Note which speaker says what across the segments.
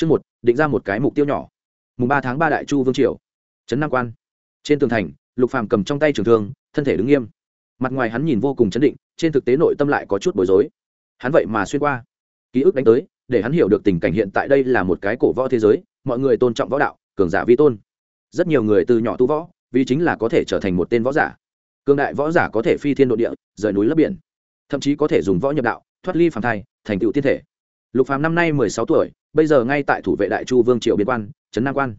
Speaker 1: Chương một, định ra một cái mục tiêu nhỏ. Mùng ba tháng ba đại chu vương triều. Trấn Nam Quan. Trên tường thành, Lục Phàm cầm trong tay trường thương, thân thể đứng nghiêm. Mặt ngoài hắn nhìn vô cùng chấn định, trên thực tế nội tâm lại có chút bối rối. Hắn vậy mà xuyên qua, ký ức đánh tới, để hắn hiểu được tình cảnh hiện tại đây là một cái cổ võ thế giới, mọi người tôn trọng võ đạo, cường giả vi tôn. Rất nhiều người từ nhỏ tu võ, vì chính là có thể trở thành một tên võ giả. Cường đại võ giả có thể phi thiên độ địa, rời núi lấp biển, thậm chí có thể dùng võ nhập đạo, thoát ly phàm thai, thành tựu tiên thể. Lục Phàm năm nay mười sáu tuổi, bây giờ ngay tại thủ vệ đại chu vương triều biên quan trấn nam quan.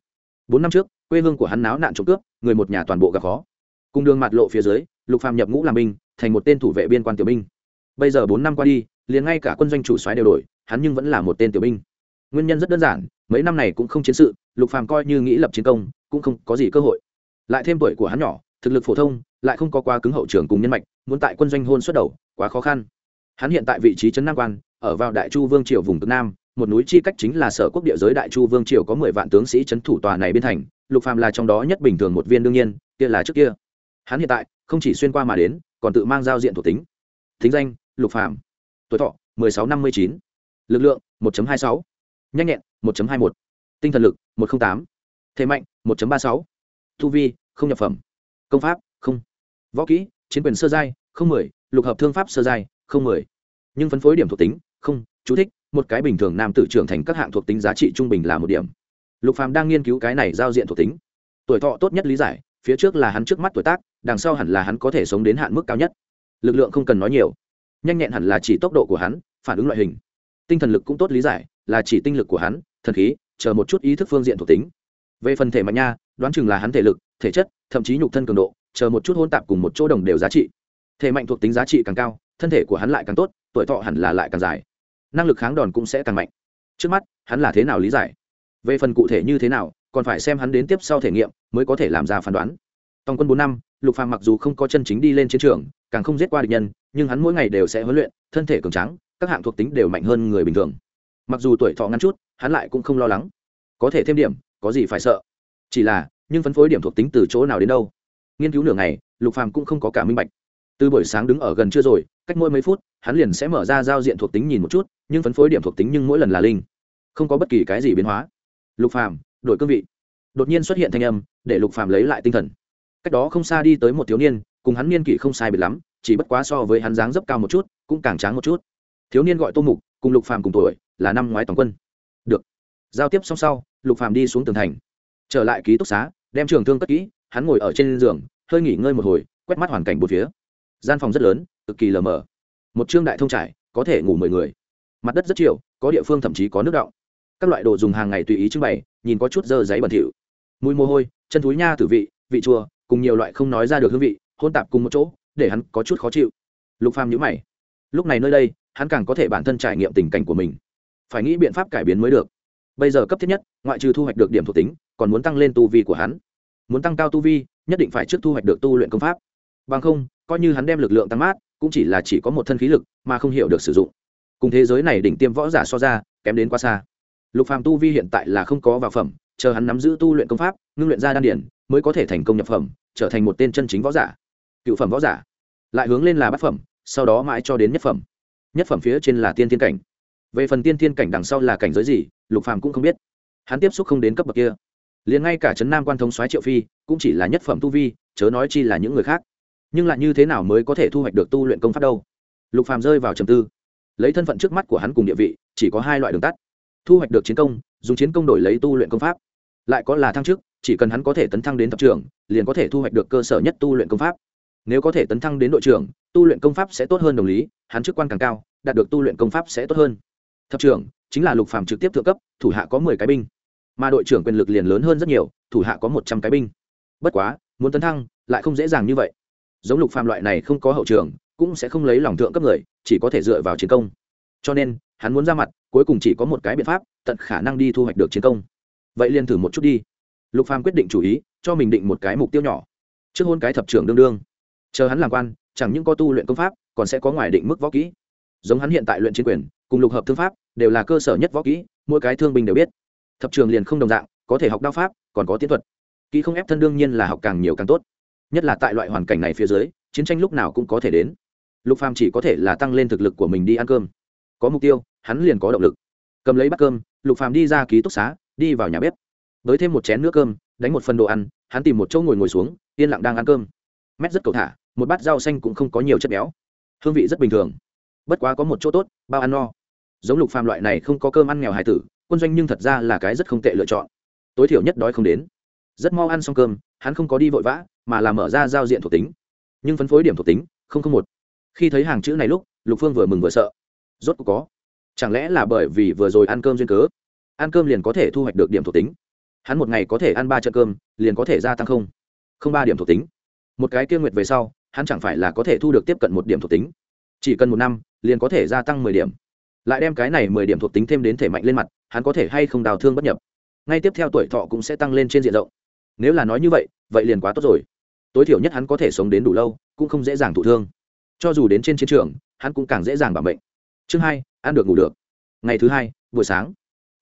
Speaker 1: Bốn năm trước quê hương của hắn náo nạn trộm cướp người một nhà toàn bộ gặp khó. Cùng đường mặt lộ phía dưới lục phàm nhập ngũ làm binh thành một tên thủ vệ biên quan tiểu binh. Bây giờ bốn năm qua đi liền ngay cả quân doanh chủ soái đều đổi hắn nhưng vẫn là một tên tiểu binh. Nguyên nhân rất đơn giản mấy năm này cũng không chiến sự lục phàm coi như nghĩ lập chiến công cũng không có gì cơ hội. Lại thêm tuổi của hắn nhỏ thực lực phổ thông lại không có quá cứng hậu trường cùng nhân mạch muốn tại quân doanh hôn xuất đầu quá khó khăn. Hắn hiện tại vị trí trấn nam quan ở vào đại chu vương triều vùng cực nam, một núi chi cách chính là sở quốc địa giới đại chu vương triều có mười vạn tướng sĩ c h ấ n thủ tòa này biên thành, lục phàm là trong đó nhất bình thường một viên đương nhiên, kia là trước kia. Hắn hiện tại, không chỉ xuyên qua mà đến, còn tự mang giao diện thuộc tính. Thính danh, lục phàm. Tuổi thọ, mười sáu năm mươi chín. Lực lượng, một hai sáu. Nhanh nhẹn, một hai một. Tinh thần lực, một trăm tám. Thế mạnh, một ba sáu. Thu vi, không nhập phẩm. Công pháp, không. Võ kỹ, chiến quyền sơ giai, không mười. Lục hợp thương pháp sơ giai, không mười. Nhưng phân phối điểm thuộc tính không, chú thích, một cái bình thường nam tử trưởng thành các hạng thuộc tính giá trị trung bình là một điểm. Lục phàm đang nghiên cứu cái này giao diện thuộc tính. Tuổi thọ tốt nhất lý giải, phía trước là hắn trước mắt tuổi tác, đằng sau hẳn là hắn có thể sống đến hạn mức cao nhất. Lực lượng không cần nói nhiều. Nhanh nhẹn hẳn là chỉ tốc độ của hắn, phản ứng loại hình. Tinh thần lực cũng tốt lý giải, là chỉ tinh lực của hắn, thần khí, chờ một chút ý thức phương diện thuộc tính. Về phần thể mạnh nha, đoán chừng là hắn thể lực, thể chất, thậm chí nhục thân cường độ, chờ một chút hôn tạp cùng một chỗ đồng đều giá trị. Thể mạnh thuộc tính giá trị càng cao thân thể của hắn lại càng tốt, tuổi thọ hẳn là lại càng dài. Năng lực kháng đòn cũng sẽ càng mạnh. Trước mắt, hắn là thế nào lý giải? Về phần cụ thể như thế nào, còn phải xem hắn đến tiếp sau thể nghiệm mới có thể làm ra phán đoán. Tòng quân bốn năm, lục phàm mặc dù không có chân chính đi lên chiến trường, càng không giết qua địch nhân, nhưng hắn mỗi ngày đều sẽ huấn luyện, thân thể cường tráng, các hạng thuộc tính đều mạnh hơn người bình thường. Mặc dù tuổi thọ ngắn chút, hắn lại cũng không lo lắng. Có thể thêm điểm, có gì phải sợ? Chỉ là, nhưng phân phối điểm thuộc tính từ chỗ nào đến đâu? Nghiên cứu nửa ngày, lục phàm cũng không có cả minh bạch. Từ buổi sáng đứng ở gần chưa rồi cách mỗi mấy phút, hắn liền sẽ mở ra giao diện thuộc tính nhìn một chút, nhưng phân phối điểm thuộc tính nhưng mỗi lần là linh, không có bất kỳ cái gì biến hóa. Lục phàm, đổi cương vị. Đột nhiên xuất hiện thanh âm, để lục phàm lấy lại tinh thần. Cách đó không xa đi tới một thiếu niên, cùng hắn niên kỷ không sai biệt lắm, chỉ bất quá so với hắn dáng dấp cao một chút, cũng càng tráng một chút. Thiếu niên gọi tô mục, cùng lục phàm cùng tuổi, là năm ngoái toàn quân. Được. Giao tiếp xong sau, lục phàm đi xuống tường thành. Trở lại ký túc xá, đem trường thương cất kỹ, hắn ngồi ở trên giường, hơi nghỉ ngơi một hồi, quét mắt hoàn cảnh bốn phía. Gian phòng rất lớn cực kỳ lờ mờ. Một trương đại thông trải, có thể ngủ mười người. Mặt đất rất chiều, có địa phương thậm chí có nước động các loại đồ dùng hàng ngày tùy ý trưng bày, nhìn có chút dơ giấy bẩn thỉu. Mùi mồ hôi, chân thúi nha tử vị vị chua, cùng nhiều loại không nói ra được hương vị hôn tạp cùng một chỗ, để hắn có chút khó chịu. Lục phàm nhíu mày. Lúc này nơi đây, hắn càng có thể bản thân trải nghiệm tình cảnh của mình. Phải nghĩ biện pháp cải biến mới được. Bây giờ cấp thiết nhất, ngoại trừ thu hoạch được điểm thuộc tính, còn muốn tăng lên tu vi của hắn. Muốn tăng cao tu vi, nhất định phải trước thu hoạch được tu luyện công pháp. Bằng không, coi như hắn đem lực lượng tăng mát cũng chỉ là chỉ có một thân khí lực mà không hiểu được sử dụng. Cùng thế giới này đỉnh tiêm võ giả so ra, kém đến quá xa. Lục phàm tu vi hiện tại là không có vào phẩm, chờ hắn nắm giữ tu luyện công pháp, ngưng luyện ra đan điển, mới có thể thành công nhập phẩm, trở thành một tên chân chính võ giả. Cựu phẩm võ giả. Lại hướng lên là bát phẩm, sau đó mãi cho đến nhất phẩm. Nhất phẩm phía trên là tiên thiên cảnh. Về phần tiên thiên cảnh đằng sau là cảnh giới gì, lục phàm cũng không biết. Hắn tiếp xúc không đến cấp bậc kia. Liền ngay cả trấn nam quan thống soái triệu phi, cũng chỉ là nhất phẩm tu vi, chớ nói chi là những người khác nhưng lại như thế nào mới có thể thu hoạch được tu luyện công pháp đâu? Lục phàm rơi vào trầm tư. Lấy thân phận trước mắt của hắn cùng địa vị, chỉ có hai loại đường tắt. Thu hoạch được chiến công, dùng chiến công đổi lấy tu luyện công pháp. Lại có là thăng chức, chỉ cần hắn có thể tấn thăng đến thập trưởng, liền có thể thu hoạch được cơ sở nhất tu luyện công pháp. Nếu có thể tấn thăng đến đội trưởng, tu luyện công pháp sẽ tốt hơn đồng lý, hắn chức quan càng cao, đạt được tu luyện công pháp sẽ tốt hơn. Thập trưởng, chính là lục phàm trực tiếp thượng cấp, thủ hạ có mười cái binh. Mà đội trưởng quyền lực liền lớn hơn rất nhiều, thủ hạ có một trăm cái binh. Bất quá, muốn tấn thăng, lại không dễ dàng như vậy giống lục phàm loại này không có hậu trường, cũng sẽ không lấy lòng thượng cấp người, chỉ có thể dựa vào chiến công. Cho nên, hắn muốn ra mặt, cuối cùng chỉ có một cái biện pháp, tận khả năng đi thu hoạch được chiến công. Vậy liền thử một chút đi. Lục phàm quyết định chủ ý, cho mình định một cái mục tiêu nhỏ. Trước hôn cái thập trưởng đương đương. Chờ hắn làm quan, chẳng những có tu luyện công pháp, còn sẽ có ngoài định mức võ kỹ. Giống hắn hiện tại luyện chiến quyền, cùng lục hợp thương pháp, đều là cơ sở nhất võ kỹ, mỗi cái thương binh đều biết. Thập trường liền không đồng dạng, có thể học đao pháp, còn có tiến thuật. Kỹ không ép thân đương nhiên là học càng nhiều càng tốt nhất là tại loại hoàn cảnh này phía dưới, chiến tranh lúc nào cũng có thể đến. Lục phàm chỉ có thể là tăng lên thực lực của mình đi ăn cơm. Có mục tiêu, hắn liền có động lực. Cầm lấy bát cơm, lục phàm đi ra ký túc xá, đi vào nhà bếp. Với thêm một chén nước cơm, đánh một phần đồ ăn, hắn tìm một chỗ ngồi ngồi xuống, yên lặng đang ăn cơm. Mét rất cầu thả, một bát rau xanh cũng không có nhiều chất béo. Hương vị rất bình thường. Bất quá có một chỗ tốt, bao ăn no. Giống lục phàm loại này không có cơm ăn nghèo hải tử, quân doanh nhưng thật ra là cái rất không tệ lựa chọn. Tối thiểu nhất đói không đến rất mau ăn xong cơm, hắn không có đi vội vã, mà là mở ra giao diện thuộc tính. Nhưng phân phối điểm thuộc tính, không không một. Khi thấy hàng chữ này lúc, lục phương vừa mừng vừa sợ. Rốt cuộc có. Chẳng lẽ là bởi vì vừa rồi ăn cơm duyên cớ? Ăn cơm liền có thể thu hoạch được điểm thuộc tính. Hắn một ngày có thể ăn ba trận cơm, liền có thể gia tăng không. Không ba điểm thuộc tính. Một cái kia nguyệt về sau, hắn chẳng phải là có thể thu được tiếp cận một điểm thuộc tính. Chỉ cần một năm, liền có thể gia tăng mười điểm. Lại đem cái này mười điểm thuộc tính thêm đến thể mạnh lên mặt, hắn có thể hay không đào thương bất nhập. Ngay tiếp theo tuổi thọ cũng sẽ tăng lên trên diện rộng nếu là nói như vậy vậy liền quá tốt rồi tối thiểu nhất hắn có thể sống đến đủ lâu, cũng không dễ dàng thụ thương cho dù đến trên chiến trường, hắn cũng càng dễ dàng bảo bệnh chương hai, ăn được ngủ được ngày thứ hai, buổi sáng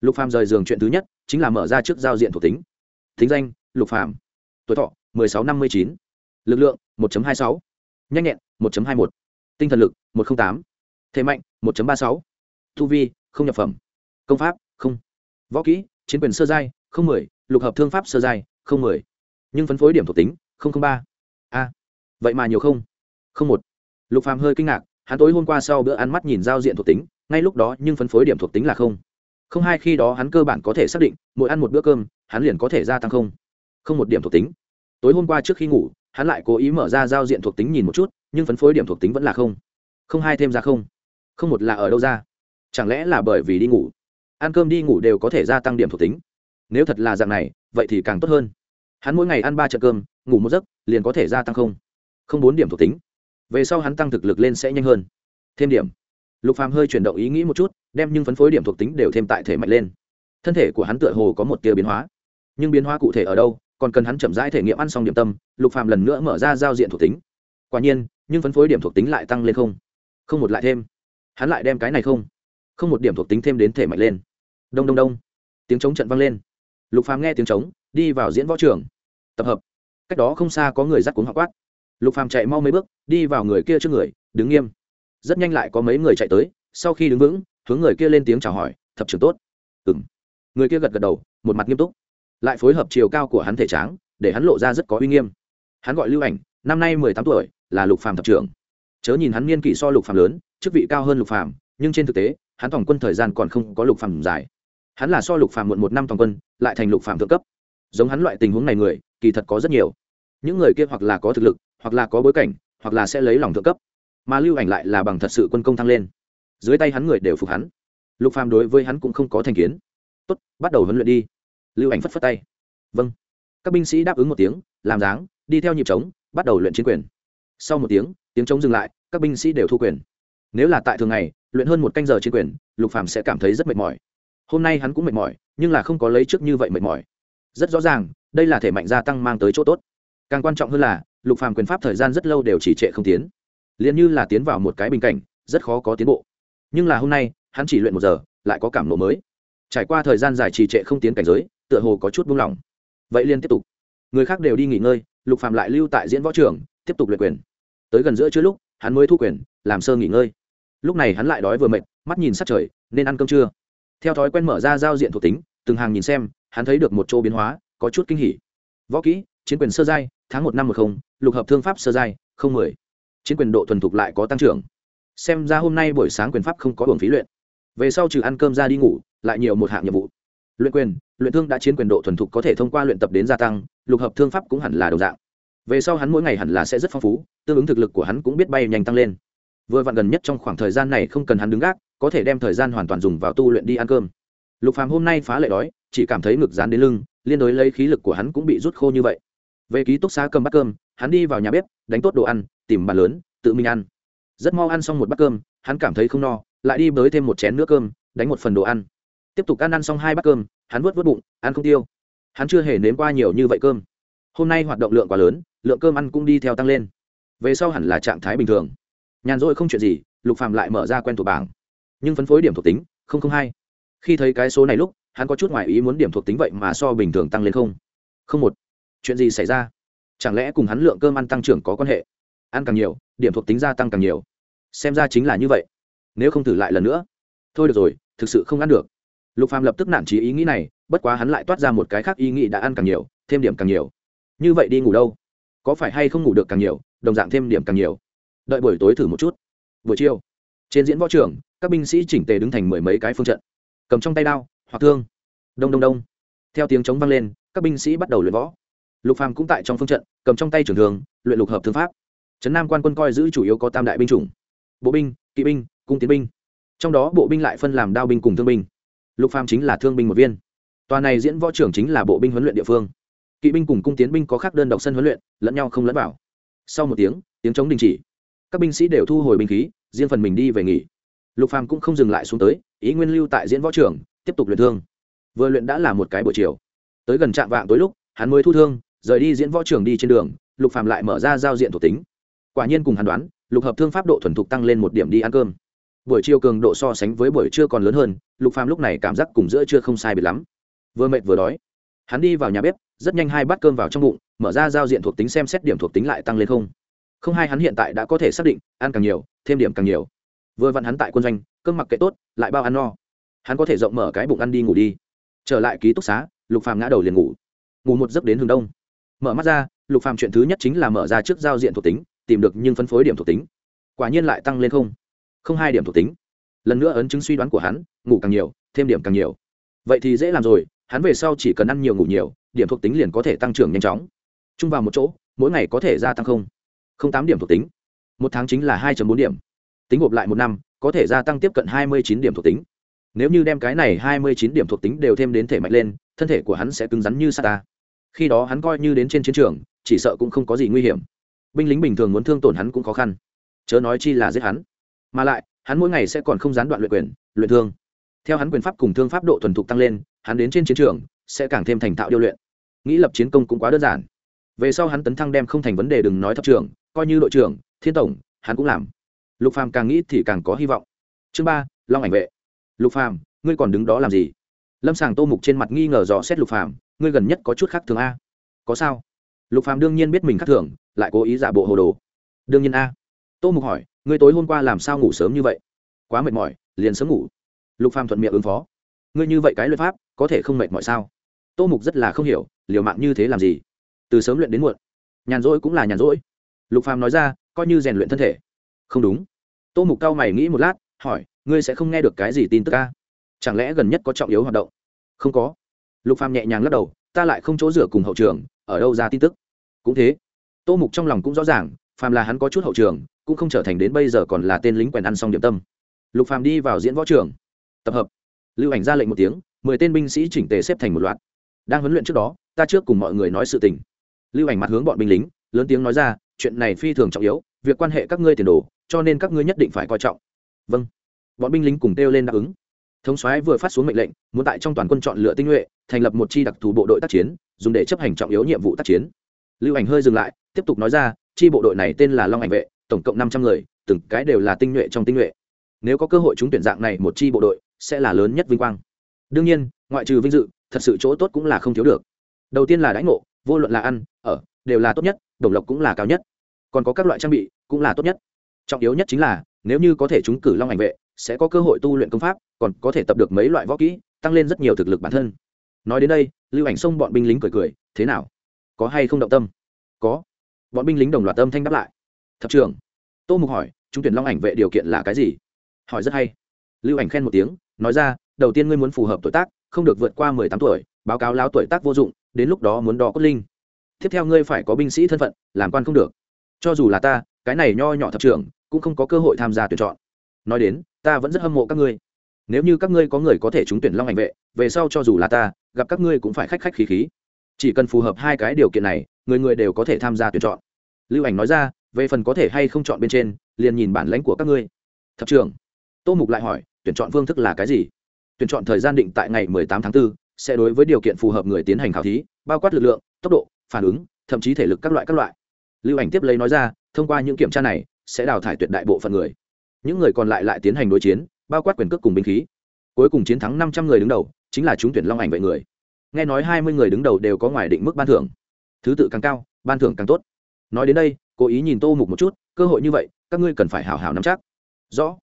Speaker 1: lục phàm rời giường chuyện thứ nhất, chính là mở ra trước giao diện thuộc tính thính danh, lục phàm tuổi thọ 1659. lực lượng 1.26. nhanh nhẹn 1.21. tinh thần lực 108. thể mạnh 1.36. thu vi, không nhập phẩm công pháp, không võ kỹ, chiến quyền sơ giai, không mười lục hợp thương pháp sơ giai không mười. Nhưng phân phối điểm thuộc tính, không không ba. A. Vậy mà nhiều không? Không một. Lục phàm hơi kinh ngạc, hắn tối hôm qua sau bữa ăn mắt nhìn giao diện thuộc tính, ngay lúc đó nhưng phân phối điểm thuộc tính là không. Không hai khi đó hắn cơ bản có thể xác định, mỗi ăn một bữa cơm, hắn liền có thể gia tăng không. Không một điểm thuộc tính. Tối hôm qua trước khi ngủ, hắn lại cố ý mở ra giao diện thuộc tính nhìn một chút, nhưng phân phối điểm thuộc tính vẫn là không. Không hai thêm ra không. Không một là ở đâu ra? Chẳng lẽ là bởi vì đi ngủ? Ăn cơm đi ngủ đều có thể gia tăng điểm thuộc tính nếu thật là dạng này, vậy thì càng tốt hơn. Hắn mỗi ngày ăn ba trận cơm, ngủ một giấc, liền có thể gia tăng không? Không bốn điểm thuộc tính. Về sau hắn tăng thực lực lên sẽ nhanh hơn. Thêm điểm. Lục phàm hơi chuyển động ý nghĩ một chút, đem nhưng phân phối điểm thuộc tính đều thêm tại thể mạnh lên. Thân thể của hắn tựa hồ có một tia biến hóa. Nhưng biến hóa cụ thể ở đâu, còn cần hắn chậm rãi thể nghiệm ăn xong điểm tâm, lục phàm lần nữa mở ra giao diện thuộc tính. Quả nhiên, nhưng phân phối điểm thuộc tính lại tăng lên không? Không một lại thêm. Hắn lại đem cái này không? Không một điểm thuộc tính thêm đến thể mạnh lên. Đông đông đông. Tiếng trống trận vang lên lục phàm nghe tiếng trống, đi vào diễn võ trường. Tập hợp. Cách đó không xa có người dắt cuống họ quát. Lục phàm chạy mau mấy bước, đi vào người kia trước người, đứng nghiêm. Rất nhanh lại có mấy người chạy tới, sau khi đứng vững, hướng người kia lên tiếng chào hỏi, thập trưởng tốt. Ừng người kia gật gật đầu, một mặt nghiêm túc. Lại phối hợp chiều cao của hắn thể tráng, để hắn lộ ra rất có uy nghiêm. Hắn gọi lưu ảnh, năm nay mười tám tuổi, là lục phàm thập trưởng. Chớ nhìn hắn niên kỷ so lục phàm lớn, chức vị cao hơn lục phàm, nhưng trên thực tế, hắn tổng quân thời gian còn không có lục phàm dài hắn là so lục phàm muộn một năm tổng quân, lại thành lục phàm thượng cấp. Giống hắn loại tình huống này người, kỳ thật có rất nhiều. Những người kia hoặc là có thực lực, hoặc là có bối cảnh, hoặc là sẽ lấy lòng thượng cấp. Mà lưu ảnh lại là bằng thật sự quân công thăng lên. Dưới tay hắn người đều phục hắn. Lục phàm đối với hắn cũng không có thành kiến. Tốt, bắt đầu huấn luyện đi. Lưu ảnh phất phất tay. Vâng. Các binh sĩ đáp ứng một tiếng, làm dáng, đi theo nhịp trống, bắt đầu luyện chiến quyền. Sau một tiếng tiếng trống dừng lại, các binh sĩ đều thu quyền. Nếu là tại thường ngày, luyện hơn một canh giờ chiến quyền, lục phàm sẽ cảm thấy rất mệt mỏi hôm nay hắn cũng mệt mỏi, nhưng là không có lấy trước như vậy mệt mỏi. Rất rõ ràng, đây là thể mạnh gia tăng mang tới chỗ tốt. Càng quan trọng hơn là, lục phàm quyền pháp thời gian rất lâu đều chỉ trệ không tiến. Liền như là tiến vào một cái bình cảnh, rất khó có tiến bộ. Nhưng là hôm nay, hắn chỉ luyện một giờ, lại có cảm nộ mới. Trải qua thời gian dài trì trệ không tiến cảnh giới, tựa hồ có chút buông lỏng. Vậy liền tiếp tục. Người khác đều đi nghỉ ngơi, lục phàm lại lưu tại diễn võ trường, tiếp tục luyện quyền. Tới gần giữa chưa lúc, hắn mới thu quyền, làm sơ nghỉ ngơi. Lúc này hắn lại đói vừa mệt, mắt nhìn sát trời, nên ăn cơm trưa theo thói quen mở ra giao diện thuộc tính, từng hàng nhìn xem, hắn thấy được một chỗ biến hóa, có chút kinh hỉ. Võ kỹ, chiến quyền sơ giai, tháng một năm một không, lục hợp thương pháp sơ giai, không mười. Chiến quyền độ thuần thục lại có tăng trưởng. Xem ra hôm nay buổi sáng quyền pháp không có hưởng phí luyện. Về sau trừ ăn cơm ra đi ngủ, lại nhiều một hạng nhiệm vụ. Luyện quyền, luyện thương đã chiến quyền độ thuần thục có thể thông qua luyện tập đến gia tăng, lục hợp thương pháp cũng hẳn là đồng dạng. Về sau hắn mỗi ngày hẳn là sẽ rất phong phú, tương ứng thực lực của hắn cũng biết bay nhanh tăng lên. Vừa vặn gần nhất trong khoảng thời gian này không cần hắn đứng gác có thể đem thời gian hoàn toàn dùng vào tu luyện đi ăn cơm. Lục phàm hôm nay phá lệ đói, chỉ cảm thấy ngực dán đến lưng, liên đối lấy khí lực của hắn cũng bị rút khô như vậy. Về ký túc xá cầm bát cơm, hắn đi vào nhà bếp, đánh tốt đồ ăn, tìm bàn lớn, tự mình ăn. Rất mau ăn xong một bát cơm, hắn cảm thấy không no, lại đi bới thêm một chén nước cơm, đánh một phần đồ ăn. Tiếp tục ăn ăn xong hai bát cơm, hắn vớt vớt bụng, ăn không tiêu. Hắn chưa hề nếm qua nhiều như vậy cơm. Hôm nay hoạt động lượng quá lớn, lượng cơm ăn cũng đi theo tăng lên. Về sau hẳn là trạng thái bình thường. Nhàn rỗi không chuyện gì, lục phàm lại mở ra quen thuộc bảng nhưng phân phối điểm thuộc tính, không không hai. Khi thấy cái số này lúc, hắn có chút ngoại ý muốn điểm thuộc tính vậy mà so bình thường tăng lên không. Không một. Chuyện gì xảy ra? Chẳng lẽ cùng hắn lượng cơm ăn tăng trưởng có quan hệ? Ăn càng nhiều, điểm thuộc tính gia tăng càng nhiều. Xem ra chính là như vậy. Nếu không thử lại lần nữa. Thôi được rồi, thực sự không ăn được. Lục phàm lập tức nản trí ý nghĩ này, bất quá hắn lại toát ra một cái khác ý nghĩ đã ăn càng nhiều, thêm điểm càng nhiều. Như vậy đi ngủ đâu? Có phải hay không ngủ được càng nhiều, đồng dạng thêm điểm càng nhiều? Đợi buổi tối thử một chút. Buổi chiều, trên diễn võ trường các binh sĩ chỉnh tề đứng thành mười mấy cái phương trận. Cầm trong tay đao, hoặc thương. Đông đông đông. Theo tiếng chống vang lên, các binh sĩ bắt đầu luyện võ. Lục phàm cũng tại trong phương trận, cầm trong tay trường thường luyện lục hợp thương pháp. Trấn nam quan quân coi giữ chủ yếu có tam đại binh chủng. Bộ binh, kỵ binh, cung tiến binh. Trong đó bộ binh lại phân làm đao binh cùng thương binh. Lục phàm chính là thương binh một viên. Tòa này diễn võ trưởng chính là bộ binh huấn luyện địa phương. Kỵ binh cùng cung tiến binh có khác đơn độc sân huấn luyện, lẫn nhau không lẫn vào. Sau một tiếng tiếng chống đình chỉ. Các binh sĩ đều thu hồi binh khí, riêng phần mình đi về nghỉ lục phàm cũng không dừng lại xuống tới, ý nguyên lưu tại diễn võ trưởng tiếp tục luyện thương. Vừa luyện đã là một cái buổi chiều. Tới gần trạm vạng tối lúc, hắn mới thu thương, rời đi diễn võ trưởng đi trên đường, lục phàm lại mở ra giao diện thuộc tính. Quả nhiên cùng hắn đoán, lục hợp thương pháp độ thuần thục tăng lên một điểm đi ăn cơm. Buổi chiều cường độ so sánh với buổi trưa còn lớn hơn, lục phàm lúc này cảm giác cùng giữa trưa không sai biệt lắm. Vừa mệt vừa đói. Hắn đi vào nhà bếp, rất nhanh hai bát cơm vào trong bụng, mở ra giao diện thuộc tính xem xét điểm thuộc tính lại tăng lên không. Không hai hắn hiện tại đã có thể xác định, ăn càng nhiều, thêm điểm càng nhiều vừa vặn hắn tại quân doanh, cơm mặc kệ tốt, lại bao ăn no. Hắn có thể rộng mở cái bụng ăn đi ngủ đi. Trở lại ký túc xá, lục phàm ngã đầu liền ngủ. Ngủ một giấc đến hướng đông. Mở mắt ra, lục phàm chuyện thứ nhất chính là mở ra trước giao diện thuộc tính, tìm được nhưng phân phối điểm thuộc tính. Quả nhiên lại tăng lên không. Không hai điểm thuộc tính. Lần nữa ấn chứng suy đoán của hắn, ngủ càng nhiều, thêm điểm càng nhiều. Vậy thì dễ làm rồi, hắn về sau chỉ cần ăn nhiều ngủ nhiều, điểm thuộc tính liền có thể tăng trưởng nhanh chóng. Chung vào một chỗ, mỗi ngày có thể gia tăng không. Không tám điểm thuộc tính. Một tháng chính là hai bốn điểm tính gộp lại một năm, có thể gia tăng tiếp cận hai mươi chín điểm thuộc tính. Nếu như đem cái này hai mươi chín điểm thuộc tính đều thêm đến thể mạnh lên, thân thể của hắn sẽ cứng rắn như sata khi đó hắn coi như đến trên chiến trường, chỉ sợ cũng không có gì nguy hiểm. Binh lính bình thường muốn thương tổn hắn cũng khó khăn. Chớ nói chi là giết hắn. Mà lại, hắn mỗi ngày sẽ còn không gián đoạn luyện quyền, luyện thương. Theo hắn quyền pháp cùng thương pháp độ thuần thục tăng lên, hắn đến trên chiến trường, sẽ càng thêm thành thạo điêu luyện. Nghĩ lập chiến công cũng quá đơn giản. Về sau hắn tấn thăng đem không thành vấn đề đừng nói thập trưởng, coi như đội trưởng, thiên tổng, hắn cũng làm lục phàm càng nghĩ thì càng có hy vọng. Chương ba, long ảnh vệ. Lục phàm, ngươi còn đứng đó làm gì? Lâm sàng tô mục trên mặt nghi ngờ dò xét lục phàm, ngươi gần nhất có chút khác thường a? Có sao? Lục phàm đương nhiên biết mình khác thường, lại cố ý giả bộ hồ đồ. Đương nhiên a. Tô mục hỏi, ngươi tối hôm qua làm sao ngủ sớm như vậy? Quá mệt mỏi, liền sớm ngủ. Lục phàm thuận miệng ứng phó. Ngươi như vậy cái luật pháp, có thể không mệt mỏi sao? Tô mục rất là không hiểu, liều mạng như thế làm gì? Từ sớm luyện đến muộn. Nhàn rỗi cũng là nhàn rỗi. Lục phàm nói ra, coi như rèn luyện thân thể không đúng. Tô mục cao mày nghĩ một lát, hỏi, ngươi sẽ không nghe được cái gì tin tức ca chẳng lẽ gần nhất có trọng yếu hoạt động? Không có. Lục phàm nhẹ nhàng lắc đầu, ta lại không chỗ rửa cùng hậu trường, ở đâu ra tin tức? Cũng thế. Tô mục trong lòng cũng rõ ràng, phàm là hắn có chút hậu trường, cũng không trở thành đến bây giờ còn là tên lính quèn ăn xong điểm tâm. Lục phàm đi vào diễn võ trường. Tập hợp. Lưu ảnh ra lệnh một tiếng, mười tên binh sĩ chỉnh tề xếp thành một loạt. Đang huấn luyện trước đó, ta trước cùng mọi người nói sự tình. Lưu ảnh mặt hướng bọn binh lính, lớn tiếng nói ra, chuyện này phi thường trọng yếu, việc quan hệ các ngươi tiền đồ cho nên các ngươi nhất định phải coi trọng. Vâng. Bọn binh lính cùng kêu lên đáp ứng. Thống soái vừa phát xuống mệnh lệnh, muốn tại trong toàn quân chọn lựa tinh nhuệ, thành lập một chi đặc thù bộ đội tác chiến, dùng để chấp hành trọng yếu nhiệm vụ tác chiến. Lưu ảnh hơi dừng lại, tiếp tục nói ra, chi bộ đội này tên là long ảnh vệ, tổng cộng năm trăm người, từng cái đều là tinh nhuệ trong tinh nhuệ. Nếu có cơ hội trúng tuyển dạng này một chi bộ đội, sẽ là lớn nhất vinh quang. Đương nhiên, ngoại trừ vinh dự, thật sự chỗ tốt cũng là không thiếu được. Đầu tiên là đãi ngộ, vô luận là ăn, ở, đều là tốt nhất, đồng lộc cũng là cao nhất. Còn có các loại trang bị cũng là tốt nhất trọng yếu nhất chính là, nếu như có thể chúng cử long ảnh vệ, sẽ có cơ hội tu luyện công pháp, còn có thể tập được mấy loại võ kỹ, tăng lên rất nhiều thực lực bản thân. Nói đến đây, lưu ảnh xông bọn binh lính cười cười, thế nào? Có hay không động tâm? Có. Bọn binh lính đồng loạt tâm thanh đáp lại. Thập trưởng. Tô mục hỏi trung tuyển long ảnh vệ điều kiện là cái gì? Hỏi rất hay. Lưu ảnh khen một tiếng, nói ra, đầu tiên ngươi muốn phù hợp tuổi tác, không được vượt qua mười tám tuổi, báo cáo lao tuổi tác vô dụng, đến lúc đó muốn đo cốt linh. Tiếp theo ngươi phải có binh sĩ thân phận, làm quan không được. Cho dù là ta, cái này nho nhỏ thập trưởng cũng không có cơ hội tham gia tuyển chọn. Nói đến ta vẫn rất hâm mộ các ngươi. Nếu như các ngươi có người có thể trúng tuyển long ảnh vệ về sau cho dù là ta gặp các ngươi cũng phải khách khách khí khí. Chỉ cần phù hợp hai cái điều kiện này người người đều có thể tham gia tuyển chọn. Lưu ảnh nói ra về phần có thể hay không chọn bên trên liền nhìn bản lãnh của các ngươi. Thập trưởng tô mục lại hỏi tuyển chọn phương thức là cái gì? Tuyển chọn thời gian định tại ngày 18 tháng 4, sẽ đối với điều kiện phù hợp người tiến hành khảo thí bao quát lực lượng tốc độ phản ứng thậm chí thể lực các loại các loại. Lưu ảnh tiếp lấy nói ra thông qua những kiểm tra này sẽ đào thải tuyệt đại bộ phận người. Những người còn lại lại tiến hành đối chiến, bao quát quyền cước cùng binh khí. Cuối cùng chiến thắng năm trăm người đứng đầu, chính là chúng tuyển long ảnh vậy người. Nghe nói hai mươi người đứng đầu đều có ngoài định mức ban thưởng. Thứ tự càng cao, ban thưởng càng tốt. Nói đến đây, cố ý nhìn tô mục một chút, cơ hội như vậy, các ngươi cần phải hào hào nắm chắc. Rõ.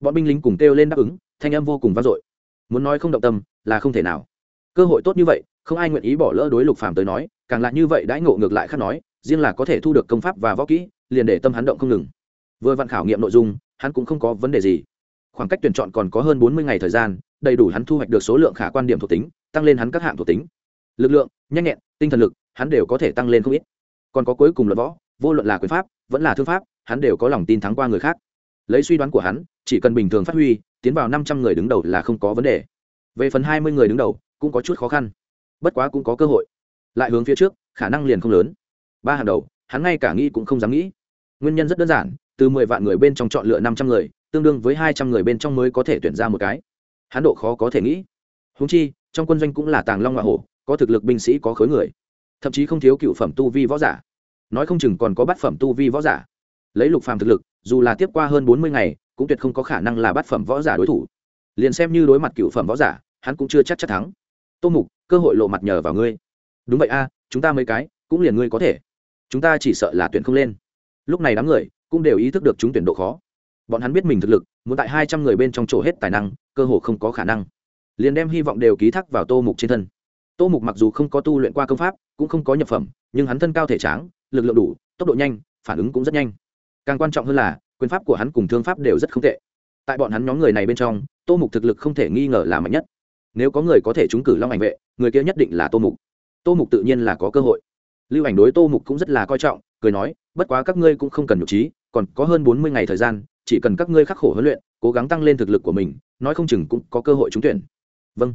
Speaker 1: Bọn binh lính cùng kêu lên đáp ứng, thanh âm vô cùng vang dội. Muốn nói không động tâm, là không thể nào. Cơ hội tốt như vậy, không ai nguyện ý bỏ lỡ đối lục phàm tới nói, càng là như vậy đãi ngộ ngược lại khác nói, riêng là có thể thu được công pháp và võ kỹ, liền để tâm hắn động không ngừng vừa vặn khảo nghiệm nội dung, hắn cũng không có vấn đề gì. Khoảng cách tuyển chọn còn có hơn bốn mươi ngày thời gian, đầy đủ hắn thu hoạch được số lượng khả quan điểm thuộc tính, tăng lên hắn các hạng thuộc tính. Lực lượng, nhanh nhẹn, tinh thần lực, hắn đều có thể tăng lên không ít. Còn có cuối cùng luận võ, vô luận là quyền pháp, vẫn là thương pháp, hắn đều có lòng tin thắng qua người khác. Lấy suy đoán của hắn, chỉ cần bình thường phát huy, tiến vào năm trăm người đứng đầu là không có vấn đề. Về phần hai mươi người đứng đầu, cũng có chút khó khăn. Bất quá cũng có cơ hội. Lại hướng phía trước, khả năng liền không lớn. Ba hàng đầu, hắn ngay cả nghĩ cũng không dám nghĩ. Nguyên nhân rất đơn giản từ mười vạn người bên trong chọn lựa năm trăm người, tương đương với hai trăm người bên trong mới có thể tuyển ra một cái. Hắn độ khó có thể nghĩ. Húng chi, trong quân doanh cũng là tàng long hoa hổ, có thực lực binh sĩ có khối người. Thậm chí không thiếu cựu phẩm tu vi võ giả. Nói không chừng còn có bát phẩm tu vi võ giả. Lấy lục phàm thực lực, dù là tiếp qua hơn bốn mươi ngày, cũng tuyệt không có khả năng là bát phẩm võ giả đối thủ. Liền xem như đối mặt cựu phẩm võ giả, hắn cũng chưa chắc chắc thắng. Tô mục, cơ hội lộ mặt nhờ vào ngươi. Đúng vậy a, chúng ta mấy cái, cũng liền ngươi có thể. Chúng ta chỉ sợ là tuyển không lên. Lúc này đám người cũng đều ý thức được chúng tuyển độ khó. Bọn hắn biết mình thực lực, muốn tại hai trăm người bên trong chỗ hết tài năng, cơ hồ không có khả năng. Liền đem hy vọng đều ký thác vào tô mục trên thân. Tô mục mặc dù không có tu luyện qua công pháp, cũng không có nhập phẩm, nhưng hắn thân cao thể tráng, lực lượng đủ, tốc độ nhanh, phản ứng cũng rất nhanh. Càng quan trọng hơn là, quyền pháp của hắn cùng thương pháp đều rất không tệ. Tại bọn hắn nhóm người này bên trong, tô mục thực lực không thể nghi ngờ là mạnh nhất. Nếu có người có thể trúng cử long ảnh vệ, người kia nhất định là tô mục. Tô mục tự nhiên là có cơ hội. Lưu ảnh đối tô mục cũng rất là coi trọng, cười nói, bất quá các ngươi cũng không cần nhục trí còn có hơn bốn mươi ngày thời gian, chỉ cần các ngươi khắc khổ huấn luyện, cố gắng tăng lên thực lực của mình, nói không chừng cũng có cơ hội trúng tuyển. Vâng.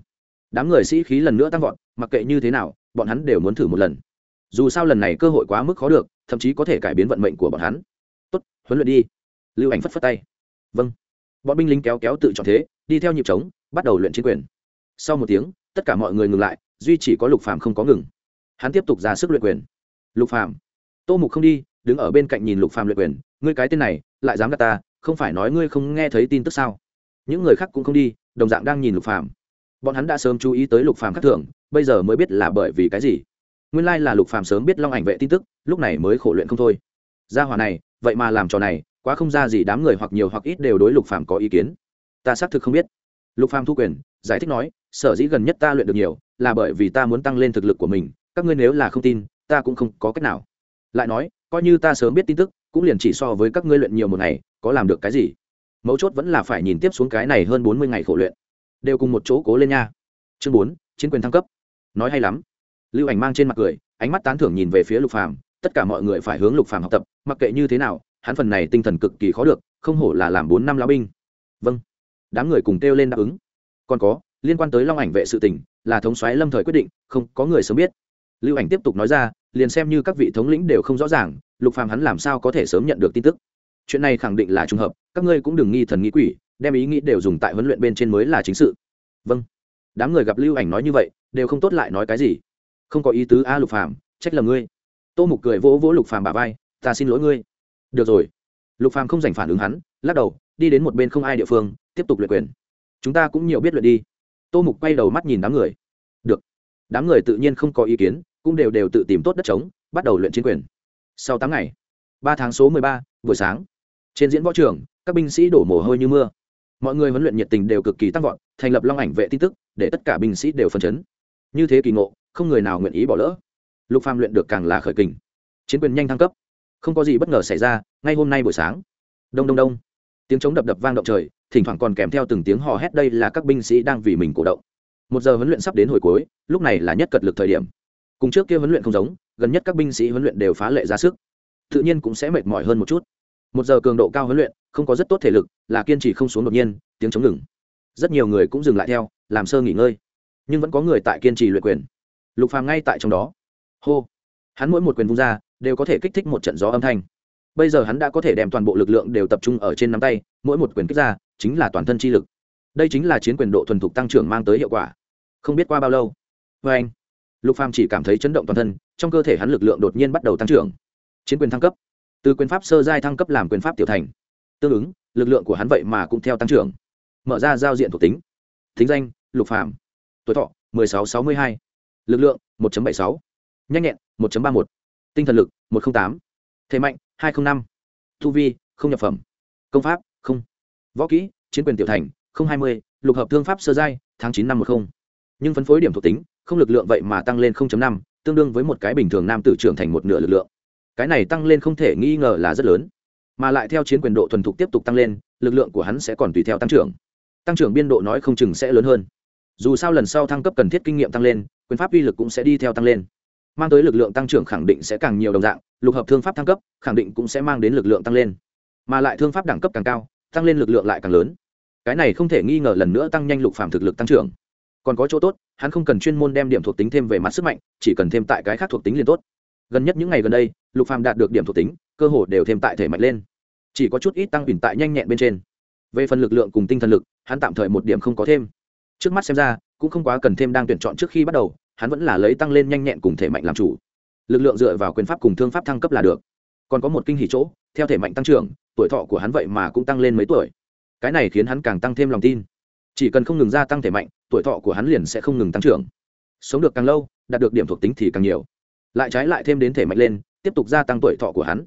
Speaker 1: Đám người sĩ khí lần nữa tăng vọt, mặc kệ như thế nào, bọn hắn đều muốn thử một lần. Dù sao lần này cơ hội quá mức khó được, thậm chí có thể cải biến vận mệnh của bọn hắn. Tốt, huấn luyện đi. Lưu ảnh phất phất tay. Vâng. Bọn binh lính kéo kéo tự chọn thế, đi theo nhịp trống, bắt đầu luyện chiến quyền. Sau một tiếng, tất cả mọi người ngừng lại, duy chỉ có lục phàm không có ngừng. Hắn tiếp tục ra sức luyện quyền. Lục phàm, tô mục không đi đứng ở bên cạnh nhìn lục phàm luyện quyền, ngươi cái tên này, lại dám gạt ta, không phải nói ngươi không nghe thấy tin tức sao? Những người khác cũng không đi, đồng dạng đang nhìn lục phàm. Bọn hắn đã sớm chú ý tới lục phàm khác thường, bây giờ mới biết là bởi vì cái gì. Nguyên lai là lục phàm sớm biết long ảnh vệ tin tức, lúc này mới khổ luyện không thôi. Gia hỏa này, vậy mà làm trò này, quá không ra gì đám người hoặc nhiều hoặc ít đều đối lục phàm có ý kiến. Ta xác thực không biết. Lục phàm thu quyền, giải thích nói, sở dĩ gần nhất ta luyện được nhiều, là bởi vì ta muốn tăng lên thực lực của mình, các ngươi nếu là không tin, ta cũng không có cách nào. Lại nói coi như ta sớm biết tin tức, cũng liền chỉ so với các ngươi luyện nhiều một ngày, có làm được cái gì? Mấu chốt vẫn là phải nhìn tiếp xuống cái này hơn bốn mươi ngày khổ luyện. Đều cùng một chỗ cố lên nha. Chương bốn, chiến quyền thăng cấp. Nói hay lắm. Lưu ảnh mang trên mặt cười, ánh mắt tán thưởng nhìn về phía lục phàm, tất cả mọi người phải hướng lục phàm học tập, mặc kệ như thế nào, hắn phần này tinh thần cực kỳ khó được, không hổ là làm bốn năm lao binh. Vâng. Đám người cùng kêu lên đáp ứng. Còn có, liên quan tới long ảnh vệ sự tỉnh là thống soái lâm thời quyết định, không có người sớm biết. Lưu ảnh tiếp tục nói ra liền xem như các vị thống lĩnh đều không rõ ràng, lục phàm hắn làm sao có thể sớm nhận được tin tức? Chuyện này khẳng định là trùng hợp, các ngươi cũng đừng nghi thần nghĩ quỷ, đem ý nghĩ đều dùng tại huấn luyện bên trên mới là chính sự. Vâng. Đám người gặp lưu ảnh nói như vậy, đều không tốt lại nói cái gì. Không có ý tứ a lục phàm, trách lầm ngươi. Tô mục cười vỗ vỗ lục phàm bà vai, ta xin lỗi ngươi. Được rồi. Lục phàm không dành phản ứng hắn, lắc đầu, đi đến một bên không ai địa phương, tiếp tục luyện quyền. Chúng ta cũng nhiều biết luyện đi. Tô mục quay đầu mắt nhìn đám người. Được. Đám người tự nhiên không có ý kiến cũng đều đều tự tìm tốt đất trống, bắt đầu luyện chiến quyền. Sau tám ngày, ba tháng số mười ba, buổi sáng, trên diễn võ trường, các binh sĩ đổ mồ hôi như mưa. Mọi người huấn luyện nhiệt tình đều cực kỳ tăng vọt, thành lập long ảnh vệ tin tức, để tất cả binh sĩ đều phấn chấn. Như thế kỳ ngộ, không người nào nguyện ý bỏ lỡ. Lục phàm luyện được càng là khởi kình. Chiến quyền nhanh thăng cấp. Không có gì bất ngờ xảy ra, ngay hôm nay buổi sáng, đông đông đông, tiếng chống đập đập vang động trời, thỉnh thoảng còn kèm theo từng tiếng hò hét đây là các binh sĩ đang vì mình cổ động. Một giờ huấn luyện sắp đến hồi cuối, lúc này là nhất cật lực thời điểm cùng trước kia huấn luyện không giống, gần nhất các binh sĩ huấn luyện đều phá lệ ra sức. Tự nhiên cũng sẽ mệt mỏi hơn một chút. Một giờ cường độ cao huấn luyện, không có rất tốt thể lực, là kiên trì không xuống đột nhiên, tiếng chống ngừng. Rất nhiều người cũng dừng lại theo, làm sơ nghỉ ngơi. Nhưng vẫn có người tại kiên trì luyện quyền. Lục phàm ngay tại trong đó. Hô. Hắn mỗi một quyền vung ra, đều có thể kích thích một trận gió âm thanh. Bây giờ hắn đã có thể đem toàn bộ lực lượng đều tập trung ở trên nắm tay, mỗi một quyền kích ra, chính là toàn thân chi lực. Đây chính là chiến quyền độ thuần thục tăng trưởng mang tới hiệu quả. Không biết qua bao lâu. Vê anh lục phàm chỉ cảm thấy chấn động toàn thân, trong cơ thể hắn lực lượng đột nhiên bắt đầu tăng trưởng chiến quyền thăng cấp từ quyền pháp sơ giai thăng cấp làm quyền pháp tiểu thành tương ứng, lực lượng của hắn vậy mà cũng theo tăng trưởng mở ra giao diện thuộc tính thính danh, lục phàm tuổi thọ 1662. lực lượng 1.76. nhanh nhẹn 1.31. tinh thần lực 108. thể mạnh 205. thu vi, không nhập phẩm công pháp, không võ kỹ, chiến quyền tiểu thành, không hai mươi lục hợp thương pháp sơ giai, tháng 9 năm một không nhưng phân phối điểm thuộc tính không lực lượng vậy mà tăng lên 0.5, tương đương với một cái bình thường nam tử trưởng thành một nửa lực lượng. Cái này tăng lên không thể nghi ngờ là rất lớn. Mà lại theo chiến quyền độ thuần thục tiếp tục tăng lên lực lượng của hắn sẽ còn tùy theo tăng trưởng. Tăng trưởng biên độ nói không chừng sẽ lớn hơn. Dù sao lần sau thăng cấp cần thiết kinh nghiệm tăng lên quyền pháp uy lực cũng sẽ đi theo tăng lên. Mang tới lực lượng tăng trưởng khẳng định sẽ càng nhiều đồng dạng lục hợp thương pháp thăng cấp khẳng định cũng sẽ mang đến lực lượng tăng lên. Mà lại thương pháp đẳng cấp càng cao tăng lên lực lượng lại càng lớn. Cái này không thể nghi ngờ lần nữa tăng nhanh lục phạm thực lực tăng trưởng còn có chỗ tốt, hắn không cần chuyên môn đem điểm thuộc tính thêm về mặt sức mạnh, chỉ cần thêm tại cái khác thuộc tính liền tốt. Gần nhất những ngày gần đây, lục phàm đạt được điểm thuộc tính, cơ hồ đều thêm tại thể mạnh lên. Chỉ có chút ít tăng bình tại nhanh nhẹn bên trên. Về phần lực lượng cùng tinh thần lực, hắn tạm thời một điểm không có thêm. Trước mắt xem ra, cũng không quá cần thêm đang tuyển chọn trước khi bắt đầu, hắn vẫn là lấy tăng lên nhanh nhẹn cùng thể mạnh làm chủ. Lực lượng dựa vào quyền pháp cùng thương pháp thăng cấp là được. Còn có một kinh hỉ chỗ, theo thể mạnh tăng trưởng, tuổi thọ của hắn vậy mà cũng tăng lên mấy tuổi. Cái này khiến hắn càng tăng thêm lòng tin chỉ cần không ngừng gia tăng thể mạnh, tuổi thọ của hắn liền sẽ không ngừng tăng trưởng. Sống được càng lâu, đạt được điểm thuộc tính thì càng nhiều. Lại trái lại thêm đến thể mạnh lên, tiếp tục gia tăng tuổi thọ của hắn.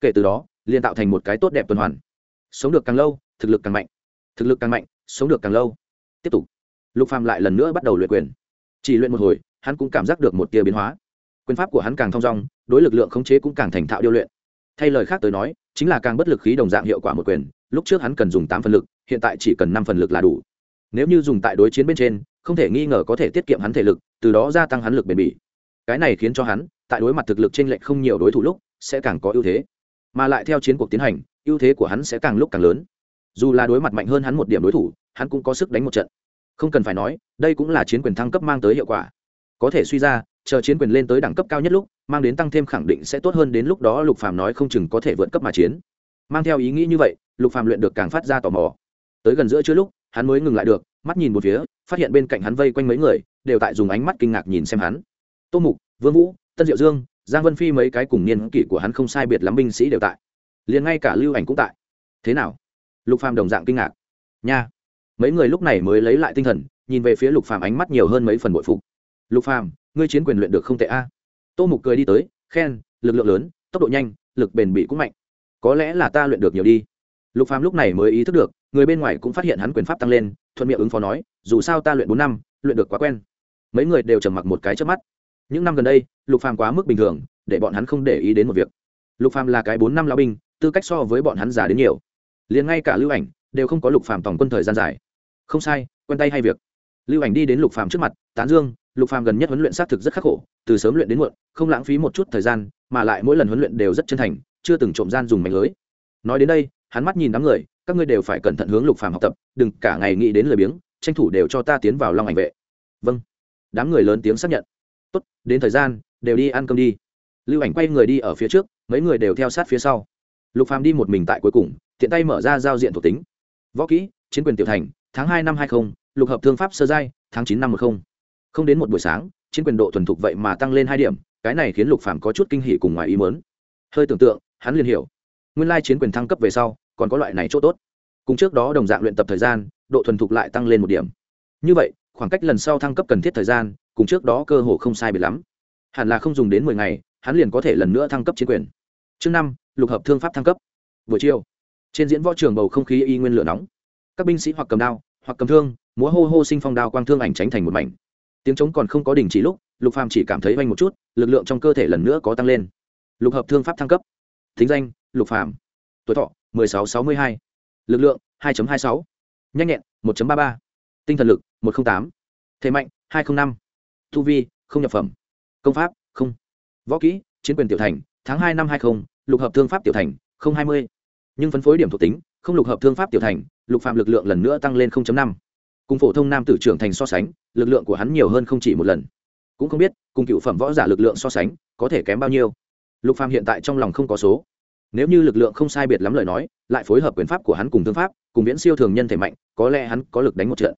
Speaker 1: Kể từ đó, liền tạo thành một cái tốt đẹp tuần hoàn. Sống được càng lâu, thực lực càng mạnh. Thực lực càng mạnh, sống được càng lâu. Tiếp tục. Lục phàm lại lần nữa bắt đầu luyện quyền. Chỉ luyện một hồi, hắn cũng cảm giác được một tia biến hóa. Quyền pháp của hắn càng thong dong, đối lực lượng khống chế cũng càng thành thạo điêu luyện. Thay lời khác tới nói, chính là càng bất lực khí đồng dạng hiệu quả một quyền, lúc trước hắn cần dùng tám phần lực, hiện tại chỉ cần năm phần lực là đủ nếu như dùng tại đối chiến bên trên, không thể nghi ngờ có thể tiết kiệm hắn thể lực, từ đó gia tăng hắn lực bền bỉ. Cái này khiến cho hắn, tại đối mặt thực lực trên lệch không nhiều đối thủ lúc, sẽ càng có ưu thế. Mà lại theo chiến cuộc tiến hành, ưu thế của hắn sẽ càng lúc càng lớn. Dù là đối mặt mạnh hơn hắn một điểm đối thủ, hắn cũng có sức đánh một trận. Không cần phải nói, đây cũng là chiến quyền thăng cấp mang tới hiệu quả. Có thể suy ra, chờ chiến quyền lên tới đẳng cấp cao nhất lúc, mang đến tăng thêm khẳng định sẽ tốt hơn đến lúc đó lục phàm nói không chừng có thể vượt cấp mà chiến. Mang theo ý nghĩ như vậy, lục phàm luyện được càng phát ra tò mò. Tới gần giữa chưa lúc hắn mới ngừng lại được, mắt nhìn một phía, phát hiện bên cạnh hắn vây quanh mấy người, đều tại dùng ánh mắt kinh ngạc nhìn xem hắn. Tô mục, vương vũ, tân diệu dương, giang vân phi mấy cái cùng niên kỷ của hắn không sai biệt lắm binh sĩ đều tại. Liền ngay cả lưu ảnh cũng tại. Thế nào? Lục phàm đồng dạng kinh ngạc. Nha. Mấy người lúc này mới lấy lại tinh thần, nhìn về phía lục phàm ánh mắt nhiều hơn mấy phần bội phục. Lục phàm, ngươi chiến quyền luyện được không tệ a. Tô mục cười đi tới, khen, lực lượng lớn, tốc độ nhanh, lực bền bỉ cũng mạnh. Có lẽ là ta luyện được nhiều đi. Lục phàm lúc này mới ý thức được người bên ngoài cũng phát hiện hắn quyền pháp tăng lên, thuận miệng ứng phó nói, dù sao ta luyện bốn năm, luyện được quá quen. Mấy người đều trầm mặc một cái trước mắt. Những năm gần đây, lục phàm quá mức bình thường, để bọn hắn không để ý đến một việc. Lục phàm là cái bốn năm lão binh, tư cách so với bọn hắn già đến nhiều. Liền ngay cả lưu ảnh đều không có lục phàm tổng quân thời gian dài. Không sai, quen tay hay việc. Lưu ảnh đi đến lục phàm trước mặt, tán dương, lục phàm gần nhất huấn luyện sát thực rất khắc khổ, từ sớm luyện đến muộn, không lãng phí một chút thời gian, mà lại mỗi lần huấn luyện đều rất chân thành, chưa từng trộm gian dùng mảnh lưới. Nói đến đây, hắn mắt nhìn đám người các ngươi đều phải cẩn thận hướng lục phàm học tập, đừng cả ngày nghĩ đến lời biếng, tranh thủ đều cho ta tiến vào long ảnh vệ. Vâng. Đám người lớn tiếng xác nhận. Tốt, đến thời gian, đều đi ăn cơm đi. Lưu ảnh quay người đi ở phía trước, mấy người đều theo sát phía sau. Lục phàm đi một mình tại cuối cùng, tiện tay mở ra giao diện thuộc tính. Võ kỹ, chiến quyền tiểu thành, tháng hai năm hai mươi lục hợp thương pháp sơ giai, tháng chín năm một không. Không đến một buổi sáng, chiến quyền độ thuần thục vậy mà tăng lên hai điểm, cái này khiến lục phàm có chút kinh hỉ cùng ngoài ý mớn hơi tưởng tượng, hắn liền hiểu. Nguyên lai chiến quyền thăng cấp về sau còn có loại này chỗ tốt. Cùng trước đó đồng dạng luyện tập thời gian, độ thuần thục lại tăng lên một điểm. Như vậy, khoảng cách lần sau thăng cấp cần thiết thời gian, cùng trước đó cơ hồ không sai biệt lắm. Hẳn là không dùng đến mười ngày, hắn liền có thể lần nữa thăng cấp chiến quyền. Chương năm, lục hợp thương pháp thăng cấp. Buổi chiều, trên diễn võ trường bầu không khí y nguyên lửa nóng. Các binh sĩ hoặc cầm đao, hoặc cầm thương, múa hô hô sinh phong đao quang thương ảnh tránh thành một mảnh. Tiếng trống còn không có đình chỉ lúc, lục phàm chỉ cảm thấy oanh một chút, lực lượng trong cơ thể lần nữa có tăng lên. Lục hợp thương pháp thăng cấp. Thính danh, lục phàm. Tuổi thọ 1662. lực lượng 2.26. nhanh nhẹn 1.33. tinh thần lực 108. thể mạnh 205. thu vi không nhập phẩm công pháp không võ kỹ chiến quyền tiểu thành tháng hai năm hai mươi lục hợp thương pháp tiểu thành không hai mươi nhưng phân phối điểm thuộc tính không lục hợp thương pháp tiểu thành lục phạm lực lượng lần nữa tăng lên 0.5, cùng phổ thông nam tử trưởng thành so sánh lực lượng của hắn nhiều hơn không chỉ một lần cũng không biết cùng cựu phẩm võ giả lực lượng so sánh có thể kém bao nhiêu lục phạm hiện tại trong lòng không có số nếu như lực lượng không sai biệt lắm lời nói, lại phối hợp quyền pháp của hắn cùng thương pháp, cùng viễn siêu thường nhân thể mạnh, có lẽ hắn có lực đánh một trận.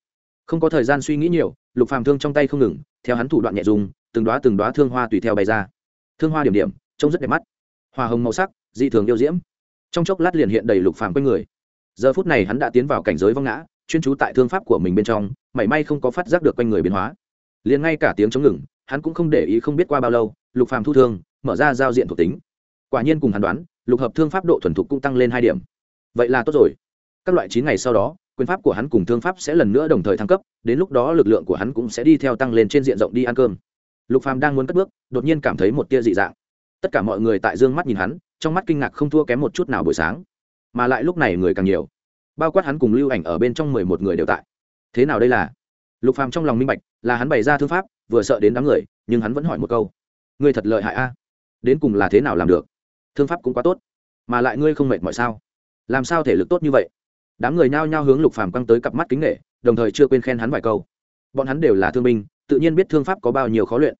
Speaker 1: Không có thời gian suy nghĩ nhiều, lục phàm thương trong tay không ngừng, theo hắn thủ đoạn nhẹ dùng, từng đoá từng đoá thương hoa tùy theo bày ra. Thương hoa điểm điểm, trông rất đẹp mắt. Hoa hồng màu sắc, dị thường yêu diễm. Trong chốc lát liền hiện đầy lục phàm quanh người. Giờ phút này hắn đã tiến vào cảnh giới vong ngã, chuyên trú tại thương pháp của mình bên trong, mảy may không có phát giác được quanh người biến hóa. Liền ngay cả tiếng chống ngừng, hắn cũng không để ý không biết qua bao lâu, lục phàm thu thương, mở ra giao diện thuộc tính. Quả nhiên cùng hắn đoán lục hợp thương pháp độ thuần thục cũng tăng lên hai điểm. Vậy là tốt rồi. Các loại chín ngày sau đó, quyền pháp của hắn cùng thương pháp sẽ lần nữa đồng thời thăng cấp, đến lúc đó lực lượng của hắn cũng sẽ đi theo tăng lên trên diện rộng đi ăn cơm. Lục phàm đang muốn cất bước, đột nhiên cảm thấy một tia dị dạng. Tất cả mọi người tại dương mắt nhìn hắn, trong mắt kinh ngạc không thua kém một chút nào buổi sáng. Mà lại lúc này người càng nhiều. Bao quát hắn cùng lưu ảnh ở bên trong mười một người đều tại. Thế nào đây là? Lục phàm trong lòng minh bạch, là hắn bày ra thương pháp, vừa sợ đến đám người, nhưng hắn vẫn hỏi một câu. Ngươi thật lợi hại a. Đến cùng là thế nào làm được? Thương pháp cũng quá tốt, mà lại ngươi không mệt mọi sao? Làm sao thể lực tốt như vậy? Đám người nhao nhao hướng lục phàm quăng tới cặp mắt kính nghệ đồng thời chưa quên khen hắn vài câu. Bọn hắn đều là thương binh, tự nhiên biết thương pháp có bao nhiêu khó luyện.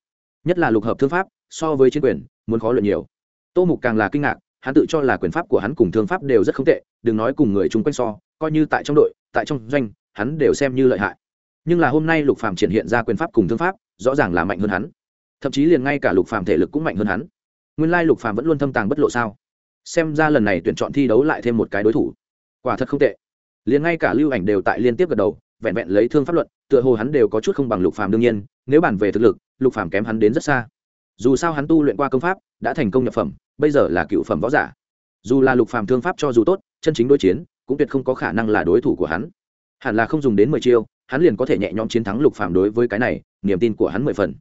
Speaker 1: Nhất là lục hợp thương pháp, so với chiến quyền, muốn khó luyện nhiều. Tô mục càng là kinh ngạc, hắn tự cho là quyền pháp của hắn cùng thương pháp đều rất không tệ, đừng nói cùng người chung quanh so, coi như tại trong đội, tại trong doanh, hắn đều xem như lợi hại. Nhưng là hôm nay lục phàm triển hiện ra quyền pháp cùng thương pháp, rõ ràng là mạnh hơn hắn. Thậm chí liền ngay cả lục phàm thể lực cũng mạnh hơn hắn nguyên lai lục phàm vẫn luôn thâm tàng bất lộ sao? Xem ra lần này tuyển chọn thi đấu lại thêm một cái đối thủ. Quả thật không tệ. Liền ngay cả lưu ảnh đều tại liên tiếp gật đầu, vẹn vẹn lấy thương pháp luận, tựa hồ hắn đều có chút không bằng lục phàm đương nhiên, nếu bàn về thực lực, lục phàm kém hắn đến rất xa. Dù sao hắn tu luyện qua công pháp, đã thành công nhập phẩm, bây giờ là cựu phẩm võ giả. Dù là lục phàm thương pháp cho dù tốt, chân chính đối chiến, cũng tuyệt không có khả năng là đối thủ của hắn. Hẳn là không dùng đến mười chiêu, hắn liền có thể nhẹ nhõm chiến thắng lục phàm đối với cái này, niềm tin của hắn mười phần.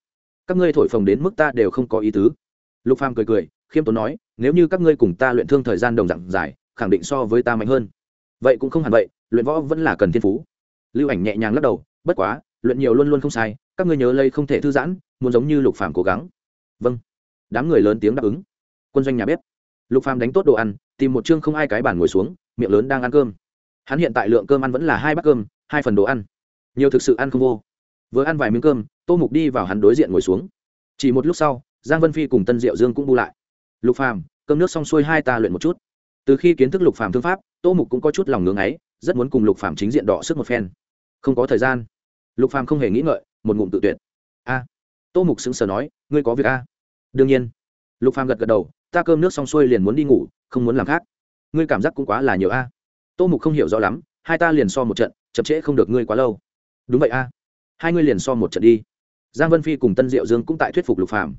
Speaker 1: Các ngươi thổi phồng đến mức ta đều không có ý tứ lục phàm cười cười, khiêm tốn nói, nếu như các ngươi cùng ta luyện thương thời gian đồng dạng dài, khẳng định so với ta mạnh hơn. Vậy cũng không hẳn vậy, luyện võ vẫn là cần thiên phú. Lưu ảnh nhẹ nhàng lắc đầu, bất quá, luyện nhiều luôn luôn không sai, các ngươi nhớ lây không thể thư giãn, muốn giống như lục phàm cố gắng. Vâng. Đám người lớn tiếng đáp ứng. Quân doanh nhà bếp. Lục phàm đánh tốt đồ ăn, tìm một chương không ai cái bàn ngồi xuống, miệng lớn đang ăn cơm. Hắn hiện tại lượng cơm ăn vẫn là hai bát cơm, hai phần đồ ăn. Nhiều thực sự ăn không vô. Vừa ăn vài miếng cơm, tô mục đi vào hắn đối diện ngồi xuống. Chỉ một lúc sau giang vân phi cùng tân diệu dương cũng bu lại. Lục phàm, cơm nước xong xuôi hai ta luyện một chút. Từ khi kiến thức lục phàm thương pháp, tô mục cũng có chút lòng ngưỡng ấy, rất muốn cùng lục phàm chính diện đọ sức một phen. Không có thời gian. Lục phàm không hề nghĩ ngợi, một ngụm tự tuyệt. A. Tô mục sững sờ nói, ngươi có việc a đương nhiên. Lục phàm gật gật đầu, ta cơm nước xong xuôi liền muốn đi ngủ, không muốn làm khác. Ngươi cảm giác cũng quá là nhiều a. Tô mục không hiểu rõ lắm, hai ta liền so một trận, chậm trễ không được ngươi quá lâu. Đúng vậy a. Hai ngươi liền so một trận đi. Giang vân phi cùng tân diệu dương cũng tại thuyết phục lục phàm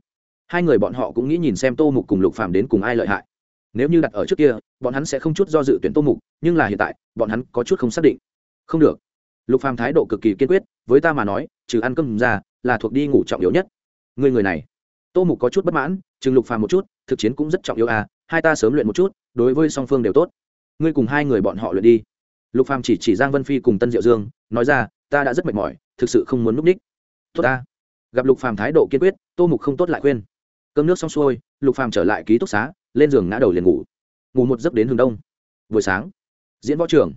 Speaker 1: hai người bọn họ cũng nghĩ nhìn xem tô mục cùng lục phàm đến cùng ai lợi hại. Nếu như đặt ở trước kia, bọn hắn sẽ không chút do dự tuyển tô mục, nhưng là hiện tại, bọn hắn có chút không xác định. Không được. Lục phàm thái độ cực kỳ kiên quyết, với ta mà nói, trừ ăn cơm ra, là thuộc đi ngủ trọng yếu nhất. Người người này. Tô mục có chút bất mãn, chừng lục phàm một chút, thực chiến cũng rất trọng yếu à hai ta sớm luyện một chút, đối với song phương đều tốt. Ngươi cùng hai người bọn họ luyện đi. Lục phàm chỉ chỉ giang vân phi cùng tân diệu dương, nói ra, ta đã rất mệt mỏi, thực sự không muốn núp ních. Tốt ta. Gặp lục phàm thái độ kiên quyết, tô mục không tốt lại khuyên cơm nước xong xuôi, lục phàm trở lại ký túc xá, lên giường ngã đầu liền ngủ. Ngủ một giấc đến hướng đông. Buổi sáng, diễn võ trường.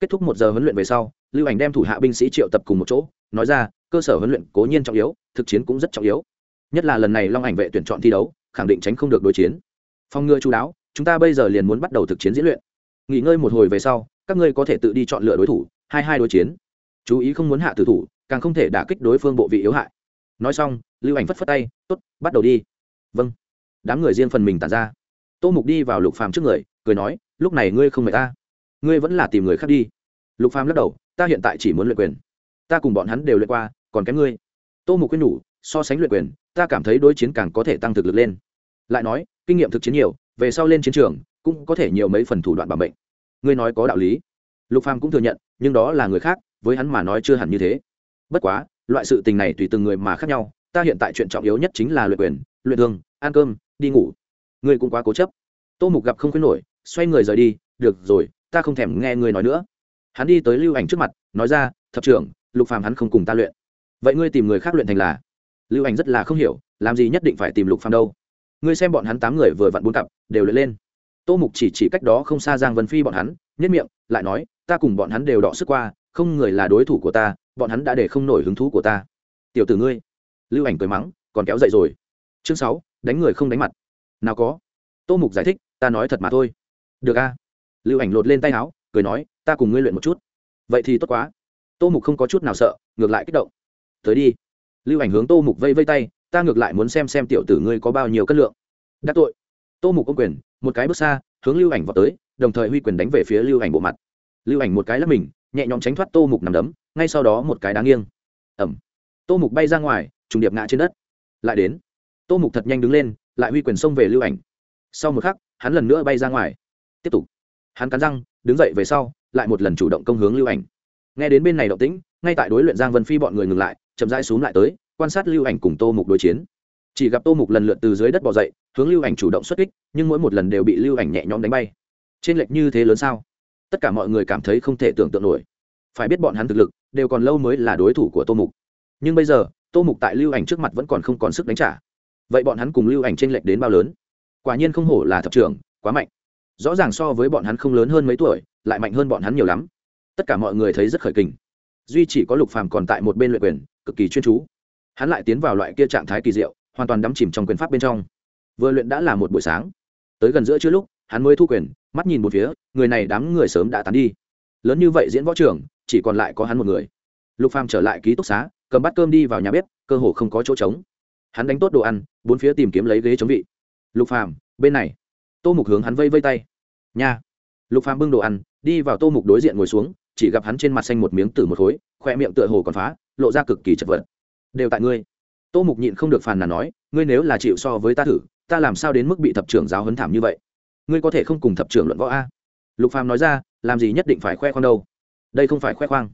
Speaker 1: Kết thúc một giờ huấn luyện về sau, lưu ảnh đem thủ hạ binh sĩ triệu tập cùng một chỗ, nói ra, cơ sở huấn luyện cố nhiên trọng yếu, thực chiến cũng rất trọng yếu. Nhất là lần này long ảnh vệ tuyển chọn thi đấu, khẳng định tránh không được đối chiến. Phòng ngừa chú đáo, chúng ta bây giờ liền muốn bắt đầu thực chiến diễn luyện. Nghỉ ngơi một hồi về sau, các ngươi có thể tự đi chọn lựa đối thủ, hai hai đối chiến. Chú ý không muốn hạ tử thủ, càng không thể đả kích đối phương bộ vị yếu hại. Nói xong, lưu ảnh phất phất tay, tốt, bắt đầu đi vâng. Đám người riêng phần mình tàn ra. Tô mục đi vào lục phàm trước người, cười nói, lúc này ngươi không mời ta. Ngươi vẫn là tìm người khác đi. Lục phàm lắc đầu, ta hiện tại chỉ muốn luyện quyền. Ta cùng bọn hắn đều luyện qua, còn kém ngươi. Tô mục quyết nhủ, so sánh luyện quyền, ta cảm thấy đối chiến càng có thể tăng thực lực lên. Lại nói, kinh nghiệm thực chiến nhiều, về sau lên chiến trường, cũng có thể nhiều mấy phần thủ đoạn bảo mệnh. Ngươi nói có đạo lý. Lục phàm cũng thừa nhận, nhưng đó là người khác, với hắn mà nói chưa hẳn như thế. Bất quá, loại sự tình này tùy từng người mà khác nhau, ta hiện tại chuyện trọng yếu nhất chính là luyện quyền luyện thương, ăn cơm, đi ngủ. Ngươi cũng quá cố chấp. Tô mục gặp không khuyến nổi, xoay người rời đi. Được rồi, ta không thèm nghe ngươi nói nữa. Hắn đi tới lưu ảnh trước mặt, nói ra, thập trưởng, lục phàm hắn không cùng ta luyện. Vậy ngươi tìm người khác luyện thành là? Lưu ảnh rất là không hiểu, làm gì nhất định phải tìm lục phàm đâu? Ngươi xem bọn hắn tám người vừa vặn bốn cặp, đều luyện lên. Tô mục chỉ chỉ cách đó không xa giang vân phi bọn hắn nhất miệng, lại nói, ta cùng bọn hắn đều đọ sức qua, không người là đối thủ của ta, bọn hắn đã để không nổi hứng thú của ta. Tiểu tử ngươi. Lưu ảnh cười mắng, còn kéo dậy rồi chương sáu, đánh người không đánh mặt. Nào có. Tô mục giải thích, ta nói thật mà thôi. Được a. Lưu ảnh lột lên tay áo, cười nói, ta cùng ngươi luyện một chút. Vậy thì tốt quá. Tô mục không có chút nào sợ, ngược lại kích động. Tới đi. Lưu ảnh hướng tô mục vây vây tay, ta ngược lại muốn xem xem tiểu tử ngươi có bao nhiêu cân lượng. Đắc tội. Tô mục ô quyền, một cái bước xa, hướng lưu ảnh vào tới, đồng thời huy quyền đánh về phía lưu ảnh bộ mặt. Lưu ảnh một cái lắp mình, nhẹ nhõm tránh thoát tô mục nằm đấm, ngay sau đó một cái đáng nghiêng. Ẩm. Tô mục bay ra ngoài, trùng điệp ngã trên đất. Lại đến tô mục thật nhanh đứng lên, lại huy quyền xông về lưu ảnh. Sau một khắc, hắn lần nữa bay ra ngoài. Tiếp tục. Hắn cắn răng, đứng dậy về sau, lại một lần chủ động công hướng lưu ảnh. Nghe đến bên này động tĩnh, ngay tại đối luyện giang vân phi bọn người ngừng lại, chậm rãi xuống lại tới, quan sát lưu ảnh cùng tô mục đối chiến. Chỉ gặp tô mục lần lượt từ dưới đất bỏ dậy, hướng lưu ảnh chủ động xuất kích, nhưng mỗi một lần đều bị lưu ảnh nhẹ nhõm đánh bay. Trên lệch như thế lớn sao? Tất cả mọi người cảm thấy không thể tưởng tượng nổi. Phải biết bọn hắn thực lực, đều còn lâu mới là đối thủ của tô mục. Nhưng bây giờ, tô mục tại lưu ảnh trước mặt vẫn còn không còn sức đánh trả vậy bọn hắn cùng lưu ảnh t lệch đến bao lớn? Quả nhiên không hổ là thập trưởng, quá mạnh. Rõ ràng so với bọn hắn không lớn hơn mấy tuổi, lại mạnh hơn bọn hắn nhiều lắm. Tất cả mọi người thấy rất khởi kình. Duy chỉ có lục phàm còn tại một bên luyện quyền, cực kỳ chuyên chú. Hắn lại tiến vào loại kia trạng thái kỳ diệu, hoàn toàn đắm chìm trong quyền pháp bên trong. Vừa luyện đã là một buổi sáng. Tới gần giữa trưa lúc, hắn mới thu quyền, mắt nhìn một phía, người này đám người sớm đã tán đi. Lớn như vậy diễn võ trưởng, chỉ còn lại có hắn một người. Lục phàm trở lại ký túc xá, cầm bát cơm đi vào nhà bếp, cơ hồ không có chỗ trống hắn đánh tốt đồ ăn, bốn phía tìm kiếm lấy ghế chống vị. Lục phàm, bên này. Tô mục hướng hắn vây vây tay. Nha. Lục phàm bưng đồ ăn, đi vào tô mục đối diện ngồi xuống, chỉ gặp hắn trên mặt xanh một miếng tử một khối, khoe miệng tựa hồ còn phá, lộ ra cực kỳ chật vật. Đều tại ngươi. Tô mục nhịn không được phàn nàn nói, ngươi nếu là chịu so với ta thử, ta làm sao đến mức bị thập trưởng giáo hấn thảm như vậy? Ngươi có thể không cùng thập trưởng luận võ a. Lục phàm nói ra, làm gì nhất định phải khoe khoang đâu. Đây không phải khoe khoang.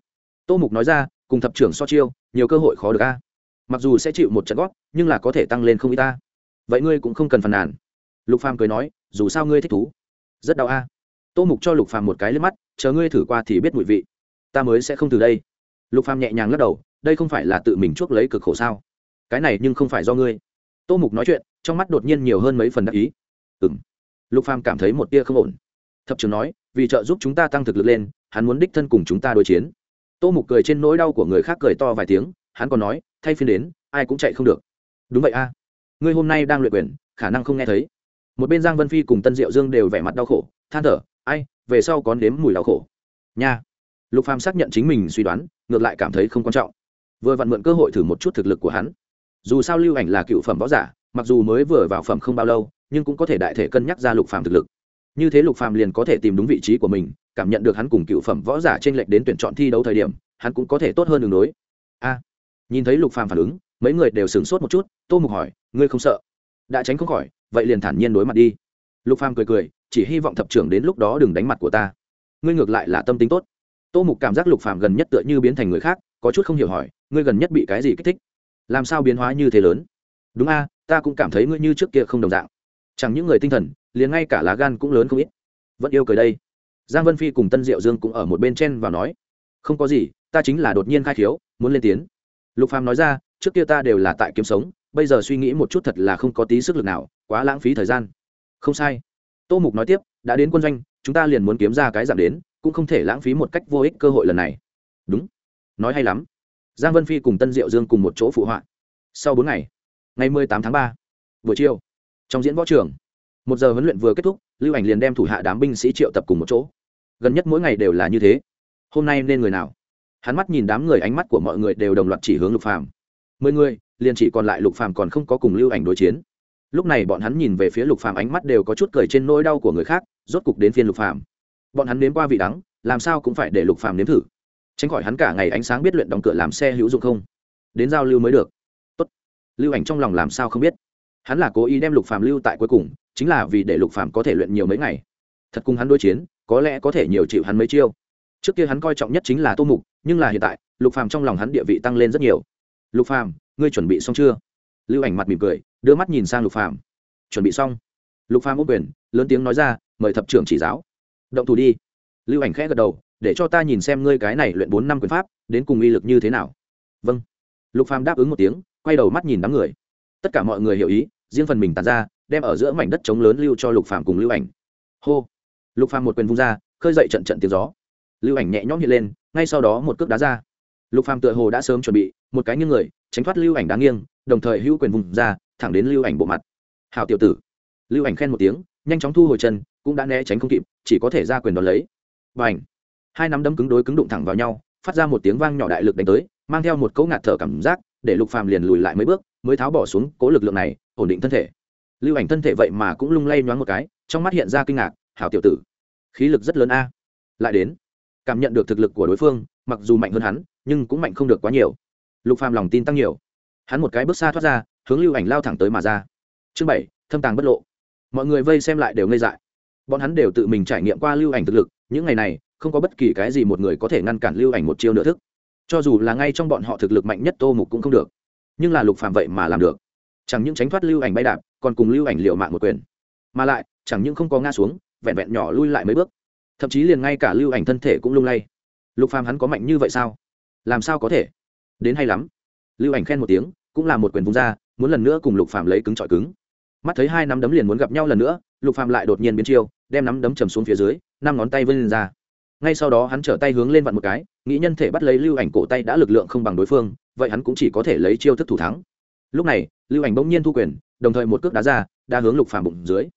Speaker 1: Tô mục nói ra, cùng thập trưởng so chiêu, nhiều cơ hội khó được a mặc dù sẽ chịu một trận gót nhưng là có thể tăng lên không ít ta. Vậy ngươi cũng không cần phàn nàn. Lục phàm cười nói, dù sao ngươi thích thú. Rất đau a. Tô mục cho lục phàm một cái lên mắt, chờ ngươi thử qua thì biết mùi vị. Ta mới sẽ không từ đây. Lục phàm nhẹ nhàng lắc đầu, đây không phải là tự mình chuốc lấy cực khổ sao? Cái này nhưng không phải do ngươi. Tô mục nói chuyện, trong mắt đột nhiên nhiều hơn mấy phần đắc ý. Ừng lục phàm cảm thấy một tia không ổn. Thập trưởng nói, vì trợ giúp chúng ta tăng thực lực lên, hắn muốn đích thân cùng chúng ta đối chiến. Tô mục cười trên nỗi đau của người khác cười to vài tiếng hắn còn nói, thay phiên đến, ai cũng chạy không được. Đúng vậy a. Ngươi hôm nay đang luyện quyền, khả năng không nghe thấy. Một bên giang vân phi cùng tân diệu dương đều vẻ mặt đau khổ, than thở, ai, về sau có nếm mùi đau khổ. Nha. Lục phàm xác nhận chính mình suy đoán, ngược lại cảm thấy không quan trọng. Vừa vặn mượn cơ hội thử một chút thực lực của hắn. Dù sao lưu ảnh là cựu phẩm võ giả, mặc dù mới vừa vào phẩm không bao lâu, nhưng cũng có thể đại thể cân nhắc ra lục phàm thực lực. Như thế lục phàm liền có thể tìm đúng vị trí của mình, cảm nhận được hắn cùng cựu phẩm võ giả trên lệch đến tuyển chọn thi đấu thời điểm, hắn cũng có thể tốt hơn đường đối a nhìn thấy lục phàm phản ứng, mấy người đều sửng sốt một chút, tô mục hỏi, ngươi không sợ? Đã tránh không khỏi, vậy liền thản nhiên đối mặt đi. Lục phàm cười cười, chỉ hy vọng thập trưởng đến lúc đó đừng đánh mặt của ta. Ngươi ngược lại là tâm tính tốt. Tô mục cảm giác lục phàm gần nhất tựa như biến thành người khác, có chút không hiểu hỏi, ngươi gần nhất bị cái gì kích thích? Làm sao biến hóa như thế lớn? Đúng a, ta cũng cảm thấy ngươi như trước kia không đồng dạng. Chẳng những người tinh thần, liền ngay cả lá gan cũng lớn không ít. Vẫn yêu cười đây. Giang vân phi cùng tân diệu dương cũng ở một bên chen vào nói, không có gì, ta chính là đột nhiên khai khiếu, muốn lên tiếng lục phàm nói ra, trước kia ta đều là tại kiếm sống, bây giờ suy nghĩ một chút thật là không có tí sức lực nào, quá lãng phí thời gian. Không sai. Tô mục nói tiếp, đã đến quân doanh, chúng ta liền muốn kiếm ra cái giảm đến, cũng không thể lãng phí một cách vô ích cơ hội lần này. Đúng. Nói hay lắm. Giang vân phi cùng tân diệu dương cùng một chỗ phụ họa. Sau bốn ngày ngày mười tám tháng ba, buổi chiều, trong diễn võ trường, một giờ huấn luyện vừa kết thúc, lưu ảnh liền đem thủ hạ đám binh sĩ triệu tập cùng một chỗ. Gần nhất mỗi ngày đều là như thế. Hôm nay nên người nào? Hắn mắt nhìn đám người ánh mắt của mọi người đều đồng loạt chỉ hướng lục phàm. Mười người, liền chỉ còn lại lục phàm còn không có cùng lưu ảnh đối chiến. Lúc này bọn hắn nhìn về phía lục phàm ánh mắt đều có chút cười trên nỗi đau của người khác, rốt cục đến phiên lục phàm. Bọn hắn nếm qua vị đắng, làm sao cũng phải để lục phàm nếm thử. Tránh khỏi hắn cả ngày ánh sáng biết luyện đóng cửa làm xe hữu dụng không. Đến giao lưu mới được. Tốt. lưu ảnh trong lòng làm sao không biết. Hắn là cố ý đem lục phàm lưu tại cuối cùng, chính là vì để lục phàm có thể luyện nhiều mấy ngày. Thật cùng hắn đối chiến, có lẽ có thể nhiều chịu hắn mấy chiêu trước kia hắn coi trọng nhất chính là tô mục, nhưng là hiện tại, lục phàm trong lòng hắn địa vị tăng lên rất nhiều. Lục phàm, ngươi chuẩn bị xong chưa? Lưu ảnh mặt mỉm cười, đưa mắt nhìn sang lục phàm. Chuẩn bị xong. Lục phàm ôm quyền, lớn tiếng nói ra, mời thập trưởng chỉ giáo. Động thủ đi. Lưu ảnh khẽ gật đầu, để cho ta nhìn xem ngươi cái này luyện bốn năm quyền pháp, đến cùng uy lực như thế nào. Vâng. Lục phàm đáp ứng một tiếng, quay đầu mắt nhìn đám người. Tất cả mọi người hiểu ý, riêng phần mình tàn ra, đem ở giữa mảnh đất trống lớn lưu cho lục phàm cùng lưu ảnh. Hô! Lục phàm một quyền vung ra, khơi dậy trận trận tiếng gió lưu ảnh nhẹ nhõm hiện lên, ngay sau đó một cước đá ra. Lục phàm tựa hồ đã sớm chuẩn bị, một cái nghiêng người, tránh thoát lưu ảnh đá nghiêng, đồng thời hữu quyền vùng ra, thẳng đến lưu ảnh bộ mặt. Hào tiểu tử. Lưu ảnh khen một tiếng, nhanh chóng thu hồi chân, cũng đã né tránh không kịp, chỉ có thể ra quyền đón lấy. Và ảnh hai nắm đấm cứng đối cứng đụng thẳng vào nhau, phát ra một tiếng vang nhỏ đại lực đánh tới, mang theo một cỗ ngạt thở cảm giác, để lục phàm liền lùi lại mấy bước, mới tháo bỏ xuống cố lực lượng này, ổn định thân thể. Lưu ảnh thân thể vậy mà cũng lung lay nhoáng một cái, trong mắt hiện ra kinh ngạc, hảo tiểu tử, khí lực rất lớn a, lại đến cảm nhận được thực lực của đối phương, mặc dù mạnh hơn hắn, nhưng cũng mạnh không được quá nhiều. Lục phàm lòng tin tăng nhiều. Hắn một cái bước xa thoát ra, hướng lưu ảnh lao thẳng tới mà ra. Chương bảy, thâm tàng bất lộ. Mọi người vây xem lại đều ngây dại. Bọn hắn đều tự mình trải nghiệm qua lưu ảnh thực lực, những ngày này, không có bất kỳ cái gì một người có thể ngăn cản lưu ảnh một chiêu nửa thức. Cho dù là ngay trong bọn họ thực lực mạnh nhất tô mục cũng không được. Nhưng là lục phàm vậy mà làm được. Chẳng những tránh thoát lưu ảnh bay đạp, còn cùng lưu ảnh liệu mạng một quyền. Mà lại, chẳng những không có ngã xuống, vẹn vẹn nhỏ lui lại mấy bước thậm chí liền ngay cả lưu ảnh thân thể cũng lung lay. Lục phàm hắn có mạnh như vậy sao? Làm sao có thể? Đến hay lắm. Lưu ảnh khen một tiếng, cũng là một quyền vung ra, muốn lần nữa cùng lục phàm lấy cứng trọi cứng. Mắt thấy hai nắm đấm liền muốn gặp nhau lần nữa, lục phàm lại đột nhiên biến chiêu, đem nắm đấm trầm xuống phía dưới, năm ngón tay vươn lên ra. Ngay sau đó hắn trở tay hướng lên vặn một cái, nghĩ nhân thể bắt lấy lưu ảnh cổ tay đã lực lượng không bằng đối phương, vậy hắn cũng chỉ có thể lấy chiêu thức thủ thắng. Lúc này, lưu ảnh bỗng nhiên thu quyền, đồng thời một cước đá ra, đá hướng lục phàm bụng dưới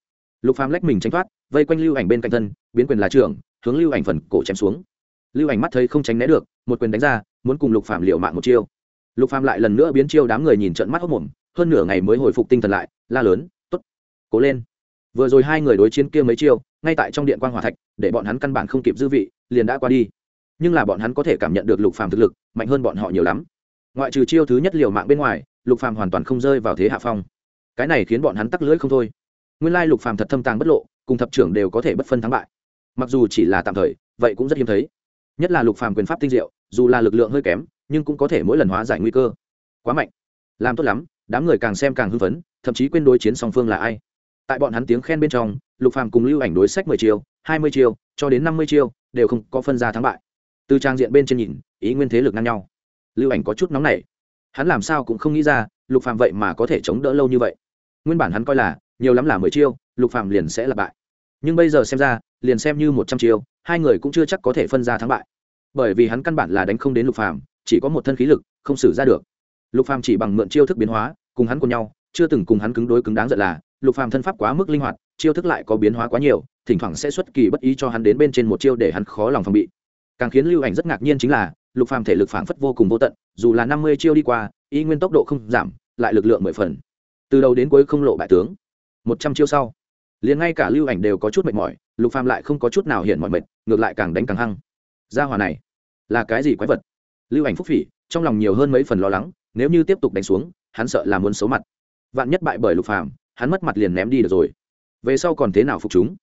Speaker 1: lục phàm lách mình tránh thoát, vây quanh lưu ảnh bên cạnh thân, biến quyền là trưởng, hướng lưu ảnh phần cổ chém xuống. Lưu ảnh mắt thấy không tránh né được, một quyền đánh ra, muốn cùng lục phàm liều mạng một chiêu. Lục phàm lại lần nữa biến chiêu đám người nhìn trận mắt hốc mồm, hơn nửa ngày mới hồi phục tinh thần lại, la lớn, tốt, cố lên. Vừa rồi hai người đối chiến kia mấy chiêu, ngay tại trong điện quan hòa thạch, để bọn hắn căn bản không kịp dư vị, liền đã qua đi. Nhưng là bọn hắn có thể cảm nhận được lục phàm thực lực, mạnh hơn bọn họ nhiều lắm. Ngoại trừ chiêu thứ nhất liều mạng bên ngoài, lục phàm hoàn toàn không rơi vào thế hạ phong. Cái này khiến bọn hắn tắc lưỡi không thôi nguyên lai lục phàm thật thâm tàng bất lộ, cùng thập trưởng đều có thể bất phân thắng bại. Mặc dù chỉ là tạm thời, vậy cũng rất hiếm thấy. Nhất là lục phàm quyền pháp tinh diệu, dù là lực lượng hơi kém, nhưng cũng có thể mỗi lần hóa giải nguy cơ. Quá mạnh. Làm tốt lắm, đám người càng xem càng hưng phấn, thậm chí quên đối chiến song phương là ai. Tại bọn hắn tiếng khen bên trong, lục phàm cùng lưu ảnh đối sách mười chiêu, hai mươi chiêu, cho đến năm mươi chiêu, đều không có phân ra thắng bại. Từ trang diện bên trên nhìn, ý nguyên thế lực ngang nhau. Lưu ảnh có chút nóng nảy. Hắn làm sao cũng không nghĩ ra, lục phàm vậy mà có thể chống đỡ lâu như vậy. Nguyên bản hắn coi là nhiều lắm là mười chiêu, lục phàm liền sẽ là bại. Nhưng bây giờ xem ra, liền xem như một trăm chiêu, hai người cũng chưa chắc có thể phân ra thắng bại. Bởi vì hắn căn bản là đánh không đến lục phàm, chỉ có một thân khí lực, không xử ra được. Lục phàm chỉ bằng mượn chiêu thức biến hóa, cùng hắn cùng nhau, chưa từng cùng hắn cứng đối cứng đáng giận là, lục phàm thân pháp quá mức linh hoạt, chiêu thức lại có biến hóa quá nhiều, thỉnh thoảng sẽ xuất kỳ bất ý cho hắn đến bên trên một chiêu để hắn khó lòng phòng bị. Càng khiến lưu ảnh rất ngạc nhiên chính là, lục phàm thể lực phảng phất vô cùng vô tận, dù là năm mươi chiêu đi qua, y nguyên tốc độ không giảm, lại lực lượng mười phần. Từ đầu đến cuối không lộ bại tướng một trăm chiêu sau, liền ngay cả lưu ảnh đều có chút mệt mỏi, lục phàm lại không có chút nào hiện mọi mệt, ngược lại càng đánh càng hăng. Gia hòa này là cái gì quái vật? Lưu ảnh phúc phỉ, trong lòng nhiều hơn mấy phần lo lắng, nếu như tiếp tục đánh xuống, hắn sợ là muốn xấu mặt. Vạn nhất bại bởi lục phàm, hắn mất mặt liền ném đi được rồi. Về sau còn thế nào phục chúng?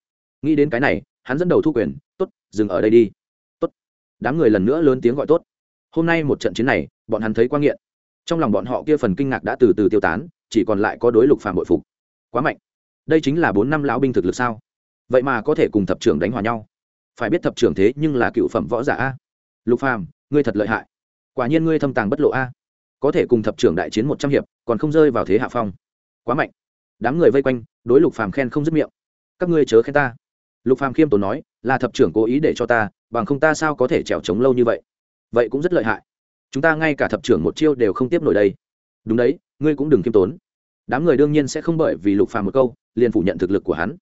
Speaker 1: Nghĩ đến cái này, hắn dẫn đầu thu quyền, tốt, dừng ở đây đi. Tốt. Đám người lần nữa lớn tiếng gọi tốt. Hôm nay một trận chiến này, bọn hắn thấy quan nghiện. Trong lòng bọn họ kia phần kinh ngạc đã từ từ tiêu tán, chỉ còn lại có đối lục phàm bội phục. Quá mạnh đây chính là bốn năm lão binh thực lực sao? Vậy mà có thể cùng thập trưởng đánh hòa nhau. Phải biết thập trưởng thế nhưng là cựu phẩm võ giả a. Lục phàm, ngươi thật lợi hại. Quả nhiên ngươi thâm tàng bất lộ a. Có thể cùng thập trưởng đại chiến một trăm hiệp, còn không rơi vào thế hạ phong. Quá mạnh. Đám người vây quanh, đối lục phàm khen không dứt miệng. Các ngươi chớ khen ta. Lục phàm khiêm tốn nói, là thập trưởng cố ý để cho ta, bằng không ta sao có thể trèo trống lâu như vậy? Vậy cũng rất lợi hại. Chúng ta ngay cả thập trưởng một chiêu đều không tiếp nổi đây. Đúng đấy, ngươi cũng đừng khiêm tốn. Đám người đương nhiên sẽ không bởi vì lục phàm một câu liền phủ nhận thực lực của hắn.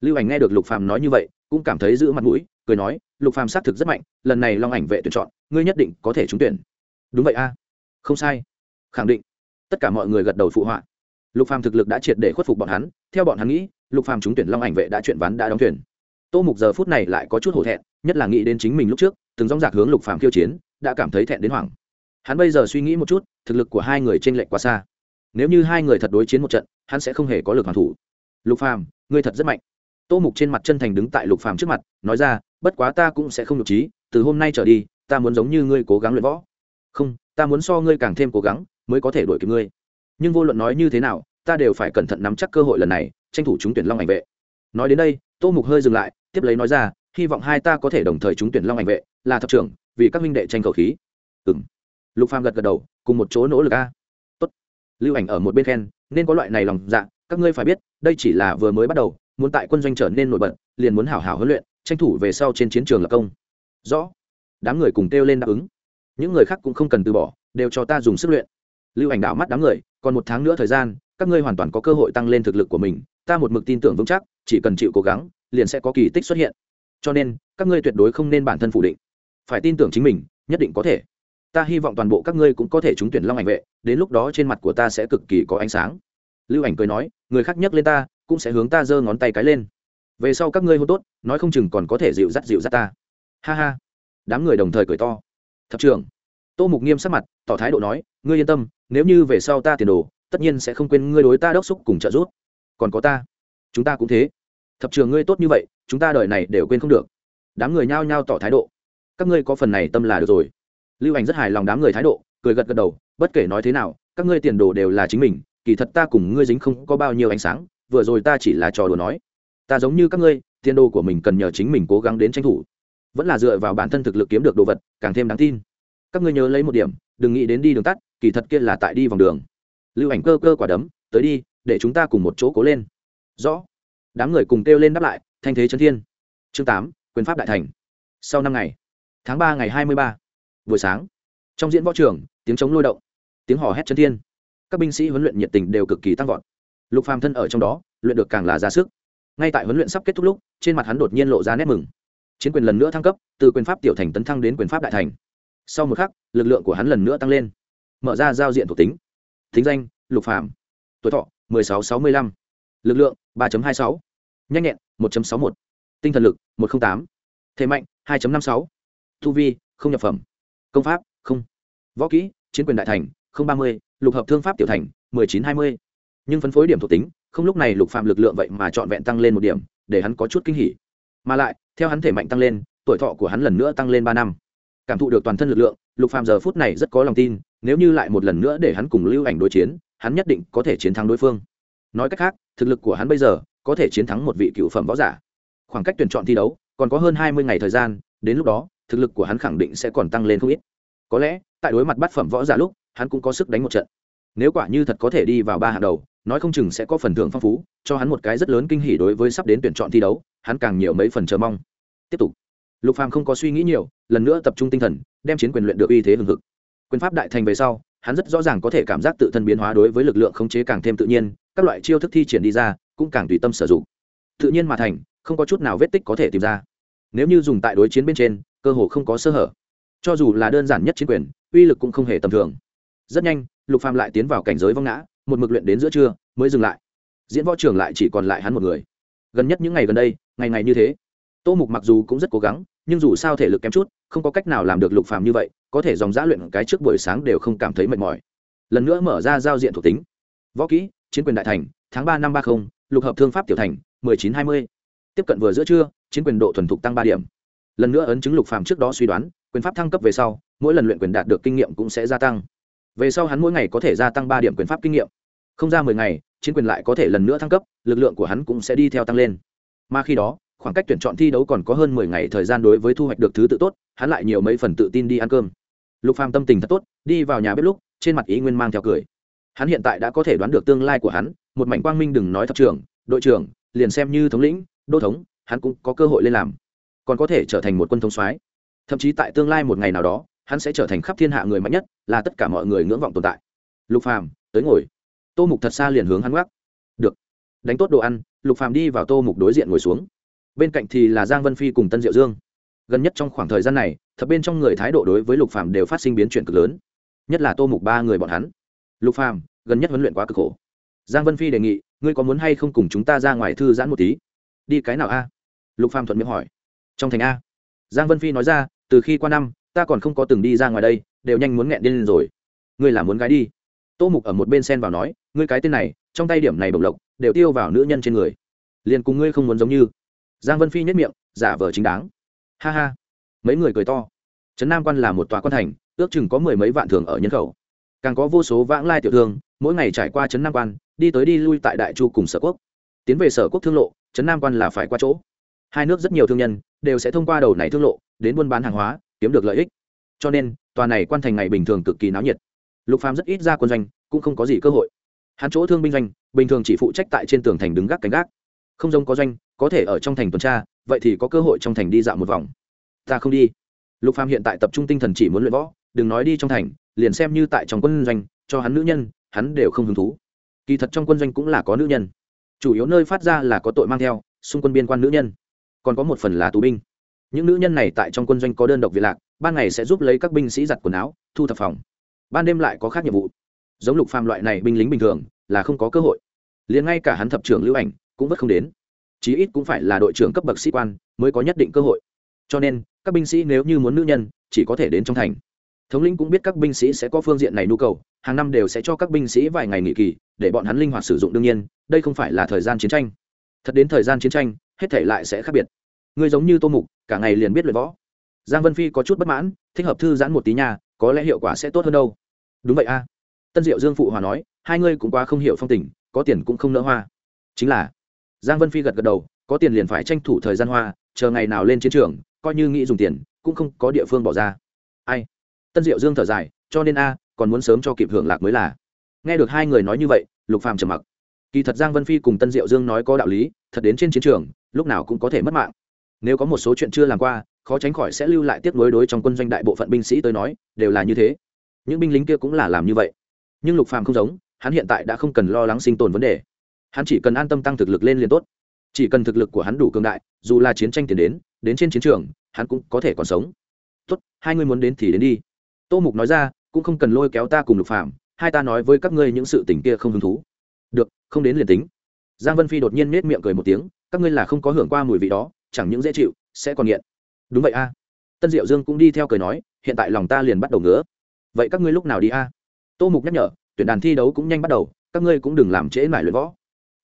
Speaker 1: Lưu ảnh nghe được lục phàm nói như vậy, cũng cảm thấy giữ mặt mũi, cười nói, lục phàm xác thực rất mạnh, lần này long ảnh vệ tuyển chọn, ngươi nhất định có thể trúng tuyển. Đúng vậy a. Không sai. Khẳng định. Tất cả mọi người gật đầu phụ họa. Lục phàm thực lực đã triệt để khuất phục bọn hắn, theo bọn hắn nghĩ, lục phàm trúng tuyển long ảnh vệ đã chuyện ván đã đóng thuyền. Tô mục giờ phút này lại có chút hổ thẹn, nhất là nghĩ đến chính mình lúc trước, từng dóng dạc hướng lục phàm khiêu chiến, đã cảm thấy thẹn đến hoảng. Hắn bây giờ suy nghĩ một chút, thực lực của hai người t r ê n lệch quá xa. Nếu như hai người thật đối chiến một trận, hắn sẽ không hề có lực hoàn thủ lục phàm, ngươi thật rất mạnh. Tô mục trên mặt chân thành đứng tại lục phàm trước mặt, nói ra, bất quá ta cũng sẽ không nhục trí, từ hôm nay trở đi, ta muốn giống như ngươi cố gắng luyện võ. Không, ta muốn so ngươi càng thêm cố gắng, mới có thể đuổi kịp ngươi. Nhưng vô luận nói như thế nào, ta đều phải cẩn thận nắm chắc cơ hội lần này, tranh thủ trúng tuyển long ảnh vệ. Nói đến đây, tô mục hơi dừng lại, tiếp lấy nói ra, hy vọng hai ta có thể đồng thời trúng tuyển long ảnh vệ, là thập trưởng, vì các minh đệ tranh cầu khí. Ừ m lục phàm gật gật đầu, cùng một chỗ nỗ lực a. Tốt. Lưu ảnh ở một bên khen, nên có loại này lòng dạ các ngươi phải biết, đây chỉ là vừa mới bắt đầu, muốn tại quân doanh trở nên nổi bật, liền muốn hảo hảo huấn luyện, tranh thủ về sau trên chiến trường lập công. Rõ. Đám người cùng kêu lên đáp ứng. Những người khác cũng không cần từ bỏ, đều cho ta dùng sức luyện. Lưu ảnh đạo mắt đám người, còn một tháng nữa thời gian, các ngươi hoàn toàn có cơ hội tăng lên thực lực của mình, ta một mực tin tưởng vững chắc, chỉ cần chịu cố gắng, liền sẽ có kỳ tích xuất hiện. Cho nên, các ngươi tuyệt đối không nên bản thân phủ định. Phải tin tưởng chính mình, nhất định có thể. Ta hy vọng toàn bộ các ngươi cũng có thể trúng tuyển long ảnh vệ, đến lúc đó trên mặt của ta sẽ cực kỳ có ánh sáng lưu ảnh cười nói, người khác nhắc lên ta, cũng sẽ hướng ta giơ ngón tay cái lên. Về sau các ngươi hô tốt, nói không chừng còn có thể dịu dắt dịu dắt ta. Ha ha. Đám người đồng thời cười to. Thập trưởng. Tô mục nghiêm sắc mặt, tỏ thái độ nói, ngươi yên tâm, nếu như về sau ta tiền đồ, tất nhiên sẽ không quên ngươi đối ta đốc xúc cùng trợ giúp. Còn có ta, chúng ta cũng thế. Thập trường ngươi tốt như vậy, chúng ta đời này đều quên không được. Đám người nhao nhao tỏ thái độ. Các ngươi có phần này tâm là được rồi. Lưu ảnh rất hài lòng đám người thái độ, cười gật gật đầu, bất kể nói thế nào, các ngươi tiền đồ đều là chính mình kỳ thật ta cùng ngươi dính không có bao nhiêu ánh sáng, vừa rồi ta chỉ là trò đùa nói. Ta giống như các ngươi tiên đồ của mình cần nhờ chính mình cố gắng đến tranh thủ. Vẫn là dựa vào bản thân thực lực kiếm được đồ vật, càng thêm đáng tin. Các ngươi nhớ lấy một điểm, đừng nghĩ đến đi đường tắt, kỳ thật kia là tại đi vòng đường. Lưu ảnh cơ cơ quả đấm, tới đi, để chúng ta cùng một chỗ cố lên. Rõ. Đám người cùng kêu lên đáp lại, thanh thế chân thiên. Chương tám, quyền pháp đại thành. Sau năm ngày, tháng ba ngày hai mươi ba, buổi sáng, trong diễn võ trường, tiếng trống lôi động, tiếng hò hét chân thiên các binh sĩ huấn luyện nhiệt tình đều cực kỳ tăng vọt lục phàm thân ở trong đó, luyện được càng là ra sức ngay tại huấn luyện sắp kết thúc lúc, trên mặt hắn đột nhiên lộ ra nét mừng chiến quyền lần nữa thăng cấp, từ quyền pháp tiểu thành tấn thăng đến quyền pháp đại thành sau một khắc, lực lượng của hắn lần nữa tăng lên mở ra giao diện thuộc tính thính danh, lục phàm tuổi thọ 1665. lực lượng 3.26. nhanh nhẹn 1.61. tinh thần lực 108. thể mạnh 2.56. thu vi, không nhập phẩm công pháp, không võ kỹ, chiến quyền đại thành, không ba mươi lục hợp thương pháp tiểu thành, mười chín hai mươi. Nhưng phân phối điểm thuộc tính, không lúc này lục phạm lực lượng vậy mà trọn vẹn tăng lên một điểm, để hắn có chút kinh hỉ. Mà lại, theo hắn thể mạnh tăng lên, tuổi thọ của hắn lần nữa tăng lên ba năm. Cảm thụ được toàn thân lực lượng, lục phạm giờ phút này rất có lòng tin, nếu như lại một lần nữa để hắn cùng lưu ảnh đối chiến, hắn nhất định có thể chiến thắng đối phương. Nói cách khác, thực lực của hắn bây giờ, có thể chiến thắng một vị cựu phẩm võ giả. Khoảng cách tuyển chọn thi đấu, còn có hơn hai mươi ngày thời gian, đến lúc đó, thực lực của hắn khẳng định sẽ còn tăng lên không ít. Có lẽ, tại đối mặt bát phẩm võ giả lúc hắn cũng có sức đánh một trận. Nếu quả như thật có thể đi vào ba hàng đầu, nói không chừng sẽ có phần thưởng phong phú, cho hắn một cái rất lớn kinh hỉ đối với sắp đến tuyển chọn thi đấu, hắn càng nhiều mấy phần chờ mong. Tiếp tục. Lục phàm không có suy nghĩ nhiều, lần nữa tập trung tinh thần, đem chiến quyền luyện được uy thế hừng hực. Quyền pháp đại thành về sau, hắn rất rõ ràng có thể cảm giác tự thân biến hóa đối với lực lượng khống chế càng thêm tự nhiên, các loại chiêu thức thi triển đi ra, cũng càng tùy tâm sử dụng. Tự nhiên mà thành, không có chút nào vết tích có thể tìm ra. Nếu như dùng tại đối chiến bên trên, cơ hồ không có sơ hở. Cho dù là đơn giản nhất chiến quyền, uy lực cũng không hề tầm thường rất nhanh, lục phàm lại tiến vào cảnh giới vong ngã, một mực luyện đến giữa trưa, mới dừng lại. Diễn võ trường lại chỉ còn lại hắn một người. Gần nhất những ngày gần đây, ngày ngày như thế. Tô mục mặc dù cũng rất cố gắng, nhưng dù sao thể lực kém chút, không có cách nào làm được lục phàm như vậy, có thể dòng giã luyện cái trước buổi sáng đều không cảm thấy mệt mỏi. Lần nữa mở ra giao diện thuộc tính. Võ kỹ, chiến quyền đại thành, tháng ba năm ba mươi lục hợp thương pháp tiểu thành, mười chín hai mươi. Tiếp cận vừa giữa trưa, chiến quyền độ thuần thục tăng ba điểm. Lần nữa ấn chứng lục phàm trước đó suy đoán, quyền pháp thăng cấp về sau, mỗi lần luyện quyền đạt được kinh nghiệm cũng sẽ gia tăng về sau hắn mỗi ngày có thể gia tăng ba điểm quyền pháp kinh nghiệm. Không ra mười ngày, chiến quyền lại có thể lần nữa thăng cấp, lực lượng của hắn cũng sẽ đi theo tăng lên. Mà khi đó, khoảng cách tuyển chọn thi đấu còn có hơn mười ngày thời gian đối với thu hoạch được thứ tự tốt, hắn lại nhiều mấy phần tự tin đi ăn cơm. Lục phàm tâm tình thật tốt, đi vào nhà bếp lúc, trên mặt ý nguyên mang theo cười. Hắn hiện tại đã có thể đoán được tương lai của hắn, một mảnh quang minh đừng nói thập trưởng, đội trưởng, liền xem như thống lĩnh, đô thống, hắn cũng có cơ hội lên làm. Còn có thể trở thành một quân thống soái. Thậm chí tại tương lai một ngày nào đó hắn sẽ trở thành khắp thiên hạ người mạnh nhất, là tất cả mọi người ngưỡng vọng tồn tại. Lục phàm, tới ngồi. Tô mục thật xa liền hướng hắn gác được. Đánh tốt đồ ăn, lục phàm đi vào tô mục đối diện ngồi xuống. Bên cạnh thì là giang vân phi cùng tân diệu dương. Gần nhất trong khoảng thời gian này thật bên trong người thái độ đối với lục phàm đều phát sinh biến chuyển cực lớn. Nhất là tô mục ba người bọn hắn. Lục phàm, gần nhất huấn luyện quá cực khổ. Giang vân phi đề nghị, ngươi có muốn hay không cùng chúng ta ra ngoài thư giãn một tí? Đi cái nào a? Lục phàm thuận miệng hỏi. Trong thành a. Giang vân phi nói ra, từ khi qua năm ta còn không có từng đi ra ngoài đây, đều nhanh muốn nghẹn điên lên rồi. Ngươi là muốn gái đi. Tô mục ở một bên sen vào nói, ngươi cái tên này, trong tay điểm này bồng lộc, đều tiêu vào nữ nhân trên người. Liền cùng ngươi không muốn giống như. Giang vân phi nhất miệng, giả vờ chính đáng. Ha ha. Mấy người cười to. Trấn nam quan là một tòa quan thành, ước chừng có mười mấy vạn thường ở nhân khẩu. Càng có vô số vãng lai tiểu thương, mỗi ngày trải qua trấn nam quan, đi tới đi lui tại đại chu cùng sở quốc. Tiến về sở quốc thương lộ, trấn nam quan là phải qua chỗ. Hai nước rất nhiều thương nhân, đều sẽ thông qua đầu này thương lộ, đến buôn bán hàng hóa kiếm được lợi ích. Cho nên, tòa này quan thành ngày bình thường cực kỳ náo nhiệt. Lục phàm rất ít ra quân doanh, cũng không có gì cơ hội. Hắn chỗ thương binh doanh, bình thường chỉ phụ trách tại trên tường thành đứng gác cánh gác. Không giống có doanh, có thể ở trong thành tuần tra, vậy thì có cơ hội trong thành đi dạo một vòng. Ta không đi. Lục phàm hiện tại tập trung tinh thần chỉ muốn luyện võ, đừng nói đi trong thành, liền xem như tại trong quân doanh, cho hắn nữ nhân, hắn đều không hứng thú. Kỳ thật trong quân doanh cũng là có nữ nhân. Chủ yếu nơi phát ra là có tội mang theo, xung quân biên quan nữ nhân. Còn có một phần là tù binh những nữ nhân này tại trong quân doanh có đơn độc việt lạc, ban ngày sẽ giúp lấy các binh sĩ giặt quần áo, thu thập phòng. Ban đêm lại có khác nhiệm vụ. Giống lục phàm loại này binh lính bình thường, là không có cơ hội. Liền ngay cả hắn thập trưởng lưu ảnh, cũng vất không đến. Chí ít cũng phải là đội trưởng cấp bậc sĩ quan, mới có nhất định cơ hội. Cho nên, các binh sĩ nếu như muốn nữ nhân, chỉ có thể đến trong thành. Thống lĩnh cũng biết các binh sĩ sẽ có phương diện này nhu cầu, hàng năm đều sẽ cho các binh sĩ vài ngày nghỉ kỳ, để bọn hắn linh hoạt sử dụng đương nhiên, đây không phải là thời gian chiến tranh. Thật đến thời gian chiến tranh, hết thể lại sẽ khác biệt ngươi giống như tô mục, cả ngày liền biết luyện võ. Giang vân phi có chút bất mãn, thích hợp thư giãn một tí nhà có lẽ hiệu quả sẽ tốt hơn đâu. Đúng vậy a. Tân diệu dương phụ hòa nói, hai ngươi cũng quá không hiểu phong tình, có tiền cũng không nỡ hoa. Chính là, giang vân phi gật gật đầu, có tiền liền phải tranh thủ thời gian hoa, chờ ngày nào lên chiến trường, coi như nghĩ dùng tiền, cũng không có địa phương bỏ ra. Ai? Tân diệu dương thở dài, cho nên a, còn muốn sớm cho kịp hưởng lạc mới là. Nghe được hai người nói như vậy, lục phàm trầm mặc. Kỳ thật giang vân phi cùng tân diệu dương nói có đạo lý, thật đến trên chiến trường, lúc nào cũng có thể mất mạng nếu có một số chuyện chưa làm qua, khó tránh khỏi sẽ lưu lại tiếp nối đối trong quân doanh đại bộ phận binh sĩ tới nói, đều là như thế. Những binh lính kia cũng là làm như vậy. Nhưng lục phàm không giống, hắn hiện tại đã không cần lo lắng sinh tồn vấn đề. Hắn chỉ cần an tâm tăng thực lực lên liền tốt. Chỉ cần thực lực của hắn đủ cường đại, dù là chiến tranh tiền đến đến trên chiến trường, hắn cũng có thể còn sống. Tốt, hai người muốn đến thì đến đi. Tô mục nói ra, cũng không cần lôi kéo ta cùng lục phạm hai ta nói với các ngươi những sự tình kia không hứng thú. Được, không đến liền tính. Giang vân phi đột nhiên nết miệng cười một tiếng, các ngươi là không có hưởng qua mùi vị đó chẳng những dễ chịu, sẽ còn nghiện. Đúng vậy a. Tân diệu dương cũng đi theo cười nói, hiện tại lòng ta liền bắt đầu ngứa. Vậy các ngươi lúc nào đi a? Tô mục nhắc nhở, tuyển đàn thi đấu cũng nhanh bắt đầu, các ngươi cũng đừng làm trễ mải luyện võ.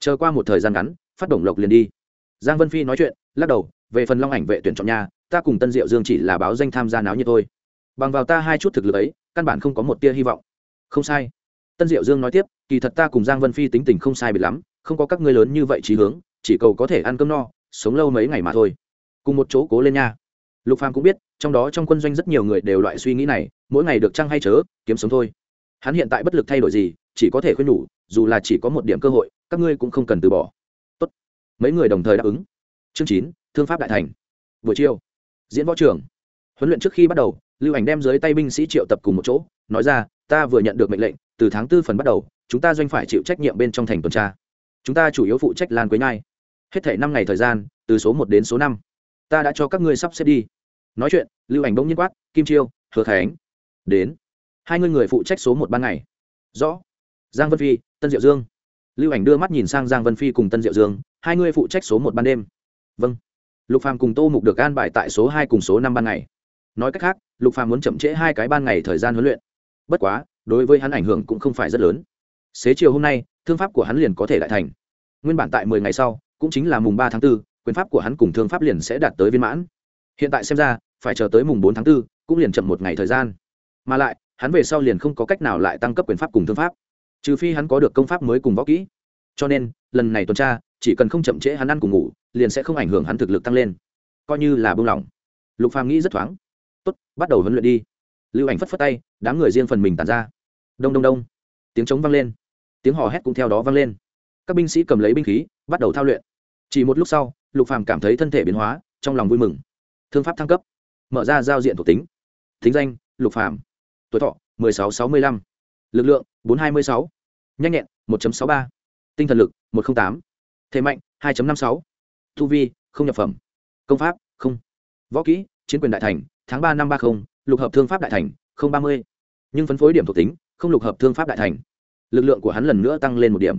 Speaker 1: Chờ qua một thời gian ngắn, phát động lộc liền đi. Giang vân phi nói chuyện, lắc đầu, về phần long ảnh vệ tuyển chọn nhà, ta cùng tân diệu dương chỉ là báo danh tham gia náo như thôi. Bằng vào ta hai chút thực lực ấy, căn bản không có một tia hy vọng. Không sai. Tân diệu dương nói tiếp, kỳ thật ta cùng giang vân phi tính tình không sai biệt lắm, không có các ngươi lớn như vậy trí hướng, chỉ cầu có thể ăn cơm no sống lâu mấy ngày mà thôi. Cùng một chỗ cố lên nha. Lục phàm cũng biết, trong đó trong quân doanh rất nhiều người đều loại suy nghĩ này, mỗi ngày được trăng hay chớ, kiếm sống thôi. Hắn hiện tại bất lực thay đổi gì, chỉ có thể khuyên nhủ, dù là chỉ có một điểm cơ hội, các ngươi cũng không cần từ bỏ. Tốt. mấy người đồng thời đáp ứng. Chương chín, thương pháp đại thành. Buổi chiều, diễn võ trường. Huấn luyện trước khi bắt đầu, lưu ảnh đem dưới tay binh sĩ triệu tập cùng một chỗ, nói ra, ta vừa nhận được mệnh lệnh, từ tháng tư phần bắt đầu, chúng ta doanh phải chịu trách nhiệm bên trong thành tuần tra. Chúng ta chủ yếu phụ trách lan quế nhai hết thể năm ngày thời gian, từ số một đến số năm, ta đã cho các ngươi sắp xếp đi. Nói chuyện, lưu ảnh bỗng nhiên quát, kim chiêu, hứa khánh, đến. Hai ngươi người phụ trách số một ban ngày. Rõ. Giang vân phi, tân diệu dương. Lưu ảnh đưa mắt nhìn sang giang vân phi cùng tân diệu dương, hai ngươi phụ trách số một ban đêm. Vâng. Lục phàm cùng tô mục được an bài tại số hai cùng số năm ban ngày. Nói cách khác, lục phàm muốn chậm trễ hai cái ban ngày thời gian huấn luyện. Bất quá, đối với hắn ảnh hưởng cũng không phải rất lớn. Xế chiều hôm nay, thương pháp của hắn liền có thể đại thành. Nguyên bản tại mười ngày sau cũng chính là mùng ba tháng 4, quyền pháp của hắn cùng thương pháp liền sẽ đạt tới viên mãn. Hiện tại xem ra phải chờ tới mùng bốn tháng 4, cũng liền chậm một ngày thời gian. Mà lại hắn về sau liền không có cách nào lại tăng cấp quyền pháp cùng thương pháp. Trừ phi hắn có được công pháp mới cùng võ kỹ. Cho nên lần này tuần tra chỉ cần không chậm trễ hắn ăn cùng ngủ liền sẽ không ảnh hưởng hắn thực lực tăng lên. Coi như là buông lỏng. Lục phàm nghĩ rất thoáng. Tốt bắt đầu huấn luyện đi. Lưu ảnh phất phất tay đám người riêng phần mình tàn ra. Đông đông đông. Tiếng trống vang lên. Tiếng hò hét cũng theo đó vang lên. Các binh sĩ cầm lấy binh khí bắt đầu thao luyện chỉ một lúc sau, lục phàm cảm thấy thân thể biến hóa, trong lòng vui mừng thương pháp thăng cấp, mở ra giao diện thuộc tính thính danh, lục phàm tuổi thọ 1665. lực lượng 426. nhanh nhẹn 1.63. tinh thần lực 108. thể mạnh 2.56. thu vi, không nhập phẩm công pháp, không võ kỹ, chiến quyền đại thành, tháng ba năm ba mươi lục hợp thương pháp đại thành, không ba mươi nhưng phân phối điểm thuộc tính, không lục hợp thương pháp đại thành lực lượng của hắn lần nữa tăng lên một điểm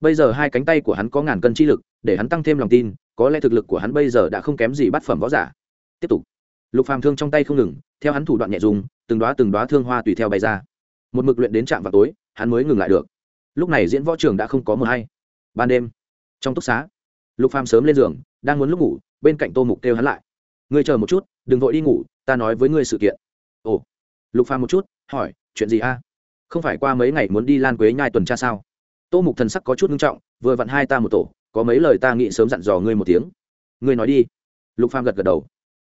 Speaker 1: bây giờ hai cánh tay của hắn có ngàn cân chi lực, để hắn tăng thêm lòng tin, có lẽ thực lực của hắn bây giờ đã không kém gì bát phẩm võ giả. Tiếp tục. Lục phàm thương trong tay không ngừng, theo hắn thủ đoạn nhẹ dùng, từng đóa từng đóa thương hoa tùy theo bay ra. Một mực luyện đến trạm vào tối, hắn mới ngừng lại được. Lúc này diễn võ trường đã không có mờ hay. Ban đêm, trong túc xá, lục phàm sớm lên giường, đang muốn lúc ngủ, bên cạnh tô mục kêu hắn lại. Ngươi chờ một chút, đừng vội đi ngủ, ta nói với ngươi sự kiện. Ồ. Lục phàm một chút, hỏi, chuyện gì a? Không phải qua mấy ngày muốn đi lan quế nhai tuần tra sao? Tô mục thần sắc có chút nghiêm trọng, vừa vặn hai ta một tổ, có mấy lời ta nghĩ sớm dặn dò ngươi một tiếng. Ngươi nói đi. Lục phàm gật gật đầu.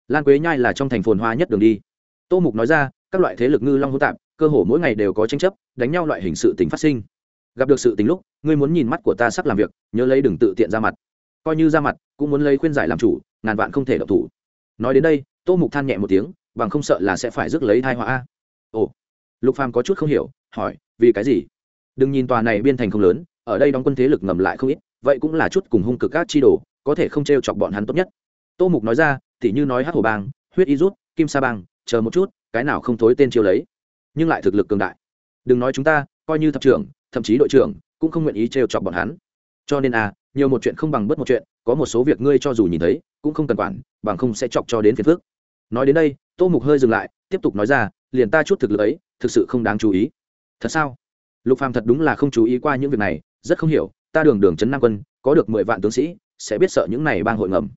Speaker 1: Lan quế nhai là trong thành phồn hoa nhất đường đi. Tô mục nói ra, các loại thế lực ngư long hỗn tạp, cơ hồ mỗi ngày đều có tranh chấp, đánh nhau loại hình sự tình phát sinh. Gặp được sự tình lúc, ngươi muốn nhìn mắt của ta sắp làm việc, nhớ lấy đừng tự tiện ra mặt. Coi như ra mặt, cũng muốn lấy khuyên giải làm chủ, ngàn vạn không thể độc thủ. Nói đến đây, tô mục than nhẹ một tiếng, bằng không sợ là sẽ phải rước lấy thai họa ồ. Lục phàm có chút không hiểu, hỏi, vì cái gì? Đừng nhìn tòa này biên thành không lớn, ở đây đóng quân thế lực ngầm lại không ít, vậy cũng là chút cùng hung cực các chi đồ, có thể không t chọc bọn hắn tốt nhất. Tô mục nói ra thì như nói hát hồ bang, huyết y rút, kim sa bang, chờ một chút, cái nào không thối tên chiêu lấy. Nhưng lại thực lực cường đại. Đừng nói chúng ta, coi như thập trưởng, thậm chí đội trưởng, cũng không nguyện ý trêu chọc bọn hắn. Cho nên à nhiều một chuyện không bằng bớt một chuyện, có một số việc ngươi cho dù nhìn thấy, cũng không cần quản, bằng không sẽ chọc cho đến phiền phước nói đến đây, tô mục hơi dừng lại, tiếp tục nói ra, liền ta chút thực lực ấy, thực sự không đáng chú ý. Thật sao? Lục phàm thật đúng là không chú ý qua những việc này, rất không hiểu, ta đường đường trấn nam quân, có được mười vạn tướng sĩ, sẽ biết sợ những này bang hội ngầm.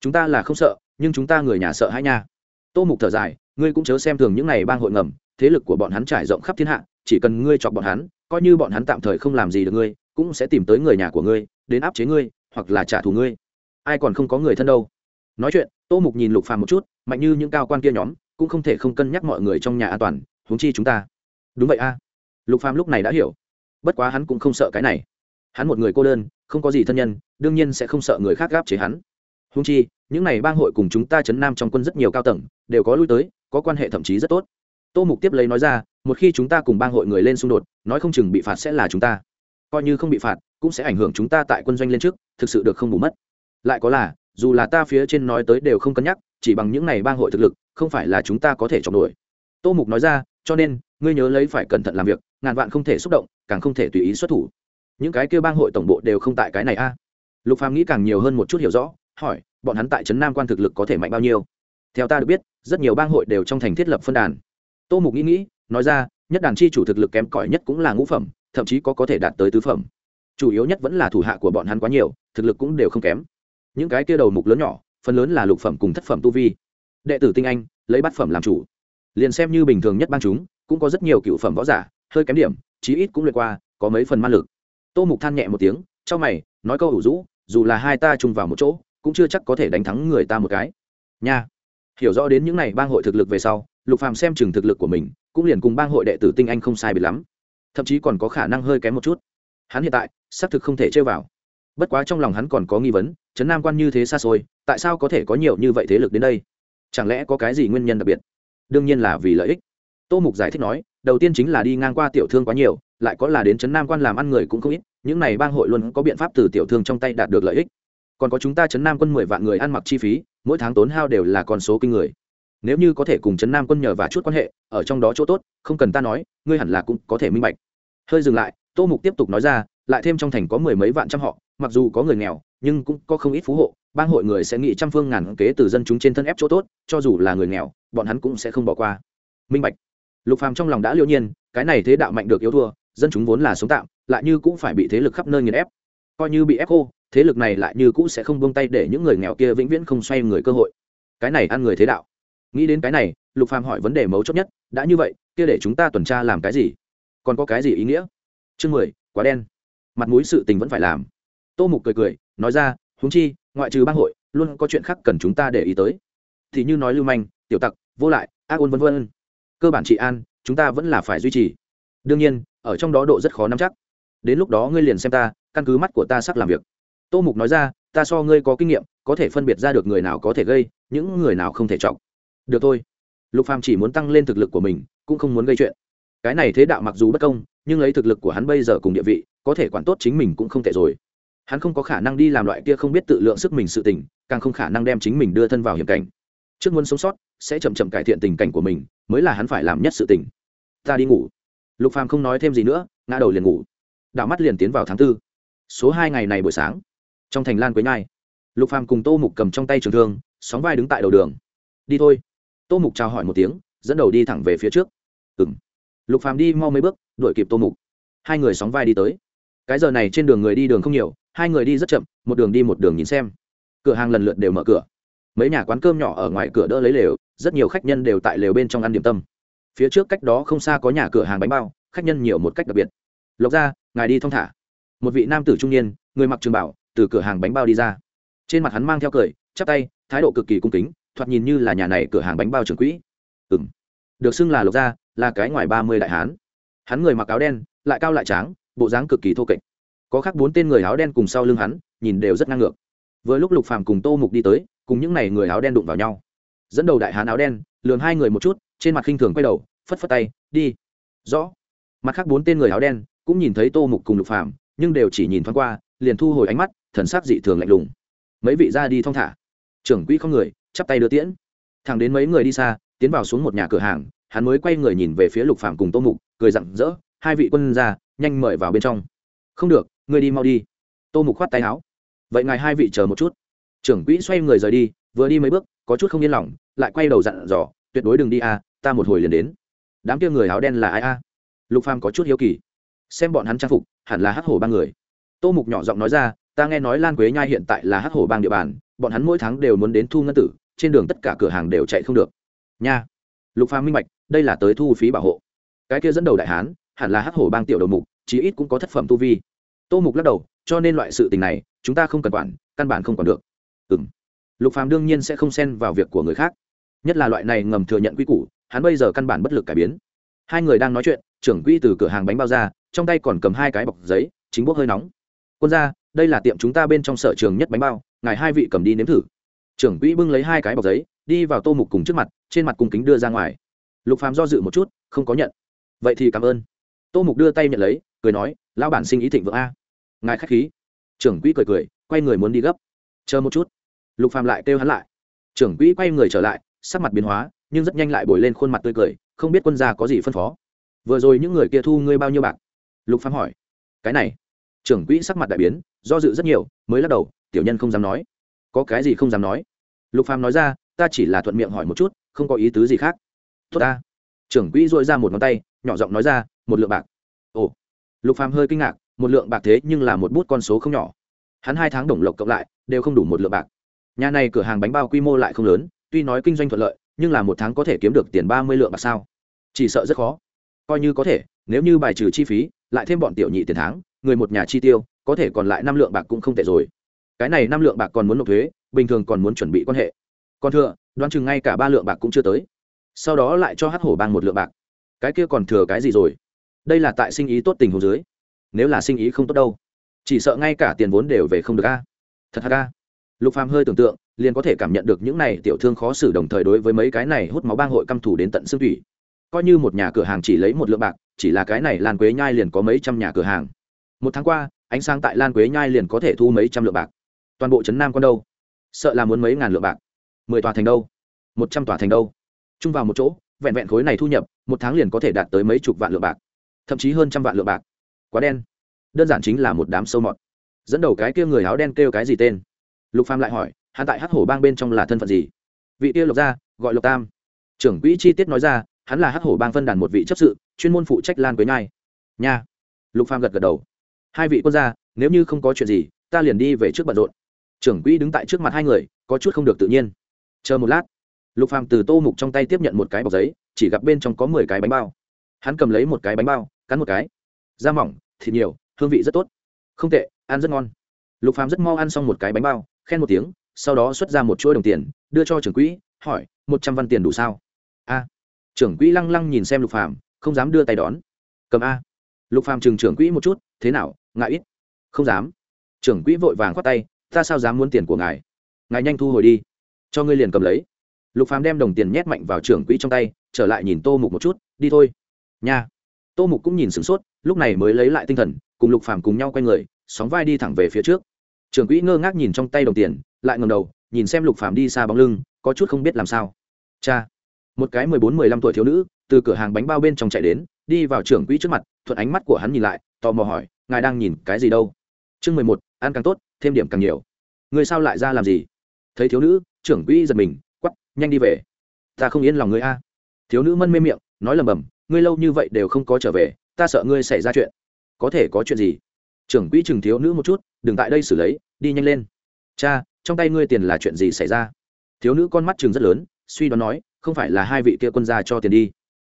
Speaker 1: Chúng ta là không sợ, nhưng chúng ta người nhà sợ hãi nha. Tô mục thở dài, ngươi cũng chớ xem thường những này bang hội ngầm, thế lực của bọn hắn trải rộng khắp thiên hạ, chỉ cần ngươi chọc bọn hắn, coi như bọn hắn tạm thời không làm gì được ngươi, cũng sẽ tìm tới người nhà của ngươi, đến áp chế ngươi, hoặc là trả thù ngươi. Ai còn không có người thân đâu. Nói chuyện, tô mục nhìn lục phàm một chút, mạnh như những cao quan kia nhóm, cũng không thể không cân nhắc mọi người trong nhà an toàn, huống chi chúng ta. Đúng vậy a lục phàm lúc này đã hiểu. Bất quá hắn cũng không sợ cái này. Hắn một người cô đơn, không có gì thân nhân, đương nhiên sẽ không sợ người khác gáp chế hắn. Húng chi, những này bang hội cùng chúng ta chấn nam trong quân rất nhiều cao tầng, đều có lui tới, có quan hệ thậm chí rất tốt. Tô mục tiếp lấy nói ra, một khi chúng ta cùng bang hội người lên xung đột, nói không chừng bị phạt sẽ là chúng ta. Coi như không bị phạt, cũng sẽ ảnh hưởng chúng ta tại quân doanh lên trước, thực sự được không bù mất. Lại có là, dù là ta phía trên nói tới đều không cân nhắc, chỉ bằng những này bang hội thực lực, không phải là chúng ta có thể chọn nổi. Tô mục nói ra, cho nên, ngươi nhớ lấy phải cẩn thận làm việc ngàn vạn không thể xúc động, càng không thể tùy ý xuất thủ. Những cái kêu bang hội tổng bộ đều không tại cái này a. Lục phàm nghĩ càng nhiều hơn một chút hiểu rõ, hỏi, bọn hắn tại trấn nam quan thực lực có thể mạnh bao nhiêu? Theo ta được biết, rất nhiều bang hội đều trong thành thiết lập phân đàn. Tô mục nghĩ nghĩ, nói ra, nhất đàn chi chủ thực lực kém cỏi nhất cũng là ngũ phẩm, thậm chí có có thể đạt tới tứ phẩm. Chủ yếu nhất vẫn là thủ hạ của bọn hắn quá nhiều, thực lực cũng đều không kém. Những cái kia đầu mục lớn nhỏ, phần lớn là lục phẩm cùng thất phẩm tu vi. Đệ tử tinh anh, lấy bát phẩm làm chủ. Liền xem như bình thường nhất bang chúng, cũng có rất nhiều cựu phẩm võ giả hơi kém điểm, chí ít cũng lượt qua, có mấy phần man lực. Tô mục than nhẹ một tiếng trong mày, nói câu ủ rũ, dù là hai ta chung vào một chỗ, cũng chưa chắc có thể đánh thắng người ta một cái. Nha. Hiểu rõ đến những n à y bang hội thực lực về sau, lục phàm xem chừng thực lực của mình, cũng liền cùng bang hội đệ tử tinh anh không sai biệt lắm. Thậm chí còn có khả năng hơi kém một chút. Hắn hiện tại, xác thực không thể chơi vào. Bất quá trong lòng hắn còn có nghi vấn, trấn nam quan như thế xa xôi, tại sao có thể có nhiều như vậy thế lực đến đây? Chẳng lẽ có cái gì nguyên nhân đặc biệt? Đương nhiên là vì lợi ích. Tô mục giải thích nói đầu tiên chính là đi ngang qua tiểu thương quá nhiều, lại có là đến trấn nam quan làm ăn người cũng không ít, những này bang hội luôn có biện pháp từ tiểu thương trong tay đạt được lợi ích. Còn có chúng ta trấn nam quân mười vạn người ăn mặc chi phí, mỗi tháng tốn hao đều là con số kinh người. Nếu như có thể cùng trấn nam quân nhờ và chút quan hệ, ở trong đó chỗ tốt, không cần ta nói, ngươi hẳn là cũng có thể minh bạch. Hơi dừng lại, tô mục tiếp tục nói ra, lại thêm trong thành có mười mấy vạn trăm họ, mặc dù có người nghèo, nhưng cũng có không ít phú hộ, bang hội người sẽ nghĩ trăm phương ngàn kế từ dân chúng trên thân ép chỗ tốt, cho dù là người nghèo, bọn hắn cũng sẽ không bỏ qua. Minh bạch lục phàm trong lòng đã liêu nhiên, cái này thế đạo mạnh được yếu thua, dân chúng vốn là sống tạm, lại như cũng phải bị thế lực khắp nơi nghiền ép. Coi như bị ép khô, thế lực này lại như cũ sẽ không buông tay để những người nghèo kia vĩnh viễn không xoay người cơ hội. Cái này ăn người thế đạo. Nghĩ đến cái này, lục phàm hỏi vấn đề mấu chốt nhất, đã như vậy, kia để chúng ta tuần tra làm cái gì? Còn có cái gì ý nghĩa? Chương mười, quá đen. Mặt mũi sự tình vẫn phải làm. Tô mục cười cười, nói ra, huống chi, ngoại trừ bang hội, luôn có chuyện khác cần chúng ta để ý tới. Thì như nói lưu manh, tiểu tặc, vô lại ác ôn vân vân cơ bản trị an, chúng ta vẫn là phải duy trì. Đương nhiên, ở trong đó độ rất khó nắm chắc. Đến lúc đó ngươi liền xem ta, căn cứ mắt của ta sắp làm việc. Tô mục nói ra, ta so ngươi có kinh nghiệm, có thể phân biệt ra được người nào có thể gây, những người nào không thể trọng. Được thôi. Lục phàm chỉ muốn tăng lên thực lực của mình, cũng không muốn gây chuyện. Cái này thế đạo mặc dù bất công, nhưng lấy thực lực của hắn bây giờ cùng địa vị, có thể quản tốt chính mình cũng không tệ rồi. Hắn không có khả năng đi làm loại kia không biết tự lượng sức mình sự tình, càng không khả năng đem chính mình đưa thân vào hiểm cảnh trước muốn sống sót, sẽ chậm chậm cải thiện tình cảnh của mình, mới là hắn phải làm nhất sự tình. Ta đi ngủ. Lục phàm không nói thêm gì nữa, ngã đầu liền ngủ. Đạo mắt liền tiến vào tháng tư. Số hai ngày này buổi sáng. Trong thành lan quế nhai, lục phàm cùng tô mục cầm trong tay trường thương, sóng vai đứng tại đầu đường. Đi thôi. Tô mục chào hỏi một tiếng, dẫn đầu đi thẳng về phía trước. Ừng lục phàm đi mau mấy bước, đuổi kịp tô mục. Hai người sóng vai đi tới. Cái giờ này trên đường người đi đường không nhiều, hai người đi rất chậm, một đường đi một đường nhìn xem. Cửa hàng lần lượt đều mở cửa mấy nhà quán cơm nhỏ ở ngoài cửa đỡ lấy lều, rất nhiều khách nhân đều tại lều bên trong ăn điểm tâm. Phía trước cách đó không xa có nhà cửa hàng bánh bao, khách nhân nhiều một cách đặc biệt. Lộc ra ngài đi thong thả. Một vị nam tử trung niên, người mặc trường bảo, từ cửa hàng bánh bao đi ra. Trên mặt hắn mang theo cười, chắp tay, thái độ cực kỳ cung kính, thoạt nhìn như là nhà này cửa hàng bánh bao trường quỹ. Ừ m được xưng là lộc gia, là cái ngoài ba mươi đại hán. Hắn người mặc áo đen, lại cao lại tráng, bộ dáng cực kỳ thô kệch. Có khác bốn tên người áo đen cùng sau lưng hắn, nhìn đều rất ngang ngược. Vừa lúc lục phàm cùng tô mục đi tới cùng những n à y người áo đen đụng vào nhau. Dẫn đầu đại hán áo đen lường hai người một chút, trên mặt khinh thường quay đầu, phất phất tay, đi. Rõ. Mặt khác bốn tên người áo đen cũng nhìn thấy tô mục cùng lục phàm, nhưng đều chỉ nhìn thoáng qua, liền thu hồi ánh mắt, thần sắc dị thường lạnh lùng. Mấy vị ra đi thong thả. Trưởng quỹ không người, chắp tay đưa tiễn. Thẳng đến mấy người đi xa, tiến vào xuống một nhà cửa hàng, hắn mới quay người nhìn về phía lục phàm cùng tô mục, cười rặng rỡ, hai vị quân ra, nhanh mời vào bên trong. Không được, ngươi đi mau đi. Tô mục khoát tay áo. Vậy ngài hai vị chờ một chút trưởng quỹ xoay người rời đi, vừa đi mấy bước, có chút không yên lòng, lại quay đầu dặn dò, tuyệt đối đừng đi a, ta một hồi liền đến. Đám kia người áo đen là ai a? Lục phàm có chút hiếu kỳ. Xem bọn hắn trang phục, hẳn là hắc hổ ba người. Tô mục nhỏ giọng nói ra, ta nghe nói lan quế nhai hiện tại là hắc hổ bang địa bàn, bọn hắn mỗi tháng đều muốn đến thu ngân tử, trên đường tất cả cửa hàng đều chạy không được. Nha. Lục phàm minh bạch, đây là tới thu phí bảo hộ. Cái kia dẫn đầu đại hán, hẳn là hắc hổ bang tiểu đầu mục, chí ít cũng có thất phẩm tu vi. Tô mục lắc đầu, cho nên loại sự tình này, chúng ta không cần quản, căn bản không còn được ừ m lục phàm đương nhiên sẽ không xen vào việc của người khác. Nhất là loại này ngầm thừa nhận quy củ, hắn bây giờ căn bản bất lực cải biến. Hai người đang nói chuyện, trưởng quỹ từ cửa hàng bánh bao ra, trong tay còn cầm hai cái bọc giấy, chính bốc hơi nóng. Quân ra đây là tiệm chúng ta bên trong sở trường nhất bánh bao, ngài hai vị cầm đi nếm thử. Trưởng quỹ bưng lấy hai cái bọc giấy, đi vào tô mục cùng trước mặt, trên mặt cùng kính đưa ra ngoài. Lục phàm do dự một chút, không có nhận. Vậy thì cảm ơn. Tô mục đưa tay nhận lấy, cười nói, lão bản sinh ý thịnh vượng a. Ngài khách khí. Trưởng quỹ cười cười, quay người muốn đi gấp. Chờ một chút lục phàm lại kêu hắn lại. Trưởng quỹ quay người trở lại, sắc mặt biến hóa, nhưng rất nhanh lại bồi lên khuôn mặt tươi cười, không biết quân gia có gì phân phó. Vừa rồi những người kia thu ngươi bao nhiêu bạc? Lục phàm hỏi. Cái này. Trưởng quỹ sắc mặt đại biến, do dự rất nhiều, mới lắc đầu, tiểu nhân không dám nói. Có cái gì không dám nói? Lục phàm nói ra, ta chỉ là thuận miệng hỏi một chút, không có ý tứ gì khác. Tốt ta. Trưởng quỹ dội ra một ngón tay, nhỏ giọng nói ra, một lượng bạc. Ồ. Lục phàm hơi kinh ngạc, một lượng bạc thế nhưng là một bút con số không nhỏ. Hắn hai tháng đồng lộc cộng lại, đều không đủ một lượng bạc nhà này cửa hàng bánh bao quy mô lại không lớn, tuy nói kinh doanh thuận lợi, nhưng là một tháng có thể kiếm được tiền ba mươi lượng bạc sao? Chỉ sợ rất khó. Coi như có thể, nếu như bài trừ chi phí, lại thêm bọn tiểu nhị tiền tháng, người một nhà chi tiêu, có thể còn lại năm lượng bạc cũng không tệ rồi. Cái này năm lượng bạc còn muốn nộp thuế, bình thường còn muốn chuẩn bị quan hệ. Còn thừa, đoán chừng ngay cả ba lượng bạc cũng chưa tới. Sau đó lại cho hát hổ bang một lượng bạc. Cái kia còn thừa cái gì rồi? Đây là tại sinh ý tốt tình hồ dưới. Nếu là sinh ý không tốt đâu, chỉ sợ ngay cả tiền vốn đều về không được a. Thật ha a lục phàm hơi tưởng tượng, liền có thể cảm nhận được những này tiểu thương khó xử đồng thời đối với mấy cái này hút máu bang hội căm thủ đến tận xương thủy coi như một nhà cửa hàng chỉ lấy một lượng bạc, chỉ là cái này lan quế nhai liền có mấy trăm nhà cửa hàng. Một tháng qua, ánh sáng tại lan quế nhai liền có thể thu mấy trăm lượng bạc. Toàn bộ trấn nam con đâu? Sợ là muốn mấy ngàn lượng bạc. Mười tòa thành đâu? Một trăm tòa thành đâu? Chung vào một chỗ, vẹn vẹn khối này thu nhập, một tháng liền có thể đạt tới mấy chục vạn lượng bạc. Thậm chí hơn trăm vạn lượng bạc. Quá đen. Đơn giản chính là một đám sâu mọt. Dẫn đầu cái kia người áo đen kêu cái gì tên? Lục phàm lại hỏi, hắn tại hắc hổ bang bên trong là thân phận gì? Vị kia lộc gia, gọi lộc tam. Trưởng quỹ chi tiết nói ra, hắn là hắc hổ bang phân đàn một vị chấp sự, chuyên môn phụ trách lan quế nhai. Nha. Lục phàm gật gật đầu. Hai vị quân gia, nếu như không có chuyện gì, ta liền đi về trước bận rộn. Trưởng quỹ đứng tại trước mặt hai người, có chút không được tự nhiên. Chờ một lát. Lục phàm từ tô mục trong tay tiếp nhận một cái bọc giấy, chỉ gặp bên trong có mười cái bánh bao. Hắn cầm lấy một cái bánh bao, cắn một cái. Da mỏng, thịt nhiều, hương vị rất tốt. Không tệ, ăn rất ngon. Lục phàm rất mau ăn xong một cái bánh bao khen một tiếng, sau đó xuất ra một chuỗi đồng tiền, đưa cho trưởng quỹ, hỏi, một trăm văn tiền đủ sao? A. Trưởng quỹ lăng lăng nhìn xem lục phàm, không dám đưa tay đón. Cầm a. Lục phàm chừng trưởng quỹ một chút, thế nào, ngại ít? Không dám. Trưởng quỹ vội vàng khoát tay, ta sao dám muốn tiền của ngài? Ngài nhanh thu hồi đi, cho ngươi liền cầm lấy. Lục phàm đem đồng tiền nhét mạnh vào trưởng quỹ trong tay, trở lại nhìn tô mục một chút, đi thôi. Nha. Tô mục cũng nhìn sửng sốt, lúc này mới lấy lại tinh thần, cùng lục phàm cùng nhau quay người, sóng vai đi thẳng về phía trước trưởng quỹ ngơ ngác nhìn trong tay đồng tiền, lại ngầm đầu, nhìn xem lục phàm đi xa bóng lưng, có chút không biết làm sao. Cha, một cái mười bốn, mười lăm tuổi thiếu nữ, từ cửa hàng bánh bao bên trong chạy đến, đi vào trưởng quỹ trước mặt, thuận ánh mắt của hắn nhìn lại, tò mò hỏi, ngài đang nhìn cái gì đâu? Chương mười một, ăn càng tốt, thêm điểm càng nhiều. Người sao lại ra làm gì? Thấy thiếu nữ, trưởng quỹ giật mình quắp nhanh đi về. Ta không yên lòng người a. Thiếu nữ mân mê miệng, nói lầm bầm, ngươi lâu như vậy đều không có trở về, ta sợ ngươi xảy ra chuyện. Có thể có chuyện gì? Trưởng quỹ chừng thiếu nữ một chút, đừng tại đây xử lấy, đi nhanh lên. Cha, trong tay ngươi tiền là chuyện gì xảy ra? Thiếu nữ con mắt chừng rất lớn, suy đoán nói, không phải là hai vị kia quân gia cho tiền đi.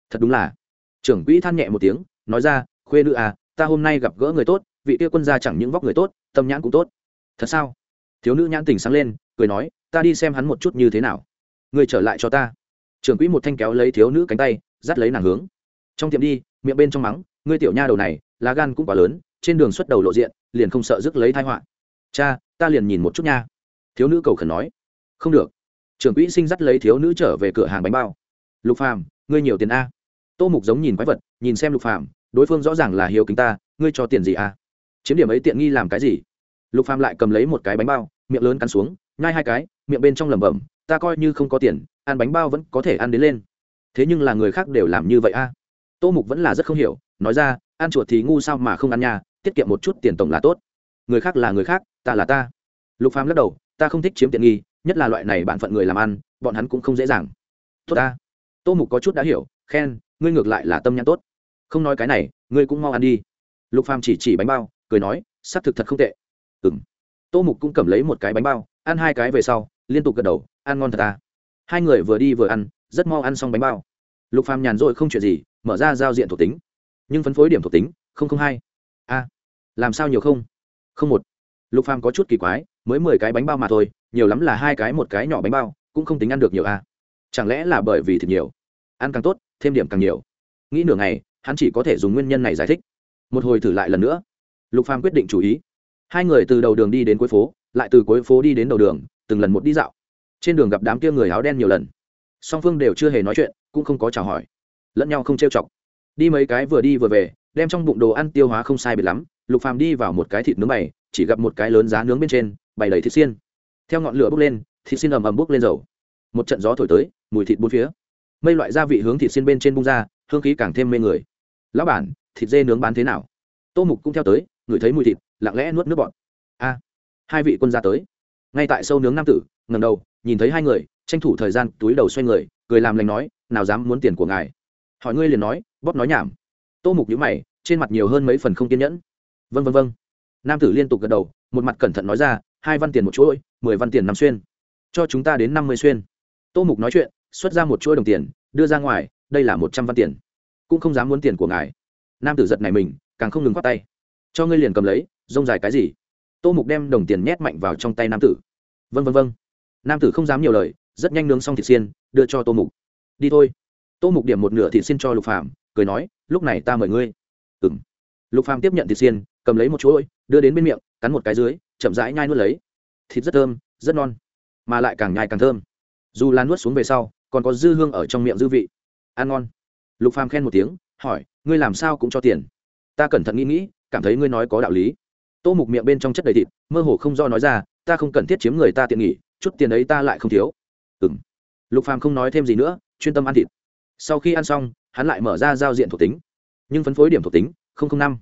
Speaker 1: Thật đúng là. Trưởng quỹ than nhẹ một tiếng, nói ra, khuê nữ à ta hôm nay gặp gỡ người tốt, vị kia quân gia chẳng những vóc người tốt, tâm nhãn cũng tốt. Thật sao? Thiếu nữ nhãn tình sáng lên, cười nói, ta đi xem hắn một chút như thế nào. Người trở lại cho ta. Trưởng quỹ một thanh kéo lấy thiếu nữ cánh tay, dắt lấy nàng hướng. Trong tiệm đi, miệng bên trong mắng, ngươi tiểu nha đầu này, lá gan cũng quá lớn trên đường xuất đầu lộ diện, liền không sợ rước lấy thai họa. Cha, ta liền nhìn một chút nha. Thiếu nữ cầu khẩn nói. Không được. Trưởng quỹ sinh dắt lấy thiếu nữ trở về cửa hàng bánh bao. Lục phàm, ngươi nhiều tiền a. Tô mục giống nhìn quái vật, nhìn xem lục phàm, đối phương rõ ràng là hiếu kính ta, ngươi cho tiền gì a? Chiếm điểm ấy tiện nghi làm cái gì? Lục phàm lại cầm lấy một cái bánh bao, miệng lớn cắn xuống, nhai hai cái, miệng bên trong lẩm bẩm, ta coi như không có tiền, ăn bánh bao vẫn có thể ăn đến lên. Thế nhưng là người khác đều làm như vậy a? Tô mục vẫn là rất không hiểu, nói ra, ăn chuột thì ngu sao mà không ăn nhà tiết kiệm một chút tiền tổng là tốt. Người khác là người khác, ta là ta. Lục phàm lắc đầu, ta không thích chiếm tiện nghi, nhất là loại này bạn phận người làm ăn, bọn hắn cũng không dễ dàng. Tốt ta. Tô mục có chút đã hiểu, khen, ngươi ngược lại là tâm nhãn tốt. Không nói cái này, ngươi cũng mau ăn đi. Lục phàm chỉ chỉ bánh bao, cười nói, xác thực thật không tệ. Ừng tô mục cũng cầm lấy một cái bánh bao, ăn hai cái về sau, liên tục gật đầu, ăn ngon thật ta. Hai người vừa đi vừa ăn, rất mau ăn xong bánh bao. Lục phàm nhàn rỗi không chuyện gì, mở ra giao diện thuộc tính. Nhưng phân phối điểm thuộc tính, không không hai. A làm sao nhiều không? Không một. Lục phàm có chút kỳ quái, mới mười cái bánh bao mà thôi, nhiều lắm là hai cái một cái nhỏ bánh bao, cũng không tính ăn được nhiều à? chẳng lẽ là bởi vì thịt nhiều? Ăn càng tốt, thêm điểm càng nhiều. Nghĩ nửa ngày, hắn chỉ có thể dùng nguyên nhân này giải thích. Một hồi thử lại lần nữa. Lục phàm quyết định chủ ý. Hai người từ đầu đường đi đến cuối phố, lại từ cuối phố đi đến đầu đường, từng lần một đi dạo. Trên đường gặp đám kia người áo đen nhiều lần. Song phương đều chưa hề nói chuyện, cũng không có chào hỏi. Lẫn nhau không trêu chọc. Đi mấy cái vừa đi vừa về, đem trong bụng đồ ăn tiêu hóa không sai biệt lắm lục phàm đi vào một cái thịt nướng bày, chỉ gặp một cái lớn giá nướng bên trên, bày đầy thịt xiên. Theo ngọn lửa bốc lên, thịt xiên ầm ầm bốc lên dầu. Một trận gió thổi tới, mùi thịt bốn phía. Mây loại gia vị hướng thịt xiên bên trên bung ra, hương khí càng thêm mê người. Lão bản, thịt dê nướng bán thế nào? Tô mục cũng theo tới, ngửi thấy mùi thịt, lặng lẽ nuốt nước bọt. A, hai vị quân ra tới. Ngay tại sâu nướng nam tử ngầm đầu, nhìn thấy hai người, tranh thủ thời gian túi đầu xoay người, cười làm lành nói, nào dám muốn tiền của ngài? Hỏi ngươi liền nói, bóp nói nhảm. Tô mục nhữ mày, trên mặt nhiều hơn mấy phần không kiên nhẫn vân vân vân nam tử liên tục gật đầu, một mặt cẩn thận nói ra, hai văn tiền một chuỗi, mười văn tiền năm xuyên. Cho chúng ta đến năm mươi xuyên. Tô mục nói chuyện, xuất ra một chuỗi đồng tiền, đưa ra ngoài, đây là một trăm văn tiền. Cũng không dám muốn tiền của ngài. Nam tử giật này mình, càng không ngừng khoát tay. Cho ngươi liền cầm lấy, rông dài cái gì? Tô mục đem đồng tiền nhét mạnh vào trong tay nam tử. Vân vân vân nam tử không dám nhiều lời, rất nhanh nướng xong thịt xiên, đưa cho tô mục. Đi thôi. Tô mục điểm một nửa thịt xiên cho lục phàm, cười nói, lúc này ta mời ngươi. Ừ m lục phàm tiếp nhận thịt xiên cầm lấy một chuỗi, đưa đến bên miệng, cắn một cái dưới, chậm rãi nhai nuốt lấy. Thịt rất thơm, rất non mà lại càng nhai càng thơm. Dù lan nuốt xuống về sau, còn có dư hương ở trong miệng dư vị. Ăn ngon. Lục phàm khen một tiếng, hỏi, ngươi làm sao cũng cho tiền? Ta cẩn thận nghĩ nghĩ, cảm thấy ngươi nói có đạo lý. Tô mục miệng bên trong chất đầy thịt, mơ hồ không do nói ra, ta không cần thiết chiếm người ta tiện nghỉ, chút tiền ấy ta lại không thiếu. Ừ m lục phàm không nói thêm gì nữa, chuyên tâm ăn thịt. Sau khi ăn xong, hắn lại mở ra giao diện thuộc tính. Nhưng phân phối điểm thuộc tính năm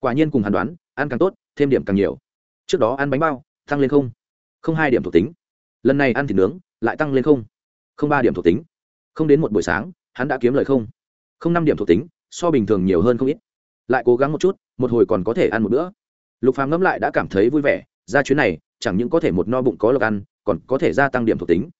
Speaker 1: quả nhiên cùng hàn đoán, ăn càng tốt, thêm điểm càng nhiều. Trước đó ăn bánh bao, tăng lên không? Không hai điểm thuộc tính. Lần này ăn thịt nướng, lại tăng lên không? Không ba điểm thuộc tính. Không đến một buổi sáng, hắn đã kiếm lời không? Không năm điểm thuộc tính, so bình thường nhiều hơn không ít. Lại cố gắng một chút, một hồi còn có thể ăn một bữa. Lục phàm ngẫm lại đã cảm thấy vui vẻ, ra chuyến này, chẳng những có thể một no bụng có lộc ăn, còn có thể gia tăng điểm thuộc tính.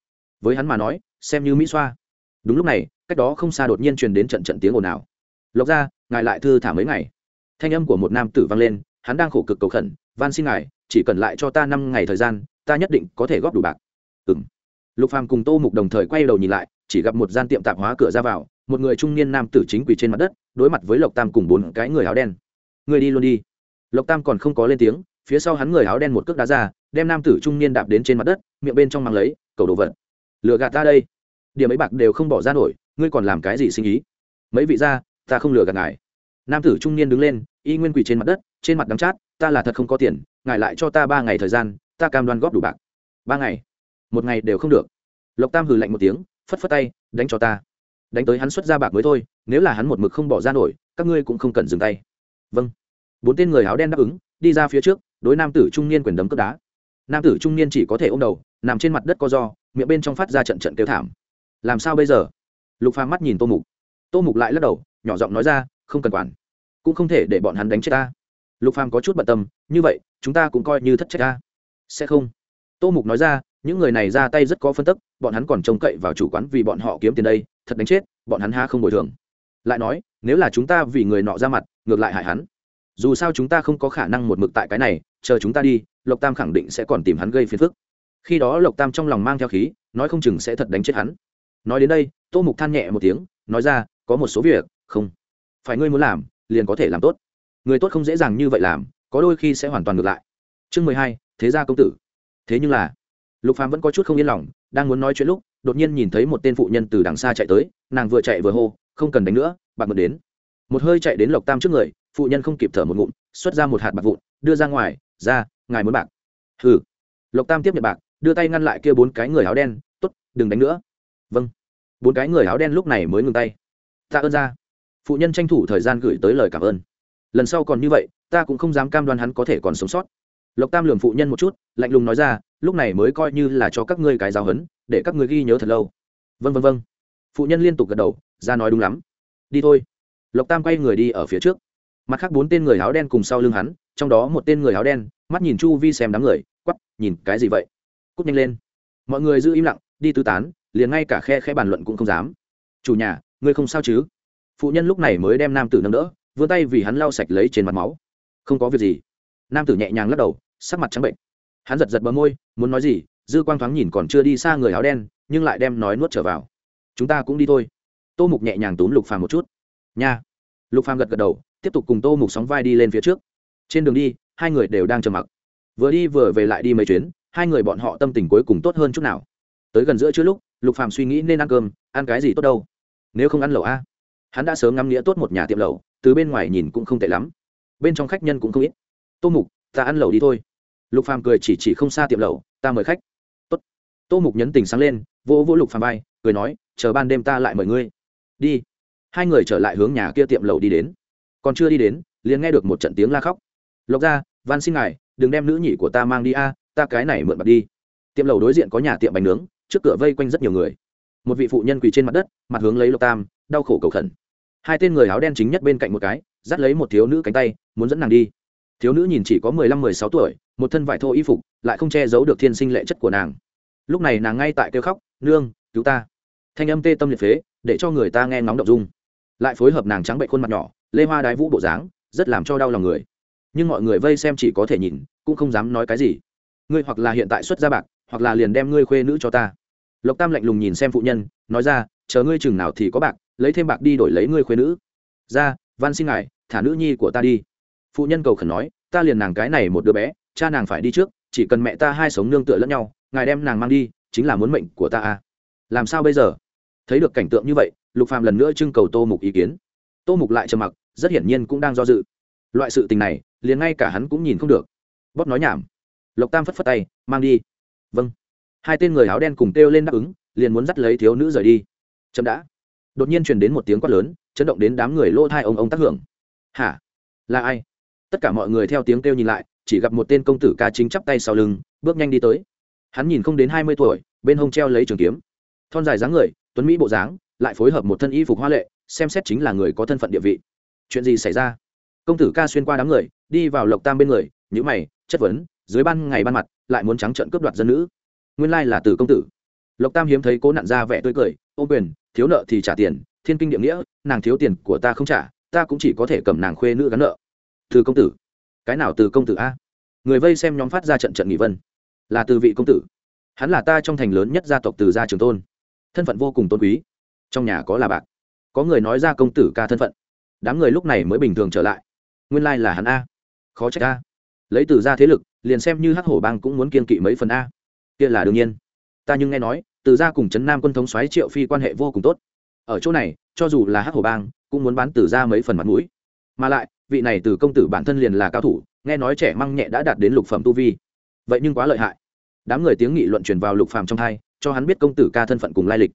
Speaker 1: Với hắn mà nói, xem như mỹ xoa. Đúng lúc này, cách đó không xa đột nhiên truyền đến trận trận tiếng ồn ào. Lộc ra ngài lại thư thả mấy ngày? Thanh âm của một nam tử vang lên, hắn đang khổ cực cầu khẩn, van xin ngài, chỉ cần lại cho ta năm ngày thời gian, ta nhất định có thể góp đủ bạc. Ừng lục phàm cùng tô mục đồng thời quay đầu nhìn lại, chỉ gặp một gian tiệm tạp hóa cửa ra vào, một người trung niên nam tử chính quỳ trên mặt đất, đối mặt với lộc tam cùng bốn cái người áo đen. Người đi luôn đi. Lộc tam còn không có lên tiếng, phía sau hắn người áo đen một cước đá ra, đem nam tử trung niên đạp đến trên mặt đất, miệng bên trong mang lấy, cầu đồ vật. Lừa gạt ta đây. Điểm ấy bạc đều không bỏ ra nổi, ngươi còn làm cái gì sinh ý? Mấy vị ra ta không lừa gạt ngài nam tử trung niên đứng lên, y nguyên quỳ trên mặt đất, trên mặt đắng chát, ta là thật không có tiền, ngài lại cho ta ba ngày thời gian, ta cam đoan góp đủ bạc. Ba ngày? Một ngày đều không được. Lộc tam hừ lạnh một tiếng, phất phất tay, đánh cho ta. Đánh tới hắn xuất ra bạc mới thôi, nếu là hắn một mực không bỏ ra nổi, các ngươi cũng không cần dừng tay. Vâng. Bốn tên người áo đen đáp ứng, đi ra phía trước, đối nam tử trung niên quyền đấm cướp đá. Nam tử trung niên chỉ có thể ôm đầu, nằm trên mặt đất co do miệng bên trong phát ra trận trận kêu thảm. Làm sao bây giờ? Lục phàm mắt nhìn tô mục. Tô mục lại lắc đầu, nhỏ giọng nói ra không cần quản. Cũng không thể để bọn hắn đánh chết ta. Lục phàm có chút bận tâm, như vậy, chúng ta cũng coi như thất trách ta. Sẽ không. Tô mục nói ra, những người này ra tay rất có phân tức, bọn hắn còn trông cậy vào chủ quán vì bọn họ kiếm tiền đây, thật đánh chết, bọn hắn ha không bồi thường. Lại nói, nếu là chúng ta vì người nọ ra mặt, ngược lại hại hắn. Dù sao chúng ta không có khả năng một mực tại cái này, chờ chúng ta đi, lộc tam khẳng định sẽ còn tìm hắn gây phiền phức. Khi đó lộc tam trong lòng mang theo khí, nói không chừng sẽ thật đánh chết hắn. Nói đến đây, tô mục than nhẹ một tiếng, nói ra, có một số việc, không phải ngươi muốn làm, liền có thể làm tốt. Người tốt không dễ dàng như vậy làm, có đôi khi sẽ hoàn toàn ngược lại. Chương mười hai, thế gia công tử. Thế nhưng là, lục phàm vẫn có chút không yên lòng, đang muốn nói chuyện lúc, đột nhiên nhìn thấy một tên phụ nhân từ đằng xa chạy tới, nàng vừa chạy vừa hô, không cần đánh nữa bạc mượn đến. Một hơi chạy đến lộc tam trước người, phụ nhân không kịp thở một ngụm, xuất ra một hạt bạc vụn, đưa ra ngoài, ra, ngài muốn bạc. Hừ. Lộc tam tiếp nhận bạc, đưa tay ngăn lại kia bốn cái người áo đen, tốt, đừng đánh nữa. Vâng. Bốn cái người áo đen lúc này mới ngừng tay. Tạ ơn ra phụ nhân tranh thủ thời gian gửi tới lời cảm ơn. Lần sau còn như vậy, ta cũng không dám cam đoan hắn có thể còn sống sót. Lộc tam lường phụ nhân một chút, lạnh lùng nói ra, lúc này mới coi như là cho các ngươi cái giáo hấn để các ngươi ghi nhớ thật lâu. Vân vân vân phụ nhân liên tục gật đầu, ra nói đúng lắm. Đi thôi. Lộc tam quay người đi ở phía trước. Mặt khác bốn tên người áo đen cùng sau lưng hắn, trong đó một tên người áo đen, mắt nhìn chu vi xem đám người quắp nhìn cái gì vậy? Cút nhanh lên. Mọi người giữ im lặng, đi tư tán, liền ngay cả khe khe bàn luận cũng không dám. Chủ nhà, ngươi không sao chứ? Phụ nhân lúc này mới đem nam tử nâng đỡ, vươn tay vì hắn lau sạch lấy trên mặt máu. Không có việc gì. Nam tử nhẹ nhàng lắc đầu, sắc mặt trắng bệnh. Hắn giật giật bờ môi, muốn nói gì, dư quang thoáng nhìn còn chưa đi xa người áo đen, nhưng lại đem nói nuốt trở vào. Chúng ta cũng đi thôi. Tô mục nhẹ nhàng túm lục phàm một chút. Nha. Lục phàm gật gật đầu, tiếp tục cùng tô mục sóng vai đi lên phía trước. Trên đường đi, hai người đều đang trầm mặc. Vừa đi vừa về lại đi mấy chuyến, hai người bọn họ tâm tình cuối cùng tốt hơn chút nào. Tới gần giữa chưa lúc, lục phàm suy nghĩ nên ăn cơm, ăn cái gì tốt đâu. Nếu không ăn lẩu a? Hắn đã sớm ngắm nghĩa tốt một nhà tiệm lẩu, từ bên ngoài nhìn cũng không tệ lắm. Bên trong khách nhân cũng không ít. Tô mục, ta ăn lẩu đi thôi. Lục phàm cười chỉ chỉ không xa tiệm lẩu, ta mời khách. Tốt. Tô mục nhấn tình sáng lên, vỗ vỗ lục phàm bay cười nói, chờ ban đêm ta lại mời ngươi. Đi. Hai người trở lại hướng nhà kia tiệm lẩu đi đến. Còn chưa đi đến, liền nghe được một trận tiếng la khóc. Lộc ra van xin ngài, đừng đem nữ nhị của ta mang đi a, ta cái này mượn bạc đi. Tiệm lầu đối diện có nhà tiệm bánh nướng, trước cửa vây quanh rất nhiều người một vị phụ nhân quỳ trên mặt đất, mặt hướng lấy lộc tam, đau khổ cầu khẩn. Hai tên người áo đen chính nhất bên cạnh một cái, dắt lấy một thiếu nữ cánh tay, muốn dẫn nàng đi. Thiếu nữ nhìn chỉ có mười lăm, mười sáu tuổi, một thân vải thô y phục, lại không che giấu được thiên sinh lệ chất của nàng. Lúc này nàng ngay tại kêu khóc, nương, cứu ta. Thanh âm tê tâm liệt phế, để cho người ta nghe ngóng động dung. Lại phối hợp nàng trắng bệnh khuôn mặt nhỏ, lê hoa đái vũ bộ dáng, rất làm cho đau lòng người. Nhưng mọi người vây xem chỉ có thể nhìn, cũng không dám nói cái gì. Ngươi hoặc là hiện tại xuất ra bạc, hoặc là liền đem ngươi khuê nữ cho ta lộc tam lạnh lùng nhìn xem phụ nhân, nói ra, chờ ngươi chừng nào thì có bạc, lấy thêm bạc đi đổi lấy ngươi khuyên nữ. Ra, van xin ngài, thả nữ nhi của ta đi. Phụ nhân cầu khẩn nói, ta liền nàng cái này một đứa bé, cha nàng phải đi trước, chỉ cần mẹ ta hai sống nương tựa lẫn nhau, ngài đem nàng mang đi, chính là muốn mệnh của ta à. Làm sao bây giờ? Thấy được cảnh tượng như vậy, lục phàm lần nữa trưng cầu tô mục ý kiến. Tô mục lại trầm mặc, rất hiển nhiên cũng đang do dự. Loại sự tình này, liền ngay cả hắn cũng nhìn không được. Bóp nói nhảm. Lộc tam phất phất tay, mang đi. Vâng hai tên người áo đen cùng kêu lên đáp ứng, liền muốn dắt lấy thiếu nữ rời đi. Chậm đã. Đột nhiên truyền đến một tiếng quát lớn, chấn động đến đám người lỗ thai ông ông tác hưởng. Hả? Là ai? Tất cả mọi người theo tiếng kêu nhìn lại, chỉ gặp một tên công tử ca chính chắp tay sau lưng, bước nhanh đi tới. Hắn nhìn không đến hai mươi tuổi, bên hông treo lấy trường kiếm. Thon dài dáng người, tuấn mỹ bộ dáng, lại phối hợp một thân y phục hoa lệ, xem xét chính là người có thân phận địa vị. Chuyện gì xảy ra? Công tử ca xuyên qua đám người, đi vào lộc tam bên người nhữ mày, chất vấn, dưới ban ngày ban mặt, lại muốn trắng trợn cướp đoạt dân nữ nguyên lai là từ công tử. Lộc tam hiếm thấy cố nặn ra vẻ tươi cười, ô quyền, thiếu nợ thì trả tiền, thiên kinh địa nghĩa, nàng thiếu tiền của ta không trả, ta cũng chỉ có thể cầm nàng khuê nữ gắn nợ. Từ công tử? Cái nào từ công tử a? Người vây xem nhóm phát ra trận trận nghị vân. Là từ vị công tử. Hắn là ta trong thành lớn nhất gia tộc từ gia trường tôn. Thân phận vô cùng tôn quý. Trong nhà có là bạc. Có người nói ra công tử ca thân phận. Đám người lúc này mới bình thường trở lại. Nguyên lai là hắn a. Khó trách a. Lấy từ gia thế lực, liền xem như hắc hổ bang cũng muốn kiên kỵ mấy phần a kia là đương nhiên. Ta nhưng nghe nói, từ ra cùng trấn nam quân thống xoáy triệu phi quan hệ vô cùng tốt. Ở chỗ này, cho dù là hắc hồ bang, cũng muốn bán từ ra mấy phần mặt mũi. Mà lại, vị này từ công tử bản thân liền là cao thủ, nghe nói trẻ măng nhẹ đã đạt đến lục phẩm tu vi. Vậy nhưng quá lợi hại. Đám người tiếng nghị luận truyền vào lục phàm trong hai, cho hắn biết công tử ca thân phận cùng lai lịch.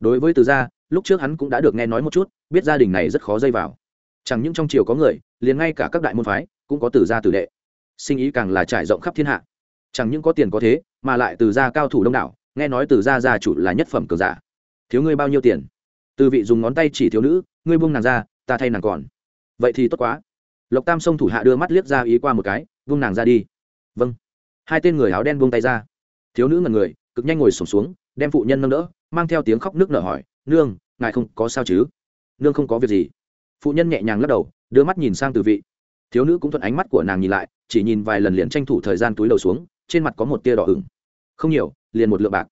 Speaker 1: Đối với từ gia, lúc trước hắn cũng đã được nghe nói một chút, biết gia đình này rất khó dây vào. Chẳng những trong triều có người, liền ngay cả các đại môn phái, cũng có từ gia tử đệ. Sinh ý càng là trải rộng khắp thiên hạ chẳng những có tiền có thế, mà lại từ gia cao thủ đông đảo, nghe nói từ gia gia chủ là nhất phẩm cường giả. Thiếu ngươi bao nhiêu tiền? Từ vị dùng ngón tay chỉ thiếu nữ, ngươi buông nàng ra, ta thay nàng còn. Vậy thì tốt quá. Lộc tam sông thủ hạ đưa mắt liếc ra ý qua một cái, buông nàng ra đi. Vâng. Hai tên người áo đen buông tay ra. Thiếu nữ ngần người, cực nhanh ngồi sổm xuống, đem phụ nhân nâng đỡ, mang theo tiếng khóc nước nở hỏi, nương, ngài không có sao chứ? Nương không có việc gì. Phụ nhân nhẹ nhàng lắc đầu, đưa mắt nhìn sang từ vị. Thiếu nữ cũng thuận ánh mắt của nàng nhìn lại, chỉ nhìn vài lần liền tranh thủ thời gian túi đầu xuống trên mặt có một tia đỏ ửng. Không nhiều, liền một lượng bạc.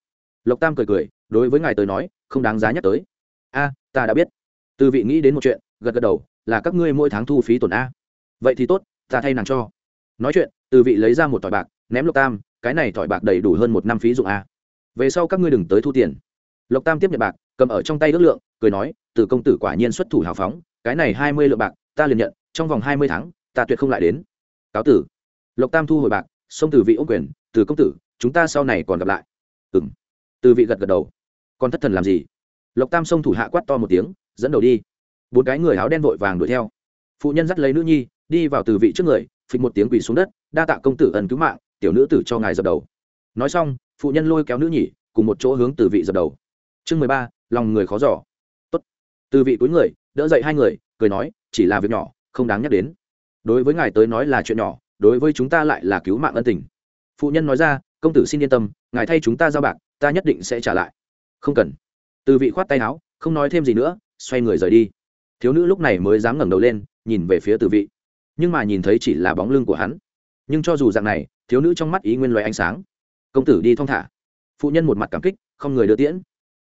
Speaker 1: Lộc tam cười cười, đối với ngài tới nói, không đáng giá nhắc tới. A, ta đã biết. Từ vị nghĩ đến một chuyện, gật gật đầu, là các ngươi mỗi tháng thu phí tổn a. Vậy thì tốt, ta thay nàng cho. Nói chuyện, từ vị lấy ra một tỏi bạc, ném lộc tam, cái này tỏi bạc đầy đủ hơn một năm phí dụng a. Về sau các ngươi đừng tới thu tiền. Lộc tam tiếp nhận bạc, cầm ở trong tay ước lượng, cười nói, từ công tử quả nhiên xuất thủ hào phóng, cái này hai mươi lượng bạc, ta liền nhận, trong vòng hai mươi tháng, ta tuyệt không lại đến. Cáo tử. Lộc tam thu hồi bạc sông từ vị ô quyền, từ công tử, chúng ta sau này còn gặp lại. Ừ m từ vị gật gật đầu. Còn thất thần làm gì? Lộc tam sông thủ hạ quát to một tiếng, dẫn đầu đi. Bốn cái người áo đen vội vàng đuổi theo. Phụ nhân dắt lấy nữ nhi, đi vào từ vị trước người, phịch một tiếng quỳ xuống đất, đa tạ công tử ẩn cứu mạng, tiểu nữ tử cho ngài dập đầu. Nói xong, phụ nhân lôi kéo nữ nhỉ cùng một chỗ hướng từ vị dập đầu. Chương mười ba, lòng người khó giỏ tốt. Từ vị cuối người, đỡ dậy hai người, cười nói, chỉ là việc nhỏ, không đáng nhắc đến. Đối với ngài tới nói là chuyện nhỏ đối với chúng ta lại là cứu mạng ân tình. Phụ nhân nói ra, công tử xin yên tâm, ngài thay chúng ta giao bạc, ta nhất định sẽ trả lại. Không cần. Từ vị khoát tay áo, không nói thêm gì nữa, xoay người rời đi. Thiếu nữ lúc này mới dám ngẩng đầu lên, nhìn về phía từ vị. Nhưng mà nhìn thấy chỉ là bóng lưng của hắn. Nhưng cho dù dạng này, thiếu nữ trong mắt ý nguyên loại ánh sáng. Công tử đi thong thả. Phụ nhân một mặt cảm kích, không người đưa tiễn.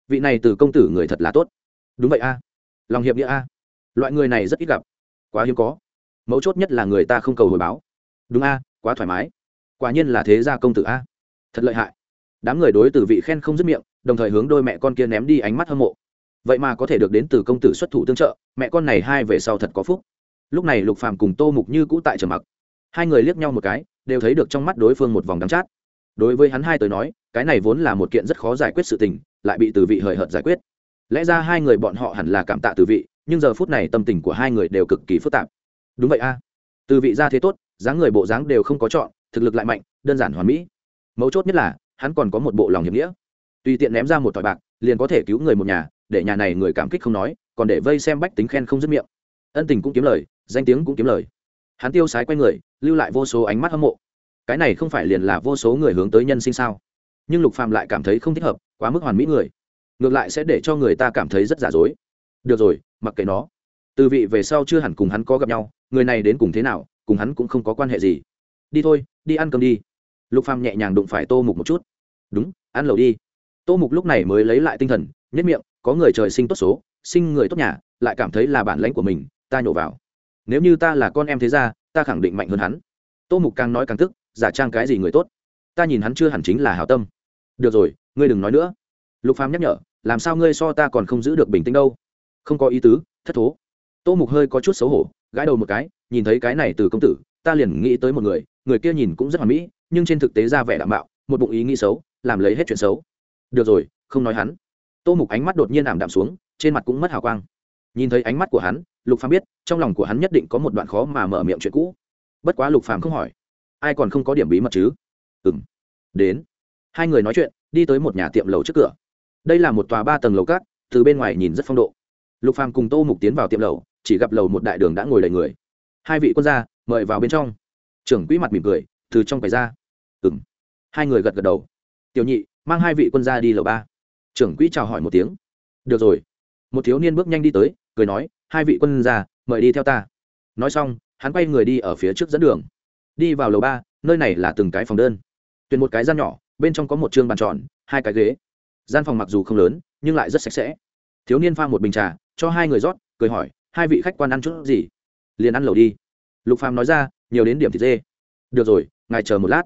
Speaker 1: Vị này từ công tử người thật là tốt. Đúng vậy a. Lòng hiệp nghĩa a. Loại người này rất ít gặp. Quá hiếm có. Mấu chốt nhất là người ta không cầu hồi báo đúng a, quá thoải mái. Quả nhiên là thế gia công tử a. Thật lợi hại. Đám người đối từ vị khen không dứt miệng, đồng thời hướng đôi mẹ con kia ném đi ánh mắt hâm mộ. Vậy mà có thể được đến từ công tử xuất thủ tương trợ, mẹ con này hai về sau thật có phúc. Lúc này lục phàm cùng tô mục như cũ tại trầm mặc. Hai người liếc nhau một cái, đều thấy được trong mắt đối phương một vòng đắng chát. Đối với hắn hai tới nói, cái này vốn là một kiện rất khó giải quyết sự tình, lại bị từ vị hời hợt giải quyết. Lẽ ra hai người bọn họ hẳn là cảm tạ từ vị, nhưng giờ phút này tâm tình của hai người đều cực kỳ phức tạp. Đúng vậy a. Từ vị ra thế tốt dáng người bộ dáng đều không có chọn, thực lực lại mạnh, đơn giản hoàn mỹ. Mấu chốt nhất là, hắn còn có một bộ lòng hiệp nghĩa. Tùy tiện ném ra một tỏi bạc, liền có thể cứu người một nhà, để nhà này người cảm kích không nói, còn để vây xem bách tính khen không dứt miệng. Ân tình cũng kiếm lời, danh tiếng cũng kiếm lời. Hắn tiêu sái q u a y người, lưu lại vô số ánh mắt hâm mộ. Cái này không phải liền là vô số người hướng tới nhân sinh sao? Nhưng lục phàm lại cảm thấy không thích hợp, quá mức hoàn mỹ người. Ngược lại sẽ để cho người ta cảm thấy rất giả dối. Được rồi, mặc kệ nó. Từ vị về sau chưa hẳn cùng hắn có gặp nhau, người này đến cùng thế nào cùng hắn cũng không có quan hệ gì. Đi thôi, đi ăn cơm đi. Lục phàm nhẹ nhàng đụng phải tô mục một chút. Đúng, ăn lẩu đi. Tô mục lúc này mới lấy lại tinh thần nhất miệng, có người trời sinh tốt số, sinh người tốt nhà, lại cảm thấy là bản lãnh của mình, ta nhổ vào. Nếu như ta là con em thế ra ta khẳng định mạnh hơn hắn. Tô mục càng nói càng tức, giả trang cái gì người tốt? Ta nhìn hắn chưa hẳn chính là hào tâm. Được rồi, ngươi đừng nói nữa. Lục phàm nhắc nhở, làm sao ngươi so ta còn không giữ được bình tĩnh đâu? Không có ý tứ, thất thố tô mục hơi có chút xấu hổ, gãi đầu một cái, nhìn thấy cái này từ công tử, ta liền nghĩ tới một người người kia nhìn cũng rất hoàn mỹ, nhưng trên thực tế ra vẻ đảm bảo một bụng ý nghĩ xấu, làm lấy hết chuyện xấu. Được rồi, không nói hắn. Tô mục ánh mắt đột nhiên ảm đạm xuống, trên mặt cũng mất hào quang. Nhìn thấy ánh mắt của hắn, lục phàm biết, trong lòng của hắn nhất định có một đoạn khó mà mở miệng chuyện cũ. Bất quá lục phàm không hỏi. Ai còn không có điểm bí mật chứ? Ừ m đến. Hai người nói chuyện, đi tới một nhà tiệm lầu trước cửa. Đây là một tòa ba tầng lầu cát, từ bên ngoài nhìn rất phong độ lục phàm cùng tô mục tiến vào tiệm lầu chỉ gặp lầu một đại đường đã ngồi đầy người. Hai vị quân gia mời vào bên trong. Trưởng quỹ mặt mỉm cười, từ trong quầy ra. Ừ m hai người gật gật đầu. Tiểu nhị, mang hai vị quân gia đi lầu ba. Trưởng quỹ chào hỏi một tiếng. Được rồi. Một thiếu niên bước nhanh đi tới, cười nói, hai vị quân gia, mời đi theo ta. Nói xong, hắn quay người đi ở phía trước dẫn đường. Đi vào lầu ba, nơi này là từng cái phòng đơn. Tuyển một cái gian nhỏ, bên trong có một chương bàn tròn, hai cái ghế. Gian phòng mặc dù không lớn, nhưng lại rất sạch sẽ. Thiếu niên pha một bình trà cho hai người rót, cười hỏi, hai vị khách quan ăn chút gì? Liền ăn lẩu đi. Lục phàm nói ra, nhiều đến điểm thịt dê. Được rồi, ngài chờ một lát.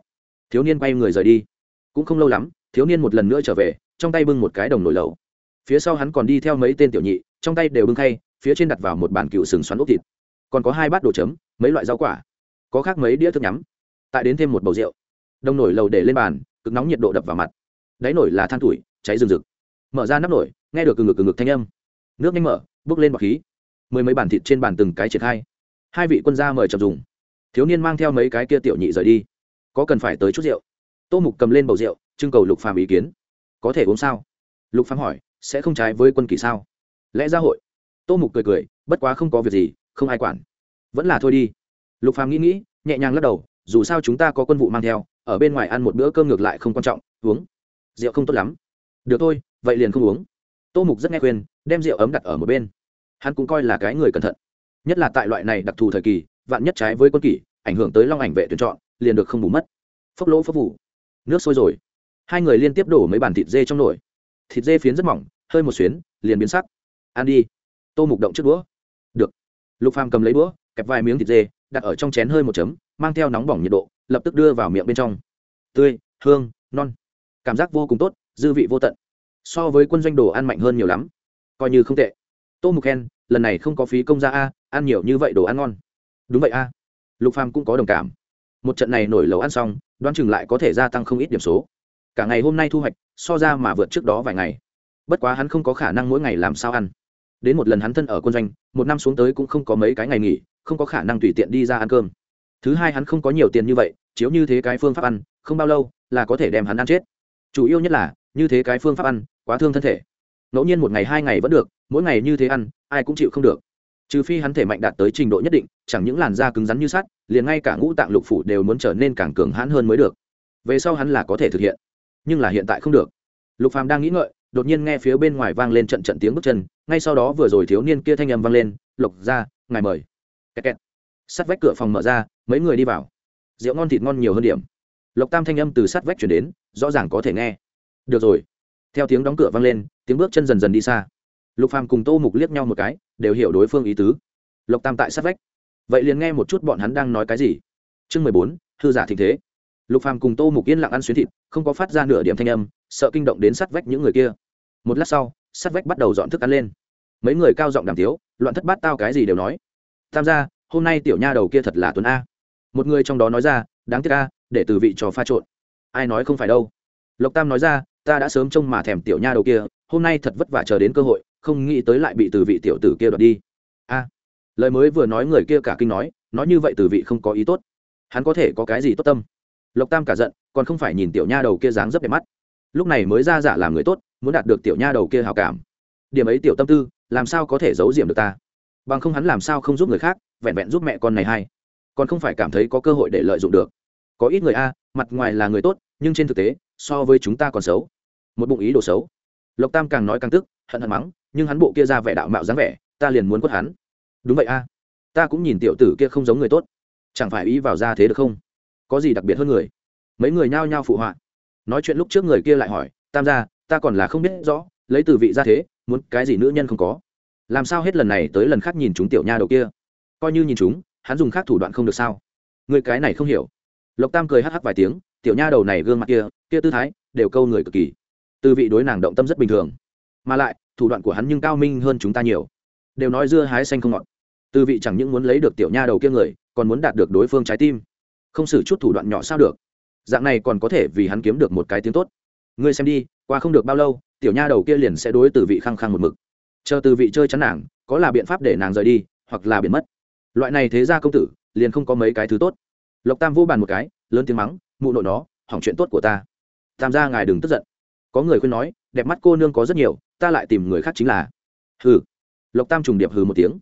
Speaker 1: Thiếu niên quay người rời đi. Cũng không lâu lắm, thiếu niên một lần nữa trở về, trong tay bưng một cái đồng nồi lẩu. Phía sau hắn còn đi theo mấy tên tiểu nhị, trong tay đều bưng khay, phía trên đặt vào một bàn cựu sừng xoắn ốc thịt. Còn có hai bát đồ chấm, mấy loại rau quả. Có khác mấy đĩa thức nhắm. Tại đến thêm một bầu rượu. Đồng nổi lầu để lên bàn, cực nóng nhiệt độ đập vào mặt. Đáy nổi là than tuổi, cháy rừng rực. Mở ra nắp nổi nghe được từ ngực từ ngực thanh âm nước nhanh mở, bước lên bọc khí. Mười mấy bàn thịt trên bàn từng cái triển khai. Hai vị quân gia mời chậm dùng. Thiếu niên mang theo mấy cái kia tiểu nhị rời đi. Có cần phải tới chút rượu? Tô mục cầm lên bầu rượu, trưng cầu lục phàm ý kiến. Có thể uống sao? Lục phàm hỏi, sẽ không trái với quân kỳ sao? Lẽ ra hội. Tô mục cười cười, bất quá không có việc gì, không ai quản. Vẫn là thôi đi. Lục phàm nghĩ nghĩ, nhẹ nhàng lắc đầu, dù sao chúng ta có quân vụ mang theo, ở bên ngoài ăn một bữa cơm ngược lại không quan trọng, uống. Rượu không tốt lắm. Được thôi, vậy liền không uống tô mục rất nghe khuyên, đem rượu ấm đặt ở một bên. Hắn cũng coi là cái người cẩn thận. Nhất là tại loại này đặc thù thời kỳ, vạn nhất trái với quân kỷ, ảnh hưởng tới long ảnh vệ tuyển chọn, liền được không bù mất. Phốc lỗ phốc vụ. Nước sôi rồi. Hai người liên tiếp đổ mấy bàn thịt dê trong nồi. Thịt dê phiến rất mỏng, hơi một xuyến, liền biến sắc. Ăn đi. Tô mục động trước đũa. Được. Lục phàm cầm lấy đũa, kẹp vài miếng thịt dê, đặt ở trong chén hơi một chấm, mang theo nóng bỏng nhiệt độ, lập tức đưa vào miệng bên trong. Tươi, hương, non. Cảm giác vô cùng tốt, dư vị vô tận so với quân doanh đồ ăn mạnh hơn nhiều lắm. Coi như không tệ. Tô mục khen, lần này không có phí công ra a, ăn nhiều như vậy đồ ăn ngon. Đúng vậy a. Lục phàm cũng có đồng cảm. Một trận này nổi lầu ăn xong, đoán chừng lại có thể gia tăng không ít điểm số. Cả ngày hôm nay thu hoạch, so ra mà vượt trước đó vài ngày. Bất quá hắn không có khả năng mỗi ngày làm sao ăn. Đến một lần hắn thân ở quân doanh, một năm xuống tới cũng không có mấy cái ngày nghỉ, không có khả năng tùy tiện đi ra ăn cơm. Thứ hai hắn không có nhiều tiền như vậy, chiếu như thế cái phương pháp ăn, không bao lâu là có thể đem hắn ăn chết chủ yếu nhất là, như thế cái phương pháp ăn, quá thương thân thể. Ngẫu nhiên một ngày, hai ngày vẫn được, mỗi ngày như thế ăn, ai cũng chịu không được. Trừ phi hắn thể mạnh đạt tới trình độ nhất định, chẳng những làn da cứng rắn như sắt, liền ngay cả ngũ tạng lục phủ đều muốn trở nên càng cường hãn hơn mới được. Về sau hắn là có thể thực hiện, nhưng là hiện tại không được. Lục phàm đang nghĩ ngợi, đột nhiên nghe phía bên ngoài vang lên trận trận tiếng bước chân, ngay sau đó vừa rồi thiếu niên kia thanh âm vang lên, lục ra ngài mời. Kẹt kẹt. sắt vách cửa phòng mở ra, mấy người đi vào. Rượu ngon thịt ngon nhiều hơn điểm. Lộc tam thanh âm từ sắt vách chuyển đến rõ ràng có thể nghe. Được rồi. Theo tiếng đóng cửa vang lên, tiếng bước chân dần dần đi xa. Lục phàm cùng tô mục liếc nhau một cái, đều hiểu đối phương ý tứ. Lộc tam tại sát vách. Vậy liền nghe một chút bọn hắn đang nói cái gì. Chương mười bốn, hư giả thịnh thế. Lục phàm cùng tô mục yên lặng ăn xuyến thịt, không có phát ra nửa điểm thanh âm, sợ kinh động đến sát vách những người kia. Một lát sau, sát vách bắt đầu dọn thức ăn lên. Mấy người cao giọng đàm tiếu, loạn thất bát tao cái gì đều nói. Tham gia, hôm nay tiểu nha đầu kia thật là tuấn a. Một người trong đó nói ra, đáng tiếc a, để từ vị trò pha trộn ai nói không phải đâu. Lộc tam nói ra, ta đã sớm trông mà thèm tiểu nha đầu kia, hôm nay thật vất vả chờ đến cơ hội, không nghĩ tới lại bị từ vị tiểu tử kia đoạt đi. A, lời mới vừa nói người kia cả kinh nói nói như vậy từ vị không có ý tốt. Hắn có thể có cái gì tốt tâm? Lộc tam cả giận, còn không phải nhìn tiểu nha đầu kia dáng rất đẹp mắt. Lúc này mới ra giả làm người tốt, muốn đạt được tiểu nha đầu kia hào cảm. Điểm ấy tiểu tâm tư, làm sao có thể giấu diệm được ta? Bằng không hắn làm sao không giúp người khác, vẹn vẹn giúp mẹ con này hay. Còn không phải cảm thấy có cơ hội để lợi dụng được có ít người a, mặt ngoài là người tốt, nhưng trên thực tế, so với chúng ta còn xấu. Một bụng ý đồ xấu. Lộc tam càng nói càng tức, hận hận mắng, nhưng hắn bộ kia ra vẻ đạo mạo dáng vẻ, ta liền muốn quất hắn. Đúng vậy a. Ta cũng nhìn tiểu tử kia không giống người tốt. Chẳng phải ý vào ra thế được không? Có gì đặc biệt hơn người? Mấy người nhao nhao phụ họa. Nói chuyện lúc trước người kia lại hỏi, tam gia, ta còn là không biết rõ, lấy từ vị ra thế, muốn cái gì nữ nhân không có? Làm sao hết lần này tới lần khác nhìn chúng tiểu nha đầu kia? Coi như nhìn chúng, hắn dùng khác thủ đoạn không được sao? Người cái này không hiểu lộc tam cười hắc hắc vài tiếng, tiểu nha đầu này gương mặt kia kia tư thái, đều câu người cực kỳ. Tư vị đối nàng động tâm rất bình thường. Mà lại, thủ đoạn của hắn nhưng cao minh hơn chúng ta nhiều. Đều nói dưa hái xanh không ngọt. Tư vị chẳng những muốn lấy được tiểu nha đầu kia người, còn muốn đạt được đối phương trái tim. Không xử chút thủ đoạn nhỏ sao được. Dạng này còn có thể vì hắn kiếm được một cái tiếng tốt. Ngươi xem đi, qua không được bao lâu, tiểu nha đầu kia liền sẽ đối từ vị khăng khăng một mực. Chờ từ vị chơi chắn nàng, có là biện pháp để nàng rời đi, hoặc là biến mất. Loại này thế ra công tử, liền không có mấy cái thứ tốt lộc tam vô bàn một cái, lớn tiếng mắng, mụ nội nó, hỏng chuyện tốt của ta. Tam gia ngài đừng tức giận. Có người khuyên nói, đẹp mắt cô nương có rất nhiều, ta lại tìm người khác chính là. Hừ. Lộc tam trùng điệp hừ một tiếng.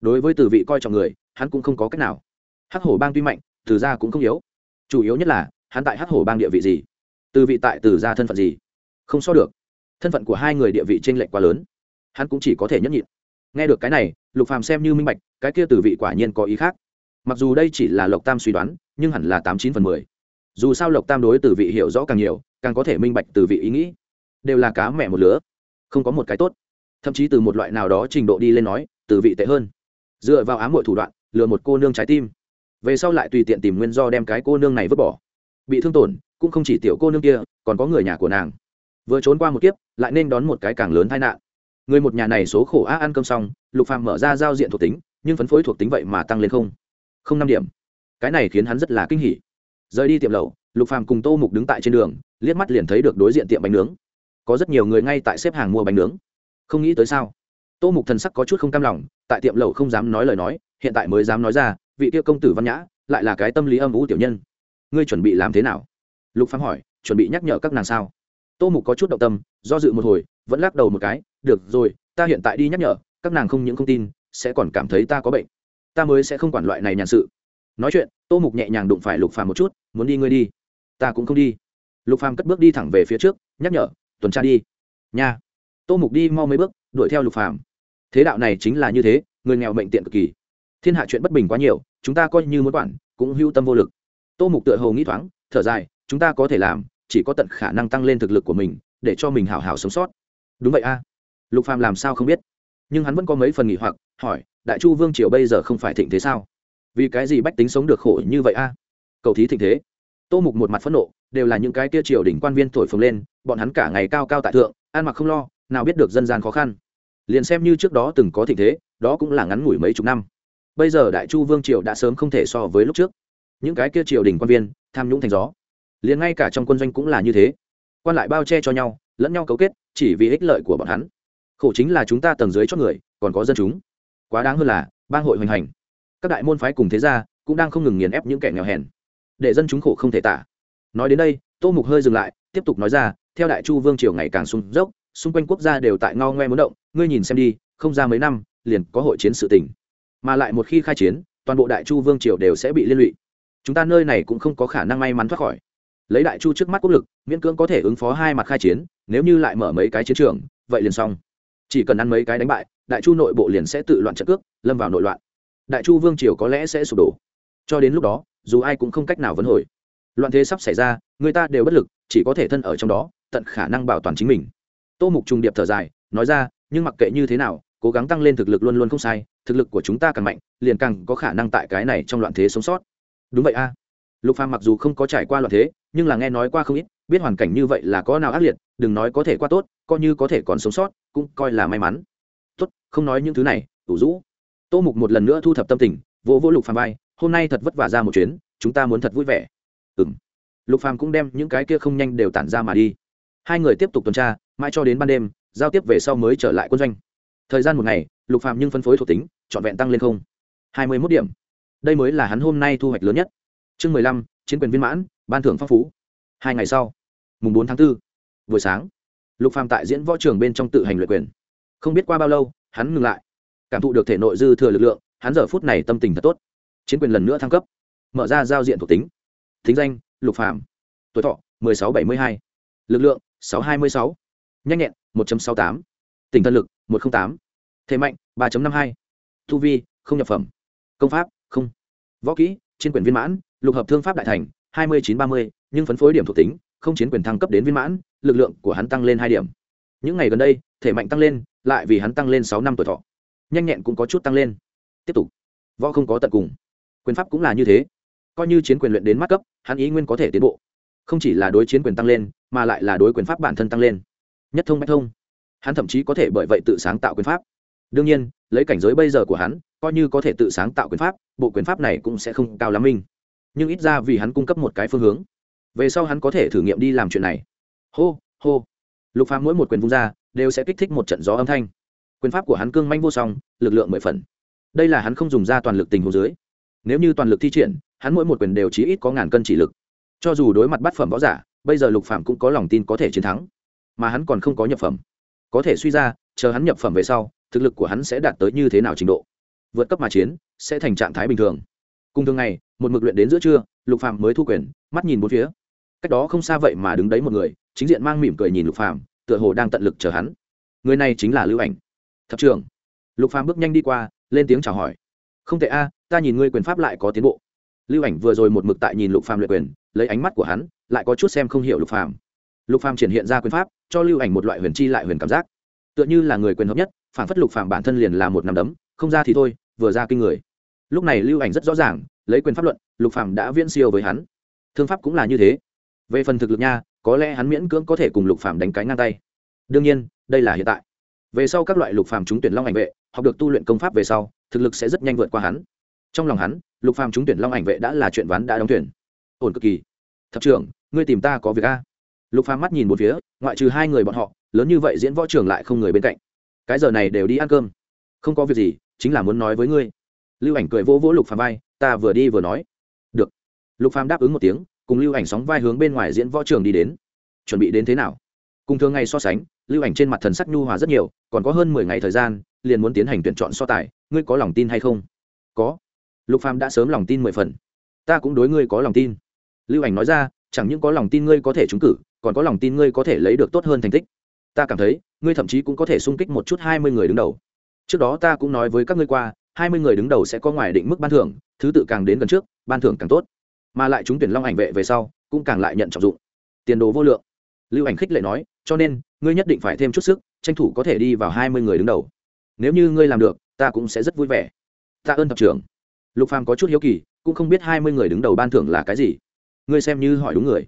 Speaker 1: Đối với từ vị coi trọng người, hắn cũng không có cách nào. Hắc hổ bang tuy mạnh, từ gia cũng không yếu. Chủ yếu nhất là, hắn tại hắc hổ bang địa vị gì? Từ vị tại từ gia thân phận gì? Không so được. Thân phận của hai người địa vị t r ê n lệch quá lớn. Hắn cũng chỉ có thể nhấp nhịn. Nghe được cái này, lục phàm xem như minh bạch, cái kia từ vị quả nhiên có ý khác mặc dù đây chỉ là lộc tam suy đoán, nhưng hẳn là tám chín phần mười. Dù sao lộc tam đối từ vị hiểu rõ càng nhiều, càng có thể minh bạch từ vị ý nghĩ. Đều là cá mẹ một lứa. Không có một cái tốt. Thậm chí từ một loại nào đó trình độ đi lên nói, từ vị tệ hơn. Dựa vào ám hội thủ đoạn, lừa một cô nương trái tim. Về sau lại tùy tiện tìm nguyên do đem cái cô nương này vứt bỏ. Bị thương tổn, cũng không chỉ tiểu cô nương kia, còn có người nhà của nàng. Vừa trốn qua một kiếp, lại nên đón một cái càng lớn tai nạn. Người một nhà này số khổ á ăn cơm xong, lục phàm mở ra giao diện thuộc tính, nhưng phấn phối thuộc tính vậy mà tăng lên không không năm điểm. Cái này khiến hắn rất là kinh hỉ. Rời đi tiệm lẩu, lục phàm cùng tô mục đứng tại trên đường, liếc mắt liền thấy được đối diện tiệm bánh nướng. Có rất nhiều người ngay tại xếp hàng mua bánh nướng. Không nghĩ tới sao? Tô mục thần sắc có chút không cam lòng, tại tiệm lẩu không dám nói lời nói, hiện tại mới dám nói ra, vị tiêu công tử văn nhã, lại là cái tâm lý âm vũ tiểu nhân. Ngươi chuẩn bị làm thế nào? Lục phàm hỏi, chuẩn bị nhắc nhở các nàng sao? Tô mục có chút động tâm, do dự một hồi, vẫn lắc đầu một cái, được rồi, ta hiện tại đi nhắc nhở, các nàng không những không tin, sẽ còn cảm thấy ta có bệnh ta mới sẽ không quản loại này nhàn sự. Nói chuyện, tô mục nhẹ nhàng đụng phải lục phàm một chút, muốn đi ngươi đi, ta cũng không đi. Lục phàm cất bước đi thẳng về phía trước, nhắc nhở, tuần tra đi. Nha. Tô mục đi mau mấy bước, đuổi theo lục phàm. Thế đạo này chính là như thế, người nghèo mệnh tiện cực kỳ. Thiên hạ chuyện bất bình quá nhiều, chúng ta coi như muốn quản, cũng hưu tâm vô lực. Tô mục tựa hồ nghĩ thoáng, thở dài, chúng ta có thể làm, chỉ có tận khả năng tăng lên thực lực của mình, để cho mình hảo hảo sống sót. Đúng vậy a. Lục phàm làm sao không biết? Nhưng hắn vẫn có mấy phần nghỉ hoặc, hỏi, đại chu vương triều bây giờ không phải thịnh thế sao? Vì cái gì bách tính sống được khổ như vậy a? Cầu thí thịnh thế. Tô mục một mặt phẫn nộ, đều là những cái kia triều đỉnh quan viên thổi phồng lên, bọn hắn cả ngày cao cao tại thượng, ăn mặc không lo, nào biết được dân gian khó khăn. Liền xem như trước đó từng có thịnh thế, đó cũng là ngắn ngủi mấy chục năm. Bây giờ đại chu vương triều đã sớm không thể so với lúc trước. Những cái kia triều đình quan viên, tham nhũng thành gió. Liền ngay cả trong quân doanh cũng là như thế. Quan lại bao che cho nhau, lẫn nhau cấu kết, chỉ vì ích lợi của bọn hắn khổ chính là chúng ta tầng dưới cho người, còn có dân chúng. Quá đáng hơn là, bang hội hoành hành. Các đại môn phái cùng thế gia cũng đang không ngừng nghiền ép những kẻ nghèo hèn. Để dân chúng khổ không thể tả. Nói đến đây, tô mục hơi dừng lại, tiếp tục nói ra, theo đại chu vương triều ngày càng sung dốc, xung quanh quốc gia đều tại ngao ngoe muốn động, ngươi nhìn xem đi, không ra mấy năm, liền có hội chiến sự tình. Mà lại một khi khai chiến, toàn bộ đại chu vương triều đều sẽ bị liên lụy. Chúng ta nơi này cũng không có khả năng may mắn thoát khỏi. Lấy đại chu trước mắt quốc lực, miễn cưỡng có thể ứng phó hai mặt khai chiến, nếu như lại mở mấy cái chiến trường, vậy liền xong chỉ cần ăn mấy cái đánh bại, đại chu nội bộ liền sẽ tự loạn trận cước, lâm vào nội loạn. Đại chu vương triều có lẽ sẽ sụp đổ. Cho đến lúc đó, dù ai cũng không cách nào vấn hồi. Loạn thế sắp xảy ra, người ta đều bất lực, chỉ có thể thân ở trong đó, tận khả năng bảo toàn chính mình. Tô mục trùng điệp thở dài, nói ra, nhưng mặc kệ như thế nào, cố gắng tăng lên thực lực luôn luôn không sai, thực lực của chúng ta càng mạnh, liền càng có khả năng tại cái này trong loạn thế sống sót. Đúng vậy a. Lục phàm mặc dù không có trải qua loạn thế, nhưng là nghe nói qua không ít, biết hoàn cảnh như vậy là có nào ác liệt, đừng nói có thể qua tốt, coi như có thể còn sống sót cũng coi là may mắn. Tốt không nói những thứ này đủ rũ. Tô mục một lần nữa thu thập tâm tình vỗ vỗ lục phàm vai hôm nay thật vất vả ra một chuyến chúng ta muốn thật vui vẻ. Ừm. Lục phàm cũng đem những cái kia không nhanh đều tản ra mà đi. Hai người tiếp tục tuần tra mãi cho đến ban đêm giao tiếp về sau mới trở lại quân doanh. Thời gian một ngày lục phàm nhưng phân phối thuộc tính trọn vẹn tăng lên không. Hai mươi mốt điểm. Đây mới là hắn hôm nay thu hoạch lớn nhất. Chương mười lăm chiến quyền viên mãn ban thưởng phong phú. Hai ngày sau mùng bốn tháng 4, buổi sáng lục phàm tại diễn võ trường bên trong tự hành luyện quyền không biết qua bao lâu hắn ngừng lại cảm thụ được thể nội dư thừa lực lượng hắn giờ phút này tâm tình thật tốt chiến quyền lần nữa thăng cấp mở ra giao diện thuộc tính thính danh lục phàm tuổi thọ 1672. lực lượng 626. nhanh nhẹn 1.68. tỉnh thân lực 108. thể mạnh 3.52. thu vi không nhập phẩm công pháp không võ kỹ chiến quyền viên mãn lục hợp thương pháp đại thành 2930, nhưng phấn phối điểm thuộc tính không chiến quyền thăng cấp đến viên mãn, lực lượng của hắn tăng lên hai điểm. Những ngày gần đây, thể mạnh tăng lên, lại vì hắn tăng lên sáu năm tuổi thọ. Nhanh nhẹn cũng có chút tăng lên. Tiếp tục. Võ không có tận cùng. Quyền pháp cũng là như thế. Coi như chiến quyền luyện đến mắt cấp, hắn ý nguyên có thể tiến bộ. Không chỉ là đối chiến quyền tăng lên, mà lại là đối quyền pháp bản thân tăng lên. Nhất thông bách thông. Hắn thậm chí có thể bởi vậy tự sáng tạo quyền pháp. Đương nhiên, lấy cảnh giới bây giờ của hắn, coi như có thể tự sáng tạo quyền pháp, bộ quyền pháp này cũng sẽ không cao lắm minh nhưng ít ra vì hắn cung cấp một cái phương hướng về sau hắn có thể thử nghiệm đi làm chuyện này. Hô hô. Lục phàm mỗi một quyền vung ra, đều sẽ kích thích một trận gió âm thanh. Quyền pháp của hắn cương manh vô song, lực lượng mười phần. Đây là hắn không dùng ra toàn lực tình hồ dưới. Nếu như toàn lực thi triển, hắn mỗi một quyền đều chí ít có ngàn cân chỉ lực. Cho dù đối mặt bát phẩm võ giả, bây giờ lục phạm cũng có lòng tin có thể chiến thắng. Mà hắn còn không có nhập phẩm. Có thể suy ra, chờ hắn nhập phẩm về sau, thực lực của hắn sẽ đạt tới như thế nào trình độ. Vượt cấp mà chiến, sẽ thành trạng thái bình thường. Cùng thường ngày, một mực luyện đến giữa trưa, lục phạm mới thu quyền, mắt nhìn bốn phía cách đó không xa vậy mà đứng đấy một người chính diện mang mỉm cười nhìn lục phàm, tựa hồ đang tận lực chờ hắn. Người này chính là lưu ảnh. Thập trưởng. Lục phàm bước nhanh đi qua lên tiếng chào hỏi. Không tệ a ta nhìn ngươi quyền pháp lại có tiến bộ. Lưu ảnh vừa rồi một mực tại nhìn lục phàm luyện quyền lấy ánh mắt của hắn lại có chút xem không hiểu lục phàm. Lục phàm triển hiện ra quyền pháp cho lưu ảnh một loại huyền chi lại huyền cảm giác. Tựa như là người quyền hợp nhất phản phất lục phàm bản thân liền là một nắm đấm không ra thì thôi vừa ra kinh người. Lúc này lưu ảnh rất rõ ràng lấy quyền pháp luận lục phàm đã viễn siêu với hắn. Thương pháp cũng là như thế về phần thực lực nha, có lẽ hắn miễn cưỡng có thể cùng lục phàm đánh cái ngang tay. Đương nhiên, đây là hiện tại. Về sau các loại lục phàm trúng tuyển long ảnh vệ, học được tu luyện công pháp về sau, thực lực sẽ rất nhanh vượt qua hắn. Trong lòng hắn, lục phàm trúng tuyển long ảnh vệ đã là chuyện ván đã đóng tuyển. Ổn cực kỳ. Thập trưởng, ngươi tìm ta có việc a? Lục phàm mắt nhìn một phía, ngoại trừ hai người bọn họ, lớn như vậy diễn võ trường lại không người bên cạnh. Cái giờ này đều đi ăn cơm. Không có việc gì, chính là muốn nói với ngươi. Lưu ảnh cười vỗ vỗ lục phàm vai, ta vừa đi vừa nói. Được. Lục phàm đáp ứng một tiếng cùng lưu ảnh sóng vai hướng bên ngoài diễn võ trường đi đến. Chuẩn bị đến thế nào? Cùng thường ngày so sánh, lưu ảnh trên mặt thần sắc nhu hòa rất nhiều, còn có hơn mười ngày thời gian, liền muốn tiến hành tuyển chọn so tài, ngươi có lòng tin hay không? Có. Lục phàm đã sớm lòng tin mười phần. Ta cũng đối ngươi có lòng tin. Lưu ảnh nói ra, chẳng những có lòng tin ngươi có thể trúng cử, còn có lòng tin ngươi có thể lấy được tốt hơn thành tích. Ta cảm thấy, ngươi thậm chí cũng có thể sung kích một chút hai mươi người đứng đầu. Trước đó ta cũng nói với các ngươi qua, hai mươi người đứng đầu sẽ có ngoài định mức ban thưởng, thứ tự càng đến gần trước, ban thưởng càng tốt mà lại chúng tuyển long ảnh vệ về sau, cũng càng lại nhận trọng dụng. Tiền đồ vô lượng. Lưu ảnh khích lệ nói, cho nên, ngươi nhất định phải thêm chút sức, tranh thủ có thể đi vào hai mươi người đứng đầu. Nếu như ngươi làm được, ta cũng sẽ rất vui vẻ. Tạ ơn tập trưởng. Lục phàm có chút hiếu kỳ, cũng không biết hai mươi người đứng đầu ban thưởng là cái gì. Ngươi xem như hỏi đúng người.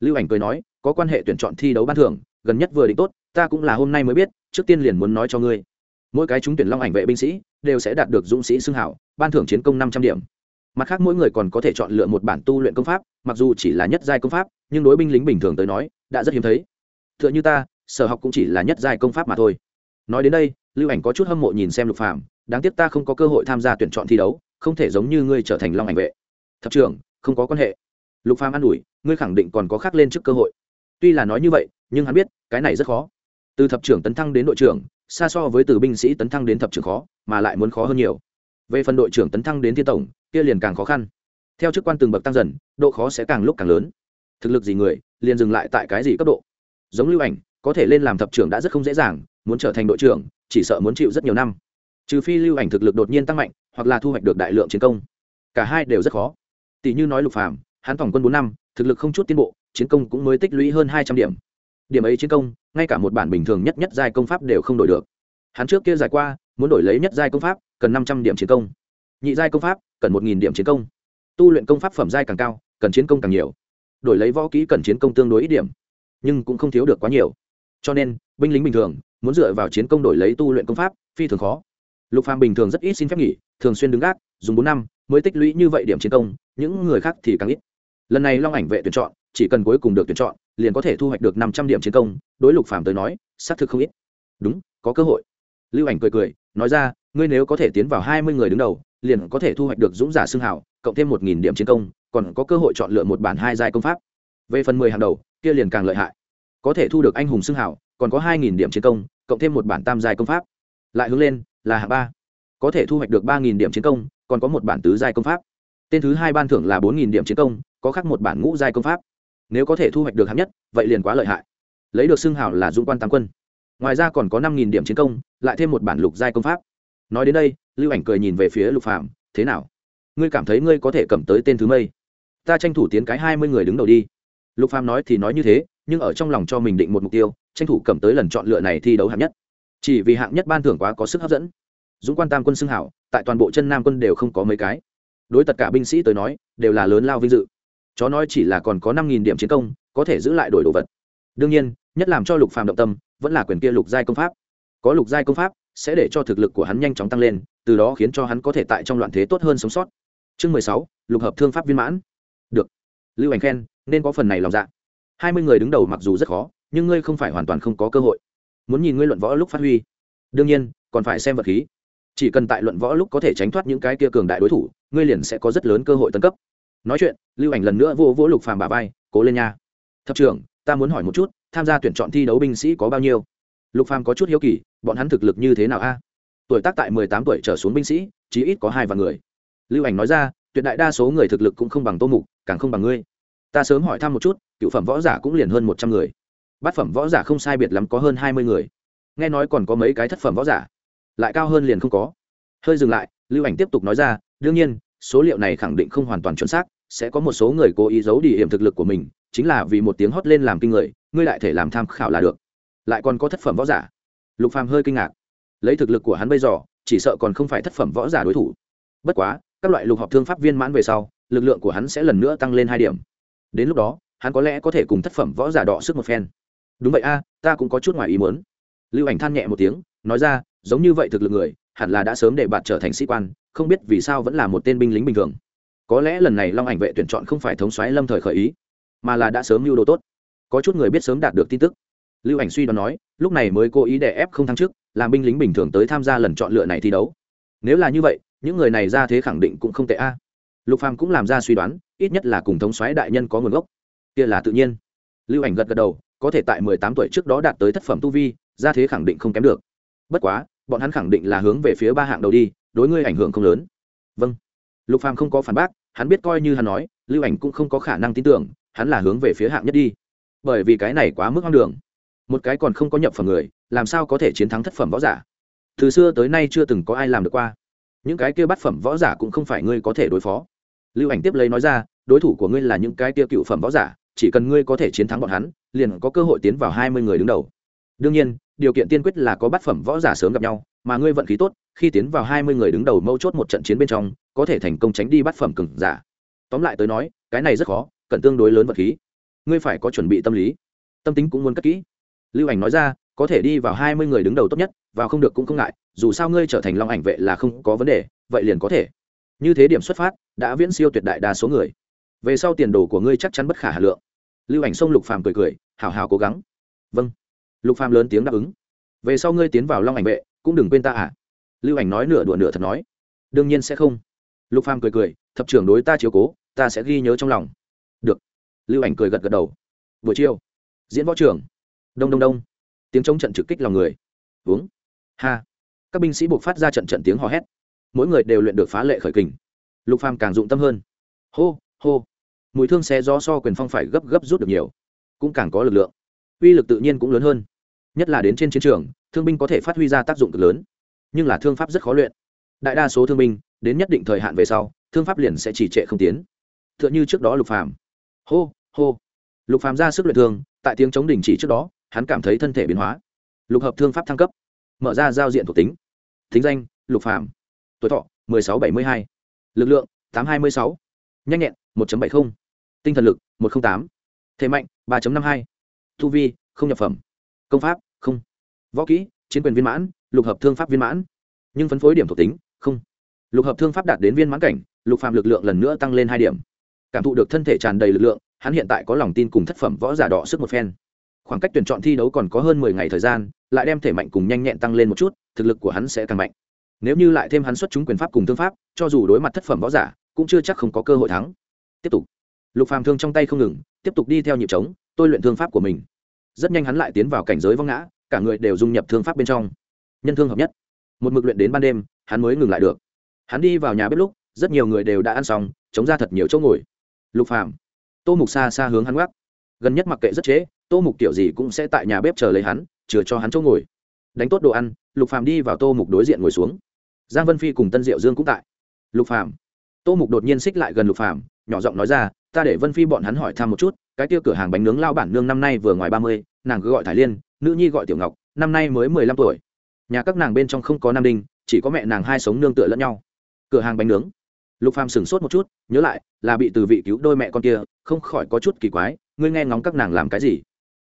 Speaker 1: Lưu ảnh cười nói, có quan hệ tuyển chọn thi đấu ban thưởng, gần nhất vừa định tốt, ta cũng là hôm nay mới biết, trước tiên liền muốn nói cho ngươi. Mỗi cái chúng tuyển long ảnh vệ binh sĩ, đều sẽ đạt được dũng sĩ xưng hảo, ban thưởng chiến công năm trăm điểm mặt khác mỗi người còn có thể chọn lựa một bản tu luyện công pháp, mặc dù chỉ là nhất giai công pháp, nhưng đối binh lính bình thường tới nói, đã rất hiếm thấy. T h ư ợ n h ư ta, sở học cũng chỉ là nhất giai công pháp mà thôi. Nói đến đây, lưu ảnh có chút hâm mộ nhìn xem lục phạm đáng tiếc ta không có cơ hội tham gia tuyển chọn thi đấu, không thể giống như ngươi trở thành long ảnh vệ. Thập trưởng, không có quan hệ. Lục phạm an ủi, ngươi khẳng định còn có khác lên trước cơ hội. Tuy là nói như vậy, nhưng hắn biết, cái này rất khó. Từ thập trưởng tấn thăng đến đội trưởng, xa so với từ binh sĩ tấn thăng đến thập trưởng khó, mà lại muốn khó hơn nhiều. Về phần đội trưởng tấn thăng đến thiên tổng kia liền càng khó khăn. Theo chức quan từng bậc tăng dần, độ khó sẽ càng lúc càng lớn. Thực lực gì người, liền dừng lại tại cái gì cấp độ? Giống lưu ảnh, có thể lên làm thập trưởng đã rất không dễ dàng, muốn trở thành đội trưởng, chỉ sợ muốn chịu rất nhiều năm. Trừ phi lưu ảnh thực lực đột nhiên tăng mạnh, hoặc là thu hoạch được đại lượng chiến công. Cả hai đều rất khó. Tỷ như nói lục phàm, hắn tổng quân bốn năm, thực lực không chút tiến bộ, chiến công cũng mới tích lũy hơn hai trăm điểm. Điểm ấy chiến công, ngay cả một bản bình thường nhất nhất giai công pháp đều không đổi được. Hắn trước kia giải qua, muốn đổi lấy nhất giai công pháp, cần năm trăm điểm chiến công. Nhị giai công pháp cần một nghìn điểm chiến công. Tu luyện công pháp phẩm giai càng cao, cần chiến công càng nhiều. Đổi lấy võ kỹ cần chiến công tương đối ít điểm, nhưng cũng không thiếu được quá nhiều. Cho nên, binh lính bình thường, muốn dựa vào chiến công đổi lấy tu luyện công pháp, phi thường khó. Lục phàm bình thường rất ít xin phép nghỉ, thường xuyên đứng gác, dùng bốn năm mới tích lũy như vậy điểm chiến công, những người khác thì càng ít. Lần này long ảnh vệ tuyển chọn, chỉ cần cuối cùng được tuyển chọn, liền có thể thu hoạch được năm trăm điểm chiến công, đối lục phàm tới nói, xác thực không ít. Đúng, có cơ hội. Lưu ảnh cười cười, nói ra, ngươi nếu có thể tiến vào hai mươi người đứng đầu liền có thể thu hoạch được dũng giả xương hảo cộng thêm một nghìn điểm chiến công, còn có cơ hội chọn lựa một bản hai giai công pháp. Về phần mười hàng đầu, kia liền càng lợi hại. Có thể thu được anh hùng xương hảo còn có hai nghìn điểm chiến công, cộng thêm một bản tam giai công pháp. Lại hướng lên, là hạng ba. Có thể thu hoạch được ba nghìn điểm chiến công, còn có một bản tứ giai công pháp. Tên thứ hai ban thưởng là bốn nghìn điểm chiến công, có khác một bản ngũ giai công pháp. Nếu có thể thu hoạch được hạng nhất, vậy liền quá lợi hại. Lấy được xương hảo là dũng quan tam quân. Ngoài ra còn có năm nghìn điểm chiến công, lại thêm một bản lục giai công pháp. Nói đến đây lưu ảnh cười nhìn về phía lục phạm thế nào? Ngươi cảm thấy ngươi có thể cầm tới tên thứ mây? Ta tranh thủ tiến cái hai mươi người đứng đầu đi. Lục phạm nói thì nói như thế, nhưng ở trong lòng cho mình định một mục tiêu, tranh thủ cầm tới lần chọn lựa này thi đấu hạng nhất. Chỉ vì hạng nhất ban thưởng quá có sức hấp dẫn. Dũng quan tam quân xưng hảo, tại toàn bộ chân nam quân đều không có mấy cái. Đối tất cả binh sĩ tới nói, đều là lớn lao vinh dự. Chó nói chỉ là còn có năm nghìn điểm chiến công, có thể giữ lại đổi đồ vật. Đương nhiên, nhất làm cho lục phàm động tâm, vẫn là quyền kia lục giai công pháp. Có lục giai công pháp, sẽ để cho thực lực của hắn nhanh chóng tăng lên từ đó khiến cho hắn có thể tại trong loạn thế tốt hơn sống sót. Chương mười sáu, lục hợp thương pháp viên mãn. Được. Lưu ảnh khen, nên có phần này lòng dạ. Hai mươi người đứng đầu mặc dù rất khó, nhưng ngươi không phải hoàn toàn không có cơ hội. Muốn nhìn ngươi luận võ lúc phát huy. Đương nhiên, còn phải xem vật khí. Chỉ cần tại luận võ lúc có thể tránh thoát những cái kia cường đại đối thủ, ngươi liền sẽ có rất lớn cơ hội tấn cấp. Nói chuyện, lưu ảnh lần nữa vô vỗ lục phàm bà vai, cố lên nha. Thập trưởng, ta muốn hỏi một chút, tham gia tuyển chọn thi đấu binh sĩ có bao nhiêu? Lục phàm có chút hiếu kỳ, bọn hắn thực lực như thế nào a? Tuổi tác tại mười tám tuổi trở xuống binh sĩ, chí ít có hai vạn người. Lưu ảnh nói ra, tuyệt đại đa số người thực lực cũng không bằng tô mục, càng không bằng ngươi. Ta sớm hỏi thăm một chút, cựu phẩm võ giả cũng liền hơn một trăm người. Bát phẩm võ giả không sai biệt lắm có hơn hai mươi người. Nghe nói còn có mấy cái thất phẩm võ giả. Lại cao hơn liền không có. Hơi dừng lại, lưu ảnh tiếp tục nói ra, đương nhiên, số liệu này khẳng định không hoàn toàn chuẩn xác, sẽ có một số người cố ý giấu đi hiểm thực lực của mình, chính là vì một tiếng hót lên làm kinh người, ngươi lại thể làm tham khảo là được. Lại còn có thất phẩm võ giả. Lục phàm hơi kinh ngạc lấy thực lực của hắn bây giờ, chỉ sợ còn không phải thất phẩm võ giả đối thủ. Bất quá, các loại lục hợp thương pháp viên mãn về sau, lực lượng của hắn sẽ lần nữa tăng lên hai điểm. Đến lúc đó, hắn có lẽ có thể cùng thất phẩm võ giả đọ sức một phen. Đúng vậy a, ta cũng có chút ngoài ý muốn. Lưu ảnh than nhẹ một tiếng, nói ra, giống như vậy thực lực người, hẳn là đã sớm để bạn trở thành sĩ quan, không biết vì sao vẫn là một tên binh lính bình thường. Có lẽ lần này long ảnh vệ tuyển chọn không phải thống soái lâm thời khởi ý, mà là đã sớm lưu đồ tốt. Có chút người biết sớm đạt được tin tức. Lưu ảnh suy đoán nói, lúc này mới cố ý để ép không thăng chức làm binh lính bình thường tới tham gia lần chọn lựa này thi đấu. Nếu là như vậy, những người này ra thế khẳng định cũng không tệ a. Lục phàm cũng làm ra suy đoán, ít nhất là cùng thống soái đại nhân có nguồn gốc. Kia là tự nhiên. Lưu ảnh gật gật đầu, có thể tại mười tám tuổi trước đó đạt tới thất phẩm tu vi, ra thế khẳng định không kém được. Bất quá, bọn hắn khẳng định là hướng về phía ba hạng đầu đi, đối ngươi ảnh hưởng không lớn. Vâng. Lục phàm không có phản bác, hắn biết coi như hắn nói, lưu ảnh cũng không có khả năng tin tưởng, hắn là hướng về phía hạng nhất đi. Bởi vì cái này quá mức hoang đường. Một cái còn không có nhập phẩm người làm sao có thể chiến thắng thất phẩm võ giả? Từ xưa tới nay chưa từng có ai làm được qua. Những cái kia bắt phẩm võ giả cũng không phải ngươi có thể đối phó. Lưu ảnh tiếp lấy nói ra, đối thủ của ngươi là những cái kia cựu phẩm võ giả, chỉ cần ngươi có thể chiến thắng bọn hắn, liền có cơ hội tiến vào hai mươi người đứng đầu. Đương nhiên, điều kiện tiên quyết là có bát phẩm võ giả sớm gặp nhau, mà ngươi vận khí tốt, khi tiến vào hai mươi người đứng đầu mâu chốt một trận chiến bên trong, có thể thành công tránh đi bát phẩm cừng giả. Tóm lại tới nói, cái này rất khó, cần tương đối lớn vật khí. Ngươi phải có chuẩn bị tâm lý. Tâm tính cũng muốn cất kỹ. Lưu ảnh nói ra có thể đi vào hai mươi người đứng đầu tốt nhất, vào không được cũng không ngại, dù sao ngươi trở thành long ảnh vệ là không có vấn đề, vậy liền có thể. Như thế điểm xuất phát, đã viễn siêu tuyệt đại đa số người. Về sau tiền đồ của ngươi chắc chắn bất khả hà lượng. Lưu ảnh sông lục phàm cười cười, hào hào cố gắng. Vâng. Lục phàm lớn tiếng đáp ứng. Về sau ngươi tiến vào long ảnh vệ, cũng đừng quên ta à. Lưu ảnh nói nửa đùa nửa thật nói. Đương nhiên sẽ không. Lục phàm cười cười, thập trưởng đối ta chiếu cố, ta sẽ ghi nhớ trong lòng. Được. Lưu ảnh cười gật gật đầu. Buổi chiều, diễn võ trưởng. Đông đông đông tiếng chống trận trực kích lòng người. Uống. Ha. Các binh sĩ buộc phát ra trận trận tiếng hò hét. Mỗi người đều luyện được phá lệ khởi kình. Lục phàm càng dụng tâm hơn. Hô hô. Mùi thương xe do so quyền phong phải gấp gấp rút được nhiều. Cũng càng có lực lượng. Uy lực tự nhiên cũng lớn hơn. Nhất là đến trên chiến trường, thương binh có thể phát huy ra tác dụng cực lớn. Nhưng là thương pháp rất khó luyện. Đại đa số thương binh, đến nhất định thời hạn về sau, thương pháp liền sẽ chỉ trệ không tiến. T h ư ợ n h ư trước đó lục phàm. Hô hô. Lục phàm ra sức luyện thương, tại tiếng chống đình chỉ trước đó hắn cảm thấy thân thể biến hóa lục hợp thương pháp thăng cấp mở ra giao diện thuộc tính thính danh lục phạm, tuổi thọ 1672. lực lượng 826. nhanh nhẹn 1.70. tinh thần lực 108. thể mạnh 3.52. thu vi không nhập phẩm công pháp không võ kỹ chiến quyền viên mãn lục hợp thương pháp viên mãn nhưng phân phối điểm thuộc tính không lục hợp thương pháp đạt đến viên mãn cảnh lục phạm lực lượng lần nữa tăng lên hai điểm cảm thụ được thân thể tràn đầy lực lượng hắn hiện tại có lòng tin cùng thất phẩm võ giả đỏ sức một phen khoảng cách tuyển chọn thi đấu còn có hơn mười ngày thời gian, lại đem thể mạnh cùng nhanh nhẹn tăng lên một chút, thực lực của hắn sẽ càng mạnh. Nếu như lại thêm hắn xuất chúng quyền pháp cùng thương pháp, cho dù đối mặt thất phẩm võ giả, cũng chưa chắc không có cơ hội thắng. Tiếp tục. Lục phàm thương trong tay không ngừng, tiếp tục đi theo nhịp trống, tôi luyện thương pháp của mình. Rất nhanh hắn lại tiến vào cảnh giới vong ngã, cả người đều dung nhập thương pháp bên trong. Nhân thương hợp nhất. Một mực luyện đến ban đêm, hắn mới ngừng lại được. Hắn đi vào nhà bếp lúc, rất nhiều người đều đã ăn xong, chống ra thật nhiều chỗ ngồi. Lục phàm. Tô mục xa xa hướng hắn gác. Gần nhất mặc kệ rất chế tô mục kiểu gì cũng sẽ tại nhà bếp chờ lấy hắn, chừa cho hắn chỗ ngồi. Đánh tốt đồ ăn, lục phàm đi vào tô mục đối diện ngồi xuống. Giang vân phi cùng tân diệu dương cũng tại. Lục phàm. Tô mục đột nhiên xích lại gần lục phàm, nhỏ giọng nói ra, ta để vân phi bọn hắn hỏi thăm một chút, cái tiêu cửa hàng bánh nướng lao bản nương năm nay vừa ngoài ba mươi, nàng cứ gọi thải liên, nữ nhi gọi tiểu ngọc, năm nay mới mười lăm tuổi. Nhà các nàng bên trong không có nam đinh, chỉ có mẹ nàng hai sống nương tựa lẫn nhau. Cửa hàng bánh nướng. Lục phàm sửng sốt một chút, nhớ lại, là bị từ vị cứu đôi mẹ con kia, không khỏi có chút kỳ quái, ngươi nghe ngóng các nàng làm cái gì?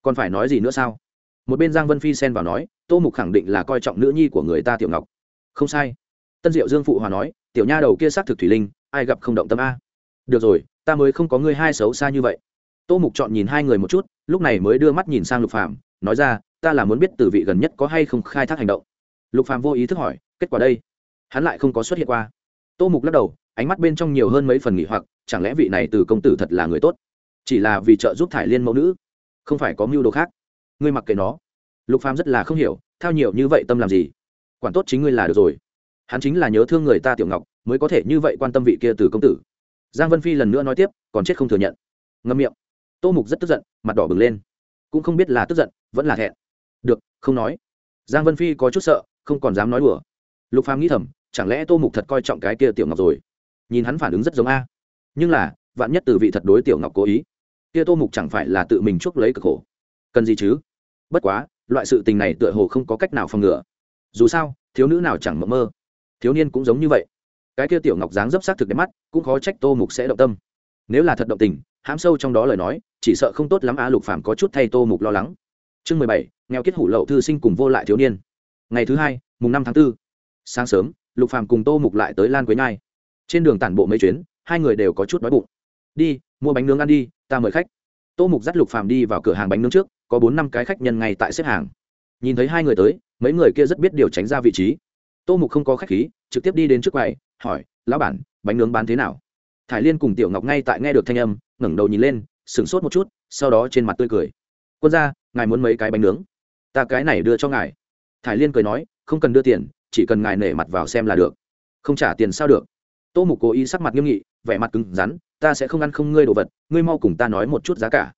Speaker 1: Còn phải nói gì nữa sao? Một bên giang vân phi xen vào nói, tô mục khẳng định là coi trọng nữ nhi của người ta tiểu ngọc. Không sai. Tân diệu dương phụ hòa nói, tiểu nha đầu kia xác thực thủy linh, ai gặp không động tâm a. Được rồi, ta mới không có ngươi hai xấu xa như vậy. Tô mục chọn nhìn hai người một chút, lúc này mới đưa mắt nhìn sang lục phàm, nói ra, ta là muốn biết từ vị gần nhất có hay không khai thác hành động. Lục phàm vô ý thức hỏi, kết quả đây? Hắn lại không có xuất hiện qua. Tô mục lắc đầu, ánh mắt bên trong nhiều hơn mấy phần nghỉ hoặc, chẳng lẽ vị này từ công tử thật là người tốt? Chỉ là vì trợ giúp thải liên mẫu nữ không phải có mưu đồ khác. Ngươi mặc kệ nó. Lục phàm rất là không hiểu, thao nhiều như vậy tâm làm gì? Quản tốt chính ngươi là được rồi. Hắn chính là nhớ thương người ta tiểu ngọc, mới có thể như vậy quan tâm vị kia từ công tử. Giang vân phi lần nữa nói tiếp, còn chết không thừa nhận. Ngâm miệng. Tô mục rất tức giận, mặt đỏ bừng lên. Cũng không biết là tức giận, vẫn là thẹn. Được, không nói. Giang vân phi có chút sợ, không còn dám nói đùa. Lục phàm nghĩ thầm, chẳng lẽ tô mục thật coi trọng cái kia tiểu ngọc rồi? Nhìn hắn phản ứng rất giống a. Nhưng là, vạn nhất từ vị thật đối tiểu ngọc cố ý kia tô mục chẳng phải là tự mình chuốc lấy cực khổ. Cần gì chứ? Bất quá, loại sự tình này tựa hồ không có cách nào phòng ngừa. Dù sao, thiếu nữ nào chẳng mơ mơ. Thiếu niên cũng giống như vậy. Cái kia tiểu ngọc dáng dấp xác thực đẹp mắt, cũng khó trách tô mục sẽ động tâm. Nếu là thật động tình, hãm sâu trong đó lời nói, chỉ sợ không tốt lắm a lục phàm có chút thay tô mục lo lắng. Chương mười bảy, nghèo kết hủ lậu thư sinh cùng vô lại thiếu niên. Ngày thứ hai, mùng năm tháng 4. sáng sớm, lục phàm cùng tô mục lại tới lan quế nhai. Trên đường tản bộ mấy chuyến, hai người đều có chút đói bụng đi, mua bánh nướng ăn đi, ta mời khách. Tô mục dắt lục phàm đi vào cửa hàng bánh nướng trước, có bốn năm cái khách nhân ngay tại xếp hàng. Nhìn thấy hai người tới, mấy người kia rất biết điều tránh ra vị trí. Tô mục không có khách khí, trực tiếp đi đến trước quầy, hỏi, lão bản, bánh nướng bán thế nào? Thải liên cùng tiểu ngọc ngay tại nghe được thanh âm, ngẩng đầu nhìn lên, sửng sốt một chút, sau đó trên mặt tươi cười. Quân gia, ngài muốn mấy cái bánh nướng? Ta cái này đưa cho ngài. Thải liên cười nói, không cần đưa tiền, chỉ cần ngài nể mặt vào xem là được. Không trả tiền sao được? Tô mục cố ý sắc mặt nghiêm nghị, vẻ mặt cứng rắn ta sẽ không ăn không ngươi đồ vật, ngươi mau cùng ta nói một chút giá cả.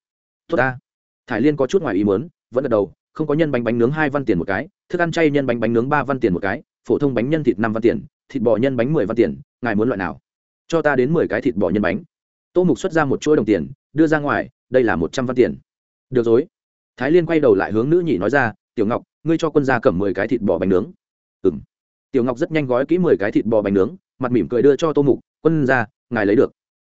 Speaker 1: Tốt ta. Thải liên có chút ngoài ý muốn, vẫn gật đầu, không có nhân bánh bánh nướng hai văn tiền một cái, thức ăn chay nhân bánh bánh nướng ba văn tiền một cái, phổ thông bánh nhân thịt năm văn tiền, thịt bò nhân bánh mười văn tiền, ngài muốn loại nào? Cho ta đến mười cái thịt bò nhân bánh. Tô mục xuất ra một chuỗi đồng tiền, đưa ra ngoài, đây là một trăm văn tiền. Được rồi. Thái liên quay đầu lại hướng nữ nhị nói ra, tiểu ngọc, ngươi cho quân gia cầm mười cái thịt bò bánh nướng. Ừ m tiểu ngọc rất nhanh gói kỹ mười cái thịt bò bánh nướng, mặt mỉm cười đưa cho tô mục, quân gia, ngài lấy được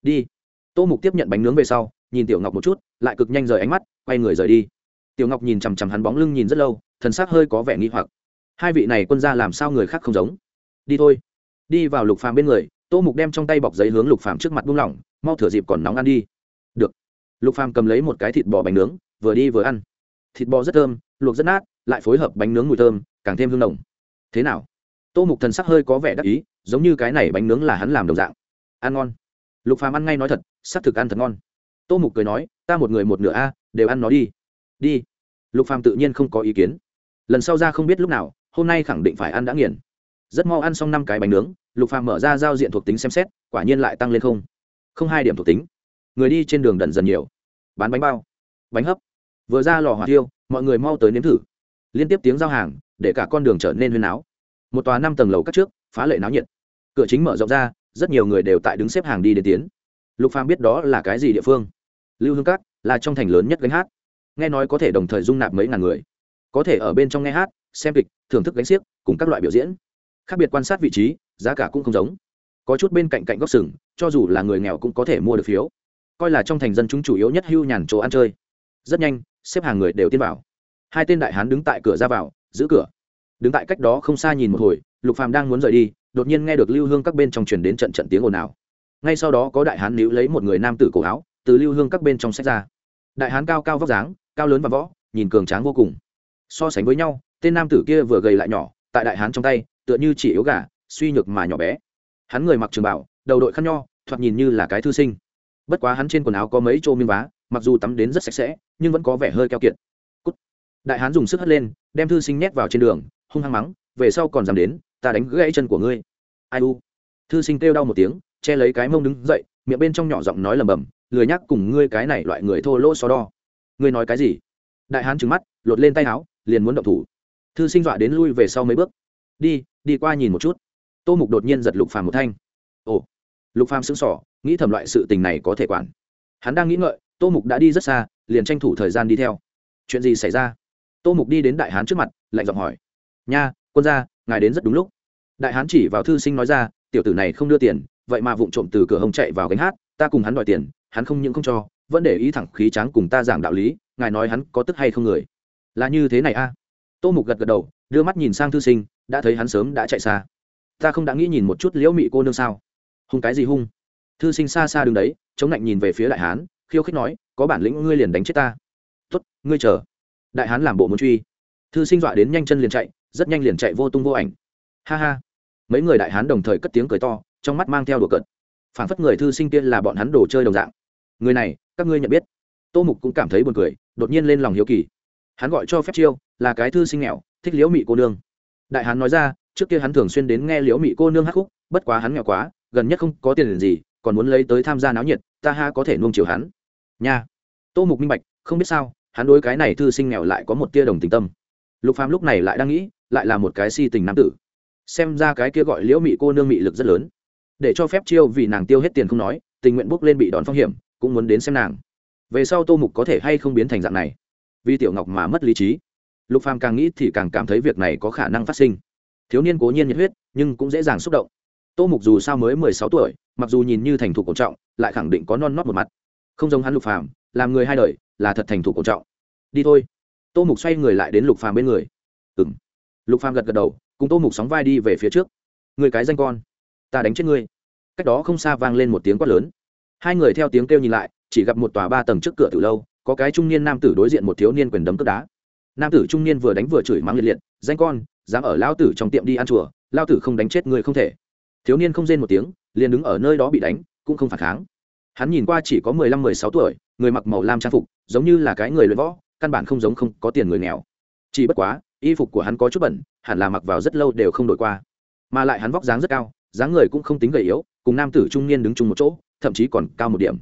Speaker 1: đi. Tô mục tiếp nhận bánh nướng về sau, nhìn tiểu ngọc một chút, lại cực nhanh rời ánh mắt, quay người rời đi. Tiểu ngọc nhìn chằm chằm hắn bóng lưng nhìn rất lâu, thần s ắ c hơi có vẻ nghi hoặc. Hai vị này quân gia làm sao người khác không giống? Đi thôi. Đi vào lục phàm bên người, tô mục đem trong tay bọc giấy hướng lục phàm trước mặt buông lỏng, mau thửa dịp còn nóng ăn đi. Được. Lục phàm cầm lấy một cái thịt bò bánh nướng, vừa đi vừa ăn. Thịt bò rất thơm, luộc rất nát, lại phối hợp bánh nướng mùi thơm, càng thêm hương đồng thế nào? Tô mục thần sắc hơi có vẻ đắc ý, giống như cái này bánh nướng là hắn làm đồng dạng. Ăn ngon lục phàm ăn ngay nói thật, xác thực ăn thật ngon. Tô mục cười nói, ta một người một nửa a, đều ăn nó đi. Đi. Lục phàm tự nhiên không có ý kiến. Lần sau ra không biết lúc nào, hôm nay khẳng định phải ăn đã nghiền. Rất mau ăn xong năm cái bánh nướng, lục phàm mở ra giao diện thuộc tính xem xét, quả nhiên lại tăng lên không. Không hai điểm thuộc tính. Người đi trên đường đần dần nhiều. Bán bánh bao. Bánh hấp. Vừa ra lò hỏa tiêu mọi người mau tới nếm thử. Liên tiếp tiếng giao hàng, để cả con đường trở nên huyên áo một tòa năm tầng lầu cắt trước, phá lệ náo nhiệt. Cửa chính mở rộng ra rất nhiều người đều tại đứng xếp hàng đi đến tiến. Lục phàm biết đó là cái gì địa phương? Lưu hương cát là trong thành lớn nhất gánh hát. Nghe nói có thể đồng thời dung nạp mấy ngàn người. Có thể ở bên trong nghe hát, xem kịch, thưởng thức gánh xiếc, cùng các loại biểu diễn. Khác biệt quan sát vị trí, giá cả cũng không giống. Có chút bên cạnh cạnh góc sừng, cho dù là người nghèo cũng có thể mua được phiếu. Coi là trong thành dân chúng chủ yếu nhất hưu nhàn chỗ ăn chơi. Rất nhanh, xếp hàng người đều tiến vào. Hai tên đại hán đứng tại cửa ra vào, giữ cửa. Đứng tại cách đó không xa nhìn một hồi, lục phàm đang muốn rời đi đột nhiên nghe được lưu hương các bên trong truyền đến trận trận tiếng ồn ào. Ngay sau đó có đại hán níu lấy một người nam tử cổ áo, từ lưu hương các bên trong sách ra. Đại hán cao cao vóc dáng, cao lớn và võ, nhìn cường tráng vô cùng. So sánh với nhau, tên nam tử kia vừa gầy lại nhỏ, tại đại hán trong tay, tựa như chỉ yếu gà, suy nhược mà nhỏ bé. Hắn người mặc trường bảo, đầu đội khăn nho, thoạt nhìn như là cái thư sinh. Bất quá hắn trên quần áo có mấy chỗ miếng vá, mặc dù tắm đến rất sạch sẽ, nhưng vẫn có vẻ hơi keo kiệt. Cút. đại hán dùng sức hất lên, đem thư sinh nhét vào trên đường, hung hăng mắng, về sau còn dám đến ta đánh gãy chân của ngươi. Ai u? Thư sinh kêu đau một tiếng, che lấy cái mông đứng dậy, miệng bên trong nhỏ giọng nói lầm bầm lười nhắc cùng ngươi cái này loại người thô lỗ so đo. Ngươi nói cái gì? Đại hán trừng mắt, lột lên tay áo, liền muốn động thủ. Thư sinh dọa đến lui về sau mấy bước. Đi đi qua nhìn một chút. Tô mục đột nhiên giật lục phàm một thanh. Ồ. Lục phàm sững sỏ nghĩ thầm loại sự tình này có thể quản. Hắn đang nghĩ ngợi, tô mục đã đi rất xa, liền tranh thủ thời gian đi theo. Chuyện gì xảy ra? Tô mục đi đến đại hán trước mặt, lạnh giọng hỏi. Nha, quân gia ngài đến rất đúng lúc. Đại hán chỉ vào thư sinh nói ra, tiểu tử này không đưa tiền, vậy mà vụng trộm từ cửa hông chạy vào gánh hát, ta cùng hắn đòi tiền, hắn không những không cho, vẫn để ý thẳng khí tráng cùng ta giảng đạo lý, ngài nói hắn có tức hay không người? Là như thế này a. À? tô mục gật gật đầu, đưa mắt nhìn sang thư sinh, đã thấy hắn sớm đã chạy xa. Ta không đã nghĩ nhìn một chút liễu mị cô nương sao? Hung cái gì hung? Thư sinh xa xa đứng đấy, chống lạnh nhìn về phía đại hán, khiêu khích nói, có bản lĩnh ngươi liền đánh chết ta. Tuất ngươi chờ. Đại hán làm bộ muốn truy. Thư sinh dọa đến nhanh chân liền chạy rất nhanh liền chạy vô tung vô ảnh. Ha ha. Mấy người đại hán đồng thời cất tiếng cười to, trong mắt mang theo đùa cợt. Phản phất người thư sinh kia là bọn hắn đồ chơi đồng dạng. Người này, các ngươi nhận biết. Tô mục cũng cảm thấy buồn cười, đột nhiên lên lòng hiếu kỳ. Hắn gọi cho phép chiêu, là cái thư sinh nghèo, thích liễu mị cô nương. Đại hán nói ra, trước kia hắn thường xuyên đến nghe liễu mị cô nương hát khúc, bất quá hắn nghèo quá, gần nhất không có tiền gì, còn muốn lấy tới tham gia náo nhiệt, ta ha có thể nuông chiều hắn. Nha. Tô mục minh bạch, không biết sao, hắn đối cái này thư sinh nghèo lại có một tia đồng tình tâm lục phàm lúc này lại đang nghĩ, lại là một cái si tình nam tử. Xem ra cái kia gọi liễu mị cô nương mị lực rất lớn. Để cho phép chiêu vì nàng tiêu hết tiền không nói, tình nguyện bước lên bị đòn phong hiểm, cũng muốn đến xem nàng. Về sau tô mục có thể hay không biến thành dạng này? Vì tiểu ngọc mà mất lý trí. Lục phàm càng nghĩ thì càng cảm thấy việc này có khả năng phát sinh. Thiếu niên cố nhiên nhiệt huyết, nhưng cũng dễ dàng xúc động. Tô mục dù sao mới mười sáu tuổi, mặc dù nhìn như thành thục cổ trọng, lại khẳng định có non nót một mặt. Không giống hắn lục phàm, làm người hai đời là thật thành thục cổ trọng. Đi thôi tô mục xoay người lại đến lục phàm bên người. Ừ m lục phàm gật gật đầu, cùng tô mục sóng vai đi về phía trước. Người cái danh con, ta đánh chết ngươi. Cách đó không xa vang lên một tiếng quát lớn. Hai người theo tiếng kêu nhìn lại, chỉ gặp một tòa ba tầng trước cửa từ lâu, có cái trung niên nam tử đối diện một thiếu niên quyền đấm cướp đá. Nam tử trung niên vừa đánh vừa chửi mắng liệt liệt, danh con, dám ở lao tử trong tiệm đi ăn chùa, lao tử không đánh chết người không thể. Thiếu niên không rên một tiếng, liền đứng ở nơi đó bị đánh, cũng không phản kháng. Hắn nhìn qua chỉ có mười lăm, mười sáu tuổi, người mặc màu lam trang phục, giống như là cái người luyện võ căn bản không giống không có tiền người nghèo. Chỉ bất quá, y phục của hắn có chút bẩn, hẳn là mặc vào rất lâu đều không đổi qua. Mà lại hắn vóc dáng rất cao, dáng người cũng không tính gầy yếu, cùng nam tử trung niên đứng chung một chỗ, thậm chí còn cao một điểm.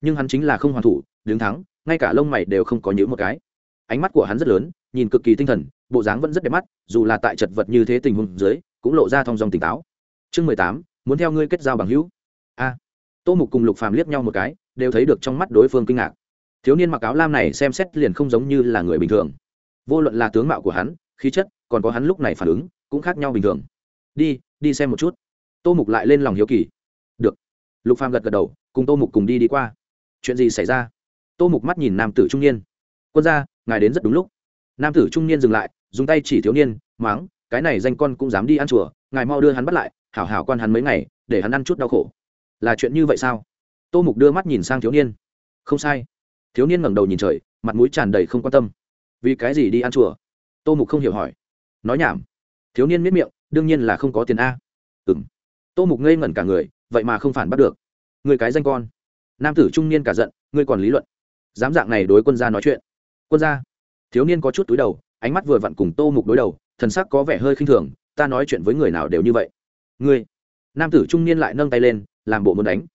Speaker 1: Nhưng hắn chính là không hoàn thủ, đứng thắng, ngay cả lông mày đều không có nhữ một cái. Ánh mắt của hắn rất lớn, nhìn cực kỳ tinh thần, bộ dáng vẫn rất đẹp mắt, dù là tại chật vật như thế tình huống dưới, cũng lộ ra thong dong tỉnh táo. Chương mười tám, muốn theo ngươi kết giao bằng hữu. A. Tô mục cùng lục phàm liếc nhau một cái, đều thấy được trong mắt đối phương kinh ngạc thiếu niên mặc áo lam này xem xét liền không giống như là người bình thường. Vô luận là tướng mạo của hắn, khí chất, còn có hắn lúc này phản ứng, cũng khác nhau bình thường. Đi đi xem một chút. Tô mục lại lên lòng hiếu kỳ. Được. Lục phàm gật gật đầu, cùng tô mục cùng đi đi qua. Chuyện gì xảy ra? Tô mục mắt nhìn nam tử trung niên. Quân ra ngài đến rất đúng lúc. Nam tử trung niên dừng lại, dùng tay chỉ thiếu niên máng cái này danh con cũng dám đi ăn chùa, ngài mau đưa hắn bắt lại, hảo hảo quan hắn mấy ngày, để hắn ăn chút đau khổ. Là chuyện như vậy sao? Tô mục đưa mắt nhìn sang thiếu niên. Không sai thiếu niên ngẩng đầu nhìn trời, mặt mũi tràn đầy không quan tâm. Vì cái gì đi ăn chùa? Tô mục không hiểu hỏi. Nói nhảm. Thiếu niên miết miệng, đương nhiên là không có tiền a. Ừ m tô mục ngây ngẩn cả người, vậy mà không phản bắt được. Người cái danh con. Nam tử trung niên cả giận ngươi còn lý luận. Dám dạng này đối quân gia nói chuyện. Quân gia. Thiếu niên có chút túi đầu, ánh mắt vừa vặn cùng tô mục đối đầu, thần sắc có vẻ hơi khinh thường, ta nói chuyện với người nào đều như vậy. Ngươi. Nam tử trung niên lại nâng tay lên, làm bộ muốn đánh.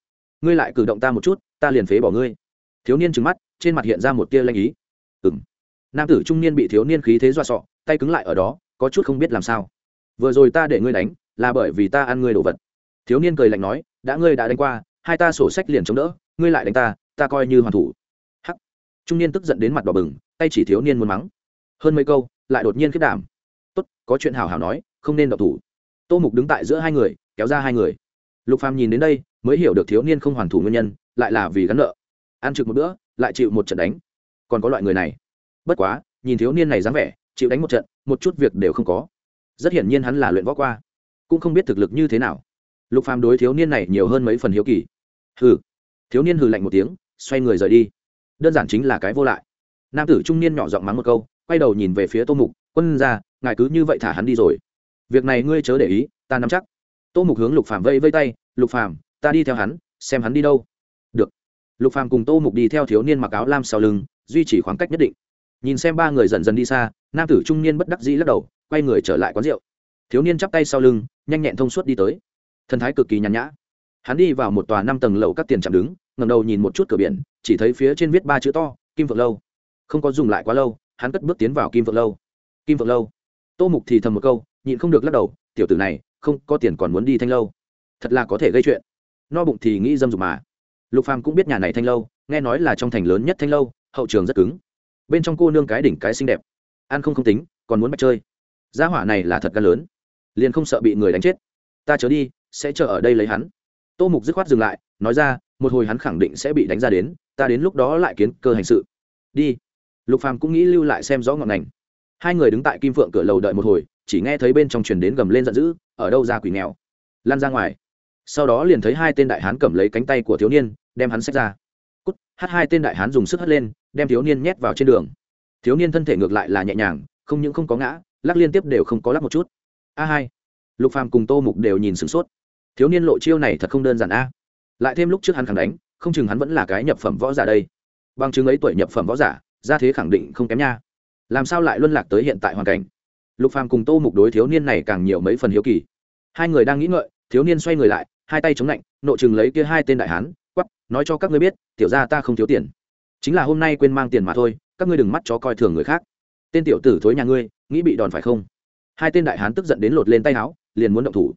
Speaker 1: Ngươi lại cử động ta một chút, ta liền phế bỏ ngươi. Thiếu niên trừng mắt trên mặt hiện ra một tia lanh ý. Ừ m nam tử trung niên bị thiếu niên khí thế dọa sọ, tay cứng lại ở đó, có chút không biết làm sao. Vừa rồi ta để ngươi đánh, là bởi vì ta ăn ngươi đồ vật. Thiếu niên cười lạnh nói, đã ngươi đã đánh qua, hai ta sổ sách liền chống đỡ, ngươi lại đánh ta ta coi như hoàn thủ. Hắc. Trung niên tức giận đến mặt đỏ bừng, tay chỉ thiếu niên muốn mắng. Hơn mấy câu, lại đột nhiên khiết đảm. Tốt, có chuyện hào hào nói, không nên độc thủ. Tô mục đứng tại giữa hai người, kéo ra hai người. Lục phàm nhìn đến đây, mới hiểu được thiếu niên không hoàn thủ nguyên nhân, lại là vì gắn nợ. Ăn trực một bữa lại chịu một trận đánh. Còn có loại người này. Bất quá, nhìn thiếu niên này dáng vẻ, chịu đánh một trận, một chút việc đều không có. Rất hiển nhiên hắn là luyện võ qua. Cũng không biết thực lực như thế nào. Lục phàm đối thiếu niên này nhiều hơn mấy phần hiếu kỳ. Hừ. Thiếu niên hừ lạnh một tiếng, xoay người rời đi. Đơn giản chính là cái vô lại. Nam tử trung niên nhỏ giọng mắng một câu, quay đầu nhìn về phía tô mục, quân ra ngài cứ như vậy thả hắn đi rồi. Việc này ngươi chớ để ý, ta nắm chắc. Tô mục hướng lục phàm vây vây tay, lục phàm, ta đi theo hắn, xem hắn đi đâu lục phàm cùng tô mục đi theo thiếu niên mặc áo lam sau lưng, duy trì khoảng cách nhất định. Nhìn xem ba người dần dần đi xa, nam tử trung niên bất đắc dĩ lắc đầu, quay người trở lại quán rượu. Thiếu niên chắp tay sau lưng, nhanh nhẹn thông suốt đi tới. Thần thái cực kỳ nhàn nhã. Hắn đi vào một tòa năm tầng lầu các tiền chạm đứng ngầm đầu nhìn một chút cửa biển, chỉ thấy phía trên viết ba chữ to, kim vượng lâu. Không có dùng lại quá lâu, hắn cất bước tiến vào kim vượng lâu. Kim vượng lâu. Tô mục thì thầm một câu, nhịn không được lắc đầu, tiểu tử này, không có tiền còn muốn đi thanh lâu. Thật là có thể gây chuyện. No bụng thì nghĩ dâm dục mà lục phàm cũng biết nhà này thanh lâu, nghe nói là trong thành lớn nhất thanh lâu, hậu trường rất cứng. Bên trong cô nương cái đỉnh cái xinh đẹp. Ăn không không tính, còn muốn bắt chơi. Gia hỏa này là thật gan lớn. Liền không sợ bị người đánh chết. Ta chớ đi, sẽ chờ ở đây lấy hắn. Tô mục dứt khoát dừng lại, nói ra, một hồi hắn khẳng định sẽ bị đánh ra đến, ta đến lúc đó lại kiến cơ hành sự. Đi. Lục phàm cũng nghĩ lưu lại xem rõ ngọn ngành. Hai người đứng tại kim phượng cửa lầu đợi một hồi, chỉ nghe thấy bên trong truyền đến gầm lên giận dữ, ở đâu ra quỷ nghèo? Lan ra ngoài sau đó liền thấy hai tên đại hán cầm lấy cánh tay của thiếu niên, đem hắn xách ra. Cút hát hai tên đại hán dùng sức hất lên, đem thiếu niên nhét vào trên đường. Thiếu niên thân thể ngược lại là nhẹ nhàng, không những không có ngã, lắc liên tiếp đều không có lắc một chút. A hai, lục phàm cùng tô mục đều nhìn sửng sốt. Thiếu niên lộ chiêu này thật không đơn giản a. Lại thêm lúc trước hắn khẳng đánh, không chừng hắn vẫn là cái nhập phẩm võ giả đây. Bằng chứng ấy tuổi nhập phẩm võ giả, ra thế khẳng định không kém nha. Làm sao lại luân lạc tới hiện tại hoàn cảnh? Lục phàm cùng tô mục đối thiếu niên này càng nhiều mấy phần hiếu kỳ. Hai người đang nghĩ ngợi, thiếu niên xoay người lại hai tay chống lạnh, nộ chừng lấy kia hai tên đại hán quắp nói cho các ngươi biết, tiểu gia ta không thiếu tiền. Chính là hôm nay quên mang tiền mà thôi, các ngươi đừng mắt chó coi thường người khác. Tên tiểu tử thối nhà ngươi, nghĩ bị đòn phải không? Hai tên đại hán tức giận đến lột lên tay áo, liền muốn động thủ.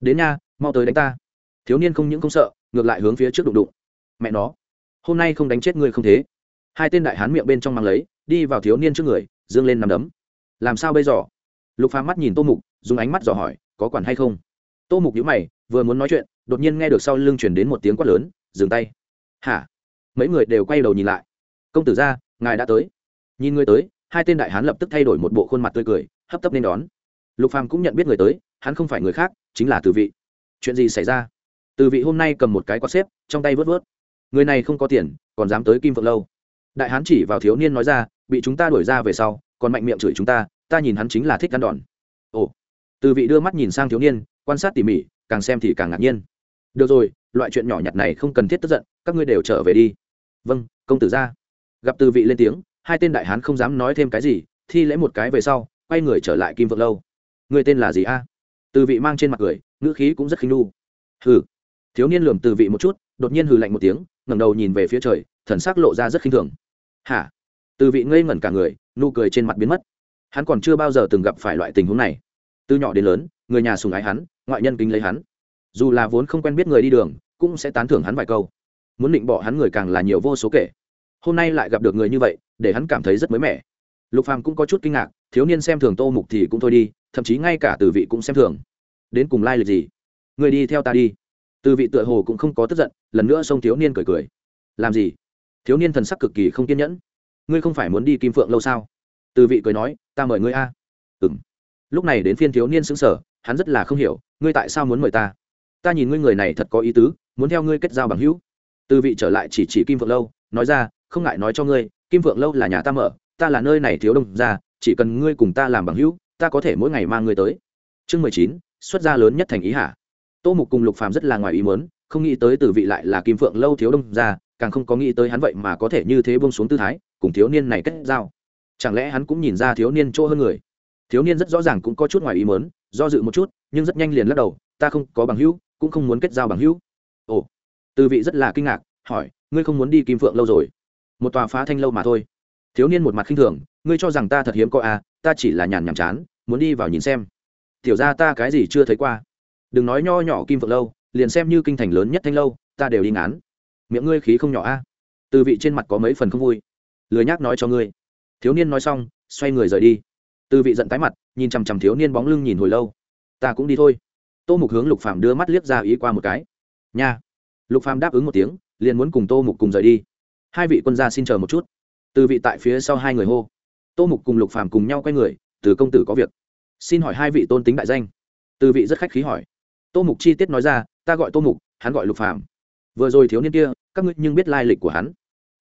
Speaker 1: Đến nha, mau tới đánh ta. Thiếu niên không những không sợ, ngược lại hướng phía trước đụng đụng. Mẹ nó, hôm nay không đánh chết ngươi không thế. Hai tên đại hán miệng bên trong mang lấy, đi vào thiếu niên trước người, dương lên nằm đấm. Làm sao bây giờ? Lục phá mắt nhìn tô mục, dùng ánh mắt dò hỏi, có quản hay không? Tô mục nhíu mày, vừa muốn nói chuyện đột nhiên nghe được sau lưng chuyển đến một tiếng quát lớn, dừng tay. Hả? Mấy người đều quay đầu nhìn lại. Công tử ra ngài đã tới. Nhìn người tới, hai tên đại hán lập tức thay đổi một bộ khuôn mặt tươi cười, hấp tấp nên đón. Lục phàm cũng nhận biết người tới, hắn không phải người khác, chính là từ vị. Chuyện gì xảy ra? Từ vị hôm nay cầm một cái quạt xếp, trong tay vớt vớt. Người này không có tiền, còn dám tới kim phượng lâu. Đại hán chỉ vào thiếu niên nói ra, bị chúng ta đuổi ra về sau, còn mạnh miệng chửi chúng ta ta nhìn hắn chính là thích ăn đòn. Ồ. Từ vị đưa mắt nhìn sang thiếu niên, quan sát tỉ mỉ, càng xem thì càng ngạc nhiên được rồi, loại chuyện nhỏ nhặt này không cần thiết tức giận, các ngươi đều trở về đi. Vâng công tử ra. Gặp từ vị lên tiếng, hai tên đại hán không dám nói thêm cái gì, thi lễ một cái về sau, quay người trở lại kim vượng lâu. Người tên là gì a? Từ vị mang trên mặt cười, ngữ khí cũng rất khinh nu hừ. Thiếu niên lườm từ vị một chút, đột nhiên hừ lạnh một tiếng, ngẩng đầu nhìn về phía trời, thần sắc lộ ra rất khinh thường. Hả? Từ vị ngây ngẩn cả người, nụ cười trên mặt biến mất. Hắn còn chưa bao giờ từng gặp phải loại tình huống này. Từ nhỏ đến lớn, người nhà sùng ái hắn, ngoại nhân kính lấy hắn dù là vốn không quen biết người đi đường, cũng sẽ tán thưởng hắn vài câu. Muốn định bỏ hắn người càng là nhiều vô số kể. Hôm nay lại gặp được người như vậy, để hắn cảm thấy rất mới mẻ. Lục phàm cũng có chút kinh ngạc, thiếu niên xem thường tô mục thì cũng thôi đi, thậm chí ngay cả từ vị cũng xem thường. Đến cùng lai lịch gì? Người đi theo ta đi. Từ vị tựa hồ cũng không có tức giận, lần nữa xông thiếu niên cười cười. Làm gì? Thiếu niên thần sắc cực kỳ không kiên nhẫn. Ngươi không phải muốn đi kim phượng lâu sao? Từ vị cười nói, ta mời ngươi a. À. ừ m lúc này đến phiên thiếu niên xứng sở hắn rất là không hiểu, ngươi tại sao muốn mời ta? Ta nhìn ngươi người này thật có ý tứ, muốn theo ngươi kết giao bằng hữu. Từ vị trở lại chỉ chỉ kim phượng lâu, nói ra, không ngại nói cho ngươi, kim phượng lâu là nhà ta mở, ta là nơi này thiếu đông ra chỉ cần ngươi cùng ta làm bằng hữu, ta có thể mỗi ngày mang ngươi tới. Chương mười chín, xuất gia lớn nhất thành ý hả? Tô mục cùng lục phàm rất là ngoài ý muốn, không nghĩ tới từ vị lại là kim phượng lâu thiếu đông ra càng không có nghĩ tới hắn vậy mà có thể như thế bông xuống tư thái, cùng thiếu niên này kết giao. Chẳng lẽ hắn cũng nhìn ra thiếu niên chỗ hơn người? Thiếu niên rất rõ ràng cũng có chút ngoài ý muốn, do dự một chút, nhưng rất nhanh liền lắc đầu, ta không có bằng hữu cũng không muốn kết giao bằng hữu. Ồ, từ vị rất là kinh ngạc, hỏi, ngươi không muốn đi kim phượng lâu rồi? Một tòa phá thanh lâu mà thôi. Thiếu niên một mặt khinh thường, ngươi cho rằng ta thật hiếm có à ta chỉ là nhàn nhàm chán, muốn đi vào nhìn xem. Tiểu ra ta cái gì chưa thấy qua? Đừng nói nho nhỏ kim phượng lâu, liền xem như kinh thành lớn nhất thanh lâu, ta đều đi ngán. Miệng ngươi khí không nhỏ a từ vị trên mặt có mấy phần không vui. Lười nhác nói cho ngươi. Thiếu niên nói xong, xoay người rời đi. Từ vị giận tái mặt, nhìn chằm chằm thiếu niên bóng lưng nhìn hồi lâu. Ta cũng đi thôi tô mục hướng lục phàm đưa mắt liếc ra ý qua một cái. Nha. Lục phàm đáp ứng một tiếng, liền muốn cùng tô mục cùng rời đi. Hai vị quân gia xin chờ một chút. Từ vị tại phía sau hai người hô. Tô mục cùng lục phàm cùng nhau quay người, từ công tử có việc. Xin hỏi hai vị tôn tính đại danh. Từ vị rất khách khí hỏi. Tô mục chi tiết nói ra, ta gọi tô mục, hắn gọi lục phàm. Vừa rồi thiếu niên kia, các ngươi nhưng biết lai lịch của hắn.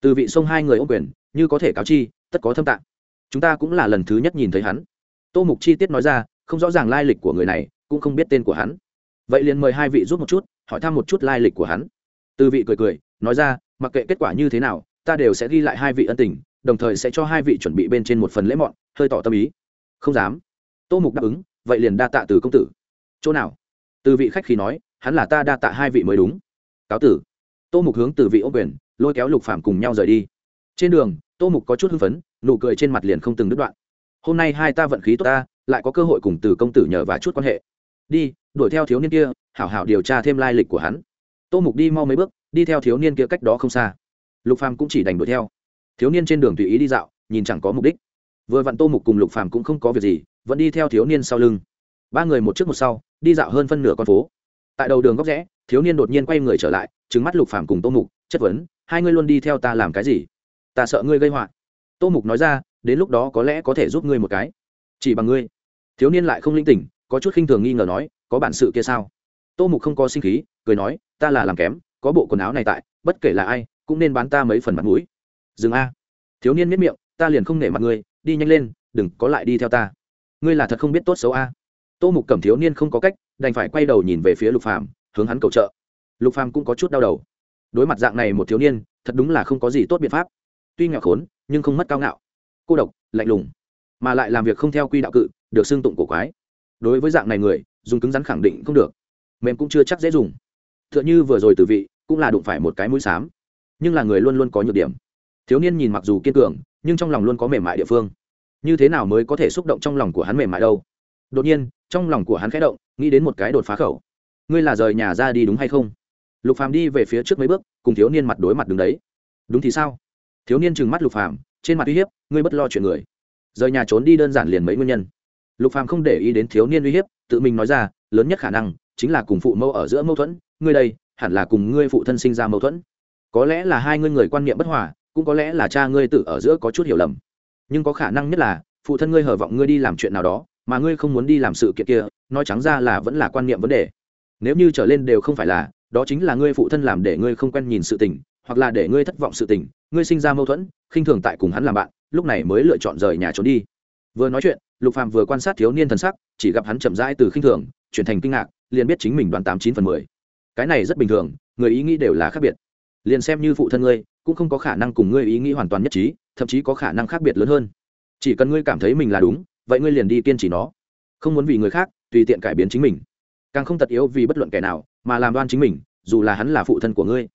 Speaker 1: Từ vị sông hai người ô quyền, như có thể cáo chi, tất có thâm tạng. Chúng ta cũng là lần thứ nhất nhìn thấy hắn. Tô mục chi tiết nói ra, không rõ ràng lai lịch của người này cũng không biết tên của hắn. Vậy liền mời hai vị giúp một chút, hỏi thăm một chút lai lịch của hắn. Từ vị cười cười, nói ra, mặc kệ kết quả như thế nào, ta đều sẽ ghi lại hai vị ân tình, đồng thời sẽ cho hai vị chuẩn bị bên trên một phần lễ mọn, hơi tỏ tâm ý. Không dám. Tô mục đáp ứng, vậy liền đa tạ từ công tử. Chỗ nào? Từ vị khách khi nói, hắn là ta đa tạ hai vị mới đúng. Cáo tử. Tô mục hướng từ vị ô quyền, lôi kéo lục phạm cùng nhau rời đi. Trên đường, tô mục có chút hưng phấn, nụ cười trên mặt liền không từng đứt đoạn. Hôm nay hai ta vận khí tốt ta, lại có cơ hội cùng từ công tử nhờ và chút quan hệ đi, đuổi theo thiếu niên kia, hảo hảo điều tra thêm lai lịch của hắn. Tô mục đi mau mấy bước, đi theo thiếu niên kia cách đó không xa. Lục phàm cũng chỉ đành đuổi theo. Thiếu niên trên đường tùy ý đi dạo, nhìn chẳng có mục đích. Vừa vặn tô mục cùng lục phàm cũng không có việc gì, vẫn đi theo thiếu niên sau lưng. Ba người một trước một sau, đi dạo hơn phân nửa con phố. Tại đầu đường góc rẽ, thiếu niên đột nhiên quay người trở lại trứng mắt lục phàm cùng tô mục, chất vấn, hai ngươi luôn đi theo ta làm cái gì? Ta sợ ngươi gây họa. Tô mục nói ra, đến lúc đó có lẽ có thể giúp ngươi một cái. Chỉ bằng ngươi. Thiếu niên lại không linh tỉnh có chút khinh thường nghi ngờ nói, có bản sự kia sao? Tô mục không có sinh khí, cười nói, ta là làm kém, có bộ quần áo này tại, bất kể là ai, cũng nên bán ta mấy phần mặt mũi. Dừng a. Thiếu niên miết miệng, ta liền không nể mặt ngươi, đi nhanh lên, đừng có lại đi theo ta. Ngươi là thật không biết tốt xấu a. Tô mục cầm thiếu niên không có cách, đành phải quay đầu nhìn về phía lục phàm, hướng hắn cầu trợ. Lục phàm cũng có chút đau đầu. Đối mặt dạng này một thiếu niên, thật đúng là không có gì tốt biện pháp. Tuy nghèo khốn, nhưng không mất cao ngạo. Cô độc, lạnh lùng, mà lại làm việc không theo quy đạo cự, được xưng tụng cổ quái đối với dạng này người, dùng cứng rắn khẳng định không được. Mềm cũng chưa chắc dễ dùng. T h ư ợ n h ư vừa rồi từ vị, cũng là đụng phải một cái mũi xám. Nhưng là người luôn luôn có nhược điểm. Thiếu niên nhìn mặc dù kiên cường, nhưng trong lòng luôn có mềm mại địa phương. Như thế nào mới có thể xúc động trong lòng của hắn mềm mại đâu? Đột nhiên, trong lòng của hắn khẽ động, nghĩ đến một cái đột phá khẩu. Ngươi là rời nhà ra đi đúng hay không? Lục phàm đi về phía trước mấy bước, cùng thiếu niên mặt đối mặt đứng đấy. Đúng thì sao? Thiếu niên trừng mắt lục phàm, trên mặt uy hiếp, ngươi bất lo chuyện người. Rời nhà trốn đi đơn giản liền mấy nguyên nhân lục phàm không để ý đến thiếu niên uy hiếp, tự mình nói ra, lớn nhất khả năng chính là cùng phụ mẫu ở giữa mâu thuẫn, ngươi đây hẳn là cùng ngươi phụ thân sinh ra mâu thuẫn. Có lẽ là hai ngươi người quan niệm bất hòa, cũng có lẽ là cha ngươi tự ở giữa có chút hiểu lầm. Nhưng có khả năng nhất là, phụ thân ngươi hở vọng ngươi đi làm chuyện nào đó, mà ngươi không muốn đi làm sự kiện kia, nói trắng ra là vẫn là quan niệm vấn đề. Nếu như trở lên đều không phải là, đó chính là ngươi phụ thân làm để ngươi không quen nhìn sự tình, hoặc là để ngươi thất vọng sự tình, ngươi sinh ra mâu thuẫn, khinh thường tại cùng hắn làm bạn, lúc này mới lựa chọn rời nhà trốn đi. Vừa nói chuyện lục phàm vừa quan sát thiếu niên thần sắc, chỉ gặp hắn chậm rãi từ khinh thường, chuyển thành kinh ngạc, liền biết chính mình đoán tám chín phần mười. Cái này rất bình thường, người ý nghĩ đều là khác biệt. Liền xem như phụ thân ngươi, cũng không có khả năng cùng ngươi ý nghĩ hoàn toàn nhất trí, thậm chí có khả năng khác biệt lớn hơn. Chỉ cần ngươi cảm thấy mình là đúng, vậy ngươi liền đi kiên trì nó. Không muốn vì người khác, tùy tiện cải biến chính mình. Càng không tật yếu vì bất luận kẻ nào, mà làm đoan chính mình, dù là hắn là phụ thân của ngươi,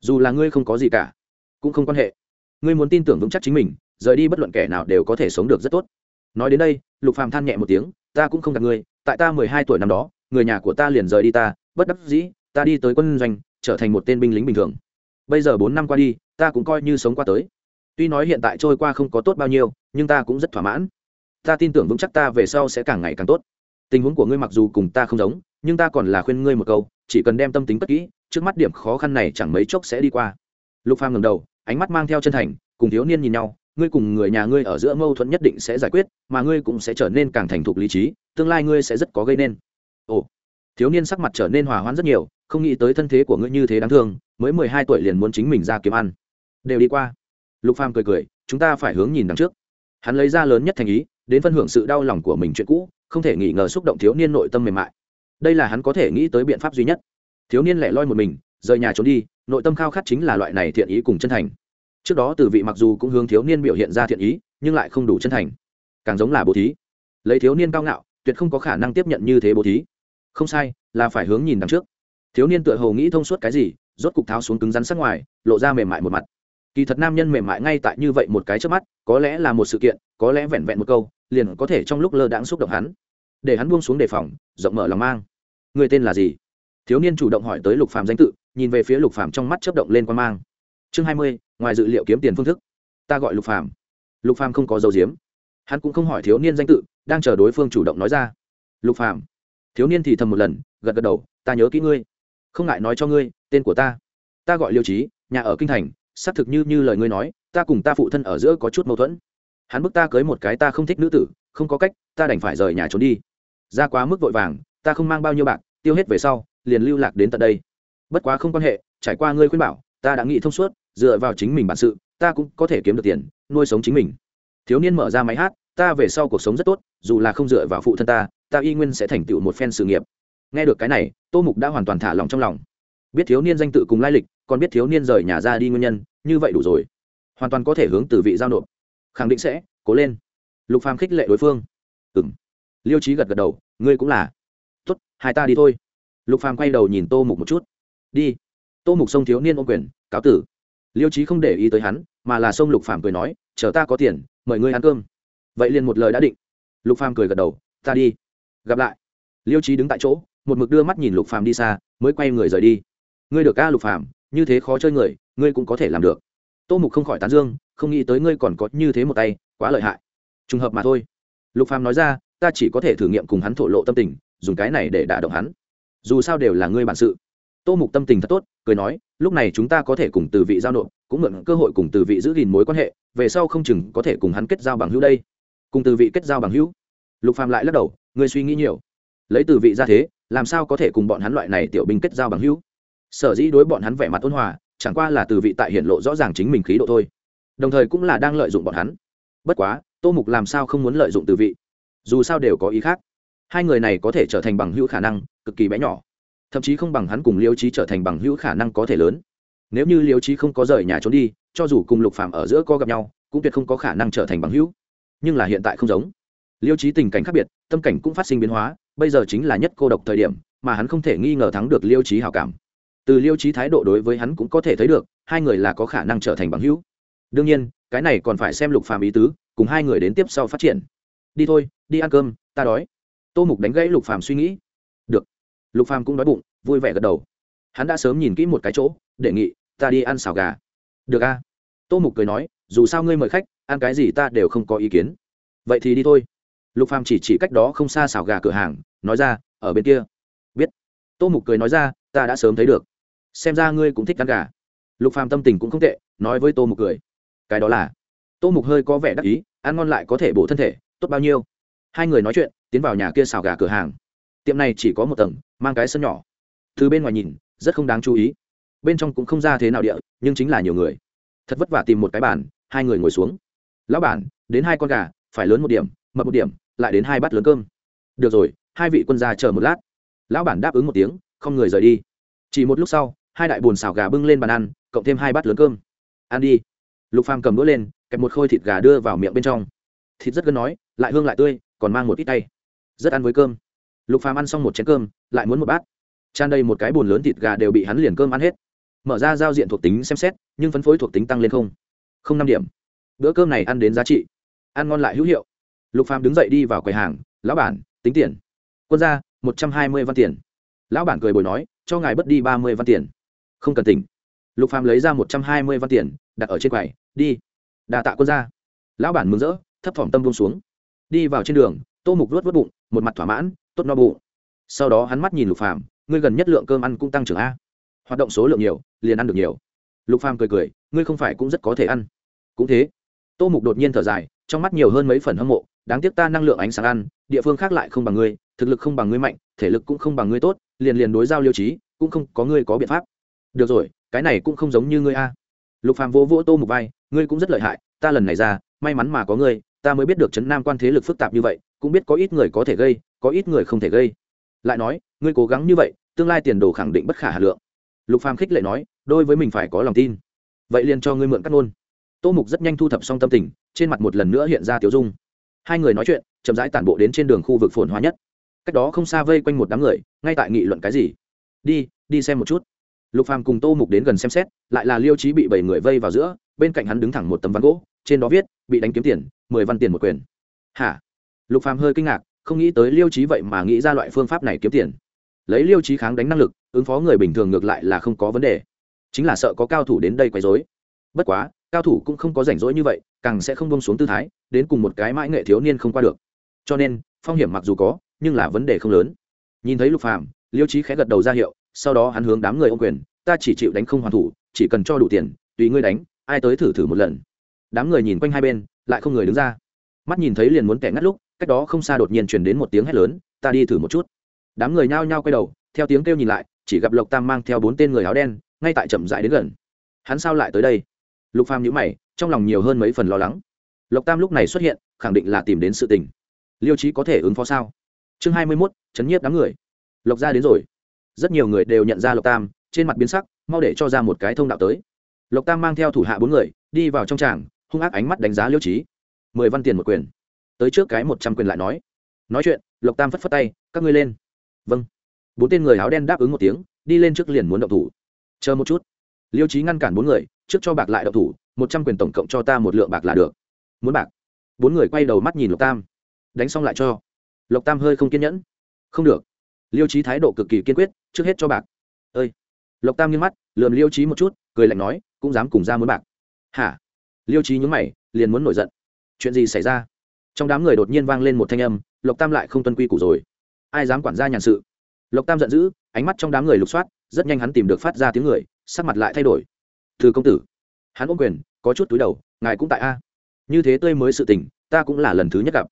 Speaker 1: dù là ngươi không có gì cả, cũng không quan hệ. Ngươi muốn tin tưởng vững chắc chính mình, rời đi bất luận kẻ nào đều có thể sống được rất tốt nói đến đây, lục phàm than nhẹ một tiếng, ta cũng không gặp ngươi, tại ta mười hai tuổi năm đó, người nhà của ta liền rời đi ta, bất đắc dĩ, ta đi tới quân doanh, trở thành một tên binh lính bình thường. Bây giờ bốn năm qua đi, ta cũng coi như sống qua tới. Tuy nói hiện tại trôi qua không có tốt bao nhiêu, nhưng ta cũng rất thỏa mãn. Ta tin tưởng vững chắc ta về sau sẽ càng ngày càng tốt. Tình huống của ngươi mặc dù cùng ta không giống, nhưng ta còn là khuyên ngươi một câu, chỉ cần đem tâm tính tất kỹ, trước mắt điểm khó khăn này chẳng mấy chốc sẽ đi qua. Lục phàm ngẩng đầu, ánh mắt mang theo chân thành, cùng thiếu niên nhìn nhau ngươi cùng người nhà ngươi ở giữa mâu thuẫn nhất định sẽ giải quyết, mà ngươi cũng sẽ trở nên càng thành thục lý trí, tương lai ngươi sẽ rất có gây nên. Ồ, thiếu niên sắc mặt trở nên hòa hoãn rất nhiều, không nghĩ tới thân thế của ngươi như thế đáng thương, mới mười hai tuổi liền muốn chính mình ra kiếm ăn. Đều đi qua. Lục phàm cười cười, chúng ta phải hướng nhìn đằng trước. Hắn lấy ra lớn nhất thành ý, đến phân hưởng sự đau lòng của mình chuyện cũ, không thể nghĩ ngờ xúc động thiếu niên nội tâm mềm mại. Đây là hắn có thể nghĩ tới biện pháp duy nhất. Thiếu niên lẻ loi một mình, rời nhà trốn đi, nội tâm khao khát chính là loại này thiện ý cùng chân thành trước đó từ vị mặc dù cũng hướng thiếu niên biểu hiện ra thiện ý, nhưng lại không đủ chân thành. Càng giống là bố thí. Lấy thiếu niên cao ngạo, tuyệt không có khả năng tiếp nhận như thế bố thí. Không sai, là phải hướng nhìn đằng trước. Thiếu niên tựa hồ nghĩ thông suốt cái gì, rốt cục tháo xuống cứng rắn sắc ngoài, lộ ra mềm mại một mặt. Kỳ thật nam nhân mềm mại ngay tại như vậy một cái trước mắt, có lẽ là một sự kiện, có lẽ vẹn vẹn một câu, liền có thể trong lúc lơ đãng xúc động hắn. Để hắn buông xuống đề phòng, rộng mở lòng mang. Người tên là gì? Thiếu niên chủ động hỏi tới lục phàm danh tự, nhìn về phía lục phàm trong mắt chớp động lên quan mang chương hai mươi, ngoài dự liệu kiếm tiền phương thức, ta gọi lục phàm. Lục phàm không có dấu diếm. Hắn cũng không hỏi thiếu niên danh tự, đang chờ đối phương chủ động nói ra. Lục phàm. Thiếu niên thì thầm một lần, gật gật đầu, ta nhớ kỹ ngươi. Không ngại nói cho ngươi, tên của ta. Ta gọi liêu trí nhà ở kinh thành, xác thực như như lời ngươi nói, ta cùng ta phụ thân ở giữa có chút mâu thuẫn. Hắn bức ta cưới một cái ta không thích nữ tử, không có cách, ta đành phải rời nhà trốn đi. Ra quá mức vội vàng, ta không mang bao nhiêu bạc, tiêu hết về sau, liền lưu lạc đến tận đây. Bất quá không quan hệ, trải qua ngươi khuyên bảo ta đã nghĩ thông suốt, dựa vào chính mình bản sự, ta cũng có thể kiếm được tiền, nuôi sống chính mình. Thiếu niên mở ra máy hát, ta về sau cuộc sống rất tốt, dù là không dựa vào phụ thân ta ta y nguyên sẽ thành tựu một phen sự nghiệp. Nghe được cái này, tô mục đã hoàn toàn thả lòng trong lòng. Biết thiếu niên danh tự cùng lai lịch, còn biết thiếu niên rời nhà ra đi nguyên nhân, như vậy đủ rồi. Hoàn toàn có thể hướng từ vị giao nộp. Khẳng định sẽ, cố lên. Lục phàm khích lệ đối phương. Ừng liêu trí gật gật đầu, ngươi cũng là. Tốt, hai ta đi thôi. Lục phàm quay đầu nhìn tô mục một chút. Đi. Tô mục xông thiếu niên ô quyền cáo tử. Liêu trí không để ý tới hắn, mà là sông lục phàm cười nói, chờ ta có tiền, mời ngươi ăn cơm. Vậy liền một lời đã định. Lục phàm cười gật đầu, ta đi, gặp lại. Liêu trí đứng tại chỗ, một mực đưa mắt nhìn lục phàm đi xa, mới quay người rời đi. Ngươi được ca lục phàm, như thế khó chơi người, ngươi cũng có thể làm được. Tô mục không khỏi tán dương, không nghĩ tới ngươi còn có như thế một tay, quá lợi hại. Trùng hợp mà thôi. Lục phàm nói ra, ta chỉ có thể thử nghiệm cùng hắn thổ lộ tâm tình, dùng cái này để đả động hắn. Dù sao đều là ngươi bản sự tô mục tâm tình thật tốt, cười nói, lúc này chúng ta có thể cùng từ vị giao nộp, cũng mượn cơ hội cùng từ vị giữ gìn mối quan hệ, về sau không chừng có thể cùng hắn kết giao bằng hữu đây. Cùng từ vị kết giao bằng hữu. Lục phàm lại lắc đầu, ngươi suy nghĩ nhiều. Lấy từ vị ra thế, làm sao có thể cùng bọn hắn loại này tiểu binh kết giao bằng hữu? Sở dĩ đối bọn hắn vẻ mặt ôn hòa, chẳng qua là từ vị tại hiện lộ rõ ràng chính mình khí độ thôi. Đồng thời cũng là đang lợi dụng bọn hắn. Bất quá, tô mục làm sao không muốn lợi dụng từ vị? Dù sao đều có ý khác. Hai người này có thể trở thành bằng hữu khả năng, cực kỳ bé nhỏ thậm chí không bằng hắn cùng liêu trí trở thành bằng hữu khả năng có thể lớn. Nếu như liêu trí không có rời nhà trốn đi, cho dù cùng lục phạm ở giữa có gặp nhau, cũng tuyệt không có khả năng trở thành bằng hữu. Nhưng là hiện tại không giống. Liêu trí tình cảnh khác biệt, tâm cảnh cũng phát sinh biến hóa, bây giờ chính là nhất cô độc thời điểm, mà hắn không thể nghi ngờ thắng được liêu trí hào cảm. Từ liêu trí thái độ đối với hắn cũng có thể thấy được, hai người là có khả năng trở thành bằng hữu. Đương nhiên, cái này còn phải xem lục phàm ý tứ, cùng hai người đến tiếp sau phát triển. Đi thôi, đi ăn cơm, ta đói. Tô mục đánh gãy lục phàm suy nghĩ. Được lục phàm cũng đói bụng, vui vẻ gật đầu. Hắn đã sớm nhìn kỹ một cái chỗ đề nghị, ta đi ăn xào gà. Được a. Tô mục cười nói, dù sao ngươi mời khách, ăn cái gì ta đều không có ý kiến. Vậy thì đi thôi. Lục phàm chỉ chỉ cách đó không xa xào gà cửa hàng, nói ra, ở bên kia. Biết. Tô mục cười nói ra, ta đã sớm thấy được. Xem ra ngươi cũng thích ăn gà. Lục phàm tâm tình cũng không tệ, nói với tô mục cười, cái đó là. Tô mục hơi có vẻ đắc ý, ăn ngon lại có thể bổ thân thể, tốt bao nhiêu? Hai người nói chuyện, tiến vào nhà kia xào gà cửa hàng tiệm này chỉ có một tầng, mang cái sân nhỏ. Từ bên ngoài nhìn, rất không đáng chú ý. Bên trong cũng không ra thế nào địa, nhưng chính là nhiều người. Thật vất vả tìm một cái bàn, hai người ngồi xuống. Lão bản, đến hai con gà, phải lớn một điểm, mập một điểm, lại đến hai bát lớn cơm. Được rồi, hai vị quân gia chờ một lát. Lão bản đáp ứng một tiếng, không người rời đi. Chỉ một lúc sau, hai đại bồn xào gà bưng lên bàn ăn, cộng thêm hai bát lớn cơm. Ăn đi. Lục phàm cầm đũa lên, kẹp một khôi thịt gà đưa vào miệng bên trong. Thịt rất gân nói, lại hương lại tươi, còn mang một ít tay rất ăn với cơm lục phàm ăn xong một chén cơm, lại muốn một bát. Tràn đầy một cái bồn lớn thịt gà đều bị hắn liền cơm ăn hết. Mở ra giao diện thuộc tính xem xét, nhưng phân phối thuộc tính tăng lên không. Không năm điểm. Bữa cơm này ăn đến giá trị. Ăn ngon lại hữu hiệu. Lục phàm đứng dậy đi vào quầy hàng, lão bản, tính tiền. Quân ra một trăm hai mươi văn tiền. Lão bản cười bồi nói, cho ngài bớt đi ba mươi văn tiền. Không cần tỉnh. Lục phàm lấy ra một trăm hai mươi văn tiền, đặt ở trên quầy, đi. Đà tạ quân ra lão bản mừng rỡ, thấp thỏm tâm buông xuống. Đi vào trên đường tô mục luốt vớt bụng, một mặt thỏa mãn, tốt no bụng. Sau đó hắn mắt nhìn lục phàm, ngươi gần nhất lượng cơm ăn cũng tăng trưởng a. Hoạt động số lượng nhiều, liền ăn được nhiều. Lục phàm cười cười, ngươi không phải cũng rất có thể ăn. Cũng thế. Tô mục đột nhiên thở dài, trong mắt nhiều hơn mấy phần hâm mộ, đáng tiếc ta năng lượng ánh sáng ăn, địa phương khác lại không bằng ngươi, thực lực không bằng ngươi mạnh, thể lực cũng không bằng ngươi tốt, liền liền đối giao liêu trí, cũng không có ngươi có biện pháp. Được rồi, cái này cũng không giống như ngươi a. Lục phàm vỗ vỗ tô mục vai, ngươi cũng rất lợi hại, ta lần này ra, may mắn mà có ngươi, ta mới biết được trấn nam quan thế lực phức tạp như vậy cũng biết có ít người có thể gây, có ít người không thể gây. Lại nói, ngươi cố gắng như vậy, tương lai tiền đồ khẳng định bất khả hà lượng. Lục phàm khích lệ nói, đôi với mình phải có lòng tin. Vậy liền cho ngươi mượn cắt ngôn. Tô mục rất nhanh thu thập xong tâm tình, trên mặt một lần nữa hiện ra tiểu dung. Hai người nói chuyện, chậm rãi tản bộ đến trên đường khu vực phồn hoa nhất. Cách đó không xa vây quanh một đám người, ngay tại nghị luận cái gì? Đi đi xem một chút. Lục phàm cùng tô mục đến gần xem xét, lại là liêu trí bị bảy người vây vào giữa, bên cạnh hắn đứng thẳng một tấm ván gỗ, trên đó viết, bị đánh kiếm tiền, mười văn tiền một quyền. Hả? Lục phàm hơi kinh ngạc, không nghĩ tới liêu trí vậy mà nghĩ ra loại phương pháp này kiếm tiền. Lấy liêu trí kháng đánh năng lực, ứng phó người bình thường ngược lại là không có vấn đề. Chính là sợ có cao thủ đến đây quấy rối. Bất quá, cao thủ cũng không có rảnh rỗi như vậy, càng sẽ không bông xuống tư thái, đến cùng một cái mãi nghệ thiếu niên không qua được. Cho nên, phong hiểm mặc dù có, nhưng là vấn đề không lớn. Nhìn thấy lục phàm, liêu trí khẽ gật đầu ra hiệu, sau đó hắn hướng đám người ô quyền, ta chỉ chịu đánh không hoàn thủ, chỉ cần cho đủ tiền, tùy ngươi đánh, ai tới thử thử một lần. Đám người nhìn quanh hai bên, lại không người đứng ra. Mắt nhìn thấy liền muốn kẻ ngắt lúc cách đó không xa đột nhiên truyền đến một tiếng hét lớn ta đi thử một chút. Đám người nhao nhao quay đầu theo tiếng kêu nhìn lại chỉ gặp lộc tam mang theo bốn tên người áo đen ngay tại chậm dại đến gần. Hắn sao lại tới đây? Lục phàm nhíu mày trong lòng nhiều hơn mấy phần lo lắng. Lộc tam lúc này xuất hiện khẳng định là tìm đến sự tình. Liêu trí có thể ứng phó sao? Chương hai mươi 21, chấn nhiếp đám người. Lộc gia đến rồi. Rất nhiều người đều nhận ra lộc tam trên mặt biến sắc mau để cho ra một cái thông đạo tới. Lộc tam mang theo thủ hạ bốn người đi vào trong tràng hung ác ánh mắt đánh giá liêu trí mười văn tiền một quyền tới trước cái một trăm quyền lại nói. Nói chuyện, lộc tam phất phất tay, các ngươi lên. Vâng. Bốn tên người áo đen đáp ứng một tiếng, đi lên trước liền muốn động thủ. Chờ một chút. Liêu trí ngăn cản bốn người, trước cho bạc lại động thủ, một trăm quyền tổng cộng cho ta một lượng bạc là được. Muốn bạc. Bốn người quay đầu mắt nhìn lộc tam. Đánh xong lại cho. Lộc tam hơi không kiên nhẫn. Không được. Liêu trí thái độ cực kỳ kiên quyết, trước hết cho bạc. Ơi. Lộc tam nghiêng mắt, lườm liêu trí một chút, cười lạnh nói, cũng dám cùng ra muốn bạc. Hả? Liêu trí nhúng mày, liền muốn nổi giận. Chuyện gì xảy ra? Trong đám người đột nhiên vang lên một thanh âm, lộc tam lại không tuân quy củ rồi. Ai dám quản gia nhàn sự? Lộc tam giận dữ, ánh mắt trong đám người lục soát, rất nhanh hắn tìm được phát ra tiếng người, sắc mặt lại thay đổi. Thư công tử, hắn ôm quyền, có chút túi đầu, ngài cũng tại a. Như thế tươi mới sự tình, ta cũng là lần thứ nhất gặp.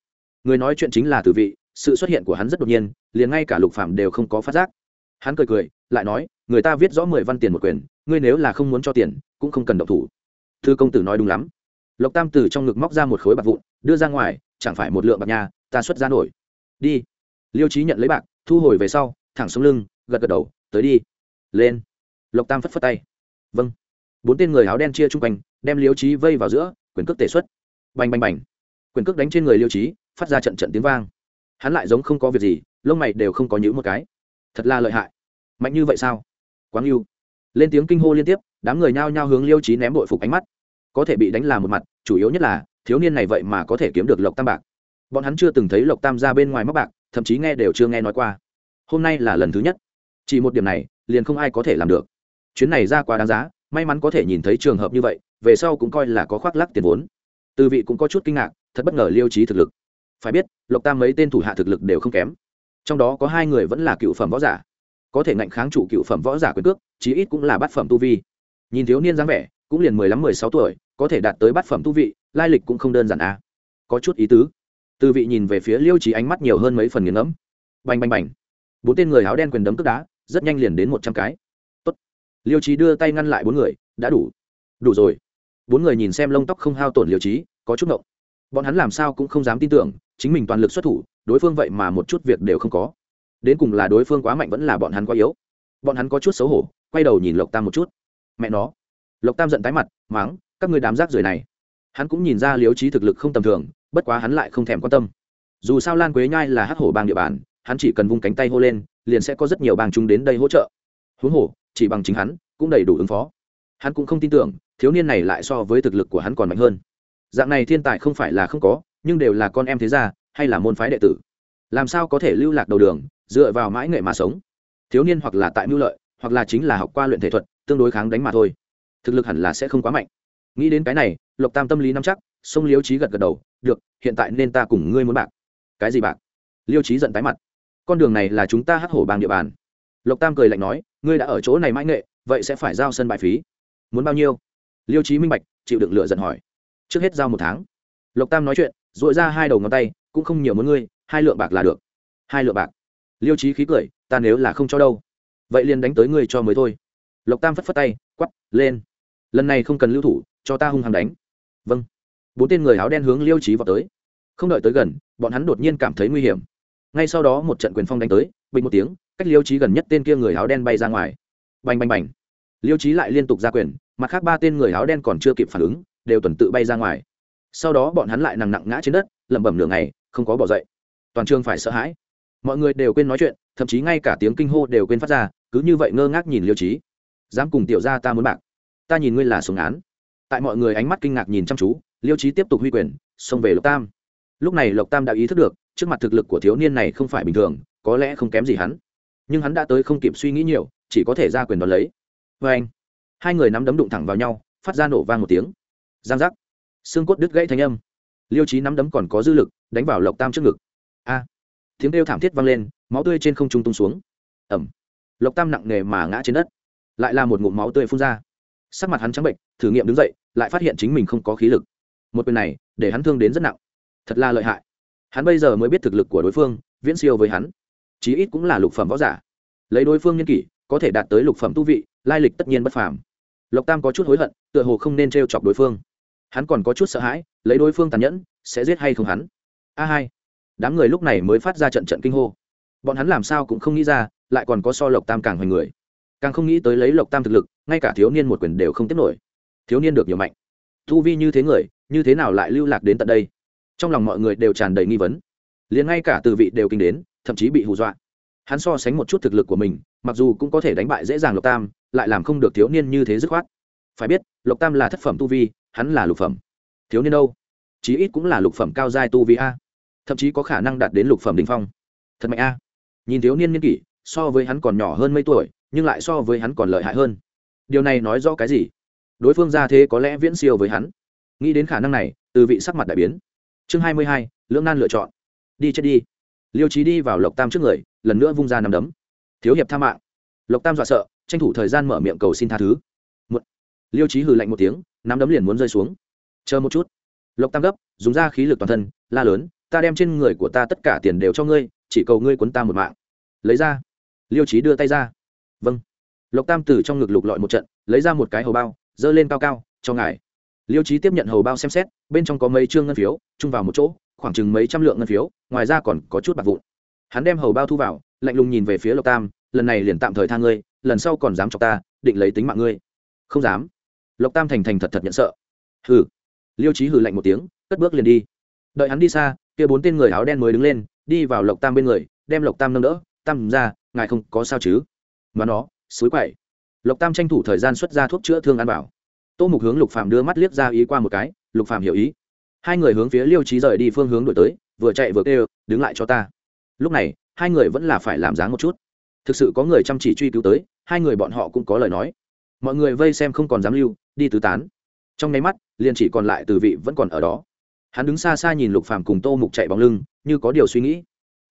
Speaker 1: Người nói chuyện chính là tử vị, sự xuất hiện của hắn rất đột nhiên, liền ngay cả lục phạm đều không có phát giác. Hắn cười cười, lại nói, người ta viết rõ mười văn tiền một quyền ngươi nếu là không muốn cho tiền, cũng không cần động thủ. Thư công tử nói đúng lắm. Lộc tam từ trong ngực móc ra một khối bạc vụn, đưa ra ngoài chẳng phải một lượng bạc nhà ta xuất ra nổi. Đi. Liêu trí nhận lấy bạc, thu hồi về sau, thẳng xuống lưng, gật gật đầu, tới đi. Lên. Lộc tam phất phất tay. Vâng. Bốn tên người áo đen chia chung quanh, đem liêu trí vây vào giữa, quyền cước tể xuất. Bành bành bành. Quyền cước đánh trên người liêu trí phát ra trận trận tiếng vang. Hắn lại giống không có việc gì, lông mày đều không có nhữ một cái. Thật là lợi hại. Mạnh như vậy sao? Quáng yêu lên tiếng kinh hô liên tiếp, đám người nhao nhao hướng liêu trí ném bội phục ánh mắt. Có thể bị đánh là một mặt, chủ yếu nhất là thiếu niên này vậy mà có thể kiếm được lộc tam bạc. Bọn hắn chưa từng thấy lộc tam ra bên ngoài móc bạc, thậm chí nghe đều chưa nghe nói qua. Hôm nay là lần thứ nhất. Chỉ một điểm này, liền không ai có thể làm được. Chuyến này ra quá đáng giá, may mắn có thể nhìn thấy trường hợp như vậy, về sau cũng coi là có khoác lắc tiền vốn. Từ vị cũng có chút kinh ngạc, thật bất ngờ liêu trí thực lực. Phải biết, lộc tam mấy tên thủ hạ thực lực đều không kém. Trong đó có hai người vẫn là cựu phẩm võ giả. Có thể ngạnh kháng chủ cựu phẩm võ giả quyền cước, chí ít cũng là bát phẩm tu vi. Nhìn thiếu niên dáng vẻ, cũng liền mười lăm, mười sáu tuổi, có thể đạt tới bát phẩm tu vị lai lịch cũng không đơn giản à. có chút ý tứ. Từ vị nhìn về phía liêu trí ánh mắt nhiều hơn mấy phần nghiền ngẫm. Bành bành bành. Bốn tên người áo đen quyền đấm tức đá, rất nhanh liền đến một trăm cái. Tốt. liêu trí đưa tay ngăn lại bốn người, đã đủ. Đủ rồi. Bốn người nhìn xem lông tóc không hao tổn liêu trí có chút ngộng. Bọn hắn làm sao cũng không dám tin tưởng, chính mình toàn lực xuất thủ, đối phương vậy mà một chút việc đều không có. Đến cùng là đối phương quá mạnh vẫn là bọn hắn quá yếu. Bọn hắn có chút xấu hổ, quay đầu nhìn lộc tam một chút. Mẹ nó. Lộc tam giận tái mặt máng các người đám rác rưởi này hắn cũng nhìn ra liếu trí thực lực không tầm thường, bất quá hắn lại không thèm quan tâm. Dù sao lan quế nhai là hắc hổ bang địa bàn, hắn chỉ cần vung cánh tay hô lên, liền sẽ có rất nhiều bang chúng đến đây hỗ trợ. Huống hồ, chỉ bằng chính hắn, cũng đầy đủ ứng phó. Hắn cũng không tin tưởng, thiếu niên này lại so với thực lực của hắn còn mạnh hơn. Dạng này thiên tài không phải là không có, nhưng đều là con em thế gia, hay là môn phái đệ tử. Làm sao có thể lưu lạc đầu đường, dựa vào mãi nghệ mà sống? Thiếu niên hoặc là tại mưu lợi, hoặc là chính là học qua luyện thể thuật, tương đối kháng đánh mà thôi. Thực lực hẳn là sẽ không quá mạnh nghĩ đến cái này, lộc tam tâm lý nắm chắc, sông liêu trí gật gật đầu, được, hiện tại nên ta cùng ngươi muốn bạc. Cái gì bạc? Liêu trí giận tái mặt. Con đường này là chúng ta hắc hổ bang địa bàn. Lộc tam cười lạnh nói, ngươi đã ở chỗ này mãi nghệ, vậy sẽ phải giao sân bài phí. Muốn bao nhiêu? Liêu trí minh bạch, chịu đựng lựa giận hỏi. Trước hết giao một tháng. Lộc tam nói chuyện dội ra hai đầu ngón tay, cũng không nhiều muốn ngươi, hai lượng bạc là được. Hai lượng bạc? Liêu trí khí cười, ta nếu là không cho đâu, vậy liền đánh tới ngươi cho mới thôi. Lộc tam phất phất tay quắp lên. Lần này không cần lưu thủ cho ta hung hăng đánh. Vâng. Bốn tên người áo đen hướng liêu trí vào tới. Không đợi tới gần, bọn hắn đột nhiên cảm thấy nguy hiểm. Ngay sau đó một trận quyền phong đánh tới, bình một tiếng, cách liêu trí gần nhất tên kia người áo đen bay ra ngoài. Bành bành bành. Liêu trí lại liên tục ra quyền, mặt khác ba tên người áo đen còn chưa kịp phản ứng, đều tuần tự bay ra ngoài. Sau đó bọn hắn lại nặng nặng ngã trên đất, lẩm bẩm nửa ngày, không có bỏ dậy. Toàn trường phải sợ hãi. Mọi người đều quên nói chuyện, thậm chí ngay cả tiếng kinh hô đều quên phát ra, cứ như vậy ngơ ngác nhìn liêu trí dám cùng tiểu gia ta muốn bạc. Ta nhìn ngươi là xuống án tại mọi người ánh mắt kinh ngạc nhìn chăm chú, liêu trí tiếp tục huy quyền, xông về lộc tam. Lúc này lộc tam đã ý thức được, trước mặt thực lực của thiếu niên này không phải bình thường, có lẽ không kém gì hắn. Nhưng hắn đã tới không kịp suy nghĩ nhiều, chỉ có thể ra quyền đón lấy. Vê anh, hai người nắm đấm đụng thẳng vào nhau, phát ra nổ vang một tiếng. Giang giác. Xương cốt đứt gãy thanh âm. Liêu trí nắm đấm còn có dư lực, đánh vào lộc tam trước ngực. A. Tiếng kêu thảm thiết vang lên, máu tươi trên không trung tung xuống. Ẩm. Lộc tam nặng nề mà ngã trên đất. Lại là một ngụm máu tươi phun ra sắc mặt hắn trắng bệnh, thử nghiệm đứng dậy, lại phát hiện chính mình không có khí lực. Một quyền này, để hắn thương đến rất nặng. Thật là lợi hại. Hắn bây giờ mới biết thực lực của đối phương, viễn siêu với hắn. Chí ít cũng là lục phẩm võ giả. Lấy đối phương nhân kỷ, có thể đạt tới lục phẩm tu vị, lai lịch tất nhiên bất phàm. Lộc tam có chút hối hận, tựa hồ không nên t r e o chọc đối phương. Hắn còn có chút sợ hãi, lấy đối phương tàn nhẫn, sẽ giết hay không hắn? A hai. Đám người lúc này mới phát ra trận trận kinh hô. Bọn hắn làm sao cũng không nghĩ ra, lại còn có so lộc tam càng hoành người càng không nghĩ tới lấy lộc tam thực lực, ngay cả thiếu niên một quyền đều không tiếp nổi. Thiếu niên được nhiều mạnh. Thu vi như thế người, như thế nào lại lưu lạc đến tận đây? Trong lòng mọi người đều tràn đầy nghi vấn. Liền ngay cả từ vị đều kinh đến, thậm chí bị hù dọa. Hắn so sánh một chút thực lực của mình, mặc dù cũng có thể đánh bại dễ dàng lộc tam, lại làm không được thiếu niên như thế dứt khoát. Phải biết, lộc tam là thất phẩm tu vi, hắn là lục phẩm. Thiếu niên đâu? Chí ít cũng là lục phẩm cao giai tu vi a. Thậm chí có khả năng đạt đến lục phẩm đình phong. Thật mạnh a. Nhìn thiếu niên niên kỷ, so với hắn còn nhỏ hơn mấy tuổi nhưng lại so với hắn còn lợi hại hơn. Điều này nói rõ cái gì? Đối phương ra thế có lẽ viễn siêu với hắn. Nghĩ đến khả năng này, từ vị sắc mặt đại biến. Chương hai mươi hai, lưỡng nan lựa chọn. Đi chết đi. Liêu trí đi vào lộc tam trước người, lần nữa vung ra nằm đấm. Thiếu hiệp tha mạng. Lộc tam dọa sợ, tranh thủ thời gian mở miệng cầu xin tha thứ. Một. Liêu trí hừ lạnh một tiếng, nắm đấm liền muốn rơi xuống. Chờ một chút. Lộc tam gấp, dùng ra khí lực toàn thân, la lớn, ta đem trên người của ta tất cả tiền đều cho ngươi, chỉ cầu ngươi quấn ta một mạng. Lấy ra. Liêu trí đưa tay ra vâng. Lộc tam từ trong ngực lục lọi một trận, lấy ra một cái hầu bao, giơ lên cao cao, cho ngài. Liêu trí tiếp nhận hầu bao xem xét, bên trong có mấy chương ngân phiếu, chung vào một chỗ, khoảng chừng mấy trăm lượng ngân phiếu, ngoài ra còn có chút bạc vụn. Hắn đem hầu bao thu vào, lạnh lùng nhìn về phía lộc tam, lần này liền tạm thời tha ngươi, lần sau còn dám chọc ta, định lấy tính mạng ngươi. Không dám. Lộc tam thành thành thật thật nhận sợ. Hừ. Liêu trí hừ lạnh một tiếng, cất bước liền đi. Đợi hắn đi xa, kia bốn tên người áo đen mới đứng lên, đi vào lộc tam bên người, đem lộc tam nâng đỡ, tam ra, ngài không có sao chứ? Mà nó, suối quậy. Lộc tam tranh thủ thời gian xuất ra thuốc chữa thương ăn bảo tô mục hướng lục phàm đưa mắt liếc ra ý qua một cái, lục phàm hiểu ý. Hai người hướng phía liêu trí rời đi phương hướng đổi tới, vừa chạy vừa kêu, đứng lại cho ta. Lúc này, hai người vẫn là phải làm dáng một chút. Thực sự có người chăm chỉ truy cứu tới, hai người bọn họ cũng có lời nói. Mọi người vây xem không còn dám lưu, đi tứ tán. Trong nháy mắt, liền chỉ còn lại từ vị vẫn còn ở đó. Hắn đứng xa xa nhìn lục phàm cùng tô mục chạy bóng lưng, như có điều suy nghĩ.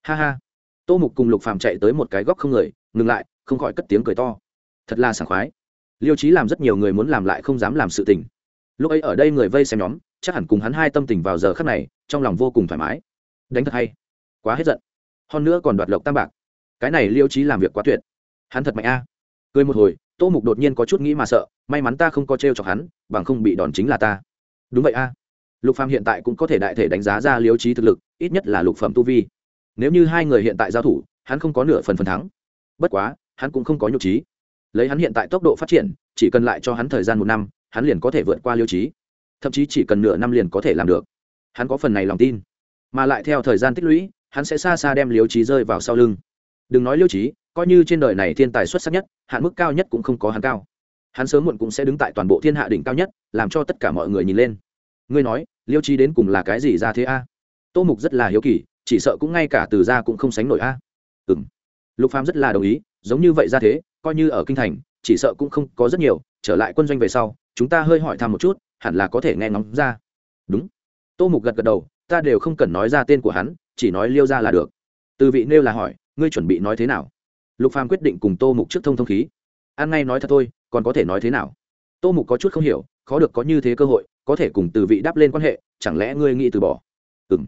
Speaker 1: Ha ha. Tô mục cùng lục phàm chạy tới một cái góc không người, ngừng lại không khỏi cất tiếng cười to. Thật là sảng khoái. Liêu trí làm rất nhiều người muốn làm lại không dám làm sự tình. Lúc ấy ở đây người vây xem nhóm, chắc hẳn cùng hắn hai tâm tình vào giờ khắc này, trong lòng vô cùng thoải mái. Đánh thật hay. Quá hết giận. Hơn nữa còn đoạt lộc tam bạc. Cái này liêu trí làm việc quá tuyệt. Hắn thật mạnh a. Cười một hồi, tô mục đột nhiên có chút nghĩ mà sợ, may mắn ta không có t r e o chọc hắn, bằng không bị đòn chính là ta. Đúng vậy a. Lục phàm hiện tại cũng có thể đại thể đánh giá ra liêu trí thực lực, ít nhất là lục phẩm tu vi. Nếu như hai người hiện tại giao thủ, hắn không có nửa phần phần thắng. Bất quá hắn cũng không có nhục trí. Lấy hắn hiện tại tốc độ phát triển, chỉ cần lại cho hắn thời gian một năm, hắn liền có thể vượt qua liêu trí. Thậm chí chỉ cần nửa năm liền có thể làm được. Hắn có phần này lòng tin. Mà lại theo thời gian tích lũy, hắn sẽ xa xa đem liêu trí rơi vào sau lưng. Đừng nói liêu trí, coi như trên đời này thiên tài xuất sắc nhất, hạn mức cao nhất cũng không có hắn cao. Hắn sớm muộn cũng sẽ đứng tại toàn bộ thiên hạ đỉnh cao nhất, làm cho tất cả mọi người nhìn lên. Ngươi nói, liêu trí đến cùng là cái gì ra thế a? Tô mục rất là hiếu kỳ, chỉ sợ cũng ngay cả từ ra cũng không sánh nổi a. Ừ m lục phàm rất là đồng ý, giống như vậy ra thế, coi như ở kinh thành, chỉ sợ cũng không có rất nhiều, trở lại quân doanh về sau, chúng ta hơi hỏi thăm một chút, hẳn là có thể nghe ngóng ra. Đúng. Tô mục gật gật đầu, ta đều không cần nói ra tên của hắn, chỉ nói liêu ra là được. Từ vị nêu là hỏi, ngươi chuẩn bị nói thế nào? Lục phàm quyết định cùng tô mục trước thông thông khí. Ăn ngay nói thật thôi, còn có thể nói thế nào? Tô mục có chút không hiểu, khó được có như thế cơ hội, có thể cùng từ vị đáp lên quan hệ, chẳng lẽ ngươi nghĩ từ bỏ? Ừ m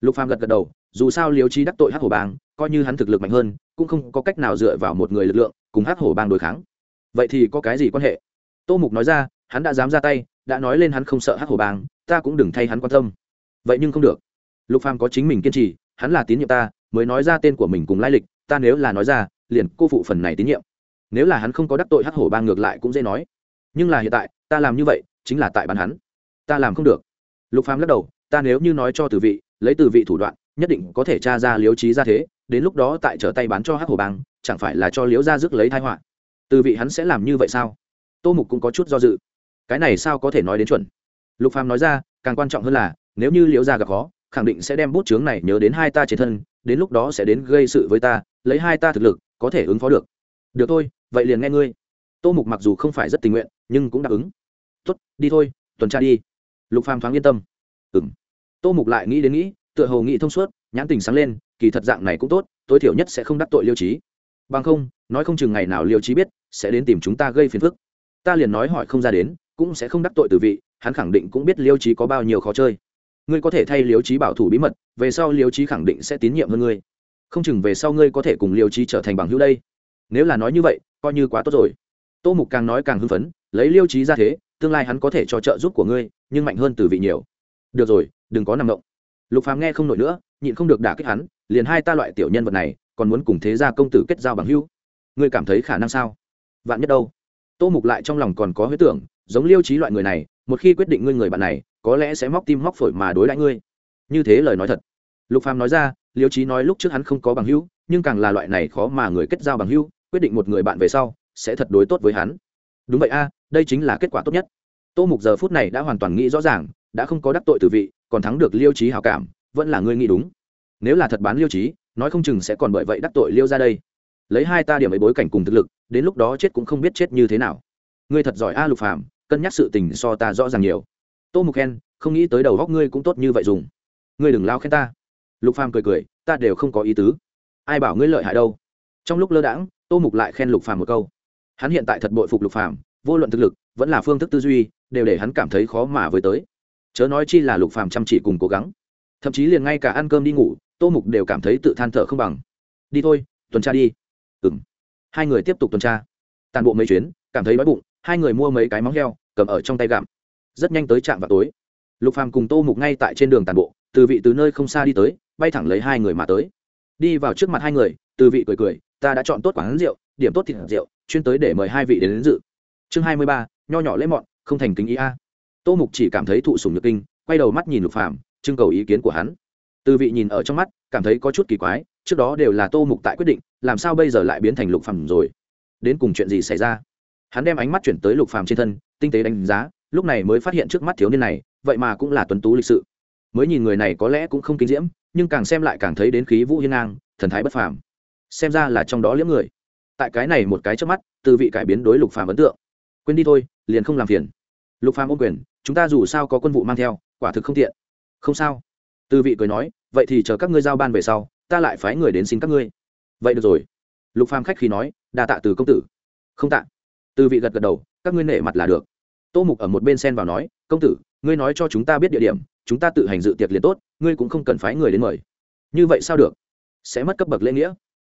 Speaker 1: lục phàm gật gật đầu, dù sao liêu trí đắc tội Hát hổ bang coi như hắn thực lực mạnh hơn cũng không có cách nào dựa vào một người lực lượng cùng hắc hổ bang đối kháng. Vậy thì có cái gì quan hệ? Tô mục nói ra, hắn đã dám ra tay, đã nói lên hắn không sợ hắc hổ bang, ta cũng đừng thay hắn quan tâm. Vậy nhưng không được. Lục phàm có chính mình kiên trì, hắn là tín nhiệm ta, mới nói ra tên của mình cùng lai lịch, ta nếu là nói ra, liền cô phụ phần này tín nhiệm. Nếu là hắn không có đắc tội hắc hổ bang ngược lại cũng dễ nói. Nhưng là hiện tại, ta làm như vậy, chính là tại bàn hắn. Ta làm không được. Lục phàm lắc đầu, ta nếu như nói cho từ vị, lấy từ vị thủ đoạn, nhất định có thể tra ra liếu trí ra thế đến lúc đó tại trở tay bán cho hắc hồ bang, chẳng phải là cho liễu ra rước lấy thái họa? Từ vị hắn sẽ làm như vậy sao? Tô mục cũng có chút do dự. Cái này sao có thể nói đến chuẩn? Lục phàm nói ra, càng quan trọng hơn là, nếu như liễu gia gặp khó, khẳng định sẽ đem bút chướng này nhớ đến hai ta trên thân, đến lúc đó sẽ đến gây sự với ta, lấy hai ta thực lực, có thể ứng phó được. Được thôi, vậy liền nghe ngươi. Tô mục mặc dù không phải rất tình nguyện, nhưng cũng đáp ứng. Tốt, đi thôi, tuần tra đi. Lục phàm thoáng yên tâm. Ừng tô mục lại nghĩ đến nghĩ, tựa hồ nghĩ thông suốt, nhãn tình sáng lên kỳ thật dạng này cũng tốt, tối thiểu nhất sẽ không đắc tội liêu trí bằng không, nói không chừng ngày nào liêu trí biết, sẽ đến tìm chúng ta gây phiền phức. Ta liền nói hỏi không ra đến, cũng sẽ không đắc tội từ vị, hắn khẳng định cũng biết liêu trí có bao nhiêu khó chơi. Ngươi có thể thay liêu trí bảo thủ bí mật, về sau liêu trí khẳng định sẽ tín nhiệm hơn ngươi. Không chừng về sau ngươi có thể cùng liêu trí trở thành bằng hữu đây. Nếu là nói như vậy, coi như quá tốt rồi. Tô mục càng nói càng hưng phấn, lấy liêu trí ra thế, tương lai hắn có thể cho trợ giúp của ngươi, nhưng mạnh hơn từ vị nhiều. Được rồi, đừng có nằm động. Lục phàm nghe không nổi nữa, nhịn không được đả kích hắn liền hai ta loại tiểu nhân vật này, còn muốn cùng thế gia công tử kết giao bằng hữu. Ngươi cảm thấy khả năng sao? Vạn nhất đâu? Tô mục lại trong lòng còn có huyết tưởng, giống liêu trí loại người này, một khi quyết định ngươi người bạn này, có lẽ sẽ móc tim móc phổi mà đối đãi ngươi. Như thế lời nói thật. Lục phàm nói ra, liêu trí nói lúc trước hắn không có bằng hữu, nhưng càng là loại này khó mà người kết giao bằng hữu, quyết định một người bạn về sau, sẽ thật đối tốt với hắn. Đúng vậy a, đây chính là kết quả tốt nhất. Tô mục giờ phút này đã hoàn toàn nghĩ rõ ràng, đã không có đắc tội từ vị, còn thắng được liêu trí hào cảm, vẫn là ngươi nghĩ đúng nếu là thật bán liêu trí nói không chừng sẽ còn bởi vậy đắc tội liêu ra đây. Lấy hai ta điểm ấy bối cảnh cùng thực lực, đến lúc đó chết cũng không biết chết như thế nào. Ngươi thật giỏi a, lục phàm, cân nhắc sự tình so ta rõ ràng nhiều. Tô mục khen, không nghĩ tới đầu góc ngươi cũng tốt như vậy dùng. Ngươi đừng lao khen ta. Lục phàm cười cười, ta đều không có ý tứ. Ai bảo ngươi lợi hại đâu? Trong lúc lơ đãng, tô mục lại khen lục phàm một câu. Hắn hiện tại thật bội phục lục phàm, vô luận thực lực, vẫn là phương thức tư duy, đều để hắn cảm thấy khó mà với tới. Chớ nói chi là lục phàm chăm chỉ cùng cố gắng. Thậm chí liền ngay cả ăn cơm đi ngủ tô mục đều cảm thấy tự than thở không bằng. Đi thôi tuần tra đi. Ừ m hai người tiếp tục tuần tra. Tàn bộ mấy chuyến cảm thấy đói bụng hai người mua mấy cái móng heo cầm ở trong tay gặm. Rất nhanh tới trạm vào tối. Lục phàm cùng tô mục ngay tại trên đường tàn bộ từ vị từ nơi không xa đi tới bay thẳng lấy hai người mà tới. Đi vào trước mặt hai người từ vị cười cười ta đã chọn tốt quán rượu điểm tốt thịt rượu chuyên tới để mời hai vị đến, đến dự. Chương hai mươi ba nho nhỏ lễ mọn không thành kính ý a. Tô mục chỉ cảm thấy thụ sùng nhược kinh quay đầu mắt nhìn lục phàm trưng cầu ý kiến của hắn từ vị nhìn ở trong mắt, cảm thấy có chút kỳ quái, trước đó đều là tô mục tại quyết định, làm sao bây giờ lại biến thành lục phàm rồi? Đến cùng chuyện gì xảy ra? Hắn đem ánh mắt chuyển tới lục phàm trên thân, tinh tế đánh giá, lúc này mới phát hiện trước mắt thiếu niên này, vậy mà cũng là tuấn tú lịch sự. Mới nhìn người này có lẽ cũng không kinh diễm, nhưng càng xem lại càng thấy đến khí vũ hiên ngang, thần thái bất phàm. Xem ra là trong đó liễm người. Tại cái này một cái trước mắt, từ vị cải biến đối lục phàm ấn tượng. Quên đi thôi, liền không làm phiền. Lục phàm ôm quyền, chúng ta dù sao có quân vụ mang theo, quả thực không tiện. Không sao. Từ vị cười nói vậy thì chờ các ngươi giao ban về sau, ta lại phái người đến xin các ngươi. Vậy được rồi. Lục phàm khách khi nói, đa tạ từ công tử. Không tạ. Từ vị gật gật đầu, các ngươi nể mặt là được. Tô mục ở một bên xen vào nói, công tử, ngươi nói cho chúng ta biết địa điểm, chúng ta tự hành dự tiệc liền tốt, ngươi cũng không cần phái người đến mời. Như vậy sao được? Sẽ mất cấp bậc lễ nghĩa.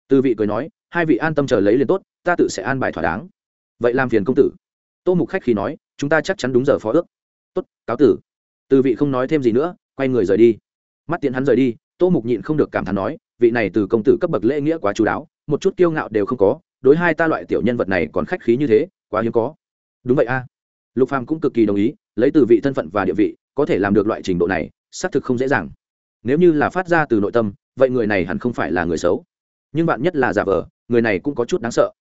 Speaker 1: Từ vị cười nói, hai vị an tâm chờ lấy liền tốt, ta tự sẽ an bài thỏa đáng. Vậy làm phiền công tử. Tô mục khách khi nói, chúng ta chắc chắn đúng giờ phó ước. Tốt, cáo tử. Từ vị không nói thêm gì nữa, quay người rời đi mắt tiện hắn rời đi, tô mục nhịn không được cảm thán nói, vị này từ công tử cấp bậc lễ nghĩa quá chú đáo, một chút kiêu ngạo đều không có, đối hai ta loại tiểu nhân vật này còn khách khí như thế, quá hiếm có. Đúng vậy a. Lục phàm cũng cực kỳ đồng ý, lấy từ vị thân phận và địa vị, có thể làm được loại trình độ này, xác thực không dễ dàng. Nếu như là phát ra từ nội tâm, vậy người này hẳn không phải là người xấu. Nhưng bạn nhất là giả vờ, người này cũng có chút đáng sợ.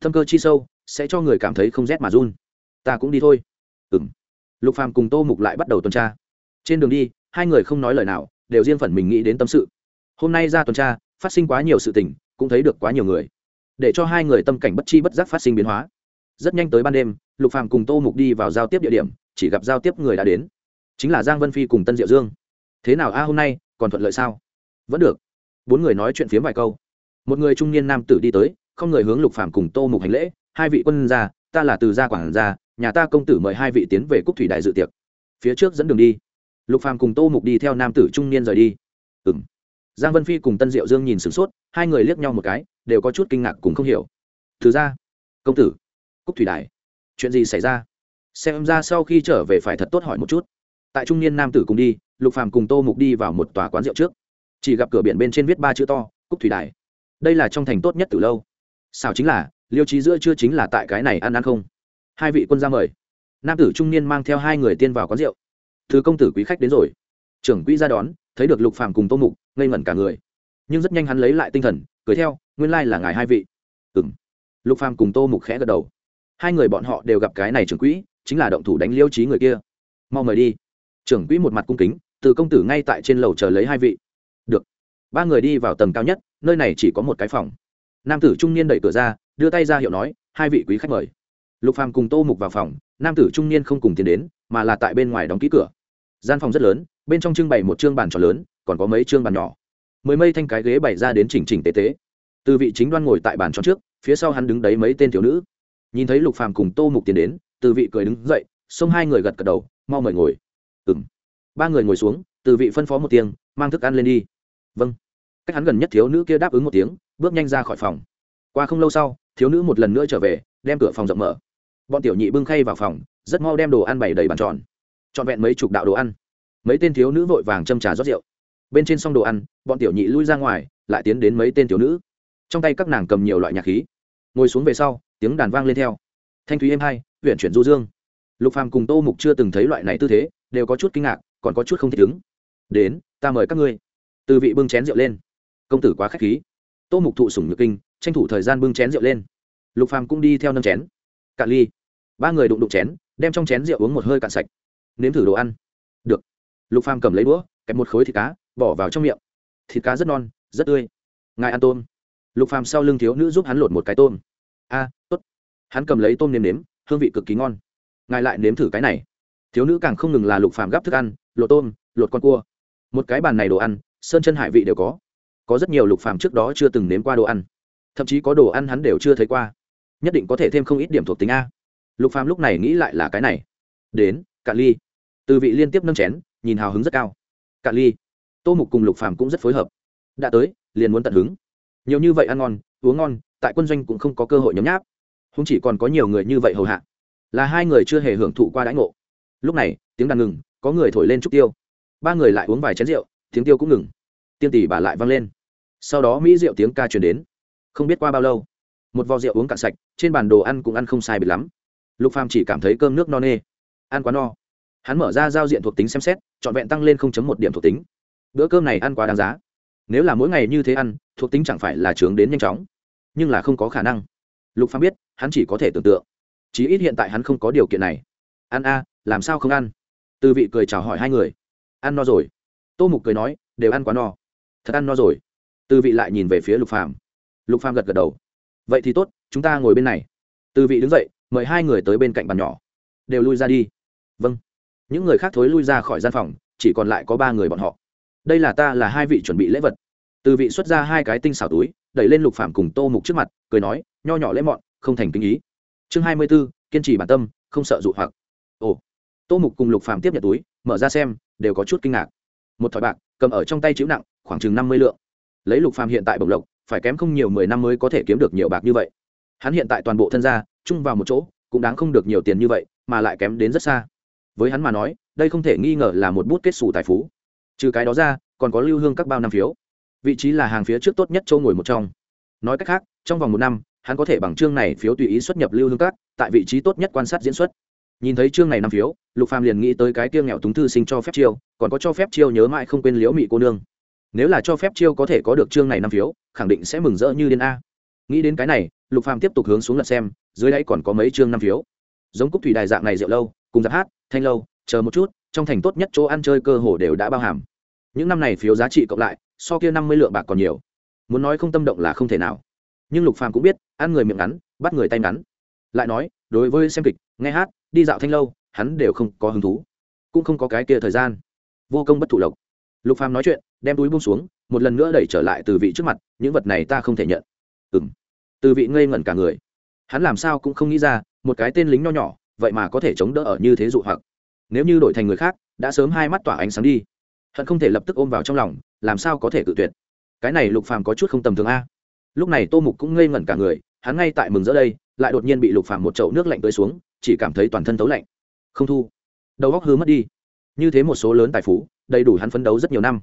Speaker 1: Thâm cơ chi sâu, sẽ cho người cảm thấy không rét mà run. Ta cũng đi thôi. Ừng lục phàm cùng tô mục lại bắt đầu tuần tra. Trên đường đi, hai người không nói lời nào đều riêng phần mình nghĩ đến tâm sự. Hôm nay ra tuần tra, phát sinh quá nhiều sự tình, cũng thấy được quá nhiều người. Để cho hai người tâm cảnh bất chi bất giác phát sinh biến hóa. Rất nhanh tới ban đêm, lục phàm cùng tô mục đi vào giao tiếp địa điểm, chỉ gặp giao tiếp người đã đến. Chính là giang vân phi cùng tân diệu dương. Thế nào, a, hôm nay, còn thuận lợi sao? Vẫn được. Bốn người nói chuyện phiếm vài câu. Một người trung niên nam tử đi tới, không người hướng lục phàm cùng tô mục hành lễ, hai vị quân gia, ta là từ gia quản gia, nhà ta công tử mời hai vị tiến về cúc thủy đại dự tiệc. Phía trước dẫn đường đi lục phàm cùng tô mục đi theo nam tử trung niên rời đi. Ừng giang vân phi cùng tân diệu dương nhìn sửng sốt, hai người liếc nhau một cái, đều có chút kinh ngạc cùng không hiểu. Thứ ra công tử, cúc thủy đại chuyện gì xảy ra? Xem ra sau khi trở về phải thật tốt hỏi một chút. Tại trung niên nam tử cùng đi, lục phàm cùng tô mục đi vào một tòa quán rượu trước. Chỉ gặp cửa biển bên trên viết ba chữ to, cúc thủy đài. Đây là trong thành tốt nhất từ lâu. Sao chính là, liêu trí giữa chưa chính là tại cái này ăn ăn không? Hai vị quân ra mời. Nam tử trung niên mang theo hai người tiên vào quán rượu thứ công tử quý khách đến rồi. Trưởng quỹ ra đón, thấy được lục phàm cùng tô mục, ngây ngẩn cả người. Nhưng rất nhanh hắn lấy lại tinh thần, cười theo, nguyên lai là ngài hai vị. Ừng lục phàm cùng tô mục khẽ gật đầu. Hai người bọn họ đều gặp cái này trưởng quỹ, chính là động thủ đánh liêu trí người kia. Mau mời đi. Trưởng quỹ một mặt cung kính, từ công tử ngay tại trên lầu chờ lấy hai vị. Được. Ba người đi vào tầng cao nhất, nơi này chỉ có một cái phòng. Nam tử trung niên đẩy cửa ra, đưa tay ra hiệu nói, hai vị quý khách mời lục phàm cùng tô mục vào phòng, nam tử trung niên không cùng tiến đến, mà là tại bên ngoài đóng ký cửa. Gian phòng rất lớn, bên trong trưng bày một chương bàn tròn lớn, còn có mấy chương bàn nhỏ. Mười mây thanh cái ghế bày ra đến chỉnh chỉnh tế tế. Từ vị chính đoan ngồi tại bàn tròn trước, phía sau hắn đứng đấy mấy tên thiếu nữ. Nhìn thấy lục phàm cùng tô mục tiến đến, từ vị cười đứng dậy, xông hai người gật gật đầu, mau mời ngồi. Ừm. Ba người ngồi xuống, từ vị phân phó một tiếng, mang thức ăn lên đi. Vâng. Cách hắn gần nhất thiếu nữ kia đáp ứng một tiếng, bước nhanh ra khỏi phòng. Qua không lâu sau, thiếu nữ một lần nữa trở về đem cửa phòng rộng mở. Bọn tiểu nhị bưng khay vào phòng, rất mau đem đồ ăn bày đầy bàn tròn. Trọn vẹn mấy chục đạo đồ ăn. Mấy tên thiếu nữ vội vàng châm trà rót rượu. Bên trên xong đồ ăn, bọn tiểu nhị lui ra ngoài, lại tiến đến mấy tên thiếu nữ. Trong tay các nàng cầm nhiều loại nhạc khí. Ngồi xuống về sau, tiếng đàn vang lên theo. Thanh thúy êm hai huyện chuyển du dương. Lục phàm cùng tô mục chưa từng thấy loại này tư thế, đều có chút kinh ngạc, còn có chút không thích ứng. Đến, ta mời các ngươi. Từ vị bưng chén rượu lên. Công tử quá khách khí. Tô mục thụ sủng nhược kinh, tranh thủ thời gian bưng chén rượu lên lục phàm cũng đi theo nâng chén. Cạn ly. Ba người đụng đụng chén, đem trong chén rượu uống một hơi cạn sạch. Nếm thử đồ ăn. Được. Lục phàm cầm lấy đũa, kẹp một khối thịt cá, bỏ vào trong miệng. Thịt cá rất non, rất tươi. Ngài ăn tôm. Lục phàm sau lưng thiếu nữ giúp hắn lột một cái tôm. A, tốt. Hắn cầm lấy tôm nếm nếm, hương vị cực kỳ ngon. Ngài lại nếm thử cái này. Thiếu nữ càng không ngừng là lục phàm gắp thức ăn, lột tôm, lột con cua. Một cái bàn này đồ ăn, sơn chân hải vị đều có. Có rất nhiều lục phàm trước đó chưa từng nếm qua đồ ăn. Thậm chí có đồ ăn hắn đều chưa thấy qua nhất định có thể thêm không ít điểm thuộc tính a. Lục phàm lúc này nghĩ lại là cái này. Đến, cạn ly. Từ vị liên tiếp nâng chén, nhìn hào hứng rất cao. Cạn ly. Tô mục cùng lục phàm cũng rất phối hợp. Đã tới, liền muốn tận hứng. Nhiều như vậy ăn ngon, uống ngon, tại quân doanh cũng không có cơ hội nhấm nháp. Không chỉ còn có nhiều người như vậy hầu hạ. Là hai người chưa hề hưởng thụ qua đãi ngộ. Lúc này, tiếng đàn ngừng, có người thổi lên trúc tiêu. Ba người lại uống vài chén rượu, tiếng tiêu cũng ngừng. Tiên tỷ bà lại vang lên. Sau đó mỹ rượu tiếng ca truyền đến. Không biết qua bao lâu một vò rượu uống cạn sạch, trên bàn đồ ăn cũng ăn không sai biệt lắm. Lục phàm chỉ cảm thấy cơm nước no nê. Ăn quá no. Hắn mở ra giao diện thuộc tính xem xét, trọn vẹn tăng lên một điểm thuộc tính. Bữa cơm này ăn quá đáng giá. Nếu là mỗi ngày như thế ăn, thuộc tính chẳng phải là trướng đến nhanh chóng. Nhưng là không có khả năng. Lục phàm biết, hắn chỉ có thể tưởng tượng. Chí ít hiện tại hắn không có điều kiện này. Ăn a, làm sao không ăn? Từ vị cười chào hỏi hai người. Ăn no rồi. Tô mục cười nói, đều ăn quá no. Thật ăn no rồi. Từ vị lại nhìn về phía lục phàm. Lục phàm gật gật đầu vậy thì tốt, chúng ta ngồi bên này. Từ vị đứng dậy, mời hai người tới bên cạnh bàn nhỏ. Đều lui ra đi. Vâng. Những người khác thối lui ra khỏi gian phòng, chỉ còn lại có ba người bọn họ. Đây là ta là hai vị chuẩn bị lễ vật. Từ vị xuất ra hai cái tinh xảo túi, đẩy lên lục phạm cùng tô mục trước mặt, cười nói, nho nhỏ lễ mọn, không thành kinh ý. Chương hai mươi b ố kiên trì bản tâm, không sợ dụ hoặc. Ồ. Tô mục cùng lục phạm tiếp nhận túi, mở ra xem, đều có chút kinh ngạc. Một thỏi bạc, cầm ở trong tay chữ nặng, khoảng chừng năm mươi lượng. Lấy lục phạm hiện tại bồng lộc phải kém không nhiều mười năm mới có thể kiếm được nhiều bạc như vậy. Hắn hiện tại toàn bộ thân gia, chung vào một chỗ, cũng đáng không được nhiều tiền như vậy, mà lại kém đến rất xa. Với hắn mà nói, đây không thể nghi ngờ là một bút kết xù tài phú. Trừ cái đó ra, còn có lưu hương các bao năm phiếu. Vị trí là hàng phía trước tốt nhất châu ngồi một trong. Nói cách khác, trong vòng một năm, hắn có thể bằng chương này phiếu tùy ý xuất nhập lưu hương các, tại vị trí tốt nhất quan sát diễn xuất. Nhìn thấy chương này năm phiếu, lục phàm liền nghĩ tới cái kia nghèo túng thư sinh cho phép chiêu, còn có cho phép chiêu nhớ mãi không quên liễu mị cô nương nếu là cho phép chiêu có thể có được chương này năm phiếu, khẳng định sẽ mừng rỡ như điên a. Nghĩ đến cái này, lục phàm tiếp tục hướng xuống lật xem, dưới đáy còn có mấy chương năm phiếu. Giống cúc thủy đài dạng này rượu lâu, cùng giáp hát, thanh lâu, chờ một chút, trong thành tốt nhất chỗ ăn chơi cơ hồ đều đã bao hàm. Những năm này phiếu giá trị cộng lại, so kia năm mươi lượng bạc còn nhiều. Muốn nói không tâm động là không thể nào. Nhưng lục phàm cũng biết, ăn người miệng ngắn, bắt người tay ngắn. Lại nói, đối với xem kịch, nghe hát, đi dạo thanh lâu, hắn đều không có hứng thú. Cũng không có cái kia thời gian. Vô công bất thụ lộc. Lục phàm nói chuyện đem túi buông xuống, một lần nữa đẩy trở lại từ vị trước mặt, những vật này ta không thể nhận. Ừm. Từ vị ngây ngẩn cả người. Hắn làm sao cũng không nghĩ ra, một cái tên lính nho nhỏ, vậy mà có thể chống đỡ ở như thế dụ hoặc. Nếu như đổi thành người khác, đã sớm hai mắt tỏa ánh sáng đi. Hận không thể lập tức ôm vào trong lòng, làm sao có thể cự tuyệt. Cái này lục phàm có chút không tầm thường a. Lúc này tô mục cũng ngây ngẩn cả người, hắn ngay tại mừng giữa đây, lại đột nhiên bị lục phàm một chậu nước lạnh tới xuống, chỉ cảm thấy toàn thân tấu lạnh. Không thu. Đầu góc hứa mất đi. Như thế một số lớn tài phú, đầy đủ hắn phấn đấu rất nhiều năm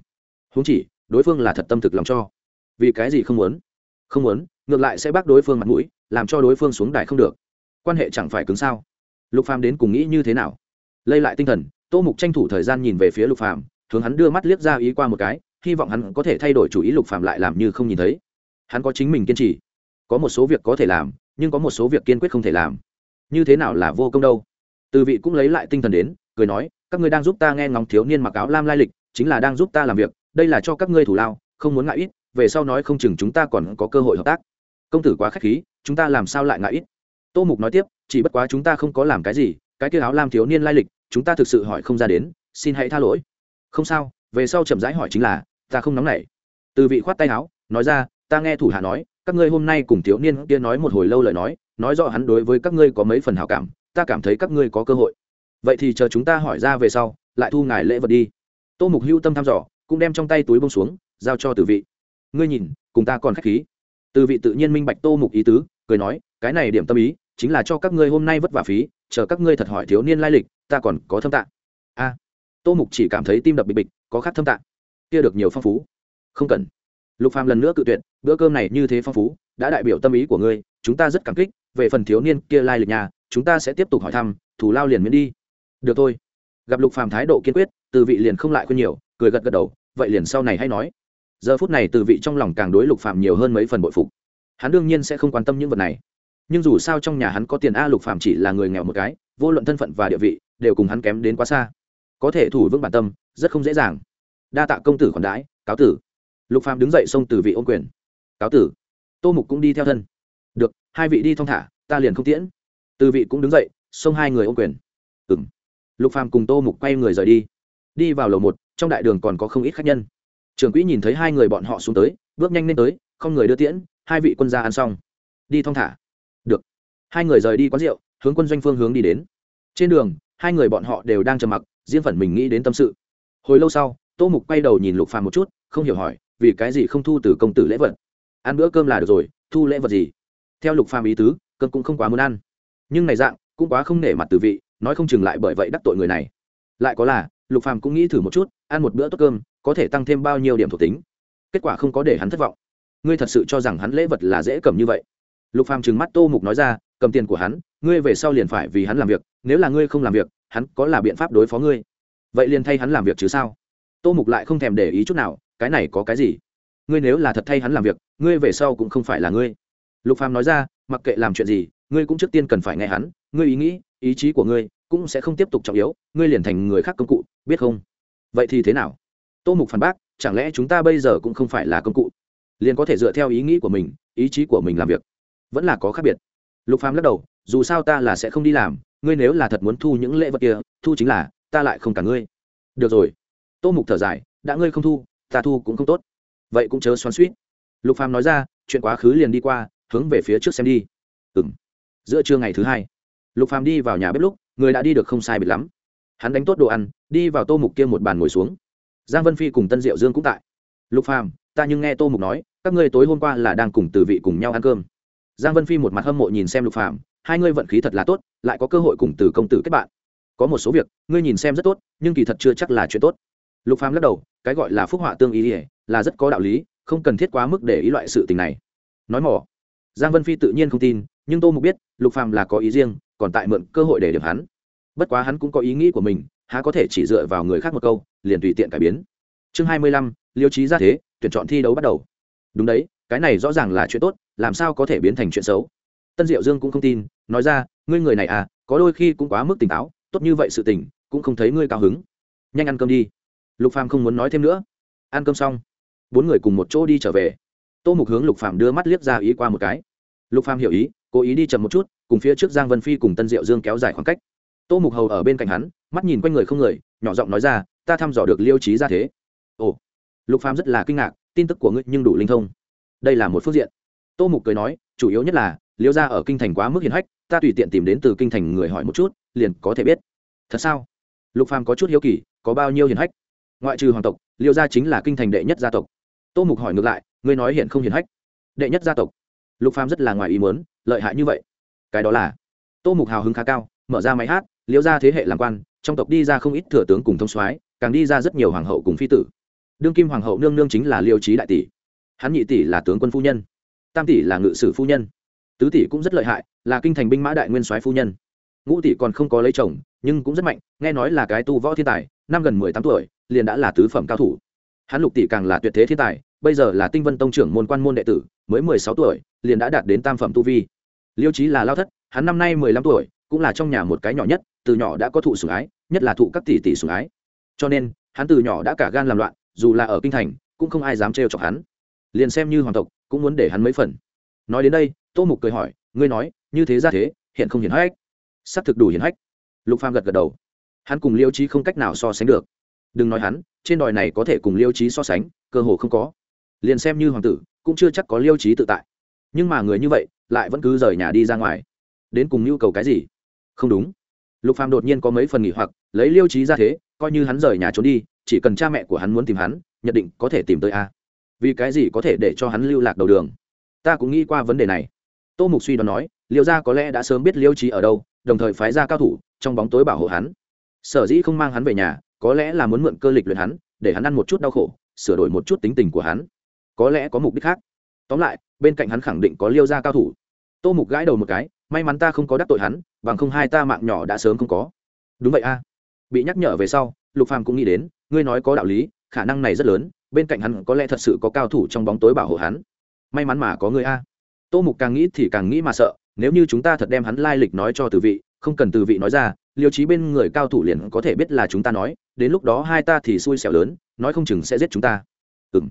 Speaker 1: huống chỉ, đối phương là thật tâm thực lòng cho. Vì cái gì không muốn? Không muốn, ngược lại sẽ bác đối phương mặt mũi, làm cho đối phương xuống đài không được. Quan hệ chẳng phải cứng sao? Lục phàm đến cùng nghĩ như thế nào? Lây lại tinh thần, tô mục tranh thủ thời gian nhìn về phía lục phàm, hướng hắn đưa mắt liếc ra ý qua một cái, hy vọng hắn có thể thay đổi chủ ý lục phàm lại làm như không nhìn thấy. Hắn có chính mình kiên trì. Có một số việc có thể làm, nhưng có một số việc kiên quyết không thể làm. Như thế nào là vô công đâu? Từ vị cũng lấy lại tinh thần đến, cười nói, các ngươi đang giúp ta nghe ngóng thiếu niên mặc áo lam lai lịch, chính là đang giúp ta làm việc đây là cho các ngươi thủ lao, không muốn ngại ít, về sau nói không chừng chúng ta còn có cơ hội hợp tác. Công tử quá k h á c h khí, chúng ta làm sao lại ngại ít? Tô mục nói tiếp, chỉ bất quá chúng ta không có làm cái gì, cái kia áo lam thiếu niên lai lịch, chúng ta thực sự hỏi không ra đến, xin hãy tha lỗi. Không sao, về sau chậm rãi hỏi chính là, ta không nóng nảy. Từ vị khoát tay áo, nói ra, ta nghe thủ hạ nói, các ngươi hôm nay cùng thiếu niên kia nói một hồi lâu lời nói nói rõ hắn đối với các ngươi có mấy phần hảo cảm, ta cảm thấy các ngươi có cơ hội. Vậy thì chờ chúng ta hỏi ra về sau, lại thu ngài lễ vật đi. Tô mục hưu tâm thăm dò cũng đem trong tay túi bông xuống, giao cho từ vị. Ngươi nhìn, cùng ta còn k h á c h khí. Từ vị tự nhiên minh bạch tô mục ý tứ, cười nói, cái này điểm tâm ý, chính là cho các ngươi hôm nay vất vả phí, chờ các ngươi thật hỏi thiếu niên lai lịch, ta còn có thâm tạng a. Tô mục chỉ cảm thấy tim đập bịch bịch, có khát thâm tạng kia được nhiều phong phú. Không cần. Lục phàm lần nữa cự tuyệt, bữa cơm này như thế phong phú, đã đại biểu tâm ý của ngươi, chúng ta rất cảm kích, về phần thiếu niên kia lai lịch nhà, chúng ta sẽ tiếp tục hỏi thăm thủ lao liền miễn đi. Được thôi. Gặp lục phàm thái độ kiên quyết, từ vị liền không lại khuyên nhiều, cười gật gật đầu vậy liền sau này hay nói. Giờ phút này từ vị trong lòng càng đối lục phàm nhiều hơn mấy phần bội phục. Hắn đương nhiên sẽ không quan tâm những vật này. Nhưng dù sao trong nhà hắn có tiền a, lục phàm chỉ là người nghèo một cái, vô luận thân phận và địa vị đều cùng hắn kém đến quá xa. Có thể thủ vững bản tâm, rất không dễ dàng. Đa tạ công tử còn đãi, cáo tử. Lục phàm đứng dậy xông từ vị ôm quyền. Cáo tử. Tô mục cũng đi theo thân. Được, hai vị đi thong thả, ta liền không tiễn. Từ vị cũng đứng dậy, xông hai người ôm quyền. Ừng lục phàm cùng tô mục quay người rời đi đi vào lầu một, trong đại đường còn có không ít khách nhân. Trưởng quỹ nhìn thấy hai người bọn họ xuống tới, bước nhanh lên tới, không người đưa tiễn, hai vị quân gia ăn xong. Đi thong thả. Được. Hai người rời đi quán rượu, hướng quân doanh phương hướng đi đến. Trên đường, hai người bọn họ đều đang trầm mặc, riêng phần mình nghĩ đến tâm sự. Hồi lâu sau, tô mục quay đầu nhìn lục phàm một chút, không hiểu hỏi, vì cái gì không thu từ công tử lễ vật? Ăn bữa cơm là được rồi, thu lễ vật gì? Theo lục phàm ý tứ, cơm cũng không quá muốn ăn. Nhưng này dạng, cũng quá không nể mặt từ vị, nói không chừng lại bởi vậy đắc tội người này. Lại có là lục phàm cũng nghĩ thử một chút, ăn một bữa tốt cơm, có thể tăng thêm bao nhiêu điểm thuộc tính. Kết quả không có để hắn thất vọng. Ngươi thật sự cho rằng hắn lễ vật là dễ cầm như vậy? Lục phàm trừng mắt tô mục nói ra, cầm tiền của hắn, ngươi về sau liền phải vì hắn làm việc, nếu là ngươi không làm việc, hắn có là biện pháp đối phó ngươi? Vậy liền thay hắn làm việc chứ sao? Tô mục lại không thèm để ý chút nào, cái này có cái gì? Ngươi nếu là thật thay hắn làm việc, ngươi về sau cũng không phải là ngươi. Lục phàm nói ra, mặc kệ làm chuyện gì, ngươi cũng trước tiên cần phải nghe hắn, ngươi ý nghĩ, ý chí của ngươi cũng sẽ không tiếp tục trọng yếu, ngươi liền thành người khác công cụ, biết không? Vậy thì thế nào? Tô mục phản bác, chẳng lẽ chúng ta bây giờ cũng không phải là công cụ? Liền có thể dựa theo ý nghĩ của mình, ý chí của mình làm việc. Vẫn là có khác biệt. Lục phàm lắc đầu, dù sao ta là sẽ không đi làm, ngươi nếu là thật muốn thu những lễ vật kia, thu chính là, ta lại không cả ngươi. Được rồi. Tô mục thở dài, đã ngươi không thu, ta thu cũng không tốt. Vậy cũng chớ xoắn suýt lục phàm nói ra, chuyện quá khứ liền đi qua, hướng về phía trước xem đi. Ừm. Giữa trưa ngày thứ hai, lục phàm đi vào nhà bếp lúc người đã đi được không sai bịt lắm. Hắn đánh tốt đồ ăn, đi vào tô mục kia một bàn ngồi xuống. Giang vân phi cùng tân diệu dương cũng tại. Lục phàm, ta nhưng nghe tô mục nói, các ngươi tối hôm qua là đang cùng từ vị cùng nhau ăn cơm. Giang vân phi một mặt hâm mộ nhìn xem lục phàm, hai ngươi vận khí thật là tốt, lại có cơ hội cùng từ công tử kết bạn. Có một số việc, ngươi nhìn xem rất tốt, nhưng kỳ thật chưa chắc là chuyện tốt. Lục phàm lắc đầu, cái gọi là phúc họa tương ý ỉa là rất có đạo lý, không cần thiết quá mức để ý loại sự tình này. Nói mỏ. Giang vân phi tự nhiên không tin, nhưng tô mục biết, lục phàm là có ý riêng, còn tại mượn cơ hội để điểm hắn bất quá hắn cũng có ý nghĩ của mình, há có thể chỉ dựa vào người khác một câu, liền tùy tiện cải biến. Chương hai mươi lăm, liêu trí ra thế, tuyển chọn thi đấu bắt đầu. Đúng đấy, cái này rõ ràng là chuyện tốt, làm sao có thể biến thành chuyện xấu? Tân diệu dương cũng không tin, nói ra, ngươi người này à có đôi khi cũng quá mức tỉnh táo, tốt như vậy sự tình, cũng không thấy ngươi cao hứng. Nhanh ăn cơm đi. Lục phàm không muốn nói thêm nữa. Ăn cơm xong, bốn người cùng một chỗ đi trở về. Tô mục hướng lục phàm đưa mắt liếc ra ý qua một cái. Lục phàm hiểu ý, cố ý đi chậm một chút, cùng phía trước giang vân phi cùng tân diệu dương kéo dài khoảng cách tô mục hầu ở bên cạnh hắn, mắt nhìn quanh người không người, nhỏ giọng nói ra, ta thăm dò được liêu trí ra thế. Ồ. Lục phàm rất là kinh ngạc, tin tức của ngươi nhưng đủ linh thông. Đây là một phương diện. Tô mục cười nói, chủ yếu nhất là, liêu gia ở kinh thành quá mức hiền hách, ta tùy tiện tìm đến từ kinh thành người hỏi một chút, liền có thể biết. Thật sao? Lục phàm có chút hiếu kỳ, có bao nhiêu hiền hách? Ngoại trừ hoàng tộc, liêu gia chính là kinh thành đệ nhất gia tộc. Tô mục hỏi ngược lại, ngươi nói hiện không hiền hách? Đệ nhất gia tộc. Lục phàm rất là ngoài ý muốn, lợi hại như vậy. Cái đó là. Tô mục hào hứng khá cao, mở ra máy hát liễu ra thế hệ làm quan, trong tộc đi ra không ít thừa tướng cùng thông soái, càng đi ra rất nhiều hoàng hậu cùng phi tử. Đương kim hoàng hậu nương nương chính là liêu trí đại tỷ. Hắn nhị tỷ là tướng quân phu nhân, tam tỷ là ngự sử phu nhân. Tứ tỷ cũng rất lợi hại, là kinh thành binh mã đại nguyên soái phu nhân. Ngũ tỷ còn không có lấy chồng, nhưng cũng rất mạnh, nghe nói là cái tu võ thiên tài, năm gần mười tám tuổi, liền đã là tứ phẩm cao thủ. Hắn lục tỷ càng là tuyệt thế thiên tài, bây giờ là tinh vân tông trưởng môn quan môn đệ tử, mới mười sáu tuổi, liền đã đạt đến tam phẩm tu vi. Liêu trí là lao thất, hắn năm nay mười lăm tuổi, cũng là trong nhà một cái nhỏ nhất từ nhỏ đã có thụ sủng ái, nhất là thụ các tỷ tỷ sủng ái. Cho nên, hắn từ nhỏ đã cả gan làm loạn, dù là ở kinh thành, cũng không ai dám trêu chọc hắn. Liền xem như hoàng tộc, cũng muốn để hắn mấy phần. Nói đến đây, tô mục cười hỏi, ngươi nói, như thế ra thế, hiện không hiển hách. Sắp thực đủ hiển hách. Lục phàm gật gật đầu. Hắn cùng liêu trí không cách nào so sánh được. Đừng nói hắn, trên đòi này có thể cùng liêu trí so sánh, cơ hồ không có. Liền xem như hoàng tử, cũng chưa chắc có liêu trí tự tại. Nhưng mà người như vậy, lại vẫn cứ rời nhà đi ra ngoài. Đến cùng nhu cầu cái gì? Không đúng lục phàm đột nhiên có mấy phần nghỉ hoặc, lấy liêu trí ra thế, coi như hắn rời nhà trốn đi, chỉ cần cha mẹ của hắn muốn tìm hắn nhận định có thể tìm tới a. Vì cái gì có thể để cho hắn lưu lạc đầu đường? Ta cũng nghĩ qua vấn đề này. Tô mục suy đoán nói, liêu gia có lẽ đã sớm biết liêu trí ở đâu, đồng thời phái ra cao thủ trong bóng tối bảo hộ hắn. Sở dĩ không mang hắn về nhà, có lẽ là muốn mượn cơ lịch luyện hắn, để hắn ăn một chút đau khổ, sửa đổi một chút tính tình của hắn. Có lẽ có mục đích khác. Tóm lại, bên cạnh hắn khẳng định có liêu gia cao thủ. Tô mục gãi đầu một cái may mắn ta không có đắc tội hắn, bằng không hai ta mạng nhỏ đã sớm không có. Đúng vậy a. Bị nhắc nhở về sau, lục phàm cũng nghĩ đến, ngươi nói có đạo lý, khả năng này rất lớn, bên cạnh hắn có lẽ thật sự có cao thủ trong bóng tối bảo hộ hắn. May mắn mà có ngươi a. Tô mục càng nghĩ thì càng nghĩ mà sợ, nếu như chúng ta thật đem hắn lai lịch nói cho từ vị, không cần từ vị nói ra, liêu trí bên người cao thủ liền có thể biết là chúng ta nói, đến lúc đó hai ta thì xui xẻo lớn, nói không chừng sẽ giết chúng ta. Ừng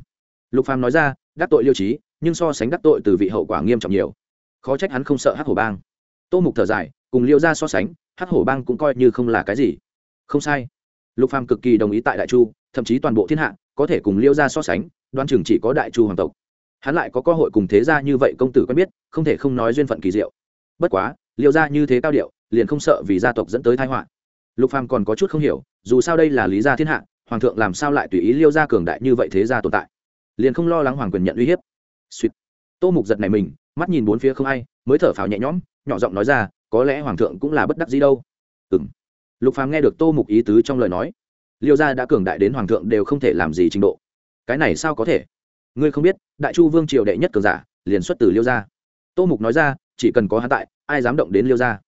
Speaker 1: lục phàm nói ra, đắc tội liêu trí nhưng so sánh đắc tội từ vị hậu quả nghiêm trọng nhiều. Khó trách hắn không sợ hắc hổ bang tô mục thở dài, cùng liêu ra so sánh, hắc hổ bang cũng coi như không là cái gì. Không sai. Lục phàm cực kỳ đồng ý tại đại chu, thậm chí toàn bộ thiên hạ, có thể cùng liêu ra so sánh đoan chừng chỉ có đại chu hoàng tộc. Hắn lại có cơ hội cùng thế gia như vậy công tử quen biết, không thể không nói duyên phận kỳ diệu. Bất quá liêu ra như thế cao điệu, liền không sợ vì gia tộc dẫn tới thái họa. Lục phàm còn có chút không hiểu, dù sao đây là lý gia thiên hạ, hoàng thượng làm sao lại tùy ý liêu gia cường đại như vậy thế gia tồn tại? Liền không lo lắng hoàng quyền nhận uy hiếp. Suýt. Tô mục giật này mình mắt nhìn bốn phía không ai, mới thở phào nhẹ nhõm, nhỏ giọng nói ra, có lẽ hoàng thượng cũng là bất đắc gì đâu. Ừng lục phàm nghe được tô mục ý tứ trong lời nói, liêu gia đã cường đại đến hoàng thượng đều không thể làm gì trình độ. Cái này sao có thể? Ngươi không biết, đại chu vương triều đệ nhất cường giả, liền xuất từ liêu gia. Tô mục nói ra, chỉ cần có hắn tại, ai dám động đến liêu gia?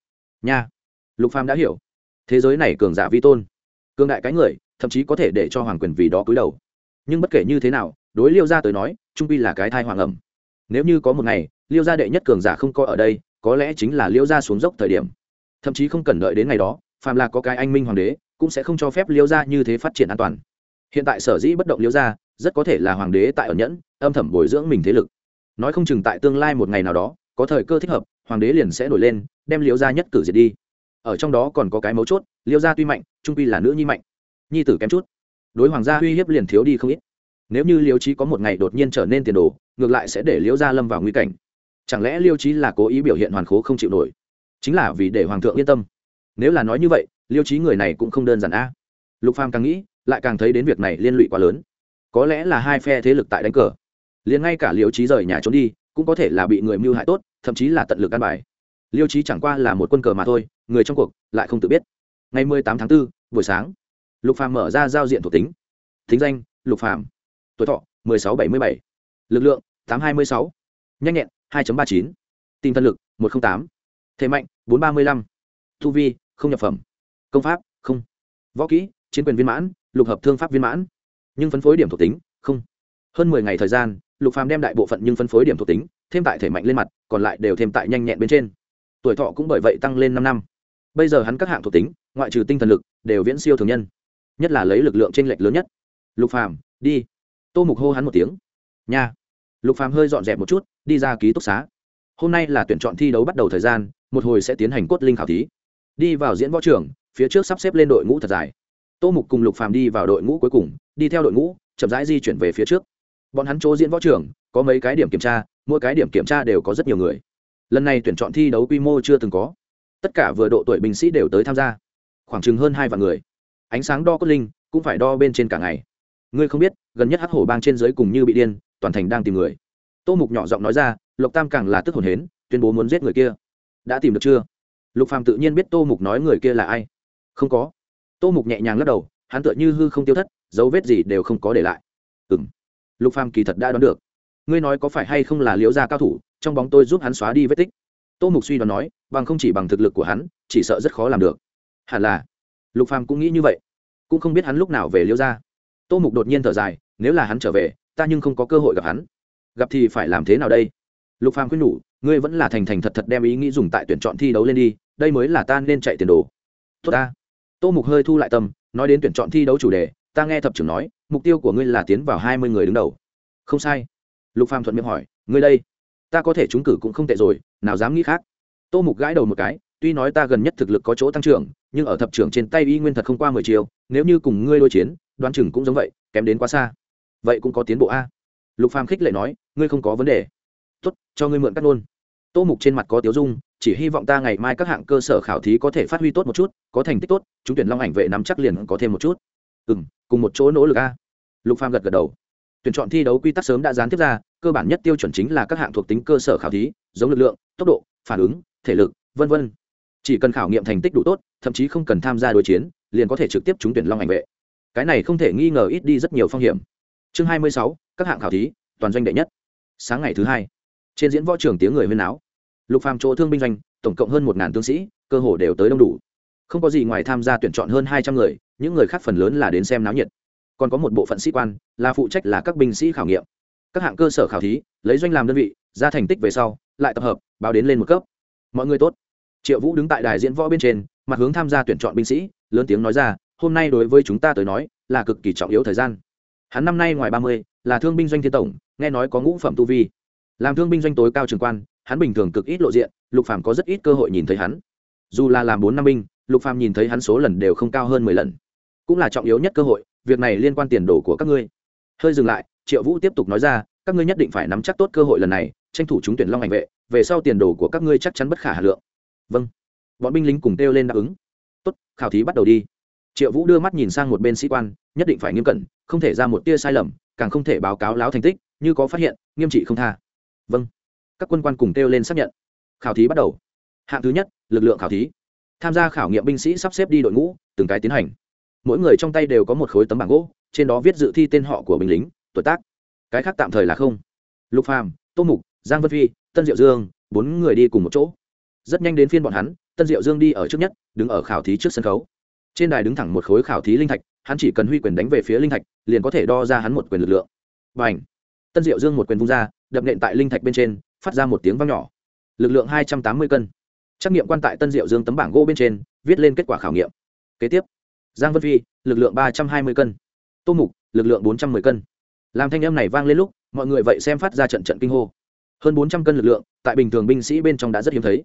Speaker 1: Nha. Lục phàm đã hiểu. Thế giới này cường giả vi tôn, cường đại cái người, thậm chí có thể để cho hoàng quyền vì đó cúi đầu. Nhưng bất kể như thế nào, đối liêu gia tới nói, trung pi là cái thai hoàng ẩm nếu như có một ngày, liêu gia đệ nhất cường giả không có ở đây, có lẽ chính là liêu gia xuống dốc thời điểm. Thậm chí không cần đợi đến ngày đó, phàm là có cái anh minh hoàng đế, cũng sẽ không cho phép liêu gia như thế phát triển an toàn. Hiện tại sở dĩ bất động liêu gia, rất có thể là hoàng đế tại ở nhẫn, âm thầm bồi dưỡng mình thế lực. Nói không chừng tại tương lai một ngày nào đó, có thời cơ thích hợp, hoàng đế liền sẽ nổi lên, đem liêu gia nhất cử diệt đi. Ở trong đó còn có cái mấu chốt, liêu gia tuy mạnh, trung quy là nữ nhi mạnh. Nhi tử kém chút. Đối hoàng gia uy hiếp liền thiếu đi không ít nếu như liêu trí có một ngày đột nhiên trở nên tiền đồ ngược lại sẽ để Liễu gia lâm vào nguy cảnh. Chẳng lẽ liêu trí là cố ý biểu hiện hoàn khố không chịu nổi? Chính là vì để hoàng thượng yên tâm. Nếu là nói như vậy liêu trí người này cũng không đơn giản a. Lục phàm càng nghĩ lại càng thấy đến việc này liên lụy quá lớn. Có lẽ là hai phe thế lực tại đánh cờ. Liền ngay cả liêu trí rời nhà trốn đi cũng có thể là bị người mưu hại tốt thậm chí là tận lực ăn bài. Liêu trí chẳng qua là một quân cờ mà thôi người trong cuộc lại không tự biết. Ngày mười tám tháng 4, buổi sáng lục phàm mở ra giao diện thuộc tính. Thính danh lục phàm tuổi thọ, mười sáu bảy mươi bảy. Lực lượng, tám hai mươi sáu. Nhanh nhẹn, hai ba chín. Tinh thần lực, một trăm tám. Thể mạnh, bốn ba mươi lăm. Thu vi, không nhập phẩm. Công pháp, không. Võ kỹ, chiến quyền viên mãn, lục hợp thương pháp viên mãn. Nhưng phân phối điểm thuộc tính, không. Hơn mười ngày thời gian, lục phàm đem đại bộ phận nhưng phân phối điểm thuộc tính, thêm tại thể mạnh lên mặt, còn lại đều thêm tại nhanh nhẹn bên trên. Tuổi thọ cũng bởi vậy tăng lên năm năm. Bây giờ hắn các hạng thuộc tính, ngoại trừ tinh thần lực, đều viễn siêu thường nhân. Nhất là lấy lực lượng trên lệch lớn nhất. Lục phàm, đi tô mục hô hắn một tiếng. Nha. Lục phàm hơi dọn dẹp một chút, đi ra ký túc xá. Hôm nay là tuyển chọn thi đấu bắt đầu thời gian, một hồi sẽ tiến hành cốt linh khảo thí. Đi vào diễn võ trường, phía trước sắp xếp lên đội ngũ thật dài. Tô mục cùng lục phàm đi vào đội ngũ cuối cùng, đi theo đội ngũ, chậm rãi di chuyển về phía trước. Bọn hắn chỗ diễn võ trường, có mấy cái điểm kiểm tra, mỗi cái điểm kiểm tra đều có rất nhiều người. Lần này tuyển chọn thi đấu quy mô chưa từng có. Tất cả vừa độ tuổi binh sĩ đều tới tham gia. Khoảng chừng hơn hai vạn người. Ánh sáng đo cốt linh cũng phải đo bên trên cả ngày ngươi không biết, gần nhất hắc hổ bang trên dưới cùng như bị điên, toàn thành đang tìm người. Tô mục nhỏ giọng nói ra lục tam càng là tức hồn hến, tuyên bố muốn giết người kia. Đã tìm được chưa? Lục phàm tự nhiên biết tô mục nói người kia là ai. Không có. Tô mục nhẹ nhàng lắc đầu, hắn tựa như hư không tiêu thất, dấu vết gì đều không có để lại. Ừ m lục phàm kỳ thật đã đoán được. Ngươi nói có phải hay không là liễu gia cao thủ, trong bóng tôi giúp hắn xóa đi vết tích? Tô mục suy đoán nói, bằng không chỉ bằng thực lực của hắn, chỉ sợ rất khó làm được. Hẳn là. Lục phàm cũng nghĩ như vậy. Cũng không biết hắn lúc nào về liễu gia tô mục đột nhiên thở dài, nếu là hắn trở về, ta nhưng không có cơ hội gặp hắn. Gặp thì phải làm thế nào đây? Lục phàm khuyên nhủ, ngươi vẫn là thành thành thật thật đem ý nghĩ dùng tại tuyển chọn thi đấu lên đi, đây mới là ta nên chạy tiền đồ. Tốt ta. Tô mục hơi thu lại tâm, nói đến tuyển chọn thi đấu chủ đề, ta nghe thập trưởng nói, mục tiêu của ngươi là tiến vào hai mươi người đứng đầu. Không sai. Lục phàm thuận miệng hỏi, ngươi đây, ta có thể trúng cử cũng không tệ rồi, nào dám nghĩ khác. Tô mục gãi đầu một cái, tuy nói ta gần nhất thực lực có chỗ tăng trưởng, nhưng ở thập trưởng trên tay y nguyên thật không qua mười chiều, nếu như cùng ngươi đối chiến đoán chừng cũng giống vậy, kém đến quá xa. Vậy cũng có tiến bộ a. Lục phàm khích lệ nói, ngươi không có vấn đề. Tốt, cho ngươi mượn cắt nôn tô mục trên mặt có tiếu dung, chỉ hy vọng ta ngày mai các hạng cơ sở khảo thí có thể phát huy tốt một chút, có thành tích tốt, chúng tuyển long ảnh vệ nắm chắc liền có thêm một chút. Ừ m cùng một chỗ nỗ lực a. Lục phàm gật gật đầu. Tuyển chọn thi đấu quy tắc sớm đã gián tiếp ra, cơ bản nhất tiêu chuẩn chính là các hạng thuộc tính cơ sở khảo thí, giống lực lượng, tốc độ, phản ứng, thể lực v v chỉ cần khảo nghiệm thành tích đủ tốt, thậm chí không cần tham gia đối chiến, liền có thể trực tiếp trúng tuyển long ảnh vệ cái này không thể nghi ngờ ít đi rất nhiều phong hiểm. Chương hai mươi sáu, các hạng khảo thí, toàn doanh đệ nhất. Sáng ngày thứ hai, trên diễn võ trường tiếng người huyên áo lục phàm chỗ thương binh doanh, tổng cộng hơn một ngàn tướng sĩ, cơ hồ đều tới đông đủ. Không có gì ngoài tham gia tuyển chọn hơn hai trăm người, những người khác phần lớn là đến xem náo nhiệt. Còn có một bộ phận sĩ quan, là phụ trách là các binh sĩ khảo nghiệm. Các hạng cơ sở khảo thí, lấy doanh làm đơn vị, ra thành tích về sau, lại tập hợp, báo đến lên một cấp. Mọi người tốt. Triệu vũ đứng tại đài diễn võ bên trên, mặt hướng tham gia tuyển chọn binh sĩ, lớn tiếng nói ra hôm nay đối với chúng ta tới nói, là cực kỳ trọng yếu thời gian. Hắn năm nay ngoài ba mươi, là thương binh doanh thiên tổng, nghe nói có ngũ phẩm tu vi. Làm thương binh doanh tối cao trường quan, hắn bình thường cực ít lộ diện, lục phàm có rất ít cơ hội nhìn thấy hắn. Dù là làm bốn năm binh, lục phàm nhìn thấy hắn số lần đều không cao hơn mười lần. Cũng là trọng yếu nhất cơ hội, việc này liên quan tiền đồ của các ngươi. Hơi dừng lại, triệu vũ tiếp tục nói ra, các ngươi nhất định phải nắm chắc tốt cơ hội lần này, tranh thủ trúng tuyển long ảnh vệ, về sau tiền đồ của các ngươi chắc chắn bất khả hà lượng. Vâng. Bọn binh lính cùng kêu lên đáp ứng. Tốt, khảo thí bắt đầu đi triệu vũ đưa mắt nhìn sang một bên sĩ quan, nhất định phải nghiêm cẩn, không thể ra một tia sai lầm, càng không thể báo cáo láo thành tích, như có phát hiện, nghiêm trị không tha. Vâng. Các quân quan cùng kêu lên xác nhận. Khảo thí bắt đầu. Hạng thứ nhất, lực lượng khảo thí. Tham gia khảo nghiệm binh sĩ sắp xếp đi đội ngũ, từng cái tiến hành. Mỗi người trong tay đều có một khối tấm bảng gỗ, trên đó viết dự thi tên họ của binh lính, tuổi tác. Cái khác tạm thời là không. Lục phàm, tô mục, giang vân phi, tân diệu dương, bốn người đi cùng một chỗ. Rất nhanh đến phiên bọn hắn, tân diệu dương đi ở trước nhất, đứng ở khảo thí trước sân khấu trên đài đứng thẳng một khối khảo thí linh thạch, hắn chỉ cần huy quyền đánh về phía linh thạch, liền có thể đo ra hắn một quyền lực lượng. Và h tân diệu dương một quyền vung ra, đập nện tại linh thạch bên trên, phát ra một tiếng vang nhỏ. Lực lượng hai trăm tám mươi cân. Trắc nghiệm quan tại tân diệu dương tấm bảng gỗ bên trên, viết lên kết quả khảo nghiệm. Kế tiếp, giang vân phi, lực lượng ba trăm hai mươi cân. Tô mục, lực lượng bốn trăm m ư ơ i cân. Làm thanh âm này vang lên lúc, mọi người vậy xem phát ra trận trận kinh hô. Hơn bốn trăm cân lực lượng, tại bình thường binh sĩ bên trong đã rất hiếm thấy.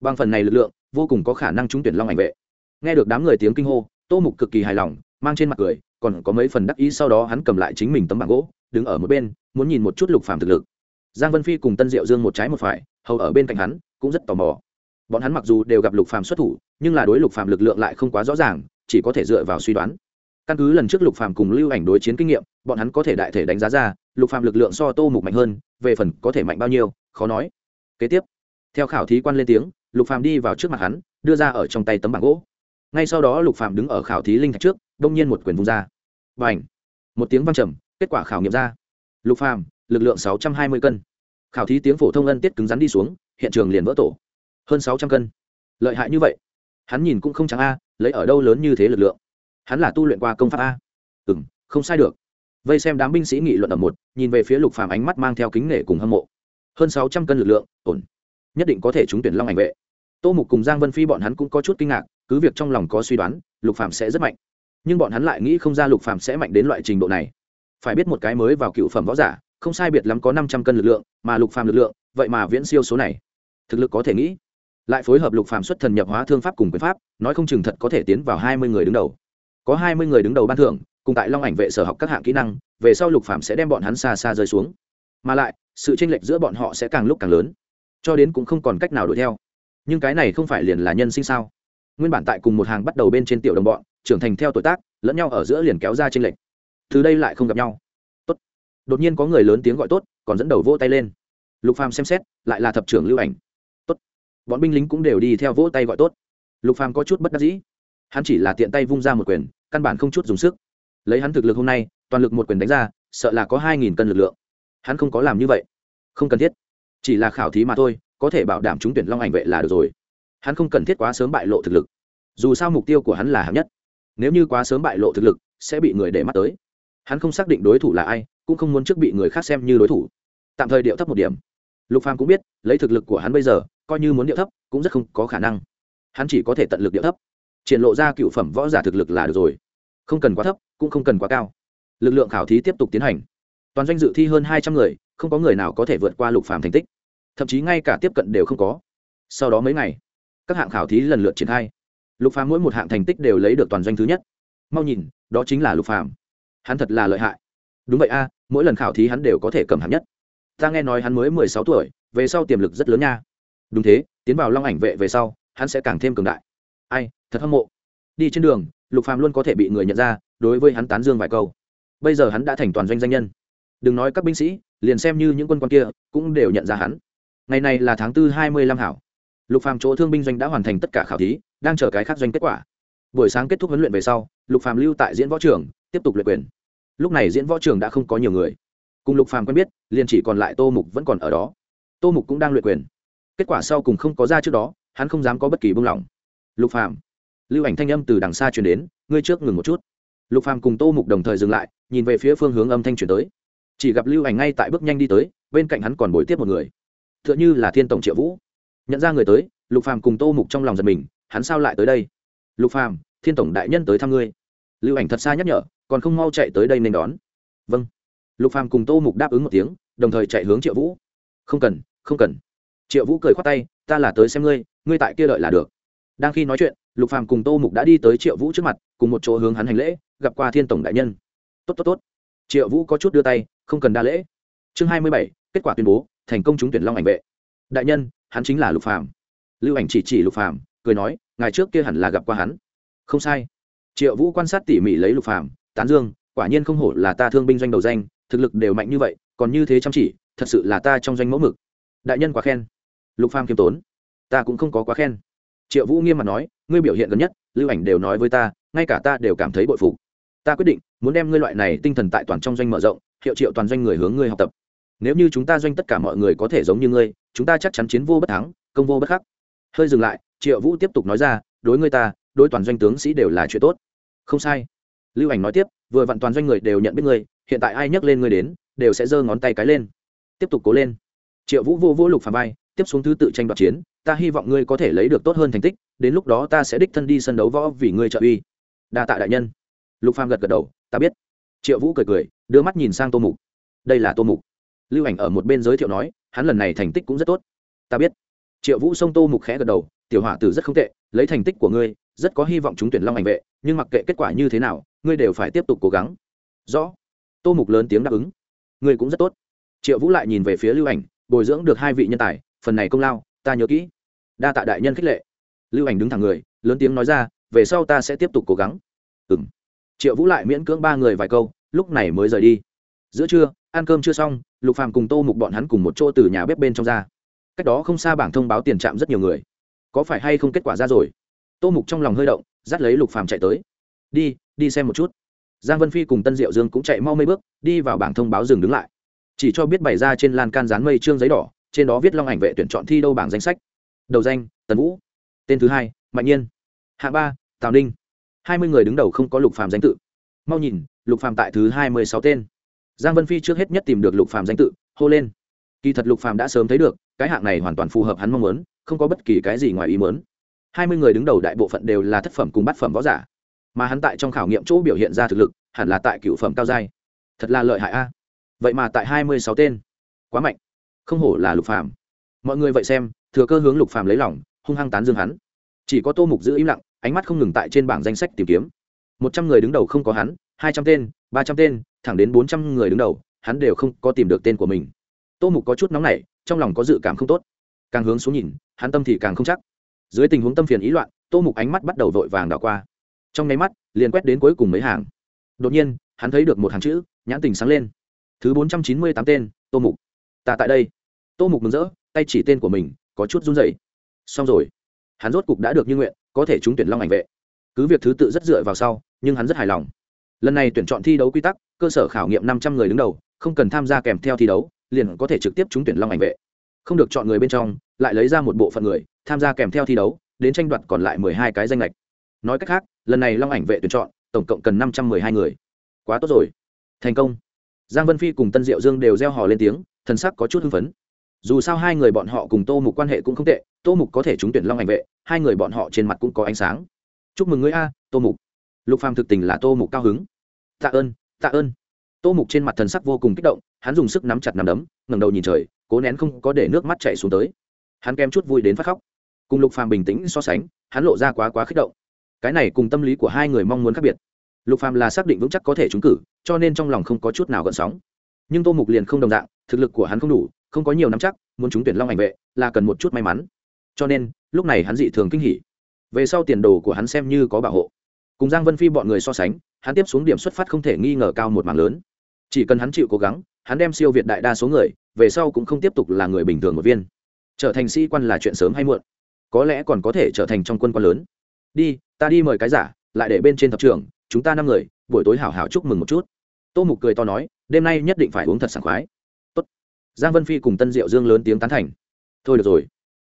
Speaker 1: Bằng phần này lực lượng, vô cùng có khả năng trúng tuyển long ảnh vệ nghe được đám người tiếng kinh hô, tô mục cực kỳ hài lòng, mang trên mặt cười, còn có mấy phần đắc ý sau đó hắn cầm lại chính mình tấm bảng gỗ, đứng ở một bên, muốn nhìn một chút lục phàm thực lực. Giang vân phi cùng tân diệu dương một trái một phải, hầu ở bên cạnh hắn, cũng rất tò mò. Bọn hắn mặc dù đều gặp lục phàm xuất thủ, nhưng là đối lục phàm lực lượng lại không quá rõ ràng, chỉ có thể dựa vào suy đoán. Căn cứ lần trước lục phàm cùng lưu ảnh đối chiến kinh nghiệm, bọn hắn có thể đại thể đánh giá ra, lục phàm lực lượng so tô mục mạnh hơn, về phần có thể mạnh bao nhiêu, khó nói. Kế tiếp, theo khảo thí quan lên tiếng, lục phàm đi vào trước mặt hắn, đưa ra ở trong tay tấm bảng gỗ ngay sau đó lục phạm đứng ở khảo thí linh thạch trước, đông nhiên một quyền vung ra. Và ảnh một tiếng vang trầm, kết quả khảo nghiệm ra. Lục phạm lực lượng sáu trăm hai mươi cân. Khảo thí tiếng phổ thông ân tiết cứng rắn đi xuống, hiện trường liền vỡ tổ. Hơn sáu trăm cân. Lợi hại như vậy? Hắn nhìn cũng không trắng a, lấy ở đâu lớn như thế lực lượng? Hắn là tu luyện qua công pháp a? Ừ m không sai được. Vây xem đám binh sĩ nghị luận ở một, nhìn về phía lục phàm ánh mắt mang theo kính nể cùng hâm mộ. Hơn sáu trăm cân lực lượng, ổn. Nhất định có thể trúng tuyển long ảnh vệ tô mục cùng giang vân phi bọn hắn cũng có chút kinh ngạc, cứ việc trong lòng có suy đoán, lục Phạm sẽ rất mạnh. Nhưng bọn hắn lại nghĩ không ra lục Phạm sẽ mạnh đến loại trình độ này. Phải biết một cái mới vào cựu phẩm võ giả, không sai biệt lắm có năm trăm cân lực lượng, mà lục Phạm lực lượng, vậy mà viễn siêu số này. Thực lực có thể nghĩ. Lại phối hợp lục Phạm xuất thần nhập hóa thương pháp cùng quyền pháp, nói không chừng thật có thể tiến vào hai mươi người đứng đầu. Có hai mươi người đứng đầu ban thưởng, cùng tại long ảnh vệ sở học các hạng kỹ năng, về sau lục Phạm sẽ đem bọn hắn xa xa rơi xuống. Mà lại, sự tranh lệch giữa bọn họ sẽ càng lúc càng lớn. Cho đến cũng không còn cách nào đuổi theo nhưng cái này không phải liền là nhân sinh sao? Nguyên bản tại cùng một hàng bắt đầu bên trên tiểu đồng bọn, trưởng thành theo tuổi tác, lẫn nhau ở giữa liền kéo ra chênh lệch. Từ đây lại không gặp nhau. Tốt. Đột nhiên có người lớn tiếng gọi tốt, còn dẫn đầu vỗ tay lên. Lục phàm xem xét, lại là thập trưởng lưu ảnh. Tốt. Bọn binh lính cũng đều đi theo vỗ tay gọi tốt. Lục phàm có chút bất đắc dĩ. Hắn chỉ là tiện tay vung ra một quyền, căn bản không chút dùng sức. Lấy hắn thực lực hôm nay, toàn lực một quyền đánh ra, sợ là có hai nghìn cân lực lượng. Hắn không có làm như vậy. Không cần thiết. Chỉ là khảo thí mà thôi có thể bảo đảm trúng tuyển long ảnh vệ là được rồi. Hắn không cần thiết quá sớm bại lộ thực lực. Dù sao mục tiêu của hắn là hạng nhất. Nếu như quá sớm bại lộ thực lực, sẽ bị người để mắt tới. Hắn không xác định đối thủ là ai, cũng không muốn trước bị người khác xem như đối thủ. Tạm thời điệu thấp một điểm. Lục phàm cũng biết, lấy thực lực của hắn bây giờ, coi như muốn điệu thấp, cũng rất không có khả năng. Hắn chỉ có thể tận lực điệu thấp. Triển lộ ra cựu phẩm võ giả thực lực là được rồi. Không cần quá thấp, cũng không cần quá cao. Lực lượng khảo thí tiếp tục tiến hành. Toàn doanh dự thi hơn hai trăm người, không có người nào có thể vượt qua lục phàm thành tích thậm chí ngay cả tiếp cận đều không có. Sau đó mấy ngày, các hạng khảo thí lần lượt triển khai. Lục phàm mỗi một hạng thành tích đều lấy được toàn doanh thứ nhất. Mau nhìn, đó chính là lục phàm. Hắn thật là lợi hại. Đúng vậy a, mỗi lần khảo thí hắn đều có thể cầm hạng nhất. Ta nghe nói hắn mới mười sáu tuổi, về sau tiềm lực rất lớn nha. Đúng thế, tiến vào long ảnh vệ về sau, hắn sẽ càng thêm cường đại. Ai, thật hâm mộ. Đi trên đường, lục phàm luôn có thể bị người nhận ra, đối với hắn tán dương vài câu. Bây giờ hắn đã thành toàn doanh danh nhân. Đừng nói các binh sĩ, liền xem như những quân quan kia, cũng đều nhận ra hắn ngày này là tháng tư hai mươi lăm hảo. Lục phàm chỗ thương binh doanh đã hoàn thành tất cả khảo thí, đang chờ cái khác doanh kết quả. Buổi sáng kết thúc huấn luyện về sau, lục phàm lưu tại diễn võ trường, tiếp tục luyện quyền. Lúc này diễn võ trường đã không có nhiều người. Cùng lục phàm quen biết, liền chỉ còn lại tô mục vẫn còn ở đó. Tô mục cũng đang luyện quyền. Kết quả sau cùng không có ra trước đó, hắn không dám có bất kỳ buông lỏng. Lục phàm, lưu ảnh thanh âm từ đằng xa truyền đến, ngươi trước ngừng một chút. Lục phàm cùng tô mục đồng thời dừng lại, nhìn về phía phương hướng âm thanh truyền tới. Chỉ gặp lưu ảnh ngay tại bước nhanh đi tới, bên cạnh hắn còn bồi tiếp một người tựa như là thiên tổng triệu vũ. Nhận ra người tới, lục phàm cùng tô mục trong lòng giật mình, hắn sao lại tới đây? Lục phàm, thiên tổng đại nhân tới thăm ngươi. Lưu ảnh thật xa nhắc nhở, còn không mau chạy tới đây nên đón. Vâng. Lục phàm cùng tô mục đáp ứng một tiếng, đồng thời chạy hướng triệu vũ. Không cần không cần. Triệu vũ cười khoát tay, ta là tới xem ngươi ngươi tại kia đợi là được. Đang khi nói chuyện, lục phàm cùng tô mục đã đi tới triệu vũ trước mặt, cùng một chỗ hướng hắn hành lễ, gặp qua thiên tổng đại nhân. Tốt tốt tốt. Triệu vũ có chút đưa tay, không cần đa lễ. Chương hai mươi bảy, kết quả tuyên bố thành công trúng tuyển long ảnh vệ. Đại nhân, hắn chính là lục phàm. Lưu ảnh chỉ chỉ lục phàm, cười nói ngày trước kia hẳn là gặp qua hắn. Không sai. Triệu vũ quan sát tỉ mỉ lấy lục phàm, tán dương, quả nhiên không hổ là ta thương binh doanh đầu danh, thực lực đều mạnh như vậy, còn như thế chăm chỉ, thật sự là ta trong doanh mẫu mực. Đại nhân quá khen. Lục phàm kiêm tốn, ta cũng không có quá khen. Triệu vũ nghiêm mặt nói, ngươi biểu hiện gần nhất, lưu ảnh đều nói với ta, ngay cả ta đều cảm thấy bội phục. Ta quyết định, muốn đem ngươi loại này tinh thần tại toàn trong doanh mở rộng, hiệu triệu toàn doanh người hướng ngươi học tập nếu như chúng ta doanh tất cả mọi người có thể giống như ngươi, chúng ta chắc chắn chiến vô bất thắng, công vô bất khắc. Hơi dừng lại, triệu vũ tiếp tục nói ra, đối ngươi ta, đối toàn doanh tướng sĩ đều là chuyện tốt. Không sai. Lưu ảnh nói tiếp, vừa vặn toàn doanh người đều nhận biết ngươi, hiện tại ai nhắc lên ngươi đến, đều sẽ giơ ngón tay cái lên. Tiếp tục cố lên. Triệu vũ vô vô lục phàm bay tiếp xuống thứ tự tranh đoạt chiến, ta hy vọng ngươi có thể lấy được tốt hơn thành tích, đến lúc đó ta sẽ đích thân đi sân đấu võ vì ngươi trợ uy. Đa tạ đại nhân. Lục phàm gật gật đầu, ta biết. Triệu vũ cười cười, đưa mắt nhìn sang tô mục. Đây là tô mục lưu ảnh ở một bên giới thiệu nói, hắn lần này thành tích cũng rất tốt. Ta biết. Triệu vũ sông tô mục khẽ gật đầu, tiểu hỏa tử rất không tệ, lấy thành tích của ngươi, rất có hy vọng chúng tuyển long ảnh vệ, nhưng mặc kệ kết quả như thế nào, ngươi đều phải tiếp tục cố gắng. Rõ. Tô mục lớn tiếng đáp ứng. Ngươi cũng rất tốt. Triệu vũ lại nhìn về phía lưu ảnh, bồi dưỡng được hai vị nhân tài, phần này công lao, ta nhớ kỹ. Đa tạ đại nhân khích lệ. Lưu ảnh đứng thẳng người, lớn tiếng nói ra, về sau ta sẽ tiếp tục cố gắng. Ừ m triệu vũ lại miễn cưỡng ba người vài câu, lúc này mới rời đi giữa trưa, ăn cơm chưa xong, lục phàm cùng tô mục bọn hắn cùng một chỗ từ nhà bếp bên trong ra. Cách đó không xa bảng thông báo tiền trạm rất nhiều người. Có phải hay không kết quả ra rồi? Tô mục trong lòng hơi động, dắt lấy lục phàm chạy tới. Đi đi xem một chút. Giang vân phi cùng tân diệu dương cũng chạy mau mấy bước, đi vào bảng thông báo dừng đứng lại. Chỉ cho biết bày ra trên lan can dán mây trương giấy đỏ, trên đó viết long ảnh vệ tuyển chọn thi đâu bảng danh sách. Đầu danh, tần vũ. Tên thứ hai, mạnh nhiên. Hạ ba, tào ninh. Hai mươi người đứng đầu không có lục phàm danh tự. Mau nhìn, lục phàm tại thứ hai mươi sáu tên giang vân phi trước hết nhất tìm được lục phàm danh tự, hô lên. Kỳ thật lục phàm đã sớm thấy được, cái hạng này hoàn toàn phù hợp hắn mong muốn, không có bất kỳ cái gì ngoài ý muốn. Hai mươi người đứng đầu đại bộ phận đều là thất phẩm cùng bát phẩm võ giả, mà hắn tại trong khảo nghiệm chỗ biểu hiện ra thực lực, hẳn là tại cựu phẩm cao giai. Thật là lợi hại a. À. Vậy mà tại hai mươi sáu tên. Quá mạnh. Không hổ là lục phàm. Mọi người vậy xem, thừa cơ hướng lục phàm lấy lòng, hung hăng tán dương hắn. Chỉ có tô mục giữ im lặng, ánh mắt không ngừng tại trên bảng danh sách tìm kiếm. Một trăm người đứng đầu không có hắn, hai trăm tên ba trăm tên, thẳng đến bốn trăm người đứng đầu, hắn đều không có tìm được tên của mình. Tô mục có chút nóng nảy, trong lòng có dự cảm không tốt. Càng hướng xuống nhìn, hắn tâm thì càng không chắc. Dưới tình huống tâm phiền ý loạn, tô mục ánh mắt bắt đầu vội vàng đảo qua. Trong nháy mắt, liền quét đến cuối cùng mấy hàng. Đột nhiên, hắn thấy được một hàng chữ, nhãn tình sáng lên. Thứ bốn trăm chín mươi tám tên, tô mục. Ta tại đây. Tô mục mừng rỡ, tay chỉ tên của mình, có chút run rẩy. Xong rồi. Hắn rốt cục đã được như nguyện, có thể trúng tuyển long ảnh vệ. Cứ việc thứ tự rất dựa vào sau, nhưng hắn rất hài lòng lần này tuyển chọn thi đấu quy tắc, cơ sở khảo nghiệm năm trăm người đứng đầu, không cần tham gia kèm theo thi đấu, liền có thể trực tiếp trúng tuyển long ảnh vệ. Không được chọn người bên trong, lại lấy ra một bộ phận người, tham gia kèm theo thi đấu, đến tranh đoạt còn lại mười hai cái danh lệch. Nói cách khác, lần này long ảnh vệ tuyển chọn, tổng cộng cần năm trăm mười hai người. Quá tốt rồi. Thành công. Giang vân phi cùng tân diệu dương đều gieo hò lên tiếng, thần sắc có chút hưng phấn. Dù sao hai người bọn họ cùng tô mục quan hệ cũng không tệ, tô mục có thể trúng tuyển long ảnh vệ, hai người bọn họ trên mặt cũng có ánh sáng. Chúc mừng ngươi a, tô mục. Lục phàm thực tình là tô mục cao hứng tạ ơn tạ ơn. Tô mục trên mặt thần sắc vô cùng kích động, hắn dùng sức nắm chặt nắm đấm, ngẩng đầu nhìn trời, cố nén không có để nước mắt chảy xuống tới. Hắn kém chút vui đến phát khóc. Cùng lục phàm bình tĩnh so sánh, hắn lộ ra quá quá kích động. Cái này cùng tâm lý của hai người mong muốn khác biệt. Lục phàm là xác định vững chắc có thể trúng cử, cho nên trong lòng không có chút nào gợn sóng. Nhưng tô mục liền không đồng dạng, thực lực của hắn không đủ, không có nhiều nắm chắc, muốn trúng tuyển long ảnh vệ là cần một chút may mắn. Cho nên, lúc này hắn dị thường kinh hỉ. Về sau tiền đồ của hắn xem như có bảo hộ. Cùng giang vân phi bọn người so sánh hắn tiếp xuống điểm xuất phát không thể nghi ngờ cao một mảng lớn. Chỉ cần hắn chịu cố gắng, hắn đem siêu việt đại đa số người, về sau cũng không tiếp tục là người bình thường một viên. Trở thành sĩ quan là chuyện sớm hay muộn. Có lẽ còn có thể trở thành trong quân quan lớn. Đi, ta đi mời cái giả, lại để bên trên thập trường chúng ta năm người, buổi tối hảo hảo chúc mừng một chút. Tô mục cười to nói, đêm nay nhất định phải uống thật sảng khoái. Tốt. giang vân phi cùng tân diệu dương lớn tiếng tán thành. Thôi được rồi.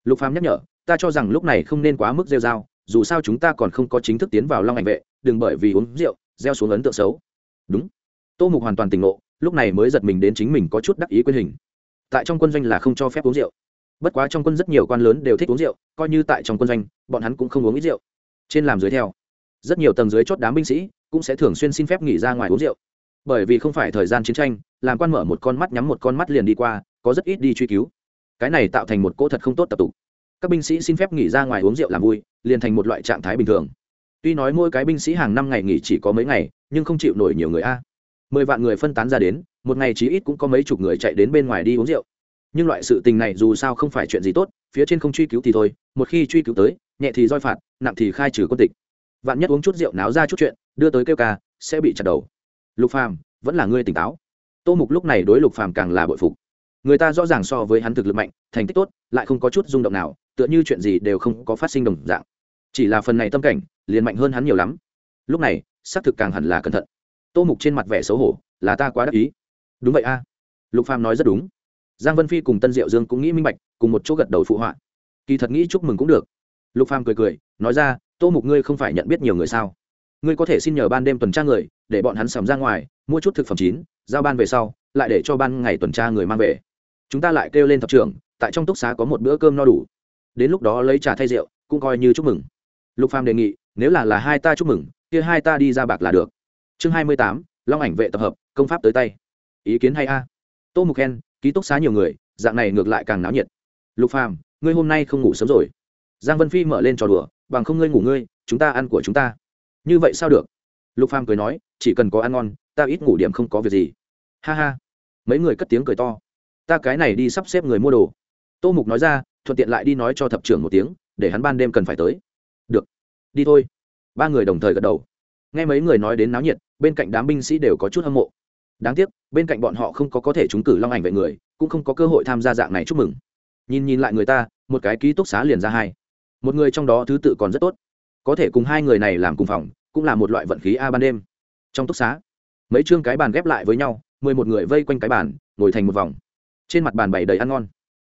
Speaker 1: Lục phàm nhắc nhở, ta cho rằng lúc này không nên quá mức rêu dao dù sao chúng ta còn không có chính thức tiến vào long ảnh vệ, đừng bởi vì uống rượu gieo xuống ấn tượng xấu. Đúng. Tô mục hoàn toàn tỉnh ngộ, lúc này mới giật mình đến chính mình có chút đắc ý quyền hình. Tại trong quân doanh là không cho phép uống rượu. Bất quá trong quân rất nhiều quan lớn đều thích uống rượu, coi như tại trong quân doanh, bọn hắn cũng không uống ít rượu. Trên làm dưới theo, rất nhiều tầng dưới chốt đám binh sĩ cũng sẽ thường xuyên xin phép nghỉ ra ngoài uống rượu. Bởi vì không phải thời gian chiến tranh, làm quan mở một con mắt nhắm một con mắt liền đi qua, có rất ít đi truy cứu. Cái này tạo thành một cỗ thật không tốt tập tục các binh sĩ xin phép nghỉ ra ngoài uống rượu làm vui, liền thành một loại trạng thái bình thường tuy nói mỗi cái binh sĩ hàng năm ngày nghỉ chỉ có mấy ngày, nhưng không chịu nổi nhiều người a. Mười vạn người phân tán ra đến, một ngày chí ít cũng có mấy chục người chạy đến bên ngoài đi uống rượu. Nhưng loại sự tình này dù sao không phải chuyện gì tốt, phía trên không truy cứu thì thôi, một khi truy cứu tới, nhẹ thì roi phạt, nặng thì khai trừ quân tịch. Vạn nhất uống chút rượu náo ra chút chuyện, đưa tới kêu ca, sẽ bị chặt đầu. Lục phàm, vẫn là người tỉnh táo. Tô mục lúc này đối lục phàm càng là bội phục. Người ta rõ ràng so với hắn thực lực mạnh, thành tích tốt, lại không có chút rung động nào, tựa như chuyện gì đều không có phát sinh đồng dạng. Chỉ là phần này tâm cảnh liền mạnh hơn hắn nhiều lắm. Lúc này, xác thực càng hẳn là cẩn thận. Tô mục trên mặt vẻ xấu hổ, là ta quá đắc ý. Đúng vậy a. Lục phàm nói rất đúng. Giang vân phi cùng tân diệu dương cũng nghĩ minh bạch, cùng một chỗ gật đầu phụ họa. Kỳ thật nghĩ chúc mừng cũng được. Lục phàm cười cười, nói ra, tô mục ngươi không phải nhận biết nhiều người sao? Ngươi có thể xin nhờ ban đêm tuần tra người, để bọn hắn sầm ra ngoài, mua chút thực phẩm chín, giao ban về sau, lại để cho ban ngày tuần tra người mang về. Chúng ta lại kêu lên thập trưởng, tại trong túc xá có một bữa cơm no đủ. Đến lúc đó lấy trà thay rượu, cũng coi như chúc mừng. Lục phàm đề nghị nếu là là hai ta chúc mừng, kia hai ta đi ra bạc là được. Chương hai mươi tám, long ảnh vệ tập hợp, công pháp tới tay. Ý kiến hay a? Tô mục khen, ký túc xá nhiều người, dạng này ngược lại càng náo nhiệt. Lục phàm, ngươi hôm nay không ngủ sớm rồi. Giang vân phi mở lên trò đùa, bằng không ngươi ngủ ngươi, chúng ta ăn của chúng ta. Như vậy sao được? Lục phàm cười nói, chỉ cần có ăn ngon, ta ít ngủ điểm không có việc gì. Ha ha. Mấy người cất tiếng cười to. Ta cái này đi sắp xếp người mua đồ. Tô mục nói ra, thuận tiện lại đi nói cho thập trưởng một tiếng, để hắn ban đêm cần phải tới. Được đi thôi. Ba người đồng thời gật đầu. Nghe mấy người nói đến náo nhiệt, bên cạnh đám binh sĩ đều có chút hâm mộ. Đáng tiếc, bên cạnh bọn họ không có có thể trúng cử long ảnh vệ người, cũng không có cơ hội tham gia dạng này chúc mừng. Nhìn nhìn lại người ta, một cái ký túc xá liền ra hai. Một người trong đó thứ tự còn rất tốt. Có thể cùng hai người này làm cùng phòng, cũng là một loại vận khí a ban đêm. Trong túc xá, mấy chương cái bàn ghép lại với nhau, mười một người vây quanh cái bàn, ngồi thành một vòng. Trên mặt bàn bày đầy ăn ngon.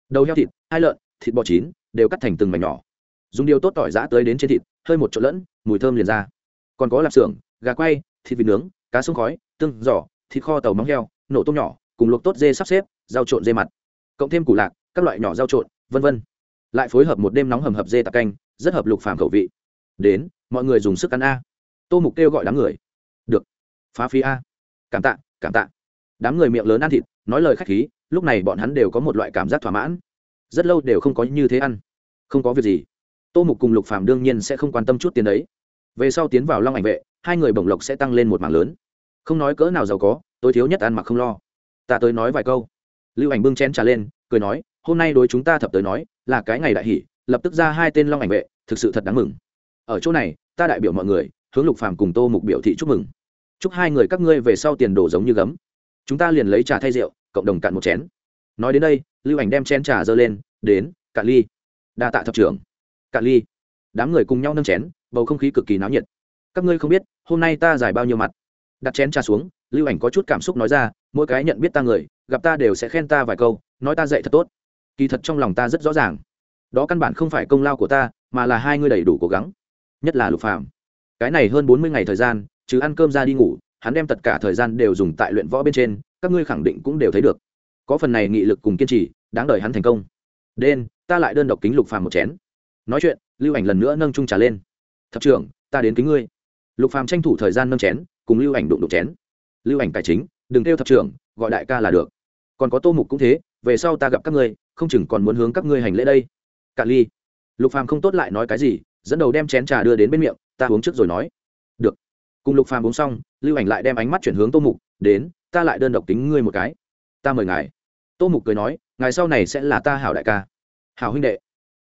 Speaker 1: Đầu heo thịt, hai lợn, thịt bò chín, đều cắt thành từng mảnh nhỏ. Dùng điều tốt tỏi giã tới đến trên thịt hơi một chỗ lẫn, mùi thơm liền ra. Còn có lạp xưởng, gà quay, thịt vịt nướng, cá sông khói, tương giỏ thịt kho tàu móng heo, nổ tôm nhỏ, cùng luộc tốt dê sắp xếp, rau trộn dê mặt. Cộng thêm củ lạc, các loại nhỏ rau trộn, vân vân. Lại phối hợp một đêm nóng hầm hập dê tạc canh, rất hợp lục phàm khẩu vị. Đến, mọi người dùng sức ăn a. Tô mục kêu gọi đám người. Được. Phá phí a. Cảm tạ cảm tạ. Đám người miệng lớn ăn thịt, nói lời khách khí, lúc này bọn hắn đều có một loại cảm giác thỏa mãn. Rất lâu đều không có như thế ăn. Không có việc gì tô mục cùng lục phàm đương nhiên sẽ không quan tâm chút tiền đấy. Về sau tiến vào long ảnh vệ, hai người bổng lộc sẽ tăng lên một mảng lớn. Không nói cỡ nào giàu có tôi thiếu nhất ăn mặc không lo. Ta tới nói vài câu. Lưu ảnh bưng chén trà lên, cười nói, hôm nay đối chúng ta thập tới nói, là cái ngày đại hỷ, lập tức ra hai tên long ảnh vệ, thực sự thật đáng mừng. Ở chỗ này, ta đại biểu mọi người, hướng lục phàm cùng tô mục biểu thị chúc mừng. Chúc hai người các ngươi về sau tiền đồ giống như gấm. Chúng ta liền lấy trà thay rượu, cộng đồng cạn một chén. Nói đến đây, lưu ảnh đem chén trà dơ lên, đến, cạn ly. Đa tạ thập trưởng cạn ly. Đám người cùng nhau nâng chén, bầu không khí cực kỳ náo nhiệt. Các ngươi không biết, hôm nay ta giải bao nhiêu mặt. Đặt chén trà xuống, lưu ảnh có chút cảm xúc nói ra, mỗi cái nhận biết ta người, gặp ta đều sẽ khen ta vài câu, nói ta dạy thật tốt. Kỳ thật trong lòng ta rất rõ ràng. Đó căn bản không phải công lao của ta, mà là hai ngươi đầy đủ cố gắng. Nhất là lục phạm cái này hơn bốn mươi ngày thời gian chứ ăn cơm ra đi ngủ, hắn đem tất cả thời gian đều dùng tại luyện võ bên trên, các ngươi khẳng định cũng đều thấy được. Có phần này nghị lực cùng kiên trì, đáng đợi hắn thành công. Đen, ta lại đơn độc kính lục phàm một chén nói chuyện, lưu ảnh lần nữa nâng trung trà lên. Thập trưởng, ta đến kính ngươi. Lục phàm tranh thủ thời gian nâng chén, cùng lưu ảnh đụng đụng chén. Lưu ảnh tài chính, đừng kêu thập trưởng, gọi đại ca là được. Còn có tô mục cũng thế, về sau ta gặp các ngươi, không chừng còn muốn hướng các ngươi hành lễ đây. Cạn ly. Lục phàm không tốt lại nói cái gì, dẫn đầu đem chén trà đưa đến bên miệng, ta uống trước rồi nói. Được. Cùng lục phàm uống xong, lưu ảnh lại đem ánh mắt chuyển hướng tô mục, đến, ta lại đơn độc tính ngươi một cái. Ta mời ngài. Tô mục cười nói, ngài sau này sẽ là ta hảo đại ca. Hảo huynh đệ.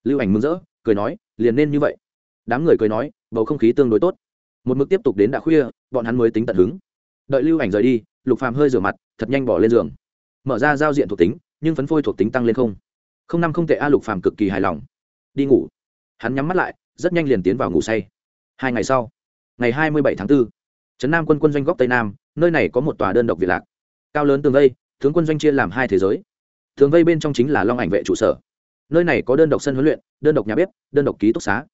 Speaker 1: Lưu ảnh mừng rỡ cười nói liền nên như vậy. Đám người cười nói bầu không khí tương đối tốt. Một mực tiếp tục đến đã khuya bọn hắn mới tính tận hứng. Đợi lưu ảnh rời đi lục phàm hơi rửa mặt thật nhanh bỏ lên giường. Mở ra giao diện thuộc tính nhưng phấn phôi thuộc tính tăng lên không. Không năm không tệ a lục phàm cực kỳ hài lòng. Đi ngủ. Hắn nhắm mắt lại rất nhanh liền tiến vào ngủ say. Hai ngày sau ngày hai mươi bảy tháng 4, trấn nam quân quân doanh góc tây nam nơi này có một tòa đơn độc việt lạc. Cao lớn tường vây tướng quân doanh chia làm hai thế giới. Tường vây bên trong chính là long ảnh vệ trụ sở nơi này có đơn độc sân huấn luyện, đơn độc nhà bếp, đơn độc ký túc xá.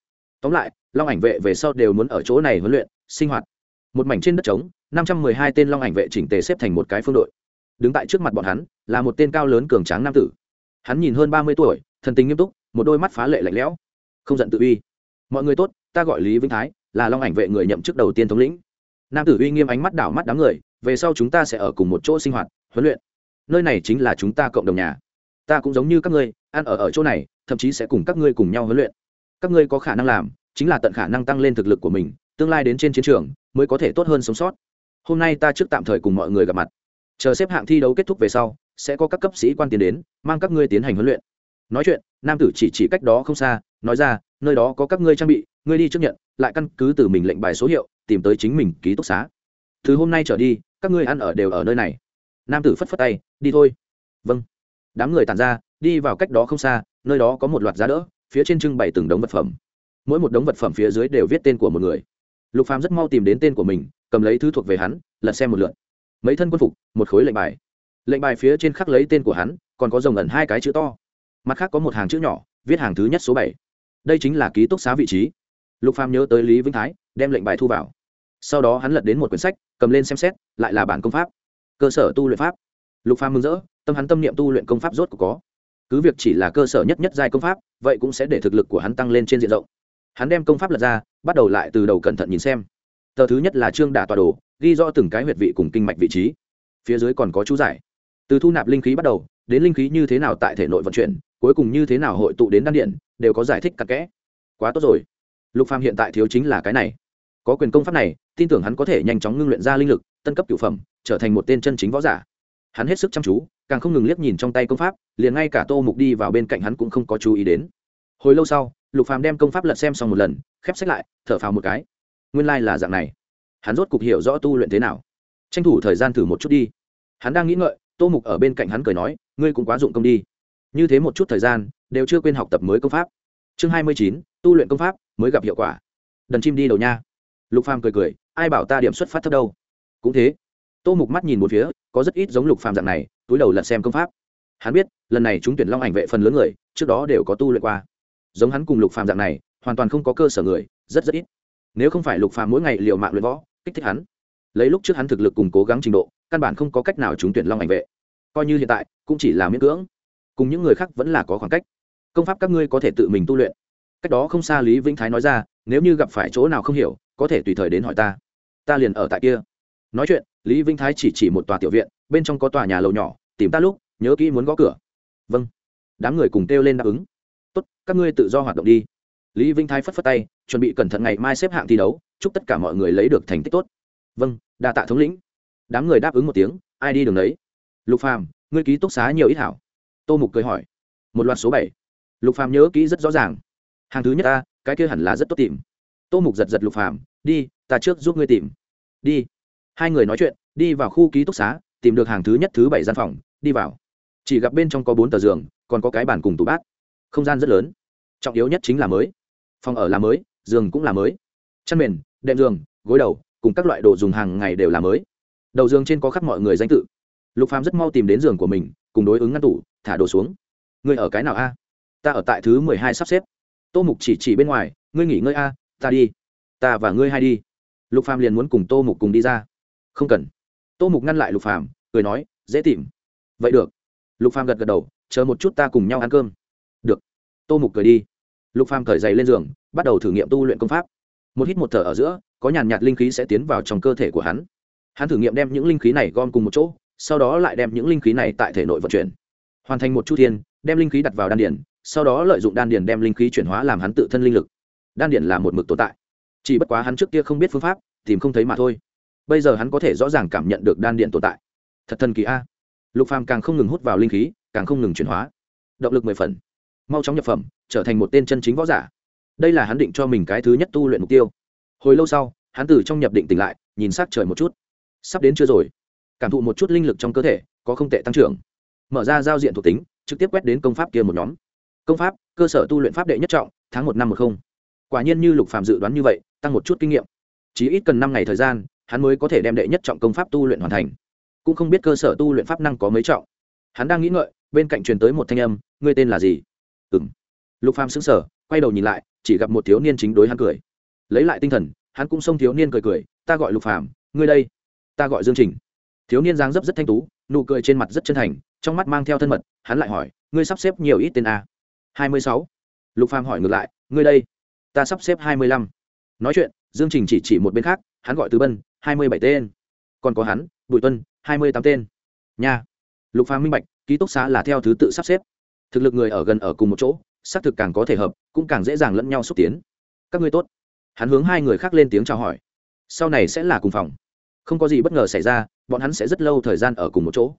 Speaker 1: Tóm lại, long ảnh vệ về sau đều muốn ở chỗ này huấn luyện, sinh hoạt. Một mảnh trên đất trống, năm trăm mười hai tên long ảnh vệ chỉnh tề xếp thành một cái phương đội. Đứng tại trước mặt bọn hắn, là một tên cao lớn cường tráng nam tử. Hắn nhìn hơn ba mươi tuổi, thần tình nghiêm túc, một đôi mắt phá lệ lạnh lẽo. Không giận tự uy. Mọi người tốt, ta gọi lý vĩnh thái, là long ảnh vệ người nhậm chức đầu tiên thống lĩnh. Nam tử uy nghiêm ánh mắt đảo mắt đám người, về sau chúng ta sẽ ở cùng một chỗ sinh hoạt, huấn luyện. Nơi này chính là chúng ta cộng đồng nhà ta cũng giống như các ngươi, ăn ở ở chỗ này, thậm chí sẽ cùng các ngươi cùng nhau huấn luyện. Các ngươi có khả năng làm, chính là tận khả năng tăng lên thực lực của mình, tương lai đến trên chiến trường, mới có thể tốt hơn sống sót. Hôm nay ta trước tạm thời cùng mọi người gặp mặt. Chờ xếp hạng thi đấu kết thúc về sau, sẽ có các cấp sĩ quan tiến đến, mang các ngươi tiến hành huấn luyện. Nói chuyện, nam tử chỉ chỉ cách đó không xa, nói ra, nơi đó có các ngươi trang bị, ngươi đi trước nhận, lại căn cứ từ mình lệnh bài số hiệu, tìm tới chính mình ký túc xá. Từ hôm nay trở đi, các ngươi ăn ở đều ở nơi này. Nam tử phất phất tay, đi thôi. Vâng đám người tàn ra, đi vào cách đó không xa, nơi đó có một loạt giá đỡ, phía trên trưng bày từng đống vật phẩm. Mỗi một đống vật phẩm phía dưới đều viết tên của một người. Lục phàm rất mau tìm đến tên của mình, cầm lấy thứ thuộc về hắn, lật xem một lượt. Mấy thân quân phục, một khối lệnh bài. Lệnh bài phía trên khắc lấy tên của hắn, còn có rồng ẩn hai cái chữ to. Mặt khác có một hàng chữ nhỏ, viết hàng thứ nhất số bảy. Đây chính là ký túc xá vị trí. Lục phàm nhớ tới lý vĩnh thái, đem lệnh bài thu vào. Sau đó hắn lật đến một quyển sách, cầm lên xem xét, lại là bản công pháp. Cơ sở tu luyện pháp. Lục phàm mừng rỡ tâm hắn tâm niệm tu luyện công pháp rốt của có. Cứ việc chỉ là cơ sở nhất nhất giai công pháp, vậy cũng sẽ để thực lực của hắn tăng lên trên diện rộng. Hắn đem công pháp lật ra, bắt đầu lại từ đầu cẩn thận nhìn xem. Tờ thứ nhất là trương đả tọa đồ, ghi rõ từng cái huyệt vị cùng kinh mạch vị trí. Phía dưới còn có chú giải. Từ thu nạp linh khí bắt đầu, đến linh khí như thế nào tại thể nội vận chuyển, cuối cùng như thế nào hội tụ đến đan điện, đều có giải thích cặn kẽ. Quá tốt rồi. Lục phàm hiện tại thiếu chính là cái này. Có quyền công pháp này, tin tưởng hắn có thể nhanh chóng ngưng luyện ra linh lực, tân cấp cửu phẩm, trở thành một tên chân chính võ giả hắn hết sức chăm chú, càng không ngừng liếc nhìn trong tay công pháp, liền ngay cả tô mục đi vào bên cạnh hắn cũng không có chú ý đến. Hồi lâu sau, lục phàm đem công pháp lật xem xong một lần, khép sách lại, thở phào một cái. Nguyên lai là dạng này. Hắn rốt cục hiểu rõ tu luyện thế nào. Tranh thủ thời gian thử một chút đi. Hắn đang nghĩ ngợi, tô mục ở bên cạnh hắn cười nói, ngươi cũng quá dụng công đi. Như thế một chút thời gian, đều chưa quên học tập mới công pháp. Chương hai mươi chín, tu luyện công pháp, mới gặp hiệu quả. Đần chim đi đầu nha. Lục phàm cười cười, ai bảo ta điểm xuất phát thấp đâu? Cũng thế tô mục mắt nhìn một phía, có rất ít giống lục phàm dạng này, túi đầu lật xem công pháp. Hắn biết, lần này chúng tuyển long ảnh vệ phần lớn người, trước đó đều có tu luyện qua. Giống hắn cùng lục phàm dạng này, hoàn toàn không có cơ sở người, rất rất ít. Nếu không phải lục phàm mỗi ngày liều mạng luyện võ, kích thích hắn. Lấy lúc trước hắn thực lực cùng cố gắng trình độ, căn bản không có cách nào chúng tuyển long ảnh vệ. Coi như hiện tại, cũng chỉ là miễn cưỡng. Cùng những người khác vẫn là có khoảng cách. Công pháp các ngươi có thể tự mình tu luyện. Cách đó không xa lý vĩnh thái nói ra, nếu như gặp phải chỗ nào không hiểu, có thể tùy thời đến hỏi ta. Ta liền ở tại kia. Nói chuyện lý vĩnh thái chỉ chỉ một tòa tiểu viện, bên trong có tòa nhà lầu nhỏ, tìm ta lúc, nhớ kỹ muốn gõ cửa. Vâng. Đám người cùng kêu lên đáp ứng. Tốt, các ngươi tự do hoạt động đi. Lý vĩnh thái phất phất tay, chuẩn bị cẩn thận ngày mai xếp hạng thi đấu, chúc tất cả mọi người lấy được thành tích tốt. Vâng đa tạ thống lĩnh. Đám người đáp ứng một tiếng, ai đi đường đấy? Lục phàm, ngươi ký túc xá nhiều ít hảo. Tô mục cười hỏi. Một loạt số bảy. Lục phàm nhớ kỹ rất rõ ràng. Hàng thứ nhất ta, cái kia hẳn là rất tốt tìm. Tô mục giật giật lục phàm, đi, ta trước giúp ngươi tìm. Đi hai người nói chuyện, đi vào khu ký túc xá, tìm được hàng thứ nhất thứ bảy gian phòng, đi vào. Chỉ gặp bên trong có bốn tờ giường, còn có cái bàn cùng tủ bát. Không gian rất lớn. Trọng yếu nhất chính là mới. Phòng ở là mới, giường cũng là mới. Chăn mền, đệm giường, gối đầu, cùng các loại đồ dùng hàng ngày đều là mới. Đầu giường trên có khắp mọi người danh tự. Lục phàm rất mau tìm đến giường của mình, cùng đối ứng ngăn tủ, thả đồ xuống. Ngươi ở cái nào a? Ta ở tại thứ mười hai sắp xếp. Tô mục chỉ chỉ bên ngoài, ngươi nghỉ ngơi a, ta đi. Ta và ngươi hai đi. Lục phàm liền muốn cùng tô mục cùng đi ra không cần. Tô mục ngăn lại lục phàm, cười nói, dễ tìm. Vậy được. Lục phàm gật gật đầu, chờ một chút ta cùng nhau ăn cơm. Được. Tô mục cười đi. Lục phàm cởi giày lên giường, bắt đầu thử nghiệm tu luyện công pháp. Một hít một thở ở giữa, có nhàn nhạt linh khí sẽ tiến vào trong cơ thể của hắn. Hắn thử nghiệm đem những linh khí này gom cùng một chỗ, sau đó lại đem những linh khí này tại thể nội vận chuyển. Hoàn thành một chu thiên, đem linh khí đặt vào đan điển sau đó lợi dụng đan điển đem linh khí chuyển hóa làm hắn tự thân linh lực. Đan điển là một mực tồn tại. Chỉ bất quá hắn trước kia không biết phương pháp, tìm không thấy mà thôi bây giờ hắn có thể rõ ràng cảm nhận được đan điện tồn tại. Thật thần kỳ a. Lục phàm càng không ngừng hút vào linh khí, càng không ngừng chuyển hóa. Động lực mười phần. Mau chóng nhập phẩm, trở thành một tên chân chính võ giả. Đây là hắn định cho mình cái thứ nhất tu luyện mục tiêu. Hồi lâu sau, hắn từ trong nhập định tỉnh lại, nhìn sát trời một chút. Sắp đến chưa rồi. Cảm thụ một chút linh lực trong cơ thể, có không tệ tăng trưởng. Mở ra giao diện thuộc tính, trực tiếp quét đến công pháp kia một nhóm. Công pháp, cơ sở tu luyện pháp đệ nhất trọng, tháng một năm một không. Quả nhiên như lục phạm dự đoán như vậy, tăng một chút kinh nghiệm. Chỉ ít cần năm ngày thời gian hắn mới có thể đem đệ nhất trọng công pháp tu luyện hoàn thành. Cũng không biết cơ sở tu luyện pháp năng có mấy trọng. Hắn đang nghĩ ngợi, bên cạnh truyền tới một thanh âm, ngươi tên là gì? Ừng lục phàm sững sờ, quay đầu nhìn lại, chỉ gặp một thiếu niên chính đối hắn cười. Lấy lại tinh thần, hắn cũng xông thiếu niên cười cười, ta gọi lục phàm, ngươi đây, ta gọi dương trình. Thiếu niên dáng dấp rất thanh tú, nụ cười trên mặt rất chân thành, trong mắt mang theo thân mật, hắn lại hỏi, ngươi sắp xếp nhiều ít tên a? Hai mươi sáu. Lục phàm hỏi ngược lại, ngươi đây, ta sắp xếp hai mươi lăm. Nói chuyện, dương trình chỉ chỉ một bên khác, hắn gọi tứ bân hai mươi bảy tên. Còn có hắn, bùi tuân, hai mươi tám tên. Nha. Lục phàm minh bạch, ký túc xá là theo thứ tự sắp xếp. Thực lực người ở gần ở cùng một chỗ, xác thực càng có thể hợp, cũng càng dễ dàng lẫn nhau xúc tiến. Các ngươi tốt. Hắn hướng hai người khác lên tiếng chào hỏi. Sau này sẽ là cùng phòng. Không có gì bất ngờ xảy ra, bọn hắn sẽ rất lâu thời gian ở cùng một chỗ.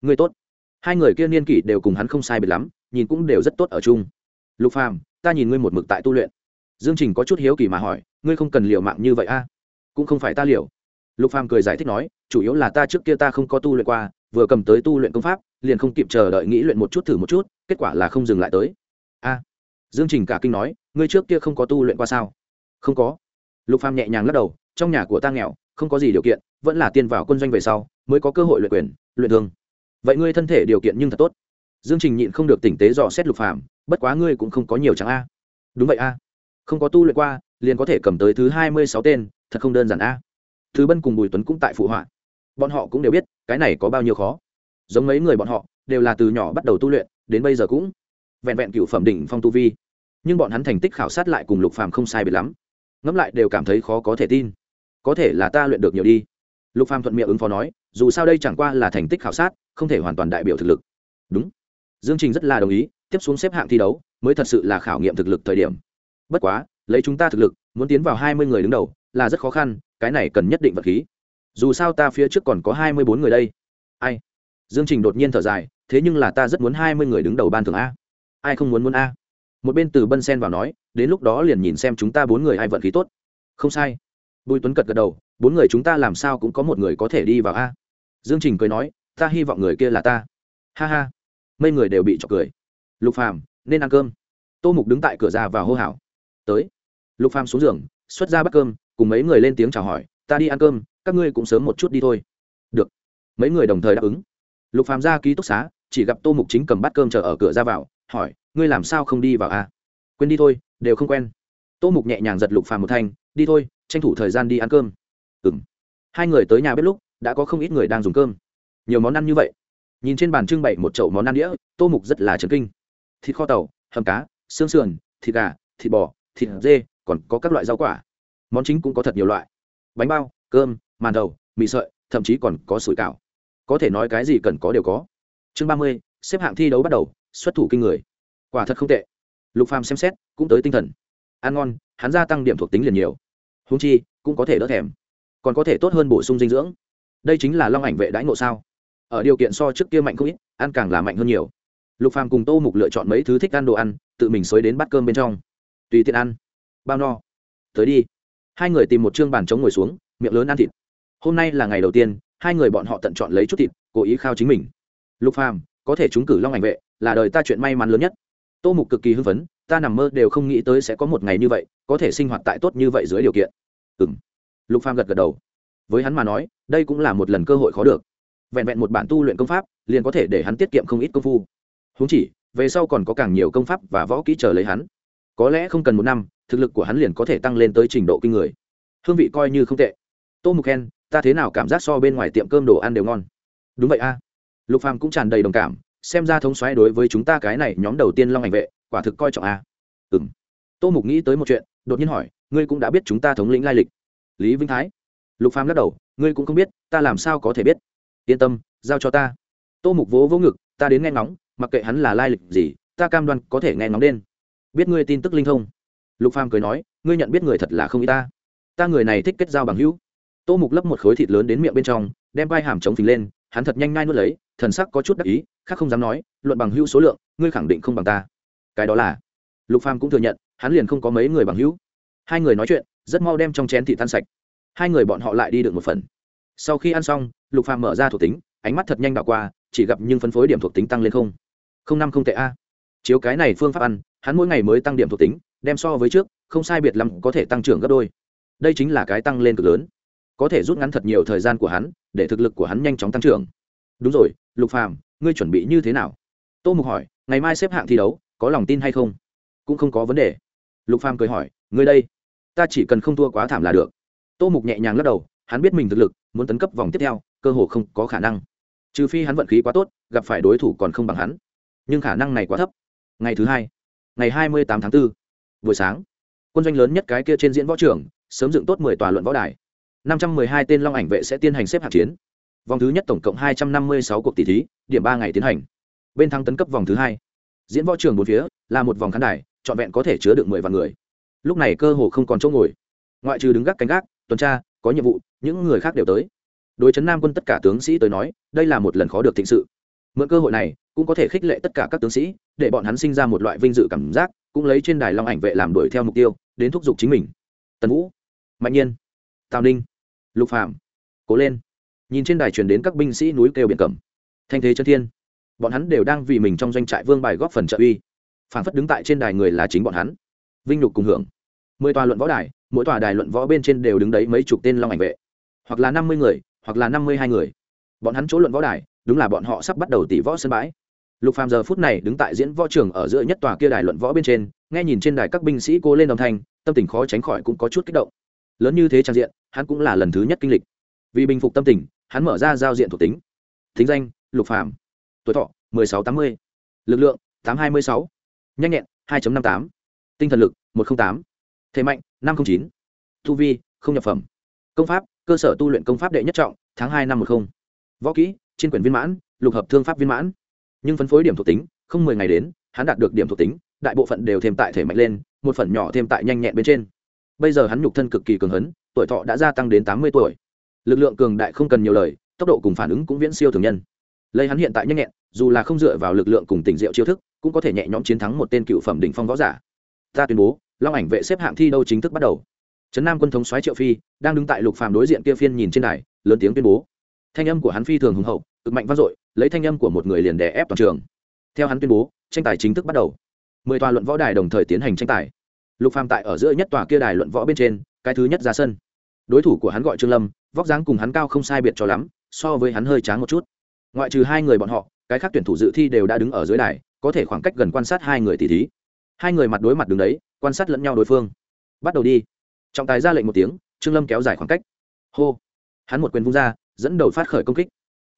Speaker 1: Ngươi tốt. Hai người kia niên kỷ đều cùng hắn không sai biệt lắm, nhìn cũng đều rất tốt ở chung. Lục phàm, ta nhìn ngươi một mực tại tu luyện. Dương trình có chút hiếu kỳ mà hỏi, ngươi không cần liều mạng như vậy a? Cũng không phải ta liều lục phàm cười giải thích nói, chủ yếu là ta trước kia ta không có tu luyện qua, vừa cầm tới tu luyện công pháp, liền không kịp chờ đợi nghĩ luyện một chút thử một chút, kết quả là không dừng lại tới. A. Dương trình cả kinh nói, ngươi trước kia không có tu luyện qua sao? Không có. Lục phàm nhẹ nhàng lắc đầu, trong nhà của ta nghèo, không có gì điều kiện, vẫn là tiên vào quân doanh về sau, mới có cơ hội luyện quyền, luyện thương. Vậy ngươi thân thể điều kiện nhưng thật tốt. Dương trình nhịn không được tỉnh tế dò xét lục phàm, bất quá ngươi cũng không có nhiều chẳng a. Đúng vậy a. Không có tu luyện qua, liền có thể cầm tới thứ hai mươi sáu tên, thật không đơn giản a thứ bân cùng bùi tuấn cũng tại phụ họa. Bọn họ cũng đều biết, cái này có bao nhiêu khó. Giống mấy người bọn họ, đều là từ nhỏ bắt đầu tu luyện, đến bây giờ cũng vẹn vẹn cựu phẩm đỉnh phong tu vi. Nhưng bọn hắn thành tích khảo sát lại cùng lục phàm không sai biệt lắm. Ngẫm lại đều cảm thấy khó có thể tin. Có thể là ta luyện được nhiều đi. Lục phàm thuận miệng ứng phó nói, dù sao đây chẳng qua là thành tích khảo sát, không thể hoàn toàn đại biểu thực lực. Đúng. Dương trình rất là đồng ý, tiếp xuống xếp hạng thi đấu mới thật sự là khảo nghiệm thực lực thời điểm. Bất quá, lấy chúng ta thực lực, muốn tiến vào hai mươi người đứng đầu là rất khó khăn cái này cần nhất định vật khí. Dù sao ta phía trước còn có hai mươi bốn người đây. Ai? Dương trình đột nhiên thở dài, thế nhưng là ta rất muốn hai mươi người đứng đầu ban thường a. Ai không muốn muốn a? Một bên từ bân sen vào nói, đến lúc đó liền nhìn xem chúng ta bốn người ai vận khí tốt. Không sai. Bùi tuấn cật gật đầu, bốn người chúng ta làm sao cũng có một người có thể đi vào a. Dương trình cười nói, ta hy vọng người kia là ta. Ha ha. Mấy người đều bị chọc cười. Lục phàm, nên ăn cơm. Tô mục đứng tại cửa ra và hô hào. Tới. Lục phàm xuống giường, xuất ra bát cơm cùng mấy người lên tiếng chào hỏi, ta đi ăn cơm, các ngươi cũng sớm một chút đi thôi. Được. Mấy người đồng thời đáp ứng. Lục phàm ra ký túc xá, chỉ gặp tô mục chính cầm bát cơm chờ ở cửa ra vào, hỏi, ngươi làm sao không đi vào a à? quên đi thôi, đều không quen. Tô mục nhẹ nhàng giật lục phàm một thanh, đi thôi, tranh thủ thời gian đi ăn cơm. Ừm. Hai người tới nhà bếp lúc, đã có không ít người đang dùng cơm. Nhiều món ăn như vậy. Nhìn trên bàn trưng bày một chậu món ăn đĩa, tô mục rất là chấn kinh. Thịt kho tàu, hầm cá, xương sườn, thịt gà, thịt bò, thịt dê, còn có các loại rau quả món chính cũng có thật nhiều loại. Bánh bao, cơm, màn đầu, mì sợi, thậm chí còn có sủi cảo. Có thể nói cái gì cần có đều có. Chương ba mươi, xếp hạng thi đấu bắt đầu, xuất thủ kinh người. Quả thật không tệ. Lục phàm xem xét, cũng tới tinh thần. Ăn ngon, hắn gia tăng điểm thuộc tính liền nhiều. Húng chi, cũng có thể đỡ thèm. Còn có thể tốt hơn bổ sung dinh dưỡng. Đây chính là long ảnh vệ đãi ngộ sao? Ở điều kiện so trước kia mạnh không ít, ăn càng là mạnh hơn nhiều. Lục phàm cùng tô mục lựa chọn mấy thứ thích ăn đồ ăn, tự mình xới đến bát cơm bên trong. Tùy tiện ăn. Bao no. Tới đi hai người tìm một chương bàn trống ngồi xuống, miệng lớn ăn thịt. Hôm nay là ngày đầu tiên, hai người bọn họ tận chọn lấy chút thịt, cố ý khao chính mình. Lục phàm, có thể trúng cử long ảnh vệ, là đời ta chuyện may mắn lớn nhất. Tô mục cực kỳ hưng phấn, ta nằm mơ đều không nghĩ tới sẽ có một ngày như vậy, có thể sinh hoạt tại tốt như vậy dưới điều kiện. Ừm. Lục phàm gật gật đầu. Với hắn mà nói, đây cũng là một lần cơ hội khó được. Vẹn vẹn một bản tu luyện công pháp, liền có thể để hắn tiết kiệm không ít công phu. Huống chỉ, về sau còn có càng nhiều công pháp và võ kỹ chờ lấy hắn. Có lẽ không cần một năm thực lực của hắn liền có thể tăng lên tới trình độ kinh người. Hương vị coi như không tệ. Tô mục khen, ta thế nào cảm giác so bên ngoài tiệm cơm đồ ăn đều ngon? Đúng vậy a. Lục phàm cũng tràn đầy đồng cảm, xem ra thống xoáy đối với chúng ta cái này nhóm đầu tiên long ảnh vệ, quả thực coi trọng a. Ừ m tô mục nghĩ tới một chuyện, đột nhiên hỏi, ngươi cũng đã biết chúng ta thống lĩnh lai lịch. Lý vĩnh thái. Lục phàm lắc đầu, ngươi cũng không biết, ta làm sao có thể biết? Yên tâm, giao cho ta. Tô mục vỗ vỗ ngực, ta đến nghe ngóng, mặc kệ hắn là lai lịch gì, ta cam đoan có thể nghe ngóng đen biết ngươi tin tức linh thông lục phàm cười nói, ngươi nhận biết người thật là không ít ta. Ta người này thích kết giao bằng hữu. Tô mục lấp một khối thịt lớn đến miệng bên trong, đem vai hàm chống phình lên, hắn thật nhanh nhai nuốt lấy, thần sắc có chút đắc ý, khác không dám nói, luận bằng hữu số lượng, ngươi khẳng định không bằng ta. Cái đó là, lục phàm cũng thừa nhận, hắn liền không có mấy người bằng hữu. Hai người nói chuyện, rất mau đem trong chén thịt tan sạch. Hai người bọn họ lại đi được một phần. Sau khi ăn xong, lục phàm mở ra thuộc tính, ánh mắt thật nhanh đảo qua, chỉ gặp nhưng phân phối điểm thuộc tính tăng lên không. Không năm không tệ a. Chiếu cái này phương pháp ăn, hắn mỗi ngày mới tăng điểm thuộc tính đem so với trước không sai biệt lắm có thể tăng trưởng gấp đôi. Đây chính là cái tăng lên cực lớn. Có thể rút ngắn thật nhiều thời gian của hắn để thực lực của hắn nhanh chóng tăng trưởng. Đúng rồi lục phàm ngươi chuẩn bị như thế nào? Tô mục hỏi ngày mai xếp hạng thi đấu có lòng tin hay không? Cũng không có vấn đề. Lục phàm cười hỏi ngươi đây ta chỉ cần không thua quá thảm là được. Tô mục nhẹ nhàng lắc đầu hắn biết mình thực lực muốn tấn cấp vòng tiếp theo cơ hồ không có khả năng. Trừ phi hắn vận khí quá tốt gặp phải đối thủ còn không bằng hắn. Nhưng khả năng này quá thấp. Ngày thứ hai ngày hai mươi tám tháng 4, buổi sáng. Quân doanh lớn nhất cái kia trên diễn võ trường, sớm dựng tốt mười tòa luận võ đài. Năm trăm mười hai tên long ảnh vệ sẽ tiến hành xếp hạng chiến. Vòng thứ nhất tổng cộng hai trăm năm mươi sáu cuộc tỷ thí, điểm ba ngày tiến hành. Bên thắng tấn cấp vòng thứ hai. Diễn võ trường bốn phía là một vòng khán đài, trọn vẹn có thể chứa được mười vạn người. Lúc này cơ hồ không còn chỗ ngồi. Ngoại trừ đứng gác cánh gác, tuần tra, có nhiệm vụ, những người khác đều tới. Đối chấn nam quân tất cả tướng sĩ tới nói, đây là một lần khó được thịnh sự. Mượn cơ hội này, cũng có thể khích lệ tất cả các tướng sĩ, để bọn hắn sinh ra một loại vinh dự cảm giác cũng lấy trên đài long ảnh vệ làm đuổi theo mục tiêu, đến thúc giục chính mình. Tần vũ, mạnh nhiên, tào ninh, lục phạm cố lên. Nhìn trên đài truyền đến các binh sĩ núi kêu biển cẩm. Thanh thế chân thiên, bọn hắn đều đang vì mình trong doanh trại vương bài góp phần trợ uy. Phản phất đứng tại trên đài người là chính bọn hắn. Vinh nhục cùng hưởng. Mười tòa luận võ đài, mỗi tòa đài luận võ bên trên đều đứng đấy mấy chục tên long ảnh vệ. Hoặc là năm mươi người, hoặc là năm mươi hai người. Bọn hắn chỗ luận võ đài, đúng là bọn họ sắp bắt đầu tỷ võ sân bãi lục phàm giờ phút này đứng tại diễn võ trường ở giữa nhất tòa kia đài luận võ bên trên nghe nhìn trên đài các binh sĩ cô lên đồng thanh tâm tình khó tránh khỏi cũng có chút kích động. Lớn như thế trang diện hắn cũng là lần thứ nhất kinh lịch. Vì bình phục tâm tình hắn mở ra giao diện thuộc tính. Thính danh lục phàm. Tuổi thọ 1680, lực lượng 826, nhanh nhẹn 2.58, tinh thần lực 108, thể mạnh 509, thu vi không nhập phẩm. Công pháp cơ sở tu luyện công pháp đệ nhất trọng tháng hai năm một không. Võ kỹ trên quyển viên mãn lục hợp thương pháp viên mãn nhưng phân phối điểm thuộc tính, không mười ngày đến, hắn đạt được điểm thuộc tính, đại bộ phận đều thêm tại thể mạnh lên, một phần nhỏ thêm tại nhanh nhẹn bên trên. Bây giờ hắn nhục thân cực kỳ cường hấn, tuổi thọ đã gia tăng đến tám mươi tuổi. Lực lượng cường đại không cần nhiều lời, tốc độ cùng phản ứng cũng viễn siêu thường nhân. Lấy hắn hiện tại nhanh nhẹn, dù là không dựa vào lực lượng cùng tình diệu chiêu thức, cũng có thể nhẹ nhõm chiến thắng một tên cựu phẩm đỉnh phong võ giả. Ta tuyên bố, long ảnh vệ xếp hạng thi đấu chính thức bắt đầu. Trấn nam quân thống soái triệu phi, đang đứng tại lục phàm đối diện kia phiên nhìn trên đài, lớn tiếng tuyên bố. Thanh âm của hắn phi thường hùng hậu cực mạnh vang dội, lấy thanh âm của một người liền đè ép toàn trường. Theo hắn tuyên bố, tranh tài chính thức bắt đầu. Mười tòa luận võ đài đồng thời tiến hành tranh tài. Lục phàm tại ở giữa nhất tòa kia đài luận võ bên trên, cái thứ nhất ra sân. Đối thủ của hắn gọi trương lâm, vóc dáng cùng hắn cao không sai biệt cho lắm, so với hắn hơi tráng một chút. Ngoại trừ hai người bọn họ, cái khác tuyển thủ dự thi đều đã đứng ở dưới đài, có thể khoảng cách gần quan sát hai người tỷ thí. Hai người mặt đối mặt đứng đấy, quan sát lẫn nhau đối phương. Bắt đầu đi. Trọng tài ra lệnh một tiếng, trương lâm kéo dài khoảng cách. Hô. Hắn một quyền vung ra, dẫn đầu phát khởi công kích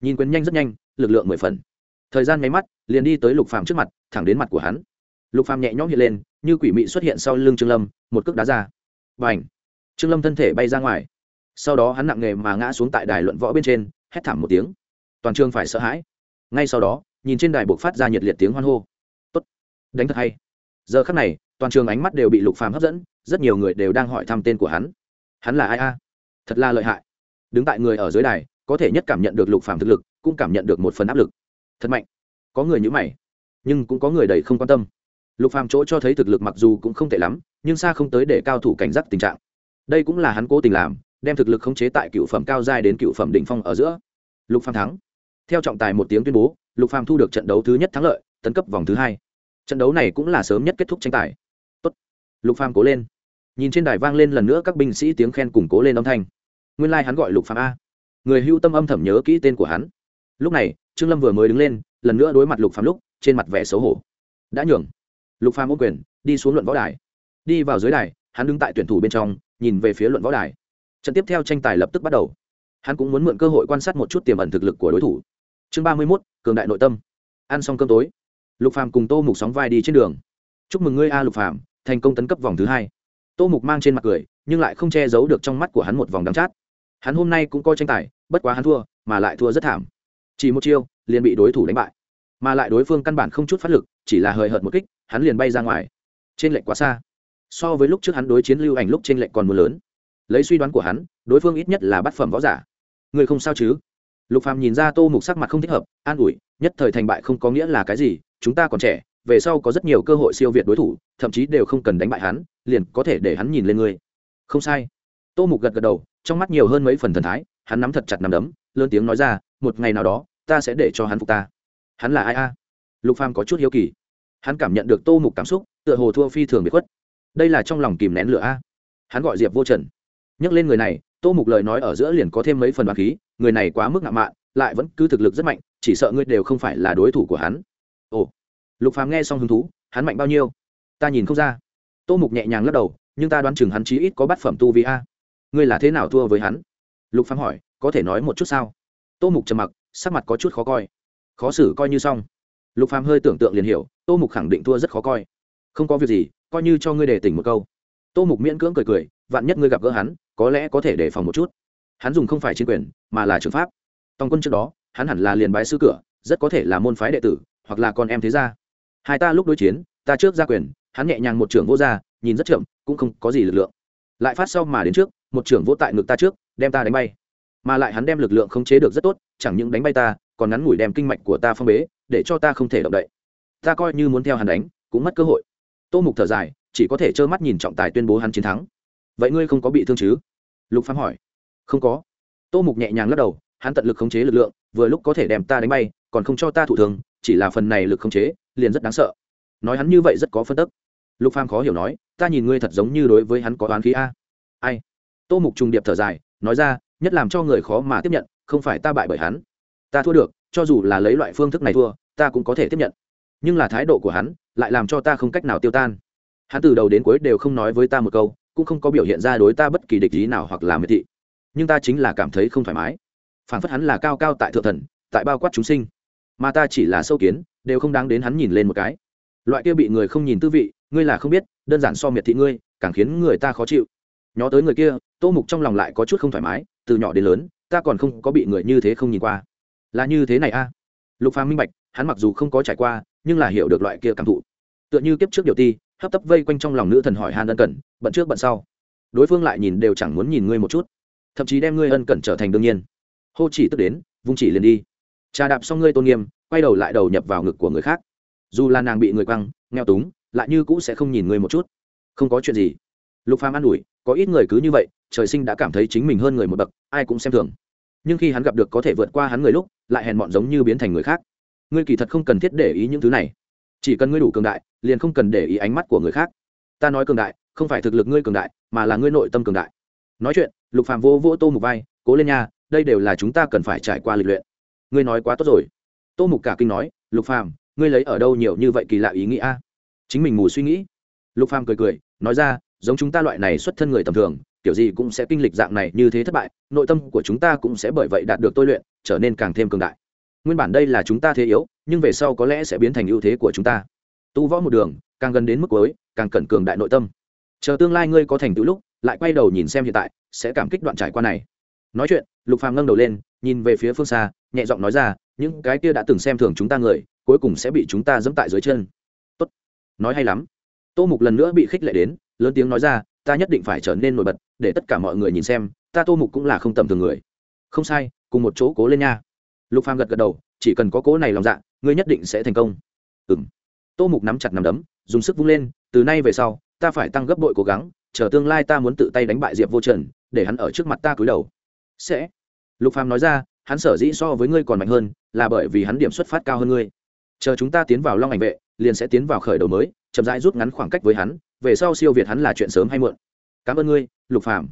Speaker 1: nhìn quyền nhanh rất nhanh, lực lượng mười phần. Thời gian nháy mắt, liền đi tới lục phàm trước mặt, thẳng đến mặt của hắn. Lục phàm nhẹ nhõm hiện lên, như quỷ mị xuất hiện sau lưng trương lâm, một cước đá ra. Và h trương lâm thân thể bay ra ngoài. Sau đó hắn nặng nề mà ngã xuống tại đài luận võ bên trên, hét thảm một tiếng. Toàn trường phải sợ hãi. Ngay sau đó, nhìn trên đài buộc phát ra nhiệt liệt tiếng hoan hô. Tốt! Đánh thật hay. Giờ khắc này, toàn trường ánh mắt đều bị lục phàm hấp dẫn, rất nhiều người đều đang hỏi thăm tên của hắn. Hắn là ai a? Thật là lợi hại. Đứng tại người ở dưới đài có thể nhất cảm nhận được lục phàm thực lực, cũng cảm nhận được một phần áp lực. Thật mạnh. Có người như mày, nhưng cũng có người đầy không quan tâm. Lục phàm chỗ cho thấy thực lực mặc dù cũng không tệ lắm, nhưng xa không tới để cao thủ cảnh giác tình trạng. Đây cũng là hắn cố tình làm, đem thực lực khống chế tại cựu phẩm cao giai đến cựu phẩm đỉnh phong ở giữa. Lục phàm thắng. Theo trọng tài một tiếng tuyên bố, lục phàm thu được trận đấu thứ nhất thắng lợi, tấn cấp vòng thứ hai. Trận đấu này cũng là sớm nhất kết thúc tranh tài. Tốt. lục phàm cố lên. Nhìn trên đài vang lên lần nữa các binh sĩ tiếng khen củng cố lên âm thanh. Nguyên lai like hắn gọi lục phàm a người hưu tâm âm thầm nhớ kỹ tên của hắn. Lúc này, trương lâm vừa mới đứng lên, lần nữa đối mặt lục phàm lúc, trên mặt vẻ xấu hổ. Đã nhường. Lục phàm ô quyền, đi xuống luận võ đài. Đi vào dưới đài, hắn đứng tại tuyển thủ bên trong, nhìn về phía luận võ đài. Trận tiếp theo tranh tài lập tức bắt đầu. Hắn cũng muốn mượn cơ hội quan sát một chút tiềm ẩn thực lực của đối thủ. Chương ba mươi Mốt, cường đại nội tâm. Ăn xong cơm tối, lục phàm cùng tô mục sóng vai đi trên đường. Chúc mừng ngươi a, lục phàm, thành công tấn cấp vòng thứ hai. Tô mục mang trên mặt cười, nhưng lại không che giấu được trong mắt của hắn một vòng đắng chát hắn hôm nay cũng coi tranh tài, bất quá hắn thua, mà lại thua rất thảm. Chỉ một chiêu, liền bị đối thủ đánh bại. Mà lại đối phương căn bản không chút phát lực, chỉ là hời hợt một kích, hắn liền bay ra ngoài. Trên lệnh quá xa. So với lúc trước hắn đối chiến lưu ảnh lúc trên lệnh còn mưa lớn. Lấy suy đoán của hắn, đối phương ít nhất là bát phẩm võ giả. Người không sao chứ? Lục phàm nhìn ra tô mục sắc mặt không thích hợp, an ủi, nhất thời thành bại không có nghĩa là cái gì, chúng ta còn trẻ, về sau có rất nhiều cơ hội siêu việt đối thủ, thậm chí đều không cần đánh bại hắn, liền có thể để hắn nhìn lên ngươi không sai. Tô mục gật gật đầu trong mắt nhiều hơn mấy phần thần thái, hắn nắm thật chặt nắm đấm, lớn tiếng nói ra, một ngày nào đó, ta sẽ để cho hắn phục ta. Hắn là ai a? Lục phàm có chút hiếu kỳ. Hắn cảm nhận được tô mục cảm xúc, tựa hồ thua phi thường bị khuất. Đây là trong lòng kìm nén lửa a. Hắn gọi diệp vô trần. Nhắc lên người này, tô mục lời nói ở giữa liền có thêm mấy phần bà khí, người này quá mức ngạo mạn, lại vẫn cứ thực lực rất mạnh, chỉ sợ ngươi đều không phải là đối thủ của hắn. Ồ. Lục phàm nghe xong hứng thú, hắn mạnh bao nhiêu? Ta nhìn không ra. Tô mục nhẹ nhàng lắc đầu, nhưng ta đoán chừng hắn chí ít có bát phẩm tu vì a ngươi là thế nào thua với hắn? Lục phàm hỏi có thể nói một chút sao? Tô mục trầm mặc sắc mặt có chút khó coi. Khó xử coi như xong. Lục phàm hơi tưởng tượng liền hiểu tô mục khẳng định thua rất khó coi. Không có việc gì coi như cho ngươi để tỉnh một câu. Tô mục miễn cưỡng cười cười vạn nhất ngươi gặp gỡ hắn có lẽ có thể đề phòng một chút. Hắn dùng không phải chính quyền mà là trường pháp. Tòng quân trước đó hắn hẳn là liền bái sư cửa rất có thể là môn phái đệ tử hoặc là con em thế gia. Hai ta lúc đối chiến ta trước ra quyền hắn nhẹ nhàng một trưởng vô gia, nhìn rất chậm cũng không có gì lực lượng. Lại phát sau mà đến trước một trưởng vỗ tại ngực ta trước, đem ta đánh bay. Mà lại hắn đem lực lượng khống chế được rất tốt, chẳng những đánh bay ta, còn ngắn ngủi đem kinh mạch của ta phong bế, để cho ta không thể động đậy. Ta coi như muốn theo hắn đánh, cũng mất cơ hội. Tô mục thở dài, chỉ có thể trơ mắt nhìn trọng tài tuyên bố hắn chiến thắng. Vậy ngươi không có bị thương chứ? Lục phám hỏi. Không có. Tô mục nhẹ nhàng lắc đầu, hắn tận lực khống chế lực lượng, vừa lúc có thể đem ta đánh bay, còn không cho ta thụ thương, chỉ là phần này lực khống chế, liền rất đáng sợ. Nói hắn như vậy rất có phân tức. Lục phàm khó hiểu nói, ta nhìn ngươi thật giống như đối với hắn có oán khí a. Ai? Tô mục trùng điệp thở dài, nói ra, nhất làm cho người khó mà tiếp nhận, không phải ta bại bởi hắn. Ta thua được, cho dù là lấy loại phương thức này thua, ta cũng có thể tiếp nhận. Nhưng là thái độ của hắn lại làm cho ta không cách nào tiêu tan. Hắn từ đầu đến cuối đều không nói với ta một câu, cũng không có biểu hiện ra đối ta bất kỳ địch ý nào hoặc là miệt thị. Nhưng ta chính là cảm thấy không thoải mái. Phản phất hắn là cao cao tại thượng thần, tại bao quát chúng sinh. Mà ta chỉ là sâu kiến, đều không đáng đến hắn nhìn lên một cái. Loại kia bị người không nhìn tư vị, ngươi là không biết, đơn giản so miệt thị ngươi, càng khiến người ta khó chịu nhó tới người kia tô mục trong lòng lại có chút không thoải mái từ nhỏ đến lớn ta còn không có bị người như thế không nhìn qua. Là như thế này a. Lục phàm minh bạch hắn mặc dù không có trải qua nhưng là hiểu được loại kia cảm thụ. Tựa như kiếp trước điều ti hấp tấp vây quanh trong lòng nữ thần hỏi han ân cần, bận trước bận sau. Đối phương lại nhìn đều chẳng muốn nhìn ngươi một chút. Thậm chí đem ngươi ân cần trở thành đương nhiên. Hô chỉ tức đến vung chỉ liền đi. Trà đạp xong ngươi tôn nghiêm quay đầu lại đầu nhập vào ngực của người khác. Dù là nàng bị người quăng nghèo túng lại như cũ sẽ không nhìn ngươi một chút. Không có chuyện gì. Lục phàm an ủi có ít người cứ như vậy, trời sinh đã cảm thấy chính mình hơn người một bậc, ai cũng xem thường. Nhưng khi hắn gặp được có thể vượt qua hắn người lúc, lại hèn mọn giống như biến thành người khác. Ngươi kỳ thật không cần thiết để ý những thứ này. Chỉ cần ngươi đủ cường đại, liền không cần để ý ánh mắt của người khác. Ta nói cường đại, không phải thực lực ngươi cường đại, mà là ngươi nội tâm cường đại. Nói chuyện, lục phàm vô vô tô mục vai, cố lên nha, đây đều là chúng ta cần phải trải qua lịch luyện. Ngươi nói quá tốt rồi. Tô mục cả kinh nói, lục phàm, ngươi lấy ở đâu nhiều như vậy kỳ lạ ý nghĩa chính mình mù suy nghĩ. Lục phàm cười cười, nói ra giống chúng ta loại này xuất thân người tầm thường, kiểu gì cũng sẽ kinh lịch dạng này như thế thất bại, nội tâm của chúng ta cũng sẽ bởi vậy đạt được tôi luyện, trở nên càng thêm cường đại. Nguyên bản đây là chúng ta thế yếu, nhưng về sau có lẽ sẽ biến thành ưu thế của chúng ta. Tu võ một đường, càng gần đến mức cuối, càng cần cường đại nội tâm. Chờ tương lai ngươi có thành tựu lúc, lại quay đầu nhìn xem hiện tại, sẽ cảm kích đoạn trải qua này. Nói chuyện, lục phàm ngâng đầu lên, nhìn về phía phương xa, nhẹ giọng nói ra, những cái kia đã từng xem thường chúng ta người, cuối cùng sẽ bị chúng ta dẫm tại dưới chân. Tốt. Nói hay lắm. Tô mục lần nữa bị khích lệ đến lớn tiếng nói ra, ta nhất định phải trở nên nổi bật, để tất cả mọi người nhìn xem, ta tô mục cũng là không tầm thường người. Không sai, cùng một chỗ cố lên nha. Lục phàm gật gật đầu, chỉ cần có cố này lòng dạ ngươi nhất định sẽ thành công. Ừm. Tô mục nắm chặt nắm đấm, dùng sức vung lên, từ nay về sau, ta phải tăng gấp bội cố gắng, chờ tương lai ta muốn tự tay đánh bại diệp vô trần, để hắn ở trước mặt ta cúi đầu. Sẽ. Lục phàm nói ra, hắn sở dĩ so với ngươi còn mạnh hơn, là bởi vì hắn điểm xuất phát cao hơn ngươi. Chờ chúng ta tiến vào long ảnh vệ, liền sẽ tiến vào khởi đầu mới, chậm rãi rút ngắn khoảng cách với hắn về sau siêu việt hắn là chuyện sớm hay muộn. Cảm ơn ngươi, lục phàm.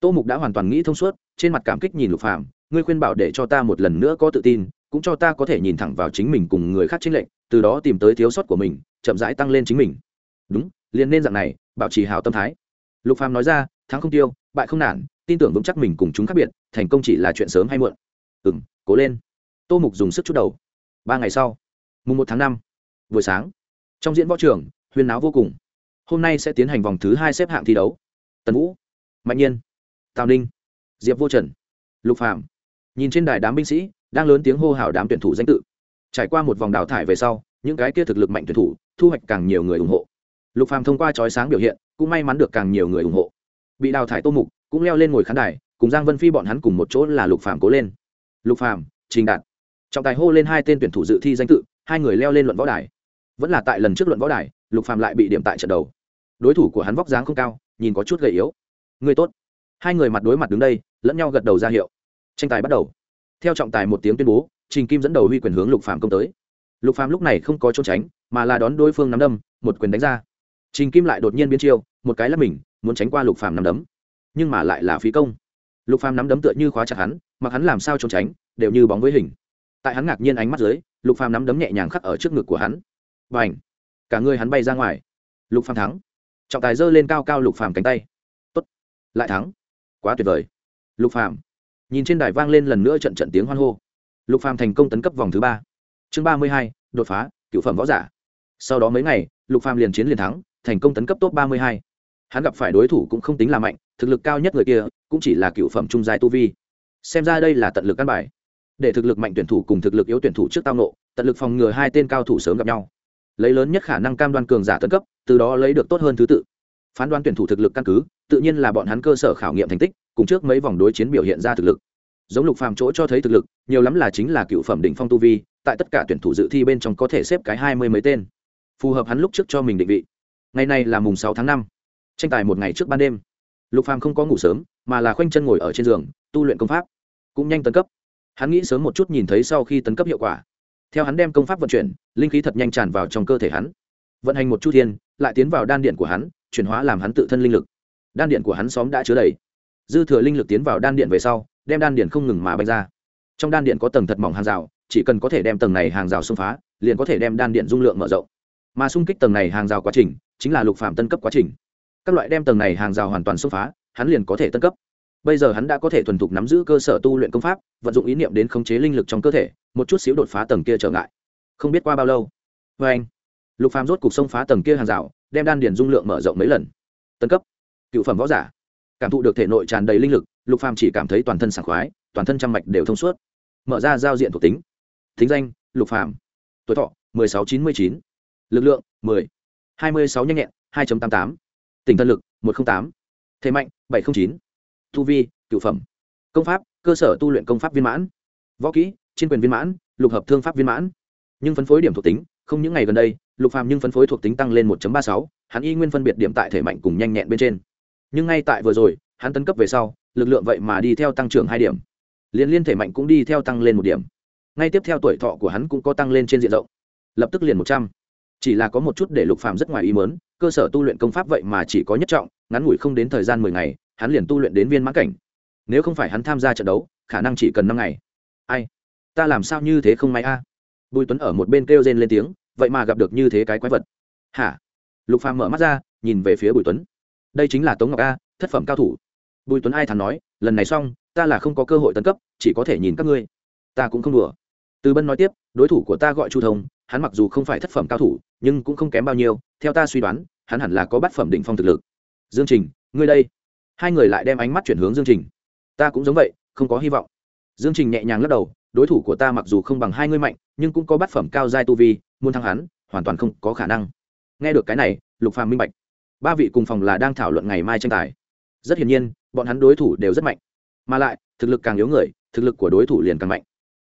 Speaker 1: Tô mục đã hoàn toàn nghĩ thông suốt, trên mặt cảm kích nhìn lục phàm, ngươi khuyên bảo để cho ta một lần nữa có tự tin, cũng cho ta có thể nhìn thẳng vào chính mình cùng người khác chính lệnh từ đó tìm tới thiếu sót của mình, chậm rãi tăng lên chính mình. Đúng, liền nên dạng này, bảo trì hào tâm thái. Lục phàm nói ra, thắng không tiêu, bại không nản, tin tưởng vững chắc mình cùng chúng khác biệt, thành công chỉ là chuyện sớm hay muộn. Ừ cố lên. Tô mục dùng sức chút đầu. Ba ngày sau, mùng một tháng năm, buổi sáng, trong diễn võ trường, huyên náo vô cùng hôm nay sẽ tiến hành vòng thứ hai xếp hạng thi đấu. Tần vũ, mạnh nhiên, tào ninh, diệp vô trần, lục phạm nhìn trên đài đám binh sĩ đang lớn tiếng hô hào đám tuyển thủ danh tự. Trải qua một vòng đào thải về sau, những cái kia thực lực mạnh tuyển thủ thu hoạch càng nhiều người ủng hộ. Lục phàm thông qua trói sáng biểu hiện, cũng may mắn được càng nhiều người ủng hộ. Bị đào thải tô mục, cũng leo lên ngồi khán đài, cùng giang vân phi bọn hắn cùng một chỗ là lục phàm cố lên. Lục phàm, trình đạt. Trọng tài hô lên hai tên tuyển thủ dự thi danh tự, hai người leo lên luận võ đài. Vẫn là tại lần trước luận võ đài, lục phàm lại bị điểm tại trận đầu đối thủ của hắn vóc dáng không cao, nhìn có chút gầy yếu. Người tốt. Hai người mặt đối mặt đứng đây, lẫn nhau gật đầu ra hiệu. Tranh tài bắt đầu. Theo trọng tài một tiếng tuyên bố, trình kim dẫn đầu huy quyền hướng lục Phạm công tới. Lục Phạm lúc này không có trốn tránh, mà là đón đối phương nắm đâm một quyền đánh ra. Trình kim lại đột nhiên biến chiêu, một cái lắp mình, muốn tránh qua lục Phạm nắm đấm. Nhưng mà lại là phí công. Lục Phạm nắm đấm tựa như khóa chặt hắn, mặc hắn làm sao trốn tránh, đều như bóng với hình. Tại hắn ngạc nhiên ánh mắt dưới, lục phàm nắm đấm nhẹ nhàng khắc ở trước ngực của hắn. Và ảnh cả người hắn bay ra ngoài. Lục phàm thắng trọng tài giơ lên cao cao lục phàm cánh tay. Tốt, lại thắng. Quá tuyệt vời. Lục phàm nhìn trên đài vang lên lần nữa trận trận tiếng hoan hô. Lục phàm thành công tấn cấp vòng thứ ba. Chương ba mươi hai, đột phá, cựu phẩm võ giả. Sau đó mấy ngày, lục phàm liền chiến liền thắng, thành công tấn cấp top ba mươi hai. Hắn gặp phải đối thủ cũng không tính là mạnh, thực lực cao nhất người kia cũng chỉ là cựu phẩm trung giai tu vi. Xem ra đây là tận lực căn bài. Để thực lực mạnh tuyển thủ cùng thực lực yếu tuyển thủ trước tao nộ tận lực phòng ngừa hai tên cao thủ sớm gặp nhau lấy lớn nhất khả năng cam đoan cường giả tấn cấp, từ đó lấy được tốt hơn thứ tự. Phán đoán tuyển thủ thực lực căn cứ, tự nhiên là bọn hắn cơ sở khảo nghiệm thành tích, cùng trước mấy vòng đối chiến biểu hiện ra thực lực. Giống lục phàm chỗ cho thấy thực lực, nhiều lắm là chính là cựu phẩm đỉnh phong tu vi, tại tất cả tuyển thủ dự thi bên trong có thể xếp cái hai mươi mấy tên. Phù hợp hắn lúc trước cho mình định vị. Ngày này là mùng sáu tháng năm. Tranh tài một ngày trước ban đêm. Lục phàm không có ngủ sớm, mà là khoanh chân ngồi ở trên giường, tu luyện công pháp. Cũng nhanh tấn cấp. Hắn nghĩ sớm một chút nhìn thấy sau khi tấn cấp hiệu quả theo hắn đem công pháp vận chuyển, linh khí thật nhanh tràn vào trong cơ thể hắn. Vận hành một chu thiên, lại tiến vào đan điện của hắn, chuyển hóa làm hắn tự thân linh lực. Đan điện của hắn xóm đã chứa đầy. Dư thừa linh lực tiến vào đan điện về sau, đem đan điện không ngừng mà bành ra. Trong đan điện có tầng thật mỏng hàng rào, chỉ cần có thể đem tầng này hàng rào xông phá, liền có thể đem đan điện dung lượng mở rộng. Mà xung kích tầng này hàng rào quá trình, chính là lục phạm tân cấp quá trình. Các loại đem tầng này hàng rào hoàn toàn xông phá, hắn liền có thể tân cấp bây giờ hắn đã có thể thuần thục nắm giữ cơ sở tu luyện công pháp, vận dụng ý niệm đến khống chế linh lực trong cơ thể, một chút xíu đột phá tầng kia trở ngại không biết qua bao lâu vê anh, lục phàm rốt cục xông phá tầng kia hàng rào, đem đan điền dung lượng mở rộng mấy lần tân cấp cựu phẩm võ giả cảm thụ được thể nội tràn đầy linh lực, lục phàm chỉ cảm thấy toàn thân sảng khoái, toàn thân trăm mạch đều thông suốt mở ra giao diện thuộc tính thính danh, lục phàm tuổi thọ 1699. lực lượng 10. 26 nhanh nhẹn 2.88. tỉnh thân lực 108. thể mạnh 709 thu vi cựu phẩm. Công pháp cơ sở tu luyện công pháp viên mãn. Võ kỹ trên quyền viên mãn lục hợp thương pháp viên mãn. Nhưng phân phối điểm thuộc tính không những ngày gần đây lục phàm nhưng phân phối thuộc tính tăng lên 1.36, hắn y nguyên phân biệt điểm tại thể mạnh cùng nhanh nhẹn bên trên. Nhưng ngay tại vừa rồi hắn tấn cấp về sau lực lượng vậy mà đi theo tăng trưởng hai điểm. Liên liên thể mạnh cũng đi theo tăng lên một điểm. Ngay tiếp theo tuổi thọ của hắn cũng có tăng lên trên diện rộng. Lập tức liền một trăm. Chỉ là có một chút để lục phàm rất ngoài ý muốn, cơ sở tu luyện công pháp vậy mà chỉ có nhất trọng ngắn ngủi không đến thời gian mười ngày hắn liền tu luyện đến viên mãn cảnh. Nếu không phải hắn tham gia trận đấu, khả năng chỉ cần năm ngày. Ai? Ta làm sao như thế không may a? Bùi tuấn ở một bên kêu rên lên tiếng, vậy mà gặp được như thế cái quái vật. Hả? Lục phàm mở mắt ra, nhìn về phía bùi tuấn. Đây chính là tống ngọc a, thất phẩm cao thủ. Bùi tuấn ai thắn nói, lần này xong, ta là không có cơ hội tấn cấp, chỉ có thể nhìn các ngươi. Ta cũng không đùa. Từ bân nói tiếp, đối thủ của ta gọi chu thông, hắn mặc dù không phải thất phẩm cao thủ, nhưng cũng không kém bao nhiêu, theo ta suy đoán, hắn hẳn là có bát phẩm định phong thực lực. Dương trình, ngươi đây hai người lại đem ánh mắt chuyển hướng dương trình. Ta cũng giống vậy, không có hy vọng. Dương trình nhẹ nhàng lắc đầu, đối thủ của ta mặc dù không bằng hai ngươi mạnh, nhưng cũng có bát phẩm cao giai tu vi, muốn thắng hắn, hoàn toàn không có khả năng. Nghe được cái này, lục phàm minh bạch. Ba vị cùng phòng là đang thảo luận ngày mai tranh tài. Rất hiển nhiên, bọn hắn đối thủ đều rất mạnh. Mà lại, thực lực càng yếu người, thực lực của đối thủ liền càng mạnh.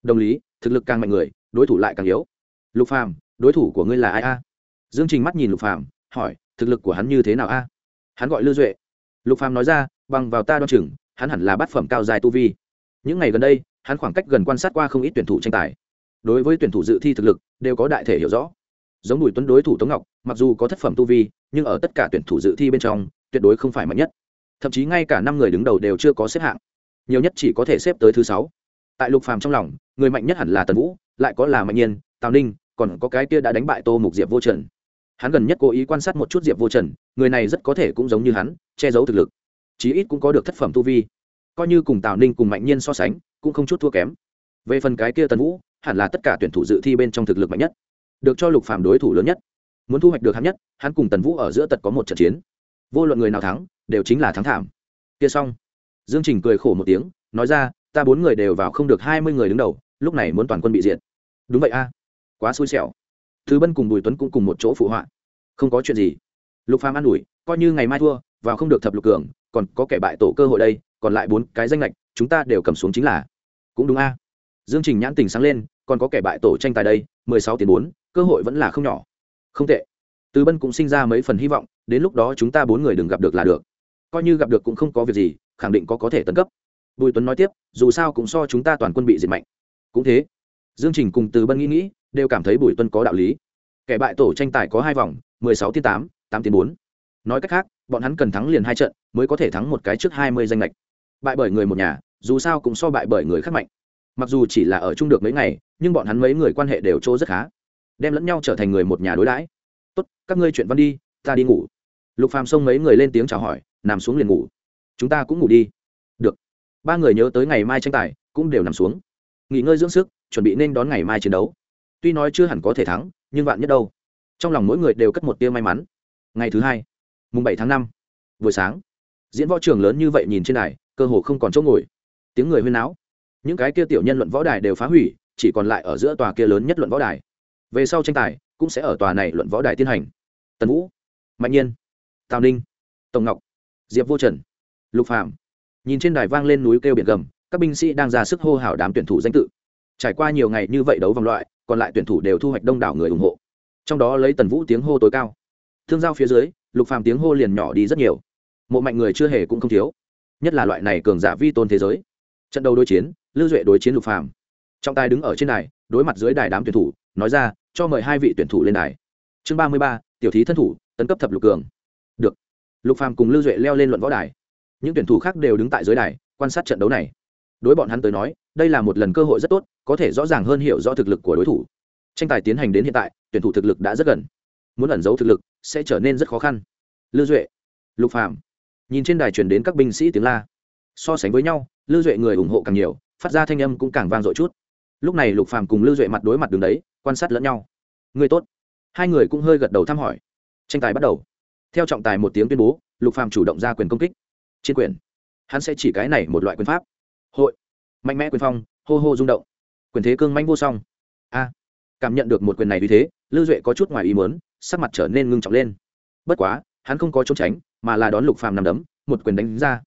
Speaker 1: Đồng lý, thực lực càng mạnh người, đối thủ lại càng yếu. Lục phàm, đối thủ của ngươi là ai a? Dương trình mắt nhìn lục phàm, hỏi, thực lực của hắn như thế nào a? Hắn gọi lưu duệ lục phàm nói ra, bằng vào ta đo chừng, hắn hẳn là bát phẩm cao dài tu vi. Những ngày gần đây, hắn khoảng cách gần quan sát qua không ít tuyển thủ tranh tài. Đối với tuyển thủ dự thi thực lực, đều có đại thể hiểu rõ. Giống bùi tuấn đối thủ tống ngọc, mặc dù có thất phẩm tu vi, nhưng ở tất cả tuyển thủ dự thi bên trong, tuyệt đối không phải mạnh nhất. Thậm chí ngay cả năm người đứng đầu đều chưa có xếp hạng. Nhiều nhất chỉ có thể xếp tới thứ sáu. Tại lục phàm trong lòng, người mạnh nhất hẳn là tần vũ, lại có là mạnh nhiên, tào ninh, còn có cái kia đã đánh bại tô mục diệp vô trần. Hắn gần nhất cố ý quan sát một chút diệp vô trần, người này rất có thể cũng giống như hắn che giấu thực lực. Chí ít cũng có được thất phẩm tu vi. Coi như cùng tào ninh cùng mạnh nhiên so sánh, cũng không chút thua kém. Về phần cái kia tần vũ, hẳn là tất cả tuyển thủ dự thi bên trong thực lực mạnh nhất. Được cho lục phàm đối thủ lớn nhất. Muốn thu hoạch được hắn nhất, hắn cùng tần vũ ở giữa tật có một trận chiến. Vô luận người nào thắng, đều chính là thắng thảm. Kia xong. Dương trình cười khổ một tiếng, nói ra, ta bốn người đều vào không được hai mươi người đứng đầu, lúc này muốn toàn quân bị diệt. Đúng vậy a, quá xui xẻo. Thứ bân cùng bùi tuấn cũng cùng một chỗ phụ họa. Không có chuyện gì. Lục phàm an ủi, coi như ngày mai thua vào không được thập lục cường, còn có kẻ bại tổ cơ hội đây, còn lại bốn cái danh lệch, chúng ta đều cầm xuống chính là. Cũng đúng a. Dương trình nhãn tình sáng lên, còn có kẻ bại tổ tranh tài đây, mười sáu tiền bốn, cơ hội vẫn là không nhỏ. Không tệ. Từ bân cũng sinh ra mấy phần hy vọng, đến lúc đó chúng ta bốn người đừng gặp được là được. Coi như gặp được cũng không có việc gì, khẳng định có có thể tấn cấp. Bùi tuấn nói tiếp, dù sao cũng so chúng ta toàn quân bị diệt mạnh. Cũng thế. Dương trình cùng từ bân nghĩ nghĩ, đều cảm thấy bùi tuấn có đạo lý. Kẻ bại tổ tranh tài có hai vòng, mười sáu tiên tám tám tiền bốn. Nói cách khác bọn hắn cần thắng liền hai trận, mới có thể thắng một cái trước hai mươi danh lệch. Bại bởi người một nhà, dù sao cũng so bại bởi người khác mạnh. Mặc dù chỉ là ở chung được mấy ngày, nhưng bọn hắn mấy người quan hệ đều chỗ rất khá. Đem lẫn nhau trở thành người một nhà đối đãi. Tốt, các ngươi chuyện văn đi, ta đi ngủ. Lục phàm xông mấy người lên tiếng chào hỏi, nằm xuống liền ngủ. Chúng ta cũng ngủ đi. Được. Ba người nhớ tới ngày mai tranh tài, cũng đều nằm xuống. Nghỉ ngơi dưỡng sức, chuẩn bị nên đón ngày mai chiến đấu. Tuy nói chưa hẳn có thể thắng, nhưng vạn nhất đâu. Trong lòng mỗi người đều cất một tia may mắn. Ngày thứ hai mùng bảy tháng năm, buổi sáng, diễn võ trường lớn như vậy nhìn trên đài, cơ hồ không còn chỗ ngồi. Tiếng người huyên náo. Những cái kia tiểu nhân luận võ đài đều phá hủy, chỉ còn lại ở giữa tòa kia lớn nhất luận võ đài. Về sau tranh tài, cũng sẽ ở tòa này luận võ đài tiến hành. Tần vũ, mạnh nhiên, tào ninh, tổng ngọc, diệp vô trần, lục phạm nhìn trên đài vang lên núi kêu biển gầm, các binh sĩ đang ra sức hô hào đám tuyển thủ danh tự. Trải qua nhiều ngày như vậy đấu vòng loại, còn lại tuyển thủ đều thu hoạch đông đảo người ủng hộ. Trong đó lấy tần vũ tiếng hô tối cao. Thương giao phía dưới lục phàm tiếng hô liền nhỏ đi rất nhiều. Mộ mạnh người chưa hề cũng không thiếu. Nhất là loại này cường giả vi tôn thế giới. Trận đầu đối chiến, lưu duệ đối chiến lục phàm. Trọng tài đứng ở trên đài, đối mặt dưới đài đám tuyển thủ, nói ra, cho mời hai vị tuyển thủ lên đài. Chương ba mươi ba, tiểu thí thân thủ, tấn cấp thập lục cường. Được. Lục phàm cùng lưu duệ leo lên luận võ đài. Những tuyển thủ khác đều đứng tại dưới đài, quan sát trận đấu này. Đối bọn hắn tới nói, đây là một lần cơ hội rất tốt, có thể rõ ràng hơn hiểu rõ thực lực của đối thủ. Tranh tài tiến hành đến hiện tại, tuyển thủ thực lực đã rất gần muốn ẩn giấu thực lực, sẽ trở nên rất khó khăn. Lưu duệ, lục phạm nhìn trên đài truyền đến các binh sĩ tiếng la. So sánh với nhau lưu duệ người ủng hộ càng nhiều, phát ra thanh âm cũng càng vang dội chút. Lúc này lục Phạm cùng lưu duệ mặt đối mặt đứng đấy, quan sát lẫn nhau. Người tốt. Hai người cũng hơi gật đầu thăm hỏi. Tranh tài bắt đầu. Theo trọng tài một tiếng tuyên bố, lục Phạm chủ động ra quyền công kích. Trên quyền. Hắn sẽ chỉ cái này một loại quyền pháp. Hội. Mạnh mẽ quyền phong, hô hô rung động. Quyền thế cương manh vô song. A. Cảm nhận được một quyền này vì thế lưu duệ có chút ngoài ý mớn sắc mặt trở nên ngưng trọng lên. Bất quá, hắn không có trốn tránh, mà là đón lục phàm nằm đấm, một quyền đánh ra.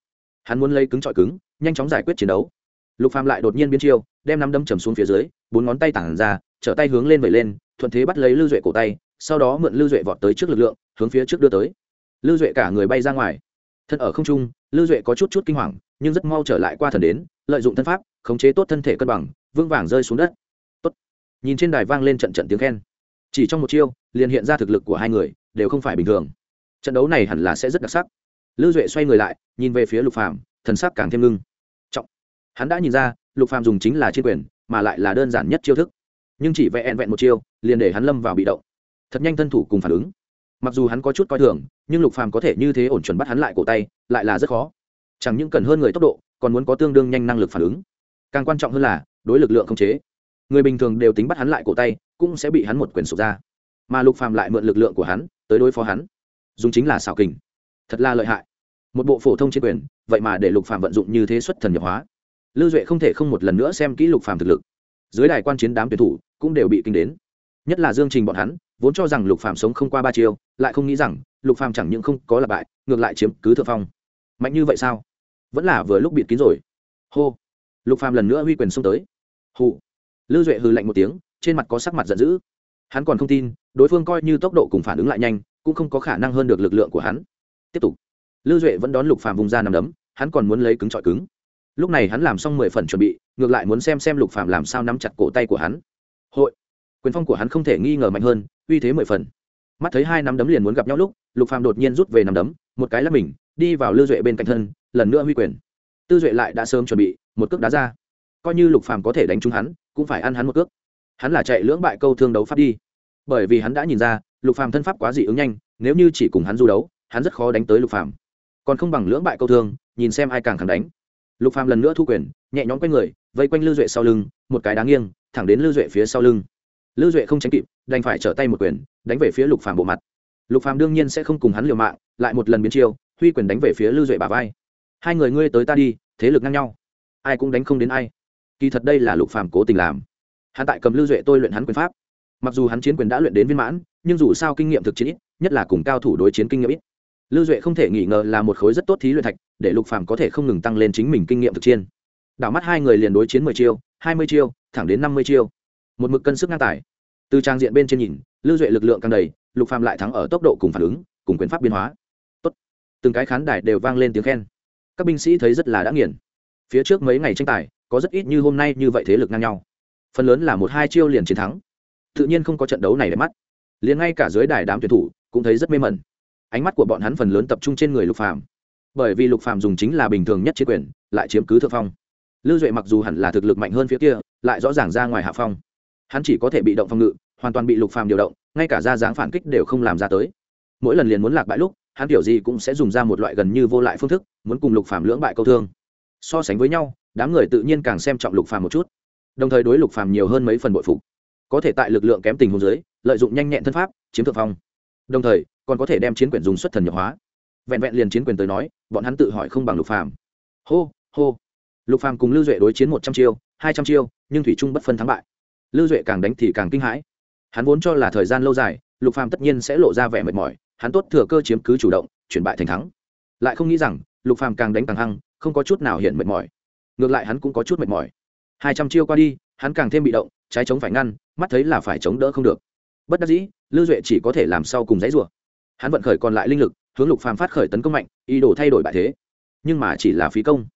Speaker 1: Hắn muốn lấy cứng trọi cứng, nhanh chóng giải quyết chiến đấu. Lục phàm lại đột nhiên biến chiêu, đem nắm đấm chầm xuống phía dưới, bốn ngón tay tản ra, trở tay hướng lên vẩy lên, thuận thế bắt lấy lưu duệ cổ tay, sau đó mượn lưu duệ vọt tới trước lực lượng, hướng phía trước đưa tới. Lưu duệ cả người bay ra ngoài. Thân ở không trung, lưu duệ có chút chút kinh hoàng, nhưng rất mau trở lại qua thần đến, lợi dụng thân pháp, khống chế tốt thân thể cân bằng, vững vàng rơi xuống đất. Tốt. Nhìn trên đài vang lên trận trận tiếng khen chỉ trong một chiêu, liền hiện ra thực lực của hai người, đều không phải bình thường. Trận đấu này hẳn là sẽ rất đặc sắc. Lư duệ xoay người lại, nhìn về phía lục phàm, thần sắc càng thêm ngưng. Trọng. Hắn đã nhìn ra, lục phàm dùng chính là chiến quyền, mà lại là đơn giản nhất chiêu thức. Nhưng chỉ vẹn vẹn một chiêu, liền để hắn lâm vào bị động. Thật nhanh thân thủ cùng phản ứng. Mặc dù hắn có chút coi thường, nhưng lục phàm có thể như thế ổn chuẩn bắt hắn lại cổ tay, lại là rất khó. Chẳng những cần hơn người tốc độ, còn muốn có tương đương nhanh năng lực phản ứng. Càng quan trọng hơn là, đối lực lượng không chế. Người bình thường đều tính bắt hắn lại cổ tay cũng sẽ bị hắn một quyền sụp ra. Mà lục phàm lại mượn lực lượng của hắn tới đối phó hắn. Dùng chính là xảo kình. Thật là lợi hại. Một bộ phổ thông chiến quyền, vậy mà để lục phàm vận dụng như thế xuất thần nhập hóa. Lưu duệ không thể không một lần nữa xem kỹ lục phàm thực lực. Dưới đài quan chiến đám tuyển thủ cũng đều bị kinh đến. Nhất là dương trình bọn hắn, vốn cho rằng lục phàm sống không qua ba chiêu, lại không nghĩ rằng lục phàm chẳng những không có là bại, ngược lại chiếm cứ thượng phong. Mạnh như vậy sao? Vẫn là vừa lúc bịt kín rồi. Hô. Lục phàm lần nữa huy quyền xông tới. Hụ lưu duệ hừ lạnh một tiếng trên mặt có sắc mặt giận dữ. Hắn còn không tin, đối phương coi như tốc độ cùng phản ứng lại nhanh, cũng không có khả năng hơn được lực lượng của hắn. Tiếp tục. Lưu duệ vẫn đón lục phàm vùng ra nằm đấm, hắn còn muốn lấy cứng trọi cứng. Lúc này hắn làm xong mười phần chuẩn bị, ngược lại muốn xem xem lục phàm làm sao nắm chặt cổ tay của hắn. Hội. Quyền phong của hắn không thể nghi ngờ mạnh hơn, uy thế mười phần. Mắt thấy hai nắm đấm liền muốn gặp nhau lúc, lục phàm đột nhiên rút về nắm đấm, một cái là mình, đi vào lưu duệ bên cạnh thân, lần nữa huy quyền. Tư duệ lại đã sớm chuẩn bị, một cước đá ra. Coi như lục phàm có thể đánh trúng hắn, cũng phải ăn hắn một cước hắn là chạy lưỡng bại câu thương đấu pháp đi. Bởi vì hắn đã nhìn ra, lục phàm thân pháp quá dị ứng nhanh, nếu như chỉ cùng hắn du đấu, hắn rất khó đánh tới lục phàm. Còn không bằng lưỡng bại câu thương, nhìn xem ai càng khẳng đánh. Lục phàm lần nữa thu quyền, nhẹ nhõm quanh người, vây quanh lưu duệ sau lưng, một cái đáng nghiêng, thẳng đến lưu duệ phía sau lưng. Lưu duệ không tránh kịp, đành phải trở tay một quyền, đánh về phía lục phàm bộ mặt. Lục phàm đương nhiên sẽ không cùng hắn liều mạng, lại một lần biến chiêu, huy quyền đánh về phía lưu duệ bà vai. Hai người ngươi tới ta đi, thế lực ngang nhau. Ai cũng đánh không đến ai. Kỳ thật đây là lục phàm cố tình làm hắn tại cầm lưu duệ tôi luyện hắn quyền pháp. Mặc dù hắn chiến quyền đã luyện đến viên mãn, nhưng dù sao kinh nghiệm thực chiến ít, nhất là cùng cao thủ đối chiến kinh nghiệm ít. Lưu duệ không thể nghi ngờ là một khối rất tốt thí luyện thạch, để lục phàm có thể không ngừng tăng lên chính mình kinh nghiệm thực chiến. Đảo mắt hai người liền đối chiến mười chiêu, hai mươi chiêu, thẳng đến năm mươi chiêu. Một mực cân sức ngang tài. Từ trang diện bên trên nhìn, lưu duệ lực lượng càng đầy, lục phàm lại thắng ở tốc độ cùng phản ứng, cùng quyền pháp biến hóa. Tốt. Từng cái khán đài đều vang lên tiếng khen. Các binh sĩ thấy rất là đã nghiền. Phía trước mấy ngày tranh tài, có rất ít như hôm nay như vậy thế lực ngang nhau phần lớn là một hai chiêu liền chiến thắng. Tự nhiên không có trận đấu này để mắt. Liền ngay cả dưới đài đám tuyển thủ cũng thấy rất mê mẩn. Ánh mắt của bọn hắn phần lớn tập trung trên người lục phàm. Bởi vì lục phàm dùng chính là bình thường nhất chiến quyền, lại chiếm cứ thượng phong. Lưu duệ mặc dù hẳn là thực lực mạnh hơn phía kia, lại rõ ràng ra ngoài hạ phong. Hắn chỉ có thể bị động phòng ngự, hoàn toàn bị lục phàm điều động, ngay cả ra dáng phản kích đều không làm ra tới. Mỗi lần liền muốn lạc bại lúc, hắn kiểu gì cũng sẽ dùng ra một loại gần như vô lại phương thức, muốn cùng lục phàm lưỡng bại câu thương. So sánh với nhau, đám người tự nhiên càng xem trọng lục phàm một chút đồng thời đối lục phàm nhiều hơn mấy phần bội phục. Có thể tại lực lượng kém tình huống dưới, lợi dụng nhanh nhẹn thân pháp, chiếm thượng phong. Đồng thời, còn có thể đem chiến quyền dùng xuất thần nhập hóa. Vẹn vẹn liền chiến quyền tới nói, bọn hắn tự hỏi không bằng lục phàm. Hô hô. Lục phàm cùng lưu duệ đối chiến một trăm chiêu, hai trăm chiêu, nhưng thủy trung bất phân thắng bại. Lưu duệ càng đánh thì càng kinh hãi. Hắn vốn cho là thời gian lâu dài, lục phàm tất nhiên sẽ lộ ra vẻ mệt mỏi, hắn tốt thừa cơ chiếm cứ chủ động, chuyển bại thành thắng. Lại không nghĩ rằng, lục phàm càng đánh càng hăng, không có chút nào hiện mệt mỏi. Ngược lại hắn cũng có chút mệt mỏi hai trăm chiêu qua đi, hắn càng thêm bị động, trái chống phải ngăn, mắt thấy là phải chống đỡ không được. Bất đắc dĩ, lưu duệ chỉ có thể làm sau cùng giấy rùa hắn vận khởi còn lại linh lực, hướng lục phàm phát khởi tấn công mạnh, ý đồ thay đổi bại thế. Nhưng mà chỉ là phí công.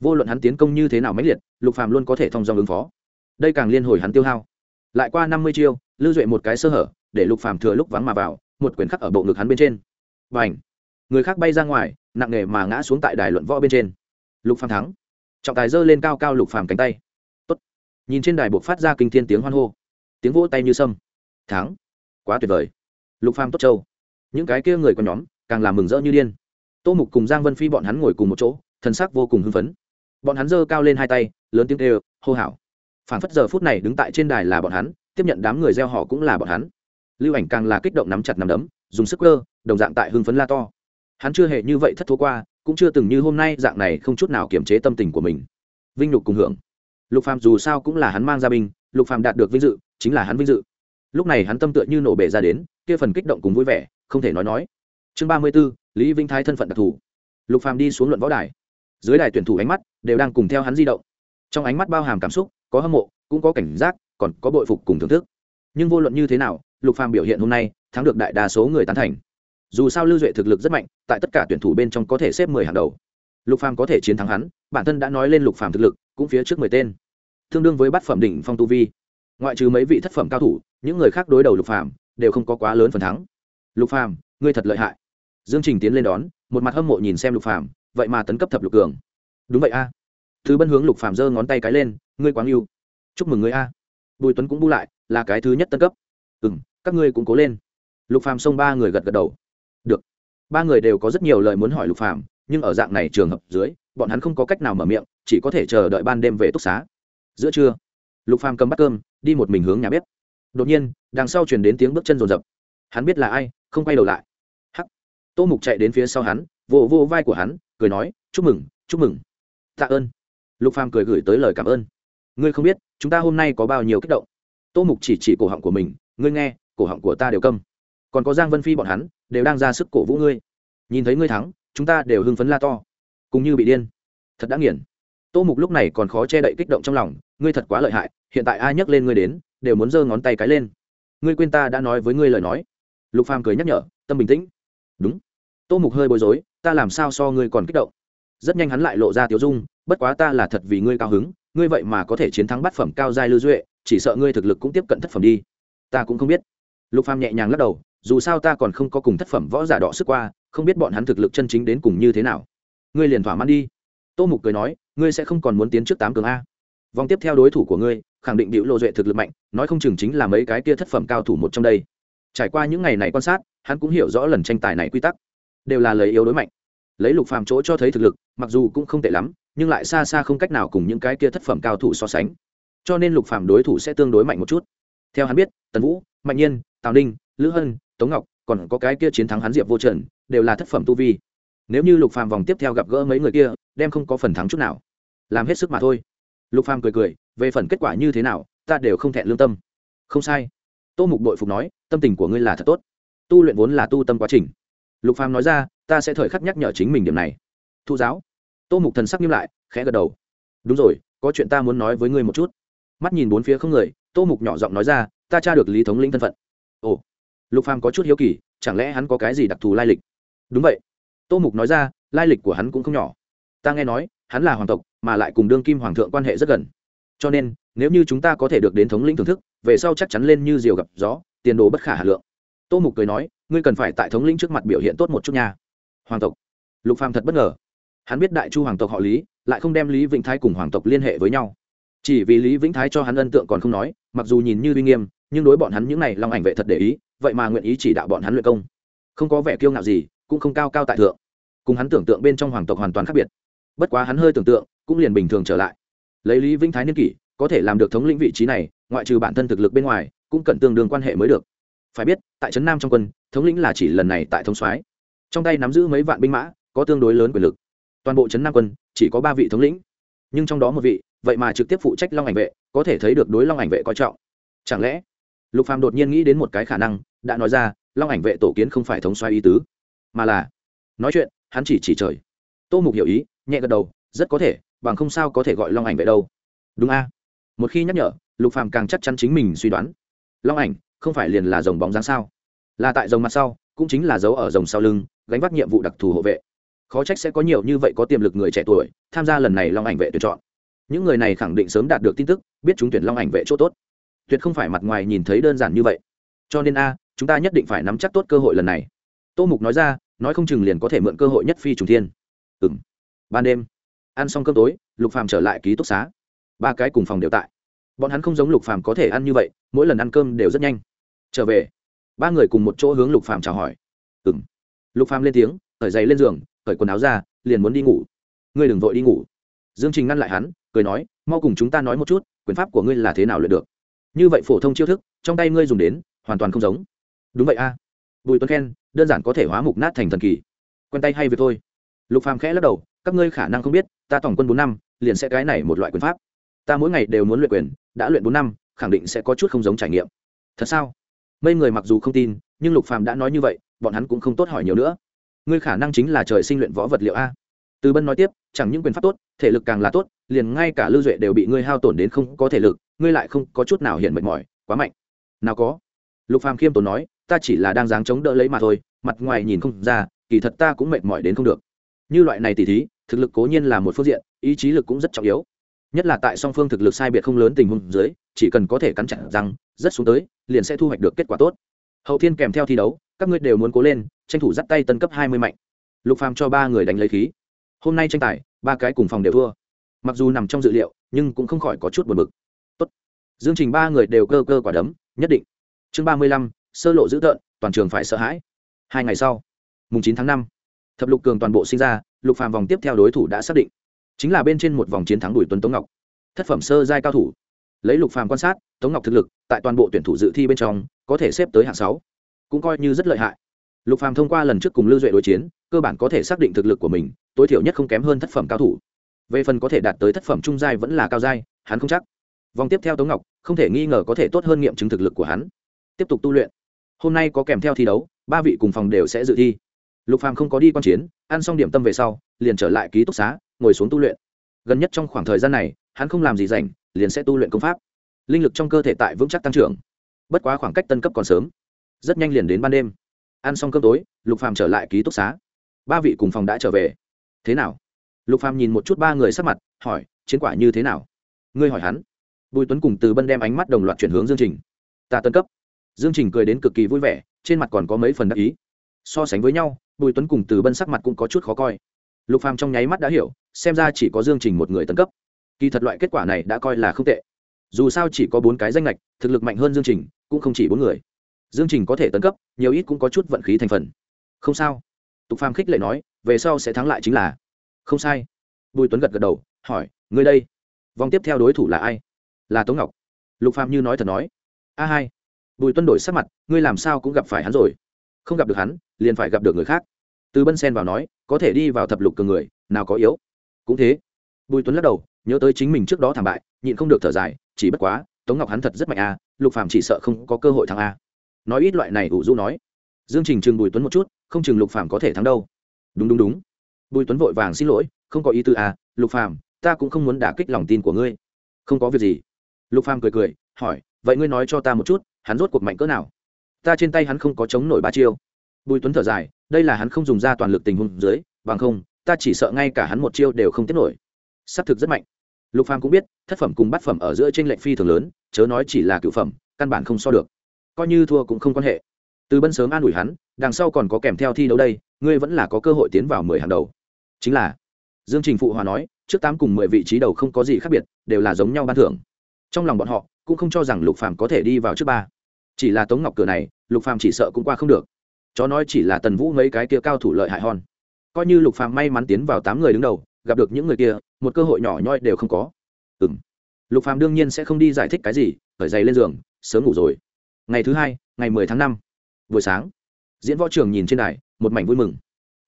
Speaker 1: Vô luận hắn tiến công như thế nào mãnh liệt, lục phàm luôn có thể thông dong ứng phó. Đây càng liên hồi hắn tiêu hao. Lại qua năm mươi chiêu, lưu duệ một cái sơ hở, để lục phàm thừa lúc vắng mà vào, một quyền khắc ở bộ ngực hắn bên trên. Và ảnh người khác bay ra ngoài, nặng nề mà ngã xuống tại đài luận võ bên trên. Lục phàm thắng. Trọng tài giơ lên cao cao lục phàm cánh tay nhìn trên đài buộc phát ra kinh thiên tiếng hoan hô. Tiếng vỗ tay như sâm. Thắng. Quá tuyệt vời. Lục phàm tốt châu. Những cái kia người con nhóm, càng làm mừng rỡ như điên. Tô mục cùng giang vân phi bọn hắn ngồi cùng một chỗ thân sắc vô cùng hưng phấn. Bọn hắn giơ cao lên hai tay, lớn tiếng kêu, hô hào. Phản phất giờ phút này đứng tại trên đài là bọn hắn, tiếp nhận đám người gieo họ cũng là bọn hắn. Lưu ảnh càng là kích động nắm chặt nắm đấm, dùng sức cơ đồng dạng tại hưng phấn la to. Hắn chưa hề như vậy thất thố qua, cũng chưa từng như hôm nay dạng này không chút nào kiềm chế tâm tình của mình. Vinh nhục cùng hưởng lục phàm dù sao cũng là hắn mang ra binh lục phàm đạt được vinh dự chính là hắn vinh dự. Lúc này hắn tâm tựa như nổ bể ra đến kia phần kích động cùng vui vẻ không thể nói nói. Chương ba mươi 34, lý vinh thái thân phận đặc thù. Lục phàm đi xuống luận võ đài. Dưới đài tuyển thủ ánh mắt đều đang cùng theo hắn di động. Trong ánh mắt bao hàm cảm xúc có hâm mộ cũng có cảnh giác còn có bội phục cùng thưởng thức. Nhưng vô luận như thế nào lục phàm biểu hiện hôm nay thắng được đại đa số người tán thành. Dù sao lưu duệ thực lực rất mạnh tại tất cả tuyển thủ bên trong có thể xếp mười hàng đầu lục phàm có thể chiến thắng hắn, bản thân đã nói lên lục phàm thực lực, cũng phía trước mười tên. Tương đương với bát phẩm đỉnh phong tu vi. Ngoại trừ mấy vị thất phẩm cao thủ, những người khác đối đầu lục phàm đều không có quá lớn phần thắng. Lục phàm, ngươi thật lợi hại. Dương trình tiến lên đón, một mặt hâm mộ nhìn xem lục phàm, vậy mà tấn cấp thập lục cường. Đúng vậy a. Thứ bân hướng lục phàm giơ ngón tay cái lên, ngươi quáng yêu chúc mừng ngươi a. Bùi tuấn cũng bu lại, là cái thứ nhất tân cấp. Ừ m các ngươi cũng cố lên. Lục phàm xông ba người gật gật đầu. Được. Ba người đều có rất nhiều lời muốn hỏi lục phàm nhưng ở dạng này trường hợp dưới, bọn hắn không có cách nào mở miệng, chỉ có thể chờ đợi ban đêm về túc xá. Giữa trưa, lục phàm cầm bát cơm, đi một mình hướng nhà bếp. Đột nhiên, đằng sau chuyển đến tiếng bước chân rồn rập. Hắn biết là ai, không quay đầu lại. Hắc. Tô mục chạy đến phía sau hắn, vỗ vỗ vai của hắn, cười nói, chúc mừng chúc mừng. Tạ ơn. Lục phàm cười gửi tới lời cảm ơn. Ngươi không biết, chúng ta hôm nay có bao nhiêu kích động. Tô mục chỉ chỉ cổ họng của mình, ngươi nghe, cổ họng của ta đều câm. Còn có giang vân phi bọn hắn, đều đang ra sức cổ vũ ngươi. Nhìn thấy ngươi thắng chúng ta đều hưng phấn la to. Cũng như bị điên. Thật đã nghiền. Tô mục lúc này còn khó che đậy kích động trong lòng, ngươi thật quá lợi hại, hiện tại ai nhắc lên ngươi đến, đều muốn giơ ngón tay cái lên. Ngươi quên ta đã nói với ngươi lời nói. Lục phàm cười nhắc nhở, tâm bình tĩnh. Đúng. Tô mục hơi bối rối, ta làm sao so ngươi còn kích động? Rất nhanh hắn lại lộ ra tiếu dung, bất quá ta là thật vì ngươi cao hứng, ngươi vậy mà có thể chiến thắng bát phẩm cao giai lưu duệ, chỉ sợ ngươi thực lực cũng tiếp cận thất phẩm đi. Ta cũng không biết. Lục phàm nhẹ nhàng lắc đầu dù sao ta còn không có cùng thất phẩm võ giả đọ sức qua, không biết bọn hắn thực lực chân chính đến cùng như thế nào. Ngươi liền thỏa mãn đi. Tô mục cười nói, ngươi sẽ không còn muốn tiến trước tám cường a. Vòng tiếp theo đối thủ của ngươi, khẳng định điệu lộ duệ thực lực mạnh, nói không chừng chính là mấy cái kia thất phẩm cao thủ một trong đây. Trải qua những ngày này quan sát, hắn cũng hiểu rõ lần tranh tài này quy tắc. Đều là lấy yếu đối mạnh. Lấy lục phàm chỗ cho thấy thực lực, mặc dù cũng không tệ lắm, nhưng lại xa xa không cách nào cùng những cái kia thất phẩm cao thủ so sánh. Cho nên lục phàm đối thủ sẽ tương đối mạnh một chút. Theo hắn biết, tần vũ, mạnh nhiên, tào ninh, lữ hân tống ngọc, còn có cái kia chiến thắng hắn diệp vô trần, đều là thất phẩm tu vi. Nếu như lục phàm vòng tiếp theo gặp gỡ mấy người kia, đem không có phần thắng chút nào. Làm hết sức mà thôi. Lục phàm cười cười, về phần kết quả như thế nào, ta đều không thẹn lương tâm. Không sai. Tô mục đội phục nói, tâm tình của ngươi là thật tốt. Tu luyện vốn là tu tâm quá trình. Lục phàm nói ra, ta sẽ thời khắc nhắc nhở chính mình điểm này. Thu giáo. Tô mục thần sắc nghiêm lại, khẽ gật đầu. Đúng rồi, có chuyện ta muốn nói với ngươi một chút. Mắt nhìn bốn phía không người, tô mục nhỏ giọng nói ra, ta tra được lý thống lĩnh thân phận. Ồ lục phàm có chút hiếu kỳ, chẳng lẽ hắn có cái gì đặc thù lai lịch? Đúng vậy. Tô mục nói ra, lai lịch của hắn cũng không nhỏ. Ta nghe nói, hắn là hoàng tộc, mà lại cùng đương kim hoàng thượng quan hệ rất gần. Cho nên, nếu như chúng ta có thể được đến thống lĩnh thưởng thức, về sau chắc chắn lên như diều gặp gió, tiền đồ bất khả hà lượng. Tô mục cười nói, ngươi cần phải tại thống lĩnh trước mặt biểu hiện tốt một chút nha. Hoàng tộc. Lục phàm thật bất ngờ. Hắn biết đại chu hoàng tộc họ lý, lại không đem lý vĩnh thái cùng hoàng tộc liên hệ với nhau. Chỉ vì lý vĩnh thái cho hắn ân tượng còn không nói, mặc dù nhìn như uy nghiêm nhưng đối bọn hắn những này long ảnh vệ thật để ý, vậy mà nguyện ý chỉ đạo bọn hắn luyện công. Không có vẻ kiêu ngạo gì, cũng không cao cao tại thượng. Cùng hắn tưởng tượng bên trong hoàng tộc hoàn toàn khác biệt. Bất quá hắn hơi tưởng tượng, cũng liền bình thường trở lại. Lấy lý vĩnh thái niên kỷ, có thể làm được thống lĩnh vị trí này, ngoại trừ bản thân thực lực bên ngoài, cũng cần tương đương quan hệ mới được. Phải biết, tại trấn nam trong quân, thống lĩnh là chỉ lần này tại thống soái. Trong tay nắm giữ mấy vạn binh mã, có tương đối lớn quyền lực. Toàn bộ trấn nam quân, chỉ có ba vị thống lĩnh. Nhưng trong đó một vị, vậy mà trực tiếp phụ trách long ảnh vệ, có thể thấy được đối long ảnh vệ coi trọng. Chẳng lẽ lục phàm đột nhiên nghĩ đến một cái khả năng, đã nói ra, long ảnh vệ tổ kiến không phải thống xoay ý tứ, mà là nói chuyện, hắn chỉ chỉ trời. Tô mục hiểu ý, nhẹ gật đầu, rất có thể, bằng không sao có thể gọi long ảnh vệ đâu. Đúng a. Một khi nhắc nhở, lục phàm càng chắc chắn chính mình suy đoán. Long ảnh, không phải liền là dòng bóng dáng sao? Là tại dòng mặt sau, cũng chính là dấu ở dòng sau lưng, gánh vác nhiệm vụ đặc thù hộ vệ. Khó trách sẽ có nhiều như vậy có tiềm lực người trẻ tuổi, tham gia lần này long ảnh vệ tuyển chọn. Những người này khẳng định sớm đạt được tin tức, biết chúng tuyển long ảnh vệ chỗ tốt tuyệt không phải mặt ngoài nhìn thấy đơn giản như vậy. Cho nên a, chúng ta nhất định phải nắm chắc tốt cơ hội lần này. Tô mục nói ra, nói không chừng liền có thể mượn cơ hội nhất phi trùng thiên. Ừ m ban đêm, ăn xong cơm tối, lục phàm trở lại ký túc xá. Ba cái cùng phòng đều tại. Bọn hắn không giống lục phàm có thể ăn như vậy, mỗi lần ăn cơm đều rất nhanh. Trở về, ba người cùng một chỗ hướng lục phàm chào hỏi. Ừ m lục phàm lên tiếng khởi giày lên giường khởi quần áo ra, liền muốn đi ngủ. Ngươi đừng vội đi ngủ. Dương trình ngăn lại hắn, cười nói, mau cùng chúng ta nói một chút, quyền pháp của ngươi là thế nào luyện được? Như vậy phổ thông chiêu thức, trong tay ngươi dùng đến, hoàn toàn không giống. Đúng vậy a. Bùi tuấn khen đơn giản có thể hóa mục nát thành thần kỳ. Quen tay hay việc thôi. Lục phàm khẽ lắc đầu, các ngươi khả năng không biết, ta tổng quân bốn năm, liền sẽ cái này một loại quyền pháp. Ta mỗi ngày đều muốn luyện quyền, đã luyện bốn năm, khẳng định sẽ có chút không giống trải nghiệm. Thật sao? Mấy người mặc dù không tin, nhưng lục phàm đã nói như vậy, bọn hắn cũng không tốt hỏi nhiều nữa. Ngươi khả năng chính là trời sinh luyện võ vật liệu a. Từ bân nói tiếp, chẳng những quyền pháp tốt, thể lực càng là tốt, liền ngay cả lưu duệ đều bị ngươi hao tổn đến không có thể lực ngươi lại không có chút nào hiện mệt mỏi, quá mạnh. Nào có. Lục phàm khiêm tốn nói, ta chỉ là đang dáng chống đỡ lấy mà thôi, mặt ngoài nhìn không ra, kỳ thật ta cũng mệt mỏi đến không được. Như loại này tỉ thí, thực lực cố nhiên là một phương diện, ý chí lực cũng rất trọng yếu. Nhất là tại song phương thực lực sai biệt không lớn tình huống dưới, chỉ cần có thể cắn chặt răng, rất xuống tới, liền sẽ thu hoạch được kết quả tốt. Hậu thiên kèm theo thi đấu, các ngươi đều muốn cố lên, tranh thủ dắt tay tân cấp hai mươi mạnh. Lục phàm cho ba người đánh lấy khí. Hôm nay tranh tài, ba cái cùng phòng đều thua. Mặc dù nằm trong dự liệu, nhưng cũng không khỏi có chút buồn bực dương trình ba người đều cơ cơ quả đấm, nhất định. Chương ba mươi lăm, sơ lộ dữ tợn, toàn trường phải sợ hãi. Hai ngày sau, mùng chín tháng năm, thập lục cường toàn bộ sinh ra, lục phàm vòng tiếp theo đối thủ đã xác định. Chính là bên trên một vòng chiến thắng đuổi tuấn tống ngọc. Thất phẩm sơ giai cao thủ. Lấy lục phàm quan sát, tống ngọc thực lực, tại toàn bộ tuyển thủ dự thi bên trong, có thể xếp tới hạng sáu. Cũng coi như rất lợi hại. Lục phàm thông qua lần trước cùng lưu duệ đối chiến, cơ bản có thể xác định thực lực của mình, tối thiểu nhất không kém hơn thất phẩm cao thủ. Về phần có thể đạt tới thất phẩm trung giai vẫn là cao giai, hắn không chắc vòng tiếp theo tống ngọc, không thể nghi ngờ có thể tốt hơn nghiệm chứng thực lực của hắn. Tiếp tục tu luyện. Hôm nay có kèm theo thi đấu, ba vị cùng phòng đều sẽ dự thi. Lục phàm không có đi quan chiến, ăn xong điểm tâm về sau, liền trở lại ký túc xá, ngồi xuống tu luyện. Gần nhất trong khoảng thời gian này, hắn không làm gì rảnh, liền sẽ tu luyện công pháp. Linh lực trong cơ thể tại vững chắc tăng trưởng. Bất quá khoảng cách tân cấp còn sớm. Rất nhanh liền đến ban đêm. Ăn xong cơm tối, lục phàm trở lại ký túc xá. Ba vị cùng phòng đã trở về. Thế nào? Lục phàm nhìn một chút ba người sắc mặt, hỏi, chiến quả như thế nào? Ngươi hỏi hắn bùi tuấn cùng từ bân đem ánh mắt đồng loạt chuyển hướng dương trình. Ta tân cấp. Dương trình cười đến cực kỳ vui vẻ, trên mặt còn có mấy phần đắc ý. So sánh với nhau, bùi tuấn cùng từ bân sắc mặt cũng có chút khó coi. Lục phàm trong nháy mắt đã hiểu, xem ra chỉ có dương trình một người tân cấp. Kỳ thật loại kết quả này đã coi là không tệ. Dù sao chỉ có bốn cái danh lệch thực lực mạnh hơn dương trình, cũng không chỉ bốn người. Dương trình có thể tấn cấp, nhiều ít cũng có chút vận khí thành phần. Không sao. Tục phàm khích lệ nói, về sau sẽ thắng lại chính là. Không sai. Bùi tuấn gật gật đầu, hỏi, ngươi đây, vòng tiếp theo đối thủ là ai? Là tống ngọc. Lục phàm như nói thật nói, a hai, bùi tuân đổi sắc mặt, ngươi làm sao cũng gặp phải hắn rồi. Không gặp được hắn, liền phải gặp được người khác. Từ bân sen vào nói, có thể đi vào thập lục cường người, nào có yếu. Cũng thế, bùi tuấn lắc đầu, nhớ tới chính mình trước đó thảm bại, nhịn không được thở dài, chỉ bất quá, tống ngọc hắn thật rất mạnh a, lục phàm chỉ sợ không có cơ hội thắng a. Nói ít loại này ủ du nói. Dương trình chừng bùi tuấn một chút, không chừng lục phàm có thể thắng đâu. Đúng đúng đúng. Bùi tuấn vội vàng xin lỗi, không có ý tư a, lục phàm, ta cũng không muốn đả kích lòng tin của ngươi. Không có việc gì lục phàm cười cười, hỏi, vậy ngươi nói cho ta một chút, hắn rốt cuộc mạnh cỡ nào? Ta trên tay hắn không có chống nổi ba chiêu. Bùi tuấn thở dài, đây là hắn không dùng ra toàn lực tình huống dưới, bằng không, ta chỉ sợ ngay cả hắn một chiêu đều không tiếp nổi. Xác thực rất mạnh. Lục phàm cũng biết, thất phẩm cùng bát phẩm ở giữa trên lệnh phi thường lớn, chớ nói chỉ là cựu phẩm, căn bản không so được. Coi như thua cũng không quan hệ. Từ bân sớm an ủi hắn, đằng sau còn có kèm theo thi đấu đây, ngươi vẫn là có cơ hội tiến vào mười hàng đầu. Chính là, dương trình phụ hòa nói, trước tám cùng mười vị trí đầu không có gì khác biệt, đều là giống nhau ban thưởng trong lòng bọn họ, cũng không cho rằng lục phàm có thể đi vào trước ba. Chỉ là tống ngọc cửa này, lục phàm chỉ sợ cũng qua không được. Chó nói chỉ là tần vũ mấy cái kia cao thủ lợi hại hòn coi như lục phàm may mắn tiến vào tám người đứng đầu, gặp được những người kia, một cơ hội nhỏ nhoi đều không có. Ừ m lục phàm đương nhiên sẽ không đi giải thích cái gì khởi giày lên giường, sớm ngủ rồi. Ngày thứ hai, ngày mười tháng năm, buổi sáng, diễn võ trường nhìn trên đài, một mảnh vui mừng.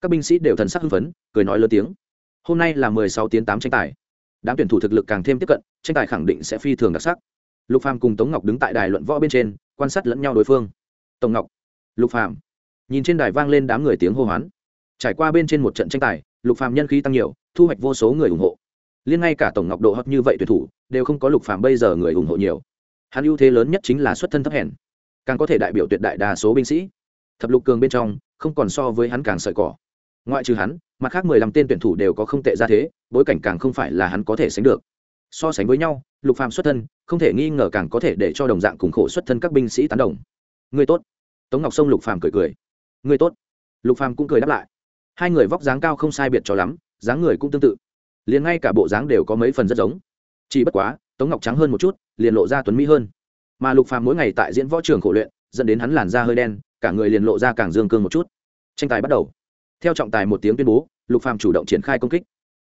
Speaker 1: Các binh sĩ đều thần sắc hưng phấn, cười nói lớn tiếng. Hôm nay là mười sáu tiếng tám tranh tài đám tuyển thủ thực lực càng thêm tiếp cận, tranh tài khẳng định sẽ phi thường đặc sắc. Lục phàm cùng tống ngọc đứng tại đài luận võ bên trên, quan sát lẫn nhau đối phương. Tổng ngọc, lục phàm. Nhìn trên đài vang lên đám người tiếng hô hoán. Trải qua bên trên một trận tranh tài, lục phàm nhân khí tăng nhiều, thu hoạch vô số người ủng hộ. Liên ngay cả tổng ngọc độ hấp như vậy tuyển thủ, đều không có lục phàm bây giờ người ủng hộ nhiều. Hắn ưu thế lớn nhất chính là xuất thân thấp hèn. Càng có thể đại biểu tuyệt đại đa số binh sĩ. Thập lục cường bên trong, không còn so với hắn càng sợi cỏ. Ngoại trừ hắn mặt khác mười lăm tên tuyển thủ đều có không tệ ra thế, bối cảnh càng không phải là hắn có thể sánh được. So sánh với nhau, lục phàm xuất thân, không thể nghi ngờ càng có thể để cho đồng dạng cùng khổ xuất thân các binh sĩ tán đồng. Người tốt. Tống ngọc sông lục phàm cười cười. Người tốt. Lục phàm cũng cười đáp lại. Hai người vóc dáng cao không sai biệt cho lắm, dáng người cũng tương tự. Liền ngay cả bộ dáng đều có mấy phần rất giống. Chỉ bất quá, tống ngọc trắng hơn một chút, liền lộ ra tuấn mỹ hơn. Mà lục phàm mỗi ngày tại diễn võ trường khổ luyện, dẫn đến hắn làn da hơi đen, cả người liền lộ ra càng dương cương một chút. Tranh tài bắt đầu theo trọng tài một tiếng tuyên bố, lục phàm chủ động triển khai công kích.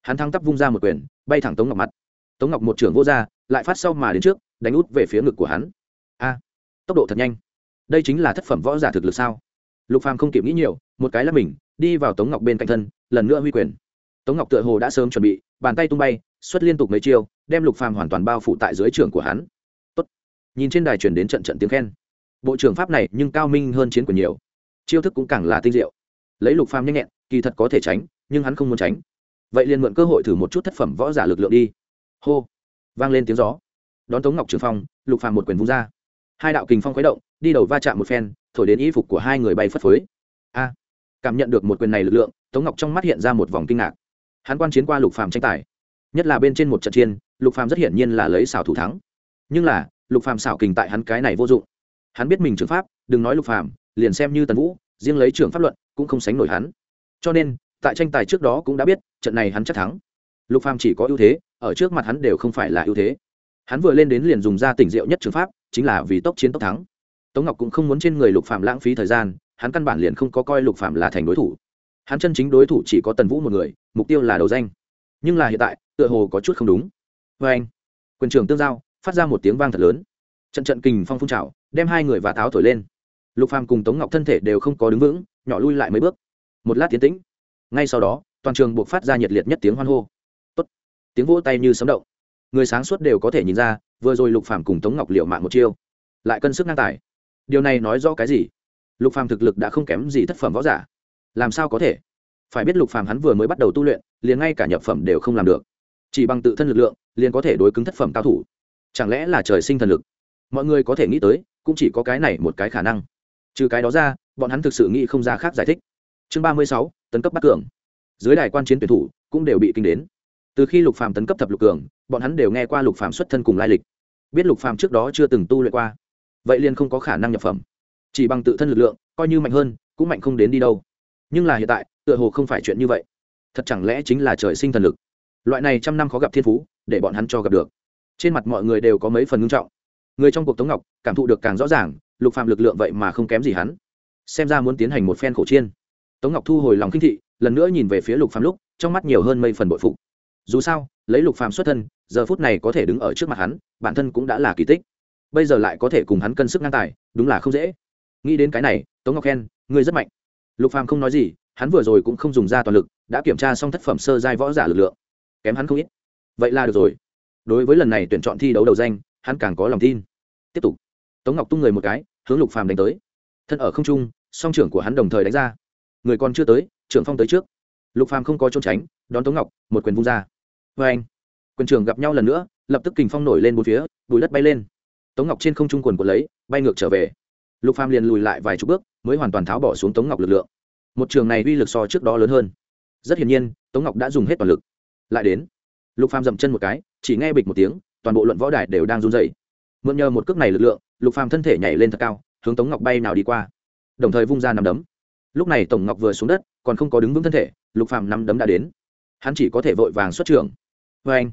Speaker 1: Hắn thăng tắp vung ra một quyền, bay thẳng tống ngọc mặt. Tống ngọc một trưởng vô ra, lại phát sau mà đến trước, đánh út về phía ngực của hắn. A, tốc độ thật nhanh. Đây chính là thất phẩm võ giả thực lực sao? Lục phàm không kịp nghĩ nhiều, một cái là mình, đi vào tống ngọc bên cạnh thân, lần nữa huy quyền. Tống ngọc tựa hồ đã sớm chuẩn bị, bàn tay tung bay, xuất liên tục mấy chiêu, đem lục phàm hoàn toàn bao phủ tại dưới trường của hắn. Tốt. nhìn trên đài truyền đến trận trận tiếng khen. Bộ trưởng pháp này nhưng cao minh hơn chiến của nhiều. Chiêu thức cũng càng là tinh diệu lấy lục phàm nhanh nhẹn, kỳ thật có thể tránh, nhưng hắn không muốn tránh. Vậy liền mượn cơ hội thử một chút thất phẩm võ giả lực lượng đi. Hô. Vang lên tiếng gió. Đón tống ngọc trường phong, lục phàm một quyền vung ra. Hai đạo kình phong khuấy động, đi đầu va chạm một phen, thổi đến y phục của hai người bay phất phới. A. Cảm nhận được một quyền này lực lượng, tống ngọc trong mắt hiện ra một vòng kinh ngạc. Hắn quan chiến qua lục phàm tranh tài. Nhất là bên trên một trận chiên lục phàm rất hiển nhiên là lấy xảo thủ thắng. Nhưng là, lục phàm xảo kình tại hắn cái này vô dụng. Hắn biết mình trường pháp, đừng nói lục phàm, liền xem như tần vũ riêng lấy trường pháp luận, cũng không sánh nổi hắn. Cho nên, tại tranh tài trước đó cũng đã biết, trận này hắn chắc thắng. Lục phàm chỉ có ưu thế, ở trước mặt hắn đều không phải là ưu thế. Hắn vừa lên đến liền dùng ra tỉnh diệu nhất trường pháp, chính là vì tốc chiến tốc thắng. Tống ngọc cũng không muốn trên người lục phàm lãng phí thời gian, hắn căn bản liền không có coi lục phàm là thành đối thủ. Hắn chân chính đối thủ chỉ có tần vũ một người, mục tiêu là đầu danh. Nhưng là hiện tại, tựa hồ có chút không đúng. Vê anh, quyền trường tương giao, phát ra một tiếng vang thật lớn. Trận trận kình phong phun trào, đem hai người và táo thổi lên lục phàm cùng tống ngọc thân thể đều không có đứng vững, nhỏ lui lại mấy bước. Một lát tiến tĩnh. Ngay sau đó, toàn trường buộc phát ra nhiệt liệt nhất tiếng hoan hô. Tốt. tiếng vỗ tay như sấm động. Người sáng suốt đều có thể nhìn ra, vừa rồi lục phàm cùng tống ngọc liệu mạng một chiêu. Lại cân sức ngang tài. Điều này nói rõ cái gì? Lục phàm thực lực đã không kém gì thất phẩm võ giả. Làm sao có thể? Phải biết lục phàm hắn vừa mới bắt đầu tu luyện, liền ngay cả nhập phẩm đều không làm được. Chỉ bằng tự thân lực lượng, liền có thể đối cứng thất phẩm cao thủ. Chẳng lẽ là trời sinh thần lực? Mọi người có thể nghĩ tới, cũng chỉ có cái này một cái khả năng trừ cái đó ra, bọn hắn thực sự nghĩ không ra khác giải thích. Chương ba mươi sáu, tấn cấp bắt cường. Dưới đài quan chiến tuyển thủ cũng đều bị kinh đến. Từ khi lục phàm tấn cấp thập lục cường, bọn hắn đều nghe qua lục phàm xuất thân cùng lai lịch. Biết lục phàm trước đó chưa từng tu luyện qua. Vậy liền không có khả năng nhập phẩm. Chỉ bằng tự thân lực lượng, coi như mạnh hơn, cũng mạnh không đến đi đâu. Nhưng là hiện tại, tựa hồ không phải chuyện như vậy. Thật chẳng lẽ chính là trời sinh thần lực? Loại này trăm năm khó gặp thiên phú, để bọn hắn cho gặp được. Trên mặt mọi người đều có mấy phần ngưng trọng. Người trong cuộc tống ngọc, cảm thụ được càng rõ ràng lục phạm lực lượng vậy mà không kém gì hắn. Xem ra muốn tiến hành một phen khổ chiên. Tống ngọc thu hồi lòng kinh thị, lần nữa nhìn về phía lục phạm lúc, trong mắt nhiều hơn mây phần bội phục. Dù sao, lấy lục phạm xuất thân, giờ phút này có thể đứng ở trước mặt hắn, bản thân cũng đã là kỳ tích. Bây giờ lại có thể cùng hắn cân sức ngang tài, đúng là không dễ. Nghĩ đến cái này, tống ngọc khen, ngươi rất mạnh. Lục phàm không nói gì, hắn vừa rồi cũng không dùng ra toàn lực, đã kiểm tra xong thất phẩm sơ giai võ giả lực lượng. Kém hắn không ít. Vậy là được rồi. Đối với lần này tuyển chọn thi đấu đầu danh, hắn càng có lòng tin. Tiếp tục tống ngọc tung người một cái, hướng lục phàm đánh tới. Thân ở không trung, song trưởng của hắn đồng thời đánh ra. Người còn chưa tới, trưởng phong tới trước. Lục phàm không có trốn tránh, đón tống ngọc, một quyền vung ra. Vê anh, quyền trưởng gặp nhau lần nữa, lập tức kình phong nổi lên bốn phía bùi đất bay lên. Tống ngọc trên không trung quần của lấy, bay ngược trở về. Lục phàm liền lùi lại vài chục bước, mới hoàn toàn tháo bỏ xuống tống ngọc lực lượng. Một trường này uy lực so trước đó lớn hơn. Rất hiển nhiên, tống ngọc đã dùng hết toàn lực. Lại đến, lục phàm dậm chân một cái, chỉ nghe bịch một tiếng, toàn bộ luận võ đài đều đang run rẩy mượn nhờ một cước này lực lượng, lục phàm thân thể nhảy lên thật cao, hướng tống ngọc bay nào đi qua. Đồng thời vung ra nằm đấm. Lúc này tổng ngọc vừa xuống đất, còn không có đứng vững thân thể, lục phàm nằm đấm đã đến. Hắn chỉ có thể vội vàng xuất trưởng vê anh,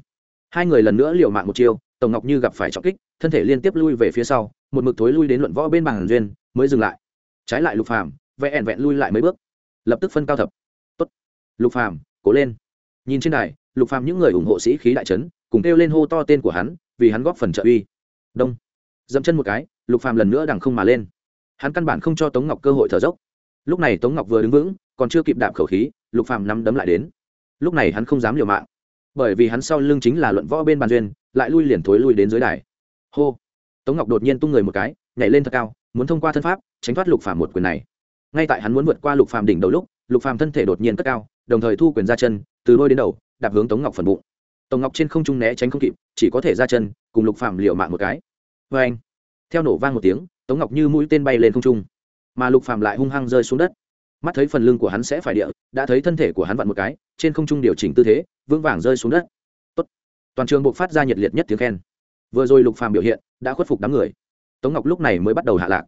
Speaker 1: hai người lần nữa liều mạng một chiêu tổng ngọc như gặp phải trọng kích, thân thể liên tiếp lui về phía sau, một mực thối lui đến luận võ bên bàn duyên, mới dừng lại. Trái lại lục phàm, vẽ ẻn vẹn lui lại mấy bước, lập tức phân cao thập. Tốt. Lục phàm, cố lên. Nhìn trên đài, lục phàm những người ủng hộ sĩ khí đại trấn cùng kêu lên hô to tên của hắn, vì hắn góp phần trợ uy đông. Dẫm chân một cái, lục phàm lần nữa đằng không mà lên. Hắn căn bản không cho tống ngọc cơ hội thở dốc. Lúc này tống ngọc vừa đứng vững, còn chưa kịp đạp khẩu khí, lục phàm nắm đấm lại đến. Lúc này hắn không dám liều mạng. Bởi vì hắn sau lưng chính là luận võ bên bàn duyên, lại lui liền thối lui đến dưới đài. Hô. Tống ngọc đột nhiên tung người một cái, nhảy lên thật cao, muốn thông qua thân pháp, tránh thoát lục phàm một quyền này. Ngay tại hắn muốn vượt qua lục phàm đỉnh đầu lúc, lục phàm thân thể đột nhiên cất cao, đồng thời thu quyền ra chân, từ đôi đến đầu, đạp hướng tống ngọc phần bụng tống ngọc trên không trung né tránh không kịp, chỉ có thể ra chân, cùng lục Phạm liều mạng một cái. Vê anh, theo nổ vang một tiếng, tống ngọc như mũi tên bay lên không trung. Mà lục Phạm lại hung hăng rơi xuống đất. Mắt thấy phần lưng của hắn sẽ phải địa, đã thấy thân thể của hắn vặn một cái, trên không trung điều chỉnh tư thế, vững vàng rơi xuống đất. Tốt. toàn trường buộc phát ra nhiệt liệt nhất tiếng khen. Vừa rồi lục phàm biểu hiện, đã khuất phục đám người. Tống ngọc lúc này mới bắt đầu hạ lạc.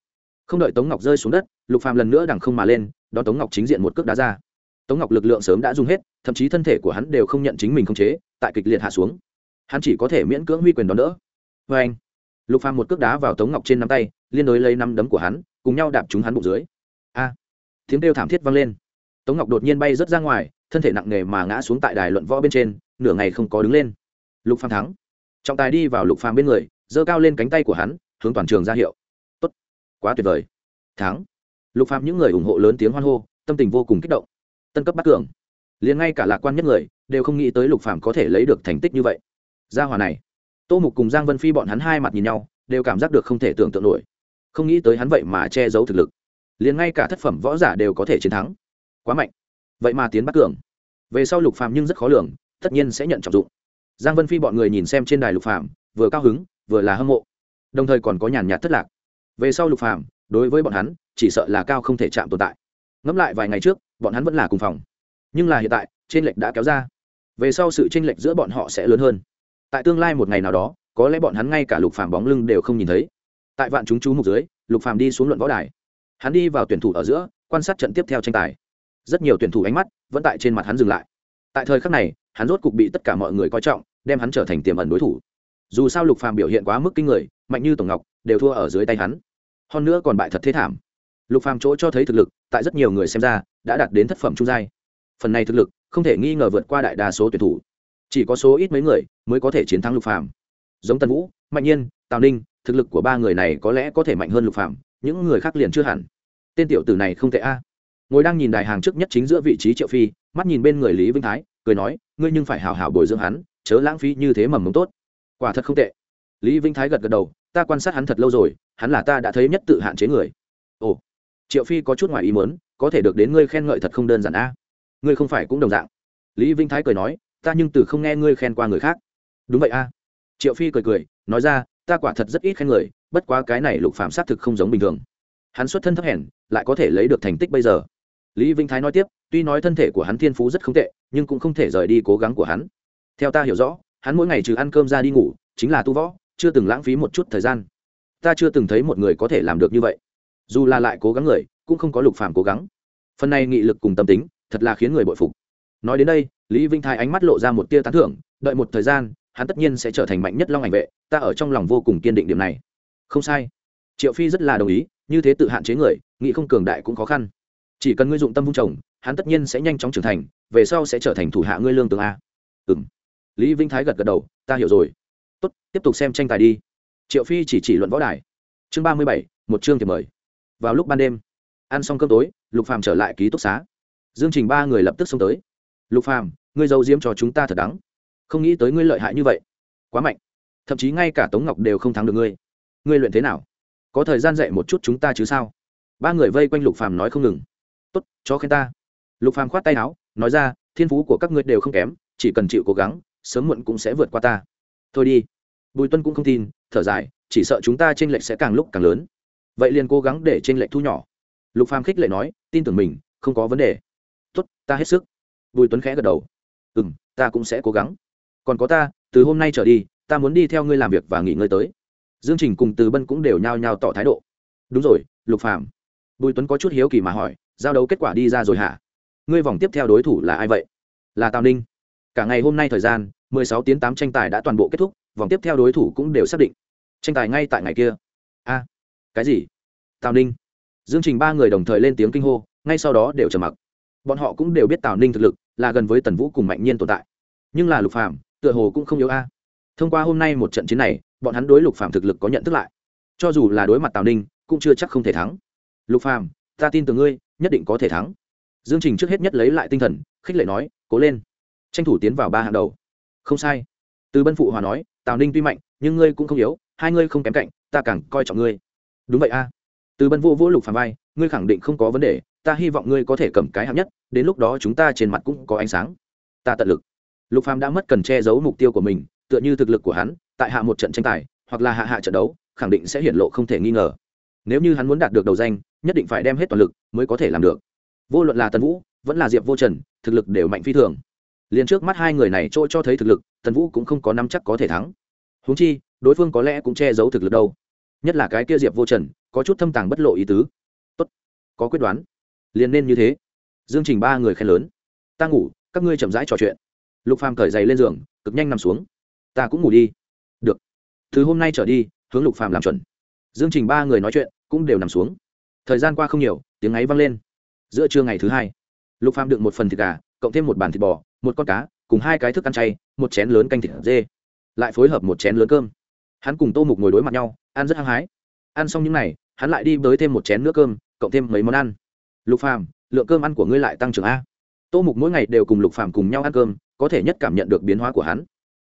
Speaker 1: Không đợi tống ngọc rơi xuống đất, lục phàm lần nữa đằng không mà lên, đón tống ngọc chính diện một cước đá ra. Tống ngọc lực lượng sớm đã dùng hết thậm chí thân thể của hắn đều không nhận chính mình không chế, tại kịch liệt hạ xuống. Hắn chỉ có thể miễn cưỡng huy quyền đón đỡ. Vê anh, lục phàm một cước đá vào tống ngọc trên nắm tay, liên đối lấy năm đấm của hắn, cùng nhau đạp chúng hắn bụng dưới. A, tiếng kêu thảm thiết vang lên. Tống ngọc đột nhiên bay rớt ra ngoài, thân thể nặng nề mà ngã xuống tại đài luận võ bên trên, nửa ngày không có đứng lên. Lục phàm thắng. Trọng tài đi vào lục phàm bên người, giơ cao lên cánh tay của hắn, hướng toàn trường ra hiệu. Tốt. Quá tuyệt vời. Thắng. Lục phàm những người ủng hộ lớn tiếng hoan hô, tâm tình vô cùng kích động. Tân cấp bắt cường liền ngay cả lạc quan nhất người đều không nghĩ tới lục phàm có thể lấy được thành tích như vậy. Gia hòa này, tô mục cùng giang vân phi bọn hắn hai mặt nhìn nhau, đều cảm giác được không thể tưởng tượng nổi. Không nghĩ tới hắn vậy mà che giấu thực lực. Liền ngay cả thất phẩm võ giả đều có thể chiến thắng. Quá mạnh. Vậy mà tiến bắt cường. Về sau lục phàm nhưng rất khó lường, tất nhiên sẽ nhận trọng dụng. Giang vân phi bọn người nhìn xem trên đài lục phàm, vừa cao hứng, vừa là hâm mộ. Đồng thời còn có nhàn nhạt thất lạc. Về sau lục phàm, đối với bọn hắn, chỉ sợ là cao không thể chạm tồn tại. Ngẫm lại vài ngày trước, bọn hắn vẫn là cùng phòng nhưng là hiện tại trên lệch đã kéo ra. Về sau sự tranh lệch giữa bọn họ sẽ lớn hơn. Tại tương lai một ngày nào đó, có lẽ bọn hắn ngay cả lục phàm bóng lưng đều không nhìn thấy. Tại vạn chúng chú mục dưới, lục phàm đi xuống luận võ đài. Hắn đi vào tuyển thủ ở giữa, quan sát trận tiếp theo tranh tài. Rất nhiều tuyển thủ ánh mắt vẫn tại trên mặt hắn dừng lại. Tại thời khắc này, hắn rốt cục bị tất cả mọi người coi trọng, đem hắn trở thành tiềm ẩn đối thủ. Dù sao lục phàm biểu hiện quá mức kinh người, mạnh như tổng ngọc, đều thua ở dưới tay hắn. Hơn nữa còn bại thật thế thảm. Lục phàm chỗ cho thấy thực lực, tại rất nhiều người xem ra, đã đạt đến thất phẩm trung giai phần này thực lực không thể nghi ngờ vượt qua đại đa số tuyển thủ. Chỉ có số ít mấy người mới có thể chiến thắng lục phàm. Giống tần vũ, mạnh nhiên, tào ninh, thực lực của ba người này có lẽ có thể mạnh hơn lục phàm, những người khác liền chưa hẳn. Tên tiểu tử này không tệ a. Ngồi đang nhìn đài hàng trước nhất chính giữa vị trí triệu phi, mắt nhìn bên người lý vinh thái, cười nói, ngươi nhưng phải hào hào bồi dưỡng hắn, chớ lãng phí như thế mầm mống tốt. Quả thật không tệ. Lý vinh thái gật gật đầu, ta quan sát hắn thật lâu rồi, hắn là ta đã thấy nhất tự hạn chế người. Ồ. Triệu phi có chút ngoài ý muốn, có thể được đến ngươi khen ngợi thật không đơn giản a ngươi không phải cũng đồng dạng. Lý vinh thái cười nói, ta nhưng từ không nghe ngươi khen qua người khác. Đúng vậy a. Triệu phi cười cười, nói ra, ta quả thật rất ít khen người, bất quá cái này lục phạm xác thực không giống bình thường. Hắn xuất thân thấp hèn, lại có thể lấy được thành tích bây giờ. Lý vinh thái nói tiếp, tuy nói thân thể của hắn thiên phú rất không tệ, nhưng cũng không thể rời đi cố gắng của hắn. Theo ta hiểu rõ, hắn mỗi ngày trừ ăn cơm ra đi ngủ, chính là tu võ, chưa từng lãng phí một chút thời gian. Ta chưa từng thấy một người có thể làm được như vậy. Dù là lại cố gắng người, cũng không có lục phàm cố gắng. Phần này nghị lực cùng tâm tính thật là khiến người bội phục. Nói đến đây, lý vinh thái ánh mắt lộ ra một tia tán thưởng, đợi một thời gian, hắn tất nhiên sẽ trở thành mạnh nhất long ảnh vệ, ta ở trong lòng vô cùng kiên định điểm này. Không sai. Triệu phi rất là đồng ý, như thế tự hạn chế người, nghĩ không cường đại cũng khó khăn. Chỉ cần ngươi dụng tâm vung trồng hắn tất nhiên sẽ nhanh chóng trưởng thành, về sau sẽ trở thành thủ hạ ngươi lương tướng a. Ừ m lý vinh thái gật gật đầu, ta hiểu rồi. Tốt, tiếp tục xem tranh tài đi. Triệu phi chỉ chỉ luận võ đài. Chương ba mươi bảy, một chương thì mời. Vào lúc ban đêm, ăn xong cơm tối, lục phàm trở lại ký túc xá dương trình ba người lập tức xông tới. Lục phàm, ngươi giấu diếm cho chúng ta thật đắng. Không nghĩ tới ngươi lợi hại như vậy. Quá mạnh. Thậm chí ngay cả tống ngọc đều không thắng được ngươi. Ngươi luyện thế nào? Có thời gian dạy một chút chúng ta chứ sao? Ba người vây quanh lục phàm nói không ngừng. Tốt, cho khen ta. Lục phàm khoát tay áo, nói ra, thiên phú của các ngươi đều không kém, chỉ cần chịu cố gắng, sớm muộn cũng sẽ vượt qua ta. Thôi đi. Bùi tuân cũng không tin, thở dài, chỉ sợ chúng ta t r ê n lệch sẽ càng lúc càng lớn. Vậy liền cố gắng để t r ê n lệch thu nhỏ. Lục phàm khích lệ nói, tin tưởng mình, không có vấn đề tốt, ta hết sức. Bùi tuấn khẽ gật đầu. Ừ m ta cũng sẽ cố gắng. Còn có ta, từ hôm nay trở đi, ta muốn đi theo ngươi làm việc và nghỉ ngơi tới. Dương trình cùng từ bân cũng đều nhao nhao tỏ thái độ. Đúng rồi, lục phàm. Bùi tuấn có chút hiếu kỳ mà hỏi, giao đấu kết quả đi ra rồi hả? Ngươi vòng tiếp theo đối thủ là ai vậy? Là tào ninh. Cả ngày hôm nay thời gian, mười sáu tiếng tám tranh tài đã toàn bộ kết thúc, vòng tiếp theo đối thủ cũng đều xác định. Tranh tài ngay tại ngày kia. A, cái gì? Tào ninh. Dương trình ba người đồng thời lên tiếng kinh hô, ngay sau đó đều trầm mặc bọn họ cũng đều biết tào ninh thực lực là gần với tần vũ cùng mạnh nhiên tồn tại. Nhưng là lục phạm tựa hồ cũng không yếu a. Thông qua hôm nay một trận chiến này, bọn hắn đối lục phạm thực lực có nhận thức lại. Cho dù là đối mặt tào ninh, cũng chưa chắc không thể thắng. Lục phạm ta tin tưởng ngươi, nhất định có thể thắng. Dương trình trước hết nhất lấy lại tinh thần, khích lệ nói, cố lên. Tranh thủ tiến vào ba hàng đầu. Không sai. Từ bân phụ hòa nói, tào ninh tuy mạnh, nhưng ngươi cũng không yếu, hai ngươi không kém cạnh, ta càng coi trọng ngươi. Đúng vậy a từ bân vô vô lục phàm vai, ngươi khẳng định không có vấn đề, ta hy vọng ngươi có thể cầm cái hạng nhất, đến lúc đó chúng ta trên mặt cũng có ánh sáng. Ta tận lực. Lục phàm đã mất cần che giấu mục tiêu của mình, tựa như thực lực của hắn, tại hạ một trận tranh tài, hoặc là hạ hạ trận đấu, khẳng định sẽ hiển lộ không thể nghi ngờ. Nếu như hắn muốn đạt được đầu danh, nhất định phải đem hết toàn lực mới có thể làm được. Vô luận là tần vũ, vẫn là diệp vô trần, thực lực đều mạnh phi thường. Liền trước mắt hai người này trôi cho thấy thực lực, tần vũ cũng không có năm chắc có thể thắng. Húng chi, đối phương có lẽ cũng che giấu thực lực đâu. Nhất là cái kia diệp vô trần có chút thâm tàng bất lộ ý tứ. Tốt, có quyết đoán. Liền nên như thế. Dương trình ba người khen lớn. Ta ngủ, các ngươi chậm rãi trò chuyện. Lục phàm cởi giày lên giường, cực nhanh nằm xuống. Ta cũng ngủ đi. Được. Từ hôm nay trở đi, hướng lục phàm làm chuẩn. Dương trình ba người nói chuyện cũng đều nằm xuống. Thời gian qua không nhiều, tiếng ấy vang lên. Giữa trưa ngày thứ hai, lục phàm đựng một phần thịt gà, cộng thêm một bàn thịt bò, một con cá, cùng hai cái thức ăn chay, một chén lớn canh thịt dê. Lại phối hợp một chén lớn cơm. Hắn cùng tô mục ngồi đối mặt nhau, ăn rất hăng hái. Ăn xong những n à y hắn lại đi tới thêm một chén nước cơm, cộng thêm mấy món ăn. Lục phàm, lượng cơm ăn của ngươi lại tăng trưởng a. Tô mục mỗi ngày đều cùng lục phàm cùng nhau ăn cơm, có thể nhất cảm nhận được biến hóa của hắn.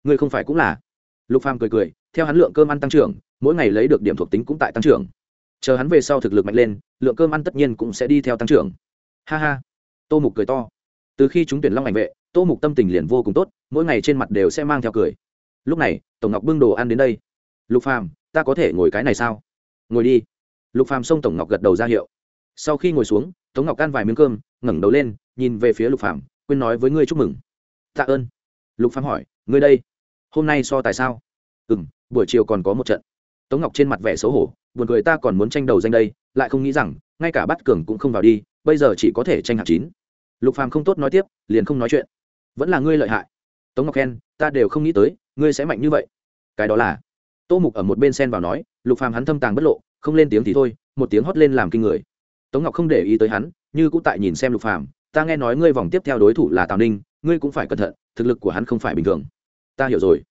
Speaker 1: Ngươi không phải cũng là. Lục phàm cười cười, theo hắn lượng cơm ăn tăng trưởng, mỗi ngày lấy được điểm thuộc tính cũng tại tăng trưởng. Chờ hắn về sau thực lực mạnh lên, lượng cơm ăn tất nhiên cũng sẽ đi theo tăng trưởng. Ha ha. Tô mục cười to. Từ khi chúng tuyển long ảnh vệ, tô mục tâm tình liền vô cùng tốt, mỗi ngày trên mặt đều sẽ mang theo cười. Lúc này, tổng ngọc bưng đồ ăn đến đây. Lục phàm, ta có thể ngồi cái này sao? Ngồi đi lục phàm xông tổng ngọc gật đầu ra hiệu. Sau khi ngồi xuống tống ngọc ăn vài miếng cơm, ngẩng đầu lên, nhìn về phía lục phàm, quên nói với ngươi chúc mừng. Tạ ơn. Lục phàm hỏi, ngươi đây, hôm nay so tài sao? Ừ m buổi chiều còn có một trận. Tống ngọc trên mặt vẻ xấu hổ, buồn cười ta còn muốn tranh đầu danh đây, lại không nghĩ rằng, ngay cả bắt cường cũng không vào đi, bây giờ chỉ có thể tranh hạng chín. Lục phàm không tốt nói tiếp, liền không nói chuyện. Vẫn là ngươi lợi hại. Tống ngọc khen, ta đều không nghĩ tới, ngươi sẽ mạnh như vậy. Cái đó là. Tô mục ở một bên sen vào nói, lục phàm hắn thâm tàng bất lộ không lên tiếng thì thôi, một tiếng hót lên làm kinh người. Tống ngọc không để ý tới hắn, như cũng tại nhìn xem lục phàm, ta nghe nói ngươi vòng tiếp theo đối thủ là tào ninh, ngươi cũng phải cẩn thận, thực lực của hắn không phải bình thường. Ta hiểu rồi.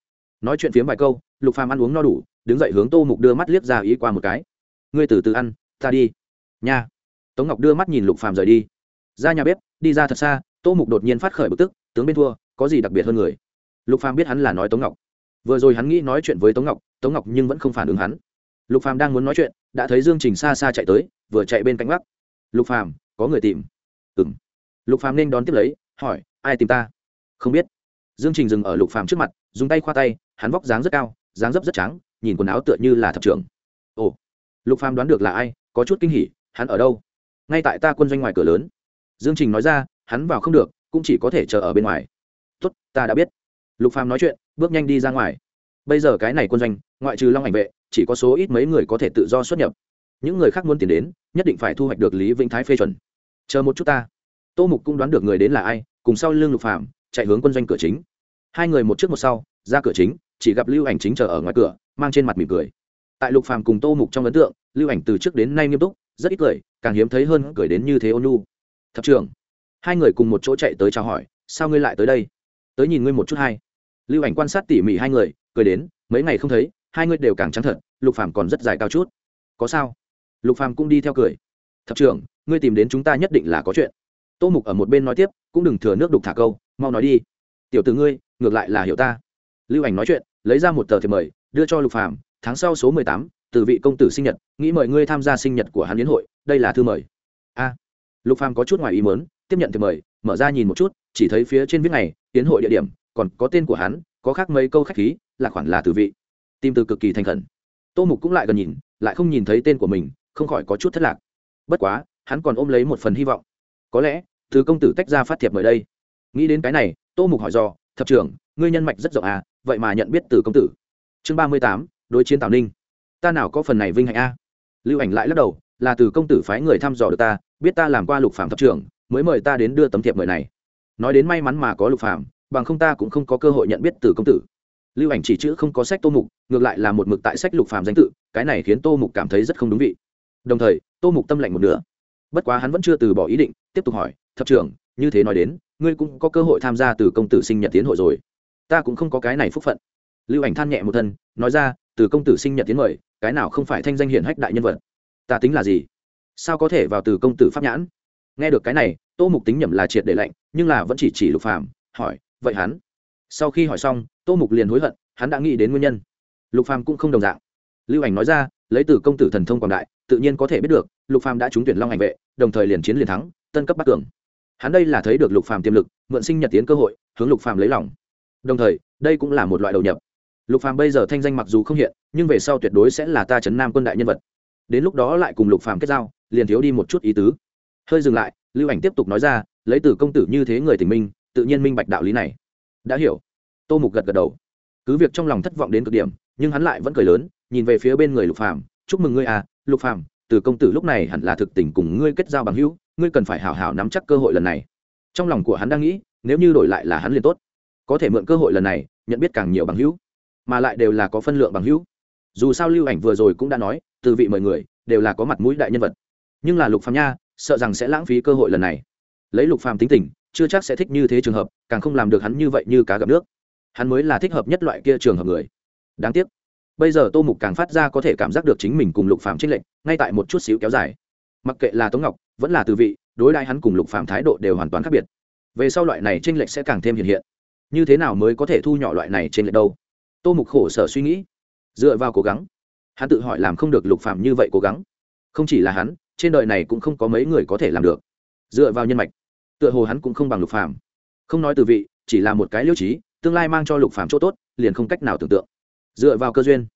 Speaker 1: Nói chuyện phiếm vài câu, lục phàm ăn uống no đủ, đứng dậy hướng tô mục đưa mắt liếc ra ý qua một cái. Ngươi từ từ ăn, ta đi. Nha. Tống ngọc đưa mắt nhìn lục phàm rời đi. Ra nhà bếp, đi ra thật xa. Tô mục đột nhiên phát khởi bực tức, tướng bên thua, có gì đặc biệt hơn người? Lục phàm biết hắn là nói tống ngọc. Vừa rồi hắn nghĩ nói chuyện với tống ngọc tống ngọc nhưng vẫn không phản ứng hắn. Lục phàm đang muốn nói chuyện đã thấy dương trình xa xa chạy tới, vừa chạy bên cạnh gác lục phàm, có người tìm. Ừm. Lục phàm nên đón tiếp lấy, hỏi, ai tìm ta? Không biết. Dương trình dừng ở lục phàm trước mặt, dùng tay khoa tay, hắn vóc dáng rất cao, dáng dấp rất trắng, nhìn quần áo tựa như là thập trưởng. Ồ. Lục phàm đoán được là ai, có chút kinh hỉ, hắn ở đâu? Ngay tại ta quân doanh ngoài cửa lớn. Dương trình nói ra, hắn vào không được, cũng chỉ có thể chờ ở bên ngoài. Tốt, ta đã biết. Lục phàm nói chuyện, bước nhanh đi ra ngoài bây giờ cái này quân doanh, ngoại trừ long ảnh vệ, chỉ có số ít mấy người có thể tự do xuất nhập. Những người khác muốn tiến đến, nhất định phải thu hoạch được lý vĩnh thái phê chuẩn. Chờ một chút ta. Tô mục cũng đoán được người đến là ai, cùng sau lương lục phàm, chạy hướng quân doanh cửa chính. Hai người một trước một sau, ra cửa chính, chỉ gặp lưu ảnh chính chờ ở ngoài cửa, mang trên mặt mỉm cười. Tại lục phàm cùng tô mục trong ấn tượng, lưu ảnh từ trước đến nay nghiêm túc, rất ít cười, càng hiếm thấy hơn cười đến như thế ôn nu thập trưởng, hai người cùng cười đến, mấy ngày không thấy, hai ngươi đều càng trắng thật, lục phàm còn rất dài cao chút. Có sao? Lục phàm cũng đi theo cười. Thập trưởng, ngươi tìm đến chúng ta nhất định là có chuyện. Tô mục ở một bên nói tiếp, cũng đừng thừa nước đục thả câu, mau nói đi. Tiểu từ ngươi, ngược lại là hiểu ta. Lưu ảnh nói chuyện, lấy ra một tờ thiệp mời, đưa cho lục phàm, tháng sau số mười tám, từ vị công tử sinh nhật, nghĩ mời ngươi tham gia sinh nhật của hắn liên hội, đây là thư mời. A. Lục phàm có chút ngoài ý muốn, tiếp nhận thiệp mời, mở ra nhìn một chút, chỉ thấy phía trên viết này tiến hội địa điểm, còn có tên của hắn có khác mấy câu khách khí, là khoản là từ vị. Tim từ cực kỳ thành khẩn. Tô mục cũng lại gần nhìn, lại không nhìn thấy tên của mình, không khỏi có chút thất lạc. Bất quá, hắn còn ôm lấy một phần hy vọng. Có lẽ, từ công tử tách ra phát thiệp mời đây. Nghĩ đến cái này, tô mục hỏi do thập trưởng, ngươi nhân mạch rất rộng à vậy mà nhận biết từ công tử. Chương ba mươi tám, đối chiến tào ninh. Ta nào có phần này vinh hạnh a lưu ảnh lại lắc đầu, là từ công tử phái người thăm dò được ta, biết ta làm qua lục phạm thập trưởng, mới mời ta đến đưa tấm thiệp mời này. Nói đến may mắn mà có lục phạm bằng không ta cũng không có cơ hội nhận biết từ công tử. Lưu ảnh chỉ chữ không có sách tô mục, ngược lại là một mực tại sách lục phàm danh tự, cái này khiến tô mục cảm thấy rất không đúng vị. Đồng thời, tô mục tâm lạnh một nửa. Bất quá hắn vẫn chưa từ bỏ ý định, tiếp tục hỏi, thập trưởng, như thế nói đến, ngươi cũng có cơ hội tham gia từ công tử sinh nhật tiến hội rồi. Ta cũng không có cái này phúc phận. Lưu ảnh than nhẹ một thân, nói ra, từ công tử sinh nhật tiến mời, cái nào không phải thanh danh hiển hách đại nhân vật? Ta tính là gì? Sao có thể vào từ công tử pháp nhãn? Nghe được cái này, tô mục tính nhầm là triệt để lạnh, nhưng là vẫn chỉ chỉ lục phàm, hỏi vậy hắn? Sau khi hỏi xong, tô mục liền hối hận, hắn đã nghĩ đến nguyên nhân. Lục phàm cũng không đồng dạng. Lưu ảnh nói ra, lấy từ công tử thần thông quảng đại, tự nhiên có thể biết được, lục phàm đã trúng tuyển long ảnh vệ, đồng thời liền chiến liền thắng, tân cấp bắt cường. Hắn đây là thấy được lục phàm tiềm lực, mượn sinh nhật tiến cơ hội, hướng lục phàm lấy lòng. Đồng thời, đây cũng là một loại đầu nhập. Lục phàm bây giờ thanh danh mặc dù không hiện, nhưng về sau tuyệt đối sẽ là ta chấn nam quân đại nhân vật. Đến lúc đó lại cùng lục phàm kết giao, liền thiếu đi một chút ý tứ. Hơi dừng lại, lưu ảnh tiếp tục nói ra, lấy từ công tử như thế người tình minh tự nhiên minh bạch đạo lý này. Đã hiểu. Tô mục gật gật đầu. Cứ việc trong lòng thất vọng đến cực điểm, nhưng hắn lại vẫn cười lớn, nhìn về phía bên người lục phàm, chúc mừng ngươi à lục phàm, từ công tử lúc này hẳn là thực tình cùng ngươi kết giao bằng hữu, ngươi cần phải hảo hảo nắm chắc cơ hội lần này. Trong lòng của hắn đang nghĩ, nếu như đổi lại là hắn liền tốt. Có thể mượn cơ hội lần này, nhận biết càng nhiều bằng hữu, mà lại đều là có phân lượng bằng hữu. Dù sao lưu ảnh vừa rồi cũng đã nói, từ vị mời người đều là có mặt mũi đại nhân vật. Nhưng là lục phàm nha, sợ rằng sẽ lãng phí cơ hội lần này. Lấy lục phàm tính tình chưa chắc sẽ thích như thế trường hợp, càng không làm được hắn như vậy như cá gặp nước. Hắn mới là thích hợp nhất loại kia trường hợp người. Đáng tiếc, bây giờ tô mục càng phát ra có thể cảm giác được chính mình cùng lục phàm trích lệnh ngay tại một chút xíu kéo dài. Mặc kệ là tống ngọc, vẫn là từ vị, đối đại hắn cùng lục phàm thái độ đều hoàn toàn khác biệt. Về sau loại này tranh lệch sẽ càng thêm hiện hiện. Như thế nào mới có thể thu nhỏ loại này trên lệch đâu? Tô mục khổ sở suy nghĩ. Dựa vào cố gắng, hắn tự hỏi làm không được lục phàm như vậy cố gắng. Không chỉ là hắn, trên đời này cũng không có mấy người có thể làm được. Dựa vào nhân mạch tựa hồ hắn cũng không bằng lục phàm. Không nói từ vị, chỉ là một cái liêu trí, tương lai mang cho lục phàm chỗ tốt, liền không cách nào tưởng tượng. Dựa vào cơ duyên,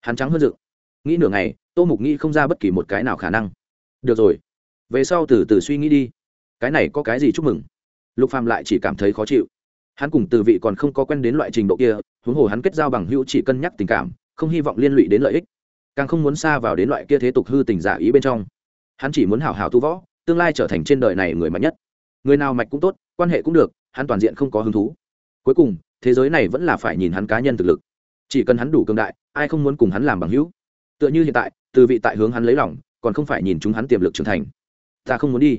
Speaker 1: hắn trắng hơn dự nghĩ nửa ngày, tô mục nghĩ không ra bất kỳ một cái nào khả năng. Được rồi, về sau từ từ suy nghĩ đi. Cái này có cái gì chúc mừng? Lục phàm lại chỉ cảm thấy khó chịu. Hắn cùng từ vị còn không có quen đến loại trình độ kia, huống hồ hắn kết giao bằng hữu chỉ cân nhắc tình cảm, không hy vọng liên lụy đến lợi ích. Càng không muốn xa vào đến loại kia thế tục hư tình giả ý bên trong. Hắn chỉ muốn hảo hảo tu võ, tương lai trở thành trên đời này người mạnh nhất người nào mạch cũng tốt, quan hệ cũng được, hắn toàn diện không có hứng thú. Cuối cùng, thế giới này vẫn là phải nhìn hắn cá nhân thực lực. Chỉ cần hắn đủ cường đại, ai không muốn cùng hắn làm bằng hữu? Tựa như hiện tại, từ vị tại hướng hắn lấy lòng, còn không phải nhìn chúng hắn tiềm lực trưởng thành. Ta không muốn đi.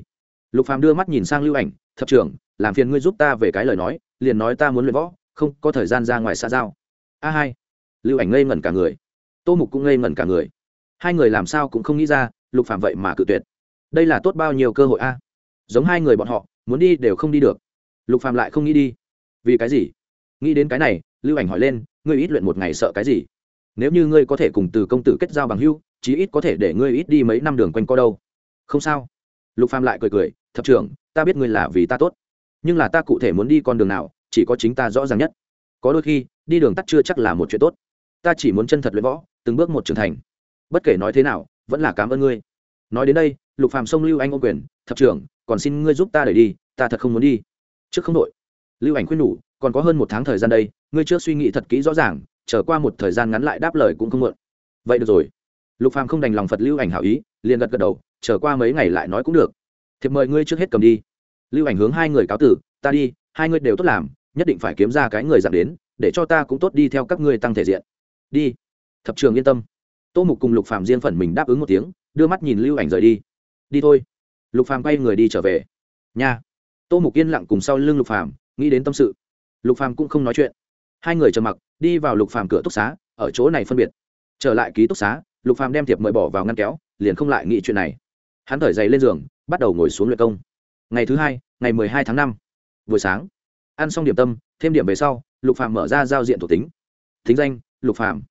Speaker 1: Lục phàm đưa mắt nhìn sang lưu ảnh, thập trưởng, làm phiền ngươi giúp ta về cái lời nói, liền nói ta muốn luyện võ, không có thời gian ra ngoài xa giao. A hai. Lưu ảnh ngây ngẩn cả người. Tô mục cũng ngây ngẩn cả người. Hai người làm sao cũng không nghĩ ra, lục phàm vậy mà cự tuyệt. Đây là tốt bao nhiêu cơ hội a? Giống hai người bọn họ muốn đi đều không đi được. Lục phàm lại không nghĩ đi. Vì cái gì? Nghĩ đến cái này, lưu ảnh hỏi lên, ngươi ít luyện một ngày sợ cái gì? Nếu như ngươi có thể cùng từ công tử kết giao bằng hưu chí ít có thể để ngươi ít đi mấy năm đường quanh co đâu. Không sao. Lục phàm lại cười cười, thập trưởng, ta biết ngươi là vì ta tốt, nhưng là ta cụ thể muốn đi con đường nào, chỉ có chính ta rõ ràng nhất. Có đôi khi, đi đường tắt chưa chắc là một chuyện tốt. Ta chỉ muốn chân thật luyện võ, từng bước một trưởng thành. Bất kể nói thế nào, vẫn là cảm ơn ngươi. Nói đến đây, lục phàm sông lưu anh ô quyền, thập trưởng còn xin ngươi giúp ta đẩy đi, ta thật không muốn đi. Trước không đội lưu ảnh khuyên nhủ, còn có hơn một tháng thời gian đây, ngươi chưa suy nghĩ thật kỹ rõ ràng trở qua một thời gian ngắn lại đáp lời cũng không mượn vậy được rồi. Lục phàm không đành lòng phật lưu ảnh hảo ý, liền gật gật đầu trở qua mấy ngày lại nói cũng được. Thiệp mời ngươi trước hết cầm đi. Lưu ảnh hướng hai người cáo tử, ta đi, hai ngươi đều tốt làm, nhất định phải kiếm ra cái người dặn đến, để cho ta cũng tốt đi theo các ngươi tăng thể diện. Đi. Thập trường yên tâm. Tô mục cùng lục phàm riêng phần mình đáp ứng một tiếng, đưa mắt nhìn lưu ảnh rời đi. Đi thôi lục phàm quay người đi trở về. Nha. Tô mục yên lặng cùng sau lưng lục phàm, nghĩ đến tâm sự. Lục phàm cũng không nói chuyện. Hai người trầm mặc, đi vào lục phàm cửa túc xá, ở chỗ này phân biệt. Trở lại ký túc xá, lục phàm đem thiệp mời bỏ vào ngăn kéo, liền không lại nghĩ chuyện này. Hắn thở giày lên giường, bắt đầu ngồi xuống luyện công. Ngày thứ hai, ngày mười hai tháng năm, buổi sáng. Ăn xong điểm tâm, thêm điểm về sau, lục phàm mở ra giao diện thuộc tính. Thính danh, lục phàm.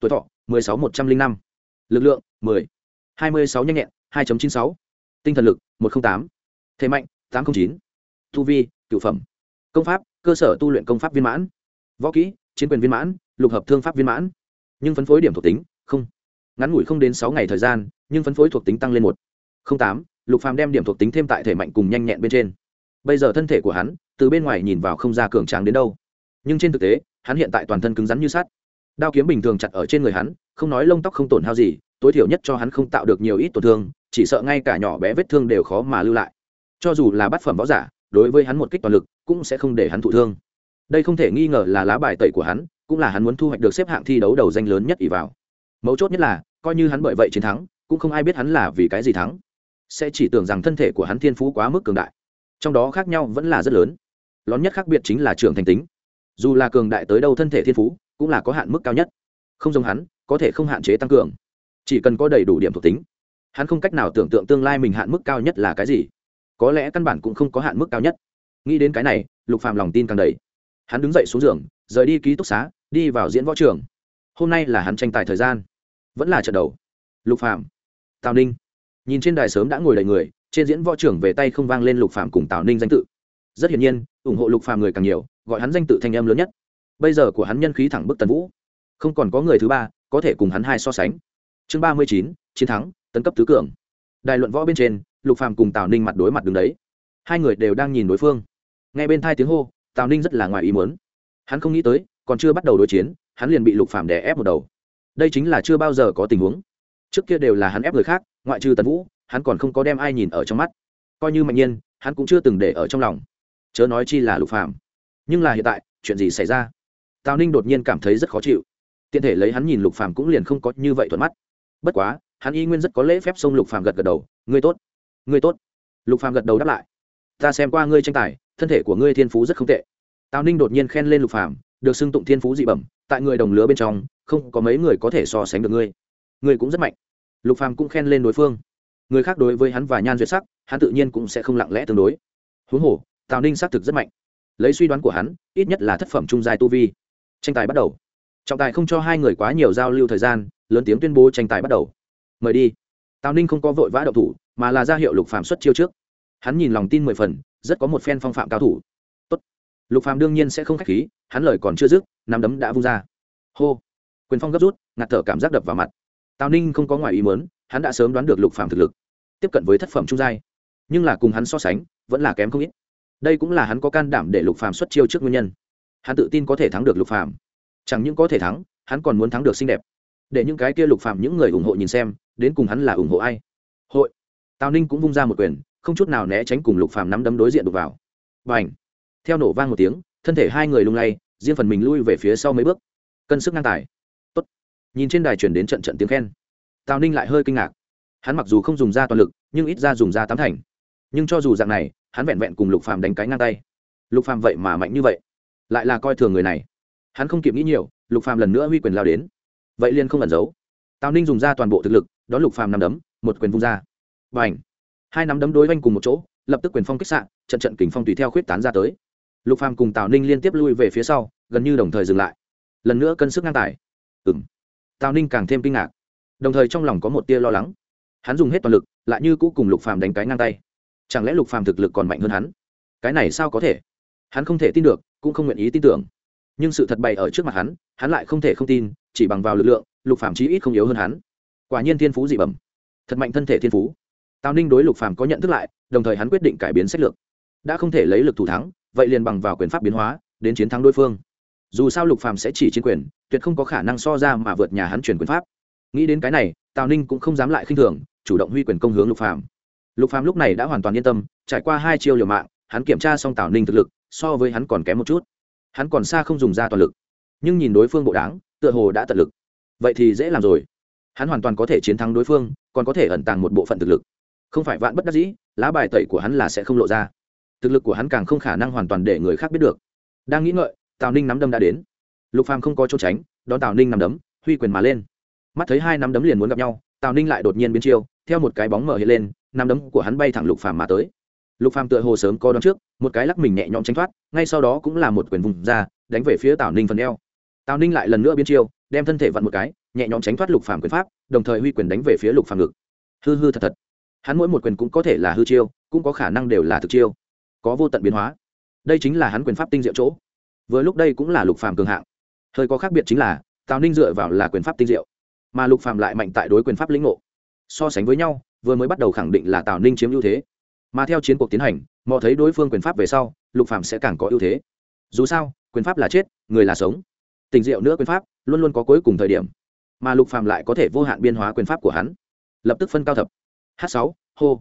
Speaker 1: Tuổi thọ, mười sáu một trăm linh năm. Lực lượng, mười. hai mươi sáu nhanh nhẹn, hai chín sáu. Tinh thần lực một trăm tám. Thế mạnh, tám trăm chín. Tu vi, cựu phẩm. Công pháp, cơ sở tu luyện công pháp viên mãn. Võ kỹ, chiến quyền viên mãn, lục hợp thương pháp viên mãn. Nhưng phân phối điểm thuộc tính, không. Ngắn ngủi không đến sáu ngày thời gian, nhưng phân phối thuộc tính tăng lên một. không tám, lục phàm đem điểm thuộc tính thêm tại thể mạnh cùng nhanh nhẹn bên trên. Bây giờ thân thể của hắn, từ bên ngoài nhìn vào không ra cường tráng đến đâu. Nhưng trên thực tế, hắn hiện tại toàn thân cứng rắn như sắt. Đao kiếm bình thường chặt ở trên người hắn, không nói lông tóc không tổn hao gì, tối thiểu nhất cho hắn không tạo được nhiều ít tổn thương chỉ sợ ngay cả nhỏ bé vết thương đều khó mà lưu lại. Cho dù là bát phẩm võ giả, đối với hắn một kích toàn lực, cũng sẽ không để hắn thụ thương. Đây không thể nghi ngờ là lá bài tẩy của hắn, cũng là hắn muốn thu hoạch được xếp hạng thi đấu đầu danh lớn nhất ỷ vào. Mấu chốt nhất là, coi như hắn bởi vậy chiến thắng, cũng không ai biết hắn là vì cái gì thắng. Sẽ chỉ tưởng rằng thân thể của hắn thiên phú quá mức cường đại. Trong đó khác nhau vẫn là rất lớn. Lớn nhất khác biệt chính là trưởng thành tính. Dù là cường đại tới đâu thân thể thiên phú, cũng là có hạn mức cao nhất. Không giống hắn, có thể không hạn chế tăng cường. Chỉ cần có đầy đủ điểm thuộc tính hắn không cách nào tưởng tượng tương lai mình hạn mức cao nhất là cái gì. Có lẽ căn bản cũng không có hạn mức cao nhất. Nghĩ đến cái này lục phàm lòng tin càng đầy. Hắn đứng dậy xuống giường rời đi ký túc xá đi vào diễn võ trường. Hôm nay là hắn tranh tài thời gian. Vẫn là trận đầu. Lục phàm, tào ninh. Nhìn trên đài sớm đã ngồi đầy người trên diễn võ trưởng về tay không vang lên lục phàm cùng tào ninh danh tự. Rất hiển nhiên ủng hộ lục phàm người càng nhiều gọi hắn danh tự thanh em lớn nhất. Bây giờ của hắn nhân khí thẳng bức tần vũ. Không còn có người thứ ba có thể cùng hắn hai so sánh. Chương ba mươi chín chiến thắng tấn cấp tứ cường. Đài luận võ bên trên lục phàm cùng tào ninh mặt đối mặt đứng đấy. Hai người đều đang nhìn đối phương. Nghe bên thai tiếng hô tào ninh rất là ngoài ý muốn. Hắn không nghĩ tới còn chưa bắt đầu đối chiến hắn liền bị lục phàm đè ép một đầu. Đây chính là chưa bao giờ có tình huống. Trước kia đều là hắn ép người khác ngoại trừ tần vũ hắn còn không có đem ai nhìn ở trong mắt. Coi như mạnh nhiên hắn cũng chưa từng để ở trong lòng. Chớ nói chi là lục phàm, nhưng là hiện tại chuyện gì xảy ra? Tào ninh đột nhiên cảm thấy rất khó chịu. Tiện thể lấy hắn nhìn lục phàm cũng liền không có như vậy thuận mắt. Bất quá hắn y nguyên rất có lễ phép xông lục phàm gật gật đầu, ngươi tốt ngươi tốt. Lục phàm gật đầu đáp lại, ta xem qua ngươi tranh tài, thân thể của ngươi thiên phú rất không tệ. Tào ninh đột nhiên khen lên lục phàm, được xưng tụng thiên phú dị bẩm, tại người đồng lứa bên trong, không có mấy người có thể so sánh được ngươi. Ngươi cũng rất mạnh. Lục phàm cũng khen lên đối phương. Người khác đối với hắn và nhan duyệt sắc, hắn tự nhiên cũng sẽ không lặng lẽ tương đối. Huống hồ, tào ninh xác thực rất mạnh. Lấy suy đoán của hắn, ít nhất là thất phẩm trung giai tu vi. Tranh tài bắt đầu. Trọng tài không cho hai người quá nhiều giao lưu thời gian, lớn tiếng tuyên bố tranh tài bắt đầu mời đi. Tào ninh không có vội vã đậu thủ, mà là ra hiệu lục phàm xuất chiêu trước. Hắn nhìn lòng tin mười phần, rất có một phen phong phạm cao thủ. Tốt. lục phàm đương nhiên sẽ không khách khí, hắn lời còn chưa dứt, nắm đấm đã vung ra. Hô. Quyền phong gấp rút, ngạt thở cảm giác đập vào mặt. Tào ninh không có ngoài ý mớn hắn đã sớm đoán được lục phàm thực lực. Tiếp cận với thất phẩm trung giai. Nhưng là cùng hắn so sánh, vẫn là kém không ít. Đây cũng là hắn có can đảm để lục phàm xuất chiêu trước nguyên nhân. Hắn tự tin có thể thắng được lục phàm. Chẳng những có thể thắng, hắn còn muốn thắng được xinh đẹp. Để những cái kia lục phàm những người ủng hộ nhìn xem đến cùng hắn là ủng hộ ai? Hội. Tào ninh cũng vung ra một quyền, không chút nào né tránh cùng lục phàm nắm đấm đối diện đục vào. Và ảnh theo nổ vang một tiếng, thân thể hai người lung lay, riêng phần mình lui về phía sau mấy bước. Cân sức ngang tài. Tốt. nhìn trên đài truyền đến trận trận tiếng khen. Tào ninh lại hơi kinh ngạc. Hắn mặc dù không dùng ra toàn lực, nhưng ít ra dùng ra tám thành. Nhưng cho dù dạng này, hắn vẹn vẹn cùng lục phàm đánh cái ngang tay. Lục phàm vậy mà mạnh như vậy. Lại là coi thường người này. Hắn không kịp nghĩ nhiều, lục phàm lần nữa huy quyền lao đến. Vậy liên không ẩn giấu. Tào ninh dùng ra toàn bộ thực lực đón lục phàm nắm đấm, một quyền vung ra. Và ảnh hai nắm đấm đối oanh cùng một chỗ, lập tức quyền phong kích sạn trận trận kình phong tùy theo khuyết tán ra tới. Lục phàm cùng tào ninh liên tiếp lui về phía sau, gần như đồng thời dừng lại. Lần nữa cân sức ngang tài. Ừng tào ninh càng thêm kinh ngạc. Đồng thời trong lòng có một tia lo lắng. Hắn dùng hết toàn lực, lại như cũ cùng lục phàm đánh cái ngang tay. Chẳng lẽ lục phàm thực lực còn mạnh hơn hắn? Cái này sao có thể? Hắn không thể tin được, cũng không nguyện ý tin tưởng. Nhưng sự thật bày ở trước mặt hắn hắn lại không thể không tin, chỉ bằng vào lực lượng, lục phàm chí ít không yếu hơn hắn quả nhiên thiên phú dị bẩm. Thật mạnh thân thể thiên phú. Tào ninh đối lục phàm có nhận thức lại, đồng thời hắn quyết định cải biến sách lược. Đã không thể lấy lực thủ thắng, vậy liền bằng vào quyền pháp biến hóa, đến chiến thắng đối phương. Dù sao lục phàm sẽ chỉ chiến quyền, tuyệt không có khả năng so ra mà vượt nhà hắn chuyển quyền pháp. Nghĩ đến cái này, tào ninh cũng không dám lại khinh thường, chủ động huy quyền công hướng lục phàm. Lục phàm lúc này đã hoàn toàn yên tâm, trải qua hai chiêu liều mạng, hắn kiểm tra xong tào ninh thực lực, so với hắn còn kém một chút. Hắn còn xa không dùng ra toàn lực. Nhưng nhìn đối phương bộ đáng tựa hồ đã tận lực. Vậy thì dễ làm rồi hắn hoàn toàn có thể chiến thắng đối phương, còn có thể ẩn tàng một bộ phận thực lực. Không phải vạn bất đắc dĩ, lá bài tẩy của hắn là sẽ không lộ ra. Thực lực của hắn càng không khả năng hoàn toàn để người khác biết được. Đang nghĩ ngợi, tào ninh nắm đâm đã đến. Lục phàm không có chỗ tránh, đón tào ninh nắm đấm, huy quyền mà lên. Mắt thấy hai nắm đấm liền muốn gặp nhau, tào ninh lại đột nhiên biến chiêu, theo một cái bóng mở hiện lên, nắm đấm của hắn bay thẳng lục phàm mà tới. Lục phàm tựa hồ sớm có đón trước, một cái lắc mình nhẹ nhõm tránh thoát, ngay sau đó cũng là một quyền vùng ra, đánh về phía tào ninh phần eo. Tào ninh lại lần nữa biến chiêu, đem thân thể vặn một cái nhẹ nhõm tránh thoát lục phàm quyền pháp, đồng thời huy quyền đánh về phía lục phàm ngực. Hư hư thật thật. Hắn mỗi một quyền cũng có thể là hư chiêu, cũng có khả năng đều là thực chiêu. Có vô tận biến hóa. Đây chính là hắn quyền pháp tinh diệu chỗ. Vừa lúc đây cũng là lục phàm cường hạng. Hơi có khác biệt chính là, tào ninh dựa vào là quyền pháp tinh diệu, mà lục phàm lại mạnh tại đối quyền pháp lĩnh ngộ. So sánh với nhau, vừa mới bắt đầu khẳng định là tào ninh chiếm ưu thế. Mà theo chiến cuộc tiến hành, mò thấy đối phương quyền pháp về sau, lục phàm sẽ càng có ưu thế. Dù sao, quyền pháp là chết, người là sống. Tình diệu nữa quyền pháp, luôn luôn có cuối cùng thời điểm mà lục phàm lại có thể vô hạn biên hóa quyền pháp của hắn. Lập tức phân cao thập. H sáu, hô.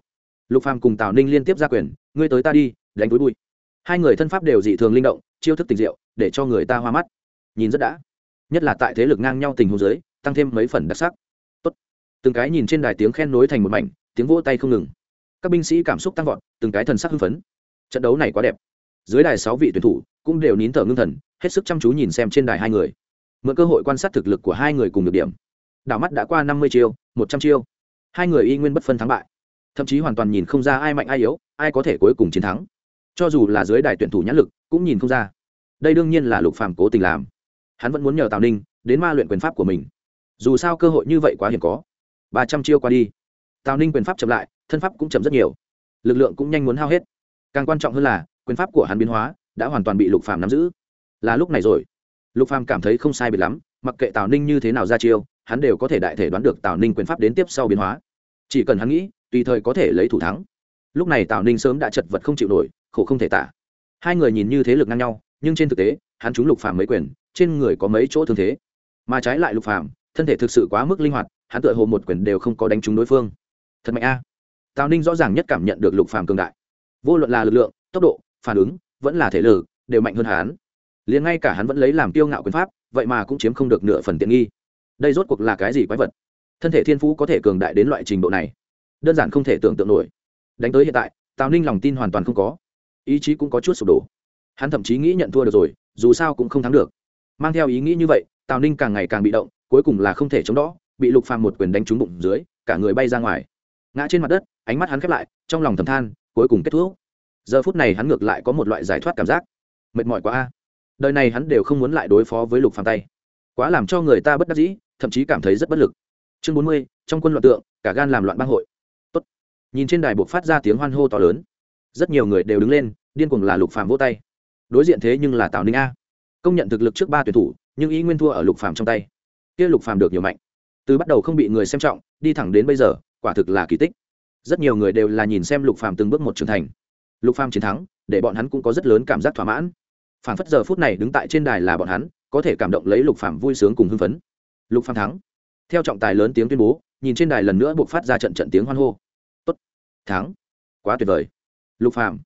Speaker 1: Lục phàm cùng tào ninh liên tiếp ra quyền, ngươi tới ta đi, đánh túi bụi. Hai người thân pháp đều dị thường linh động, chiêu thức tình diệu, để cho người ta hoa mắt. Nhìn rất đã. Nhất là tại thế lực ngang nhau tình huống dưới, tăng thêm mấy phần đặc sắc. Tốt. từng cái nhìn trên đài tiếng khen nối thành một mảnh, tiếng vỗ tay không ngừng. Các binh sĩ cảm xúc tăng vọt, từng cái thần sắc hưng phấn. Trận đấu này quá đẹp. Dưới đài sáu vị tuyển thủ cũng đều nín thở ngưng thần, hết sức chăm chú nhìn xem trên đài hai người mượn cơ hội quan sát thực lực của hai người cùng được điểm. Đảo mắt đã qua năm mươi chiêu, một trăm chiêu. Hai người y nguyên bất phân thắng bại. Thậm chí hoàn toàn nhìn không ra ai mạnh ai yếu, ai có thể cuối cùng chiến thắng. Cho dù là dưới đài tuyển thủ nhãn lực, cũng nhìn không ra. Đây đương nhiên là lục phàm cố tình làm. Hắn vẫn muốn nhờ tào ninh đến ma luyện quyền pháp của mình. Dù sao cơ hội như vậy quá hiếm có. Ba trăm chiêu qua đi. Tào ninh quyền pháp chậm lại, thân pháp cũng chậm rất nhiều. Lực lượng cũng nhanh muốn hao hết. Càng quan trọng hơn là, quyền pháp của hắn biến hóa đã hoàn toàn bị lục phàm nắm giữ. Là lúc này rồi lục phàm cảm thấy không sai biệt lắm, mặc kệ tào ninh như thế nào ra chiêu, hắn đều có thể đại thể đoán được tào ninh quyền pháp đến tiếp sau biến hóa. Chỉ cần hắn nghĩ, tùy thời có thể lấy thủ thắng. Lúc này tào ninh sớm đã chật vật không chịu nổi, khổ không thể tả. Hai người nhìn như thế lực ngang nhau, nhưng trên thực tế, hắn trúng lục phàm mấy quyền, trên người có mấy chỗ thương thế. Mà trái lại lục phàm, thân thể thực sự quá mức linh hoạt, hắn tựa hồ một quyền đều không có đánh trúng đối phương. Thật mạnh a. Tào ninh rõ ràng nhất cảm nhận được lục phàm cường đại. Vô luận là lực lượng, tốc độ, phản ứng, vẫn là thể lực, đều mạnh hơn hắn liền ngay cả hắn vẫn lấy làm tiêu ngạo quyền pháp, vậy mà cũng chiếm không được nửa phần tiện nghi. Đây rốt cuộc là cái gì quái vật? Thân thể thiên phú có thể cường đại đến loại trình độ này, đơn giản không thể tưởng tượng nổi. Đánh tới hiện tại, tào ninh lòng tin hoàn toàn không có. Ý chí cũng có chút sụp đổ. Hắn thậm chí nghĩ nhận thua được rồi, dù sao cũng không thắng được. Mang theo ý nghĩ như vậy, tào ninh càng ngày càng bị động, cuối cùng là không thể chống đỡ, bị lục phàm một quyền đánh trúng bụng dưới, cả người bay ra ngoài. Ngã trên mặt đất, ánh mắt hắn khép lại, trong lòng thầm than, cuối cùng kết thúc. Giờ phút này hắn ngược lại có một loại giải thoát cảm giác. Mệt mỏi quá a đời này hắn đều không muốn lại đối phó với lục phàm tay. Quá làm cho người ta bất đắc dĩ, thậm chí cảm thấy rất bất lực. Chương bốn mươi, trong quân loạn tượng, cả gan làm loạn bang hội. Tốt. nhìn trên đài buộc phát ra tiếng hoan hô to lớn. Rất nhiều người đều đứng lên, điên cuồng là lục phàm vỗ tay. Đối diện thế nhưng là tào ninh a. Công nhận thực lực trước ba tuyển thủ, nhưng ý nguyên thua ở lục phàm trong tay. Kia lục phàm được nhiều mạnh. Từ bắt đầu không bị người xem trọng, đi thẳng đến bây giờ, quả thực là kỳ tích. Rất nhiều người đều là nhìn xem lục phàm từng bước một trưởng thành. Lục phàm chiến thắng, để bọn hắn cũng có rất lớn cảm giác thỏa mãn phản phất giờ phút này đứng tại trên đài là bọn hắn, có thể cảm động lấy lục phàm vui sướng cùng hưng phấn. Lục phàm thắng. Theo trọng tài lớn tiếng tuyên bố, nhìn trên đài lần nữa buộc phát ra trận trận tiếng hoan hô. Tốt. Thắng. Quá tuyệt vời. Lục phàm.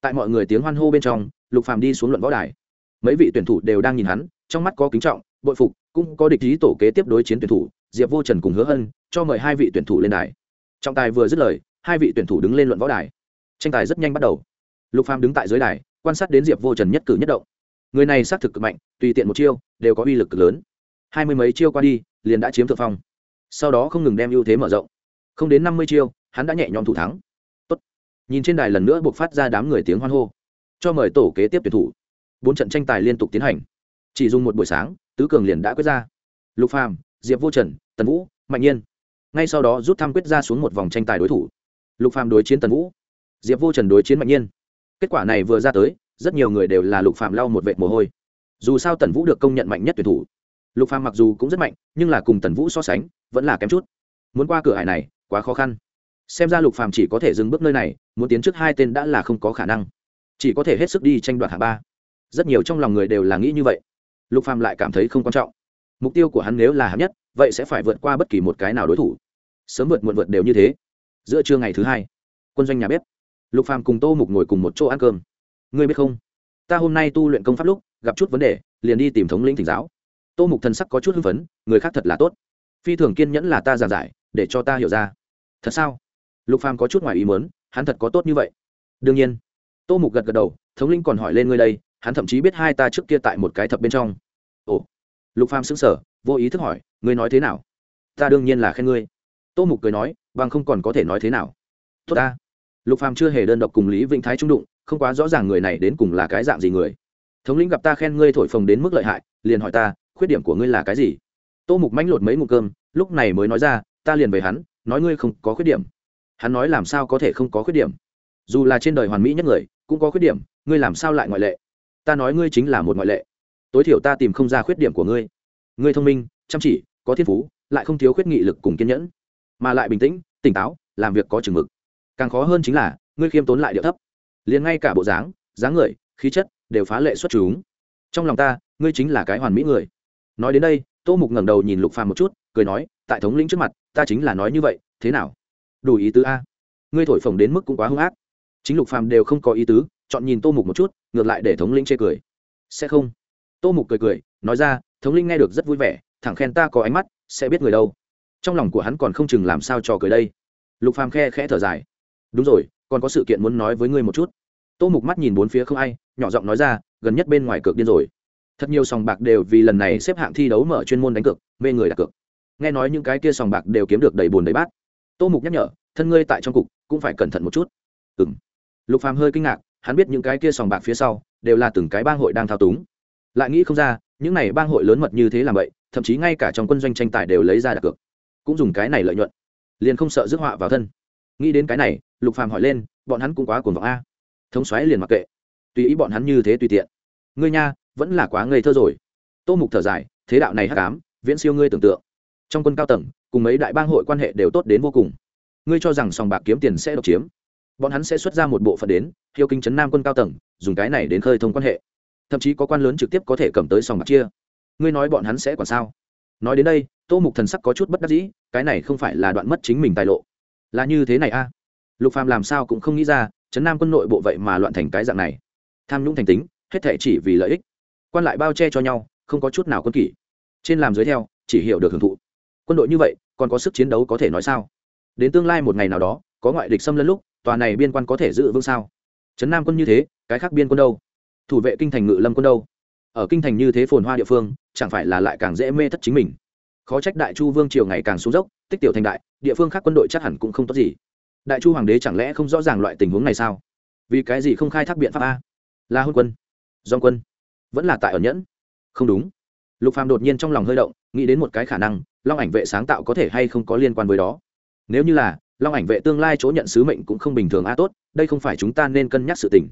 Speaker 1: Tại mọi người tiếng hoan hô bên trong, lục phàm đi xuống luận võ đài. Mấy vị tuyển thủ đều đang nhìn hắn, trong mắt có kính trọng, bội phục, cũng có địch ý tổ kế tiếp đối chiến tuyển thủ, diệp vô trần cùng hứa hân, cho mời hai vị tuyển thủ lên đài. Trọng tài vừa dứt lời, hai vị tuyển thủ đứng lên luận võ đài. Tranh tài rất nhanh bắt đầu. Lục phàm đứng tại dưới đài quan sát đến diệp vô trần nhất cử nhất động. Người này xác thực cực mạnh, tùy tiện một chiêu, đều có uy lực cực lớn. Hai mươi mấy chiêu qua đi, liền đã chiếm thượng phong. Sau đó không ngừng đem ưu thế mở rộng. Không đến năm mươi chiêu, hắn đã nhẹ nhõm thủ thắng. Tốt. nhìn trên đài lần nữa buộc phát ra đám người tiếng hoan hô. Cho mời tổ kế tiếp tuyển thủ. Bốn trận tranh tài liên tục tiến hành. Chỉ dùng một buổi sáng, tứ cường liền đã quyết ra. Lục phàm, diệp vô trần, tần vũ, mạnh nhiên. Ngay sau đó rút thăm quyết ra xuống một vòng tranh tài đối thủ. Lục phàm đối chiến tần vũ. Diệp vô trần đối chiến mạnh nhiên kết quả này vừa ra tới, rất nhiều người đều là lục phàm lau một vệt mồ hôi. Dù sao tần vũ được công nhận mạnh nhất tuyển thủ. Lục phàm mặc dù cũng rất mạnh, nhưng là cùng tần vũ so sánh, vẫn là kém chút. Muốn qua cửa hải này, quá khó khăn. Xem ra lục phàm chỉ có thể dừng bước nơi này, muốn tiến trước hai tên đã là không có khả năng. Chỉ có thể hết sức đi tranh đoạt hạng ba. Rất nhiều trong lòng người đều là nghĩ như vậy. Lục phàm lại cảm thấy không quan trọng. Mục tiêu của hắn nếu là hạng nhất, vậy sẽ phải vượt qua bất kỳ một cái nào đối thủ. Sớm vượt muộn vượt đều như thế. Giữa trưa ngày thứ hai, quân doanh nhà bếp lục phàm cùng tô mục ngồi cùng một chỗ ăn cơm. Ngươi biết không? Ta hôm nay tu luyện công pháp lúc, gặp chút vấn đề, liền đi tìm thống lĩnh thỉnh giáo. Tô mục thần sắc có chút hưng phấn, người khác thật là tốt. Phi thường kiên nhẫn là ta giảng giải, để cho ta hiểu ra. Thật sao? Lục phàm có chút ngoài ý muốn, hắn thật có tốt như vậy. Đương nhiên. Tô mục gật gật đầu, thống linh còn hỏi lên ngươi đây, hắn thậm chí biết hai ta trước kia tại một cái thập bên trong. Ồ. Lục phàm sững sờ, vô ý thức hỏi, ngươi nói thế nào? Ta đương nhiên là khen ngươi. Tô mục cười nói, bằng không còn có thể nói thế nào. Tốt ta lục phàm chưa hề đơn độc cùng lý vĩnh thái trung đụng, không quá rõ ràng người này đến cùng là cái dạng gì người. Thống lĩnh gặp ta khen ngươi thổi phồng đến mức lợi hại, liền hỏi ta, khuyết điểm của ngươi là cái gì? Tô mục mánh lột mấy ngụm cơm, lúc này mới nói ra, ta liền về hắn, nói ngươi không có khuyết điểm. Hắn nói làm sao có thể không có khuyết điểm? Dù là trên đời hoàn mỹ nhất người, cũng có khuyết điểm, ngươi làm sao lại ngoại lệ? Ta nói ngươi chính là một ngoại lệ. Tối thiểu ta tìm không ra khuyết điểm của ngươi. Ngươi thông minh, chăm chỉ, có thiên phú, lại không thiếu khuyết nghị lực cùng kiên nhẫn, mà lại bình tĩnh, tỉnh táo, làm việc có chừng mực càng khó hơn chính là, ngươi khiêm tốn lại điệu thấp. Liền ngay cả bộ dáng dáng người, khí chất đều phá lệ xuất chúng. Trong lòng ta, ngươi chính là cái hoàn mỹ người. Nói đến đây, tô mục ngẩng đầu nhìn lục phàm một chút, cười nói, tại thống lĩnh trước mặt, ta chính là nói như vậy, thế nào? Đủ ý tứ a. Ngươi thổi phồng đến mức cũng quá hung ác. Chính lục phàm đều không có ý tứ, chọn nhìn tô mục một chút, ngược lại để thống lĩnh chê cười. Sẽ không. Tô mục cười cười, nói ra, thống linh nghe được rất vui vẻ, thẳng khen ta có ánh mắt, sẽ biết người đâu. Trong lòng của hắn còn không chừng làm sao trò cười đây. Lục phàm khe khẽ thở dài đúng rồi, còn có sự kiện muốn nói với ngươi một chút. Tô mục mắt nhìn bốn phía không ai, nhỏ giọng nói ra, gần nhất bên ngoài cược điên rồi. Thật nhiều sòng bạc đều vì lần này xếp hạng thi đấu mở chuyên môn đánh cược, mê người đặt cược. Nghe nói những cái kia sòng bạc đều kiếm được đầy bùn đầy bát. Tô mục nhắc nhở, thân ngươi tại trong cục, cũng phải cẩn thận một chút. Ừ m lục phàm hơi kinh ngạc, hắn biết những cái kia sòng bạc phía sau, đều là từng cái bang hội đang thao túng. Lại nghĩ không ra, những này bang hội lớn mật như thế làm vậy, thậm chí ngay cả trong quân doanh tranh tài đều lấy ra đặt cược. Cũng dùng cái này lợi nhuận. Liền không sợ rước họa vào thân nghĩ đến cái này, lục phàm hỏi lên, bọn hắn cũng quá cuồng vọng a. Thống xoáy liền mặc kệ. Tùy ý bọn hắn như thế tùy tiện. Ngươi nha, vẫn là quá ngây thơ rồi. Tô mục thở dài, thế đạo này hắc ám, viễn siêu ngươi tưởng tượng. Trong quân cao tầng, cùng mấy đại bang hội quan hệ đều tốt đến vô cùng. Ngươi cho rằng sòng bạc kiếm tiền sẽ độc chiếm. Bọn hắn sẽ xuất ra một bộ phận đến hiếu kinh chấn nam quân cao tầng, dùng cái này đến khơi thông quan hệ. Thậm chí có quan lớn trực tiếp có thể cầm tới sòng bạc chia. Ngươi nói bọn hắn sẽ còn sao? Nói đến đây, tô mục thần sắc có chút bất đắc dĩ, cái này không phải là đoạn mất chính mình tài lộ là như thế này a. Lục phàm làm sao cũng không nghĩ ra chấn nam quân nội bộ vậy mà loạn thành cái dạng này. Tham nhũng thành tính, hết thể chỉ vì lợi ích. Quan lại bao che cho nhau, không có chút nào quân kỷ. Trên làm dưới theo, chỉ hiểu được hưởng thụ. Quân đội như vậy, còn có sức chiến đấu có thể nói sao? Đến tương lai một ngày nào đó, có ngoại địch xâm lấn lúc, tòa này biên quan có thể giữ vững sao? Trấn nam quân như thế, cái khác biên quân đâu? Thủ vệ kinh thành ngự lâm quân đâu? Ở kinh thành như thế phồn hoa địa phương, chẳng phải là lại càng dễ mê thất chính mình? Khó trách đại chu vương triều ngày càng xuống dốc, tích tiểu thành đại, địa phương khác quân đội chắc hẳn cũng không tốt gì. Đại chu hoàng đế chẳng lẽ không rõ ràng loại tình huống này sao? Vì cái gì không khai thác biện pháp a? Là hôn quân dong quân, vẫn là tại ở nhẫn. Không đúng. Lục phàm đột nhiên trong lòng hơi động, nghĩ đến một cái khả năng, long ảnh vệ sáng tạo có thể hay không có liên quan với đó. Nếu như là, long ảnh vệ tương lai chỗ nhận sứ mệnh cũng không bình thường a tốt, đây không phải chúng ta nên cân nhắc sự tình.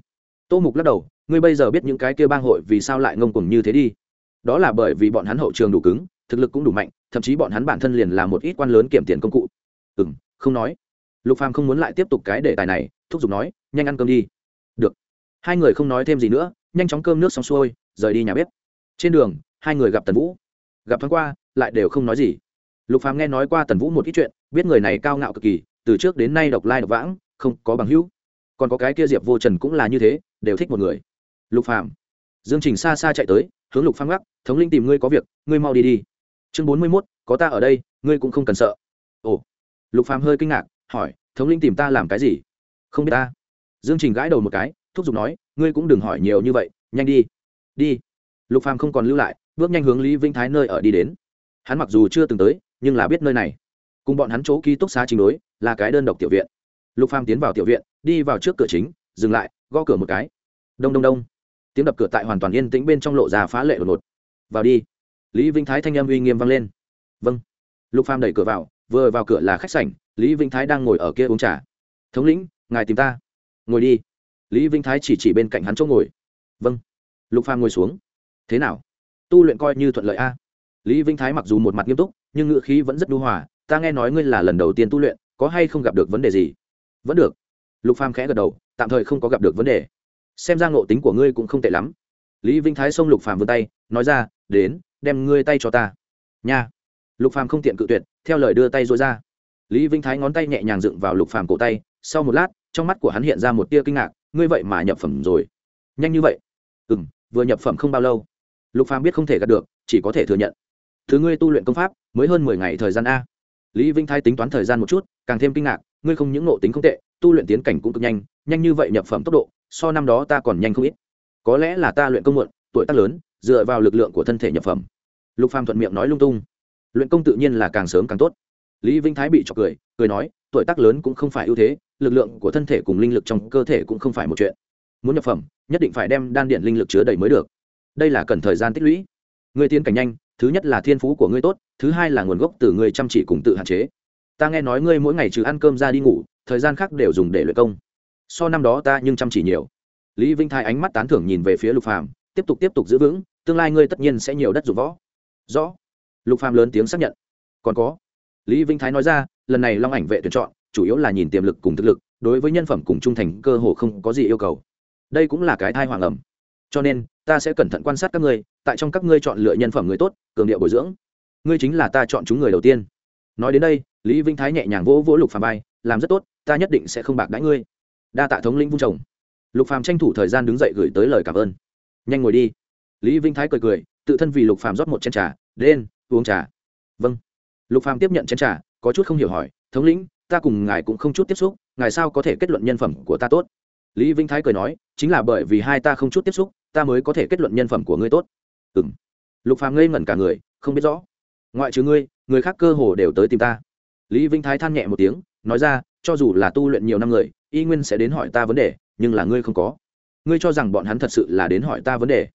Speaker 1: Tô mục lắc đầu, ngươi bây giờ biết những cái kia bang hội vì sao lại ngông cuồng như thế đi. Đó là bởi vì bọn hắn hậu trường đủ cứng thực lực cũng đủ mạnh, thậm chí bọn hắn bản thân liền là một ít quan lớn kiểm tiền công cụ. Ừ m không nói. Lục phàm không muốn lại tiếp tục cái đề tài này, thúc giục nói, nhanh ăn cơm đi. Được. Hai người không nói thêm gì nữa, nhanh chóng cơm nước xong xuôi, rời đi nhà bếp. Trên đường, hai người gặp tần vũ. Gặp thoáng qua, lại đều không nói gì. Lục phàm nghe nói qua tần vũ một ít chuyện, biết người này cao ngạo cực kỳ, từ trước đến nay độc lai độc vãng, không có bằng hữu. Còn có cái kia diệp vô trần cũng là như thế, đều thích một người. Lục phàm. Dương trình xa xa chạy tới, hướng lục phàm gác, thống linh tìm ngươi có việc, ngươi mau đi đi chương bốn mươi mốt, có ta ở đây, ngươi cũng không cần sợ. Ồ, lục phàm hơi kinh ngạc, hỏi, thống linh tìm ta làm cái gì? Không biết ta. Dương trình gãi đầu một cái, thúc giục nói, ngươi cũng đừng hỏi nhiều như vậy, nhanh đi. Đi. Lục phàm không còn lưu lại, bước nhanh hướng lý vĩnh thái nơi ở đi đến. Hắn mặc dù chưa từng tới, nhưng là biết nơi này. Cùng bọn hắn chỗ ký túc xá chính đối, là cái đơn độc tiểu viện. Lục phàm tiến vào tiểu viện, đi vào trước cửa chính, dừng lại, gõ cửa một cái. Đông đông đông. Tiếng đập cửa tại hoàn toàn yên tĩnh bên trong lộ ra phá lệ đột ngột. Vào đi lý vĩnh thái thanh âm uy nghiêm vang lên. Vâng. Lục phàm đẩy cửa vào, vừa vào cửa là khách sảnh, lý vĩnh thái đang ngồi ở kia uống trà. Thống lĩnh, ngài tìm ta. Ngồi đi. Lý vĩnh thái chỉ chỉ bên cạnh hắn chỗ ngồi. Vâng. Lục phàm ngồi xuống. Thế nào? Tu luyện coi như thuận lợi a. Lý vĩnh thái mặc dù một mặt nghiêm túc, nhưng ngựa khí vẫn rất đu hòa. Ta nghe nói ngươi là lần đầu tiên tu luyện, có hay không gặp được vấn đề gì? Vẫn được. Lục phàm khẽ gật đầu, tạm thời không có gặp được vấn đề. Xem ra ngộ tính của ngươi cũng không tệ lắm. Lý vĩnh thái xông lục phàm vươn tay, nói ra, đến đem ngươi tay cho ta. Nha. Lục phàm không tiện cự tuyệt, theo lời đưa tay dối ra. Lý vĩnh thái ngón tay nhẹ nhàng dựng vào lục phàm cổ tay, sau một lát, trong mắt của hắn hiện ra một tia kinh ngạc, ngươi vậy mà nhập phẩm rồi. Nhanh như vậy? Ừ m vừa nhập phẩm không bao lâu. Lục phàm biết không thể gạt được, chỉ có thể thừa nhận. Thứ ngươi tu luyện công pháp, mới hơn mười ngày thời gian a. Lý vĩnh thái tính toán thời gian một chút, càng thêm kinh ngạc, ngươi không những nộ tính không tệ, tu luyện tiến cảnh cũng cực nhanh nhanh như vậy nhập phẩm tốc độ, so năm đó ta còn nhanh không ít. Có lẽ là ta luyện công muộn, tuổi tác lớn, dựa vào lực lượng của thân thể nhập phẩm lục phàm thuận miệng nói lung tung. Luyện công tự nhiên là càng sớm càng tốt. Lý vĩnh thái bị chọc cười cười nói, tuổi tác lớn cũng không phải ưu thế, lực lượng của thân thể cùng linh lực trong cơ thể cũng không phải một chuyện. Muốn nhập phẩm, nhất định phải đem đan điện linh lực chứa đầy mới được. Đây là cần thời gian tích lũy. Người tiến cảnh nhanh, thứ nhất là thiên phú của ngươi tốt, thứ hai là nguồn gốc từ người chăm chỉ cùng tự hạn chế. Ta nghe nói ngươi mỗi ngày trừ ăn cơm ra đi ngủ, thời gian khác đều dùng để luyện công. So năm đó ta nhưng chăm chỉ nhiều. Lý vinh thái ánh mắt tán thưởng nhìn về phía lục phàm, tiếp tục tiếp tục giữ vững, tương lai ngươi tất nhiên sẽ nhiều đất dụng võ rõ. Lục phàm lớn tiếng xác nhận. Còn có. Lý vinh thái nói ra, lần này long ảnh vệ tuyển chọn, chủ yếu là nhìn tiềm lực cùng thực lực, đối với nhân phẩm cùng trung thành cơ hồ không có gì yêu cầu. Đây cũng là cái thai hoàng ẩm. Cho nên, ta sẽ cẩn thận quan sát các ngươi, tại trong các ngươi chọn lựa nhân phẩm người tốt, cường điệu bồi dưỡng. Ngươi chính là ta chọn chúng người đầu tiên. Nói đến đây, lý vinh thái nhẹ nhàng vỗ vỗ lục phàm bay làm rất tốt, ta nhất định sẽ không bạc đãi ngươi. Đa tạ thống lĩnh vung chồng. Lục phàm tranh thủ thời gian đứng dậy gửi tới lời cảm ơn. Nhanh ngồi đi. Lý vinh thái cười cười tự thân vì lục phàm rót một chén trà lên, uống trà. Vâng. Lục phàm tiếp nhận chén trà có chút không hiểu hỏi thống lĩnh ta cùng ngài cũng không chút tiếp xúc ngài sao có thể kết luận nhân phẩm của ta tốt? Lý vinh thái cười nói chính là bởi vì hai ta không chút tiếp xúc ta mới có thể kết luận nhân phẩm của ngươi tốt. Ừ m lục phàm ngây ngẩn cả người không biết rõ. Ngoại trừ ngươi người khác cơ hồ đều tới tìm ta. Lý vinh thái than nhẹ một tiếng nói ra cho dù là tu luyện nhiều năm người y nguyên sẽ đến hỏi ta vấn đề nhưng là ngươi không có. Ngươi cho rằng bọn hắn thật sự là đến hỏi ta vấn đề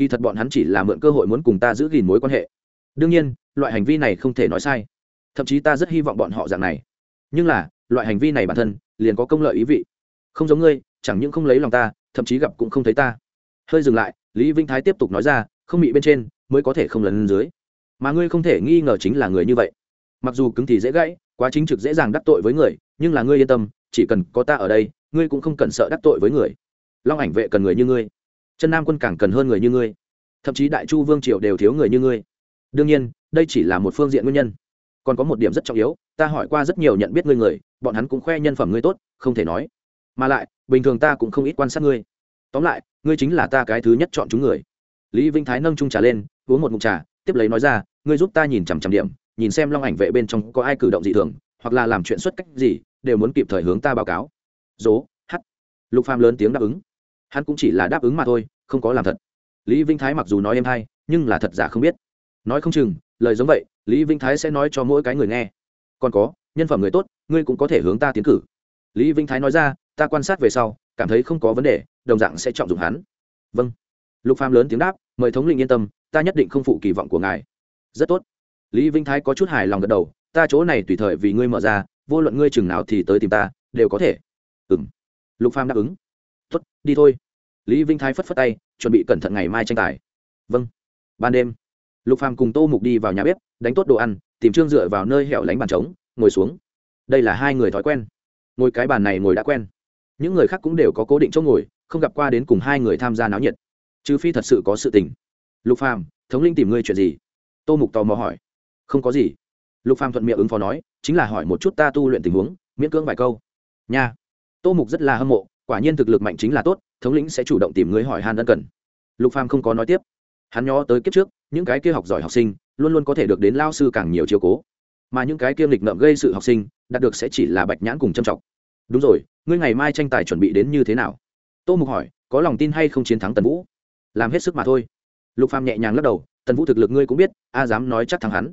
Speaker 1: kỳ thật bọn hắn chỉ là mượn cơ hội muốn cùng ta giữ gìn mối quan hệ. Đương nhiên, loại hành vi này không thể nói sai. Thậm chí ta rất hy vọng bọn họ dạng này. Nhưng là, loại hành vi này bản thân, liền có công lợi ý vị. Không giống ngươi, chẳng những không lấy lòng ta, thậm chí gặp cũng không thấy ta. Hơi dừng lại, lý vinh thái tiếp tục nói ra, không bị bên trên, mới có thể không lần dưới. Mà ngươi không thể nghi ngờ chính là người như vậy. Mặc dù cứng thì dễ gãy, quá chính trực dễ dàng đắc tội với người, nhưng là ngươi yên tâm, chỉ cần có ta ở đây, ngươi cũng không cần sợ đắc tội với người. Long ảnh vệ cần người như ngươi chân nam quân càng cần hơn người như ngươi. Thậm chí đại chu vương triều đều thiếu người như ngươi. Đương nhiên, đây chỉ là một phương diện nguyên nhân. Còn có một điểm rất trọng yếu, ta hỏi qua rất nhiều nhận biết ngươi người, bọn hắn cũng khoe nhân phẩm ngươi tốt, không thể nói. Mà lại, bình thường ta cũng không ít quan sát ngươi. Tóm lại, ngươi chính là ta cái thứ nhất chọn chúng người. Lý vinh thái nâng trung trà lên, uống một mục trà, tiếp lấy nói ra, ngươi giúp ta nhìn chằm chằm điểm, nhìn xem long ảnh vệ bên trong có ai cử động dị thường, hoặc là làm chuyện xuất cách gì, đều muốn kịp thời hướng ta báo cáo. Dố h lục phàm lớn tiếng đáp ứng hắn cũng chỉ là đáp ứng mà thôi, không có làm thật. Lý vinh thái mặc dù nói em hay, nhưng là thật giả không biết. Nói không chừng, lời giống vậy, lý vinh thái sẽ nói cho mỗi cái người nghe. Còn có, nhân phẩm người tốt, ngươi cũng có thể hướng ta tiến cử. Lý vinh thái nói ra, ta quan sát về sau, cảm thấy không có vấn đề, đồng dạng sẽ trọng dụng hắn. Vâng. Lục phàm lớn tiếng đáp, mời thống lĩnh yên tâm, ta nhất định không phụ kỳ vọng của ngài. Rất tốt. Lý vinh thái có chút hài lòng gật đầu, ta chỗ này tùy thời vì ngươi mở ra, vô luận ngươi chừng nào thì tới tìm ta, đều có thể. Ừm. Lục phàm đáp ứng tốt, đi thôi. Lý vinh thái phất phất tay, chuẩn bị cẩn thận ngày mai tranh tài. Vâng. Ban đêm, lục phàm cùng tô mục đi vào nhà bếp, đánh tốt đồ ăn, tìm trương dựa vào nơi hẻo lánh bàn trống, ngồi xuống. Đây là hai người thói quen. Ngồi cái bàn này ngồi đã quen. Những người khác cũng đều có cố định chỗ ngồi, không gặp qua đến cùng hai người tham gia náo nhiệt. Trừ phi thật sự có sự tình. Lục phàm, thống linh tìm ngươi chuyện gì? Tô mục tò mò hỏi. Không có gì. Lục phàm thuận miệng ứng phó nói, chính là hỏi một chút ta tu luyện tình huống, miễn cưỡng vài câu. Nha. Tô mục rất là hâm mộ quả nhiên thực lực mạnh chính là tốt, thống lĩnh sẽ chủ động tìm người hỏi han ân cần. Lục phàm không có nói tiếp. Hắn nhó tới kiếp trước, những cái kia học giỏi học sinh, luôn luôn có thể được đến lao sư càng nhiều chiều cố. Mà những cái kia nghịch ngợm gây sự học sinh, đạt được sẽ chỉ là bạch nhãn cùng châm trọng đúng rồi, ngươi ngày mai tranh tài chuẩn bị đến như thế nào? Tô mục hỏi, có lòng tin hay không chiến thắng tần vũ? Làm hết sức mà thôi. Lục phàm nhẹ nhàng lắc đầu, tần vũ thực lực ngươi cũng biết, a dám nói chắc thắng hắn.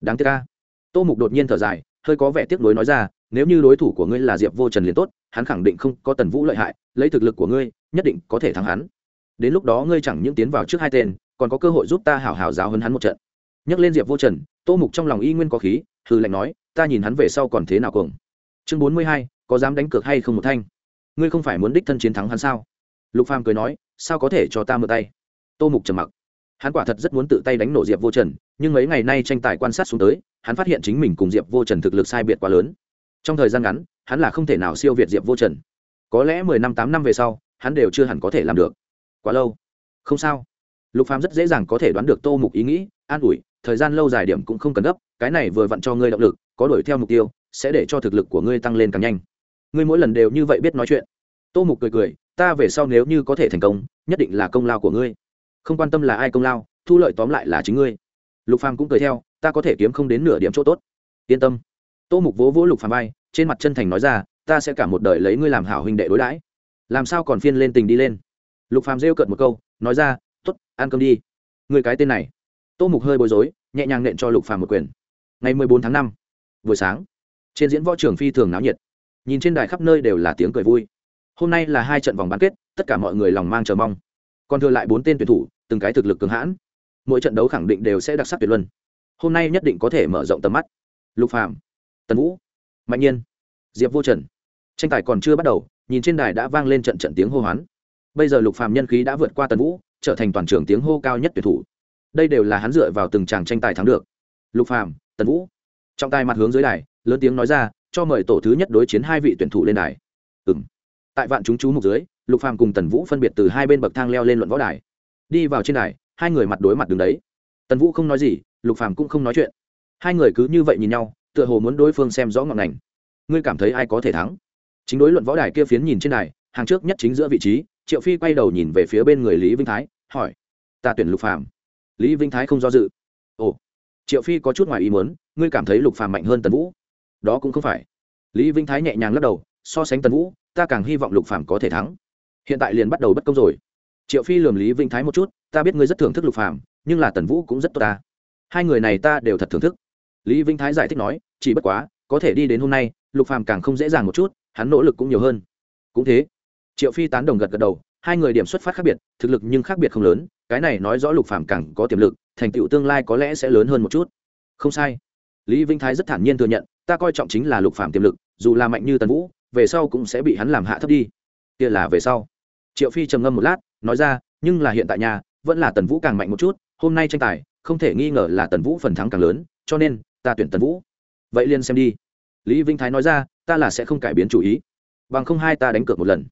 Speaker 1: Đáng tiếc a. Tô mục đột nhiên thở dài, hơi có vẻ tiếc nuối nói ra, nếu như đối thủ của ngươi là diệp vô trần liền tốt hắn khẳng định không có tần vũ lợi hại, lấy thực lực của ngươi, nhất định có thể thắng hắn. Đến lúc đó ngươi chẳng những tiến vào trước hai tên, còn có cơ hội giúp ta hảo hảo giáo hơn hắn một trận. Nhắc lên diệp vô trần, tô mục trong lòng y nguyên có khí hư lạnh nói, ta nhìn hắn về sau còn thế nào cùng chương bốn mươi hai, có dám đánh cược hay không một thanh? Ngươi không phải muốn đích thân chiến thắng hắn sao? Lục phàm cười nói, sao có thể cho ta mượn tay? Tô mục trầm mặc. Hắn quả thật rất muốn tự tay đánh nổ diệp vô trần, nhưng mấy ngày nay tranh tài quan sát xuống tới, hắn phát hiện chính mình cùng diệp vô trần thực lực sai biệt quá lớn. Trong thời gian ngắn hắn là không thể nào siêu việt diệp vô trần. Có lẽ mười năm, tám năm về sau, hắn đều chưa hẳn có thể làm được. Quá lâu. Không sao. Lục phàm rất dễ dàng có thể đoán được tô mục ý nghĩ, an ủi, thời gian lâu dài điểm cũng không cần gấp, cái này vừa vặn cho ngươi động lực, có đuổi theo mục tiêu, sẽ để cho thực lực của ngươi tăng lên càng nhanh. Ngươi mỗi lần đều như vậy biết nói chuyện. Tô mục cười cười, ta về sau nếu như có thể thành công, nhất định là công lao của ngươi. Không quan tâm là ai công lao, thu lợi tóm lại là chính ngươi. Lục phàm cũng cười theo, ta có thể kiếm không đến nửa điểm chỗ tốt. Yên tâm. Tô mục vỗ vỗ lục phàm bay trên mặt chân thành nói ra, ta sẽ cả một đời lấy ngươi làm hảo huynh đệ đối đãi. Làm sao còn phiên lên tình đi lên? Lục phàm rêu cợt một câu, nói ra t ố t ăn cơm đi. Người cái tên này. Tô mục hơi bối rối, nhẹ nhàng nện cho lục phàm một quyền. Ngày mười bốn tháng năm, buổi sáng, trên diễn võ trường phi thường náo nhiệt. Nhìn trên đài khắp nơi đều là tiếng cười vui. Hôm nay là hai trận vòng bán kết, tất cả mọi người lòng mang chờ mong. Còn thừa lại bốn tên tuyển thủ, từng cái thực lực cường hãn. Mỗi trận đấu khẳng định đều sẽ đặc sắc tuyệt luân. Hôm nay nhất định có thể mở rộng tầm mắt. Lục phàm, tần vũ mạnh nhiên. Diệp vô trần. Tranh tài còn chưa bắt đầu, nhìn trên đài đã vang lên trận trận tiếng hô hoán. Bây giờ lục phàm nhân khí đã vượt qua tần vũ, trở thành toàn trường tiếng hô cao nhất tuyển thủ. Đây đều là hắn dựa vào từng tràng tranh tài thắng được. Lục phàm, tần vũ. Trọng tài mặt hướng dưới đài, lớn tiếng nói ra, cho mời tổ thứ nhất đối chiến hai vị tuyển thủ lên đài. Ừng tại vạn chúng chú mục dưới, lục phàm cùng tần vũ phân biệt từ hai bên bậc thang leo lên luận võ đài. Đi vào trên đài, hai người mặt đối mặt đứng đấy. Tần vũ không nói gì, lục phàm cũng không nói chuyện. Hai người cứ như vậy nhìn nhau tựa hồ muốn đối phương xem rõ ngọn ngành. Ngươi cảm thấy ai có thể thắng? Chính đối luận võ đài kia phiến nhìn trên đài, hàng trước nhất chính giữa vị trí, triệu phi quay đầu nhìn về phía bên người lý vinh thái, hỏi, ta tuyển lục phàm. Lý vinh thái không do dự, ồ. Triệu phi có chút ngoài ý muốn, ngươi cảm thấy lục phàm mạnh hơn tần vũ? Đó cũng không phải. Lý vinh thái nhẹ nhàng lắc đầu, so sánh tần vũ, ta càng hy vọng lục phàm có thể thắng. Hiện tại liền bắt đầu bất công rồi. Triệu phi lườm lý vinh thái một chút, ta biết ngươi rất thưởng thức lục phàm, nhưng là tần vũ cũng rất tốt ta. Hai người này ta đều thật thưởng thức lý vinh thái giải thích nói, chỉ bất quá, có thể đi đến hôm nay, lục phàm càng không dễ dàng một chút, hắn nỗ lực cũng nhiều hơn. Cũng thế, triệu phi tán đồng gật gật đầu, hai người điểm xuất phát khác biệt, thực lực nhưng khác biệt không lớn, cái này nói rõ lục phàm càng có tiềm lực, thành tựu tương lai có lẽ sẽ lớn hơn một chút. Không sai. Lý vinh thái rất thản nhiên thừa nhận, ta coi trọng chính là lục phàm tiềm lực, dù là mạnh như tần vũ, về sau cũng sẽ bị hắn làm hạ thấp đi. Kia là về sau. Triệu phi trầm ngâm một lát, nói ra, nhưng là hiện tại nhà, vẫn là tần vũ càng mạnh một chút, hôm nay tranh tài, không thể nghi ngờ là tần vũ phần thắng càng lớn, cho nên ta tuyển tần vũ. Vậy liền xem đi. Lý vinh thái nói ra, ta là sẽ không cải biến chủ ý. Bằng không hai ta đánh cược một lần.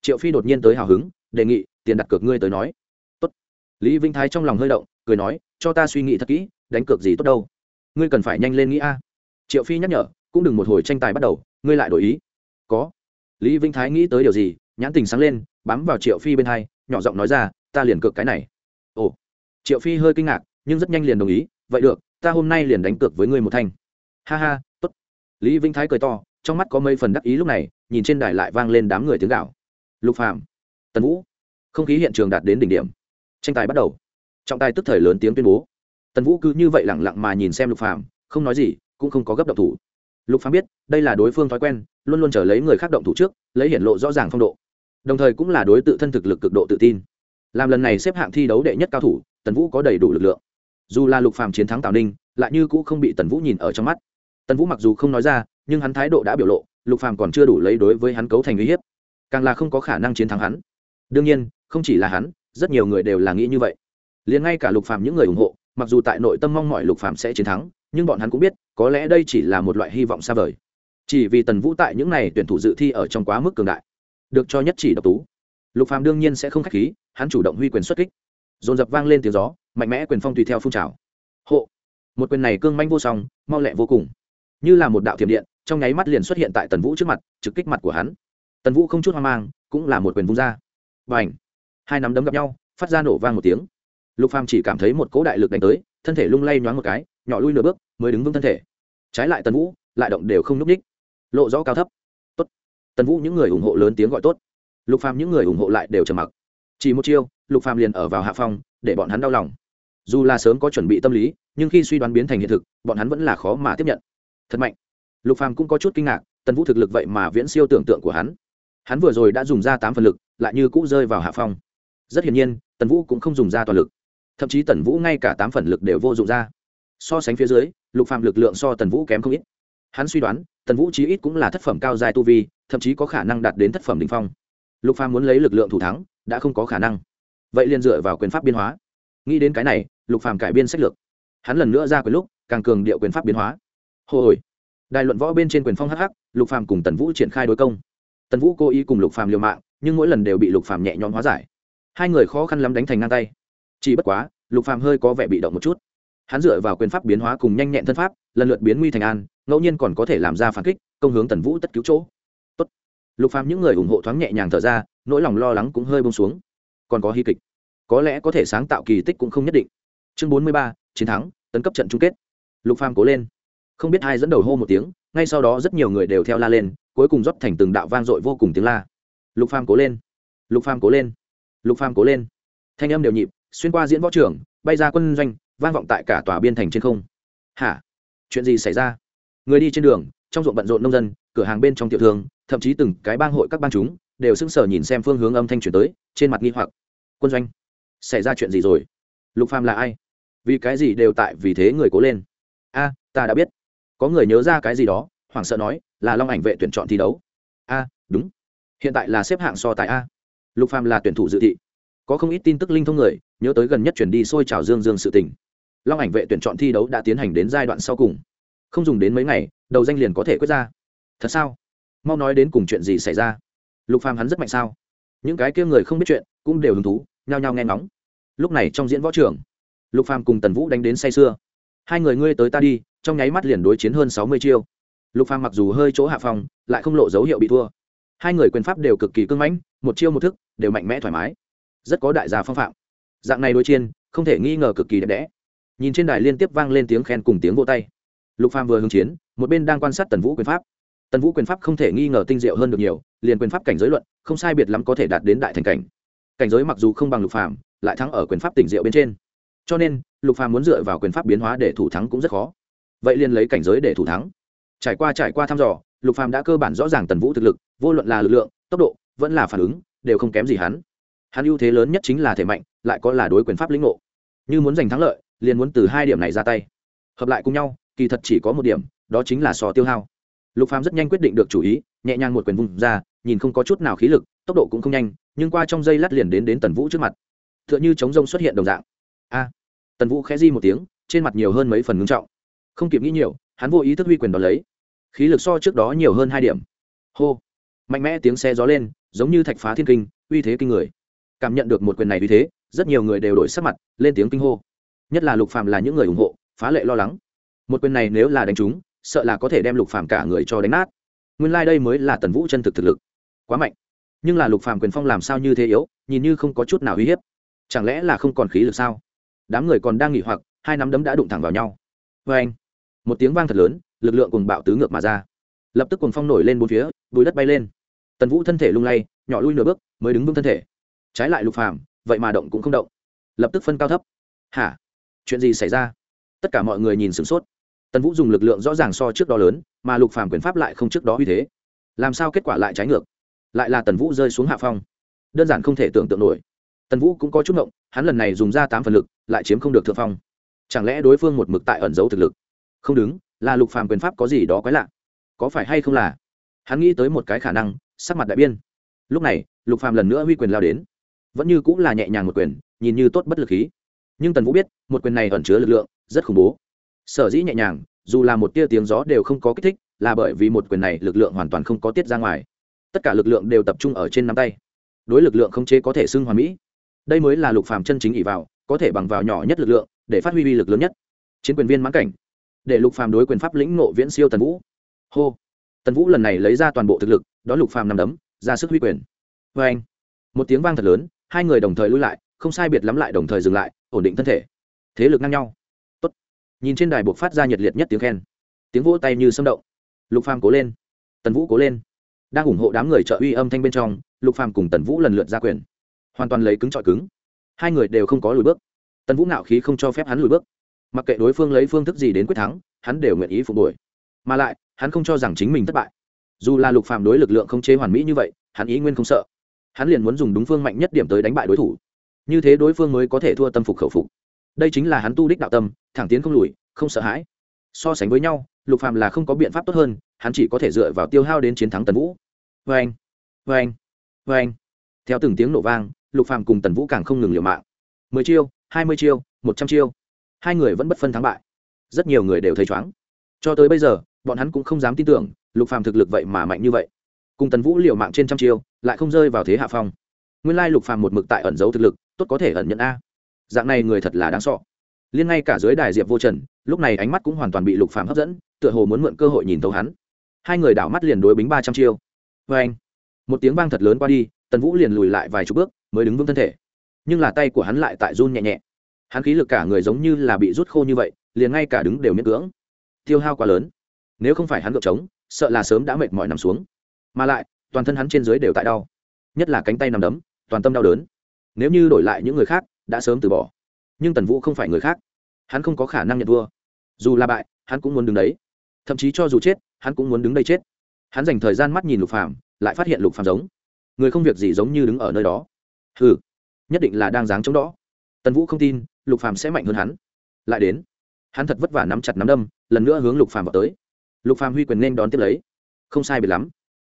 Speaker 1: Triệu phi đột nhiên tới hào hứng, đề nghị, tiền đặt cược ngươi tới nói. Tốt. Lý vinh thái trong lòng hơi động, cười nói, cho ta suy nghĩ thật kỹ, đánh cược gì tốt đâu. Ngươi cần phải nhanh lên nghĩ a. Triệu phi nhắc nhở, cũng đừng một hồi tranh tài bắt đầu, ngươi lại đổi ý. Có. Lý vinh thái nghĩ tới điều gì, nhãn tình sáng lên, bám vào triệu phi bên hai, nhỏ giọng nói ra, ta liền cược cái này. Ồ. Triệu phi hơi kinh ngạc, nhưng rất nhanh liền đồng ý, vậy được ta hôm nay liền đánh cược với ngươi một thanh. Ha ha, tốt. Lý vĩnh thái cười to, trong mắt có mấy phần đắc ý lúc này, nhìn trên đài lại vang lên đám người tiếng gạo lục phạm tần vũ, không khí hiện trường đạt đến đỉnh điểm. Tranh tài bắt đầu. Trọng tài tức thời lớn tiếng tuyên bố. Tần vũ cứ như vậy lẳng lặng mà nhìn xem lục phạm không nói gì, cũng không có gấp động thủ. Lục phạm biết, đây là đối phương thói quen, luôn luôn chờ lấy người khác động thủ trước, lấy hiển lộ rõ ràng phong độ. Đồng thời cũng là đối tự thân thực lực cực độ tự tin. Làm lần này xếp hạng thi đấu đệ nhất cao thủ, tần vũ có đầy đủ lực lượng dù là lục phàm chiến thắng tào ninh, lại như cũ không bị tần vũ nhìn ở trong mắt. Tần vũ mặc dù không nói ra, nhưng hắn thái độ đã biểu lộ, lục phàm còn chưa đủ lấy đối với hắn cấu thành uy hiếp. Càng là không có khả năng chiến thắng hắn. Đương nhiên, không chỉ là hắn, rất nhiều người đều là nghĩ như vậy. Liền ngay cả lục phàm những người ủng hộ, mặc dù tại nội tâm mong mọi lục phàm sẽ chiến thắng, nhưng bọn hắn cũng biết, có lẽ đây chỉ là một loại hy vọng xa vời. Chỉ vì tần vũ tại những n à y tuyển thủ dự thi ở trong quá mức cường đại, được cho nhất chỉ độc tú. Lục phàm đương nhiên sẽ không k h á c h khí, hắn chủ động huy quyền xuất kích dồn dập vang lên tiếng gió, mạnh mẽ quyền phong tùy theo phun trào. Hộ! Một quyền này cương manh vô song, mau lẹ vô cùng. Như là một đạo thiểm điện, trong nháy mắt liền xuất hiện tại tần vũ trước mặt, trực kích mặt của hắn. Tần vũ không chút hoang mang, cũng là một quyền vung ra. Và ảnh hai nắm đấm gặp nhau, phát ra nổ vang một tiếng. Lục phàm chỉ cảm thấy một cỗ đại lực đánh tới, thân thể lung lay nhoáng một cái, nhỏ lui nửa bước, mới đứng vững thân thể. Trái lại tần vũ, lại động đều không n ú c ních lộ rõ cao thấp. Tốt. Tần vũ những người ủng hộ lớn tiếng gọi tốt. Lục phàm những người ủng hộ lại đều trầm mặc. Chỉ một chiêu lục phàm liền ở vào hạ phong, để bọn hắn đau lòng. Dù là sớm có chuẩn bị tâm lý, nhưng khi suy đoán biến thành hiện thực, bọn hắn vẫn là khó mà tiếp nhận. Thật mạnh. Lục phàm cũng có chút kinh ngạc, tần vũ thực lực vậy mà viễn siêu tưởng tượng của hắn. Hắn vừa rồi đã dùng ra tám phần lực, lại như cũ rơi vào hạ phong. Rất hiển nhiên, tần vũ cũng không dùng ra toàn lực. Thậm chí tần vũ ngay cả tám phần lực đều vô dụng ra. So sánh phía dưới, lục phàm lực lượng so tần vũ kém không ít. Hắn suy đoán, tần vũ chí ít cũng là thất phẩm cao dài tu vi, thậm chí có khả năng đạt đến thất phẩm đ ỉ n h phong. Lục phàm muốn lấy lực lượng thủ thắng, đã không có khả năng vậy liền dựa vào quyền pháp biên hóa. Nghĩ đến cái này, lục phàm cải biên sách lược. Hắn lần nữa ra quyền lúc, càng cường điệu quyền pháp biến hóa. Hồi đài luận võ bên trên quyền phong hh lục phàm cùng tần vũ triển khai đối công. Tần vũ cố ý cùng lục phàm liều mạng, nhưng mỗi lần đều bị lục phàm nhẹ nhõm hóa giải. Hai người khó khăn lắm đánh thành ngang tay. Chỉ bất quá, lục phàm hơi có vẻ bị động một chút. Hắn dựa vào quyền pháp biến hóa cùng nhanh nhẹn thân pháp, lần lượt biến nguy thành an, ngẫu nhiên còn có thể làm ra phản kích, công hướng tần vũ tất cứu chỗ. Tốt. lục phàm những người ủng hộ thoáng nhẹ nhàng thở ra, nỗi lòng lo lắng cũng hơi bông xuống còn có hy kịch. Có lẽ có thể sáng tạo kỳ tích cũng không nhất định. Chương bốn mươi ba, chiến thắng, tấn cấp trận chung kết. Lục phàm cố lên. Không biết ai dẫn đầu hô một tiếng, ngay sau đó rất nhiều người đều theo la lên, cuối cùng rót thành từng đạo vang dội vô cùng tiếng la. Lục phàm cố lên. Lục phàm cố lên. Lục phàm cố lên. Thanh âm đều nhịp, xuyên qua diễn võ trưởng bay ra quân doanh, vang vọng tại cả tòa biên thành trên không. Hả? Chuyện gì xảy ra? Người đi trên đường, trong ruộng bận rộn nông dân, cửa hàng bên trong tiểu thương, thậm chí từng cái bang hội các bang chúng, đều sững sờ nhìn xem phương hướng âm thanh chuyển tới, trên mặt nghi hoặc quân doanh. Xảy ra chuyện gì rồi? Lục phàm là ai? Vì cái gì đều tại vì thế người cố lên? A, ta đã biết. Có người nhớ ra cái gì đó, hoảng sợ nói, là long ảnh vệ tuyển chọn thi đấu. A, đúng. Hiện tại là xếp hạng so tại a. Lục phàm là tuyển thủ dự thị. Có không ít tin tức linh thông người, nhớ tới gần nhất chuyển đi xôi trào dương dương sự tình. Long ảnh vệ tuyển chọn thi đấu đã tiến hành đến giai đoạn sau cùng. Không dùng đến mấy ngày, đầu danh liền có thể quyết ra. Thật sao? Mau nói đến cùng chuyện gì xảy ra? Lục phàm hắn rất mạnh sao? Những cái kia người không biết chuyện, cũng đều hứng thú nhao nhao nghe ngóng. Lúc này trong diễn võ trường, lục phàm cùng tần vũ đánh đến say sưa. Hai người ngươi tới ta đi, trong nháy mắt liền đối chiến hơn sáu mươi chiêu. Lục phàm mặc dù hơi chỗ hạ phòng, lại không lộ dấu hiệu bị thua. Hai người quyền pháp đều cực kỳ cưng mãnh, một chiêu một thức, đều mạnh mẽ thoải mái. Rất có đại gia phong phạm. Dạng này đối chiên không thể nghi ngờ cực kỳ đẹp đẽ. Nhìn trên đài liên tiếp vang lên tiếng khen cùng tiếng vô tay. Lục phàm vừa hướng chiến, một bên đang quan sát tần vũ quyền pháp. Tần vũ quyền pháp không thể nghi ngờ tinh diệu hơn được nhiều, liền quyền pháp cảnh giới luận, không sai biệt lắm có thể đạt đến đại thành cảnh cảnh giới mặc dù không bằng lục phàm, lại thắng ở quyền pháp tỉnh diệu bên trên. Cho nên, lục phàm muốn dựa vào quyền pháp biến hóa để thủ thắng cũng rất khó. Vậy liền lấy cảnh giới để thủ thắng. Trải qua trải qua thăm dò, lục phàm đã cơ bản rõ ràng tần vũ thực lực, vô luận là lực lượng, tốc độ, vẫn là phản ứng, đều không kém gì hắn. Hắn ưu thế lớn nhất chính là thể mạnh, lại có là đối quyền pháp lĩnh ngộ. Như muốn giành thắng lợi, liền muốn từ hai điểm này ra tay. Hợp lại cùng nhau, kỳ thật chỉ có một điểm, đó chính là so tiêu hao. Lục phàm rất nhanh quyết định được chủ ý, nhẹ nhàng một quyền vùng ra, nhìn không có chút nào khí lực tốc độ cũng không nhanh, nhưng qua trong dây lát liền đến đến tần vũ trước mặt. Tựa như chống rông xuất hiện đồng dạng. A! Tần vũ khẽ di một tiếng, trên mặt nhiều hơn mấy phần ngưng trọng. Không kịp nghĩ nhiều, hắn vô ý thức huy quyền đón lấy. Khí lực so trước đó nhiều hơn hai điểm. Hô! Mạnh mẽ tiếng xe gió lên, giống như thạch phá thiên kinh, uy thế kinh người. Cảm nhận được một quyền này uy thế, rất nhiều người đều đổi sắc mặt, lên tiếng kinh hô. Nhất là lục phàm là những người ủng hộ, phá lệ lo lắng. Một quyền này nếu là đánh trúng, sợ là có thể đem lục phàm cả người cho đánh nát. Nguyên lai like đây mới là tần vũ chân thực thực lực. Quá mạnh nhưng là lục phàm quyền phong làm sao như thế yếu, nhìn như không có chút nào uy hiếp. Chẳng lẽ là không còn khí lực sao? Đám người còn đang nghỉ hoặc, hai nắm đấm đã đụng thẳng vào nhau. Vê anh, một tiếng vang thật lớn, lực lượng cùng bạo tứ ngược mà ra. Lập tức cùng phong nổi lên bốn phía, bùi đất bay lên. Tần vũ thân thể lung lay, nhỏ lui nửa bước, mới đứng vững thân thể. Trái lại lục phàm, vậy mà động cũng không động. Lập tức phân cao thấp. Hả? Chuyện gì xảy ra? Tất cả mọi người nhìn sửng sốt. Tần vũ dùng lực lượng rõ ràng so trước đó lớn, mà lục phàm quyền pháp lại không trước đó uy thế. Làm sao kết quả lại trái ngược? Lại là tần vũ rơi xuống hạ phong. Đơn giản không thể tưởng tượng nổi. Tần vũ cũng có chút ngộng, hắn lần này dùng ra tám phần lực, lại chiếm không được thượng phong. Chẳng lẽ đối phương một mực tại ẩn giấu thực lực? Không đứng, là lục phàm quyền pháp có gì đó quái lạ? Có phải hay không là? Hắn nghĩ tới một cái khả năng, sắc mặt đại biên lúc này, lục phàm lần nữa huy quyền lao đến. Vẫn như cũng là nhẹ nhàng một quyền, nhìn như tốt bất lực khí. Nhưng tần vũ biết, một quyền này ẩn chứa lực lượng, rất khủng bố. Sở dĩ nhẹ nhàng, dù là một tia tiếng gió đều không có kích thích, là bởi vì một quyền này lực lượng hoàn toàn không có tiết ra ngoài tất cả lực lượng đều tập trung ở trên nắm tay. Đối lực lượng không chế có thể xưng hoàn mỹ. Đây mới là lục phàm chân chính ỉ vào, có thể bằng vào nhỏ nhất lực lượng, để phát huy uy lực lớn nhất. Chiến quyền viên mãn cảnh. Để lục phàm đối quyền pháp lĩnh ngộ viễn siêu tần vũ. Hô. Tần vũ lần này lấy ra toàn bộ thực lực, đó lục phàm nằm đấm, ra sức huy quyền. Vê anh. Một tiếng vang thật lớn, hai người đồng thời lui lại, không sai biệt lắm lại đồng thời dừng lại, ổn định thân thể. Thế lực ngang nhau. Tốt. nhìn trên đài buộc phát ra nhiệt liệt nhất tiếng khen. Tiếng vỗ tay như sâm động. Lục phàm cố lên. Tần vũ cố lên đang ủng hộ đám người trợ uy âm thanh bên trong, lục phàm cùng tần vũ lần lượt ra quyền. Hoàn toàn lấy cứng trọi cứng. Hai người đều không có lùi bước. Tần vũ ngạo khí không cho phép hắn lùi bước. Mặc kệ đối phương lấy phương thức gì đến quyết thắng, hắn đều nguyện ý phục đuổi mà lại, hắn không cho rằng chính mình thất bại. Dù là lục phàm đối lực lượng không chế hoàn mỹ như vậy, hắn ý nguyên không sợ. Hắn liền muốn dùng đúng phương mạnh nhất điểm tới đánh bại đối thủ. Như thế đối phương mới có thể thua tâm phục khẩu phục. Đây chính là hắn tu đích đạo tâm, thẳng tiến không lùi, không sợ hãi. So sánh với nhau, lục phàm là không có biện pháp tốt hơn hắn chỉ có thể dựa vào tiêu hao đến chiến thắng tần vũ. Vê anh vê anh vê anh theo từng tiếng nổ vang, lục phàm cùng tần vũ càng không ngừng liều mạng. Mười chiêu, hai mươi chiêu, một trăm chiêu. Hai người vẫn bất phân thắng bại. Rất nhiều người đều thấy chóng cho tới bây giờ, bọn hắn cũng không dám tin tưởng, lục phàm thực lực vậy mà mạnh như vậy. Cùng tần vũ liều mạng trên trăm chiêu, lại không rơi vào thế hạ phong. Nguyên lai lục phàm một mực tại ẩn giấu thực lực, tốt có thể ẩn nhận a. Dạng này người thật là đáng sợ. Liên ngay cả dưới đài diệp vô trần, lúc này ánh mắt cũng hoàn toàn bị lục phàm hấp dẫn, tựa hồ muốn mượn cơ hội nhìn thấu hắn hai người đảo mắt liền đối bính ba trăm chiêu. Vê anh, một tiếng vang thật lớn qua đi, tần vũ liền lùi lại vài chục bước, mới đứng vững thân thể. Nhưng là tay của hắn lại tại run nhẹ nhẹ. Hắn khí lực cả người giống như là bị rút khô như vậy, liền ngay cả đứng đều miễn cưỡng. Tiêu hao quá lớn. Nếu không phải hắn gợp trống, sợ là sớm đã mệt mỏi nằm xuống. Mà lại, toàn thân hắn trên dưới đều tại đau. Nhất là cánh tay nằm đấm, toàn tâm đau đớn. Nếu như đổi lại những người khác, đã sớm từ bỏ. Nhưng tần vũ không phải người khác. Hắn không có khả năng nhận thua. Dù là bại, hắn cũng muốn đứng đấy. Thậm chí cho dù chết hắn cũng muốn đứng đây chết. Hắn dành thời gian mắt nhìn lục phàm lại phát hiện lục phàm giống. Người không việc gì giống như đứng ở nơi đó. Hừ, nhất định là đang dáng chống đó. Tần vũ không tin lục phàm sẽ mạnh hơn hắn. Lại đến hắn thật vất vả nắm chặt nắm đâm lần nữa hướng lục phàm vào tới. Lục phàm huy quyền nên đón tiếp lấy. Không sai biệt lắm.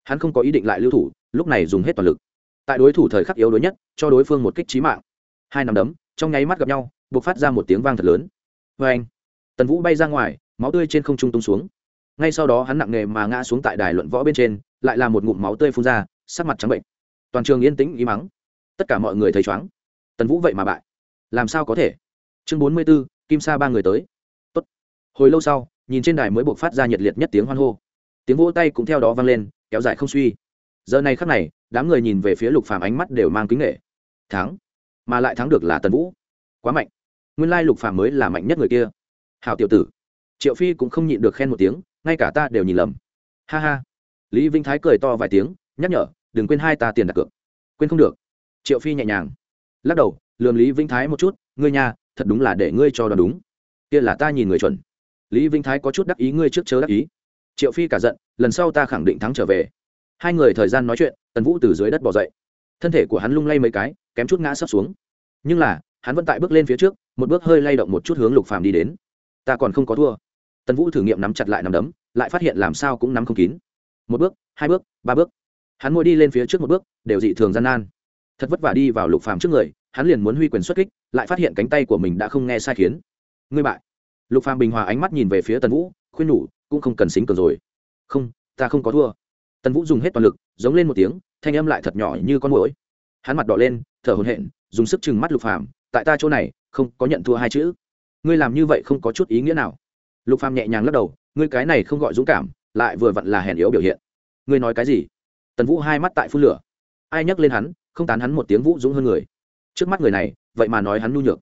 Speaker 1: Hắn không có ý định lại lưu thủ lúc này dùng hết toàn lực. Tại đối thủ thời khắc yếu đuối nhất cho đối phương một kích trí mạng. Hai nắm đấm trong nháy mắt gặp nhau buộc phát ra một tiếng vang thật lớn. Vê anh tần vũ bay ra ngoài máu tươi trên không trung tung xuống ngay sau đó hắn nặng nề mà ngã xuống tại đài luận võ bên trên, lại là một ngụm máu tươi phun ra, sắc mặt trắng bệnh. Toàn trường yên tĩnh ý mắng. Tất cả mọi người thấy chóng tần vũ vậy mà bại. Làm sao có thể? Chương bốn mươi b ố kim sa ba người tới. Tốt. hồi lâu sau, nhìn trên đài mới buộc phát ra nhiệt liệt nhất tiếng hoan hô. Tiếng vỗ tay cũng theo đó vang lên, kéo dài không suy. Giờ này khắc này, đám người nhìn về phía lục phàm ánh mắt đều mang kính nghệ. Thắng. Mà lại thắng được là tần vũ. Quá mạnh. Nguyên lai lục phàm mới là mạnh nhất người kia. Hào tiểu tử. Triệu phi cũng không nhịn được khen một tiếng ngay cả ta đều nhìn lầm. Ha ha. Lý vĩnh thái cười to vài tiếng, nhắc nhở, đừng quên hai ta tiền đặt cược. Quên không được. Triệu phi nhẹ nhàng. Lắc đầu, lườm lý vĩnh thái một chút, ngươi nhà thật đúng là để ngươi cho đoán đúng. Kia là ta nhìn người chuẩn. Lý vĩnh thái có chút đắc ý, ngươi trước chớ đắc ý. Triệu phi cả giận, lần sau ta khẳng định thắng trở về. Hai người thời gian nói chuyện, tần vũ từ dưới đất bỏ dậy. Thân thể của hắn lung lay mấy cái, kém chút ngã sấp xuống. Nhưng là, hắn vẫn tại bước lên phía trước, một bước hơi lay động một chút hướng lục phàm đi đến. Ta còn không có thua tần vũ thử nghiệm nắm chặt lại nắm đấm, lại phát hiện làm sao cũng nắm không kín. Một bước, hai bước, ba bước. Hắn ngồi đi lên phía trước một bước, đều dị thường gian nan. Thật vất vả đi vào lục phàm trước người, hắn liền muốn huy quyền xuất kích, lại phát hiện cánh tay của mình đã không nghe sai khiến. Ngươi bại. Lục phàm bình hòa ánh mắt nhìn về phía tần vũ, khuyên nhủ, cũng không cần xính cờ rồi. Không, ta không có thua. Tần vũ dùng hết toàn lực, giống lên một tiếng, thanh âm lại thật nhỏ như con mũi hắn mặt đỏ lên, thở hổn hển, dùng sức chừng mắt lục phàm, tại ta chỗ này, không có nhận thua hai chữ. Ngươi làm như vậy không có chút ý nghĩa nào lục phàm nhẹ nhàng lắc đầu, ngươi cái này không gọi dũng cảm, lại vừa vặn là hèn yếu biểu hiện. Ngươi nói cái gì? Tần vũ hai mắt tại phun lửa. Ai nhắc lên hắn, không tán hắn một tiếng vũ dũng hơn người. Trước mắt người này, vậy mà nói hắn nhu nhược.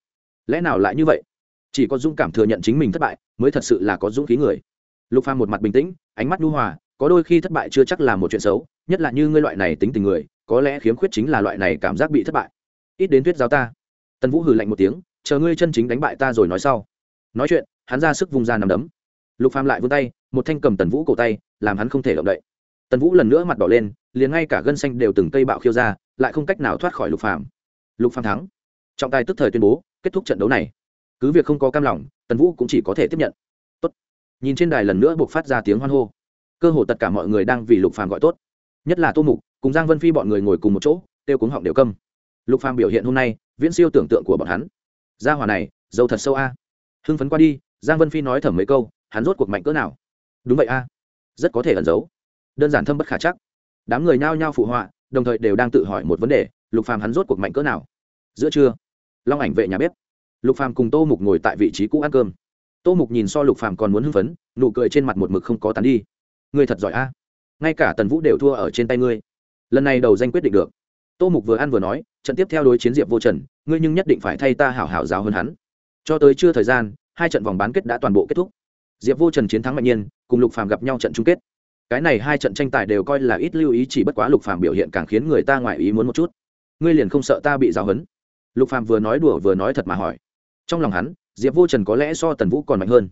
Speaker 1: Lẽ nào lại như vậy? Chỉ có dũng cảm thừa nhận chính mình thất bại, mới thật sự là có dũng khí người. Lục phàm một mặt bình tĩnh, ánh mắt nhu hòa, có đôi khi thất bại chưa chắc là một chuyện xấu, nhất là như ngươi loại này tính tình người, có lẽ khiếm khuyết chính là loại này cảm giác bị thất bại. Ít đến thuyết giáo ta. Tần vũ hừ lạnh một tiếng, chờ ngươi chân chính đánh bại ta rồi nói sau. Nói chuyện hắn ra sức vung ra nằm đấm. Lục phàm lại vươn tay, một thanh cầm tần vũ cổ tay, làm hắn không thể động đậy. Tần vũ lần nữa mặt đỏ lên, liền ngay cả gân xanh đều từng cây bạo khiêu ra, lại không cách nào thoát khỏi lục phàm. Lục phàm thắng. Trọng tài tức thời tuyên bố, kết thúc trận đấu này. Cứ việc không có cam lòng, tần vũ cũng chỉ có thể tiếp nhận. Tốt. Nhìn trên đài lần nữa buộc phát ra tiếng hoan hô. Cơ hồ tất cả mọi người đang vì lục phàm gọi tốt. Nhất là tô mục, cùng giang vân phi bọn người ngồi cùng một chỗ tiêu cuống họng đều câm. Lục phàm biểu hiện hôm nay, viễn siêu tưởng tượng của bọn hắn. Gia hỏa này dâu thật sâu a. Hưng phấn qua đi giang vân phi nói thầm mấy câu, hắn rốt cuộc mạnh cỡ nào? Đúng vậy a, rất có thể ẩn giấu. Đơn giản thâm bất khả chắc. Đám người nhao nhao phụ họa, đồng thời đều đang tự hỏi một vấn đề, lục phàm hắn rốt cuộc mạnh cỡ nào? Giữa trưa, long ảnh vệ nhà bếp. Lục phàm cùng tô mục ngồi tại vị trí cũ ăn cơm. Tô mục nhìn so lục phàm còn muốn hưng phấn, nụ cười trên mặt một mực không có tán đi. Ngươi thật giỏi a. Ngay cả tần vũ đều thua ở trên tay ngươi. Lần này đầu danh quyết định được. Tô mục vừa ăn vừa nói, trận tiếp theo đối chiến diệp vô trần, ngươi nhưng nhất định phải thay ta hảo hảo giáo hơn hắn. Cho tới chưa thời gian hai trận vòng bán kết đã toàn bộ kết thúc. Diệp vô trần chiến thắng mạnh nhiên, cùng lục phàm gặp nhau trận chung kết. Cái này hai trận tranh tài đều coi là ít lưu ý chỉ bất quá lục phàm biểu hiện càng khiến người ta ngoại ý muốn một chút. Ngươi liền không sợ ta bị giáo hấn lục phàm vừa nói đùa vừa nói thật mà hỏi. Trong lòng hắn, diệp vô trần có lẽ so tần vũ còn mạnh hơn.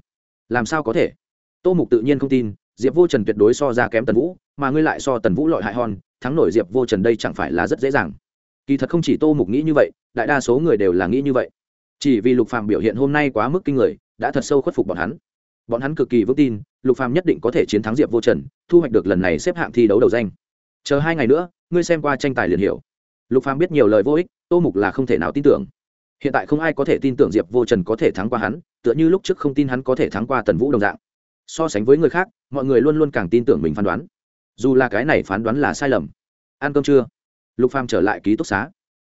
Speaker 1: Làm sao có thể? Tô mục tự nhiên không tin, diệp vô trần tuyệt đối so ra kém tần vũ, mà ngươi lại so tần vũ lọi hại hòn thắng nổi diệp vô trần đây chẳng phải là rất dễ dàng. Kỳ thật không chỉ tô mục nghĩ như vậy, đại đa số người đều là nghĩ như vậy chỉ vì lục phàm biểu hiện hôm nay quá mức kinh người, đã thật sâu khuất phục bọn hắn. Bọn hắn cực kỳ vững tin, lục phàm nhất định có thể chiến thắng diệp vô trần, thu hoạch được lần này xếp hạng thi đấu đầu danh. Chờ hai ngày nữa, ngươi xem qua tranh tài liền hiểu. Lục phàm biết nhiều lời vô ích, tô mục là không thể nào tin tưởng. Hiện tại không ai có thể tin tưởng diệp vô trần có thể thắng qua hắn, tựa như lúc trước không tin hắn có thể thắng qua tần vũ đồng dạng. So sánh với người khác, mọi người luôn luôn càng tin tưởng mình phán đoán. Dù là cái này phán đoán là sai lầm. Ăn cơm chưa? Lục phàm trở lại ký túc xá.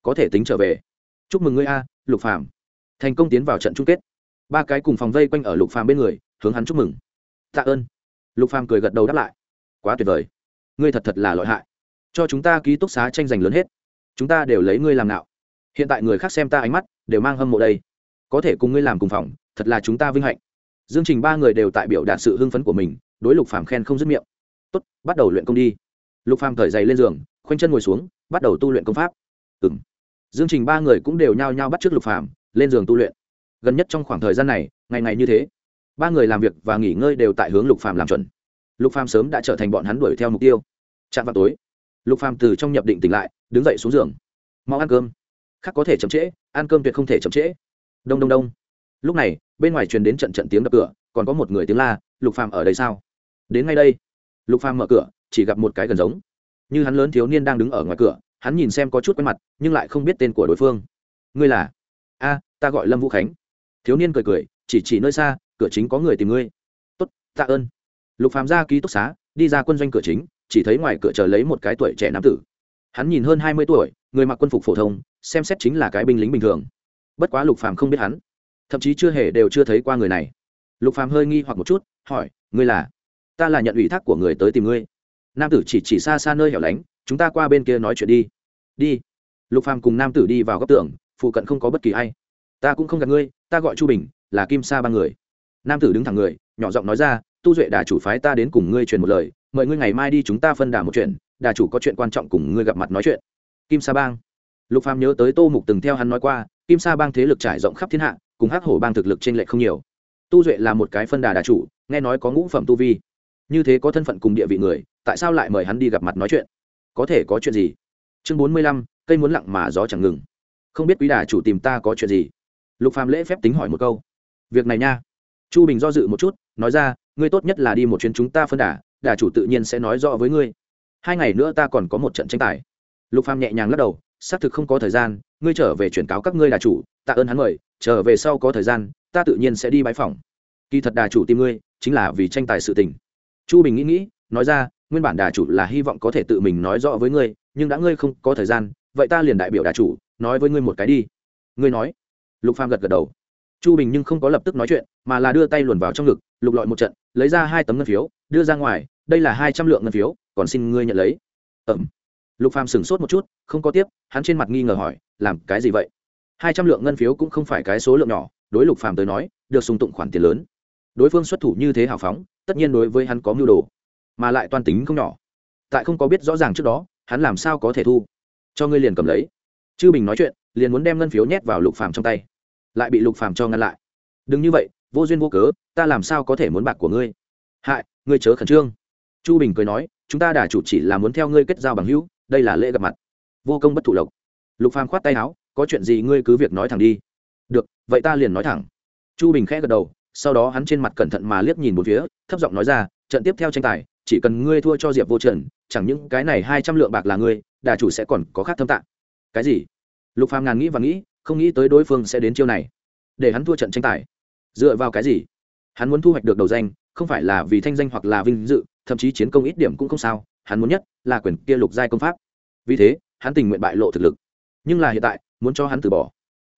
Speaker 1: Có thể tính trở về. Chúc mừng ngươi a, lục phàm thành công tiến vào trận chung kết. Ba cái cùng phòng vây quanh ở lục phàm bên người, hướng hắn chúc mừng. Tạ ơn. Lục phàm cười gật đầu đáp lại. Quá tuyệt vời. Ngươi thật thật là lợi hại. Cho chúng ta ký túc xá tranh giành lớn hết. Chúng ta đều lấy ngươi làm nào hiện tại người khác xem ta ánh mắt, đều mang hâm mộ đây. Có thể cùng ngươi làm cùng phòng, thật là chúng ta vinh hạnh. Dương trình ba người đều tại biểu đạt sự hưng phấn của mình, đối lục phàm khen không dứt miệng. Tốt, bắt đầu luyện công đi. Lục phàm cởi giày lên giường, khoanh chân ngồi xuống, bắt đầu tu luyện công pháp. Ừ m dương trình ba người cũng đều nhao nhao bắt t r ư ớ c lục phàm lên giường tu luyện. Gần nhất trong khoảng thời gian này, ngày ngày như thế, ba người làm việc và nghỉ ngơi đều tại hướng lục phàm làm chuẩn. Lục phàm sớm đã trở thành bọn hắn đuổi theo mục tiêu. Chạm vào tối, lục phàm từ trong nhập định tỉnh lại, đứng dậy xuống giường. Mau ăn cơm. Khác có thể chậm trễ, ăn cơm tuyệt không thể chậm trễ. Đông đông đông. Lúc này, bên ngoài truyền đến trận trận tiếng đập cửa, còn có một người tiếng la, lục phàm ở đây sao? Đến ngay đây, lục phàm mở cửa, chỉ gặp một cái gần giống. Như hắn lớn thiếu niên đang đứng ở ngoài cửa, hắn nhìn xem có chút quen mặt, nhưng lại không biết tên của đối phương. Ngươi là? A ta gọi lâm vũ khánh thiếu niên cười cười chỉ chỉ nơi xa cửa chính có người tìm ngươi tốt tạ ơn lục phàm ra ký túc xá đi ra quân doanh cửa chính chỉ thấy ngoài cửa chờ lấy một cái tuổi trẻ nam tử hắn nhìn hơn hai mươi tuổi người mặc quân phục phổ thông xem xét chính là cái binh lính bình thường bất quá lục phàm không biết hắn thậm chí chưa hề đều chưa thấy qua người này lục phàm hơi nghi hoặc một chút hỏi ngươi là ta là nhận ủy thác của người tới tìm ngươi nam tử chỉ chỉ xa xa nơi hẻo lánh chúng ta qua bên kia nói chuyện đi đi lục phàm cùng nam tử đi vào góc tường phụ cận không có bất kỳ ai ta cũng không gặp ngươi, ta gọi chu bình, là kim sa ba người. Nam tử đứng thẳng người, nhỏ giọng nói ra, tu duệ đà chủ phái ta đến cùng ngươi truyền một lời, mời ngươi ngày mai đi chúng ta phân đà một chuyện, đà chủ có chuyện quan trọng cùng ngươi gặp mặt nói chuyện. Kim sa bang. Lục phàm nhớ tới tô mục từng theo hắn nói qua, kim sa bang thế lực trải rộng khắp thiên hạ, cùng hắc hổ bang thực lực trên lệch không nhiều. Tu duệ là một cái phân đà đà chủ, nghe nói có ngũ phẩm tu vi. Như thế có thân phận cùng địa vị người, tại sao lại mời hắn đi gặp mặt nói chuyện? Có thể có chuyện gì? Chương bốn mươi lăm, cây muốn lặng mà gió chẳng ngừng. Không biết quý đà chủ tìm ta có chuyện gì? Lục phàm lễ phép tính hỏi một câu. Việc này nha. Chu bình do dự một chút, nói ra, ngươi tốt nhất là đi một chuyến chúng ta phân đà đà chủ tự nhiên sẽ nói rõ với ngươi. Hai ngày nữa ta còn có một trận tranh tài. Lục phàm nhẹ nhàng lắc đầu, xác thực không có thời gian, ngươi trở về chuyển cáo các ngươi đà chủ, tạ ơn hắn mời, trở về sau có thời gian, ta tự nhiên sẽ đi bãi phòng kỳ thật đà chủ tìm ngươi, chính là vì tranh tài sự tình. Chu bình nghĩ nghĩ, nói ra, nguyên bản đà chủ là hy vọng có thể tự mình nói rõ với ngươi, nhưng đã ngươi không có thời gian, vậy ta liền đại biểu đà chủ, nói với ngươi một cái đi. Ngươi nói lục phàm gật gật đầu. Chu bình nhưng không có lập tức nói chuyện, mà là đưa tay luồn vào trong ngực, lục lọi một trận, lấy ra hai tấm ngân phiếu, đưa ra ngoài, đây là hai trăm lượng ngân phiếu, còn xin ngươi nhận lấy. Ẩm lục phàm sửng sốt một chút, không có tiếp, hắn trên mặt nghi ngờ hỏi, làm cái gì vậy? Hai trăm lượng ngân phiếu cũng không phải cái số lượng nhỏ, đối lục phàm tới nói, được sung tụng khoản tiền lớn. Đối phương xuất thủ như thế hào phóng, tất nhiên đối với hắn có mưu đồ, mà lại toan tính không nhỏ. Tại không có biết rõ ràng trước đó, hắn làm sao có thể thu? Cho ngươi liền cầm lấy. Chư bình nói chuyện liền muốn đem ngân phiếu nhét vào lục phàm trong tay. Lại bị lục phàm cho ngăn lại. Đừng như vậy, vô duyên vô cớ, ta làm sao có thể muốn bạc của ngươi? Hại, ngươi chớ khẩn trương. Chu bình cười nói, chúng ta đả chủ chỉ là muốn theo ngươi kết giao bằng hữu, đây là lễ gặp mặt. Vô công bất thụ lộc. Lục phàm khoát tay áo, có chuyện gì ngươi cứ việc nói thẳng đi. Được, vậy ta liền nói thẳng. Chu bình khẽ gật đầu, sau đó hắn trên mặt cẩn thận mà liếc nhìn một phía, thấp giọng nói ra, trận tiếp theo tranh tài, chỉ cần ngươi thua cho diệp vô trần, chẳng những cái này hai trăm lượng bạc là ngươi, đà chủ sẽ còn có khác thâm tạng. Cái gì? Lục phàm ngàn nghĩ và nghĩ, không nghĩ tới đối phương sẽ đến chiêu này. Để hắn thua trận tranh tài. Dựa vào cái gì? Hắn muốn thu hoạch được đầu danh, không phải là vì thanh danh hoặc là vinh dự, thậm chí chiến công ít điểm cũng không sao, hắn muốn nhất là quyền kia lục giai công pháp. Vì thế, hắn tình nguyện bại lộ thực lực. Nhưng là hiện tại, muốn cho hắn từ bỏ.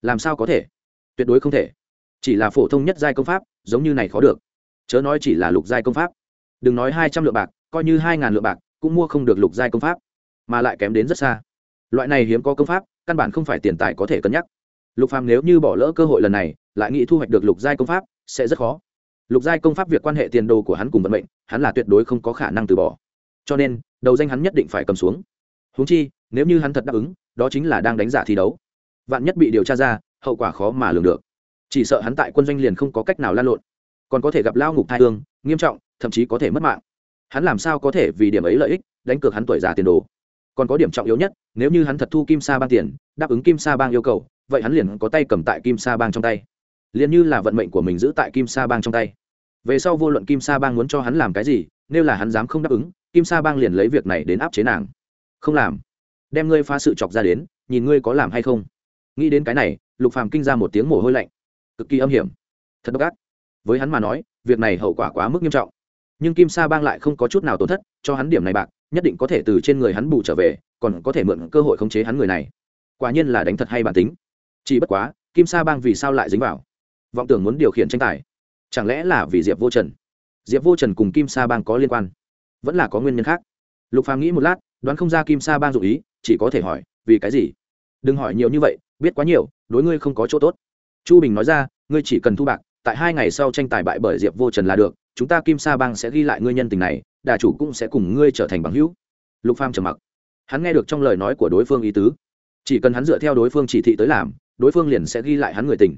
Speaker 1: Làm sao có thể? Tuyệt đối không thể. Chỉ là phổ thông nhất giai công pháp, giống như này khó được. Chớ nói chỉ là lục giai công pháp. Đừng nói hai trăm lượng bạc, coi như hai ngàn lượng bạc, cũng mua không được lục giai công pháp, mà lại kém đến rất xa. Loại này hiếm có công pháp căn bản không phải tiền tài có thể cân nhắc. Lục phàm nếu như bỏ lỡ cơ hội lần này, lại nghĩ thu hoạch được lục giai công pháp, sẽ rất khó. Lục giai công pháp việc quan hệ tiền đồ của hắn cùng vận mệnh, hắn là tuyệt đối không có khả năng từ bỏ. Cho nên, đầu danh hắn nhất định phải cầm xuống. Huống chi, nếu như hắn thật đáp ứng, đó chính là đang đánh giả thi đấu. Vạn nhất bị điều tra ra, hậu quả khó mà lường được. Chỉ sợ hắn tại quân doanh liền không có cách nào lan lộn. Còn có thể gặp lao ngục thai hương, nghiêm trọng, thậm chí có thể mất mạng. Hắn làm sao có thể vì điểm ấy lợi ích, đánh cược hắn tuổi già tiền đồ? Còn có điểm trọng yếu nhất, nếu như hắn thật thu kim sa bang tiền, đáp ứng kim sa bang yêu cầu, vậy hắn liền có tay cầm tại kim sa bang trong tay. Liền như là vận mệnh của mình giữ tại kim sa bang trong tay. Về sau vô luận kim sa bang muốn cho hắn làm cái gì, nếu là hắn dám không đáp ứng, kim sa bang liền lấy việc này đến áp chế nàng. Không làm. Đem ngươi phá sự chọc ra đến, nhìn ngươi có làm hay không. Nghĩ đến cái này, lục phàm kinh ra một tiếng mồ hôi lạnh. Cực kỳ âm hiểm. Thật độc ác. Với hắn mà nói, việc này hậu quả quá mức nghiêm trọng. Nhưng kim sa bang lại không có chút nào tổn thất, cho hắn điểm này bạc nhất định có thể từ trên người hắn bù trở về, còn có thể mượn cơ hội khống chế hắn người này. Quả nhiên là đánh thật hay bản tính. Chỉ bất quá, kim sa bang vì sao lại dính vào? Vọng tưởng muốn điều khiển tranh tài. Chẳng lẽ là vì diệp vô trần? Diệp vô trần cùng kim sa bang có liên quan? Vẫn là có nguyên nhân khác. Lục phàm nghĩ một lát, đoán không ra kim sa bang dụ ý, chỉ có thể hỏi, vì cái gì? Đừng hỏi nhiều như vậy, biết quá nhiều, đối ngươi không có chỗ tốt. Chu bình nói ra, ngươi chỉ cần thu bạc tại hai ngày sau tranh tài bại bởi diệp vô trần là được, chúng ta kim sa bang sẽ ghi lại ngươi nhân tình này, đà chủ cũng sẽ cùng ngươi trở thành bằng hữu. Lục pham trầm mặc. Hắn nghe được trong lời nói của đối phương ý tứ. Chỉ cần hắn dựa theo đối phương chỉ thị tới làm, đối phương liền sẽ ghi lại hắn người tình.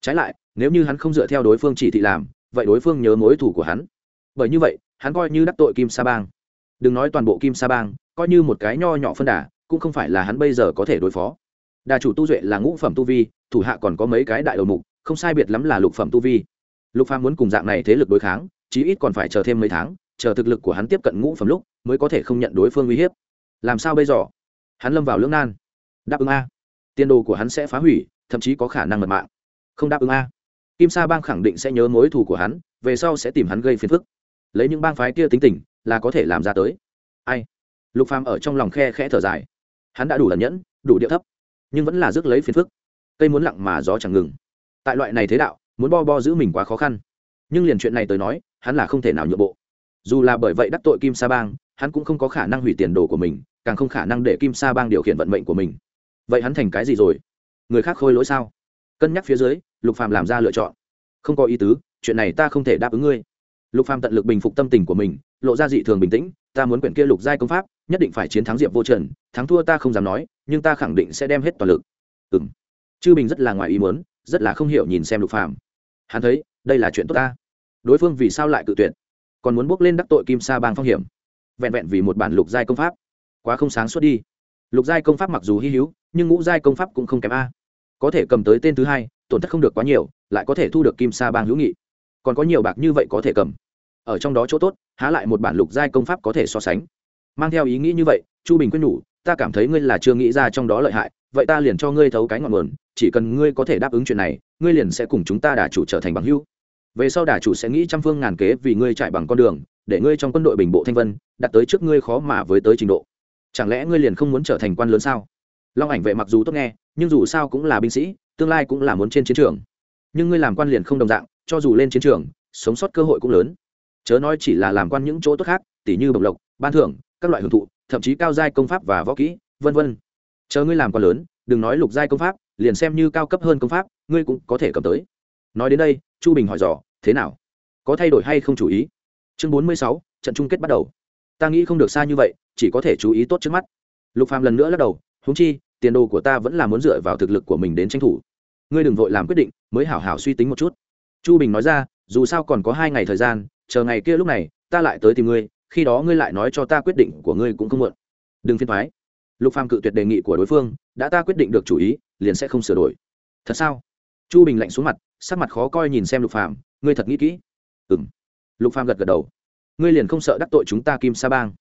Speaker 1: Trái lại, nếu như hắn không dựa theo đối phương chỉ thị làm, vậy đối phương nhớ mối thủ của hắn. Bởi như vậy, hắn coi như đắc tội kim sa bang. Đừng nói toàn bộ kim sa bang, coi như một cái nho nhỏ phân đà, cũng không phải là hắn bây giờ có thể đối phó. Đà chủ tu duệ là ngũ phẩm tu vi, thủ hạ còn có mấy cái đại đầu mục không sai biệt lắm là lục phẩm tu vi. Lục phàm muốn cùng dạng này thế lực đối kháng, chí ít còn phải chờ thêm mấy tháng, chờ thực lực của hắn tiếp cận ngũ phẩm lúc, mới có thể không nhận đối phương uy hiếp. Làm sao bây giờ? Hắn lâm vào lưỡng nan. Đáp ứng a. Tiền đồ của hắn sẽ phá hủy, thậm chí có khả năng mật mạng. Không đáp ứng a. Kim sa bang khẳng định sẽ nhớ mối thù của hắn, về sau sẽ tìm hắn gây phiền phức. Lấy những bang phái kia tính tình, là có thể làm ra tới. Ai? Lục phàm ở trong lòng khe khẽ thở dài. Hắn đã đủ lần nhẫn, đủ địa thấp, nhưng vẫn là rước lấy phiền phức. Cây muốn lặng mà gió chẳng ngừng tại loại này thế đạo, muốn bo bo giữ mình quá khó khăn. Nhưng liền chuyện này tới nói, hắn là không thể nào nhượng bộ. Dù là bởi vậy đắc tội kim sa bang, hắn cũng không có khả năng hủy tiền đồ của mình, càng không khả năng để kim sa bang điều khiển vận mệnh của mình. Vậy hắn thành cái gì rồi? Người khác khôi lỗi sao? Cân nhắc phía dưới, lục phàm làm ra lựa chọn. Không có ý tứ, chuyện này ta không thể đáp ứng ngươi. Lục phàm tận lực bình phục tâm tình của mình, lộ ra dị thường bình tĩnh, ta muốn quyển kia lục giai công pháp, nhất định phải chiến thắng diệp vô trần, thắng thua ta không dám nói, nhưng ta khẳng định sẽ đem hết toàn lực. Ừm. Chư bình rất là ngoài ý muốn rất là không hiểu nhìn xem lục phàm. Hắn thấy, đây là chuyện tốt ta. Đối phương vì sao lại cự tuyệt? Còn muốn bước lên đắc tội kim sa bang phong hiểm. Vẹn vẹn vì một bản lục giai công pháp. Quá không sáng suốt đi. Lục giai công pháp mặc dù hy hữu, nhưng ngũ giai công pháp cũng không kém a. Có thể cầm tới tên thứ hai, tổn thất không được quá nhiều, lại có thể thu được kim sa bang hữu nghị. Còn có nhiều bạc như vậy có thể cầm. Ở trong đó chỗ tốt, há lại một bản lục giai công pháp có thể so sánh. Mang theo ý nghĩ như vậy, chu bình quyết nhủ ta cảm thấy ngươi là chưa nghĩ ra trong đó lợi hại, vậy ta liền cho ngươi thấu cái ngọn nguồn, chỉ cần ngươi có thể đáp ứng chuyện này, ngươi liền sẽ cùng chúng ta đả chủ trở thành bằng hữu. Về sau đả chủ sẽ nghĩ trăm phương ngàn kế vì ngươi chạy bằng con đường, để ngươi trong quân đội bình bộ thanh vân, đặt tới trước ngươi khó mà với tới trình độ. Chẳng lẽ ngươi liền không muốn trở thành quan lớn sao? Long ảnh vệ mặc dù tốt nghe, nhưng dù sao cũng là binh sĩ, tương lai cũng là muốn trên chiến trường. Nhưng ngươi làm quan liền không đồng dạng, cho dù lên chiến trường, sống sót cơ hội cũng lớn. Chớ nói chỉ là làm quan những chỗ tốt khác, tỉ như bộc lộc, ban thưởng, các loại hưởng thụ thậm chí cao giai công pháp và võ kỹ, vân vân. Chờ ngươi làm quá lớn, đừng nói lục giai công pháp, liền xem như cao cấp hơn công pháp, ngươi cũng có thể cầm tới. Nói đến đây, chu bình hỏi dò, thế nào? Có thay đổi hay không chú ý? Chương bốn mươi sáu, trận chung kết bắt đầu. Ta nghĩ không được xa như vậy, chỉ có thể chú ý tốt trước mắt. Lục phàm lần nữa lắc đầu húng chi, tiền đồ của ta vẫn là muốn dựa vào thực lực của mình đến tranh thủ. Ngươi đừng vội làm quyết định, mới hảo hảo suy tính một chút. Chu bình nói ra, dù sao còn có hai ngày thời gian, chờ ngày kia lúc này, ta lại tới tìm ngươi khi đó ngươi lại nói cho ta quyết định của ngươi cũng không muộn. Đừng phiền thoái lục phàm cự tuyệt đề nghị của đối phương, đã ta quyết định được chủ ý, liền sẽ không sửa đổi. Thật sao? Chu bình lạnh xuống mặt, sắc mặt khó coi nhìn xem lục phàm, ngươi thật nghĩ kỹ. Ừm. Lục phàm gật gật đầu. Ngươi liền không sợ đắc tội chúng ta kim sa bang?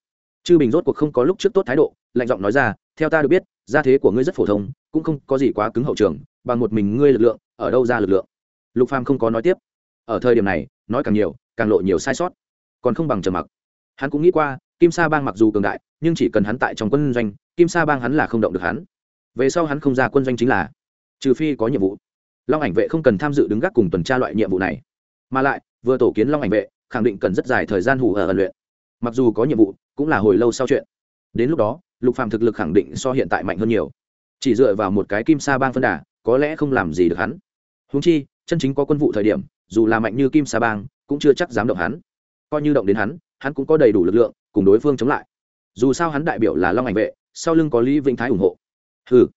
Speaker 1: Chư bình rốt cuộc không có lúc trước tốt thái độ, lạnh giọng nói ra, theo ta được biết, gia thế của ngươi rất phổ thông, cũng không có gì quá cứng hậu trường, bằng một mình ngươi lực lượng, ở đâu ra lực lượng? Lục phàm không có nói tiếp. Ở thời điểm này, nói càng nhiều, càng lộ nhiều sai sót. Còn không bằng trầm mặc hắn cũng nghĩ qua, kim sa bang mặc dù cường đại, nhưng chỉ cần hắn tại trong quân doanh, kim sa bang hắn là không động được hắn. Về sau hắn không ra quân doanh chính là, trừ phi có nhiệm vụ. Long ảnh vệ không cần tham dự đứng gác cùng tuần tra loại nhiệm vụ này. Mà lại, vừa tổ kiến long ảnh vệ, khẳng định cần rất dài thời gian hủ ở ẩn luyện. Mặc dù có nhiệm vụ, cũng là hồi lâu sau chuyện. Đến lúc đó, lục phàm thực lực khẳng định so hiện tại mạnh hơn nhiều. Chỉ dựa vào một cái kim sa bang phân đà, có lẽ không làm gì được hắn. Húng chi, chân chính có quân vụ thời điểm, dù là mạnh như kim sa bang, cũng chưa chắc dám động hắn. Coi như động đến hắn hắn cũng có đầy đủ lực lượng, cùng đối phương chống lại. Dù sao hắn đại biểu là long ảnh vệ, sau lưng có lý vĩnh thái ủng hộ. Hừ.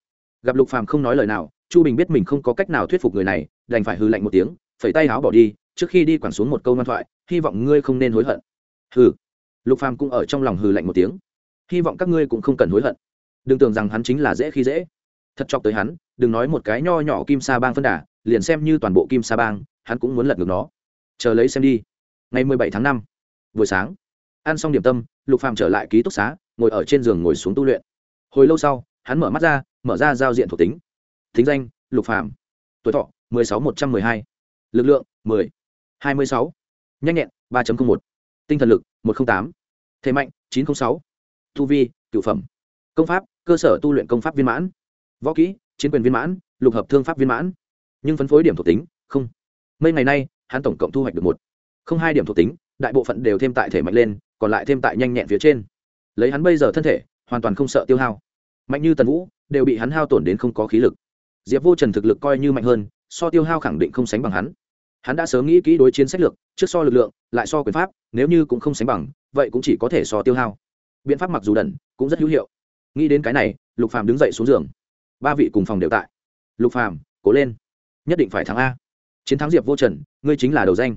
Speaker 1: Gặp lục phàm không nói lời nào, chu bình biết mình không có cách nào thuyết phục người này, đành phải hư lạnh một tiếng, phẩy tay háo bỏ đi, trước khi đi quẳng xuống một câu ngoan thoại, hy vọng ngươi không nên hối hận. Hừ. Lục phàm cũng ở trong lòng hừ lạnh một tiếng. Hy vọng các ngươi cũng không cần hối hận. Đừng tưởng rằng hắn chính là dễ khi dễ. Thật chọc tới hắn, đừng nói một cái nho nhỏ kim sa bang phân đà, liền xem như toàn bộ kim sa bang, hắn cũng muốn lật ngược nó. Chờ lấy xem đi. Ngày mười bảy tháng năm buổi sáng. Ăn xong điểm tâm, lục phàm trở lại ký túc xá, ngồi ở trên giường ngồi xuống tu luyện. Hồi lâu sau, hắn mở mắt ra, mở ra giao diện thuộc tính. Thính danh, lục phàm. Tuổi thọ, mười sáu một trăm mười hai. Lực lượng, mười. hai mươi sáu. Nhanh nhẹn, ba một. Tinh thần lực, một trăm tám. Thế mạnh, chín trăm linh sáu. Thu vi, cựu phẩm. Công pháp, cơ sở tu luyện công pháp viên mãn. Võ kỹ, chiến quyền viên mãn, lục hợp thương pháp viên mãn. Nhưng phân phối điểm thuộc tính, không. Mấy ngày nay, hắn tổng cộng thu hoạch được một. Không hai điểm thuộc tính đại bộ phận đều thêm tại thể mạnh lên, còn lại thêm tại nhanh nhẹn phía trên. Lấy hắn bây giờ thân thể, hoàn toàn không sợ tiêu hao. Mạnh như tần vũ, đều bị hắn hao tổn đến không có khí lực. Diệp vô trần thực lực coi như mạnh hơn, so tiêu hao khẳng định không sánh bằng hắn. Hắn đã sớm nghĩ kỹ đối chiến sách lược, trước so lực lượng, lại so quyền pháp, nếu như cũng không sánh bằng, vậy cũng chỉ có thể so tiêu hao. Biện pháp mặc dù đẩn, cũng rất hữu hiệu. Nghĩ đến cái này, lục phàm đứng dậy xuống giường. Ba vị cùng phòng đều tại. Lục phàm, cố lên. Nhất định phải thắng a. Chiến thắng diệp vô trần, ngươi chính là đầu danh.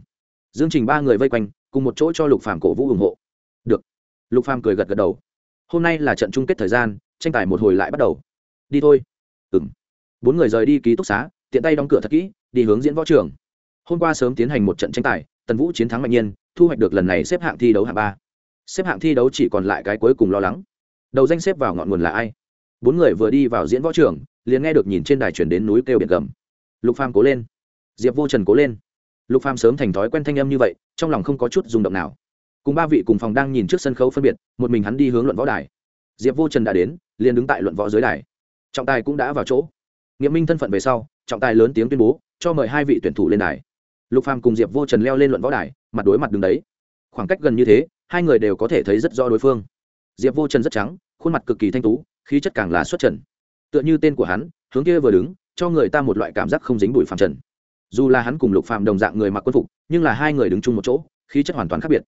Speaker 1: Dương trình ba người vây quanh cùng một chỗ cho lục phàm cổ vũ ủng hộ. Được. Lục phàm cười gật gật đầu. Hôm nay là trận chung kết thời gian, tranh tài một hồi lại bắt đầu. Đi thôi. Ừng bốn người rời đi ký túc xá, tiện tay đóng cửa thật kỹ, đi hướng diễn võ trường. Hôm qua sớm tiến hành một trận tranh tài, tần vũ chiến thắng mạnh nhiên, thu hoạch được lần này xếp hạng thi đấu hạng ba. Xếp hạng thi đấu chỉ còn lại cái cuối cùng lo lắng. Đầu danh xếp vào ngọn nguồn là ai? Bốn người vừa đi vào diễn võ trường, liền nghe được nhìn trên đài chuyển đến núi kêu biển gầm. Lục phàm cố lên. Diệp vô trần cố lên. Lục phàm sớm thành thói quen thanh âm như vậy trong lòng không có chút rung động nào. Cùng ba vị cùng phòng đang nhìn trước sân khấu phân biệt, một mình hắn đi hướng luận võ đài. Diệp vô trần đã đến, liền đứng tại luận võ dưới đài. Trọng tài cũng đã vào chỗ. Nghiệm minh thân phận về sau, trọng tài lớn tiếng tuyên bố, cho mời hai vị tuyển thủ lên đài. Lục phàm cùng diệp vô trần leo lên luận võ đài, mặt đối mặt đứng đấy. Khoảng cách gần như thế, hai người đều có thể thấy rất rõ đối phương. Diệp vô trần rất trắng, khuôn mặt cực kỳ thanh tú, khí chất càng là xuất trần. Tựa như tên của hắn, hướng kia vừa đứng, cho người ta một loại cảm giác không dính bụi phàm trần dù là hắn cùng lục Phạm đồng dạng người mặc quân phục nhưng là hai người đứng chung một chỗ khí chất hoàn toàn khác biệt.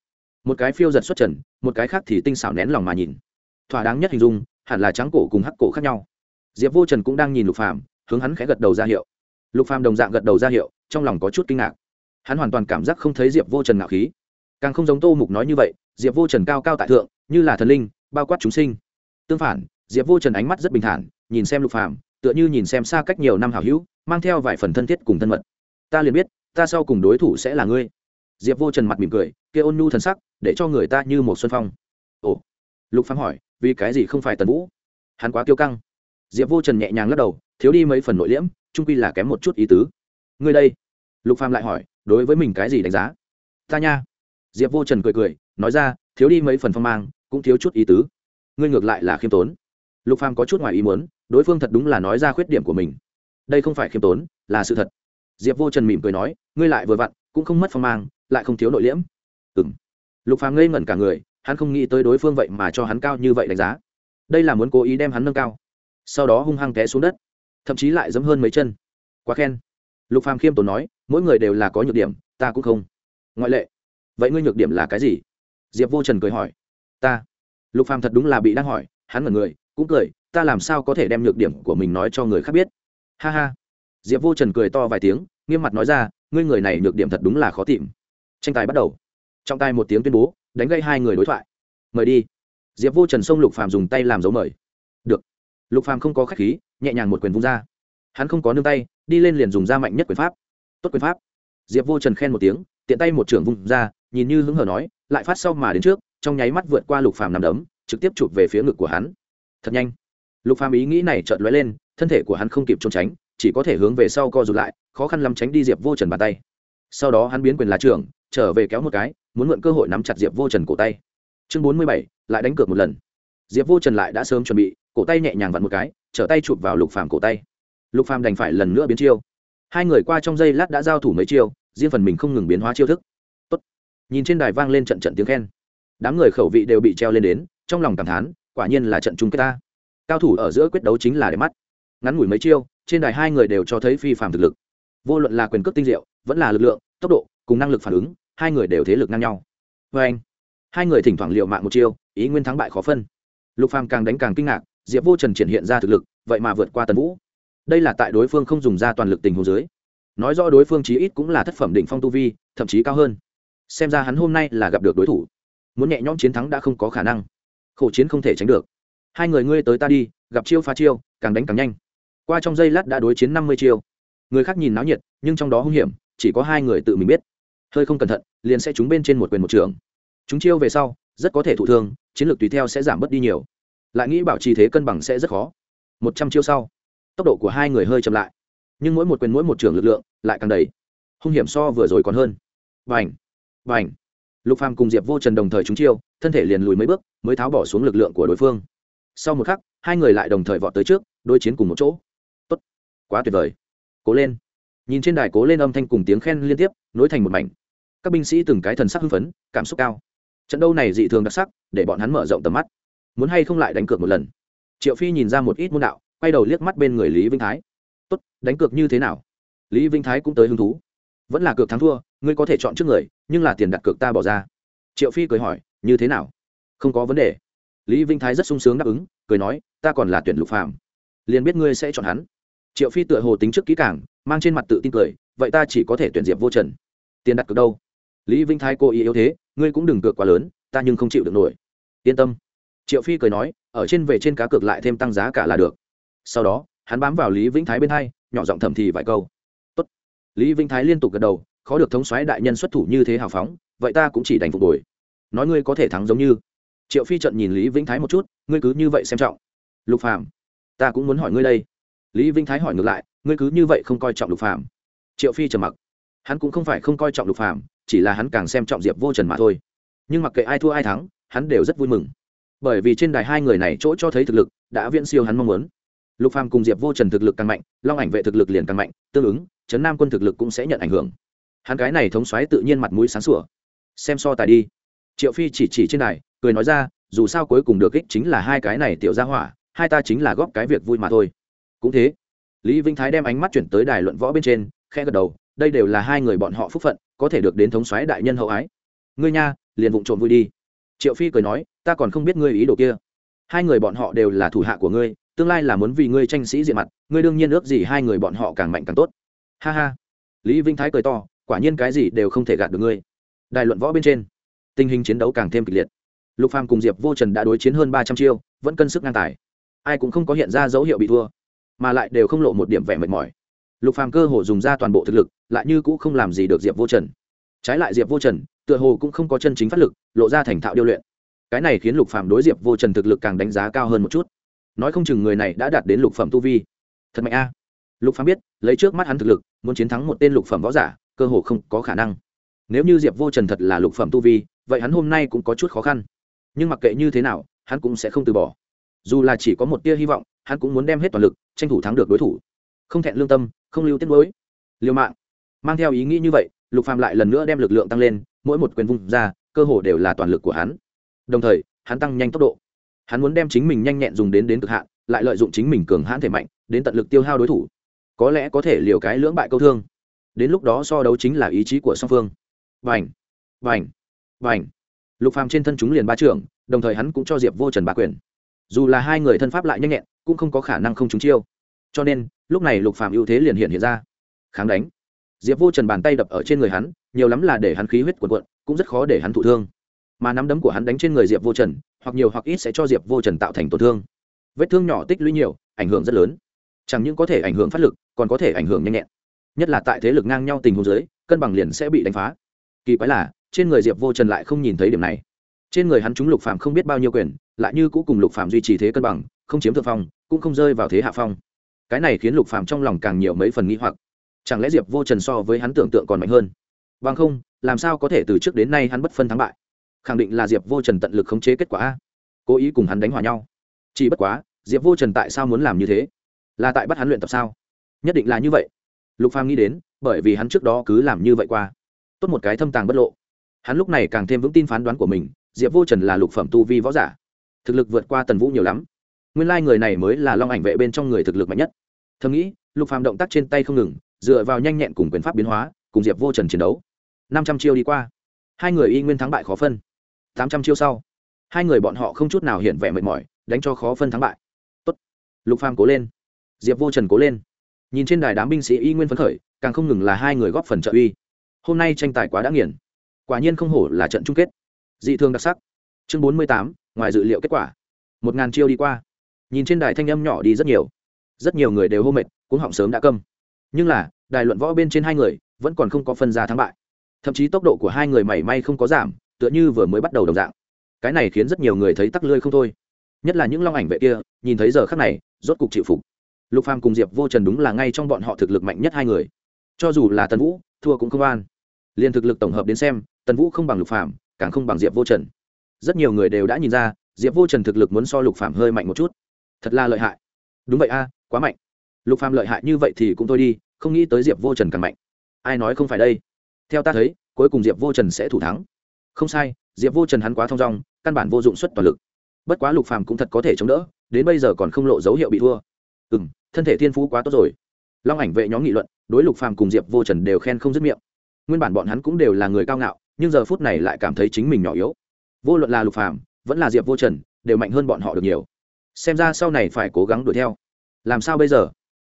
Speaker 1: Một cái phiêu giật xuất trần một cái khác thì tinh xảo nén lòng mà nhìn. Thỏa đáng nhất hình dung hẳn là trắng cổ cùng hắc cổ khác nhau. Diệp vô trần cũng đang nhìn lục Phạm, hướng hắn khẽ gật đầu ra hiệu. Lục Phạm đồng dạng gật đầu ra hiệu trong lòng có chút kinh ngạc. Hắn hoàn toàn cảm giác không thấy diệp vô trần ngạo khí. Càng không giống tô mục nói như vậy diệp vô trần cao cao tại thượng như là thần linh bao quát chúng sinh. Tương phản diệp vô trần ánh mắt rất bình thản nhìn xem lục phàm tựa như nhìn xem xa cách nhiều năm hảo hữu mang theo vài phần thân thiết cùng thân mật ta liền biết, ta sau cùng đối thủ sẽ là ngươi. Diệp vô trần mặt mỉm cười, kia ôn nhu thần sắc, để cho người ta như một xuân phong. Ồ. Lục phàm hỏi, vì cái gì không phải tần vũ? Hắn quá kiêu căng. Diệp vô trần nhẹ nhàng lắc đầu, thiếu đi mấy phần nội liễm trung quy là kém một chút ý tứ. Ngươi đây. Lục phàm lại hỏi, đối với mình cái gì đánh giá? Ta nha. Diệp vô trần cười cười, nói ra, thiếu đi mấy phần phong mang, cũng thiếu chút ý tứ. Ngươi ngược lại là khiêm tốn. Lục phàm có chút ngoài ý muốn, đối phương thật đúng là nói ra khuyết điểm của mình. Đây không phải khiêm tốn, là sự thật diệp vô trần mỉm cười nói, ngươi lại vừa vặn, cũng không mất phong mang, lại không thiếu nội liễm. Ừng lục phàm ngây ngẩn cả người, hắn không nghĩ tới đối phương vậy mà cho hắn cao như vậy đánh giá. Đây là muốn cố ý đem hắn nâng cao. Sau đó hung hăng té xuống đất, thậm chí lại dẫm hơn mấy chân. Quá khen. Lục phàm khiêm tốn nói, mỗi người đều là có nhược điểm, ta cũng không. Ngoại lệ. Vậy ngươi nhược điểm là cái gì? Diệp vô trần cười hỏi. Ta. Lục phàm thật đúng là bị đang hỏi, hắn ngẩn người, cũng cười, ta làm sao có thể đem nhược điểm của mình nói cho người khác biết? Ha ha diệp vô trần cười to vài tiếng, nghiêm mặt nói ra, ngươi người này nhược điểm thật đúng là khó tìm. Tranh tài bắt đầu. Trong tay một tiếng tuyên bố, đánh gây hai người đối thoại. Mời đi. Diệp vô trần xông lục phàm dùng tay làm dấu mời. Được. Lục phàm không có khách khí, nhẹ nhàng một quyền vung ra. Hắn không có nương tay, đi lên liền dùng ra mạnh nhất quyền pháp. Tốt quyền pháp. Diệp vô trần khen một tiếng, tiện tay một trưởng vung ra, nhìn như hứng hờ nói, lại phát sau mà đến trước, trong nháy mắt vượt qua lục phàm nằm đấm, trực tiếp chụp về phía ngực của hắn. Thật nhanh. Lục phàm ý nghĩ này chợt lóe lên, thân thể của hắn không kịp trốn tránh chỉ có thể hướng về sau co rụt lại, khó khăn lắm tránh đi diệp vô trần bàn tay. Sau đó hắn biến quyền là trưởng, trở về kéo một cái, muốn mượn cơ hội nắm chặt diệp vô trần cổ tay. Chương bốn mươi bảy, lại đánh cược một lần. Diệp vô trần lại đã sớm chuẩn bị, cổ tay nhẹ nhàng vặn một cái, trở tay chụp vào lục phàm cổ tay. Lục phàm đành phải lần nữa biến chiêu. Hai người qua trong giây lát đã giao thủ mấy chiêu, riêng phần mình không ngừng biến hóa chiêu thức. Tốt. nhìn trên đài vang lên trận trận tiếng khen. Đám người khẩu vị đều bị treo lên đến, trong lòng cảm thán, quả nhiên là trận chung kết ta. Cao thủ ở giữa quyết đấu chính là để mắt. Ngắn ngủi mấy chiêu trên đài hai người đều cho thấy phi phạm thực lực. Vô luận là quyền cước tinh diệu, vẫn là lực lượng, tốc độ, cùng năng lực phản ứng, hai người đều thế lực ngang nhau. Vê anh, hai người thỉnh thoảng liệu mạng một chiêu, ý nguyên thắng bại khó phân. Lục phàm càng đánh càng kinh ngạc, diệp vô trần triển hiện ra thực lực, vậy mà vượt qua tần vũ. Đây là tại đối phương không dùng ra toàn lực tình hồ dưới. Nói rõ đối phương chí ít cũng là thất phẩm đỉnh phong tu vi, thậm chí cao hơn. Xem ra hắn hôm nay là gặp được đối thủ. Muốn nhẹ nhõm chiến thắng đã không có khả năng. Khổ chiến không thể tránh được. Hai người ngươi tới ta đi, gặp chiêu phá chiêu, càng đánh càng nhanh qua trong giây lát đã đối chiến năm mươi chiêu. Người khác nhìn náo nhiệt, nhưng trong đó hung hiểm, chỉ có hai người tự mình biết. Hơi không cẩn thận, liền sẽ trúng bên trên một quyền một trường. Chúng chiêu về sau, rất có thể thụ thương, chiến lược tùy theo sẽ giảm bớt đi nhiều. Lại nghĩ bảo trì thế cân bằng sẽ rất khó. Một trăm chiêu sau, tốc độ của hai người hơi chậm lại. Nhưng mỗi một quyền mỗi một trường lực lượng lại càng đầy. Hung hiểm so vừa rồi còn hơn. Vành vành. Lục phàm cùng diệp vô trần đồng thời trúng chiêu, thân thể liền lùi mấy bước, mới tháo bỏ xuống lực lượng của đối phương. Sau một khắc, hai người lại đồng thời vọt tới trước, đối chiến cùng một chỗ quá tuyệt vời. Cố lên. Nhìn trên đài cố lên âm thanh cùng tiếng khen liên tiếp, nối thành một mảnh. Các binh sĩ từng cái thần sắc hưng phấn, cảm xúc cao. Trận đấu này dị thường đặc sắc, để bọn hắn mở rộng tầm mắt. Muốn hay không lại đánh cược một lần? Triệu phi nhìn ra một ít môn đạo, quay đầu liếc mắt bên người lý vinh thái. Tốt, đánh cược như thế nào? Lý vinh thái cũng tới hứng thú. Vẫn là cược thắng thua, ngươi có thể chọn trước người, nhưng là tiền đặt cược ta bỏ ra. Triệu phi cười hỏi, như thế nào? Không có vấn đề. Lý vinh thái rất sung sướng đáp ứng, cười nói, ta còn là tuyển lục phàm. Liền biết ngươi sẽ chọn hắn triệu phi tựa hồ tính trước kỹ cảng mang trên mặt tự tin cười, vậy ta chỉ có thể tuyển diệp vô trần. Tiền đặt cược đâu? Lý vinh thái cố ý yếu thế, ngươi cũng đừng cược quá lớn, ta nhưng không chịu được nổi. Yên tâm. Triệu phi cười nói, ở trên về trên cá cược lại thêm tăng giá cả là được. Sau đó, hắn bám vào lý vĩnh thái bên hai, nhỏ giọng thầm thì vài câu. Tốt. lý vĩnh thái liên tục gật đầu, khó được thống soái đại nhân xuất thủ như thế hào phóng, vậy ta cũng chỉ đành phục hồi. Nói ngươi có thể thắng giống như. Triệu phi trận nhìn lý vĩnh thái một chút, ngươi cứ như vậy xem trọng. Lục phàm, ta cũng muốn hỏi ngươi đây lý vĩnh thái hỏi ngược lại, ngươi cứ như vậy không coi trọng lục phàm? Triệu phi trầm mặc. Hắn cũng không phải không coi trọng lục phàm, chỉ là hắn càng xem trọng diệp vô trần mà thôi. Nhưng mặc kệ ai thua ai thắng, hắn đều rất vui mừng. Bởi vì trên đài hai người này chỗ cho thấy thực lực, đã viễn siêu hắn mong muốn. Lục phàm cùng diệp vô trần thực lực càng mạnh, long ảnh vệ thực lực liền càng mạnh, tương ứng, trấn nam quân thực lực cũng sẽ nhận ảnh hưởng. Hắn cái này thống xoáy tự nhiên mặt mũi sáng sủa. Xem so tài đi. Triệu phi chỉ chỉ trên đài, cười nói ra, dù sao cuối cùng được ích chính là hai cái này tiểu gia hỏa, hai ta chính là góp cái việc vui mà thôi cũng thế. Lý vinh thái đem ánh mắt chuyển tới đài luận võ bên trên khe gật đầu, đây đều là hai người bọn họ phúc phận, có thể được đến thống xoáy đại nhân hậu ái. Ngươi nha, liền vụng trộm vui đi. Triệu phi cười nói, ta còn không biết ngươi ý đồ kia. Hai người bọn họ đều là thủ hạ của ngươi, tương lai là muốn vì ngươi tranh sĩ diện mặt, ngươi đương nhiên ước gì hai người bọn họ càng mạnh càng tốt. Ha ha. Lý vinh thái cười to, quả nhiên cái gì đều không thể gạt được ngươi. Đài luận võ bên trên, tình hình chiến đấu càng thêm kịch liệt. Lục phàm cùng diệp vô trần đã đối chiến hơn ba trăm chiêu, vẫn cân sức ngang tài. Ai cũng không có hiện ra dấu hiệu bị thua mà lại đều không lộ một điểm vẻ mệt mỏi. Lục phàm cơ hồ dùng ra toàn bộ thực lực, lại như cũng không làm gì được diệp vô trần. Trái lại diệp vô trần, tựa hồ cũng không có chân chính phát lực, lộ ra thành thạo điêu luyện. Cái này khiến lục phàm đối diệp vô trần thực lực càng đánh giá cao hơn một chút. Nói không chừng người này đã đạt đến lục phẩm tu vi. Thật mạnh a. Lục phàm biết, lấy trước mắt hắn thực lực, muốn chiến thắng một tên lục phẩm võ giả, cơ hồ không có khả năng. Nếu như diệp vô trần thật là lục phẩm tu vi, vậy hắn hôm nay cũng có chút khó khăn. Nhưng mặc kệ như thế nào, hắn cũng sẽ không từ bỏ. Dù là chỉ có một tia hy vọng hắn cũng muốn đem hết toàn lực, tranh thủ thắng được đối thủ. Không thẹn lương tâm, không lưu tiết mới liều mạng. Mang theo ý nghĩ như vậy, lục phàm lại lần nữa đem lực lượng tăng lên, mỗi một quyền vung ra, cơ hồ đều là toàn lực của hắn. Đồng thời, hắn tăng nhanh tốc độ. Hắn muốn đem chính mình nhanh nhẹn dùng đến đến cực hạn, lại lợi dụng chính mình cường hãn thể mạnh, đến tận lực tiêu hao đối thủ. Có lẽ có thể liều cái lưỡng bại câu thương. Đến lúc đó so đấu chính là ý chí của song phương. Vành vành vành. Lục phàm trên thân chúng liền ba trưởng, đồng thời hắn cũng cho diệp vô trần ba quyền. Dù là hai người thân pháp lại nhanh nhẹn cũng không có khả năng không trúng chiêu. Cho nên, lúc này lục phàm ưu thế liền hiện hiện ra. Kháng đánh. Diệp vô trần bàn tay đập ở trên người hắn, nhiều lắm là để hắn khí huyết cuộn quận cũng rất khó để hắn thụ thương. Mà nắm đấm của hắn đánh trên người diệp vô trần, hoặc nhiều hoặc ít sẽ cho diệp vô trần tạo thành tổn thương. Vết thương nhỏ tích lũy nhiều, ảnh hưởng rất lớn. Chẳng những có thể ảnh hưởng phát lực, còn có thể ảnh hưởng nhanh nhẹn. Nhất là tại thế lực ngang nhau tình huống dưới, cân bằng liền sẽ bị đánh phá. Kỳ quái là, trên người diệp vô trần lại không nhìn thấy điểm này. Trên người hắn chúng lục phàm không biết bao nhiêu quyền, lại như cũ cùng lục phàm duy trì thế cân bằng, không chiếm thượng phong cũng không rơi vào thế hạ phong. Cái này khiến lục phàm trong lòng càng nhiều mấy phần nghi hoặc. Chẳng lẽ diệp vô trần so với hắn tưởng tượng còn mạnh hơn? Bằng không, làm sao có thể từ trước đến nay hắn bất phân thắng bại? Khẳng định là diệp vô trần tận lực khống chế kết quả a. Cố ý cùng hắn đánh hòa nhau. Chỉ bất quá, diệp vô trần tại sao muốn làm như thế? Là tại bắt hắn luyện tập sao? Nhất định là như vậy. Lục phàm nghĩ đến, bởi vì hắn trước đó cứ làm như vậy qua. Tốt một cái thâm tàng bất lộ. Hắn lúc này càng thêm vững tin phán đoán của mình, diệp vô trần là lục phẩm tu vi võ giả. Thực lực vượt qua tần vũ nhiều lắm nguyên lai người này mới là long ảnh vệ bên trong người thực lực mạnh nhất. Thầm nghĩ, lục phàm động tác trên tay không ngừng, dựa vào nhanh nhẹn cùng quyền pháp biến hóa, cùng diệp vô trần chiến đấu. Năm trăm chiêu đi qua. Hai người y nguyên thắng bại khó phân. Tám trăm chiêu sau, hai người bọn họ không chút nào hiện vẻ mệt mỏi, đánh cho khó phân thắng bại. Tốt. lục phàm cố lên. Diệp vô trần cố lên. Nhìn trên đài đám binh sĩ y nguyên phấn khởi, càng không ngừng là hai người góp phần trợ uy. Hôm nay tranh tài quá đã nghiền. Quả nhiên không hổ là trận chung kết. Dị thường đặc sắc. Chương bốn mươi tám, ngoài dự liệu kết quả. Một ngàn chiêu đi qua nhìn trên đài thanh âm nhỏ đi rất nhiều. Rất nhiều người đều hô mệt cũng họng sớm đã câm. Nhưng là, đài luận võ bên trên hai người vẫn còn không có phân ra thắng bại. Thậm chí tốc độ của hai người mảy may không có giảm, tựa như vừa mới bắt đầu đồng dạng. Cái này khiến rất nhiều người thấy tắc lươi không thôi. Nhất là những long ảnh vệ kia, nhìn thấy giờ khắc này, rốt cục chịu phục. Lục phàm cùng diệp vô trần đúng là ngay trong bọn họ thực lực mạnh nhất hai người. Cho dù là tần vũ, thua cũng không an. Liền thực lực tổng hợp đến xem, tần vũ không bằng lục phàm, càng không bằng diệp vô trần. Rất nhiều người đều đã nhìn ra, diệp vô trần thực lực muốn so lục phàm hơi mạnh một chút thật là lợi hại. Đúng vậy a, quá mạnh. Lục phàm lợi hại như vậy thì cũng thôi đi, không nghĩ tới diệp vô trần càng mạnh. Ai nói không phải đây? Theo ta thấy, cuối cùng diệp vô trần sẽ thủ thắng. Không sai, diệp vô trần hắn quá thong dong, căn bản vô dụng suất toàn lực. Bất quá lục phàm cũng thật có thể chống đỡ, đến bây giờ còn không lộ dấu hiệu bị thua. Ừ m thân thể thiên phú quá tốt rồi. Long ảnh vệ nhóm nghị luận, đối lục phàm cùng diệp vô trần đều khen không dứt miệng. Nguyên bản bọn hắn cũng đều là người cao ngạo, nhưng giờ phút này lại cảm thấy chính mình nhỏ yếu. Vô luận là lục phàm, vẫn là diệp vô trần, đều mạnh hơn bọn họ được nhiều xem ra sau này phải cố gắng đuổi theo. Làm sao bây giờ?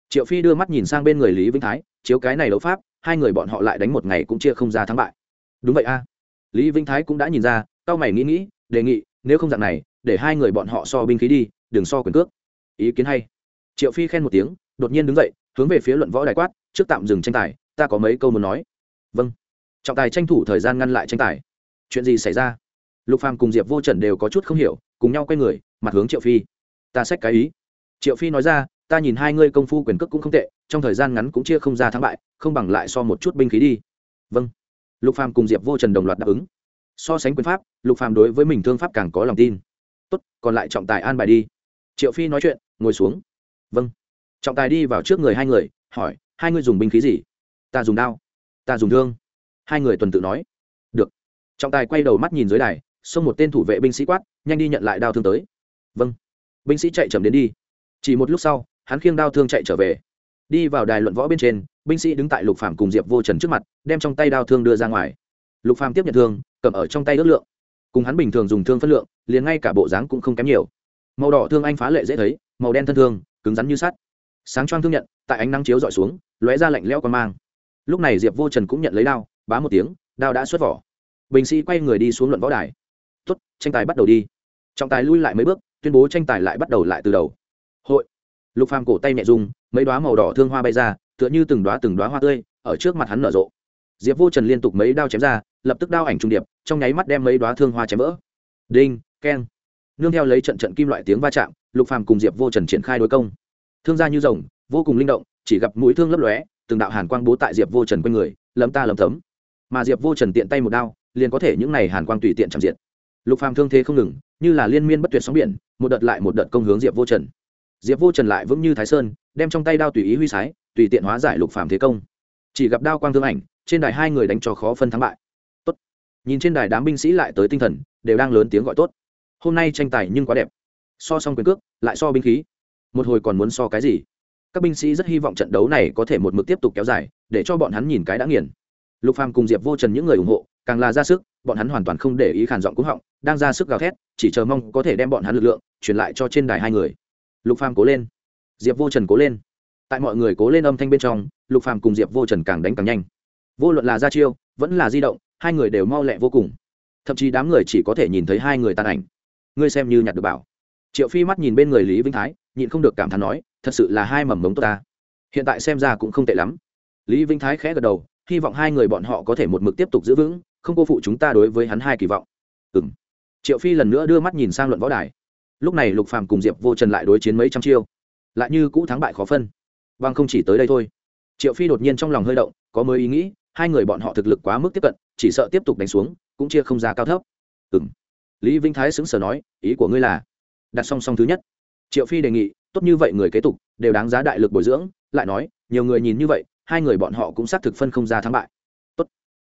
Speaker 1: Triệu phi đưa mắt nhìn sang bên người lý vĩnh thái, chiếu cái này đấu pháp, hai người bọn họ lại đánh một ngày cũng chia không ra thắng bại. Đúng vậy a. Lý vĩnh thái cũng đã nhìn ra tao mày nghĩ nghĩ, đề nghị, nếu không dạng này, để hai người bọn họ so binh khí đi, đừng so quyền cước. Ý kiến hay. Triệu phi khen một tiếng, đột nhiên đứng dậy, hướng về phía luận võ đài quát, trước tạm dừng tranh tài, ta có mấy câu muốn nói. Vâng. Trọng tài tranh thủ thời gian ngăn lại tranh tài. Chuyện gì xảy ra? Lục phàm cùng diệp vô trần đều có chút không hiểu, cùng nhau quay người, mặt hướng triệu phi ta xách cái ý. Triệu phi nói ra, ta nhìn hai ngươi công phu quyền cước cũng không tệ, trong thời gian ngắn cũng chia không ra thắng bại, không bằng lại so một chút binh khí đi. Vâng. Lục phàm cùng diệp vô trần đồng loạt đáp ứng. So sánh quyền pháp, lục phàm đối với mình thương pháp càng có lòng tin. Tốt, còn lại trọng tài an bài đi. Triệu phi nói chuyện, ngồi xuống. Vâng. Trọng tài đi vào trước người hai người, hỏi, hai người dùng binh khí gì? Ta dùng đao. Ta dùng thương. Hai người tuần tự nói. Được. Trọng tài quay đầu mắt nhìn dưới đài, xông một tên thủ vệ binh sĩ quát, nhanh đi nhận lại đao thương tới. Vâng binh sĩ chạy chậm đến đi. Chỉ một lúc sau, hắn khiêng đao thương chạy trở về. Đi vào đài luận võ bên trên, binh sĩ đứng tại lục phàm cùng diệp vô trần trước mặt, đem trong tay đao thương đưa ra ngoài. Lục phàm tiếp nhận thương, cầm ở trong tay ước lượng. Cùng hắn bình thường dùng thương phân lượng, liền ngay cả bộ dáng cũng không kém nhiều. Màu đỏ thương anh phá lệ dễ thấy, màu đen thân thương, cứng rắn như sắt. Sáng choang thương nhận, tại ánh nắng chiếu dọi xuống, lóe ra lạnh lẽo qua mang. Lúc này diệp vô trần cũng nhận lấy đao, bá một tiếng, đao đã xuất vỏ. Bình sĩ quay người đi xuống luận võ đài. Tuất tranh tài bắt đầu đi. Trọng tài lui lại mấy bước tuyên bố tranh tài lại bắt đầu lại từ đầu. Hội. Lục phàm cổ tay nhẹ rung, mấy đoá màu đỏ thương hoa bay ra, tựa như từng đoá từng đoá hoa tươi, ở trước mặt hắn nở rộ. Diệp vô trần liên tục mấy đao chém ra, lập tức đao ảnh trung điệp, trong nháy mắt đem mấy đoá thương hoa chém vỡ. Đinh, keng. Nương theo lấy trận trận kim loại tiếng va chạm, lục phàm cùng diệp vô trần triển khai đối công. Thương gia như rồng, vô cùng linh động, chỉ gặp mũi thương lấp lóe, từng đạo hàn quang bố tại diệp vô trần quanh người, lấm ta lấm thấm. Mà diệp vô trần tiện tay một đao, liền có thể những này hàn quang tùy tiện chạm diện. Lục phàm thương thế không ngừng như là liên miên bất tuyệt sóng biển, một đợt lại một đợt công hướng diệp vô trần. Diệp vô trần lại vững như thái sơn, đem trong tay đao tùy ý huy sái, tùy tiện hóa giải lục phàm thế công. Chỉ gặp đao quang thương ảnh, trên đài hai người đánh cho khó phân thắng bại. Tốt. Nhìn trên đài đám binh sĩ lại tới tinh thần, đều đang lớn tiếng gọi tốt. Hôm nay tranh tài nhưng quá đẹp. So xong quyền cước, lại so binh khí. Một hồi còn muốn so cái gì? Các binh sĩ rất hy vọng trận đấu này có thể một mực tiếp tục kéo dài, để cho bọn hắn nhìn cái đã nghiền. Lục phàm cùng diệp vô trần những người ủng hộ, càng là ra sức bọn hắn hoàn toàn không để ý khản giọng cúng họng, đang ra sức gào thét, chỉ chờ mong có thể đem bọn hắn lực lượng truyền lại cho trên đài hai người. Lục phàm cố lên. Diệp vô trần cố lên. Tại mọi người cố lên âm thanh bên trong, lục phàm cùng diệp vô trần càng đánh càng nhanh. Vô luận là ra chiêu, vẫn là di động, hai người đều mau lẹ vô cùng. Thậm chí đám người chỉ có thể nhìn thấy hai người tan ảnh. Ngươi xem như nhặt được bảo. Triệu phi mắt nhìn bên người lý vĩnh thái, nhịn không được cảm thán nói, thật sự là hai mầm mống tốt ta. Hiện tại xem ra cũng không tệ lắm. Lý vĩnh thái khẽ gật đầu, hy vọng hai người bọn họ có thể một mực tiếp tục giữ vững không cô phụ chúng ta đối với hắn hai kỳ vọng. Ừng triệu phi lần nữa đưa mắt nhìn sang luận võ đài. Lúc này lục phàm cùng diệp vô trần lại đối chiến mấy trăm chiêu. Lại như cũ thắng bại khó phân. Vâng không chỉ tới đây thôi. Triệu phi đột nhiên trong lòng hơi động, có mới ý nghĩ, hai người bọn họ thực lực quá mức tiếp cận, chỉ sợ tiếp tục đánh xuống, cũng chia không ra cao thấp. Ừng lý vĩnh thái xứng sở nói, ý của ngươi là, đặt song song thứ nhất. Triệu phi đề nghị, tốt như vậy người kế tục, đều đáng giá đại lực bồi dưỡng, lại nói, nhiều người nhìn như vậy, hai người bọn họ cũng xác thực phân không ra thắng bại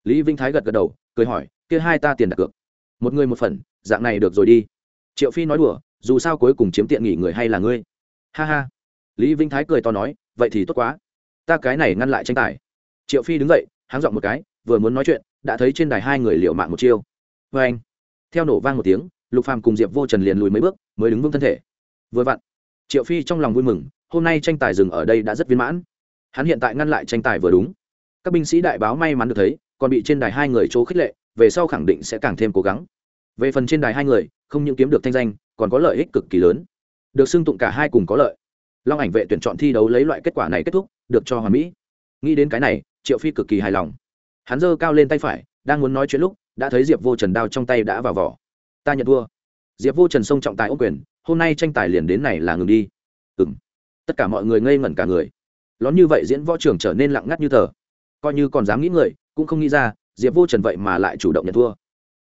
Speaker 1: lý Vinh thái gật gật đầu, cười hỏi, kia hai ta tiền đặt cược. Một người một phần, dạng này được rồi đi. Triệu phi nói đùa, dù sao cuối cùng chiếm tiện nghỉ người hay là ngươi. Ha ha. Lý Vinh thái cười to nói, vậy thì tốt quá. Ta cái này ngăn lại tranh tài. Triệu phi đứng dậy háng dọn một cái, vừa muốn nói chuyện, đã thấy trên đài hai người liệu mạng một chiêu. Vê anh. Theo nổ vang một tiếng, lục phàm cùng diệp vô trần liền lùi mấy bước, mới đứng vững thân thể. Vừa vặn. Triệu phi trong lòng vui mừng, hôm nay tranh tài dừng ở đây đã rất viên mãn. Hắn hiện tại ngăn lại tranh tài vừa đúng. Các binh sĩ đại báo may mắn được thấy còn bị trên đài hai người chỗ khích lệ, về sau khẳng định sẽ càng thêm cố gắng. Về phần trên đài hai người, không những kiếm được thanh danh, còn có lợi ích cực kỳ lớn. Được xưng tụng cả hai cùng có lợi. Long ảnh vệ tuyển chọn thi đấu lấy loại kết quả này kết thúc, được cho hoàn mỹ. Nghĩ đến cái này, triệu phi cực kỳ hài lòng. Hắn giơ cao lên tay phải, đang muốn nói chuyện lúc, đã thấy diệp vô trần đao trong tay đã vào vỏ. Ta nhận thua. Diệp vô trần sông trọng tài ô quyền, hôm nay tranh tài liền đến này là ngừng đi. Ừ m tất cả mọi người ngây ngẩn cả người. Lón như vậy diễn võ trưởng trở nên lặng ngắt như tờ. Coi như còn dám nghĩ người cũng không nghĩ ra, diệp vô trần vậy mà lại chủ động nhận thua.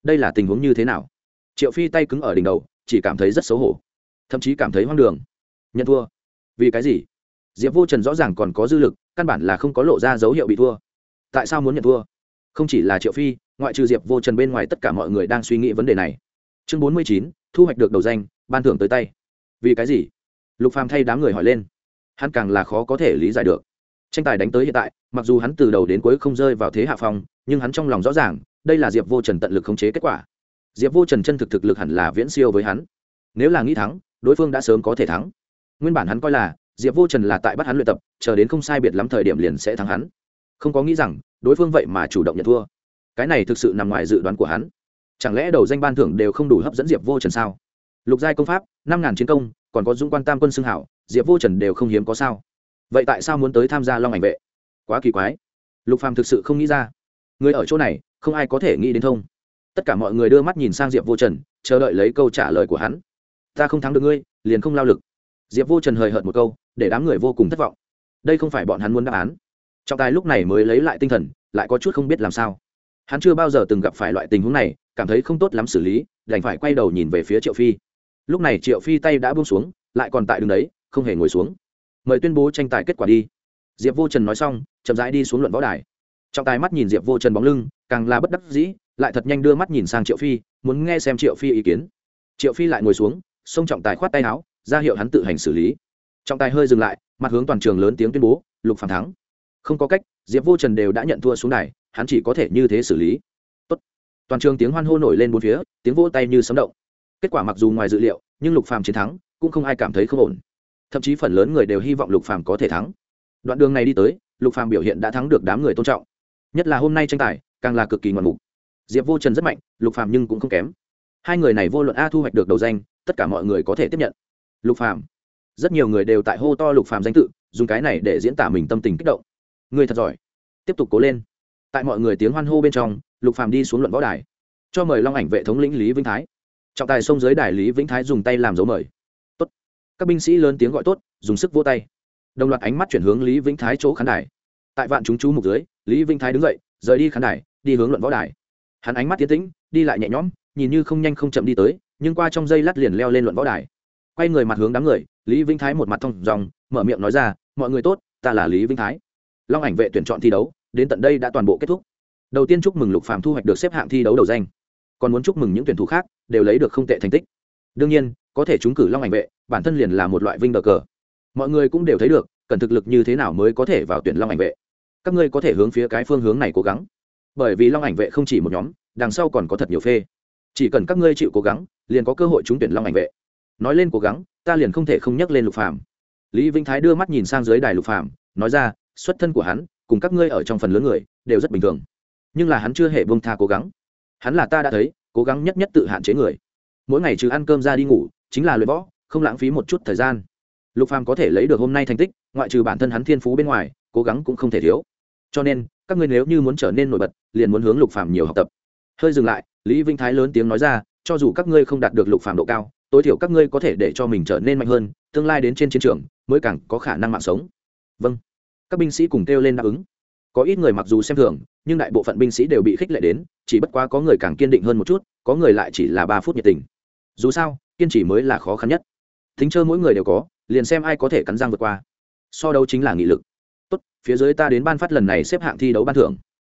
Speaker 1: Đây là tình huống như thế nào? Triệu phi tay cứng ở đỉnh đầu, chỉ cảm thấy rất xấu hổ. Thậm chí cảm thấy hoang đường. Nhận thua. Vì cái gì? Diệp vô trần rõ ràng còn có dư lực, căn bản là không có lộ ra dấu hiệu bị thua. Tại sao muốn nhận thua? Không chỉ là triệu phi, ngoại trừ diệp vô trần bên ngoài tất cả mọi người đang suy nghĩ vấn đề này. Chương bốn mươi chín, thu hoạch được đầu danh, ban thưởng tới tay. Vì cái gì? Lục phàm thay đám người hỏi lên. Hắn càng là khó có thể lý giải được tranh tài đánh tới hiện tại, mặc dù hắn từ đầu đến cuối không rơi vào thế hạ phong, nhưng hắn trong lòng rõ ràng, đây là diệp vô trần tận lực khống chế kết quả. Diệp vô trần chân thực thực lực hẳn là viễn siêu với hắn. Nếu là nghĩ thắng, đối phương đã sớm có thể thắng. Nguyên bản hắn coi là, diệp vô trần là tại bắt hắn luyện tập, chờ đến không sai biệt lắm thời điểm liền sẽ thắng hắn. Không có nghĩ rằng, đối phương vậy mà chủ động nhận thua. Cái này thực sự nằm ngoài dự đoán của hắn. Chẳng lẽ đầu danh ban thưởng đều không đủ hấp dẫn diệp vô trần sao? Lục giai công pháp, năm ngàn chiến công, còn có dũng quan tam quân xưng hảo, diệp vô trần đều không hiếm có sao vậy tại sao muốn tới tham gia long ảnh vệ? Quá kỳ quái. Lục phàm thực sự không nghĩ ra. Người ở chỗ này, không ai có thể nghĩ đến thông. Tất cả mọi người đưa mắt nhìn sang diệp vô trần, chờ đợi lấy câu trả lời của hắn. Ta không thắng được ngươi, liền không lao lực. Diệp vô trần hời hợt một câu, để đám người vô cùng thất vọng. Đây không phải bọn hắn muốn đáp án. Trọng tài lúc này mới lấy lại tinh thần, lại có chút không biết làm sao. Hắn chưa bao giờ từng gặp phải loại tình huống này, cảm thấy không tốt lắm xử lý, đành phải quay đầu nhìn về phía triệu phi. Lúc này triệu phi tay đã buông xuống, lại còn tại đường đấy, không hề ngồi xuống mời tuyên bố tranh tài kết quả đi. Diệp vô trần nói xong, chậm rãi đi xuống luận võ đài. Trọng tài mắt nhìn diệp vô trần bóng lưng, càng là bất đắc dĩ, lại thật nhanh đưa mắt nhìn sang triệu phi, muốn nghe xem triệu phi ý kiến. Triệu phi lại ngồi xuống, xông trọng tài khoát tay áo, ra hiệu hắn tự hành xử lý. Trọng tài hơi dừng lại, mặt hướng toàn trường lớn tiếng tuyên bố, lục phản thắng. Không có cách, diệp vô trần đều đã nhận thua xuống đài, hắn chỉ có thể như thế xử lý. Tốt. toàn trường tiếng hoan hô nổi lên bốn phía, tiếng vỗ tay như sấm động. Kết quả mặc dù ngoài dự liệu, nhưng lục phàm chiến thắng, cũng không ai cảm thấy không ổn thậm chí phần lớn người đều hy vọng lục phàm có thể thắng. Đoạn đường này đi tới, lục phàm biểu hiện đã thắng được đám người tôn trọng. Nhất là hôm nay tranh tài, càng là cực kỳ ngoạn mục. Diệp vô trần rất mạnh, lục phàm nhưng cũng không kém. Hai người này vô luận a thu hoạch được đầu danh, tất cả mọi người có thể tiếp nhận. Lục phàm. Rất nhiều người đều tại hô to lục phàm danh tự, dùng cái này để diễn tả mình tâm tình kích động. Người thật giỏi. Tiếp tục cố lên. Tại mọi người tiếng hoan hô bên trong, lục phàm đi xuống luận võ đài. Cho mời long ảnh vệ thống lĩnh lý vĩnh thái. Trọng tài sông dưới đài lý vĩnh thái dùng tay làm dấu mời các binh sĩ lớn tiếng gọi tốt, dùng sức vô tay. Đồng loạt ánh mắt chuyển hướng lý vĩnh thái chỗ khán đài. Tại vạn chúng chú mục dưới, lý vĩnh thái đứng dậy, rời đi khán đài, đi hướng luận võ đài. Hắn ánh mắt tiến tĩnh, đi lại nhẹ nhõm, nhìn như không nhanh không chậm đi tới, nhưng qua trong giây lát liền leo lên luận võ đài. Quay người mặt hướng đám người, lý vĩnh thái một mặt thông dòng, mở miệng nói ra, mọi người tốt, ta là lý vĩnh thái. Long ảnh vệ tuyển chọn thi đấu, đến tận đây đã toàn bộ kết thúc. Đầu tiên chúc mừng lục Phạm thu hoạch được xếp hạng thi đấu đầu danh. Còn muốn chúc mừng những tuyển thủ khác, đều lấy được không tệ thành tích. Đương nhiên có thể trúng cử long ảnh vệ, bản thân liền là một loại vinh đờ cờ. Mọi người cũng đều thấy được, cần thực lực như thế nào mới có thể vào tuyển long ảnh vệ. Các ngươi có thể hướng phía cái phương hướng này cố gắng. Bởi vì long ảnh vệ không chỉ một nhóm, đằng sau còn có thật nhiều phê. Chỉ cần các ngươi chịu cố gắng, liền có cơ hội trúng tuyển long ảnh vệ. Nói lên cố gắng, ta liền không thể không nhắc lên lục phàm. Lý vĩnh thái đưa mắt nhìn sang dưới đài lục phàm, nói ra, xuất thân của hắn, cùng các ngươi ở trong phần lớn người, đều rất bình thường. Nhưng là hắn chưa hề bông tha cố gắng. Hắn là ta đã thấy, cố gắng nhất nhất tự hạn chế người. Mỗi ngày trừ ăn cơm ra đi ngủ chính là luyện võ, không lãng phí một chút thời gian. Lục phàm có thể lấy được hôm nay thành tích, ngoại trừ bản thân hắn thiên phú bên ngoài, cố gắng cũng không thể thiếu. Cho nên, các ngươi nếu như muốn trở nên nổi bật, liền muốn hướng lục phàm nhiều học tập. Hơi dừng lại, lý vinh thái lớn tiếng nói ra, cho dù các ngươi không đạt được lục phàm độ cao, tối thiểu các ngươi có thể để cho mình trở nên mạnh hơn, tương lai đến trên chiến trường, mới càng có khả năng mạng sống. Vâng. Các binh sĩ cùng kêu lên đáp ứng. Có ít người mặc dù xem thường, nhưng đại bộ phận binh sĩ đều bị khích lệ đến, chỉ bất quá có người càng kiên định hơn một chút, có người lại chỉ là ba phút nhiệt tình. Dù sao kiên trì mới là khó khăn nhất. Thính chơi mỗi người đều có, liền xem ai có thể cắn răng vượt qua. So đấu chính là nghị lực. Tốt, phía dưới ta đến ban phát lần này xếp hạng thi đấu ban thưởng.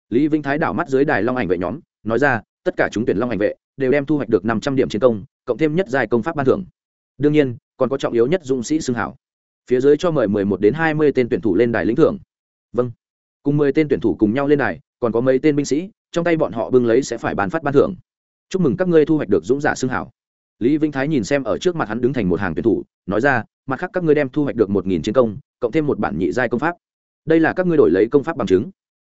Speaker 1: Lý vĩnh thái đảo mắt dưới đài long ảnh vệ nhóm, nói ra, tất cả chúng tuyển long ảnh vệ đều đem thu hoạch được năm trăm điểm chiến công, cộng thêm nhất dài công pháp ban thưởng. Đương nhiên, còn có trọng yếu nhất dũng sĩ xưng hảo. Phía dưới cho mời mười một đến hai mươi tên tuyển thủ lên đài lĩnh thưởng. Vâng. Cùng mười tên tuyển thủ cùng nhau lên đài, còn có mấy tên binh sĩ, trong tay bọn họ bưng lấy sẽ phải bàn phát ban thưởng. Chúc mừng các ngươi thu hoạch được dũng giả xưng hảo lý vĩnh thái nhìn xem ở trước mặt hắn đứng thành một hàng tuyển thủ, nói ra, mặt khác các ngươi đem thu hoạch được một nghìn chiến công, cộng thêm một bản nhị giai công pháp. Đây là các ngươi đổi lấy công pháp bằng chứng.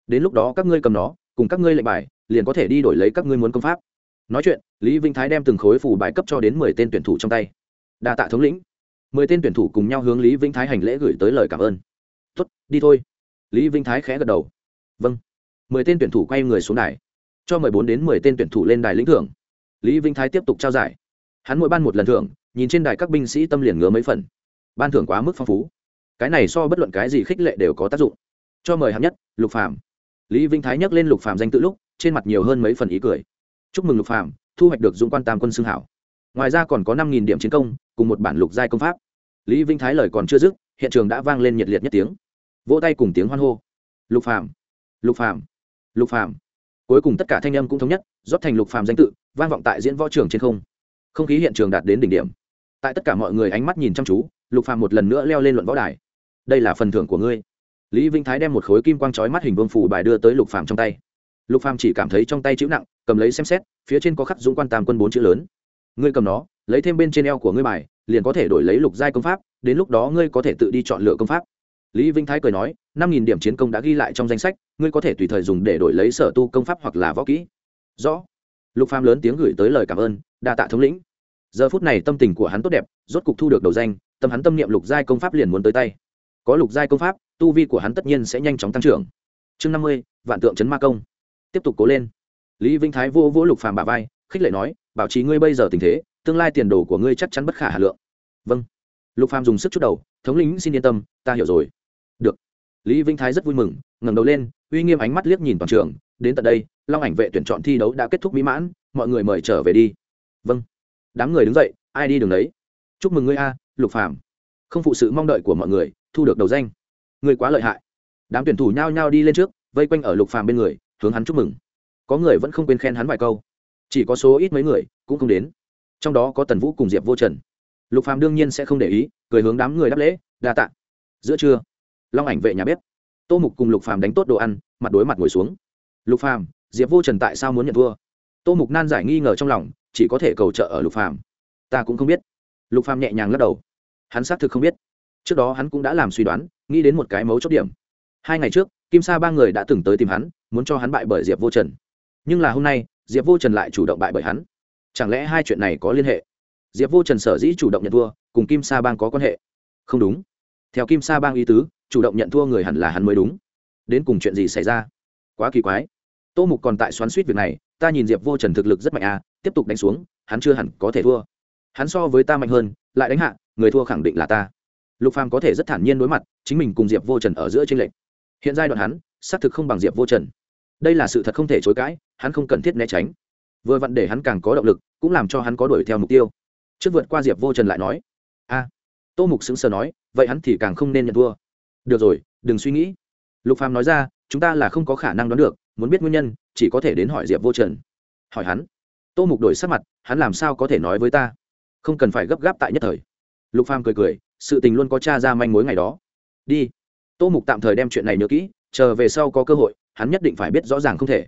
Speaker 1: Đến lúc đó các ngươi cầm nó, cùng các ngươi lệnh bài, liền có thể đi đổi lấy các ngươi muốn công pháp. Nói chuyện, lý vĩnh thái đem từng khối phủ bài cấp cho đến mười tên tuyển thủ trong tay. Đa tạ thống lĩnh. Mười tên tuyển thủ cùng nhau hướng lý vĩnh thái hành lễ gửi tới lời cảm ơn. Tuất đi thôi. Lý vĩnh thái khẽ gật đầu. Vâng. Mười tên tuyển thủ quay người xuống đài, cho mười bốn đến mười tên tuyển thủ lên đài lĩnh thưởng. Lý vĩnh thái tiếp tục trao giải hắn mỗi ban một lần thưởng nhìn trên đài các binh sĩ tâm liền ngứa mấy phần. Ban thưởng quá mức phong phú. Cái này so bất luận cái gì khích lệ đều có tác dụng. Cho mời hạng nhất lục phạm, lý vĩnh thái nhắc lên lục phạm danh tự lúc trên mặt nhiều hơn mấy phần ý cười. Chúc mừng lục phạm thu hoạch được dũng quan tam quân xưng hảo. Ngoài ra còn có năm nghìn điểm chiến công cùng một bản lục giai công pháp. Lý vĩnh thái lời còn chưa dứt hiện trường đã vang lên nhiệt liệt nhất tiếng. Vỗ tay cùng tiếng hoan hô. Lục phạm, lục phạm, lục phạm, cuối cùng tất cả thanh âm cũng thống nhất rót thành lục phạm danh tự vang vọng tại diễn võ trường trên không không khí hiện trường đạt đến đỉnh điểm. Tại tất cả mọi người ánh mắt nhìn chăm chú, lục phàm một lần nữa leo lên luận võ đài. Đây là phần thưởng của ngươi. Lý vĩnh thái đem một khối kim quang chói mắt hình vương phủ bài đưa tới lục phàm trong tay. Lục phàm chỉ cảm thấy trong tay chữ nặng, cầm lấy xem xét, phía trên có khắc dũng quan tam quân bốn chữ lớn. Ngươi cầm nó, lấy thêm bên trên eo của ngươi bài, liền có thể đổi lấy lục giai công pháp, đến lúc đó ngươi có thể tự đi chọn lựa công pháp. Lý vĩnh thái cười nói, năm nghìn điểm chiến công đã ghi lại trong danh sách, ngươi có thể tùy thời dùng để đổi lấy sở tu công pháp hoặc là võ kỹ. Rõ. Lục phàm lớn tiếng gửi tới lời cảm ơn, đa tạ thống lĩnh giờ phút này tâm tình của hắn tốt đẹp, rốt cục thu được đầu danh, tâm hắn tâm niệm lục giai công pháp liền muốn tới tay. Có lục giai công pháp, tu vi của hắn tất nhiên sẽ nhanh chóng tăng trưởng. Chương năm mươi, vạn tượng chấn ma công. Tiếp tục cố lên. Lý vĩnh thái vô vỗ lục phàm bả vai, khích lệ nói, bảo trì ngươi bây giờ tình thế, tương lai tiền đồ của ngươi chắc chắn bất khả hà lượng. Vâng. Lục phàm dùng sức chút đầu, thống lĩnh, xin yên tâm, ta hiểu rồi. Được. Lý vĩnh thái rất vui mừng, ngẩng đầu lên, uy nghiêm ánh mắt liếc nhìn toàn trường, đến tận đây, long ảnh vệ tuyển chọn thi đấu đã kết thúc mỹ mãn, mọi người mời trở về đi. Vâng đám người đứng dậy, ai đi đường đấy? Chúc mừng ngươi a, lục phàm. Không phụ sự mong đợi của mọi người, thu được đầu danh. Ngươi quá lợi hại. Đám tuyển thủ nhao nhao đi lên trước, vây quanh ở lục phàm bên người, hướng hắn chúc mừng. Có người vẫn không quên khen hắn vài câu. Chỉ có số ít mấy người, cũng không đến. Trong đó có tần vũ cùng diệp vô trần. Lục phàm đương nhiên sẽ không để ý, cười hướng đám người đáp lễ, đa tạ. Giữa trưa, long ảnh vệ nhà bếp. Tô mục cùng lục phàm đánh tốt đồ ăn, mặt đối mặt ngồi xuống. Lục phàm, diệp vô trần tại sao muốn nhận thua? Tô mục nan giải nghi ngờ trong lòng, chỉ có thể cầu trợ ở lục phàm. Ta cũng không biết. Lục phàm nhẹ nhàng lắc đầu. Hắn xác thực không biết. Trước đó hắn cũng đã làm suy đoán, nghĩ đến một cái mấu chốt điểm. Hai ngày trước, kim sa ba người đã từng tới tìm hắn, muốn cho hắn bại bởi diệp vô trần. Nhưng là hôm nay, diệp vô trần lại chủ động bại bởi hắn. Chẳng lẽ hai chuyện này có liên hệ? Diệp vô trần sở dĩ chủ động nhận thua, cùng kim sa bang có quan hệ? Không đúng. Theo kim sa bang ý tứ, chủ động nhận thua người hẳn là hắn mới đúng. Đến cùng chuyện gì xảy ra? Quá kỳ quái. Tô mục còn tại xoắn suýt việc này ta nhìn diệp vô trần thực lực rất mạnh à tiếp tục đánh xuống, hắn chưa hẳn có thể thua. Hắn so với ta mạnh hơn, lại đánh hạ, người thua khẳng định là ta. Lục phàm có thể rất thản nhiên đối mặt, chính mình cùng diệp vô trần ở giữa tranh lệch. Hiện giai đoạn hắn, xác thực không bằng diệp vô trần. Đây là sự thật không thể chối cãi, hắn không cần thiết né tránh. Vừa vặn để hắn càng có động lực, cũng làm cho hắn có đuổi theo mục tiêu. Trước vượt qua diệp vô trần lại nói, a. Tô mục xứng sờ nói, vậy hắn thì càng không nên nhận thua. Được rồi, đừng suy nghĩ. Lục phàm nói ra, chúng ta là không có khả năng đoán được, muốn biết nguyên nhân chỉ có thể đến hỏi diệp vô trần. Hỏi hắn. Tô mục đổi sắc mặt, hắn làm sao có thể nói với ta? Không cần phải gấp gáp tại nhất thời. Lục phàm cười cười, sự tình luôn có t ra manh mối ngày đó. Đi. Tô mục tạm thời đem chuyện này nhớ kỹ, chờ về sau có cơ hội, hắn nhất định phải biết rõ ràng không thể.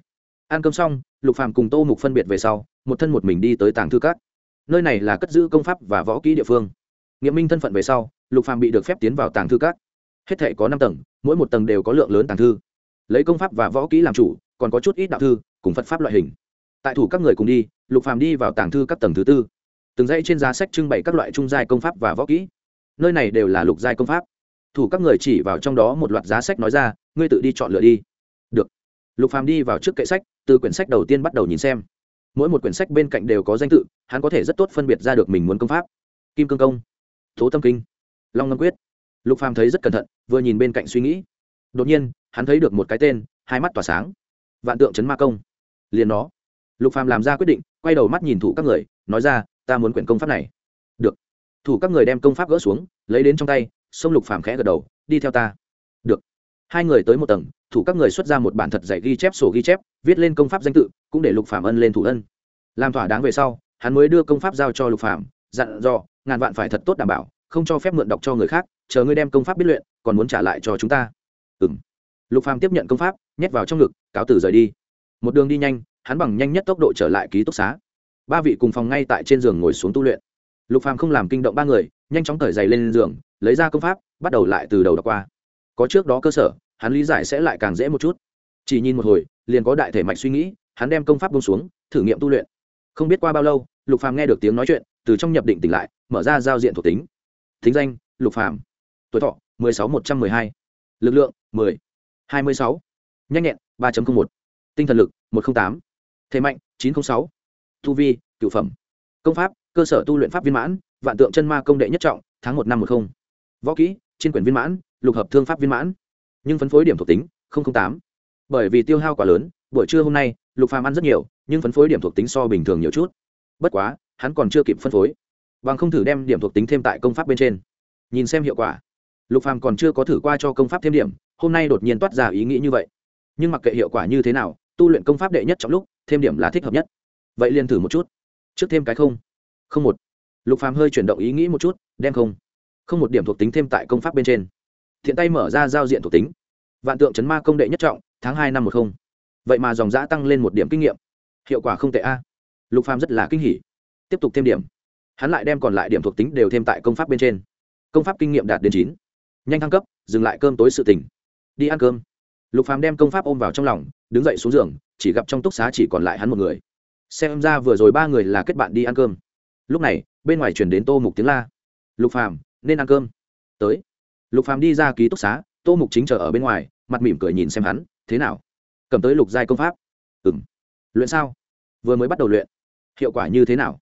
Speaker 1: Ăn cơm xong, lục phàm cùng tô mục phân biệt về sau, một thân một mình đi tới tàng thư cát nơi này là cất giữ công pháp và võ kỹ địa phương. Nghiệm minh thân phận về sau, lục phàm bị được phép tiến vào tàng thư cát hết thể có năm tầng, mỗi một tầng đều có lượng lớn tàng thư. Lấy công pháp và võ kỹ làm chủ còn có chút ít đạo thư, cùng phật pháp loại hình. Tại thủ các người cùng đi, lục phàm đi vào tàng thư các tầng thứ tư. Từng dãy trên giá sách trưng bày các loại trung giai công pháp và võ kỹ. Nơi này đều là lục giai công pháp. Thủ các người chỉ vào trong đó một loạt giá sách nói ra, ngươi tự đi chọn lựa đi. Được. Lục phàm đi vào trước kệ sách, từ quyển sách đầu tiên bắt đầu nhìn xem. Mỗi một quyển sách bên cạnh đều có danh tự, hắn có thể rất tốt phân biệt ra được mình muốn công pháp. Kim cương công, thố tâm kinh, long ngâm quyết. Lục phàm thấy rất cẩn thận, vừa nhìn bên cạnh suy nghĩ. Đột nhiên, hắn thấy được một cái tên, hai mắt tỏa sáng vạn tượng chấn ma công. Liền nó. Lục phàm làm ra quyết định, quay đầu mắt nhìn thủ các người, nói ra, ta muốn quyển công pháp này. Được. Thủ các người đem công pháp gỡ xuống, lấy đến trong tay, xông lục phàm khẽ gật đầu, đi theo ta. Được. Hai người tới một tầng, thủ các người xuất ra một bản thật dạy ghi chép sổ ghi chép, viết lên công pháp danh tự, cũng để lục phàm ân lên thủ ân. Làm thỏa đáng về sau, hắn mới đưa công pháp giao cho lục phàm, dặn dò, ngàn vạn phải thật tốt đảm bảo, không cho phép mượn đọc cho người khác, chờ ngươi đem công pháp biết luyện, còn muốn trả lại cho chúng ta. Ừm. Lục phàm tiếp nhận công pháp nhét vào trong ngực, cáo tử rời đi. Một đường đi nhanh, hắn bằng nhanh nhất tốc độ trở lại ký túc xá. Ba vị cùng phòng ngay tại trên giường ngồi xuống tu luyện. Lục phàm không làm kinh động ba người, nhanh chóng cởi giày lên giường, lấy ra công pháp, bắt đầu lại từ đầu đọc qua. Có trước đó cơ sở, hắn lý giải sẽ lại càng dễ một chút. Chỉ nhìn một hồi, liền có đại thể mạch suy nghĩ, hắn đem công pháp bông xuống, thử nghiệm tu luyện. Không biết qua bao lâu, lục phàm nghe được tiếng nói chuyện, từ trong nhập định tỉnh lại, mở ra giao diện thuộc tính. Thính danh, lục phàm. Tuổi thọ 16-112. lực lượng 10. 26 nhanh nhẹn 3.01. tinh thần lực 108. thế mạnh 906. thu vi, cựu phẩm. Công pháp, cơ sở tu luyện pháp viên mãn, vạn tượng chân ma công đệ nhất trọng, tháng một năm một không. Võ kỹ trên quyển viên mãn, lục hợp thương pháp viên mãn. Nhưng phân phối điểm thuộc tính tám. Bởi vì tiêu hao quá lớn, buổi trưa hôm nay, lục phàm ăn rất nhiều, nhưng phân phối điểm thuộc tính so bình thường nhiều chút. Bất quá, hắn còn chưa kịp phân phối. Bằng không thử đem điểm thuộc tính thêm tại công pháp bên trên. Nhìn xem hiệu quả. Lục phàm còn chưa có thử qua cho công pháp thêm điểm, hôm nay đột nhiên toát ra ý nghĩ như vậy nhưng mặc kệ hiệu quả như thế nào, tu luyện công pháp đệ nhất trong lúc, thêm điểm là thích hợp nhất. Vậy liền thử một chút. Trước thêm cái không. Không một. Lục phàm hơi chuyển động ý nghĩ một chút, đem không. Không một điểm thuộc tính thêm tại công pháp bên trên. Thiện tay mở ra giao diện thuộc tính. Vạn tượng chấn ma công đệ nhất trọng, tháng hai năm một không. Vậy mà dòng giã tăng lên một điểm kinh nghiệm. Hiệu quả không tệ a. Lục phàm rất là kinh hỉ. Tiếp tục thêm điểm. Hắn lại đem còn lại điểm thuộc tính đều thêm tại công pháp bên trên. Công pháp kinh nghiệm đạt đến chín. Nhanh thăng cấp, dừng lại cơm tối sự tình. Đi ăn cơm lục phàm đem công pháp ôm vào trong lòng, đứng dậy xuống giường, chỉ gặp trong túc xá chỉ còn lại hắn một người. Xem ra vừa rồi ba người là kết bạn đi ăn cơm. Lúc này, bên ngoài chuyển đến tô mục tiếng la. Lục phàm, nên ăn cơm. Tới. Lục phàm đi ra ký túc xá, tô mục chính chờ ở bên ngoài, mặt mỉm cười nhìn xem hắn, thế nào? Cầm tới lục giai công pháp. Ừ m luyện sao? Vừa mới bắt đầu luyện. Hiệu quả như thế nào?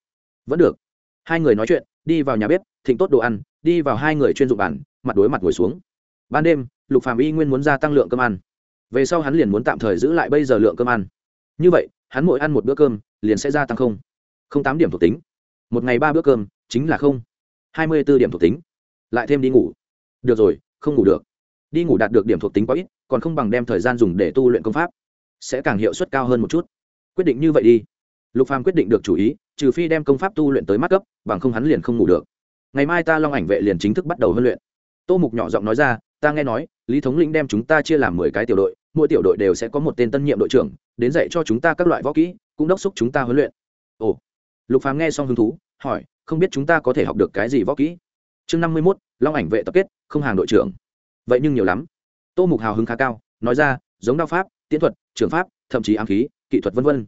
Speaker 1: Vẫn được. Hai người nói chuyện, đi vào nhà bếp, thịnh tốt đồ ăn, đi vào hai người chuyên dụng bản mặt đối mặt ngồi xuống. Ban đêm, lục phàm y nguyên muốn gia tăng lượng cơm ăn về sau hắn liền muốn tạm thời giữ lại bây giờ lượng cơm ăn. Như vậy, hắn mỗi ăn một bữa cơm, liền sẽ gia tăng không. Không tám điểm thuộc tính. Một ngày ba bữa cơm, chính là không. Hai mươi b ố điểm thuộc tính. Lại thêm đi ngủ. Được rồi, không ngủ được. Đi ngủ đạt được điểm thuộc tính quá ít, còn không bằng đem thời gian dùng để tu luyện công pháp. Sẽ càng hiệu suất cao hơn một chút. Quyết định như vậy đi. Lục phàm quyết định được chủ ý, trừ phi đem công pháp tu luyện tới mắt cấp, bằng không hắn liền không ngủ được. Ngày mai ta long ảnh vệ liền chính thức bắt đầu huấn luyện. Tô mục nhỏ giọng nói ra, ta nghe nói, lý thống lĩnh đem chúng ta chia làm mười cái tiểu đội mỗi tiểu đội đều sẽ có một tên tân nhiệm đội trưởng, đến dạy cho chúng ta các loại võ kỹ, cũng đốc xúc chúng ta huấn luyện. Ồ. Lục phàm nghe xong hứng thú, hỏi, không biết chúng ta có thể học được cái gì võ kỹ? Chương năm mươi mốt, long ảnh vệ tập kết, không hàng đội trưởng. Vậy nhưng nhiều lắm. Tô mục hào hứng khá cao, nói ra, giống đao pháp, Tiễn thuật, trường pháp, thậm chí ám khí, kỹ thuật vân vân.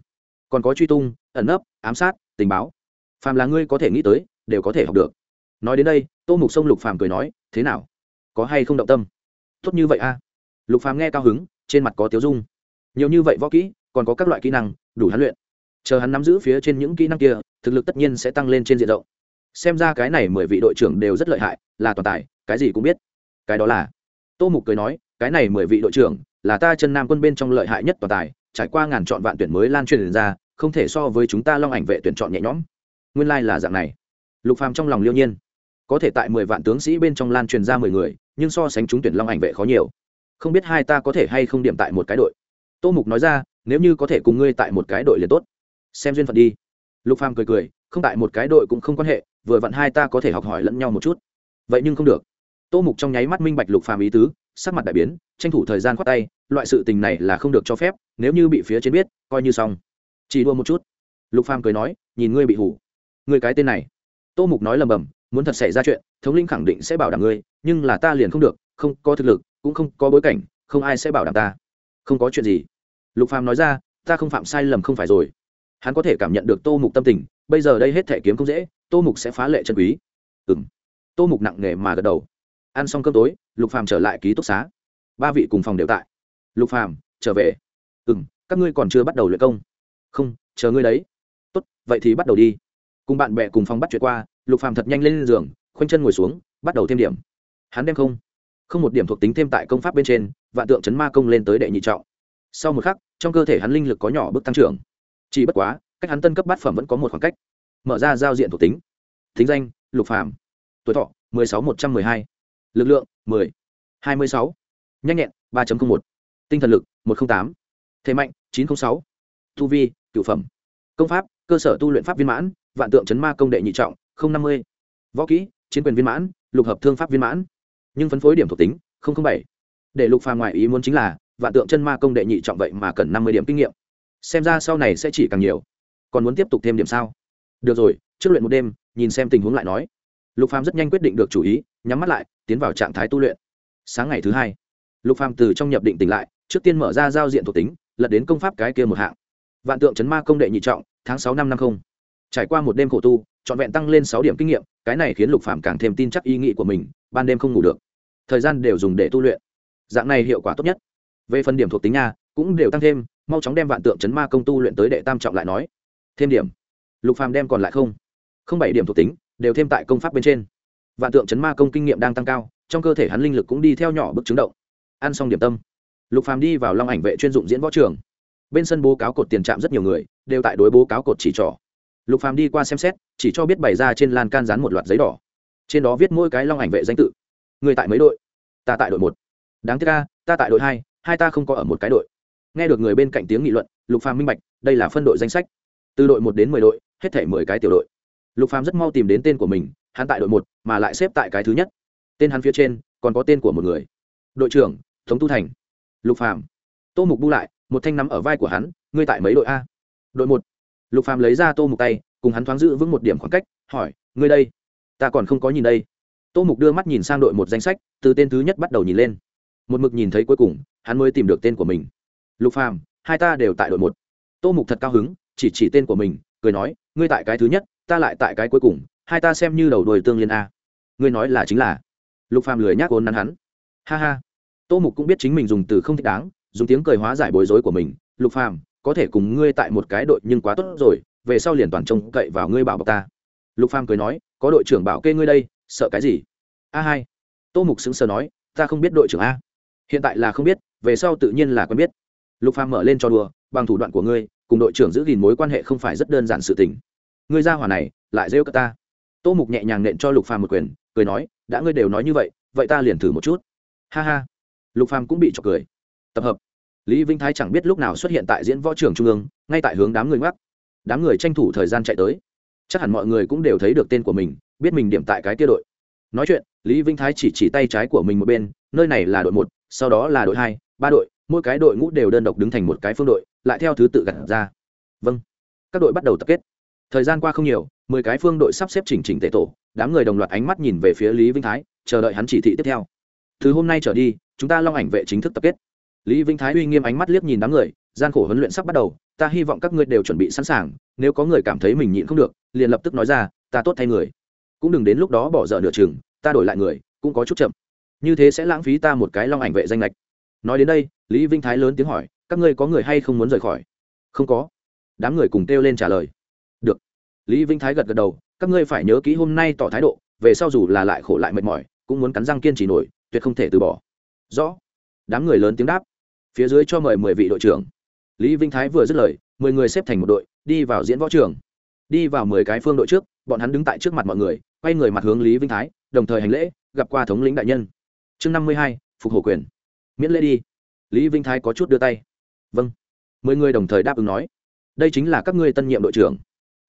Speaker 1: Còn có truy tung, ẩn nấp, ám sát, tình báo. Phàm là ngươi có thể nghĩ tới, đều có thể học được. Nói đến đây, tô mục sông lục phàm cười nói, thế nào? Có hay không động tâm? Tốt như vậy a. Lục phàm nghe cao hứng trên mặt có tiếu dung. Nhiều như vậy võ kỹ, còn có các loại kỹ năng, đủ hắn luyện. Chờ hắn nắm giữ phía trên những kỹ năng kia, thực lực tất nhiên sẽ tăng lên trên diện rộng. Xem ra cái này mười vị đội trưởng đều rất lợi hại, là toàn tài, cái gì cũng biết. Cái đó là, tô mục cười nói, cái này mười vị đội trưởng, là ta chân nam quân bên trong lợi hại nhất toàn tài, trải qua ngàn chọn vạn tuyển mới lan truyền ra, không thể so với chúng ta long ảnh vệ tuyển chọn nhẹ nhõm. Nguyên lai、like、là dạng này. Lục phàm trong lòng liêu nhiên. Có thể tại mười vạn tướng sĩ bên trong lan truyền ra mười người, nhưng so sánh chúng tuyển long ảnh vệ khó nhiều không biết hai ta có thể hay không điểm tại một cái đội. Tô mục nói ra, nếu như có thể cùng ngươi tại một cái đội liền tốt. Xem duyên phận đi. Lục phàm cười cười, không tại một cái đội cũng không quan hệ, vừa vặn hai ta có thể học hỏi lẫn nhau một chút. Vậy nhưng không được. Tô mục trong nháy mắt minh bạch lục phàm ý tứ, sắc mặt đại biến, tranh thủ thời gian khoát tay, loại sự tình này là không được cho phép, nếu như bị phía trên biết, coi như xong. Chỉ đua một chút. Lục phàm cười nói, nhìn ngươi bị hủ. Ngươi cái tên này. Tô mục nói lầm bầm, muốn thật xảy ra chuyện, thống linh khẳng định sẽ bảo đảm ngươi, nhưng là ta liền không được, không có thực lực cũng không có bối cảnh, không ai sẽ bảo đảm ta. Không có chuyện gì. Lục phàm nói ra, ta không phạm sai lầm không phải rồi. Hắn có thể cảm nhận được tô mục tâm tình, bây giờ đây hết thể kiếm không dễ, tô mục sẽ phá lệ chân quý. Ừng tô mục nặng nề mà gật đầu. Ăn xong cơm tối, lục phàm trở lại ký túc xá. Ba vị cùng phòng đều tại. Lục phàm, trở về. Ừ m các ngươi còn chưa bắt đầu luyện công. Không, chờ ngươi đấy. Tốt, vậy thì bắt đầu đi. Cùng bạn bè cùng phòng bắt chuyện qua, lục phàm thật nhanh lên giường, khoanh chân ngồi xuống, bắt đầu thêm điểm. Hắn đem không? Không một điểm thuộc tính thêm tại công pháp bên trên vạn tượng chấn ma công lên tới đệ nhị trọng. Sau một khắc trong cơ thể hắn linh lực có nhỏ bước tăng trưởng. Chỉ bất quá cách hắn tân cấp bát phẩm vẫn có một khoảng cách. Mở ra giao diện thuộc tính. Thính danh lục phàm. Tuổi thọ mười sáu một trăm mười hai. Lực lượng mười. hai mươi sáu. Nhanh nhẹn 3.01, tinh thần lực một trăm linh tám. Thế mạnh chín trăm linh sáu. Tu vi cửu phẩm. Công pháp cơ sở tu luyện pháp viên mãn vạn tượng chấn ma công đệ nhị trọng năm mươi. Võ kỹ chiến quyền viên mãn lục hợp thương pháp viên mãn nhưng phân phối điểm thuộc tính bảy. Để lục phàm ngoại ý muốn chính là, vạn tượng chân ma công đệ nhị trọng vậy mà cần năm mươi điểm kinh nghiệm. Xem ra sau này sẽ chỉ càng nhiều. Còn muốn tiếp tục thêm điểm sao? Được rồi, trước luyện một đêm, nhìn xem tình huống lại nói. Lục phàm rất nhanh quyết định được chủ ý, nhắm mắt lại, tiến vào trạng thái tu luyện. Sáng ngày thứ hai, lục phàm từ trong nhập định tỉnh lại, trước tiên mở ra giao diện thuộc tính, lật đến công pháp cái kia một hạng. Vạn tượng chấn ma công đệ nhị trọng, tháng sáu năm năm không. Trải qua một đêm khổ tu, trọn vẹn tăng lên sáu điểm kinh nghiệm, cái này khiến lục phàm càng thêm tin chắc ý nghĩ của mình ban đêm không ngủ được. Thời gian đều dùng để tu luyện. Dạng này hiệu quả tốt nhất. Về phần điểm thuộc tính nha, cũng đều tăng thêm, mau chóng đem vạn tượng chấn ma công tu luyện tới đệ tam trọng lại nói. Thêm điểm. Lục phàm đem còn lại không. Không bảy điểm thuộc tính, đều thêm tại công pháp bên trên. Vạn tượng chấn ma công kinh nghiệm đang tăng cao, trong cơ thể hắn linh lực cũng đi theo nhỏ bức chứng động. Ăn xong điểm tâm, lục phàm đi vào long ảnh vệ chuyên dụng diễn võ trường. Bên sân bố cáo cột tiền trạm rất nhiều người, đều tại đối bố cáo cột chỉ trỏ. Lục phàm đi qua xem xét, chỉ cho biết bày ra trên lan can dán một loạt giấy đỏ trên đó viết mỗi cái long ảnh vệ danh tự. Người tại mấy đội? Ta tại đội một. Đáng tiếc ca ta tại đội hai hai ta không có ở một cái đội. Nghe được người bên cạnh tiếng nghị luận, lục phàm minh bạch, đây là phân đội danh sách. Từ đội một đến mười đội, hết thể mười cái tiểu đội. Lục phàm rất mau tìm đến tên của mình, hắn tại đội một, mà lại xếp tại cái thứ nhất. Tên hắn phía trên, còn có tên của một người. Đội trưởng thống tu thành. Lục phàm. Tô mục bu lại, một thanh nắm ở vai của hắn, ngươi tại mấy đội a? Đội một. Lục phàm lấy ra tô mục tay, cùng hắn thoáng giữ vững một điểm khoảng cách, hỏi, ngươi đây ta còn không có nhìn đây. Tô mục đưa mắt nhìn sang đội một danh sách, từ tên thứ nhất bắt đầu nhìn lên. Một mực nhìn thấy cuối cùng, hắn mới tìm được tên của mình. Lục phàm, hai ta đều tại đội một. Tô mục thật cao hứng, chỉ chỉ tên của mình, cười nói, ngươi tại cái thứ nhất, ta lại tại cái cuối cùng, hai ta xem như đầu đuôi tương liên a. Ngươi nói là chính là. Lục phàm lười nhác ôn nắn hắn. Ha ha. Tô mục cũng biết chính mình dùng từ không thích đáng, dùng tiếng cười hóa giải bối rối của mình. Lục phàm, có thể cùng ngươi tại một cái đội nhưng quá tốt rồi, về sau liền toàn trông cậy vào ngươi bảo bọc ta. Lục phàm cười nói có đội trưởng bảo kê ngươi đây, sợ cái gì? A hai. Tô mục sững sờ nói, ta không biết đội trưởng a. Hiện tại là không biết, về sau tự nhiên là quen biết. Lục phàm mở lên cho đùa, bằng thủ đoạn của ngươi, cùng đội trưởng giữ gìn mối quan hệ không phải rất đơn giản sự tình. Ngươi ra hỏa này, lại rêu cả ta. Tô mục nhẹ nhàng nện cho lục phàm một quyền, cười nói, đã ngươi đều nói như vậy vậy ta liền thử một chút. Ha ha. Lục phàm cũng bị chọc cười. Tập hợp. Lý vinh thái chẳng biết lúc nào xuất hiện tại diễn võ trường trung ương, ngay tại hướng đám người ngoắc. Đám người tranh thủ thời gian chạy tới chắc hẳn mọi người cũng đều thấy được tên của mình, biết mình điểm tại cái tia đội. Nói chuyện, lý vinh thái chỉ chỉ tay trái của mình một bên, nơi này là đội một, sau đó là đội hai, ba đội, mỗi cái đội ngũ đều đơn độc đứng thành một cái phương đội, lại theo thứ tự gặt ra. Vâng. Các đội bắt đầu tập kết. Thời gian qua không nhiều, mười cái phương đội sắp xếp chỉnh chỉnh tệ tổ, đám người đồng loạt ánh mắt nhìn về phía lý vinh thái, chờ đợi hắn chỉ thị tiếp theo. Từ hôm nay trở đi, chúng ta long ảnh vệ chính thức tập kết. Lý vinh thái uy nghiêm ánh mắt liếc nhìn đám người gian khổ huấn luyện sắp bắt đầu, ta hy vọng các ngươi đều chuẩn bị sẵn sàng, nếu có người cảm thấy mình nhịn không được, liền lập tức nói ra, ta tốt thay người. Cũng đừng đến lúc đó bỏ dở nửa chừng, ta đổi lại người, cũng có chút chậm. Như thế sẽ lãng phí ta một cái long ảnh vệ danh lệch. Nói đến đây, lý vinh thái lớn tiếng hỏi, các ngươi có người hay không muốn rời khỏi? Không có. Đám người cùng kêu lên trả lời. Được. Lý vinh thái gật gật đầu, các ngươi phải nhớ kỹ hôm nay tỏ thái độ, về sau dù là lại khổ lại mệt mỏi, cũng muốn cắn răng kiên trì nổi, tuyệt không thể từ bỏ. Rõ. Đám người lớn tiếng đáp. Phía dưới cho mời mười vị đội trưởng lý vinh thái vừa dứt lời, mười người xếp thành một đội, đi vào diễn võ trường. Đi vào mười cái phương đội trước, bọn hắn đứng tại trước mặt mọi người, quay người mặt hướng lý vinh thái, đồng thời hành lễ, gặp qua thống lĩnh đại nhân. Chương năm mươi hai, phục hổ quyền. Miễn lễ đi. Lý vinh thái có chút đưa tay. Vâng. Mười người đồng thời đáp ứng nói. Đây chính là các ngươi tân nhiệm đội trưởng.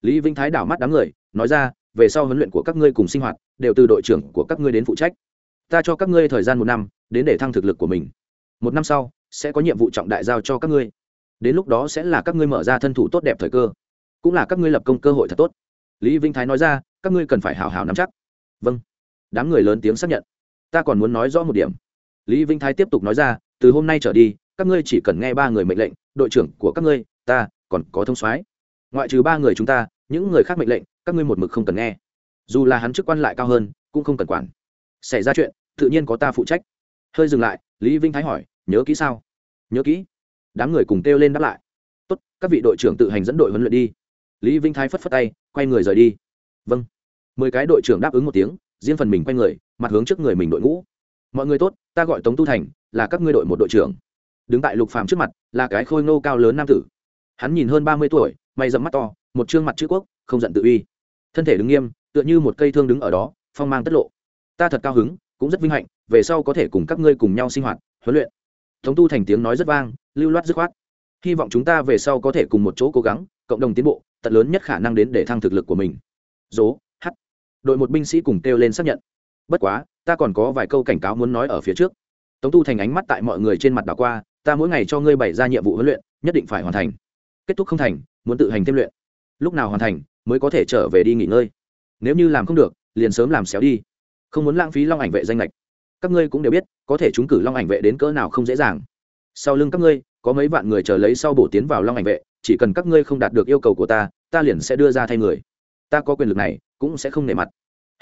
Speaker 1: Lý vinh thái đảo mắt đám người, nói ra, về sau huấn luyện của các ngươi cùng sinh hoạt, đều từ đội trưởng của các ngươi đến phụ trách. Ta cho các ngươi thời gian một năm, đến để thăng thực lực của mình. Một năm sau, sẽ có nhiệm vụ trọng đại giao cho các ngươi đến lúc đó sẽ là các ngươi mở ra thân thủ tốt đẹp thời cơ. Cũng là các ngươi lập công cơ hội thật tốt. Lý vinh thái nói ra, các ngươi cần phải hào hào nắm chắc. Vâng. Đám người lớn tiếng xác nhận. Ta còn muốn nói rõ một điểm. Lý vinh thái tiếp tục nói ra, từ hôm nay trở đi, các ngươi chỉ cần nghe ba người mệnh lệnh, đội trưởng của các ngươi, ta còn có thông soái. Ngoại trừ ba người chúng ta, những người khác mệnh lệnh, các ngươi một mực không cần nghe. Dù là hắn chức quan lại cao hơn, cũng không cần quản. Xảy ra chuyện, tự nhiên có ta phụ trách. Hơi dừng lại, lý vinh thái hỏi, nhớ kỹ sao? Nhớ kỹ đám người cùng kêu lên đáp lại. Tốt, các vị đội trưởng tự hành dẫn đội huấn luyện đi. Lý vinh thái phất phất tay, quay người rời đi. Vâng. Mười cái đội trưởng đáp ứng một tiếng, riêng phần mình quay người, mặt hướng trước người mình đội ngũ. Mọi người tốt, ta gọi tống tu thành, là các ngươi đội một đội trưởng. Đứng tại lục phàm trước mặt, là cái khôi ngô cao lớn nam tử. Hắn nhìn hơn ba mươi tuổi, mày dẫm mắt to, một trương mặt chữ quốc, không giận tự uy. Thân thể đứng nghiêm, tựa như một cây thương đứng ở đó, phong mang tất lộ. Ta thật cao hứng, cũng rất vinh hạnh, về sau có thể cùng các ngươi cùng nhau sinh hoạt, huấn luyện thống tu thành tiếng nói rất vang, lưu loát dứt khoát. Hy vọng chúng ta về sau có thể cùng một chỗ cố gắng, cộng đồng tiến bộ, tận lớn nhất khả năng đến để thăng thực lực của mình. Dố, h. Đội một binh sĩ cùng kêu lên xác nhận. Bất quá, ta còn có vài câu cảnh cáo muốn nói ở phía trước. Tống tu thành ánh mắt tại mọi người trên mặt đảo qua, ta mỗi ngày cho ngươi bày ra nhiệm vụ huấn luyện, nhất định phải hoàn thành. Kết thúc không thành, muốn tự hành thêm luyện. Lúc nào hoàn thành, mới có thể trở về đi nghỉ ngơi. Nếu như làm không được, liền sớm làm xéo đi. Không muốn lãng phí long ảnh vệ danh lệch các ngươi cũng đều biết, có thể chúng cử long ảnh vệ đến cỡ nào không dễ dàng. Sau lưng các ngươi, có mấy vạn người chờ lấy sau bổ tiến vào long ảnh vệ, chỉ cần các ngươi không đạt được yêu cầu của ta ta liền sẽ đưa ra thay người. Ta có quyền lực này, cũng sẽ không nể mặt.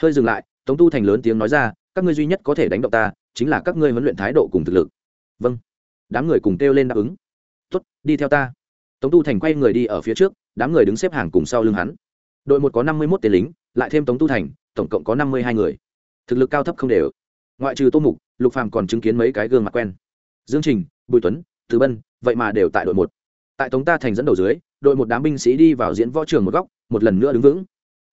Speaker 1: Hơi dừng lại, tống tu thành lớn tiếng nói ra, các ngươi duy nhất có thể đánh động ta, chính là các ngươi huấn luyện thái độ cùng thực lực. Vâng. Đám người cùng kêu lên đáp ứng. Tuất đi theo ta. Tống tu thành quay người đi ở phía trước, đám người đứng xếp hàng cùng sau lưng hắn. Đội một có năm mươi một tên lính, lại thêm tống tu thành, tổng cộng có năm mươi hai người. Thực lực cao thấp không đều ngoại trừ tô mục, lục phàm còn chứng kiến mấy cái gương mặt quen. Dương trình, bùi tuấn thứ bân, vậy mà đều tại đội một. Tại tống ta thành dẫn đầu dưới, đội một đám binh sĩ đi vào diễn võ trường một góc, một lần nữa đứng vững.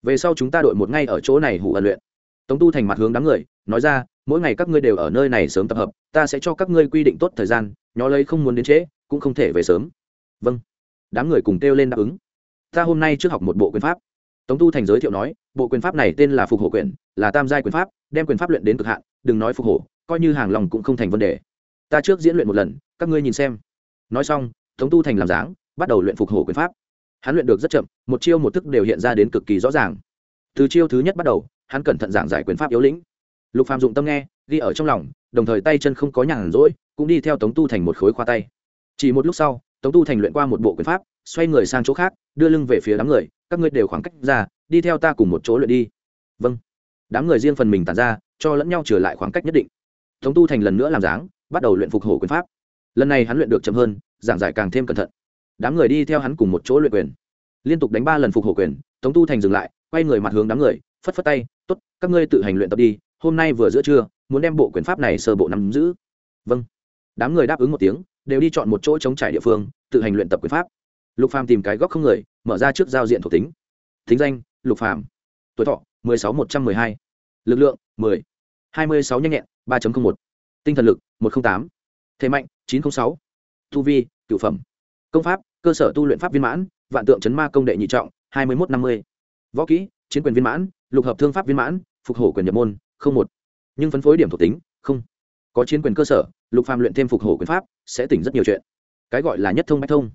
Speaker 1: Về sau chúng ta đội một ngay ở chỗ này hủ ẩn luyện. Tống tu thành mặt hướng đám người, nói ra, mỗi ngày các ngươi đều ở nơi này sớm tập hợp, ta sẽ cho các ngươi quy định tốt thời gian, nhó lấy không muốn đến trễ, cũng không thể về sớm. Vâng. Đám người cùng kêu lên đáp ứng. Ta hôm nay trước học một bộ quyền pháp. Tống tu thành giới thiệu nói, bộ quyền pháp này tên là phục hộ quyền là tam giai quyền pháp đem quyền pháp luyện đến cực hạn đừng nói phục hổ, coi như hàng lòng cũng không thành vấn đề. Ta trước diễn luyện một lần các ngươi nhìn xem. Nói xong tống tu thành làm dáng bắt đầu luyện phục hổ quyền pháp. Hắn luyện được rất chậm một chiêu một thức đều hiện ra đến cực kỳ rõ ràng. Từ chiêu thứ nhất bắt đầu hắn cẩn thận giảng giải quyền pháp yếu lĩnh. Lục phàm dụng tâm nghe ghi ở trong lòng đồng thời tay chân không có nhàn rỗi cũng đi theo tống tu thành một khối khoa tay. Chỉ một lúc sau tống tu thành luyện qua một bộ quyền pháp xoay người sang chỗ khác đưa lưng về phía đám người các ngươi đều khoảng cách ra đi theo ta cùng một chỗ luyện đi. Vâng đám người riêng phần mình tàn ra, cho lẫn nhau trở lại khoảng cách nhất định. Tống tu thành lần nữa làm dáng, bắt đầu luyện phục hổ quyền pháp. Lần này hắn luyện được chậm hơn, giảng giải càng thêm cẩn thận. Đám người đi theo hắn cùng một chỗ luyện quyền. Liên tục đánh ba lần phục hổ quyền, tống tu thành dừng lại, quay người mặt hướng đám người, phất phất tay t ố t các ngươi tự hành luyện tập đi, hôm nay vừa giữa trưa, muốn đem bộ quyền pháp này sơ bộ nắm giữ. Vâng. Đám người đáp ứng một tiếng, đều đi chọn một chỗ chống trải địa phương, tự hành luyện tập quyền pháp. Lục phàm tìm cái góc không người, mở ra trước giao diện thuộc tính. Thính danh, lục phàm. Tuổi thọ sáu một trăm mười hai. Lực lượng, mười. hai mươi sáu nhanh nhẹn, ba một. Tinh thần lực, một thể tám. Mạnh, chín trăm sáu. Tu vi, cửu phẩm. Công pháp, cơ sở tu luyện pháp viên mãn, vạn tượng chấn ma công đệ nhị trọng, hai mươi một năm mươi. Võ kỹ, chiến quyền viên mãn, lục hợp thương pháp viên mãn, phục hổ quyền nhập môn, không một. Nhưng phân phối điểm thuộc tính, không. Có chiến quyền cơ sở, lục phàm luyện thêm phục hổ quyền pháp, sẽ tỉnh rất nhiều chuyện. Cái gọi là nhất thông bách thông.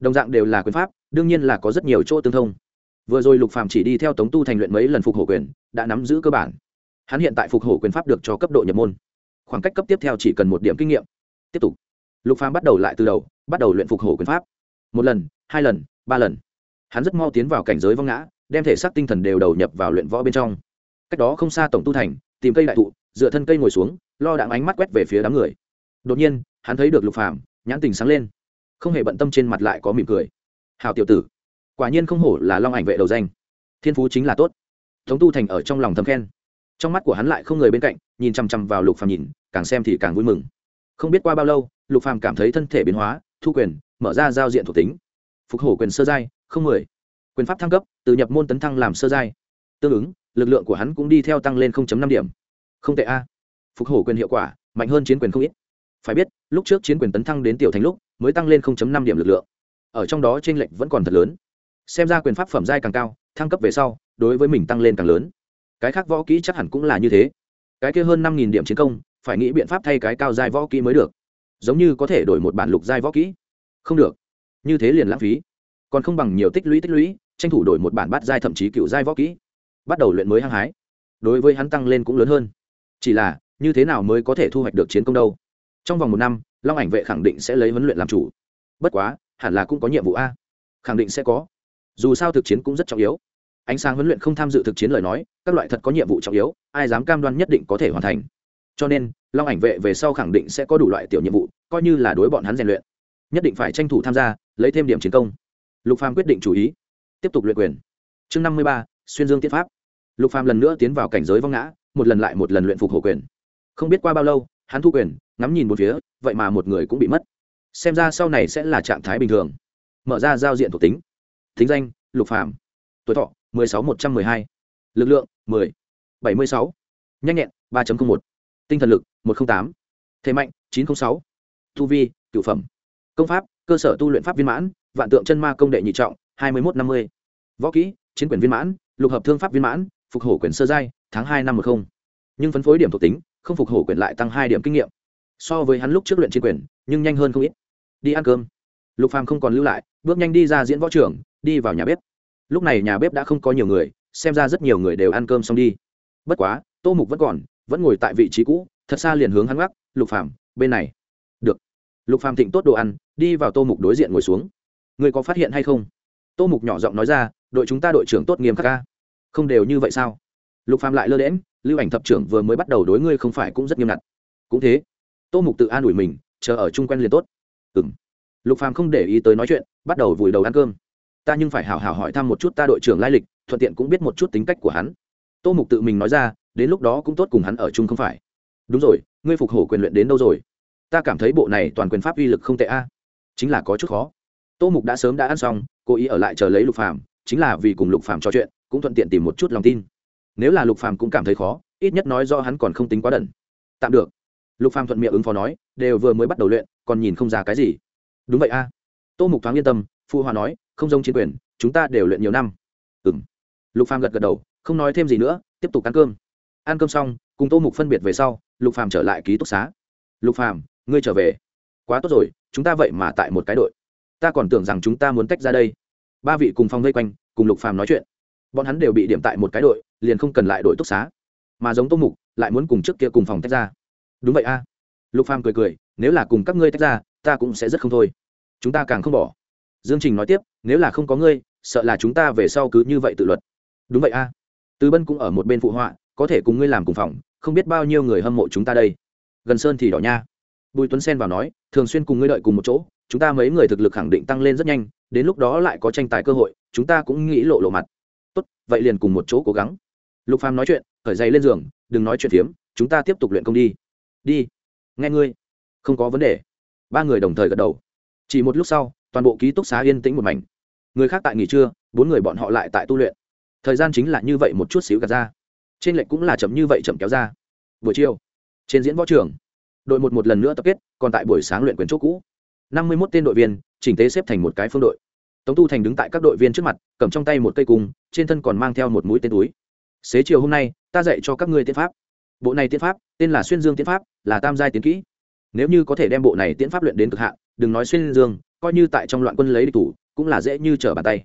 Speaker 1: Đồng dạng đều là quyền pháp, đương nhiên là có rất nhiều chỗ tương thông vừa rồi lục phàm chỉ đi theo tống tu thành luyện mấy lần phục hổ quyền, đã nắm giữ cơ bản. Hắn hiện tại phục hổ quyền pháp được cho cấp độ nhập môn. Khoảng cách cấp tiếp theo chỉ cần một điểm kinh nghiệm. Tiếp tục. Lục phàm bắt đầu lại từ đầu, bắt đầu luyện phục hổ quyền pháp. Một lần, hai lần, ba lần. Hắn rất mau tiến vào cảnh giới vong ngã, đem thể xác tinh thần đều đầu nhập vào luyện võ bên trong. Cách đó không xa tổng tu thành, tìm cây đại thụ, dựa thân cây ngồi xuống, lo đạn ánh mắt quét về phía đám người. Đột nhiên, hắn thấy được lục phàm, nhãn tình sáng lên. Không hề bận tâm trên mặt lại có mỉm cười. Hào tiểu tử quả nhiên không hổ là long ảnh vệ đầu danh. Thiên phú chính là tốt. Tống tu thành ở trong lòng thầm khen. Trong mắt của hắn lại không người bên cạnh, nhìn chằm chằm vào lục phàm nhìn, càng xem thì càng vui mừng. Không biết qua bao lâu, lục phàm cảm thấy thân thể biến hóa, thu quyền, mở ra giao diện thuộc tính. Phục hổ quyền sơ giai, không mười. Quyền pháp thăng cấp, từ nhập môn tấn thăng làm sơ giai. Tương ứng, lực lượng của hắn cũng đi theo tăng lên năm điểm. Không tệ a. Phục hổ quyền hiệu quả, mạnh hơn chiến quyền không ít. Phải biết, lúc trước chiến quyền tấn thăng đến tiểu thành lúc, mới tăng lên năm điểm lực lượng. Ở trong đó tranh lệch vẫn còn thật lớn xem ra quyền pháp phẩm giai càng cao, thăng cấp về sau, đối với mình tăng lên càng lớn. Cái khác võ kỹ chắc hẳn cũng là như thế. Cái kia hơn năm nghìn điểm chiến công, phải nghĩ biện pháp thay cái cao giai võ kỹ mới được. Giống như có thể đổi một bản lục giai võ kỹ. Không được. Như thế liền lãng phí. Còn không bằng nhiều tích lũy tích lũy, tranh thủ đổi một bản bát giai thậm chí cựu giai võ kỹ. Bắt đầu luyện mới hăng hái. Đối với hắn tăng lên cũng lớn hơn. Chỉ là, như thế nào mới có thể thu hoạch được chiến công đâu? Trong vòng một năm, long ảnh vệ khẳng định sẽ lấy huấn luyện làm chủ. Bất quá, hẳn là cũng có nhiệm vụ a. Khẳng định sẽ có dù sao thực chiến cũng rất trọng yếu. Ánh sáng huấn luyện không tham dự thực chiến lời nói, các loại thật có nhiệm vụ trọng yếu, ai dám cam đoan nhất định có thể hoàn thành. Cho nên, long ảnh vệ về sau khẳng định sẽ có đủ loại tiểu nhiệm vụ, coi như là đối bọn hắn rèn luyện. Nhất định phải tranh thủ tham gia, lấy thêm điểm chiến công. Lục phàm quyết định chủ ý. Tiếp tục luyện quyền. Chương năm mươi ba, xuyên dương tiết pháp. Lục phàm lần nữa tiến vào cảnh giới vong ngã, một lần lại một lần luyện phục hổ quyền. Không biết qua bao lâu, hắn thu quyền, ngắm nhìn một phía, vậy mà một người cũng bị mất. Xem ra sau này sẽ là trạng thái bình thường. Mở ra giao diện thuộc tính thính danh lục Phạm, tuổi thọ mười sáu một trăm mười hai. Lực lượng mười. bảy mươi sáu. Nhanh nhẹn ba một. Tinh thần lực một trăm linh tám. Thế mạnh chín trăm linh sáu. Thu vi cựu phẩm. Công pháp cơ sở tu luyện pháp viên mãn vạn tượng chân ma công đệ nhị trọng hai mươi một năm mươi. Võ kỹ chiến quyền viên mãn lục hợp thương pháp viên mãn phục hổ quyền sơ giai tháng hai năm một không. Nhưng phân phối điểm thuộc tính không phục hổ quyền lại tăng hai điểm kinh nghiệm. So với hắn lúc trước luyện chiến quyền nhưng nhanh hơn không ít. Đi ăn cơm. Lục phàm không còn lưu lại bước nhanh đi ra diễn võ trưởng đi vào nhà bếp. Lúc này nhà bếp đã không có nhiều người, xem ra rất nhiều người đều ăn cơm xong đi. Bất quá, tô mục vẫn còn, vẫn ngồi tại vị trí cũ, thật xa liền hướng hắn gác lục phàm, bên này. Được. Lục phàm thịnh tốt đồ ăn, đi vào tô mục đối diện ngồi xuống. Người có phát hiện hay không? Tô mục nhỏ giọng nói ra, đội chúng ta đội trưởng tốt nghiêm khắc ca không đều như vậy sao? Lục phàm lại lơ đễm lưu ảnh thập trưởng vừa mới bắt đầu đối ngươi không phải cũng rất nghiêm ngặt. Cũng thế. Tô mục tự an ủi mình, chờ ở chung quen liền tốt. Ừng lục phàm không để ý tới nói chuyện, bắt đầu vùi đầu ăn cơm ta nhưng phải hào hào hỏi thăm một chút ta đội trưởng lai lịch, thuận tiện cũng biết một chút tính cách của hắn. Tô mục tự mình nói ra, đến lúc đó cũng tốt cùng hắn ở chung không phải. Đúng rồi, ngươi phục hổ quyền luyện đến đâu rồi? Ta cảm thấy bộ này toàn quyền pháp uy lực không tệ a. Chính là có chút khó. Tô mục đã sớm đã ăn xong, cố ý ở lại chờ lấy lục phàm, chính là vì cùng lục phàm trò chuyện, cũng thuận tiện tìm một chút lòng tin. Nếu là lục phàm cũng cảm thấy khó, ít nhất nói do hắn còn không tính quá đần. Tạm được. Lục phàm thuận miệng ứng phó nói, đều vừa mới bắt đầu luyện, còn nhìn không ra cái gì. Đúng vậy a. Tô mục thoáng yên tâm phu hòa nói không giống chiến quyền, chúng ta đều luyện nhiều năm. Ừng lục phàm gật gật đầu, không nói thêm gì nữa, tiếp tục ăn cơm. Ăn cơm xong, cùng tô mục phân biệt về sau, lục phàm trở lại ký túc xá. Lục phàm, ngươi trở về. Quá tốt rồi, chúng ta vậy mà tại một cái đội. Ta còn tưởng rằng chúng ta muốn tách ra đây. Ba vị cùng phòng vây quanh, cùng lục phàm nói chuyện. Bọn hắn đều bị điểm tại một cái đội, liền không cần lại đội túc xá. Mà giống tô mục, lại muốn cùng trước kia cùng phòng tách ra. Đúng vậy a. Lục phàm cười cười, nếu là cùng các ngươi tách ra, ta cũng sẽ rất không thôi. Chúng ta càng không bỏ dương trình nói tiếp, nếu là không có ngươi, sợ là chúng ta về sau cứ như vậy tự luật. Đúng vậy a. Từ bân cũng ở một bên phụ họa, có thể cùng ngươi làm cùng phòng, không biết bao nhiêu người hâm mộ chúng ta đây. Gần sơn thì đỏ nha. Bùi tuấn sen vào nói, thường xuyên cùng ngươi đợi cùng một chỗ, chúng ta mấy người thực lực khẳng định tăng lên rất nhanh, đến lúc đó lại có tranh tài cơ hội, chúng ta cũng nghĩ lộ lộ mặt. Tốt, vậy liền cùng một chỗ cố gắng. Lục phàm nói chuyện khởi dày lên giường, đừng nói chuyện phiếm, chúng ta tiếp tục luyện công đi. Đi. Nghe ngươi. Không có vấn đề. Ba người đồng thời gật đầu. Chỉ một lúc sau toàn bộ ký túc xá yên tĩnh một mảnh. Người khác tại nghỉ trưa, bốn người bọn họ lại tại tu luyện. Thời gian chính là như vậy một chút xíu gạt ra. Trên lệnh cũng là chậm như vậy chậm kéo ra. Buổi chiều, trên diễn võ trường, đội một một lần nữa tập kết, còn tại buổi sáng luyện quyền chốt cũ. Năm mươi mốt tên đội viên, chỉnh tế xếp thành một cái phương đội. Tống tu thành đứng tại các đội viên trước mặt, cầm trong tay một cây cung, trên thân còn mang theo một mũi tên túi. Xế chiều hôm nay, ta dạy cho các ngươi tiến pháp. Bộ này tiến pháp, tên là xuyên dương tiến pháp, là tam giai tiến kỹ. Nếu như có thể đem bộ này tiến pháp luyện đến cực hạn, đừng nói xuyên dương coi như tại trong loạn quân lấy địch thủ, cũng là dễ như trở bàn tay.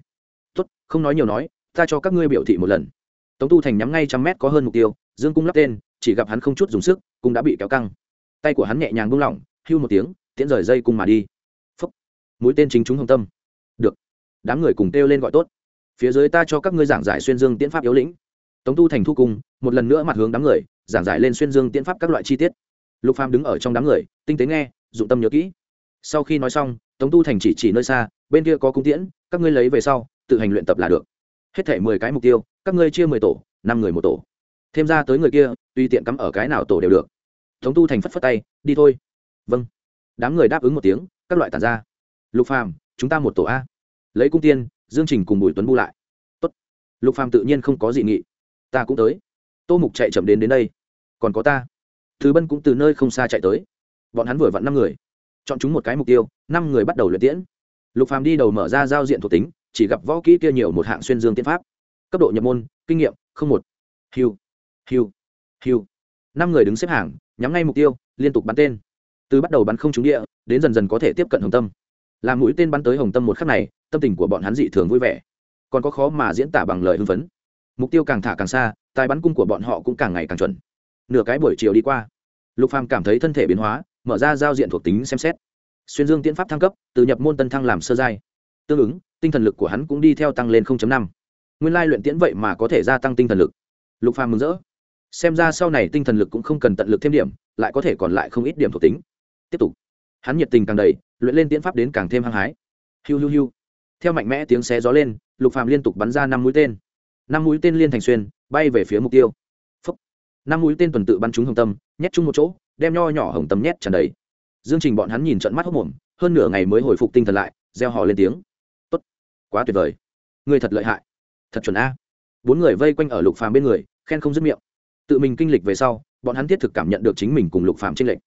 Speaker 1: Tốt, không nói nhiều nói, ta cho các ngươi biểu thị một lần. Tống tu thành nhắm ngay trăm mét có hơn mục tiêu, dương cung lắp tên, chỉ gặp hắn không chút dùng sức, cũng đã bị kéo căng. Tay của hắn nhẹ nhàng buông lỏng, hưu một tiếng, tiễn rời dây cung mà đi. Phúc. Mũi tên chính chúng hồng tâm. Được. Đám người cùng kêu lên gọi tốt. Phía dưới ta cho các ngươi giảng giải xuyên dương tiễn pháp yếu lĩnh. Tống tu thành thu cung, một lần nữa mặt hướng đám người, giảng giải lên xuyên dương tiễn pháp các loại chi tiết. Lục phàm đứng ở trong đám người, tinh tế nghe, dụng tâm nhớ kỹ. Sau khi nói xong tống tu thành chỉ chỉ nơi xa, bên kia có cung tiễn, các ngươi lấy về sau, tự hành luyện tập là được. Hết thể mười cái mục tiêu, các ngươi chia mười tổ, năm người một tổ. Thêm ra tới người kia, tùy tiện cắm ở cái nào tổ đều được. Tống tu thành phất phất tay, đi thôi. Vâng. Đám người đáp ứng một tiếng, các loại tàn ra. Lục phàm, chúng ta một tổ a. Lấy cung tiên, dương trình cùng bùi tuấn bu lại. Tốt. lục phàm tự nhiên không có dị nghị. Ta cũng tới. Tô mục chạy chậm đến đến đây. Còn có ta. Thứ bân cũng từ nơi không xa chạy tới. Bọn hắn vừa vặn năm người chọn chúng một cái mục tiêu, năm người bắt đầu luyện tiễn. Lục phàm đi đầu mở ra giao diện thuộc tính, chỉ gặp võ kỹ kia nhiều một hạng xuyên dương tiên pháp. Cấp độ nhập môn, kinh nghiệm, không một. Hiu hiu hiu. Năm người đứng xếp hàng, nhắm ngay mục tiêu, liên tục bắn tên. Từ bắt đầu bắn không trúng địa, đến dần dần có thể tiếp cận hồng tâm. Làm mũi tên bắn tới hồng tâm một khắc này, tâm tình của bọn hắn dị thường vui vẻ. Còn có khó mà diễn tả bằng lời hưng phấn. Mục tiêu càng thả càng xa tài bắn cung của bọn họ cũng càng ngày càng chuẩn. Nửa cái buổi chiều đi qua, lục phàm cảm thấy thân thể biến hóa mở ra giao diện thuộc tính xem xét. Xuyên dương tiễn pháp thăng cấp, từ nhập môn tân thăng làm sơ giai. Tương ứng, tinh thần lực của hắn cũng đi theo tăng lên 0.5. nguyên lai luyện tiễn vậy mà có thể gia tăng tinh thần lực. Lục phàm mừng rỡ. Xem ra sau này tinh thần lực cũng không cần tận lực thêm điểm, lại có thể còn lại không ít điểm thuộc tính. Tiếp tục. Hắn nhiệt tình càng đầy, luyện lên tiễn pháp đến càng thêm hăng hái. Hiu hiu hiu. Theo mạnh mẽ tiếng xé gió lên, lục phàm liên tục bắn ra năm mũi tên. Năm mũi tên liên thành xuyên, bay về phía mục tiêu. Phúc. năm mũi tên tuần tự bắn trúng hồng tâm, nhét chung một chỗ đem nho nhỏ hồng tâm nhét tràn đầy. Dương trình bọn hắn nhìn trận mắt hốc mồm, hơn nửa ngày mới hồi phục tinh thần lại gieo họ lên tiếng. Tốt, quá tuyệt vời. Người thật lợi hại. Thật chuẩn a. Bốn người vây quanh ở lục phàm bên người, khen không dứt miệng. Tự mình kinh lịch về sau, bọn hắn thiết thực cảm nhận được chính mình cùng lục phàm trên lệnh.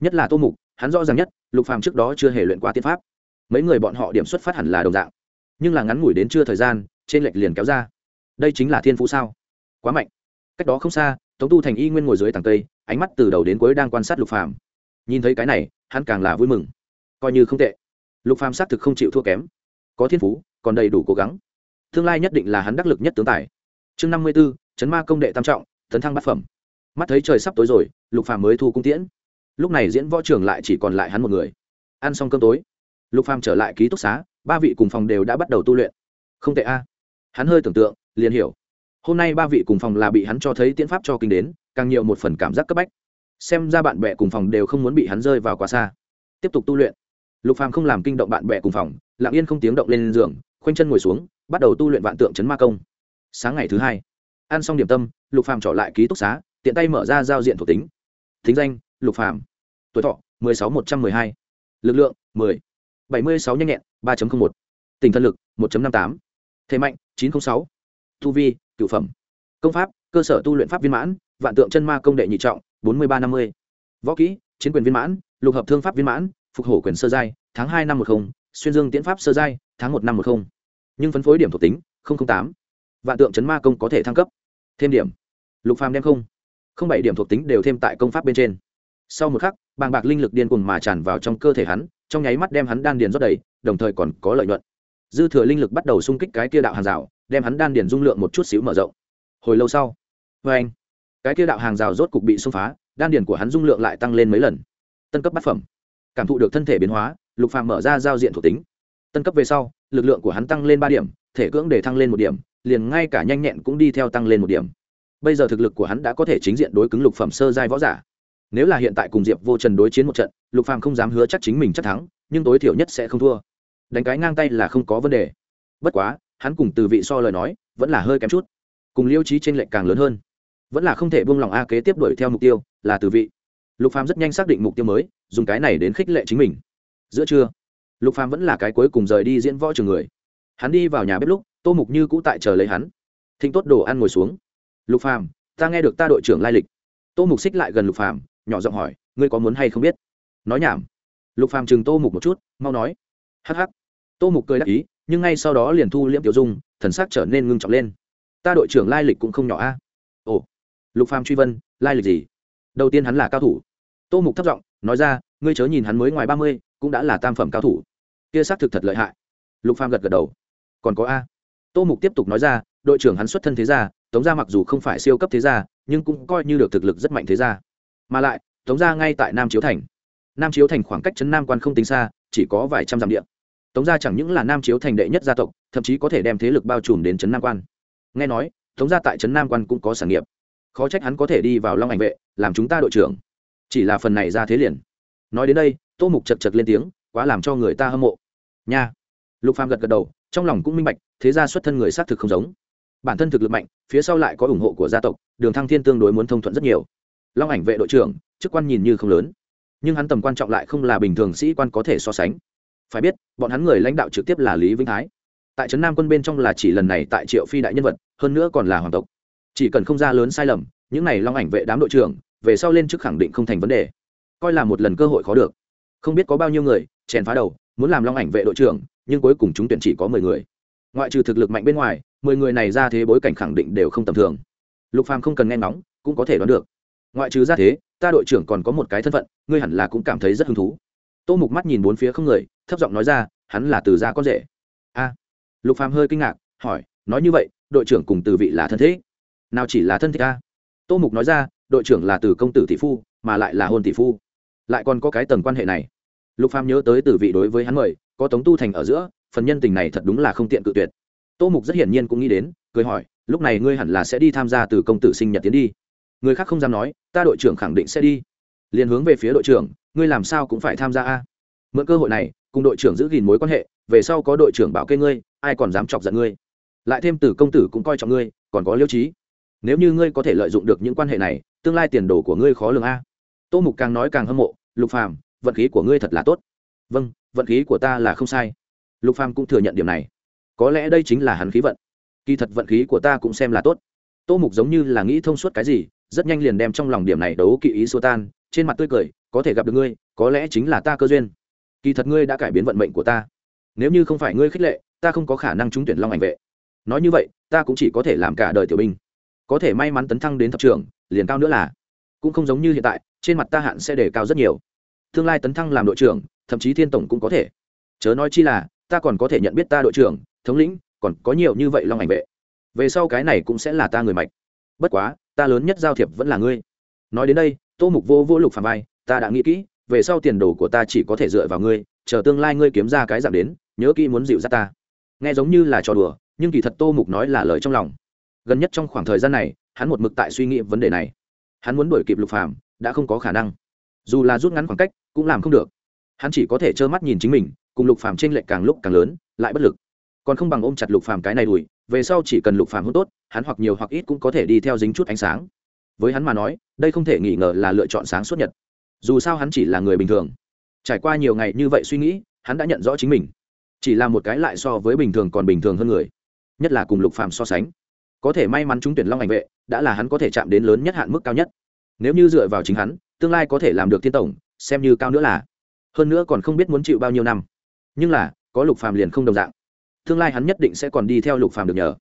Speaker 1: nhất là tô mục, hắn rõ ràng nhất, lục phàm trước đó chưa hề luyện qua tiên pháp. Mấy người bọn họ điểm xuất phát hẳn là đồng dạng. Nhưng là ngắn ngủi đến chưa thời gian trên lệch liền kéo ra. Đây chính là thiên phú sao? Quá mạnh. Cách đó không xa, tống tu thành y nguyên ngồi dưới tàng tây ánh mắt từ đầu đến cuối đang quan sát lục phàm. Nhìn thấy cái này hắn càng là vui mừng. Coi như không tệ. Lục phàm xác thực không chịu thua kém. Có thiên phú còn đầy đủ cố gắng. Tương lai nhất định là hắn đắc lực nhất tướng tài. Chương năm mươi 54, chấn ma công đệ tam trọng tấn thăng bát phẩm. Mắt thấy trời sắp tối rồi lục phàm mới thu cung tiễn. Lúc này diễn võ trường lại chỉ còn lại hắn một người. Ăn xong cơm tối lục phàm trở lại ký túc xá ba vị cùng phòng đều đã bắt đầu tu luyện. Không tệ a. Hắn hơi tưởng tượng liền hiểu hôm nay ba vị cùng phòng là bị hắn cho thấy tiễn pháp cho kinh đến, càng nhiều một phần cảm giác cấp bách xem ra bạn bè cùng phòng đều không muốn bị hắn rơi vào quá xa tiếp tục tu luyện lục phàm không làm kinh động bạn bè cùng phòng, lặng yên không tiếng động lên giường, khoanh chân ngồi xuống, bắt đầu tu luyện vạn tượng chấn ma công sáng ngày thứ hai, ăn xong điểm tâm, lục phàm trở lại ký túc xá, tiện tay mở ra giao diện thuộc tính thính danh, lục phàm tuổi thọ 16-112. lực lượng 10. 76 nhanh nhẹn 3.01. tinh thần lực 1.58. thể mạnh 906. tu vi cựu phẩm. Công pháp, cơ sở tu luyện pháp viên mãn, vạn tượng chân ma công đệ nhị trọng 43-50. võ kỹ, chiến quyền viên mãn, lục hợp thương pháp viên mãn, phục hổ quyền sơ giai, tháng hai năm một không, xuyên dương tiễn pháp sơ giai, tháng một năm một không. Nhưng phân phối điểm thuộc tính tám. Vạn tượng chấn ma công có thể thăng cấp. Thêm điểm. Lục phàm đem không. Không bảy điểm thuộc tính đều thêm tại công pháp bên trên. Sau một khắc, bàng bạc linh lực điên cuồng mà tràn vào trong cơ thể hắn, trong nháy mắt đem hắn đan điền rót đầy, đồng thời còn có lợi nhuận. Dư thừa linh lực bắt đầu xung kích cái kia đạo hàng rào đem hắn đan điền dung lượng một chút xíu mở rộng. Hồi lâu sau vê anh, cái kia đạo hàng rào rốt cục bị xông phá, đan điền của hắn dung lượng lại tăng lên mấy lần. Tân cấp bát phẩm, cảm thụ được thân thể biến hóa, lục phàm mở ra giao diện thuộc tính. Tân cấp về sau, lực lượng của hắn tăng lên ba điểm, thể cưỡng để thăng lên một điểm, liền ngay cả nhanh nhẹn cũng đi theo tăng lên một điểm. Bây giờ thực lực của hắn đã có thể chính diện đối cứng lục phẩm sơ giai võ giả. Nếu là hiện tại cùng diệp vô trần đối chiến một trận, lục phàm không dám hứa chắc chính mình chắc thắng, nhưng tối thiểu nhất sẽ không thua. Đánh cái ngang tay là không có vấn đề. Bất quá hắn cùng từ vị so lời nói, vẫn là hơi kém chút. Cùng liêu trí trên lệch càng lớn hơn. Vẫn là không thể buông lòng a kế tiếp đuổi theo mục tiêu, là từ vị. Lục phàm rất nhanh xác định mục tiêu mới, dùng cái này đến khích lệ chính mình. Giữa trưa, lục phàm vẫn là cái cuối cùng rời đi diễn võ trường người. Hắn đi vào nhà bếp lúc, tô mục như cũ tại chờ lấy hắn. Thinh tốt đồ ăn ngồi xuống. Lục phàm, ta nghe được ta đội trưởng lai lịch. Tô mục xích lại gần lục phàm, nhỏ giọng hỏi, ngươi có muốn hay không biết? Nói nhảm. Lục phàm chừng tô mục một chút, mau nói. Hắc hắc. Tô mục cười đắc ý nhưng ngay sau đó liền thu liễm tiểu dung, thần sắc trở nên ngưng trọng lên. Ta đội trưởng lai lịch cũng không nhỏ a. Ồ, lục phàm truy vân, lai lịch gì? Đầu tiên hắn là cao thủ. Tô mục thấp giọng, nói ra, ngươi chớ nhìn hắn mới ngoài ba mươi, cũng đã là tam phẩm cao thủ. Kia xác thực thật lợi hại. Lục phàm gật gật đầu. Còn có a. Tô mục tiếp tục nói ra, đội trưởng hắn xuất thân thế gia, tống gia mặc dù không phải siêu cấp thế gia, nhưng cũng coi như được thực lực rất mạnh thế gia. Mà lại, tống gia ngay tại nam chiếu thành. Nam chiếu thành khoảng cách trấn nam quan không tính xa, chỉ có vài trăm dặm địa tống gia chẳng những là nam chiếu thành đệ nhất gia tộc, thậm chí có thể đem thế lực bao trùm đến trấn nam quan. Nghe nói, tống gia tại trấn nam quan cũng có sản nghiệp. Khó trách hắn có thể đi vào long ảnh vệ, làm chúng ta đội trưởng. Chỉ là phần này ra thế liền. Nói đến đây, tô mục chật chật lên tiếng, quá làm cho người ta hâm mộ. Nha. Lục phàm gật gật đầu, trong lòng cũng minh bạch, thế gia xuất thân người xác thực không giống. Bản thân thực lực mạnh, phía sau lại có ủng hộ của gia tộc, đường thăng thiên tương đối muốn thông thuận rất nhiều. Long ảnh vệ đội trưởng, chức quan nhìn như không lớn. Nhưng hắn tầm quan trọng lại không là bình thường sĩ quan có thể so sánh phải biết, bọn hắn người lãnh đạo trực tiếp là lý vĩnh thái. Tại trấn nam quân bên trong là chỉ lần này tại triệu phi đại nhân vật, hơn nữa còn là hoàng tộc. Chỉ cần không ra lớn sai lầm, những này long ảnh vệ đám đội trưởng, về sau lên chức khẳng định không thành vấn đề. Coi là một lần cơ hội khó được. Không biết có bao nhiêu người, chèn phá đầu, muốn làm long ảnh vệ đội trưởng, nhưng cuối cùng chúng tuyển chỉ có mười người. Ngoại trừ thực lực mạnh bên ngoài, mười người này ra thế bối cảnh khẳng định đều không tầm thường. Lục phàm không cần nghe ngóng, cũng có thể đoán được. Ngoại trừ ra thế, ta đội trưởng còn có một cái thân phận, ngươi hẳn là cũng cảm thấy rất hứng thú tô mục mắt nhìn bốn phía không người, thấp giọng nói ra, hắn là từ gia con rể. A. Lục phàm hơi kinh ngạc, hỏi, nói như vậy, đội trưởng cùng từ vị là thân thế? Nào chỉ là thân thích a. Tô mục nói ra, đội trưởng là từ công tử tỷ phu, mà lại là hôn tỷ phu. Lại còn có cái tầng quan hệ này. Lục phàm nhớ tới từ vị đối với hắn mời, có tống tu thành ở giữa, phần nhân tình này thật đúng là không tiện cự tuyệt. Tô mục rất hiển nhiên cũng nghĩ đến, cười hỏi, lúc này ngươi hẳn là sẽ đi tham gia từ công tử sinh nhật tiến đi. Người khác không dám nói, ta đội trưởng khẳng định sẽ đi liền hướng về phía đội trưởng, ngươi làm sao cũng phải tham gia a. Mượn cơ hội này, cùng đội trưởng giữ gìn mối quan hệ, về sau có đội trưởng bảo kê ngươi, ai còn dám chọc giận ngươi. Lại thêm từ công tử cũng coi trọng ngươi, còn có liêu trí nếu như ngươi có thể lợi dụng được những quan hệ này, tương lai tiền đồ của ngươi khó lường a. Tô mục càng nói càng hâm mộ, lục phàm, vận khí của ngươi thật là tốt. Vâng vận khí của ta là không sai. Lục phàm cũng thừa nhận điểm này. Có lẽ đây chính là hắn khí vận. Kỳ thật vận khí của ta cũng xem là tốt. Tô mục giống như là nghĩ thông suốt cái gì rất nhanh liền đem trong lòng điểm này đấu kỵ ý xua tan, trên mặt tươi cười, có thể gặp được ngươi, có lẽ chính là ta cơ duyên. Kỳ thật ngươi đã cải biến vận mệnh của ta. Nếu như không phải ngươi khích lệ, ta không có khả năng trúng tuyển long ảnh vệ. Nói như vậy, ta cũng chỉ có thể làm cả đời tiểu binh. Có thể may mắn tấn thăng đến thập trưởng, liền cao nữa là. Cũng không giống như hiện tại, trên mặt ta hạn sẽ đề cao rất nhiều. Tương lai tấn thăng làm đội trưởng, thậm chí thiên tổng cũng có thể. Chớ nói chi là, ta còn có thể nhận biết ta đội trưởng, thống lĩnh, còn có nhiều như vậy long ảnh vệ. Về sau cái này cũng sẽ là ta người mạch bất quá, ta lớn nhất giao thiệp vẫn là ngươi. Nói đến đây, tô mục vô vô lục phàm vai, ta đã nghĩ kỹ, về sau tiền đồ của ta chỉ có thể dựa vào ngươi, chờ tương lai ngươi kiếm ra cái giảm đến, nhớ kỹ muốn dịu dắt ta. Nghe giống như là trò đùa, nhưng kỳ thật tô mục nói là lời trong lòng. Gần nhất trong khoảng thời gian này, hắn một mực tại suy nghĩ vấn đề này. Hắn muốn đuổi kịp lục phàm, đã không có khả năng. Dù là rút ngắn khoảng cách, cũng làm không được. Hắn chỉ có thể trơ mắt nhìn chính mình, cùng lục phàm trên lệch càng lúc càng lớn, lại bất lực. Còn không bằng ôm chặt lục phàm cái này đùi, về sau chỉ cần lục phàm hôn tốt hắn hoặc nhiều hoặc ít cũng có thể đi theo dính chút ánh sáng. Với hắn mà nói, đây không thể nghi ngờ là lựa chọn sáng suốt nhật dù sao hắn chỉ là người bình thường. Trải qua nhiều ngày như vậy suy nghĩ, hắn đã nhận rõ chính mình. Chỉ là một cái lại so với bình thường còn bình thường hơn người. Nhất là cùng lục phàm so sánh. Có thể may mắn trúng tuyển long ảnh vệ, đã là hắn có thể chạm đến lớn nhất hạn mức cao nhất. Nếu như dựa vào chính hắn, tương lai có thể làm được thiên tổng, xem như cao nữa là. Hơn nữa còn không biết muốn chịu bao nhiêu năm. Nhưng là, có lục phàm liền không đồng dạng. Tương lai hắn nhất định sẽ còn đi theo lục phàm được nhờ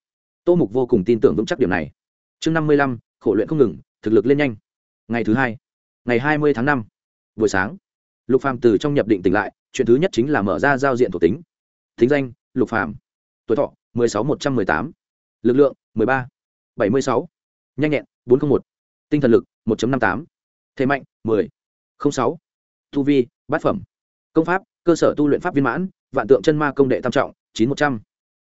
Speaker 1: tô mục vô cùng tin tưởng vững chắc điểm này. Chương năm mươi lăm, khổ luyện không ngừng, thực lực lên nhanh. Ngày thứ hai, ngày hai mươi tháng năm, buổi sáng, lục phàm từ trong nhập định tỉnh lại, chuyện thứ nhất chính là mở ra giao diện thuộc tính. Thính danh, lục phàm. Tuổi thọ, mười sáu, một trăm mười tám. Lực lượng, mười ba, bảy mươi sáu. Nhanh nhẹn, bốn trăm một. Tinh thần lực 1.58. thế mạnh 10. 06. thu vi, bát phẩm. Công pháp, cơ sở tu luyện pháp viên mãn, vạn tượng chân ma công đệ tam trọng, chín một trăm.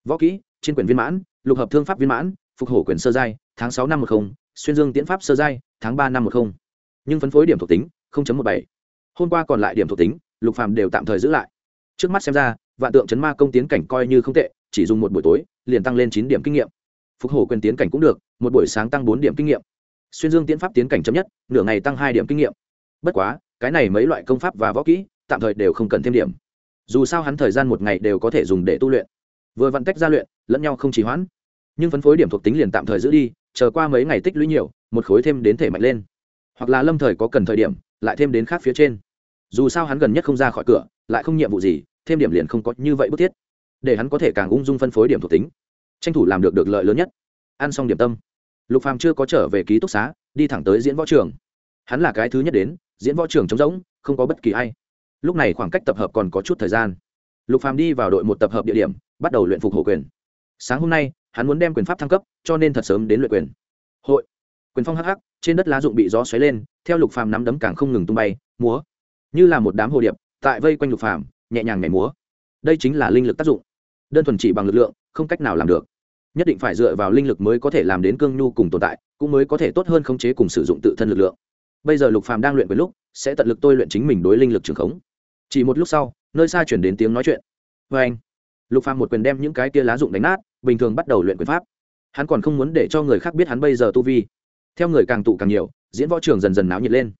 Speaker 1: Võ kỹ trên quyển viên mãn lục hợp thương pháp viên mãn, phục hổ quyền sơ giai, tháng sáu năm một không, xuyên dương tiễn pháp sơ giai, tháng ba năm một không. Nhưng phân phối điểm thuộc tính một bảy. Hôm qua còn lại điểm thuộc tính, lục phàm đều tạm thời giữ lại. Trước mắt xem ra, vạn tượng chấn ma công tiến cảnh coi như không tệ, chỉ dùng một buổi tối, liền tăng lên chín điểm kinh nghiệm. Phục hổ quyền tiến cảnh cũng được, một buổi sáng tăng bốn điểm kinh nghiệm. Xuyên dương tiến pháp tiến cảnh chấm nhất, nửa ngày tăng hai điểm kinh nghiệm. Bất quá, cái này mấy loại công pháp và võ kỹ, tạm thời đều không cần thêm điểm. Dù sao hắn thời gian một ngày đều có thể dùng để tu luyện. Vừa vận tách ra luyện lẫn nhau không chỉ hoãn. Nhưng phân phối điểm thuộc tính liền tạm thời giữ đi, chờ qua mấy ngày tích lũy nhiều, một khối thêm đến thể mạnh lên. Hoặc là lâm thời có cần thời điểm, lại thêm đến khác phía trên. Dù sao hắn gần nhất không ra khỏi cửa, lại không nhiệm vụ gì, thêm điểm liền không có như vậy bức thiết. Để hắn có thể càng ung dung phân phối điểm thuộc tính. Tranh thủ làm được được lợi lớn nhất. Ăn xong điểm tâm. Lục phàm chưa có trở về ký túc xá, đi thẳng tới diễn võ trường. Hắn là cái thứ nhất đến, diễn võ trường trống rỗng, không có bất kỳ ai. Lúc này khoảng cách tập hợp còn có chút thời gian. Lục phàm đi vào đội một tập hợp địa điểm, bắt đầu luyện phục hổ quyền sáng hôm nay, hắn muốn đem quyền pháp thăng cấp, cho nên thật sớm đến luyện quyền. Hội. Quyền phong hắc hắc, trên đất lá dụng bị gió xoáy lên, theo lục phàm nắm đấm càng không ngừng tung bay, múa. Như là một đám hồ điệp, tại vây quanh lục phàm, nhẹ nhàng nhảy múa. Đây chính là linh lực tác dụng. Đơn thuần chỉ bằng lực lượng, không cách nào làm được. Nhất định phải dựa vào linh lực mới có thể làm đến cương nhu cùng tồn tại, cũng mới có thể tốt hơn khống chế cùng sử dụng tự thân lực lượng. Bây giờ lục phàm đang luyện với lúc, sẽ tận lực tôi luyện chính mình đối linh lực trường khống. Chỉ một lúc sau, nơi xa chuyển đến tiếng nói chuyện. Vê anh lục phàm một quyền đem những cái kia lá dụng đánh nát bình thường bắt đầu luyện quyền pháp. Hắn còn không muốn để cho người khác biết hắn bây giờ tu vi. Theo người càng tụ càng nhiều, diễn võ trường dần dần náo nhiệt lên.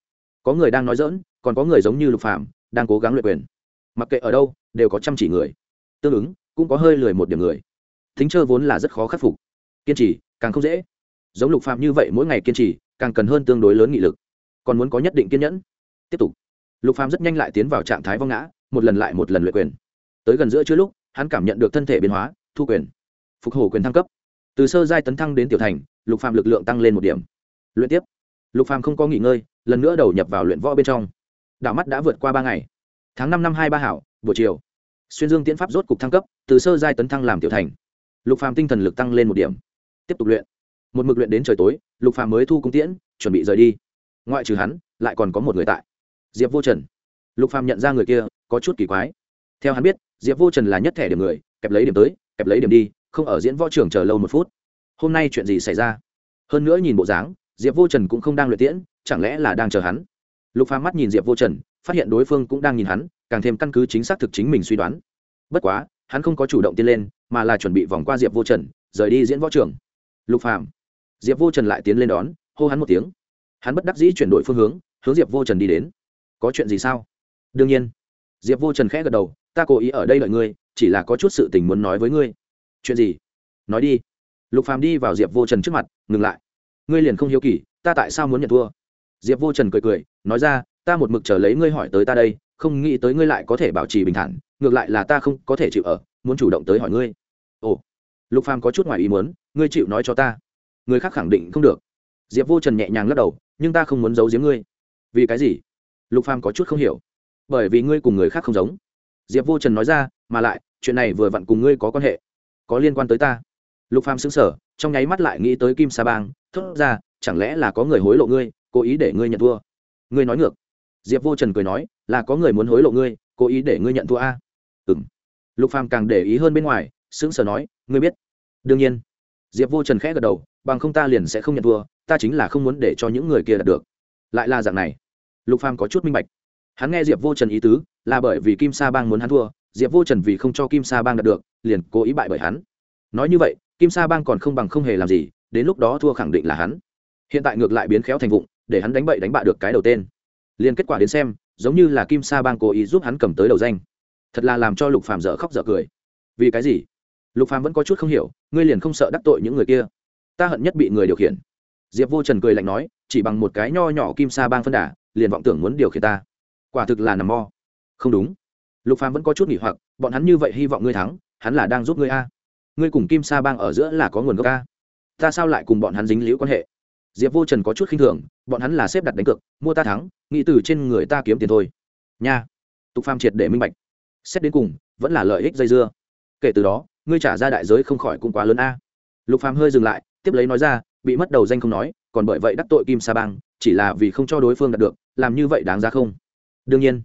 Speaker 1: Có người đang nói dỡn còn có người giống như lục phàm, đang cố gắng luyện quyền. Mặc kệ ở đâu, đều có chăm chỉ người. Tương ứng, cũng có hơi lười một điểm người. Thính chơi vốn là rất khó khắc phục. Kiên trì, càng không dễ. Giống lục phạm như vậy mỗi ngày kiên trì, càng cần hơn tương đối lớn nghị lực. Còn muốn có nhất định kiên nhẫn. Tiếp tục. Lục phạm rất nhanh lại tiến vào trạng thái vong ngã, một lần lại một lần luyện quyền. Tới gần giữa chưa lúc, hắn cảm nhận được thân thể biến hóa, thu quyền phục hồi quyền thăng cấp. Từ sơ giai tấn thăng đến tiểu thành, lục phạm lực lượng tăng lên một điểm. Luyện tiếp. Lục phạm không có nghỉ ngơi, lần nữa đầu nhập vào luyện võ bên trong. Đảo mắt đã vượt qua ba ngày. Tháng năm năm hai ba hảo, buổi chiều. Xuyên dương tiễn pháp rốt cục thăng cấp, từ sơ giai tấn thăng làm tiểu thành. Lục phàm tinh thần lực tăng lên một điểm. Tiếp tục luyện. Một mực luyện đến trời tối, lục phàm mới thu cung tiễn, chuẩn bị rời đi. Ngoại trừ hắn, lại còn có một người tại. Diệp vô trần. Lục phàm nhận ra người kia, có chút kỳ quái. Theo hắn biết, diệp vô trần là nhất thẻ điểm người, kẹp lấy điểm tới, kẹp lấy điểm đi không ở diễn võ trường chờ lâu một phút. Hôm nay chuyện gì xảy ra? Hơn nữa nhìn bộ dáng, diệp vô trần cũng không đang luyện tiễn, chẳng lẽ là đang chờ hắn? Lục phàm mắt nhìn diệp vô trần, phát hiện đối phương cũng đang nhìn hắn, càng thêm căn cứ chính xác thực chính mình suy đoán. Bất quá, hắn không có chủ động tiến lên, mà là chuẩn bị vòng qua diệp vô trần, rời đi diễn võ trường. Lục phàm. Diệp vô trần lại tiến lên đón, hô hắn một tiếng. Hắn bất đắc dĩ chuyển đổi phương hướng hướng diệp vô trần đi đến. Có chuyện gì sao? Đương nhiên. Diệp vô trần khẽ gật đầu, ta cố ý ở đây đợi ngươi, chỉ là có chút sự tình muốn nói với ngươi chuyện gì? Nói đi. Lục phàm đi vào diệp vô trần trước mặt, ngừng lại. Ngươi liền không hiếu kỳ, ta tại sao muốn nhận thua? Diệp vô trần cười cười, nói ra, ta một mực chờ lấy ngươi hỏi tới ta đây, không nghĩ tới ngươi lại có thể bảo trì bình thản, ngược lại là ta không có thể chịu ở, muốn chủ động tới hỏi ngươi. Ồ. Lục phàm có chút ngoài ý muốn, ngươi chịu nói cho ta. Người khác khẳng định không được. Diệp vô trần nhẹ nhàng lắc đầu, nhưng ta không muốn giấu giếm ngươi. Vì cái gì? Lục phàm có chút không hiểu. Bởi vì ngươi cùng người khác không giống. Diệp vô trần nói ra, mà lại, chuyện này vừa vặn cùng ngươi có quan hệ có liên quan tới ta. Lục phàm sững sờ, trong nháy mắt lại nghĩ tới kim sa bang, thốt ra, chẳng lẽ là có người hối lộ ngươi, cố ý để ngươi nhận thua? Ngươi nói ngược. Diệp vô trần cười nói, là có người muốn hối lộ ngươi, cố ý để ngươi nhận thua a. Ừ m lục phàm càng để ý hơn bên ngoài, sững sờ nói, ngươi biết. Đương nhiên. Diệp vô trần khẽ gật đầu, bằng không ta liền sẽ không nhận thua, ta chính là không muốn để cho những người kia đạt được. Lại là dạng này. Lục phàm có chút minh bạch. Hắn nghe diệp vô trần ý tứ, là bởi vì kim sa bang muốn hắn thua diệp vô trần vì không cho kim sa bang đạt được, liền cố ý bại bởi hắn. Nói như vậy, kim sa bang còn không bằng không hề làm gì, đến lúc đó thua khẳng định là hắn. Hiện tại ngược lại biến khéo thành vụng, để hắn đánh bậy đánh bạ được cái đầu tên. Liền kết quả đến xem, giống như là kim sa bang cố ý giúp hắn cầm tới đầu danh. Thật là làm cho lục phàm dở khóc dở cười. Vì cái gì? Lục phàm vẫn có chút không hiểu, ngươi liền không sợ đắc tội những người kia? Ta hận nhất bị người điều khiển. Diệp vô trần cười lạnh nói, chỉ bằng một cái nho nhỏ kim sa bang phân đà, liền vọng tưởng muốn điều khiển ta. Quả thực là nằm mo không đúng lục phàm vẫn có chút nghỉ hoặc, bọn hắn như vậy hy vọng ngươi thắng, hắn là đang giúp ngươi a. Ngươi cùng kim sa bang ở giữa là có nguồn gốc a. Ta sao lại cùng bọn hắn dính liễu quan hệ? Diệp vô trần có chút khinh thường, bọn hắn là xếp đặt đánh cược, mua ta thắng, nghĩ từ trên người ta kiếm tiền thôi. Nha. Tục phàm triệt để minh bạch. Xét đến cùng, vẫn là lợi ích dây dưa. Kể từ đó, ngươi trả ra đại giới không khỏi cũng quá lớn a. Lục phàm hơi dừng lại, tiếp lấy nói ra, bị mất đầu danh không nói, còn bởi vậy đắc tội kim sa bang, chỉ là vì không cho đối phương đạt được, làm như vậy đáng ra không? Đương nhiên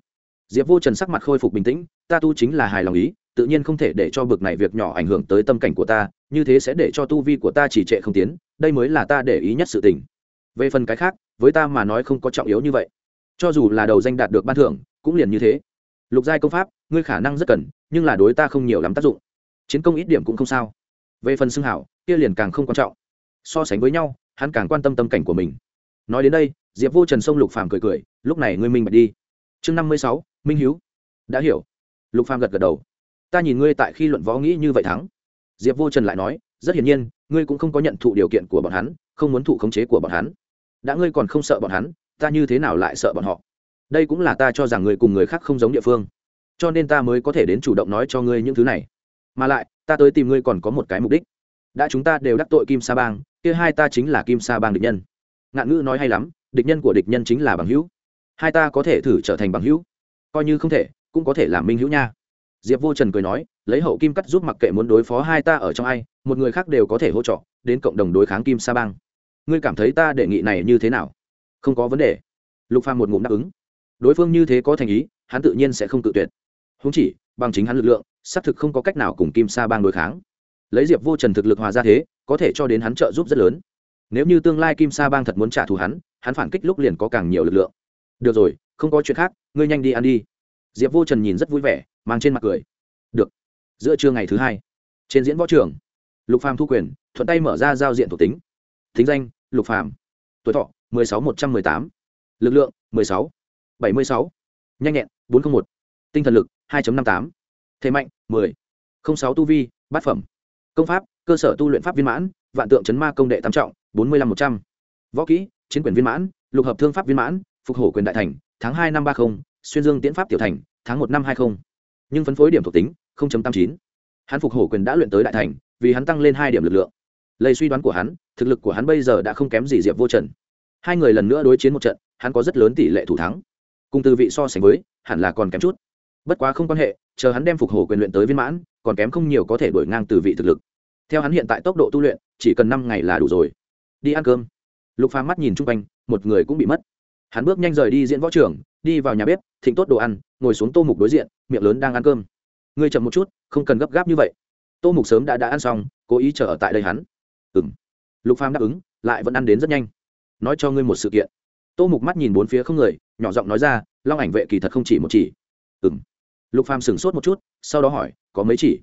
Speaker 1: diệp vô trần sắc mặt khôi phục bình tĩnh, ta tu chính là hài lòng ý, tự nhiên không thể để cho bực này việc nhỏ ảnh hưởng tới tâm cảnh của ta, như thế sẽ để cho tu vi của ta chỉ trệ không tiến, đây mới là ta để ý nhất sự tình. Về phần cái khác, với ta mà nói không có trọng yếu như vậy. Cho dù là đầu danh đạt được ban thưởng, cũng liền như thế. Lục giai công pháp, ngươi khả năng rất cần, nhưng là đối ta không nhiều lắm tác dụng. Chiến công ít điểm cũng không sao. Về phần xưng hảo, kia liền càng không quan trọng. So sánh với nhau, hắn càng quan tâm tâm cảnh của mình. Nói đến đây, diệp vô trần sông lục phàm cười cười, lúc này ngươi minh bạch đi. Chương năm mươi sáu minh hiếu. Đã hiểu. Lục phàm gật gật đầu. Ta nhìn ngươi tại khi luận võ nghĩ như vậy thắng. Diệp vô trần lại nói, rất hiển nhiên, ngươi cũng không có nhận thụ điều kiện của bọn hắn, không muốn thụ khống chế của bọn hắn. Đã ngươi còn không sợ bọn hắn, ta như thế nào lại sợ bọn họ? Đây cũng là ta cho rằng người cùng người khác không giống địa phương. Cho nên ta mới có thể đến chủ động nói cho ngươi những thứ này. Mà lại, ta tới tìm ngươi còn có một cái mục đích. Đã chúng ta đều đắc tội kim sa bang, kia hai ta chính là kim sa bang địch nhân. Ngạn ngữ nói hay lắm, địch nhân của địch nhân chính là bằng hữu. Hai ta có thể thử trở thành bằng hữu coi như không thể, cũng có thể làm minh hữu nha. Diệp vô trần cười nói, lấy hậu kim cắt giúp mặc kệ muốn đối phó hai ta ở trong ai, một người khác đều có thể hỗ trợ, đến cộng đồng đối kháng kim sa bang. Ngươi cảm thấy ta đề nghị này như thế nào? Không có vấn đề. Lục phàm một ngụm đáp ứng. Đối phương như thế có thành ý, hắn tự nhiên sẽ không tự tuyệt. Húng chỉ, bằng chính hắn lực lượng, xác thực không có cách nào cùng kim sa bang đối kháng. Lấy diệp vô trần thực lực hòa ra thế, có thể cho đến hắn trợ giúp rất lớn. Nếu như tương lai kim sa bang thật muốn trả thù hắn hắn phản kích lúc liền có càng nhiều lực lượng. Được rồi không có chuyện khác, ngươi nhanh đi ăn đi. Diệp vô trần nhìn rất vui vẻ, mang trên mặt cười. Được. Giữa trưa ngày thứ hai, trên diễn võ trường, lục phàm thu quyền, thuận tay mở ra giao diện thuộc tính. Thính danh, lục phàm. Tuổi thọ, mười sáu một trăm mười tám. Lực lượng, mười sáu bảy mươi sáu. Nhanh nhẹn, bốn trăm một. Tinh thần lực, hai năm tám. Thế mạnh, mười. Sáu tu vi, bát phẩm. Công pháp, cơ sở tu luyện pháp viên mãn, vạn tượng chấn ma công đệ tam trọng, bốn mươi năm một trăm. Võ kỹ, chiến quyền viên mãn, lục hợp thương pháp viên mãn, phục hổ quyền đại thành tháng hai năm ba mươi xuyên dương tiễn pháp tiểu thành, tháng một năm hai mươi nhưng phân phối điểm thuộc tính tám chín. Hắn phục hổ quyền đã luyện tới đại thành, vì hắn tăng lên hai điểm lực lượng. Lấy suy đoán của hắn, thực lực của hắn bây giờ đã không kém gì diệp vô trần. Hai người lần nữa đối chiến một trận, hắn có rất lớn tỷ lệ thủ thắng. Cùng từ vị so sánh với, hẳn là còn kém chút. Bất quá không quan hệ, chờ hắn đem phục hổ quyền luyện tới viên mãn, còn kém không nhiều có thể đổi ngang từ vị thực lực. Theo hắn hiện tại tốc độ tu luyện, chỉ cần năm ngày là đủ rồi. Đi ăn cơm. Lục phàm mắt nhìn chung quanh, một người cũng bị mất hắn bước nhanh rời đi diễn võ trưởng đi vào nhà bếp, thịnh tốt đồ ăn, ngồi xuống tô mục đối diện, miệng lớn đang ăn cơm. Ngươi chậm một chút, không cần gấp gáp như vậy. Tô mục sớm đã đã ăn xong, cố ý chờ ở tại đây hắn. Ừng lục phàm đáp ứng, lại vẫn ăn đến rất nhanh. Nói cho ngươi một sự kiện. Tô mục mắt nhìn bốn phía không người, nhỏ giọng nói ra, long ảnh vệ kỳ thật không chỉ một chỉ. Ừng lục phàm sửng sốt một chút, sau đó hỏi, có mấy chỉ?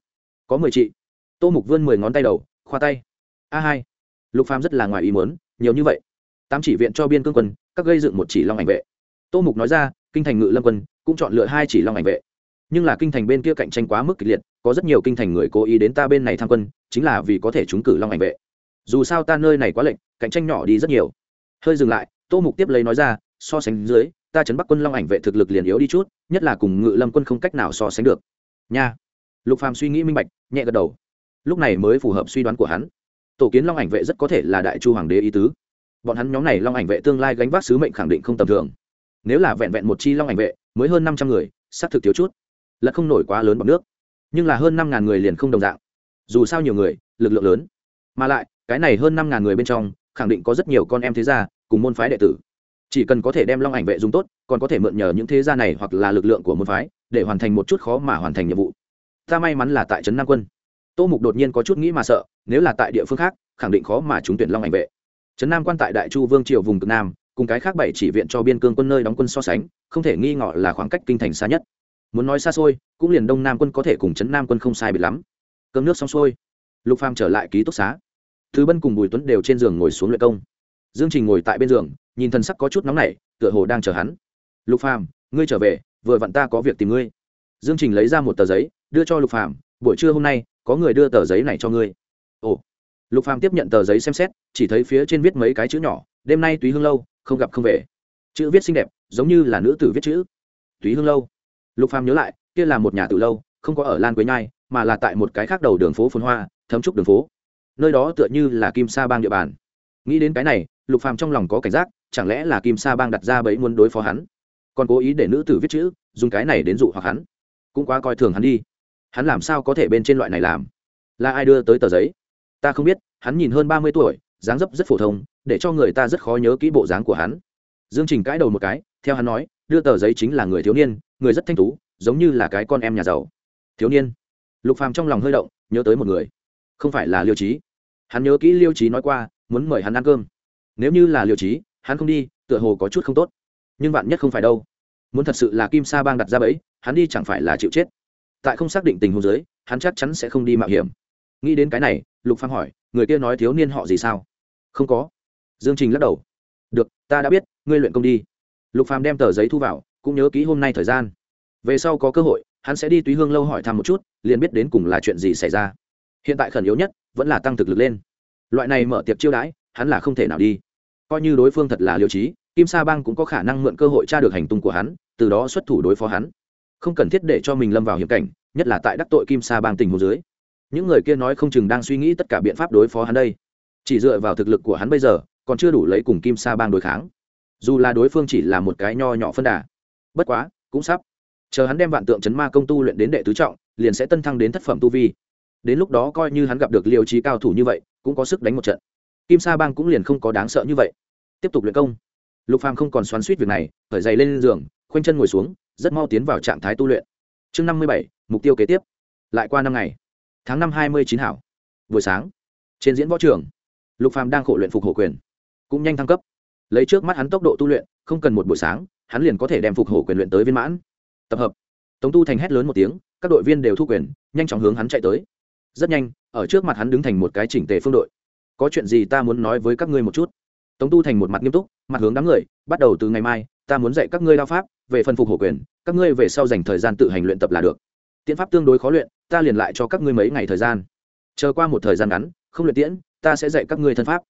Speaker 1: Có mười chị tô mục vươn mười ngón tay đầu, khoa tay. A hai. Lục phàm rất là ngoài ý muốn, nhiều như vậy tám chỉ viện cho biên cương quân, các gây dựng một chỉ long ảnh vệ. Tô mục nói ra, kinh thành ngự lâm quân, cũng chọn lựa hai chỉ long ảnh vệ. Nhưng là kinh thành bên kia cạnh tranh quá mức kịch liệt, có rất nhiều kinh thành người cố ý đến ta bên này tham quân, chính là vì có thể trúng cử long ảnh vệ. Dù sao ta nơi này quá lệnh cạnh tranh nhỏ đi rất nhiều. Hơi dừng lại, tô mục tiếp lấy nói ra, so sánh dưới, ta chấn bắc quân long ảnh vệ thực lực liền yếu đi chút, nhất là cùng ngự lâm quân không cách nào so sánh được. Nha. Lục phàm suy nghĩ minh bạch, nhẹ gật đầu. Lúc này mới phù hợp suy đoán của hắn. Tổ kiến long ảnh vệ rất có thể là đại chu hoàng đế ý tứ bọn hắn nhóm này long ảnh vệ tương lai gánh vác sứ mệnh khẳng định không tầm thường. Nếu là vẹn vẹn một chi long ảnh vệ, mới hơn năm trăm người, xác thực thiếu chút. Là không nổi quá lớn bằng nước. Nhưng là hơn năm ngàn người liền không đồng dạng. Dù sao nhiều người, lực lượng lớn. Mà lại, cái này hơn năm ngàn người bên trong, khẳng định có rất nhiều con em thế gia, cùng môn phái đệ tử. Chỉ cần có thể đem long ảnh vệ dùng tốt, còn có thể mượn nhờ những thế gia này hoặc là lực lượng của môn phái, để hoàn thành một chút khó mà hoàn thành nhiệm vụ. Ta may mắn là tại trấn nam quân. Tô mục đột nhiên có chút nghĩ mà sợ, nếu là tại địa phương khác, khẳng định khó mà trúng tuyển long ảnh vệ trấn nam quan tại đại chu vương triều vùng cực nam, cùng cái khác bảy chỉ viện cho biên cương quân nơi đóng quân so sánh, không thể nghi ngọ là khoảng cách kinh thành xa nhất. Muốn nói xa xôi, cũng liền đông nam quân có thể cùng trấn nam quân không sai bị lắm. Cơm nước xong xuôi, lục phàm trở lại ký túc xá. Thứ bân cùng bùi tuấn đều trên giường ngồi xuống luyện công. Dương trình ngồi tại bên giường, nhìn thần sắc có chút nóng nảy, tựa hồ đang chờ hắn. Lục phàm, ngươi trở về, vừa vặn ta có việc tìm ngươi. Dương trình lấy ra một tờ giấy, đưa cho lục phàm, buổi trưa hôm nay, có người đưa tờ giấy này cho ngươi. Ồ lục phàm tiếp nhận tờ giấy xem xét, chỉ thấy phía trên viết mấy cái chữ nhỏ, đêm nay túy hương lâu, không gặp không về. Chữ viết xinh đẹp, giống như là nữ tử viết chữ. Túy hương lâu? Lục phàm nhớ lại, kia là một nhà tử lâu, không có ở lan quế nhai, mà là tại một cái khác đầu đường phố phồn hoa, thấm trúc đường phố. Nơi đó tựa như là kim sa bang địa bàn. Nghĩ đến cái này, lục phàm trong lòng có cảnh giác, chẳng lẽ là kim sa bang đặt ra bẫy muốn đối phó hắn? Còn cố ý để nữ tử viết chữ, dùng cái này đến dụ hoặc hắn? Cũng quá coi thường hắn đi. Hắn làm sao có thể bên trên loại này làm? Là ai đưa tới tờ giấy? Ta không biết, hắn nhìn hơn ba mươi tuổi, dáng dấp rất phổ thông, để cho người ta rất khó nhớ kỹ bộ dáng của hắn. Dương trình cãi đầu một cái, theo hắn nói, đưa tờ giấy chính là người thiếu niên, người rất thanh tú, giống như là cái con em nhà giàu. Thiếu niên. Lục phàm trong lòng hơi động, nhớ tới một người. Không phải là liêu trí hắn nhớ kỹ liêu trí nói qua, muốn mời hắn ăn cơm. Nếu như là liêu trí hắn không đi, tựa hồ có chút không tốt. Nhưng bạn nhất không phải đâu. Muốn thật sự là kim sa bang đặt ra bẫy, hắn đi chẳng phải là chịu chết. Tại không xác định tình huống giới hắn chắc chắn sẽ không đi mạo hiểm nghĩ đến cái này, lục phàm hỏi, người kia nói thiếu niên họ gì sao? Không có. Dương trình lắc đầu. Được, ta đã biết, ngươi luyện công đi. Lục phàm đem tờ giấy thu vào, cũng nhớ kỹ hôm nay thời gian. Về sau có cơ hội, hắn sẽ đi túy hương lâu hỏi thăm một chút, liền biết đến cùng là chuyện gì xảy ra. Hiện tại khẩn yếu nhất, vẫn là tăng thực lực lên. Loại này mở tiệc chiêu đãi, hắn là không thể nào đi. Coi như đối phương thật là liêu trí, kim sa bang cũng có khả năng mượn cơ hội tra được hành tung của hắn, từ đó xuất thủ đối phó hắn. Không cần thiết để cho mình lâm vào hiểm cảnh, nhất là tại đắc tội kim sa bang tình hồ dưới những người kia nói không chừng đang suy nghĩ tất cả biện pháp đối phó hắn đây. Chỉ dựa vào thực lực của hắn bây giờ, còn chưa đủ lấy cùng kim sa bang đối kháng. Dù là đối phương chỉ là một cái nho nhỏ phân đà. Bất quá, cũng sắp. Chờ hắn đem vạn tượng chấn ma công tu luyện đến đệ tứ trọng, liền sẽ tân thăng đến thất phẩm tu vi. Đến lúc đó coi như hắn gặp được liều trí cao thủ như vậy, cũng có sức đánh một trận. Kim sa bang cũng liền không có đáng sợ như vậy. Tiếp tục luyện công. Lục phàm không còn xoắn suýt việc này khởi dày lên giường, khoanh chân ngồi xuống, rất mau tiến vào trạng thái tu luyện. Chương năm mươi bảy, mục tiêu kế tiếp. Lại qua năm ngày tháng năm hai mươi chín hảo. Buổi sáng, trên diễn võ trường, lục phàm đang khổ luyện phục hổ quyền, cũng nhanh thăng cấp. Lấy trước mắt hắn tốc độ tu luyện, không cần một buổi sáng, hắn liền có thể đem phục hổ quyền luyện tới viên mãn. Tập hợp. Tống tu thành hét lớn một tiếng, các đội viên đều thu quyền, nhanh chóng hướng hắn chạy tới. Rất nhanh, ở trước mặt hắn đứng thành một cái chỉnh tề phương đội. Có chuyện gì ta muốn nói với các ngươi một chút? Tống tu thành một mặt nghiêm túc, mặt hướng đám người, bắt đầu từ ngày mai, ta muốn dạy các ngươi đao pháp, về phần phục hổ quyền, các ngươi về sau dành thời gian tự hành luyện tập là được. Tiễn pháp tương đối khó luyện ta liền lại cho các ngươi mấy ngày thời gian. Chờ qua một thời gian ngắn, không luyện tiễn, ta sẽ dạy các ngươi thân pháp.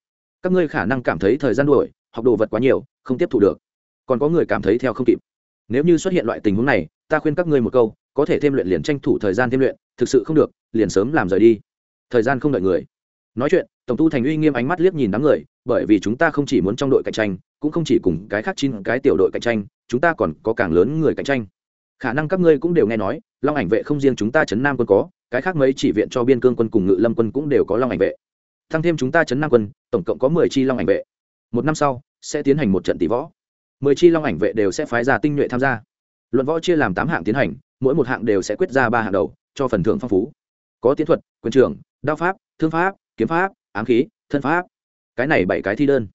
Speaker 1: Các ngươi khả năng cảm thấy thời gian đuổi, học đồ vật quá nhiều, không tiếp thu được. Còn có người cảm thấy theo không kịp. Nếu như xuất hiện loại tình huống này, ta khuyên các ngươi một câu, có thể thêm luyện liền tranh thủ thời gian thêm luyện, thực sự không được, liền sớm làm rời đi. Thời gian không đợi người. Nói chuyện, tổng tu thành uy nghiêm ánh mắt liếc nhìn đám người, bởi vì chúng ta không chỉ muốn trong đội cạnh tranh, cũng không chỉ cùng cái khác chín cái tiểu đội cạnh tranh, chúng ta còn có càng lớn người cạnh tranh khả năng các ngươi cũng đều nghe nói, long ảnh vệ không riêng chúng ta Trấn nam quân có, cái khác mấy chỉ viện cho biên cương quân cùng ngự lâm quân cũng đều có long ảnh vệ. Thăng thêm chúng ta Trấn nam quân, tổng cộng có mười chi long ảnh vệ. Một năm sau, sẽ tiến hành một trận tỷ võ. Mười chi long ảnh vệ đều sẽ phái ra tinh nhuệ tham gia. Luận võ chia làm tám hạng tiến hành, mỗi một hạng đều sẽ quyết ra ba hạng đầu, cho phần thưởng phong phú. Có tiến thuật, quyền trưởng, đao pháp, thương pháp, kiếm pháp, ám khí, thân pháp. Cái này bảy cái thi đơn.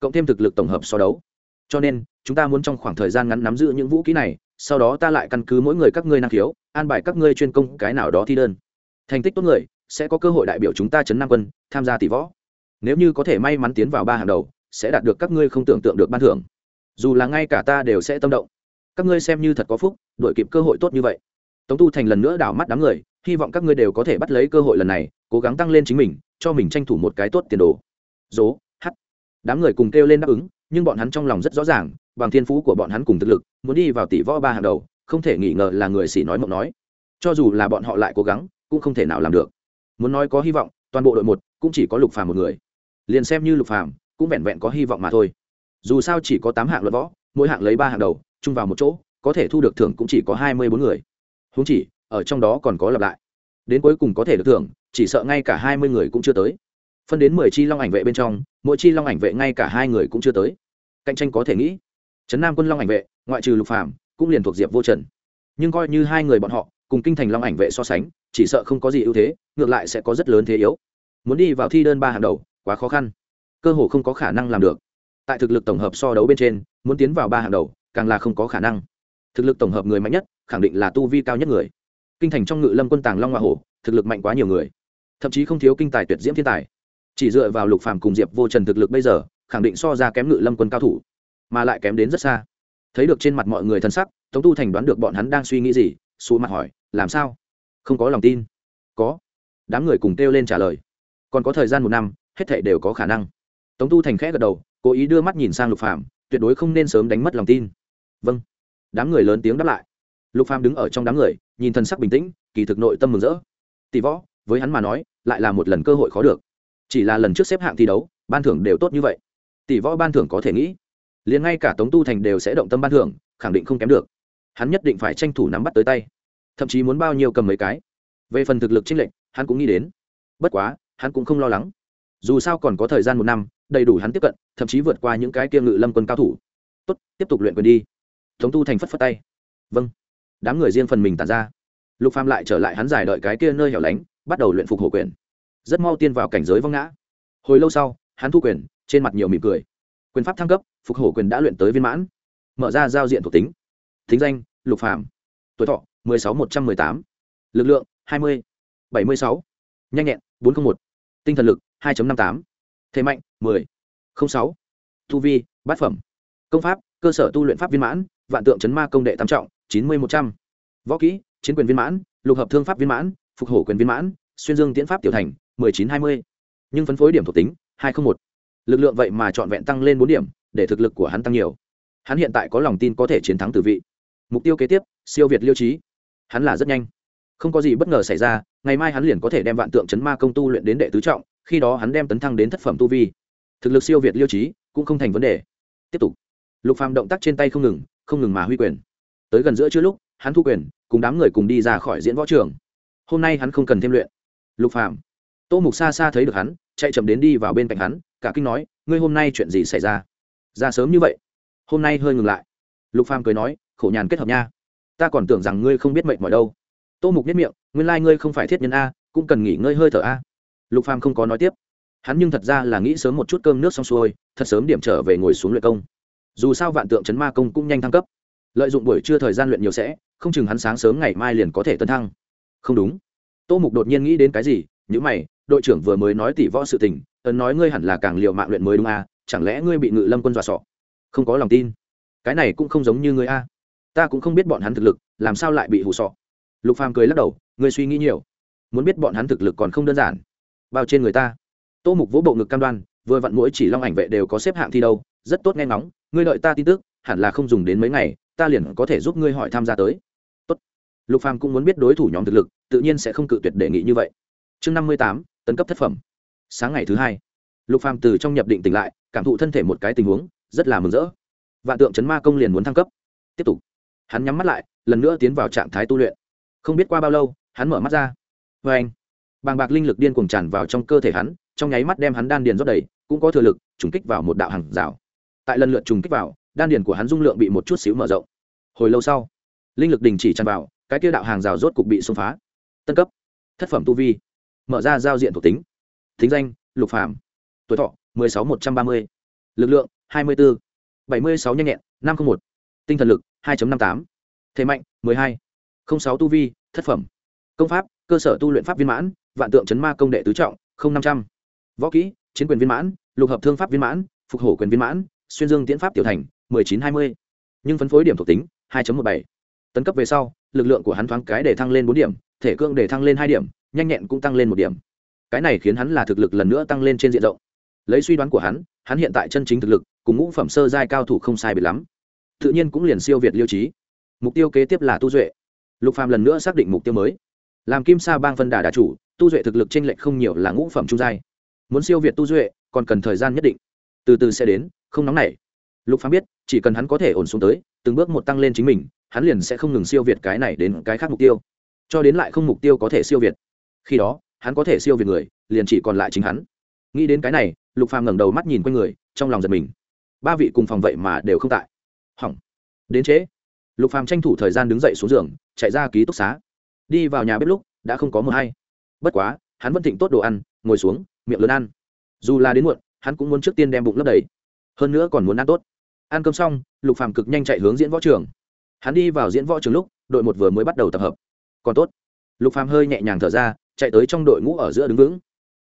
Speaker 1: Cộng thêm thực lực tổng hợp so đấu cho nên, chúng ta muốn trong khoảng thời gian ngắn nắm giữ những vũ khí này, sau đó ta lại căn cứ mỗi người các ngươi năng khiếu, an bài các ngươi chuyên công cái nào đó thi đơn. Thành tích tốt người, sẽ có cơ hội đại biểu chúng ta chấn nam quân, tham gia tỷ võ. Nếu như có thể may mắn tiến vào ba hàng đầu, sẽ đạt được các ngươi không tưởng tượng được ban thưởng. Dù là ngay cả ta đều sẽ tâm động. Các ngươi xem như thật có phúc đội kịp cơ hội tốt như vậy. Tống tu thành lần nữa đảo mắt đám người, hy vọng các ngươi đều có thể bắt lấy cơ hội lần này, cố gắng tăng lên chính mình, cho mình tranh thủ một cái tốt tiền đồ. Dố h đám người cùng kêu lên đáp ứng nhưng bọn hắn trong lòng rất rõ ràng, bằng thiên phú của bọn hắn cùng thực lực, muốn đi vào tỷ võ ba hàng đầu, không thể nghi ngờ là người xỉ nói mộng nói. Cho dù là bọn họ lại cố gắng, cũng không thể nào làm được. Muốn nói có hy vọng, toàn bộ đội một cũng chỉ có lục phàm một người. Liền xem như lục phàm, cũng vẹn vẹn có hy vọng mà thôi. Dù sao chỉ có tám hạng luận võ, mỗi hạng lấy ba hạng đầu, chung vào một chỗ, có thể thu được thưởng cũng chỉ có hai mươi bốn người. Huống chỉ, ở trong đó còn có lặp lại. Đến cuối cùng có thể được thưởng, chỉ sợ ngay cả hai mươi người cũng chưa tới. Phân đến mười chi long ảnh vệ bên trong, mỗi chi long ảnh vệ ngay cả hai người cũng chưa tới cạnh tranh có thể nghĩ. Trấn nam quân long ảnh vệ, ngoại trừ lục phàm, cũng liền thuộc diệp vô trần. Nhưng coi như hai người bọn họ cùng kinh thành long ảnh vệ so sánh, chỉ sợ không có gì ưu thế, ngược lại sẽ có rất lớn thế yếu. Muốn đi vào thi đơn ba hàng đầu, quá khó khăn. Cơ hồ không có khả năng làm được. Tại thực lực tổng hợp so đấu bên trên, muốn tiến vào ba hàng đầu, càng là không có khả năng. Thực lực tổng hợp người mạnh nhất, khẳng định là tu vi cao nhất người. Kinh thành trong ngự lâm quân tàng long hoa hổ, thực lực mạnh quá nhiều người. Thậm chí không thiếu kinh tài tuyệt diễm thiên tài. Chỉ dựa vào lục phàm cùng diệp vô trần thực lực bây giờ khẳng định so ra kém ngự lâm quân cao thủ, mà lại kém đến rất xa. Thấy được trên mặt mọi người thân sắc, tống tu thành đoán được bọn hắn đang suy nghĩ gì xù mặt hỏi, làm sao? Không có lòng tin? Có. Đám người cùng kêu lên trả lời, còn có thời gian một năm, hết thệ đều có khả năng. Tống tu thành khẽ gật đầu, cố ý đưa mắt nhìn sang lục phàm, tuyệt đối không nên sớm đánh mất lòng tin. Vâng. Đám người lớn tiếng đáp lại. Lục phàm đứng ở trong đám người, nhìn thân sắc bình tĩnh, kỳ thực nội tâm mừng rỡ. Tỷ võ, với hắn mà nói, lại là một lần cơ hội khó được. Chỉ là lần trước xếp hạng thi đấu, ban thưởng đều tốt như vậy tỷ võ ban thưởng có thể nghĩ. Liền ngay cả tống tu thành đều sẽ động tâm ban thưởng, khẳng định không kém được. Hắn nhất định phải tranh thủ nắm bắt tới tay. Thậm chí muốn bao nhiêu cầm mấy cái. Về phần thực lực chênh lệch, hắn cũng nghĩ đến. Bất quá, hắn cũng không lo lắng. Dù sao còn có thời gian một năm, đầy đủ hắn tiếp cận, thậm chí vượt qua những cái kia ngự lâm quân cao thủ. Tốt, tiếp tục luyện quyền đi. Tống tu thành phất phất tay. Vâng. Đám người riêng phần mình tàn ra. Lục phàm lại trở lại hắn giải đợi cái kia nơi hẻo lánh, bắt đầu luyện phục hổ quyền. Rất mau tiên vào cảnh giới vong ngã. Hồi lâu sau, hắn thu quyền trên mặt nhiều mỉm cười quyền pháp thăng cấp, phục hổ quyền đã luyện tới viên mãn mở ra giao diện thuộc tính thính danh, lục phạm tuổi thọ 16-118. lực lượng 20. 76. nhanh nhẹn 401. tinh thần lực 2.58. thế mạnh 10. 06. tu vi, bát phẩm công pháp, cơ sở tu luyện pháp viên mãn, vạn tượng chấn ma công đệ tam trọng 90-100. võ kỹ, chiến quyền viên mãn, lục hợp thương pháp viên mãn, phục hổ quyền viên mãn, xuyên dương tiễn pháp tiểu thành 19-20. nhưng phân phối điểm thuộc tính 201 lực lượng vậy mà trọn vẹn tăng lên bốn điểm, để thực lực của hắn tăng nhiều. Hắn hiện tại có lòng tin có thể chiến thắng tử vị. Mục tiêu kế tiếp, siêu việt liêu trí hắn là rất nhanh. Không có gì bất ngờ xảy ra, ngày mai hắn liền có thể đem vạn tượng chấn ma công tu luyện đến đệ tứ trọng, khi đó hắn đem tấn thăng đến thất phẩm tu vi. Thực lực siêu việt liêu trí cũng không thành vấn đề. Tiếp tục. Lục phàm động tác trên tay không ngừng không ngừng mà huy quyền. Tới gần giữa chưa lúc, hắn thu quyền, cùng đám người cùng đi ra khỏi diễn võ trường. Hôm nay hắn không cần thêm luyện. Lục phàm. Tô mục xa xa thấy được hắn, chạy chậm đến đi vào bên cạnh hắn cả kinh nói, ngươi hôm nay chuyện gì xảy ra? Ra sớm như vậy. Hôm nay hơi ngừng lại. Lục phàm cười nói, khổ nhàn kết hợp nha. Ta còn tưởng rằng ngươi không biết mệnh mọi đâu. Tô mục nhất miệng, nguyên lai ngươi không phải thiết nhân a, cũng cần nghỉ ngơi hơi thở a. Lục phàm không có nói tiếp. Hắn nhưng thật ra là nghĩ sớm một chút cơm nước xong xuôi, thật sớm điểm trở về ngồi xuống luyện công. Dù sao vạn tượng chấn ma công cũng nhanh thăng cấp. Lợi dụng buổi trưa thời gian luyện nhiều sẽ, không chừng hắn sáng sớm ngày mai liền có thể tấn thăng. Không đúng. Tô mục đột nhiên nghĩ đến cái gì những mày, đội trưởng vừa mới nói tỷ võ sự tình ấn nói ngươi hẳn là càng liệu mạng luyện mới đúng a chẳng lẽ ngươi bị ngự lâm quân dọa sọ? Không có lòng tin. Cái này cũng không giống như ngươi a ta cũng không biết bọn hắn thực lực, làm sao lại bị hù sọ? Lục phàm cười lắc đầu, ngươi suy nghĩ nhiều. Muốn biết bọn hắn thực lực còn không đơn giản. Bao trên người ta. Tô mục vỗ bộ ngực cam đoan, vừa vặn mỗi chỉ long ảnh vệ đều có xếp hạng thi đâu, rất tốt nghe ngóng, ngươi đợi ta tin tức, hẳn là không dùng đến mấy ngày, ta liền có thể giúp ngươi hỏi tham gia tới. Tốt. Lục phàm cũng muốn biết đối thủ nhóm thực lực, tự nhiên sẽ không cự tuyệt đề nghị như vậy. Chương năm mươi tám, tấn cấp thất phẩm sáng ngày thứ hai, lục phàm từ trong nhập định tỉnh lại, cảm thụ thân thể một cái tình huống, rất là mừng rỡ. Vạn tượng chấn ma công liền muốn thăng cấp. Tiếp tục. Hắn nhắm mắt lại, lần nữa tiến vào trạng thái tu luyện. Không biết qua bao lâu, hắn mở mắt ra. Vê anh bàng bạc linh lực điên cuồng tràn vào trong cơ thể hắn, trong nháy mắt đem hắn đan điền rót đầy, cũng có thừa lực, trùng kích vào một đạo hàng rào. Tại lần lượt trùng kích vào, đan điền của hắn dung lượng bị một chút xíu mở rộng. Hồi lâu sau, linh lực đình chỉ tràn vào, cái kia đạo hàng rào rốt cục bị xông phá. Tân cấp. Thất phẩm tu vi. Mở ra giao diện thuộc tính thính danh, lục phàm. Tuổi thọ, mười sáu một trăm ba mươi. Lực lượng, hai mươi bốn bảy mươi sáu nhanh nhẹn, năm trăm một. Tinh thần lực, hai năm tám. Thế mạnh, mười hai. Sáu tu vi, thất phẩm. Công pháp, cơ sở tu luyện pháp viên mãn, vạn tượng chấn ma công đệ tứ trọng năm trăm. Võ kỹ, chiến quyền viên mãn, lục hợp thương pháp viên mãn, phục hổ quyền viên mãn, xuyên dương tiễn pháp tiểu thành, mười chín hai mươi. Nhưng phân phối điểm thuộc tính, hai một bảy. Tấn cấp về sau, lực lượng của hắn thoáng cái để thăng lên bốn điểm, thể cương để thăng lên hai điểm, nhanh nhẹn cũng tăng lên một điểm cái này khiến hắn là thực lực lần nữa tăng lên trên diện rộng. Lấy suy đoán của hắn hắn hiện tại chân chính thực lực, cùng ngũ phẩm sơ giai cao thủ không sai biệt lắm. Tự nhiên cũng liền siêu việt liêu trí mục tiêu kế tiếp là tu duệ. Lục phàm lần nữa xác định mục tiêu mới. Làm kim sa bang phân đà đà chủ, tu duệ thực lực trên lệch không nhiều là ngũ phẩm trung giai. Muốn siêu việt tu duệ, còn cần thời gian nhất định. Từ từ sẽ đến, không nóng nảy. Lục phàm biết, chỉ cần hắn có thể ổn xuống tới, từng bước một tăng lên chính mình, hắn liền sẽ không ngừng siêu việt cái này đến cái khác mục tiêu. Cho đến lại không mục tiêu có thể siêu việt. Khi đó hắn có thể siêu việt người, liền chỉ còn lại chính hắn. Nghĩ đến cái này, lục phàm ngẩng đầu mắt nhìn quanh người, trong lòng giật mình. Ba vị cùng phòng vậy mà đều không tại. Hỏng. Đến trễ. Lục phàm tranh thủ thời gian đứng dậy xuống giường, chạy ra ký túc xá. Đi vào nhà bếp lúc, đã không có mưa hay. Bất quá, hắn vẫn thịnh tốt đồ ăn, ngồi xuống, miệng lớn ăn. Dù là đến muộn, hắn cũng muốn trước tiên đem bụng lấp đầy. Hơn nữa còn muốn ăn tốt. Ăn cơm xong, lục phàm cực nhanh chạy hướng diễn võ trường. Hắn đi vào diễn võ trường lúc, đội một vừa mới bắt đầu tập hợp. Còn tốt. Lục phàm hơi nhẹ nhàng thở ra chạy tới trong đội ngũ ở giữa đứng vững.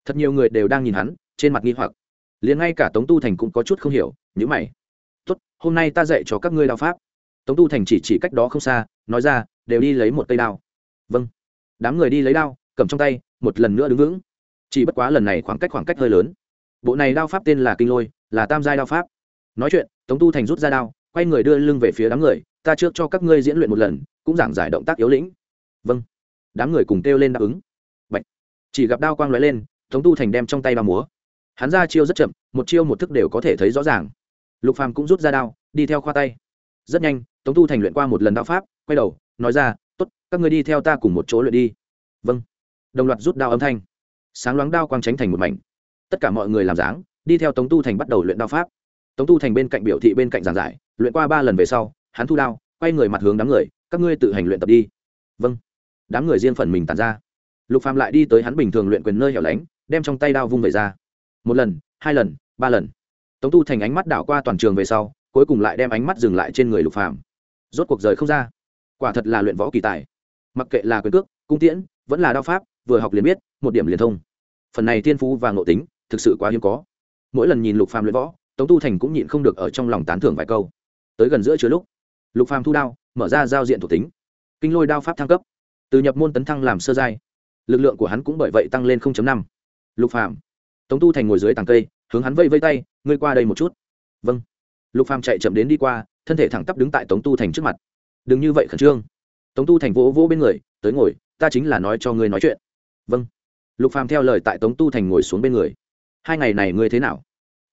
Speaker 1: Thật nhiều người đều đang nhìn hắn, trên mặt nghi hoặc. Liền ngay cả tống tu thành cũng có chút không hiểu nhữ mày. Tốt, hôm nay ta dạy cho các ngươi đao pháp. Tống tu thành chỉ chỉ cách đó không xa, nói ra, đều đi lấy một cây đao. Vâng. Đám người đi lấy đao, cầm trong tay, một lần nữa đứng vững. Chỉ bất quá lần này khoảng cách khoảng cách hơi lớn. Bộ này đao pháp tên là kinh lôi, là tam giai đao pháp. Nói chuyện, tống tu thành rút ra đao, quay người đưa lưng về phía đám người, ta trước cho các ngươi diễn luyện một lần, cũng giảng giải động tác yếu lĩnh. Vâng. Đám người cùng kêu lên đáp ứng chỉ gặp đao quang lóe lên, tống tu thành đem trong tay ba múa. Hắn ra chiêu rất chậm, một chiêu một thức đều có thể thấy rõ ràng. Lục phàm cũng rút ra đao, đi theo khoa tay. Rất nhanh, tống tu thành luyện qua một lần đao pháp, quay đầu, nói ra, tốt, các người đi theo ta cùng một chỗ luyện đi. Vâng. Đồng loạt rút đao âm thanh. Sáng loáng đao quang tránh thành một mảnh. Tất cả mọi người làm dáng, đi theo tống tu thành bắt đầu luyện đao pháp. Tống tu thành bên cạnh biểu thị bên cạnh giảng giải, luyện qua ba lần về sau, hắn thu đao, quay người mặt hướng đám người, các ngươi tự hành luyện tập đi. Vâng. Đám người riêng phần mình tàn ra lục phàm lại đi tới hắn bình thường luyện quyền nơi hẻo lánh, đem trong tay đao vung về ra. Một lần, hai lần, ba lần. Tống tu thành ánh mắt đảo qua toàn trường về sau, cuối cùng lại đem ánh mắt dừng lại trên người lục phàm. Rốt cuộc rời không ra. Quả thật là luyện võ kỳ tài. Mặc kệ là quyền cước, cung tiễn, vẫn là đao pháp, vừa học liền biết, một điểm liền thông. Phần này thiên phú và ngộ tính, thực sự quá hiếm có. Mỗi lần nhìn lục phàm luyện võ, tống tu thành cũng nhịn không được ở trong lòng tán thưởng vài câu. Tới gần giữa chứa lúc, lục phàm thu đao, mở ra giao diện thuộc tính. Kinh lôi đao pháp thăng cấp. Từ nhập môn tấn thăng làm sơ giai lực lượng của hắn cũng bởi vậy tăng lên 0.5. lục phàm. Tống tu thành ngồi dưới tàng cây, hướng hắn vây vây tay, ngươi qua đây một chút. Vâng. Lục phàm chạy chậm đến đi qua, thân thể thẳng tắp đứng tại tống tu thành trước mặt. Đừng như vậy khẩn trương. Tống tu thành vỗ vỗ bên người, tới ngồi, ta chính là nói cho ngươi nói chuyện. Vâng. Lục phàm theo lời tại tống tu thành ngồi xuống bên người. Hai ngày này ngươi thế nào?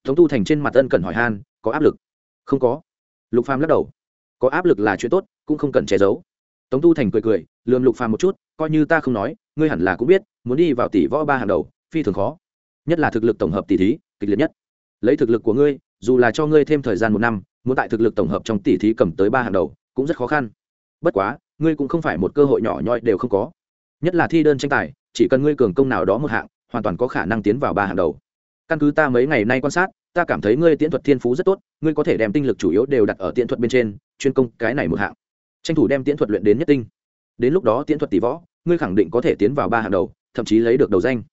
Speaker 1: Tống tu thành trên mặt ân cần hỏi han, có áp lực? Không có. Lục phàm lắc đầu. Có áp lực là chuyện tốt, cũng không cần che giấu. Tống tu thành cười cười, lườm lục phàm một chút, coi như ta không nói ngươi hẳn là cũng biết, muốn đi vào tỷ võ ba hàng đầu, phi thường khó. Nhất là thực lực tổng hợp tỷ thí, kịch liệt nhất. Lấy thực lực của ngươi, dù là cho ngươi thêm thời gian một năm, muốn tại thực lực tổng hợp trong tỷ thí cầm tới ba hàng đầu, cũng rất khó khăn. Bất quá, ngươi cũng không phải một cơ hội nhỏ nhoi đều không có. Nhất là thi đơn tranh tài, chỉ cần ngươi cường công nào đó một hạng, hoàn toàn có khả năng tiến vào ba hàng đầu. Căn cứ ta mấy ngày nay quan sát, ta cảm thấy ngươi tiễn thuật thiên phú rất tốt, ngươi có thể đem tinh lực chủ yếu đều đặt ở tiễn thuật bên trên, chuyên công cái này một hạng. Tranh thủ đem tiễn thuật luyện đến nhất tinh. Đến lúc đó tiễn thuật tỷ võ ngươi khẳng định có thể tiến vào ba hàng đầu, thậm chí lấy được đầu danh.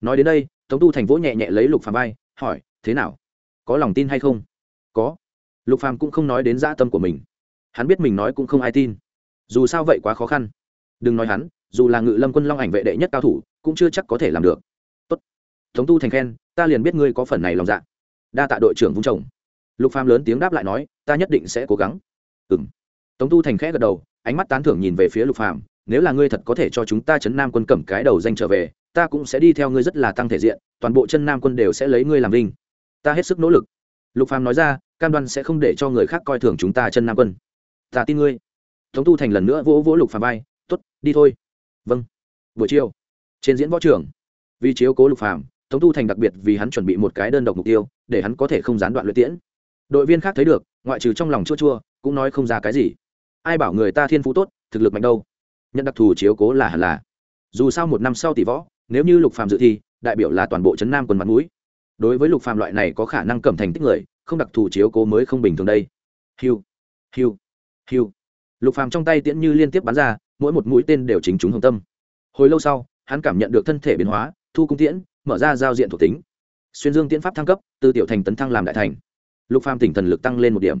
Speaker 1: Nói đến đây, tống tu thành vỗ nhẹ nhẹ lấy lục phàm vai, hỏi, thế nào? Có lòng tin hay không? Có. Lục phàm cũng không nói đến dã tâm của mình. Hắn biết mình nói cũng không ai tin. Dù sao vậy quá khó khăn. Đừng nói hắn, dù là ngự lâm quân long ảnh vệ đệ nhất cao thủ, cũng chưa chắc có thể làm được. Tốt. Tống tu thành khen, ta liền biết ngươi có phần này lòng dạ. Đa tạ đội trưởng vung chồng. Lục phàm lớn tiếng đáp lại nói, ta nhất định sẽ cố gắng. Ừm. Tống tu thành khẽ gật đầu, ánh mắt tán thưởng nhìn về phía lục phàm nếu là ngươi thật có thể cho chúng ta chấn nam quân cầm cái đầu danh trở về, ta cũng sẽ đi theo ngươi rất là tăng thể diện, toàn bộ chân nam quân đều sẽ lấy ngươi làm linh ta hết sức nỗ lực. Lục phàm nói ra, cam đoan sẽ không để cho người khác coi thường chúng ta chân nam quân. Ta tin ngươi. Tống tu thành lần nữa vỗ vỗ lục phàm vai, tốt, đi thôi. Vâng. Buổi chiều, trên diễn võ trường, vì chiếu cố lục phàm, tống tu thành đặc biệt vì hắn chuẩn bị một cái đơn độc mục tiêu, để hắn có thể không gián đoạn luyện tiễn. Đội viên khác thấy được, ngoại trừ trong lòng chua chua, cũng nói không ra cái gì. Ai bảo người ta thiên phú tốt, thực lực mạnh đâu? Nhận đặc thù chiếu cố là hẳn là. Dù sao một năm sau tỷ võ, nếu như lục phàm dự thi, đại biểu là toàn bộ trấn nam quần mặt mũi. Đối với lục phàm loại này có khả năng cầm thành tích người, không đặc thù chiếu cố mới không bình thường đây. Hiu hiu hiu. Lục phàm trong tay tiễn như liên tiếp bắn ra, mỗi một mũi tên đều chính chúng hồng tâm. Hồi lâu sau, hắn cảm nhận được thân thể biến hóa, thu cung tiễn, mở ra giao diện thuộc tính. Xuyên dương tiễn pháp thăng cấp, từ tiểu thành tấn thăng làm đại thành. Lục phàm tỉnh thần lực tăng lên một điểm.